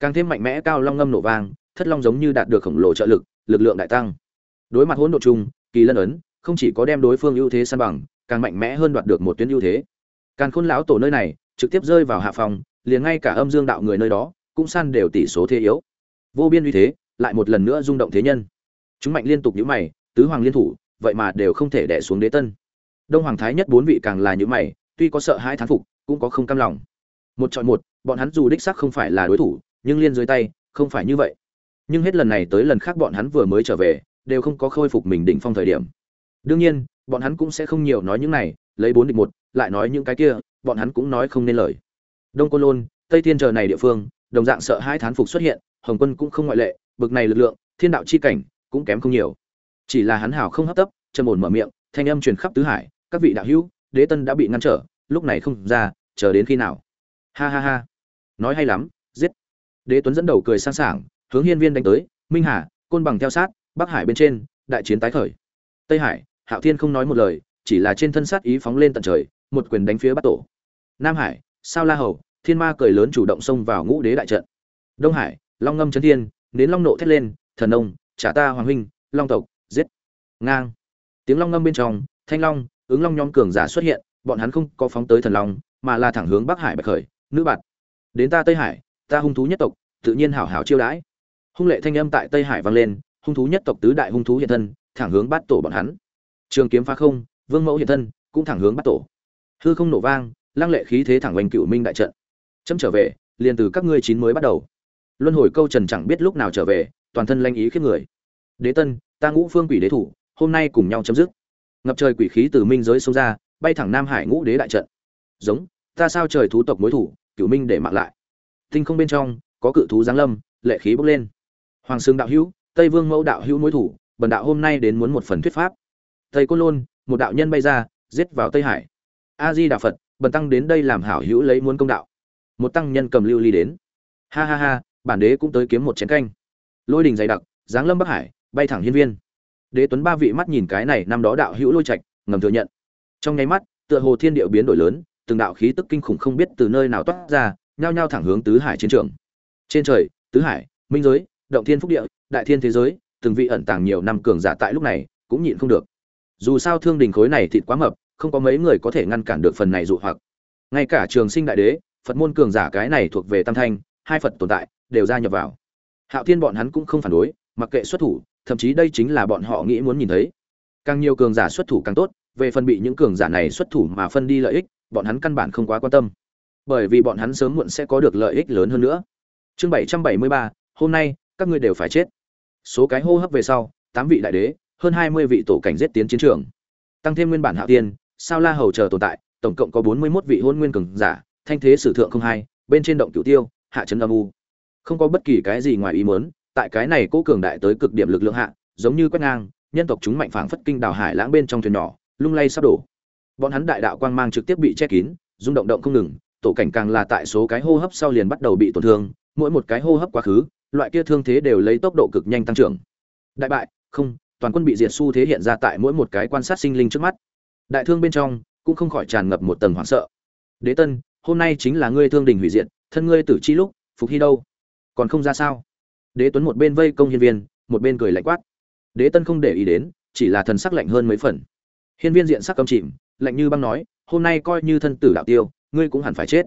Càng thêm mạnh mẽ cao long ngâm nổ vang thất long giống như đạt được khổng lồ trợ lực lực lượng đại tăng. Đối mặt hỗn độ chung, kỳ lân ấn, không chỉ có đem đối phương ưu thế san bằng, càng mạnh mẽ hơn đoạt được một tuyến ưu thế. Càng khôn lão tổ nơi này, trực tiếp rơi vào hạ phòng, liền ngay cả âm dương đạo người nơi đó, cũng san đều tỷ số thế yếu. Vô biên uy thế, lại một lần nữa rung động thế nhân. Chúng mạnh liên tục nhíu mày, tứ hoàng liên thủ, vậy mà đều không thể đè xuống đế tân. Đông hoàng thái nhất bốn vị càng là nhíu mày, tuy có sợ hãi thán phục, cũng có không cam lòng. Một chọn một, bọn hắn dù đích xác không phải là đối thủ, nhưng liên dưới tay, không phải như vậy nhưng hết lần này tới lần khác bọn hắn vừa mới trở về, đều không có khôi phục mình đỉnh phong thời điểm. Đương nhiên, bọn hắn cũng sẽ không nhiều nói những này, lấy bốn địch một, lại nói những cái kia, bọn hắn cũng nói không nên lời. Đông côn lôn, tây thiên chờ này địa phương, đồng dạng sợ hai thán phục xuất hiện, hồng quân cũng không ngoại lệ, bực này lực lượng, thiên đạo chi cảnh, cũng kém không nhiều. Chỉ là hắn hào không hấp tấp, trầm ổn mở miệng, thanh âm truyền khắp tứ hải, các vị đạo hữu, đế tân đã bị ngăn trở, lúc này không ra, chờ đến khi nào? Ha ha ha. Nói hay lắm, giết. Đế tuấn dẫn đầu cười sang sảng hướng hiên viên đánh tới, minh hà, côn bằng theo sát, bắc hải bên trên, đại chiến tái khởi. Tây hải, hạo thiên không nói một lời, chỉ là trên thân sát ý phóng lên tận trời, một quyền đánh phía bắt tổ. Nam hải, sao la hầu, thiên ma cười lớn chủ động xông vào ngũ đế đại trận. Đông hải, long ngâm chấn thiên đến long nộ thét lên, thần ông trả ta hoàng huynh, long tộc, giết. Ngang. Tiếng long ngâm bên trong, thanh long, ứng long nhóm cường giả xuất hiện, bọn hắn không có phóng tới thần long, mà là thẳng hướng bắc hải bạch khởi, nữ bạt, đến ta tây hải, ta hung thú nhất tộc, tự nhiên hảo hảo chiêu đãi hung lệ thanh âm tại tây hải vang lên, hung thú nhất tộc tứ đại hung thú hiện thân, thẳng hướng bát tổ bọn hắn. Trường kiếm phá không, vương mẫu hiện thân, cũng thẳng hướng bát tổ. Hư không nổ vang, lăng lệ khí thế thẳng oanh cựu minh đại trận. Chấm trở về, liền từ các ngươi chín mới bắt đầu. Luân hồi câu trần chẳng biết lúc nào trở về, toàn thân lanh ý khiếp người. Đế tân, ta ngũ phương quỷ đế thủ, hôm nay cùng nhau chấm dứt. Ngập trời quỷ khí từ minh giới xông ra, bay thẳng nam hải ngũ đế đại trận. Giống, ta sao trời thú tộc mối thủ cửu minh để mạng lại. Tinh không bên trong, có cự thú giáng lâm, lệ khí bốc lên hoàng sương đạo hữu, tây vương mẫu đạo hữu mối thủ, bần đạo hôm nay đến muốn một phần thuyết pháp. Tây côn lôn, một đạo nhân bay ra, giết vào tây hải. A di đà phật, bần tăng đến đây làm hảo hữu lấy muốn công đạo. Một tăng nhân cầm lưu ly đến. Ha ha ha, bản đế cũng tới kiếm một chén canh. Lôi đình dày đặc, giáng lâm bắc hải, bay thẳng hiên viên. Đế tuấn ba vị mắt nhìn cái này năm đó đạo hữu lôi trạch, ngầm thừa nhận. Trong nháy mắt, tựa hồ thiên điệu biến đổi lớn, từng đạo khí tức kinh khủng không biết từ nơi nào toát ra, nhao nhao thẳng hướng tứ hải chiến trường. Trên trời, tứ hải, minh giới động thiên phúc địa, đại thiên thế giới, từng vị ẩn tàng nhiều năm cường giả tại lúc này cũng nhịn không được. Dù sao thương đình khối này thịt quá mập, không có mấy người có thể ngăn cản được phần này dụ hoặc. Ngay cả trường sinh đại đế, phật môn cường giả cái này thuộc về tam thanh, hai phật tồn tại, đều gia nhập vào. Hạo thiên bọn hắn cũng không phản đối, mặc kệ xuất thủ, thậm chí đây chính là bọn họ nghĩ muốn nhìn thấy. Càng nhiều cường giả xuất thủ càng tốt, về phần bị những cường giả này xuất thủ mà phân đi lợi ích, bọn hắn căn bản không quá quan tâm. Bởi vì bọn hắn sớm muộn sẽ có được lợi ích lớn hơn nữa. Chương bảy trăm bảy mươi ba, hôm nay các ngươi đều phải chết. Số cái hô hấp về sau, tám vị đại đế, hơn hai mươi vị tổ cảnh giết tiến chiến trường. Tăng thêm nguyên bản hạo tiên sao la hầu chờ tồn tại, tổng cộng có bốn mươi 41 vị hôn nguyên cường giả, thanh thế sử thượng không hai, bên trên động cửu tiêu, hạ trấn âm u. Không có bất kỳ cái gì ngoài ý muốn, tại cái này cố cường đại tới cực điểm lực lượng hạ, giống như quét ngang, nhân tộc chúng mạnh phảng phất kinh đào hải lãng bên trong thuyền nhỏ, lung lay sắp đổ. Bọn hắn đại đạo quang mang trực tiếp bị che kín, rung động động không ngừng, tổ cảnh càng là tại số cái hô hấp sau liền bắt đầu bị tổn thương, mỗi một cái hô hấp quá khứ loại kia thương thế đều lấy tốc độ cực nhanh tăng trưởng. Đại bại, không, toàn quân bị diệt xu thế hiện ra tại mỗi một cái quan sát sinh linh trước mắt. Đại thương bên trong cũng không khỏi tràn ngập một tầng hoảng sợ. Đế tân, hôm nay chính là ngươi thương đình hủy diệt, thân ngươi tử chi lúc, phục hy đâu? Còn không ra sao? Đế tuấn một bên vây công hiên viên, một bên cười lạnh quát. Đế tân không để ý đến, chỉ là thần sắc lạnh hơn mấy phần. Hiên viên diện sắc căm chìm, lạnh như băng nói, hôm nay coi như thân tử đạo tiêu, ngươi cũng hẳn phải chết.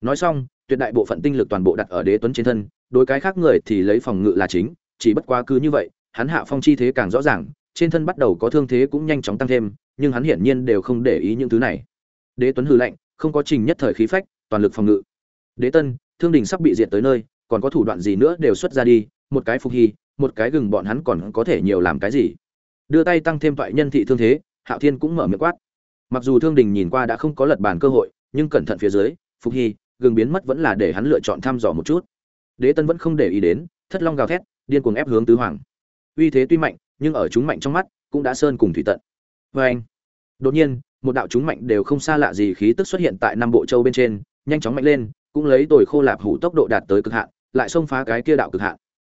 Nói xong, tuyệt đại bộ phận tinh lực toàn bộ đặt ở đế tuấn trên thân đối cái khác người thì lấy phòng ngự là chính, chỉ bất quá cứ như vậy, hắn hạ phong chi thế càng rõ ràng, trên thân bắt đầu có thương thế cũng nhanh chóng tăng thêm, nhưng hắn hiển nhiên đều không để ý những thứ này. Đế tuấn hừ lạnh, không có trình nhất thời khí phách, toàn lực phòng ngự. Đế tân, thương đình sắp bị diệt tới nơi, còn có thủ đoạn gì nữa đều xuất ra đi, một cái phục hy, một cái gừng bọn hắn còn có thể nhiều làm cái gì? Đưa tay tăng thêm vậy nhân thị thương thế, hạo thiên cũng mở miệng quát. Mặc dù thương đình nhìn qua đã không có lật bàn cơ hội, nhưng cẩn thận phía dưới, phục hy, gừng biến mất vẫn là để hắn lựa chọn thăm dò một chút đế tân vẫn không để ý đến, thất long gào thét, điên cuồng ép hướng tứ hoàng. Uy thế tuy mạnh, nhưng ở chúng mạnh trong mắt cũng đã sơn cùng thủy tận. Vê anh, đột nhiên, một đạo chúng mạnh đều không xa lạ gì khí tức xuất hiện tại năm bộ châu bên trên, nhanh chóng mạnh lên, cũng lấy tồi khô lạp hủ tốc độ đạt tới cực hạn, lại xông phá cái kia đạo cực hạn.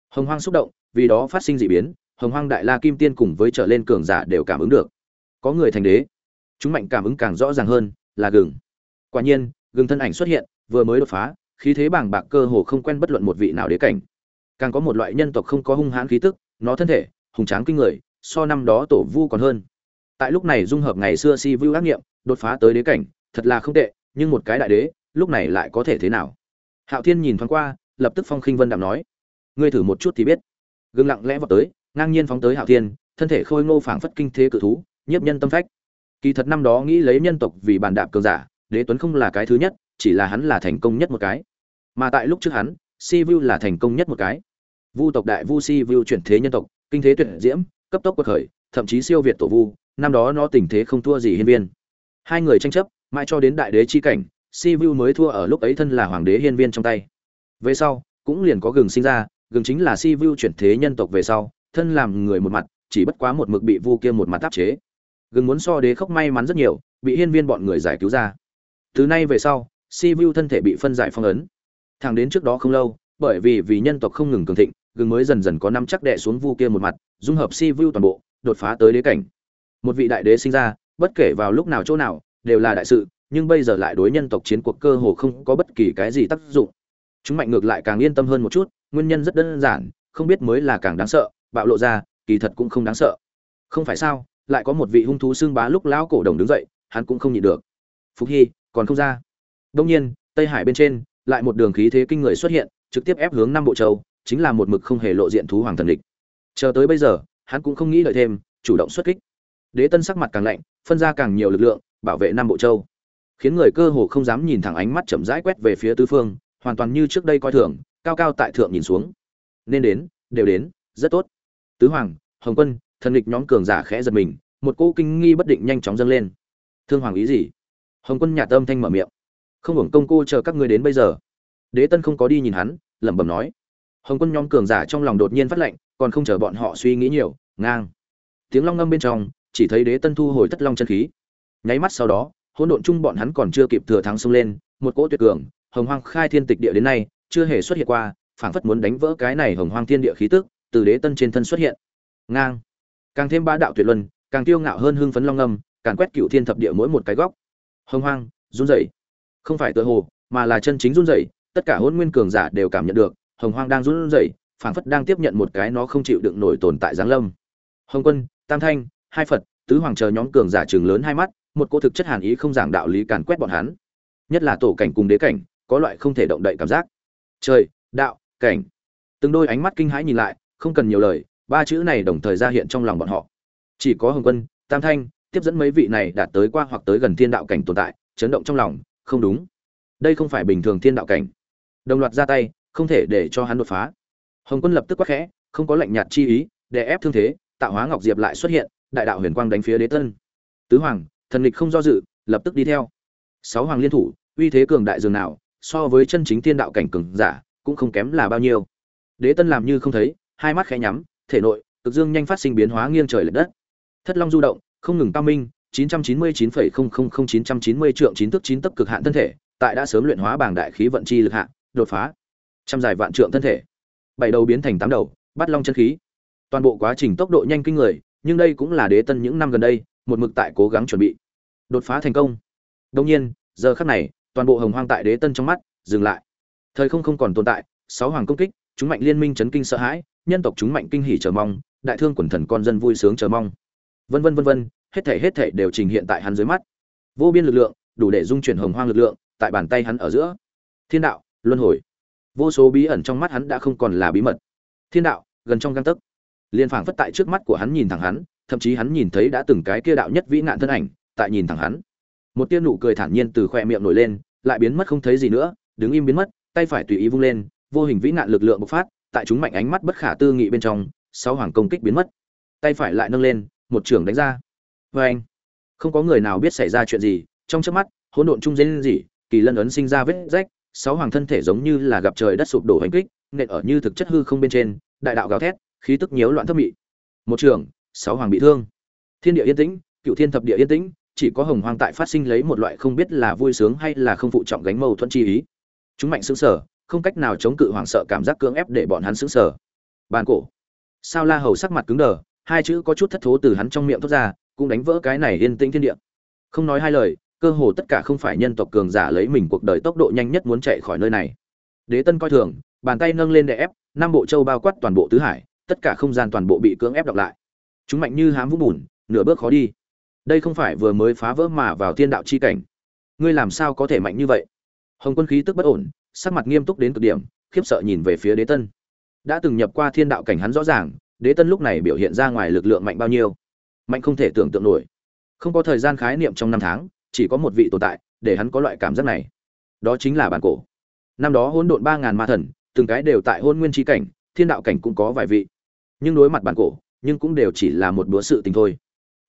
Hồng hoang xúc động, vì đó phát sinh dị biến, hồng hoang đại la kim tiên cùng với trở lên cường giả đều cảm ứng được. Có người thành đế, chúng mạnh cảm ứng càng rõ ràng hơn, là gừng. Quả nhiên, gừng thân ảnh xuất hiện, vừa mới đột phá khí thế bàng bạc cơ hồ không quen bất luận một vị nào đế cảnh. Càng có một loại nhân tộc không có hung hãn khí tức, nó thân thể, hùng tráng kinh người, so năm đó tổ vu còn hơn. Tại lúc này dung hợp ngày xưa si vu ác nghiệm, đột phá tới đế cảnh, thật là không tệ, nhưng một cái đại đế, lúc này lại có thể thế nào? Hạo thiên nhìn thoáng qua, lập tức phong khinh vân đạm nói, ngươi thử một chút thì biết. Gương lặng lẽ vào tới, ngang nhiên phóng tới hạo thiên, thân thể khôi ngô phảng phất kinh thế cự thú, nhiếp nhân tâm phách. Kỳ thật năm đó nghĩ lấy nhân tộc vì bàn đạp cường giả, đế tuấn không là cái thứ nhất chỉ là hắn là thành công nhất một cái. Mà tại lúc trước hắn, si vu là thành công nhất một cái. Vu tộc đại vu si vu chuyển thế nhân tộc, kinh thế tuyệt diễm, cấp tốc quật khởi, thậm chí siêu việt tổ vu, năm đó nó tình thế không thua gì hiên viên. Hai người tranh chấp, mãi cho đến đại đế chi cảnh, si vu mới thua ở lúc ấy thân là hoàng đế hiên viên trong tay. Về sau, cũng liền có gừng sinh ra, gừng chính là si vu chuyển thế nhân tộc về sau, thân làm người một mặt, chỉ bất quá một mực bị vu kia một mặt áp chế. Gừng muốn so đế khóc may mắn rất nhiều, bị hiên viên bọn người giải cứu ra. Từ nay về sau si vu thân thể bị phân giải phong ấn. Thẳng đến trước đó không lâu, bởi vì vì nhân tộc không ngừng cường thịnh, gừng mới dần dần có năm chắc đệ xuống vu kia một mặt, dung hợp si vu toàn bộ, đột phá tới đế cảnh. Một vị đại đế sinh ra, bất kể vào lúc nào chỗ nào, đều là đại sự, nhưng bây giờ lại đối nhân tộc chiến cuộc cơ hồ không có bất kỳ cái gì tác dụng. Chúng mạnh ngược lại càng yên tâm hơn một chút, nguyên nhân rất đơn giản, không biết mới là càng đáng sợ, bạo lộ ra, kỳ thật cũng không đáng sợ. Không phải sao, lại có một vị hung thú xương bá lúc lão cổ đồng đứng dậy, hắn cũng không nhịn được. Phúc hy, còn không ra đông nhiên, tây hải bên trên, lại một đường khí thế kinh người xuất hiện, trực tiếp ép hướng Nam bộ châu, chính là một mực không hề lộ diện thú hoàng thần địch. Chờ tới bây giờ, hắn cũng không nghĩ đợi thêm, chủ động xuất kích. Đế tân sắc mặt càng lạnh, phân ra càng nhiều lực lượng, bảo vệ Nam bộ châu. Khiến người cơ hồ không dám nhìn thẳng ánh mắt chậm rãi quét về phía tứ phương, hoàn toàn như trước đây coi thường, cao cao tại thượng nhìn xuống. Nên đến, đều đến, rất tốt. Tứ hoàng, hồng quân, thần địch nhóm cường giả khẽ giật mình, một cô kinh nghi bất định nhanh chóng dâng lên. Thương hoàng ý gì? Hồng quân nhà tâm thanh mở miệng không hưởng công cô chờ các ngươi đến bây giờ. Đế tân không có đi nhìn hắn, lẩm bẩm nói. Hồng quân nhóm cường giả trong lòng đột nhiên phát lệnh, còn không chờ bọn họ suy nghĩ nhiều, ngang. Tiếng long ngâm bên trong, chỉ thấy đế tân thu hồi thất long chân khí. Nháy mắt sau đó, hỗn độn chung bọn hắn còn chưa kịp thừa thắng xông lên, một cỗ tuyệt cường, hồng hoang khai thiên tịch địa đến nay, chưa hề xuất hiện qua, phảng phất muốn đánh vỡ cái này hồng hoang thiên địa khí tức, từ đế tân trên thân xuất hiện. Ngang. Càng thêm ba đạo tuyệt luân, càng tiêu ngạo hơn hưng phấn long ngâm càng quét cựu thiên thập địa mỗi một cái góc. Hồng hoang, run rẩy không phải tự hồ, mà là chân chính run rẩy, tất cả hôn nguyên cường giả đều cảm nhận được, hồng hoang đang run rẩy, phảng phất đang tiếp nhận một cái nó không chịu đựng nổi tồn tại giáng lâm. Hồng quân, tam thanh, hai phật, tứ hoàng chờ nhóm cường giả trường lớn hai mắt, một cô thực chất hàn ý không giảng đạo lý càn quét bọn hắn. Nhất là tổ cảnh cùng đế cảnh, có loại không thể động đậy cảm giác. Trời, đạo, cảnh. Từng đôi ánh mắt kinh hãi nhìn lại, không cần nhiều lời, ba chữ này đồng thời ra hiện trong lòng bọn họ. Chỉ có hồng quân, tam thanh, tiếp dẫn mấy vị này đạt tới qua hoặc tới gần thiên đạo cảnh tồn tại, chấn động trong lòng không đúng. Đây không phải bình thường thiên đạo cảnh. Đồng loạt ra tay, không thể để cho hắn đột phá. Hồng quân lập tức quắc khẽ, không có lệnh nhạt chi ý để ép thương thế, tạo hóa ngọc diệp lại xuất hiện, đại đạo huyền quang đánh phía đế tân. Tứ hoàng, thần lịch không do dự, lập tức đi theo. Sáu hoàng liên thủ, uy thế cường đại dường nào, so với chân chính thiên đạo cảnh cường giả, cũng không kém là bao nhiêu. Đế tân làm như không thấy, hai mắt khẽ nhắm, thể nội, cực dương nhanh phát sinh biến hóa nghiêng trời lệch đất. Thất long du động, không ngừng cao minh 999,000-990 trượng chín tức chín tấc cực hạn thân thể tại đã sớm luyện hóa bảng đại khí vận chi lực hạ đột phá trăm dài vạn trượng thân thể. Bảy đầu biến thành tám đầu bắt long chân khí. Toàn bộ quá trình tốc độ nhanh kinh người nhưng đây cũng là đế tân những năm gần đây một mực tại cố gắng chuẩn bị. Đột phá thành công. Đương nhiên giờ khắc này toàn bộ hồng hoang tại đế tân trong mắt dừng lại. Thời không không còn tồn tại sáu hoàng công kích chúng mạnh liên minh chấn kinh sợ hãi nhân tộc chúng mạnh kinh hỉ chờ mong đại thương quần thần con dân vui sướng chờ mong. Vân vân vân vân hết thể hết thể đều trình hiện tại hắn dưới mắt. Vô biên lực lượng, đủ để dung chuyển hồng hoang lực lượng, tại bàn tay hắn ở giữa. Thiên đạo, luân hồi. Vô số bí ẩn trong mắt hắn đã không còn là bí mật. Thiên đạo, gần trong găng tấc. Liên phảng phất tại trước mắt của hắn nhìn thẳng hắn, thậm chí hắn nhìn thấy đã từng cái kia đạo nhất vĩ nạn thân ảnh, tại nhìn thẳng hắn. Một tia nụ cười thản nhiên từ khoe miệng nổi lên, lại biến mất không thấy gì nữa, đứng im biến mất, tay phải tùy ý vung lên, vô hình vĩ nạn lực lượng bộc phát, tại chúng mạnh ánh mắt bất khả tư nghị bên trong, sáu hoàng công kích biến mất. Tay phải lại nâng lên, một trường đánh ra vê anh, không có người nào biết xảy ra chuyện gì. Trong chớp mắt, hỗn độn trung dên gì kỳ lân ấn sinh ra vết rách. Sáu hoàng thân thể giống như là gặp trời đất sụp đổ hành kích, nện ở như thực chất hư không bên trên, đại đạo gào thét, khí tức nhiễu loạn thấp mị. Một trường, sáu hoàng bị thương. Thiên địa yên tĩnh, cựu thiên thập địa yên tĩnh, chỉ có hồng hoang tại phát sinh lấy một loại không biết là vui sướng hay là không phụ trọng gánh mâu thuẫn chi ý. Chúng mạnh xứng sở không cách nào chống cự hoảng sợ cảm giác cưỡng ép để bọn hắn xứng sở bàn cổ. Sao la hầu sắc mặt cứng đờ, hai chữ có chút thất thố từ hắn trong miệng thốt ra cũng đánh vỡ cái này yên tĩnh thiên địa. Không nói hai lời, cơ hồ tất cả không phải nhân tộc cường giả lấy mình cuộc đời tốc độ nhanh nhất muốn chạy khỏi nơi này. Đế tân coi thường, bàn tay nâng lên để ép, năm bộ châu bao quát toàn bộ tứ hải, tất cả không gian toàn bộ bị cưỡng ép đọc lại. Chúng mạnh như hám vũng bùn, nửa bước khó đi. Đây không phải vừa mới phá vỡ mà vào thiên đạo chi cảnh. Ngươi làm sao có thể mạnh như vậy? Hồng quân khí tức bất ổn, sắc mặt nghiêm túc đến cực điểm, khiếp sợ nhìn về phía đế tân. Đã từng nhập qua thiên đạo cảnh hắn rõ ràng, đế tân lúc này biểu hiện ra ngoài lực lượng mạnh bao nhiêu mạnh không thể tưởng tượng nổi. Không có thời gian khái niệm trong năm tháng, chỉ có một vị tồn tại, để hắn có loại cảm giác này. Đó chính là bản cổ. Năm đó hỗn độn ba ngàn ma thần, từng cái đều tại hôn nguyên tri cảnh, thiên đạo cảnh cũng có vài vị. Nhưng đối mặt bản cổ, nhưng cũng đều chỉ là một bữa sự tình thôi.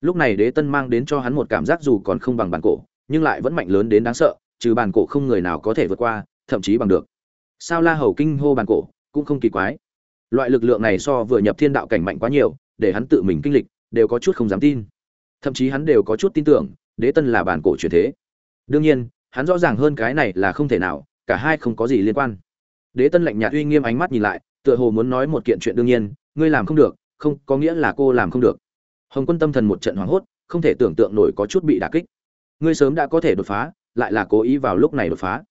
Lúc này đế tân mang đến cho hắn một cảm giác dù còn không bằng bản cổ, nhưng lại vẫn mạnh lớn đến đáng sợ, trừ bản cổ không người nào có thể vượt qua, thậm chí bằng được. Sao la hầu kinh hô bản cổ, cũng không kỳ quái. Loại lực lượng này so vừa nhập thiên đạo cảnh mạnh quá nhiều, để hắn tự mình kinh lịch đều có chút không dám tin. Thậm chí hắn đều có chút tin tưởng, đế tân là bản cổ truyền thế. Đương nhiên, hắn rõ ràng hơn cái này là không thể nào, cả hai không có gì liên quan. Đế tân lạnh nhạt uy nghiêm ánh mắt nhìn lại, tựa hồ muốn nói một kiện chuyện đương nhiên, ngươi làm không được, không, có nghĩa là cô làm không được. Hồng quân tâm thần một trận hoảng hốt, không thể tưởng tượng nổi có chút bị đả kích. Ngươi sớm đã có thể đột phá, lại là cố ý vào lúc này đột phá.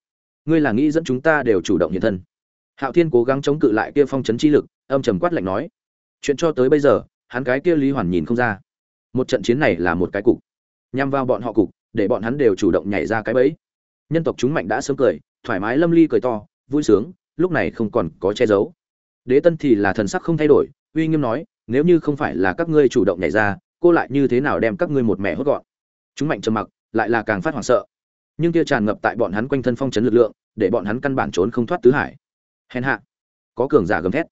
Ngươi là nghĩ dẫn chúng ta đều chủ động hiện thân. Hạo thiên cố gắng chống cự lại kia phong chấn chi lực, âm trầm quát lạnh nói. Chuyện cho tới bây giờ hắn cái kia lý hoàn nhìn không ra. Một trận chiến này là một cái cục. Nhằm vào bọn họ cục, để bọn hắn đều chủ động nhảy ra cái bẫy. Nhân tộc chúng mạnh đã sớm cười, thoải mái lâm ly cười to, vui sướng, lúc này không còn có che giấu. Đế tân thì là thần sắc không thay đổi, uy nghiêm nói, nếu như không phải là các ngươi chủ động nhảy ra, cô lại như thế nào đem các ngươi một mẹ hốt gọn? Chúng mạnh trầm mặc, lại là càng phát hoảng sợ. Nhưng kia tràn ngập tại bọn hắn quanh thân phong trấn lực lượng, để bọn hắn căn bản trốn không thoát tứ hải. Hèn hạ, có cường giả gầm thét.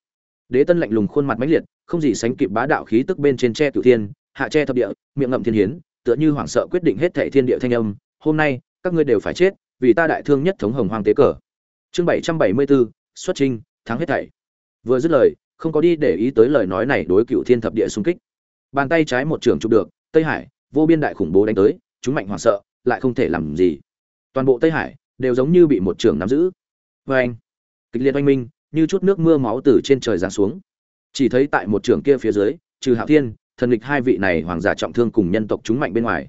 Đế tân lạnh lùng khuôn mặt mãnh liệt không gì sánh kịp bá đạo khí tức bên trên tre cửu thiên, hạ tre thập địa, miệng ngậm thiên hiến, tựa như hoảng sợ quyết định hết thệ thiên địa thanh âm, hôm nay, các ngươi đều phải chết, vì ta đại thương nhất thống hồng hoàng tế cờ. Chương bảy trăm bảy mươi bốn xuất trinh thắng hết thảy. Vừa dứt lời, không có đi để ý tới lời nói này đối cựu thiên thập địa xung kích. Bàn tay trái một trường chụp được, tây hải, vô biên đại khủng bố đánh tới, chúng mạnh hoảng sợ, lại không thể làm gì. Toàn bộ tây hải đều giống như bị một trường nắm giữ. Vê anh kịch liệt oanh minh, như chút nước mưa máu từ trên trời giáng xuống chỉ thấy tại một trường kia phía dưới, trừ hạo thiên, thần lịch hai vị này hoàng giả trọng thương cùng nhân tộc chúng mạnh bên ngoài.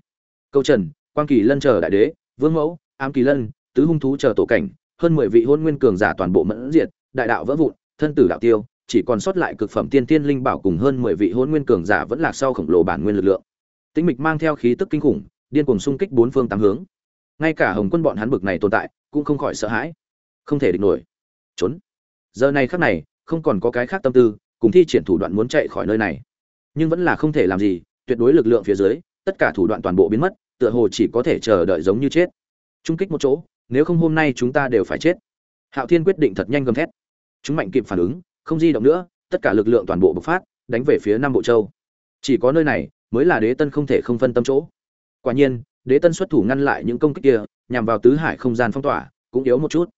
Câu trần, quang kỳ lân chờ đại đế, vương mẫu, ám kỳ lân, tứ hung thú chờ tổ cảnh, hơn mười vị hôn nguyên cường giả toàn bộ mẫn diệt, đại đạo vỡ vụn, thân tử đạo tiêu, chỉ còn sót lại cực phẩm tiên tiên linh bảo cùng hơn mười vị hôn nguyên cường giả vẫn lạc sau khổng lồ bản nguyên lực lượng. Tĩnh mịch mang theo khí tức kinh khủng, điên cuồng xung kích bốn phương tám hướng. Ngay cả hồng quân bọn hắn bực này tồn tại, cũng không khỏi sợ hãi. Không thể địch nổi. Trốn. Giờ này khắc này, không còn có cái khác tâm tư cùng thi triển thủ đoạn muốn chạy khỏi nơi này. Nhưng vẫn là không thể làm gì, tuyệt đối lực lượng phía dưới, tất cả thủ đoạn toàn bộ biến mất, tựa hồ chỉ có thể chờ đợi giống như chết. Trung kích một chỗ, nếu không hôm nay chúng ta đều phải chết. Hạo thiên quyết định thật nhanh gầm thét. Chúng mạnh kịp phản ứng, không di động nữa, tất cả lực lượng toàn bộ bộc phát, đánh về phía nam bộ châu. Chỉ có nơi này, mới là đế tân không thể không phân tâm chỗ. Quả nhiên, đế tân xuất thủ ngăn lại những công kích kia, nhằm vào tứ hải không gian phong tỏa, cũng yếu một chút.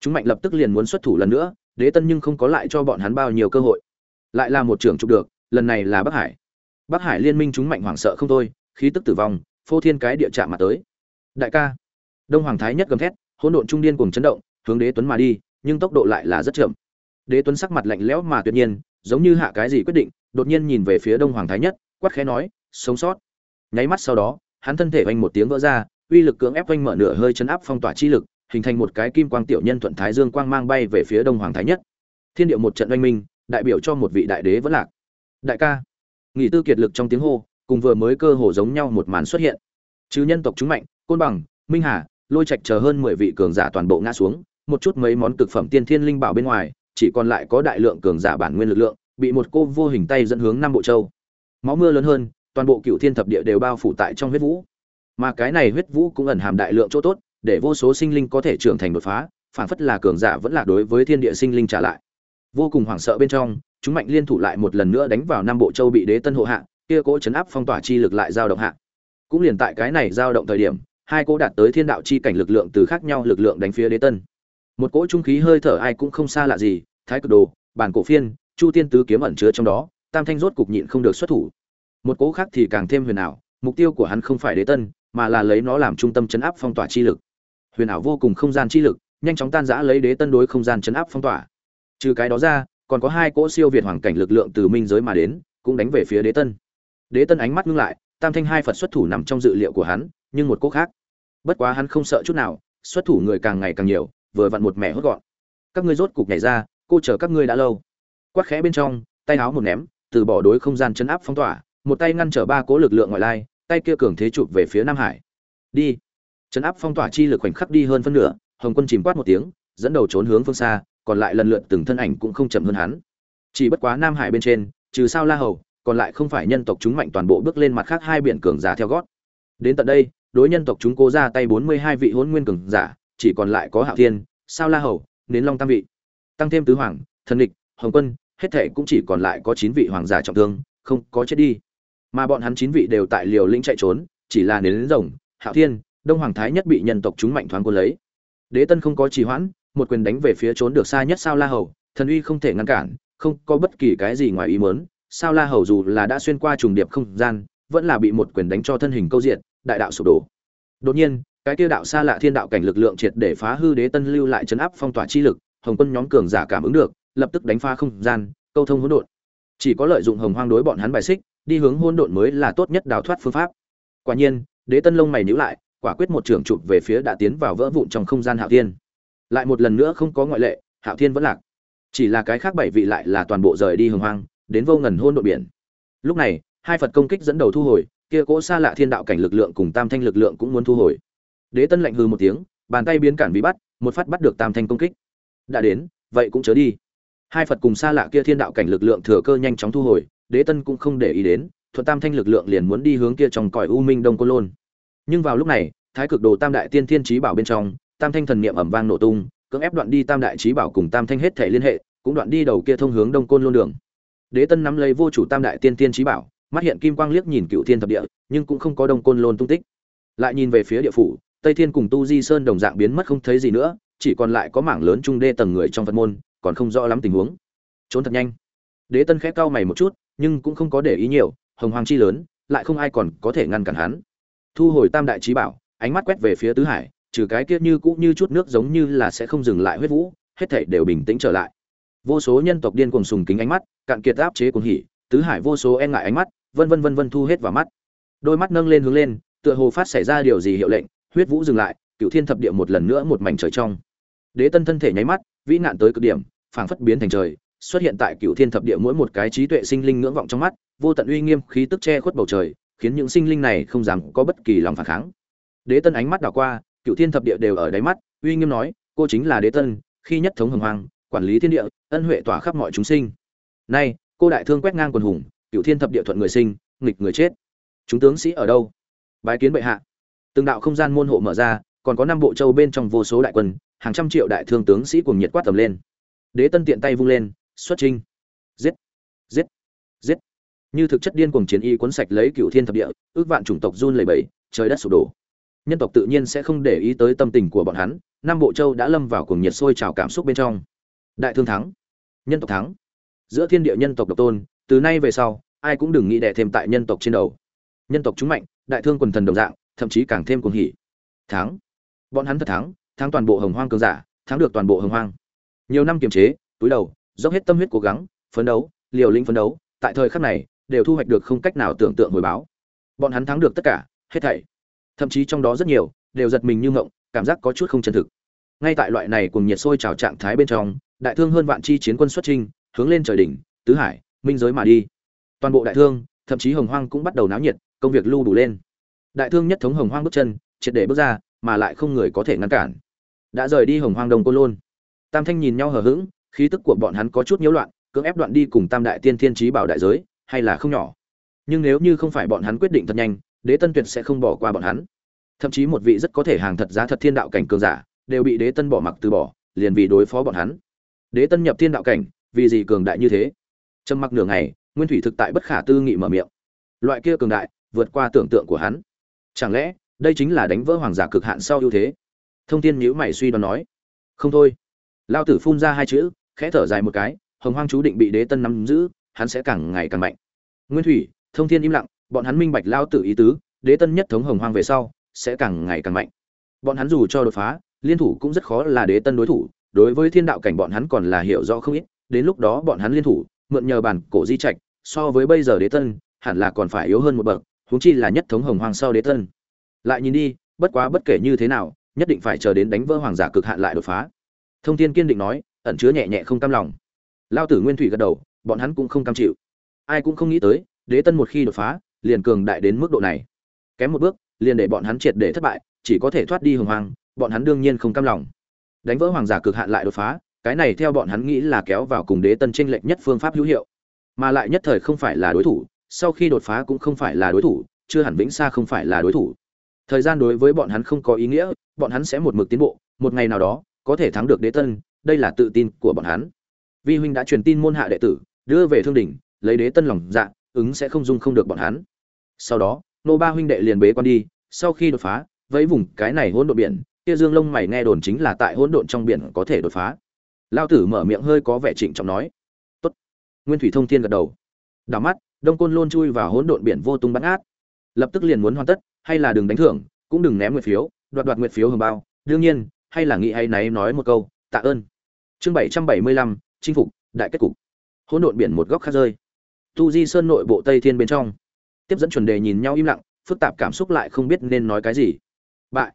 Chúng mạnh lập tức liền muốn xuất thủ lần nữa, đế tân nhưng không có lại cho bọn hắn bao nhiêu cơ hội lại là một trưởng trục được, lần này là bắc hải. Bắc hải liên minh chúng mạnh hoảng sợ không thôi, khí tức tử vong, phô thiên cái địa chạm mà tới. Đại ca, đông hoàng thái nhất gầm thét, hỗn độn trung điên cùng chấn động, hướng đế tuấn mà đi, nhưng tốc độ lại là rất chậm. Đế tuấn sắc mặt lạnh lẽo mà tuyệt nhiên, giống như hạ cái gì quyết định, đột nhiên nhìn về phía đông hoàng thái nhất, quát khẽ nói, sống sót. Nháy mắt sau đó, hắn thân thể vanh một tiếng vỡ ra, uy lực cưỡng ép vanh mở nửa hơi chấn áp phong tỏa chi lực, hình thành một cái kim quang tiểu nhân thuận thái dương quang mang bay về phía đông hoàng thái nhất. Thiên điệu một trận oanh minh đại biểu cho một vị đại đế vẫn lạc. Đại ca. Nghỉ tư kiệt lực trong tiếng hô, cùng vừa mới cơ hồ giống nhau một màn xuất hiện. Chứ nhân tộc chúng mạnh, côn bằng, minh hà, lôi trạch chờ hơn mười vị cường giả toàn bộ ngã xuống, một chút mấy món cực phẩm tiên thiên linh bảo bên ngoài, chỉ còn lại có đại lượng cường giả bản nguyên lực lượng, bị một cô vô hình tay dẫn hướng năm bộ châu. Máu mưa lớn hơn, toàn bộ cựu thiên thập địa đều bao phủ tại trong huyết vũ. Mà cái này huyết vũ cũng ẩn hàm đại lượng chỗ tốt, để vô số sinh linh có thể trưởng thành đột phá, phản phất là cường giả vẫn là đối với thiên địa sinh linh trả lại vô cùng hoảng sợ bên trong, chúng mạnh liên thủ lại một lần nữa đánh vào Nam bộ châu bị đế tân hộ hạ, kia cỗ chấn áp phong tỏa chi lực lại giao động hạ. Cũng liền tại cái này giao động thời điểm, hai cỗ đạt tới thiên đạo chi cảnh lực lượng từ khác nhau lực lượng đánh phía đế tân. Một cỗ trung khí hơi thở ai cũng không xa lạ gì, thái cực đồ, bản cổ phiên, chu tiên tứ kiếm ẩn chứa trong đó, tam thanh rốt cục nhịn không được xuất thủ. Một cỗ khác thì càng thêm huyền ảo, mục tiêu của hắn không phải đế tân, mà là lấy nó làm trung tâm chấn áp phong tỏa chi lực. Huyền ảo vô cùng không gian chi lực, nhanh chóng tan rã lấy đế tân đối không gian chấn áp phong tỏa trừ cái đó ra, còn có hai cỗ siêu việt hoàng cảnh lực lượng từ minh giới mà đến, cũng đánh về phía đế tân. Đế tân ánh mắt ngưng lại, tam thanh hai phật xuất thủ nằm trong dự liệu của hắn, nhưng một cỗ khác. Bất quá hắn không sợ chút nào, xuất thủ người càng ngày càng nhiều, vừa vặn một mẹ hốt gọn. Các ngươi rốt cục nhảy ra, cô chờ các ngươi đã lâu. Quát khẽ bên trong, tay áo một ném, từ bỏ đối không gian chấn áp phong tỏa, một tay ngăn trở ba cỗ lực lượng ngoại lai, tay kia cường thế chụp về phía nam hải. Đi. Chấn áp phong tỏa chi lực khoảnh khắc đi hơn phân nửa, hồng quân chìm quát một tiếng, dẫn đầu trốn hướng phương xa còn lại lần lượt từng thân ảnh cũng không chậm hơn hắn. Chỉ bất quá nam hải bên trên, trừ sao la hầu, còn lại không phải nhân tộc chúng mạnh toàn bộ bước lên mặt khác hai biển cường giả theo gót. Đến tận đây, đối nhân tộc chúng cố ra tay bốn mươi hai vị hôn nguyên cường giả, chỉ còn lại có hạo thiên, sao la hầu, nến long tam vị. Tăng thêm tứ hoàng, thần địch hồng quân, hết thệ cũng chỉ còn lại có chín vị hoàng giả trọng thương, không có chết đi. Mà bọn hắn chín vị đều tại liều lĩnh chạy trốn, chỉ là nến rồng, hạo thiên, đông hoàng thái nhất bị nhân tộc chúng mạnh thoáng quân lấy. Đế tân không có trì hoãn một quyền đánh về phía trốn được xa nhất sao la hầu, thần uy không thể ngăn cản, không có bất kỳ cái gì ngoài ý muốn, sao la hầu dù là đã xuyên qua trùng điệp không gian, vẫn là bị một quyền đánh cho thân hình câu diện, đại đạo sụp đổ. Đột nhiên, cái kia đạo xa lạ thiên đạo cảnh lực lượng triệt để phá hư đế tân lưu lại chấn áp phong tỏa chi lực, hồng quân nhóm cường giả cảm ứng được, lập tức đánh phá không gian, câu thông hỗn độn. Chỉ có lợi dụng hồng hoang đối bọn hắn bài xích, đi hướng hỗn độn mới là tốt nhất đào thoát phương pháp. Quả nhiên, đế tân lông mày nhíu lại, quả quyết một trường chụp về phía đã tiến vào vỡ vụn trong không gian hạo thiên lại một lần nữa không có ngoại lệ, hạo thiên vẫn lạc. Chỉ là cái khác bảy vị lại là toàn bộ rời đi hồng hoang, đến vô ngần hôn đội biển. Lúc này, hai phật công kích dẫn đầu thu hồi, kia cỗ xa lạ thiên đạo cảnh lực lượng cùng tam thanh lực lượng cũng muốn thu hồi. Đế tân lạnh hư một tiếng, bàn tay biến cản bị bắt, một phát bắt được tam thanh công kích. Đã đến, vậy cũng chớ đi. Hai phật cùng xa lạ kia thiên đạo cảnh lực lượng thừa cơ nhanh chóng thu hồi, đế tân cũng không để ý đến, thuận tam thanh lực lượng liền muốn đi hướng kia trong cõi u minh đông côn lôn. Nhưng vào lúc này, thái cực đồ tam đại tiên thiên trí bảo bên trong tam thanh thần niệm ẩm vang nổ tung, cưỡng ép đoạn đi tam đại trí bảo cùng tam thanh hết thể liên hệ, cũng đoạn đi đầu kia thông hướng đông côn lôn đường. Đế tân nắm lấy vô chủ tam đại tiên tiên trí bảo, mắt hiện kim quang liếc nhìn cựu thiên thập địa, nhưng cũng không có đông côn lôn tung tích. Lại nhìn về phía địa phủ, tây thiên cùng tu di sơn đồng dạng biến mất không thấy gì nữa, chỉ còn lại có mảng lớn trung đê tầng người trong phật môn, còn không rõ lắm tình huống. Trốn thật nhanh. Đế tân khẽ cau mày một chút, nhưng cũng không có để ý nhiều, hồng hoàng chi lớn, lại không ai còn có thể ngăn cản hắn. Thu hồi tam đại trí bảo, ánh mắt quét về phía tứ hải trừ cái kia như cũ như chút nước giống như là sẽ không dừng lại huyết vũ, hết thảy đều bình tĩnh trở lại. Vô số nhân tộc điên cuồng sùng kính ánh mắt, cạn kiệt áp chế cuồng hỉ, tứ hải vô số e ngại ánh mắt, vân vân vân vân thu hết vào mắt. Đôi mắt nâng lên hướng lên, tựa hồ phát xảy ra điều gì hiệu lệnh, huyết vũ dừng lại cựu thiên thập địa một lần nữa một mảnh trời trong. Đế tân thân thể nháy mắt, vĩ nạn tới cực điểm, phảng phất biến thành trời, xuất hiện tại cựu thiên thập địa mỗi một cái trí tuệ sinh linh ngưỡng vọng trong mắt, vô tận uy nghiêm khí tức che khuất bầu trời, khiến những sinh linh này không dám có bất kỳ lòng phản kháng. Đế tân ánh mắt đảo qua cựu thiên thập địa đều ở đáy mắt, uy nghiêm nói, cô chính là đế tân, khi nhất thống hồng hoàng, quản lý thiên địa, ân huệ tỏa khắp mọi chúng sinh. Nay cô đại thương quét ngang quần hùng cựu thiên thập địa thuận người sinh, nghịch người chết. Chúng tướng sĩ ở đâu? Bái kiến bệ hạ. Từng đạo không gian môn hộ mở ra, còn có năm bộ châu bên trong vô số đại quân, hàng trăm triệu đại thương tướng sĩ cùng nhiệt quát tầm lên. Đế tân tiện tay vung lên, xuất trinh giết giết giết. Như thực chất điên cuồng chiến y cuốn sạch lấy cựu thiên thập địa, ước vạn chủng tộc run lẩy bẩy, trời đất sụp đổ nhân tộc tự nhiên sẽ không để ý tới tâm tình của bọn hắn, nam bộ châu đã lâm vào cuồng nhiệt sôi trào cảm xúc bên trong. Đại thương thắng, nhân tộc thắng. Giữa thiên địa nhân tộc độc tôn, từ nay về sau, ai cũng đừng nghĩ đẻ thêm tại nhân tộc trên đầu. Nhân tộc chúng mạnh, đại thương quần thần đồng dạng, thậm chí càng thêm cuồng hỉ. Thắng. Bọn hắn thật thắng thắng toàn bộ hồng hoang cường giả, thắng được toàn bộ hồng hoang. Nhiều năm kiềm chế, túi đầu, dốc hết tâm huyết cố gắng, phấn đấu, liều lĩnh phấn đấu, tại thời khắc này, đều thu hoạch được không cách nào tưởng tượng hồi báo. Bọn hắn thắng được tất cả, hết thảy thậm chí trong đó rất nhiều đều giật mình như ngộng cảm giác có chút không chân thực. Ngay tại loại này cùng nhiệt sôi trào trạng thái bên trong, đại thương hơn vạn chi chiến quân xuất trinh hướng lên trời đỉnh, tứ hải, minh giới mà đi. Toàn bộ đại thương, thậm chí hồng hoang cũng bắt đầu náo nhiệt, công việc lưu đủ lên. Đại thương nhất thống hồng hoang bước chân, triệt để bước ra, mà lại không người có thể ngăn cản. Đã rời đi hồng hoang đông côn lôn. Tam thanh nhìn nhau hờ hững, khí tức của bọn hắn có chút nhiễu loạn, cưỡng ép đoạn đi cùng tam đại tiên thiên trí bảo đại giới, hay là không nhỏ. Nhưng nếu như không phải bọn hắn quyết định thật nhanh đế tân tuyệt sẽ không bỏ qua bọn hắn. Thậm chí một vị rất có thể hàng thật giá thật thiên đạo cảnh cường giả đều bị đế tân bỏ mặc từ bỏ, liền vì đối phó bọn hắn. Đế tân nhập thiên đạo cảnh, vì gì cường đại như thế? Trầm mặc nửa ngày, nguyên thủy thực tại bất khả tư nghị mở miệng. Loại kia cường đại, vượt qua tưởng tượng của hắn. Chẳng lẽ, đây chính là đánh vỡ hoàng giả cực hạn sau ưu thế? Thông tin nhữ mày suy đoán nói. Không thôi. Lao tử phun ra hai chữ, khẽ thở dài một cái, hồng hoang chú định bị đế tân nắm giữ, hắn sẽ càng ngày càng mạnh. Nguyên thủy, thông thiên im lặng bọn hắn minh bạch lao tử ý tứ, đế tân nhất thống hồng hoang về sau, sẽ càng ngày càng mạnh. Bọn hắn dù cho đột phá, liên thủ cũng rất khó là đế tân đối thủ, đối với thiên đạo cảnh bọn hắn còn là hiểu rõ không ít, đến lúc đó bọn hắn liên thủ, mượn nhờ bản cổ di trạch, so với bây giờ đế tân, hẳn là còn phải yếu hơn một bậc, huống chi là nhất thống hồng hoàng sau đế tân. Lại nhìn đi, bất quá bất kể như thế nào, nhất định phải chờ đến đánh vỡ hoàng giả cực hạn lại đột phá. Thông thiên kiên định nói, ẩn chứa nhẹ nhẹ không cam lòng. Lao tử nguyên thủy gật đầu, bọn hắn cũng không cam chịu. Ai cũng không nghĩ tới, đế tân một khi đột phá liền cường đại đến mức độ này. Kém một bước, liền để bọn hắn triệt để thất bại, chỉ có thể thoát đi hồng hoàng bọn hắn đương nhiên không cam lòng. Đánh vỡ hoàng giả cực hạn lại đột phá, cái này theo bọn hắn nghĩ là kéo vào cùng đế tân tranh lệch nhất phương pháp hữu hiệu. Mà lại nhất thời không phải là đối thủ, sau khi đột phá cũng không phải là đối thủ, chưa hẳn vĩnh xa không phải là đối thủ. Thời gian đối với bọn hắn không có ý nghĩa, bọn hắn sẽ một mực tiến bộ, một ngày nào đó, có thể thắng được đế tân, đây là tự tin của bọn hắn. Vi huynh đã truyền tin môn hạ đệ tử, đưa về thương đỉnh, lấy đế tân lòng dạ ứng sẽ không dung không được bọn hắn sau đó, nô ba huynh đệ liền bế quan đi, sau khi đột phá, vẫy vùng cái này hỗn độn biển, kia dương lông mày nghe đồn chính là tại hỗn độn trong biển có thể đột phá. Lao tử mở miệng hơi có vẻ trịnh trọng nói. Tốt. Nguyên thủy thông thiên gật đầu. Đảo mắt, đông côn lôn chui vào hỗn độn biển vô tung bắn át lập tức liền muốn hoàn tất, hay là đừng đánh thưởng, cũng đừng ném nguyệt phiếu, đoạt đoạt nguyệt phiếu hồng bao. Đương nhiên, hay là nghĩ hay náy nói một câu, tạ ơn. Chương bảy trăm bảy mươi lăm, chinh phục, đại kết cục. Hỗn độn biển một góc khác rơi. Tu di sơn nội bộ tây thiên bên trong tiếp dẫn chuẩn đề nhìn nhau im lặng, phức tạp cảm xúc lại không biết nên nói cái gì. Bại.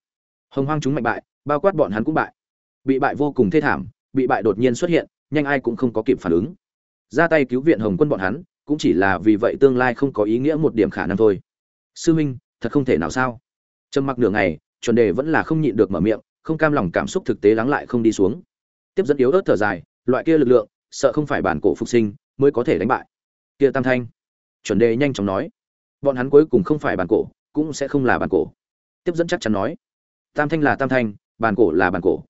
Hồng hoang chúng mạnh bại, bao quát bọn hắn cũng bại. Bị bại vô cùng thê thảm, bị bại đột nhiên xuất hiện, nhanh ai cũng không có kịp phản ứng. Ra tay cứu viện hồng quân bọn hắn, cũng chỉ là vì vậy tương lai không có ý nghĩa một điểm khả năng thôi. Sư minh, thật không thể nào sao? Trầm mặc nửa ngày, chuẩn đề vẫn là không nhịn được mở miệng, không cam lòng cảm xúc thực tế lắng lại không đi xuống. Tiếp dẫn yếu ớt thở dài, loại kia lực lượng, sợ không phải bản cổ phục sinh, mới có thể đánh bại. Kia tam thanh. Chuẩn đề nhanh chóng nói bọn hắn cuối cùng không phải bản cổ, cũng sẽ không là bản cổ. Tiếp dẫn chắc chắn nói, tam thanh là tam thanh, bản cổ là bản cổ.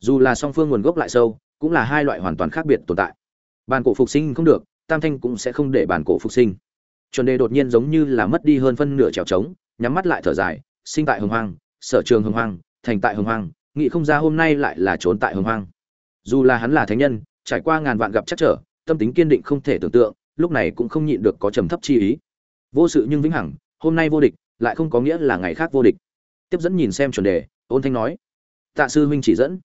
Dù là song phương nguồn gốc lại sâu, cũng là hai loại hoàn toàn khác biệt tồn tại. Bản cổ phục sinh không được, tam thanh cũng sẽ không để bản cổ phục sinh. Chuẩn đề đột nhiên giống như là mất đi hơn phân nửa trèo trống, nhắm mắt lại thở dài, sinh tại hồng hoang, sở trường hồng hoang, thành tại hồng hoang nghị không ra hôm nay lại là trốn tại hồng hoang. Dù là hắn là thánh nhân, trải qua ngàn vạn gặp chắc trở, tâm tính kiên định không thể tưởng tượng, lúc này cũng không nhịn được có trầm thấp chi ý vô sự nhưng vĩnh hằng, hôm nay vô địch, lại không có nghĩa là ngày khác vô địch. Tiếp dẫn nhìn xem chuẩn đề, ôn thanh nói. Tạ sư huynh chỉ dẫn.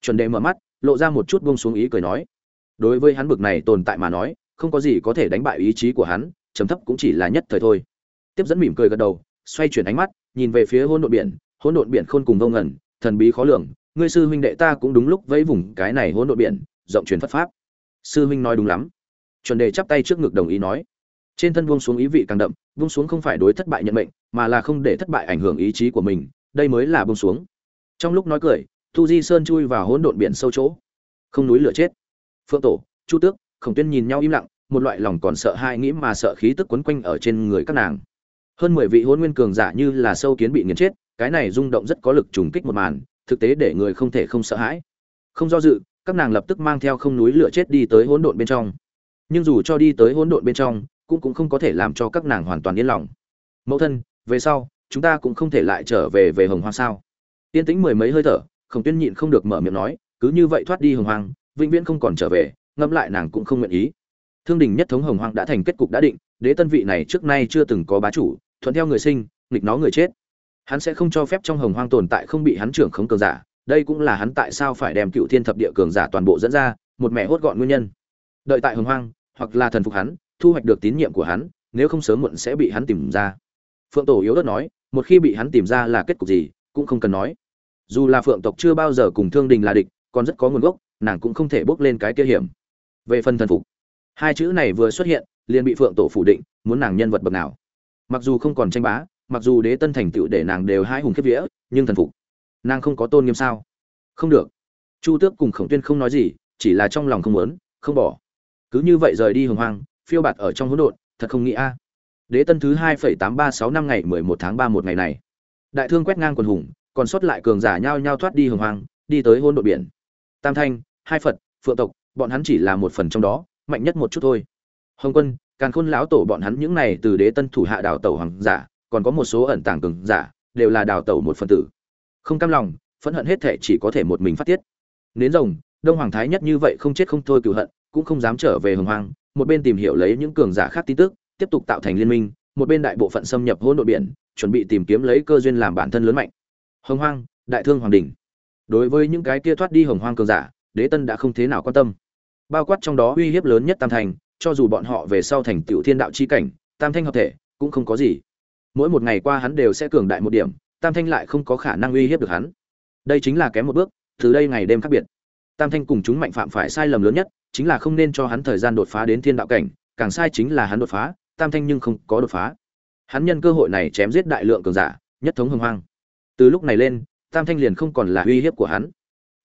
Chuẩn đề mở mắt, lộ ra một chút buông xuống ý cười nói. Đối với hắn bực này tồn tại mà nói, không có gì có thể đánh bại ý chí của hắn, trầm thấp cũng chỉ là nhất thời thôi. Tiếp dẫn mỉm cười gật đầu, xoay chuyển ánh mắt, nhìn về phía hỗn độn biển. Hỗn độn biển khôn cùng vô ngẩn thần bí khó lường. Ngươi sư huynh đệ ta cũng đúng lúc vẫy vùng cái này hỗn độn biển, rộng truyền phất pháp. Sư huynh nói đúng lắm. Chuẩn đề chắp tay trước ngực đồng ý nói trên thân buông xuống ý vị càng đậm, buông xuống không phải đối thất bại nhận mệnh, mà là không để thất bại ảnh hưởng ý chí của mình, đây mới là buông xuống. Trong lúc nói cười, tu di sơn chui vào hỗn độn biển sâu chỗ. Không núi lửa chết. Phượng tổ, chu tước, khổng tuyên nhìn nhau im lặng, một loại lòng còn sợ hai nghĩ mà sợ khí tức quấn quanh ở trên người các nàng. Hơn mười vị hôn nguyên cường giả như là sâu kiến bị nghiền chết, cái này rung động rất có lực trùng kích một màn, thực tế để người không thể không sợ hãi. Không do dự, các nàng lập tức mang theo không núi lửa chết đi tới hỗn độn bên trong. Nhưng dù cho đi tới hỗn độn bên trong cũng cũng không có thể làm cho các nàng hoàn toàn yên lòng. Mẫu thân, về sau, chúng ta cũng không thể lại trở về về hồng hoang sao? Tiên tĩnh mười mấy hơi thở, khổng tuyên nhịn không được mở miệng nói, cứ như vậy thoát đi hồng hoang, vĩnh viễn không còn trở về, ngẫm lại nàng cũng không nguyện ý. Thương đình nhất thống hồng hoang đã thành kết cục đã định, đế tân vị này trước nay chưa từng có bá chủ, thuận theo người sinh, nghịch nó người chết. Hắn sẽ không cho phép trong hồng hoang tồn tại không bị hắn trưởng khống cường giả, đây cũng là hắn tại sao phải đem cựu thiên thập địa cường giả toàn bộ dẫn ra, một mẹ hốt gọn nguyên nhân. Đợi tại hồng hoang, hoặc là thần phục hắn thu hoạch được tín nhiệm của hắn, nếu không sớm muộn sẽ bị hắn tìm ra. Phượng tổ yếu ớt nói, một khi bị hắn tìm ra là kết cục gì, cũng không cần nói. Dù là phượng tộc chưa bao giờ cùng thương đình là địch, còn rất có nguồn gốc, nàng cũng không thể bước lên cái kia hiểm. Về phần thần phục, hai chữ này vừa xuất hiện, liền bị phượng tổ phủ định, muốn nàng nhân vật bậc nào. Mặc dù không còn tranh bá, mặc dù đế tân thành tựu để nàng đều hai hùng kiếp vía, nhưng thần phục, nàng không có tôn nghiêm sao? Không được. Chu tước cùng khổng tuyên không nói gì, chỉ là trong lòng không muốn, không bỏ. Cứ như vậy rời đi hồng hoang phiêu bạt ở trong hỗn độn thật không nghĩ a. Đế tân thứ hai phẩy tám ba sáu năm ngày mười một tháng ba một ngày này đại thương quét ngang quần hùng còn sót lại cường giả nhau nhau thoát đi hồng hoàng, đi tới hỗn độn biển. Tam thanh hai phật phượng tộc bọn hắn chỉ là một phần trong đó mạnh nhất một chút thôi. Hồng quân càn khôn lão tổ bọn hắn những này từ đế tân thủ hạ đào tẩu hoàng giả còn có một số ẩn tàng cường giả đều là đào tẩu một phần tử. Không cam lòng phẫn hận hết thể chỉ có thể một mình phát tiết. Nến rồng đông hoàng thái nhất như vậy không chết không thôi cửu hận cũng không dám trở về hồng hoàng một bên tìm hiểu lấy những cường giả khác tin tức, tiếp tục tạo thành liên minh, một bên đại bộ phận xâm nhập hỗn độn biển, chuẩn bị tìm kiếm lấy cơ duyên làm bản thân lớn mạnh. Hồng hoang, đại thương hoàng đình đối với những cái kia thoát đi hồng hoang cường giả, đế tân đã không thế nào quan tâm. Bao quát trong đó uy hiếp lớn nhất tam thành, cho dù bọn họ về sau thành tiểu thiên đạo chi cảnh, tam thanh hợp thể cũng không có gì. Mỗi một ngày qua hắn đều sẽ cường đại một điểm, tam thanh lại không có khả năng uy hiếp được hắn. Đây chính là kém một bước, từ đây ngày đêm khác biệt tam thanh cùng chúng mạnh phạm phải sai lầm lớn nhất, chính là không nên cho hắn thời gian đột phá đến thiên đạo cảnh, càng sai chính là hắn đột phá, tam thanh nhưng không có đột phá. Hắn nhân cơ hội này chém giết đại lượng cường giả, nhất thống hưng hoang. Từ lúc này lên, tam thanh liền không còn là uy hiếp của hắn.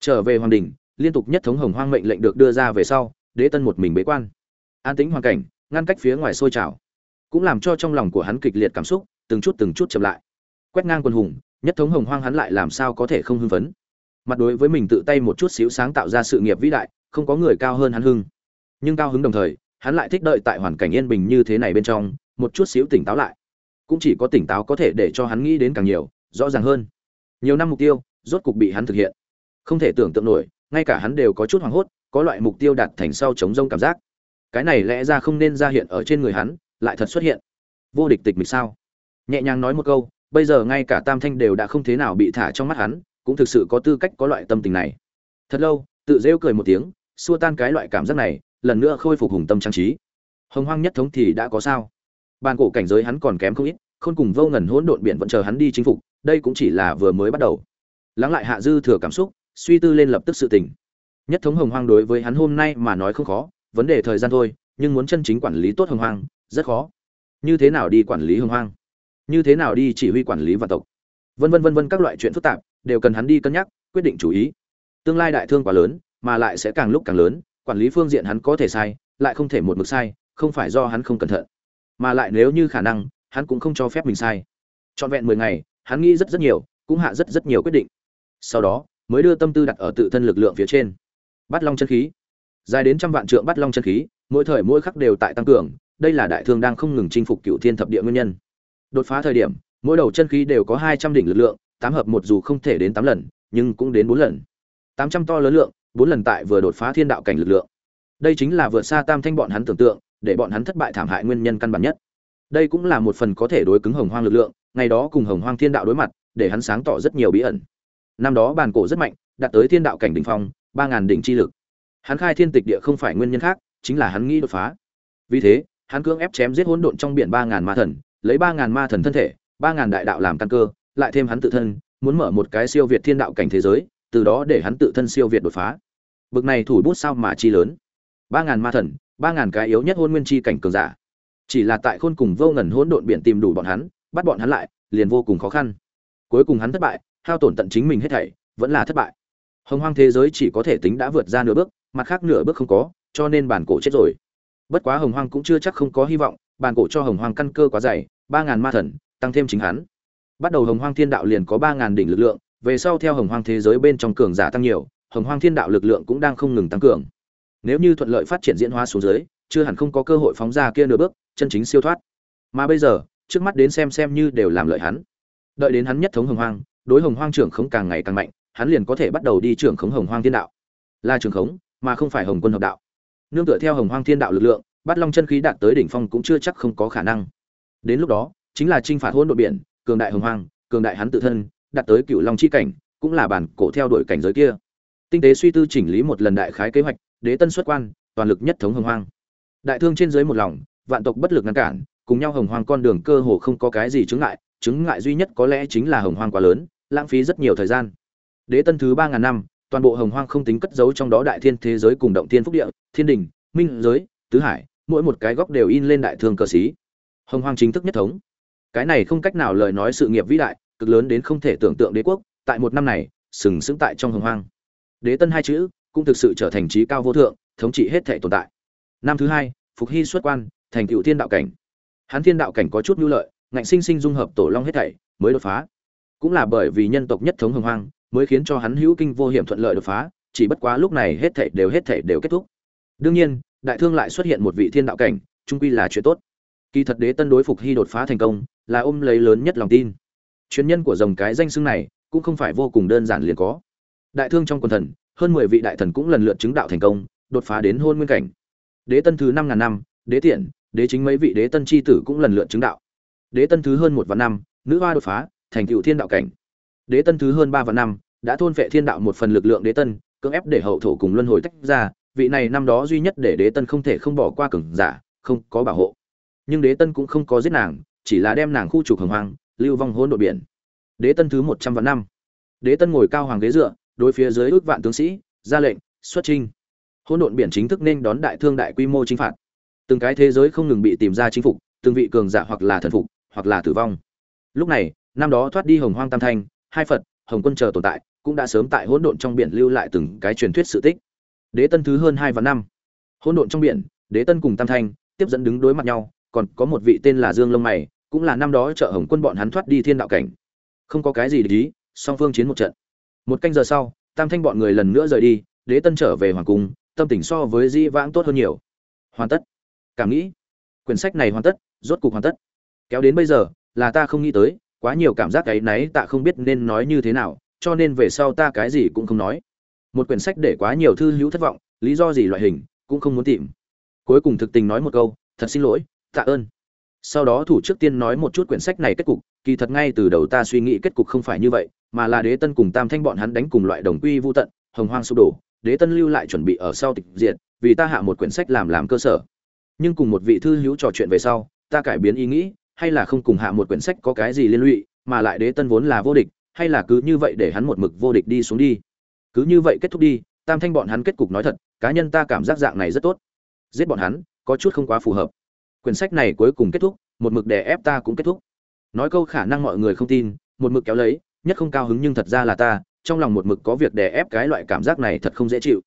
Trở về hoàng đình, liên tục nhất thống hồng hoang mệnh lệnh được đưa ra về sau, đế tân một mình bế quan. An tĩnh hoàn cảnh, ngăn cách phía ngoài sôi trào, cũng làm cho trong lòng của hắn kịch liệt cảm xúc, từng chút từng chút chậm lại. Quét ngang quân hùng, nhất thống hồng hoang hắn lại làm sao có thể không hưng phấn? Mặt đối với mình tự tay một chút xíu sáng tạo ra sự nghiệp vĩ đại, không có người cao hơn hắn hưng. Nhưng cao hứng đồng thời, hắn lại thích đợi tại hoàn cảnh yên bình như thế này bên trong, một chút xíu tỉnh táo lại. Cũng chỉ có tỉnh táo có thể để cho hắn nghĩ đến càng nhiều, rõ ràng hơn. Nhiều năm mục tiêu, rốt cục bị hắn thực hiện. Không thể tưởng tượng nổi, ngay cả hắn đều có chút hoảng hốt, có loại mục tiêu đạt thành sau chống rông cảm giác. Cái này lẽ ra không nên ra hiện ở trên người hắn, lại thật xuất hiện. Vô địch tịch mịch sao? Nhẹ nhàng nói một câu, bây giờ ngay cả tam thanh đều đã không thế nào bị thả trong mắt hắn cũng thực sự có tư cách có loại tâm tình này. Thật lâu, tự rêu cười một tiếng, xua tan cái loại cảm giác này, lần nữa khôi phục hùng tâm trang trí. Hồng hoang nhất thống thì đã có sao? Bàn cổ cảnh giới hắn còn kém không ít, khôn cùng vô ngần hỗn độn biển vẫn chờ hắn đi chinh phục, đây cũng chỉ là vừa mới bắt đầu. Lắng lại hạ dư thừa cảm xúc, suy tư lên lập tức sự tình. Nhất thống hồng hoang đối với hắn hôm nay mà nói không khó, vấn đề thời gian thôi, nhưng muốn chân chính quản lý tốt hồng hoang, rất khó. Như thế nào đi quản lý hồng hoang? Như thế nào đi chỉ huy quản lý vạn tộc? Vân vân vân vân các loại chuyện phức tạp đều cần hắn đi cân nhắc, quyết định chủ ý. Tương lai đại thương quá lớn, mà lại sẽ càng lúc càng lớn, quản lý phương diện hắn có thể sai, lại không thể một mực sai, không phải do hắn không cẩn thận. Mà lại nếu như khả năng, hắn cũng không cho phép mình sai. Trọn vẹn mười ngày, hắn nghĩ rất rất nhiều, cũng hạ rất rất nhiều quyết định. Sau đó, mới đưa tâm tư đặt ở tự thân lực lượng phía trên. Bắt long chân khí. Dài đến trăm vạn trượng bắt long chân khí, mỗi thời mỗi khắc đều tại tăng cường, đây là đại thương đang không ngừng chinh phục cựu thiên thập địa nguyên nhân. Đột phá thời điểm, mỗi đầu chân khí đều có hai trăm đỉnh lực lượng tám hợp một dù không thể đến tám lần, nhưng cũng đến bốn lần. Tám trăm to lớn lượng, bốn lần tại vừa đột phá thiên đạo cảnh lực lượng. Đây chính là vượt xa tam thanh bọn hắn tưởng tượng, để bọn hắn thất bại thảm hại nguyên nhân căn bản nhất. Đây cũng là một phần có thể đối cứng hồng hoang lực lượng, ngày đó cùng hồng hoang thiên đạo đối mặt, để hắn sáng tỏ rất nhiều bí ẩn. Năm đó bàn cổ rất mạnh, đạt tới thiên đạo cảnh đỉnh phong, ba ngàn đỉnh chi lực. Hắn khai thiên tịch địa không phải nguyên nhân khác, chính là hắn nghĩ đột phá. Vì thế, hắn cưỡng ép chém giết hỗn độn trong biển ba ngàn ma thần, lấy ba ngàn ma thần thân thể, ba ngàn đại đạo làm căn cơ lại thêm hắn tự thân, muốn mở một cái siêu việt thiên đạo cảnh thế giới, từ đó để hắn tự thân siêu việt đột phá. Bực này thủ bút sao mà chi lớn? Ba ngàn ma thần, ba ngàn cái yếu nhất hôn nguyên chi cảnh cường giả. Chỉ là tại khôn cùng vô ngần hỗn độn biển tìm đủ bọn hắn, bắt bọn hắn lại, liền vô cùng khó khăn. Cuối cùng hắn thất bại, hao tổn tận chính mình hết thảy, vẫn là thất bại. Hồng hoang thế giới chỉ có thể tính đã vượt ra nửa bước, mặt khác nửa bước không có, cho nên bản cổ chết rồi. Bất quá hồng hoang cũng chưa chắc không có hy vọng, bản cổ cho hồng hoang căn cơ quá dày, ba ngàn ma thần, tăng thêm chính hắn bắt đầu hồng hoang thiên đạo liền có ba ngàn đỉnh lực lượng, về sau theo hồng hoang thế giới bên trong cường giả tăng nhiều, hồng hoang thiên đạo lực lượng cũng đang không ngừng tăng cường. Nếu như thuận lợi phát triển diễn hóa xuống dưới, chưa hẳn không có cơ hội phóng ra kia nửa bước, chân chính siêu thoát. Mà bây giờ, trước mắt đến xem xem như đều làm lợi hắn. Đợi đến hắn nhất thống hồng hoang, đối hồng hoang trưởng khống càng ngày càng mạnh, hắn liền có thể bắt đầu đi trưởng khống hồng hoang thiên đạo. Là trưởng khống, mà không phải hồng quân hợp đạo. Nương tựa theo hồng hoang thiên đạo lực lượng bắt long chân khí đạt tới đỉnh phong cũng chưa chắc không có khả năng. Đến lúc đó, chính là chinh phạt hỗn độn biển cường đại hồng hoang, cường đại hắn tự thân, đạt tới cựu long chi cảnh, cũng là bản cổ theo đuổi cảnh giới kia. Tinh tế suy tư chỉnh lý một lần đại khái kế hoạch, đế tân xuất quan, toàn lực nhất thống hồng hoang. Đại thương trên dưới một lòng, vạn tộc bất lực ngăn cản, cùng nhau hồng hoang con đường cơ hồ không có cái gì chứng ngại chứng ngại duy nhất có lẽ chính là hồng hoang quá lớn, lãng phí rất nhiều thời gian. Đế tân thứ ba ngàn năm, toàn bộ hồng hoang không tính cất giấu trong đó đại thiên thế giới cùng động thiên phúc địa, thiên đình, minh giới, tứ hải, mỗi một cái góc đều in lên đại thương cờ xí. Hồng hoang chính thức nhất thống cái này không cách nào lời nói sự nghiệp vĩ đại, cực lớn đến không thể tưởng tượng đế quốc, tại một năm này, sừng sững tại trong hồng hoang. Đế tân hai chữ cũng thực sự trở thành trí cao vô thượng, thống trị hết thể tồn tại. Năm thứ hai, phục hy xuất quan, thành cựu thiên đạo cảnh. Hắn thiên đạo cảnh có chút nhu lợi, ngạnh sinh sinh dung hợp tổ long hết thảy, mới đột phá. Cũng là bởi vì nhân tộc nhất thống hồng hoang, mới khiến cho hắn hữu kinh vô hiểm thuận lợi đột phá, chỉ bất quá lúc này hết thảy đều hết thảy đều kết thúc. Đương nhiên, đại thương lại xuất hiện một vị thiên đạo cảnh, trung quy là chuyện tốt. Kỳ thật đế tân đối phục hy đột phá thành công là ôm lấy lớn nhất lòng tin. Truyền nhân của dòng cái danh xưng này cũng không phải vô cùng đơn giản liền có. Đại thương trong quần thần, hơn mười vị đại thần cũng lần lượt chứng đạo thành công, đột phá đến hôn nguyên cảnh. Đế tân thứ năm ngàn năm, đế tiện, đế chính mấy vị đế tân chi tử cũng lần lượt chứng đạo. Đế tân thứ hơn một vạn năm, nữ hoa đột phá, thành cựu thiên đạo cảnh. Đế tân thứ hơn ba vạn năm, đã thôn phệ thiên đạo một phần lực lượng đế tân, cưỡng ép để hậu thổ cùng luân hồi tách ra, vị này năm đó duy nhất để đế tân không thể không bỏ qua cường giả, không có bảo hộ. Nhưng đế tân cũng không có giết nàng chỉ là đem nàng khu trục hồng hoang, lưu vong hỗn độn biển. Đế tân thứ một trăm vạn năm. Đế tân ngồi cao hoàng ghế dựa, đối phía dưới ước vạn tướng sĩ, ra lệnh, xuất trinh hỗn độn biển chính thức nên đón đại thương đại quy mô chính phạt. Từng cái thế giới không ngừng bị tìm ra chinh phục, từng vị cường giả hoặc là thần phục, hoặc là tử vong. Lúc này, năm đó thoát đi hồng hoang tam thanh, hai phật, hồng quân chờ tồn tại, cũng đã sớm tại hỗn độn trong biển lưu lại từng cái truyền thuyết sự tích. Đế tân thứ hơn hai và năm. Hỗn độn trong biển, đế tân cùng tam thanh, tiếp dẫn đứng đối mặt nhau, còn có một vị tên là dương lông mày cũng là năm đó trợ hồng quân bọn hắn thoát đi thiên đạo cảnh. Không có cái gì để ý, song phương chiến một trận. Một canh giờ sau, tam thanh bọn người lần nữa rời đi, đế tân trở về hoàng cung, tâm tình so với di vãng tốt hơn nhiều. Hoàn tất. Cảm nghĩ. Quyển sách này hoàn tất, rốt cục hoàn tất. Kéo đến bây giờ, là ta không nghĩ tới, quá nhiều cảm giác cái náy tạ không biết nên nói như thế nào, cho nên về sau ta cái gì cũng không nói. Một quyển sách để quá nhiều thư hữu thất vọng, lý do gì loại hình, cũng không muốn tìm. Cuối cùng thực tình nói một câu, thật xin lỗi, tạ ơn sau đó thủ trước tiên nói một chút quyển sách này kết cục, kỳ thật ngay từ đầu ta suy nghĩ kết cục không phải như vậy, mà là đế tân cùng tam thanh bọn hắn đánh cùng loại đồng quy vô tận, hồng hoang sụp đổ, đế tân lưu lại chuẩn bị ở sau tịch diệt, vì ta hạ một quyển sách làm làm cơ sở. Nhưng cùng một vị thư hữu trò chuyện về sau, ta cải biến ý nghĩ, hay là không cùng hạ một quyển sách có cái gì liên lụy, mà lại đế tân vốn là vô địch, hay là cứ như vậy để hắn một mực vô địch đi xuống đi. Cứ như vậy kết thúc đi, tam thanh bọn hắn kết cục nói thật, cá nhân ta cảm giác dạng này rất tốt. Giết bọn hắn, có chút không quá phù hợp quyển sách này cuối cùng kết thúc, một mực đè ép ta cũng kết thúc. Nói câu khả năng mọi người không tin, một mực kéo lấy, nhất không cao hứng nhưng thật ra là ta, trong lòng một mực có việc đè ép cái loại cảm giác này thật không dễ chịu.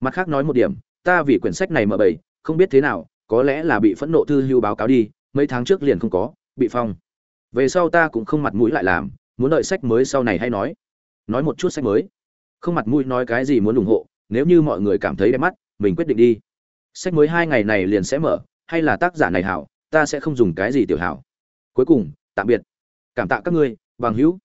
Mặt khác nói một điểm, ta vì quyển sách này mở bầy không biết thế nào, có lẽ là bị phẫn nộ thư hưu báo cáo đi, mấy tháng trước liền không có, bị phong. Về sau ta cũng không mặt mũi lại làm, muốn đợi sách mới sau này hay nói. Nói một chút sách mới. Không mặt mũi nói cái gì muốn ủng hộ, nếu như mọi người cảm thấy đẹp mắt, mình quyết định đi. Sách mới hai ngày này liền sẽ mở hay là tác giả này hảo, ta sẽ không dùng cái gì tiểu hảo. Cuối cùng, tạm biệt. Cảm tạ các ngươi, bằng hữu.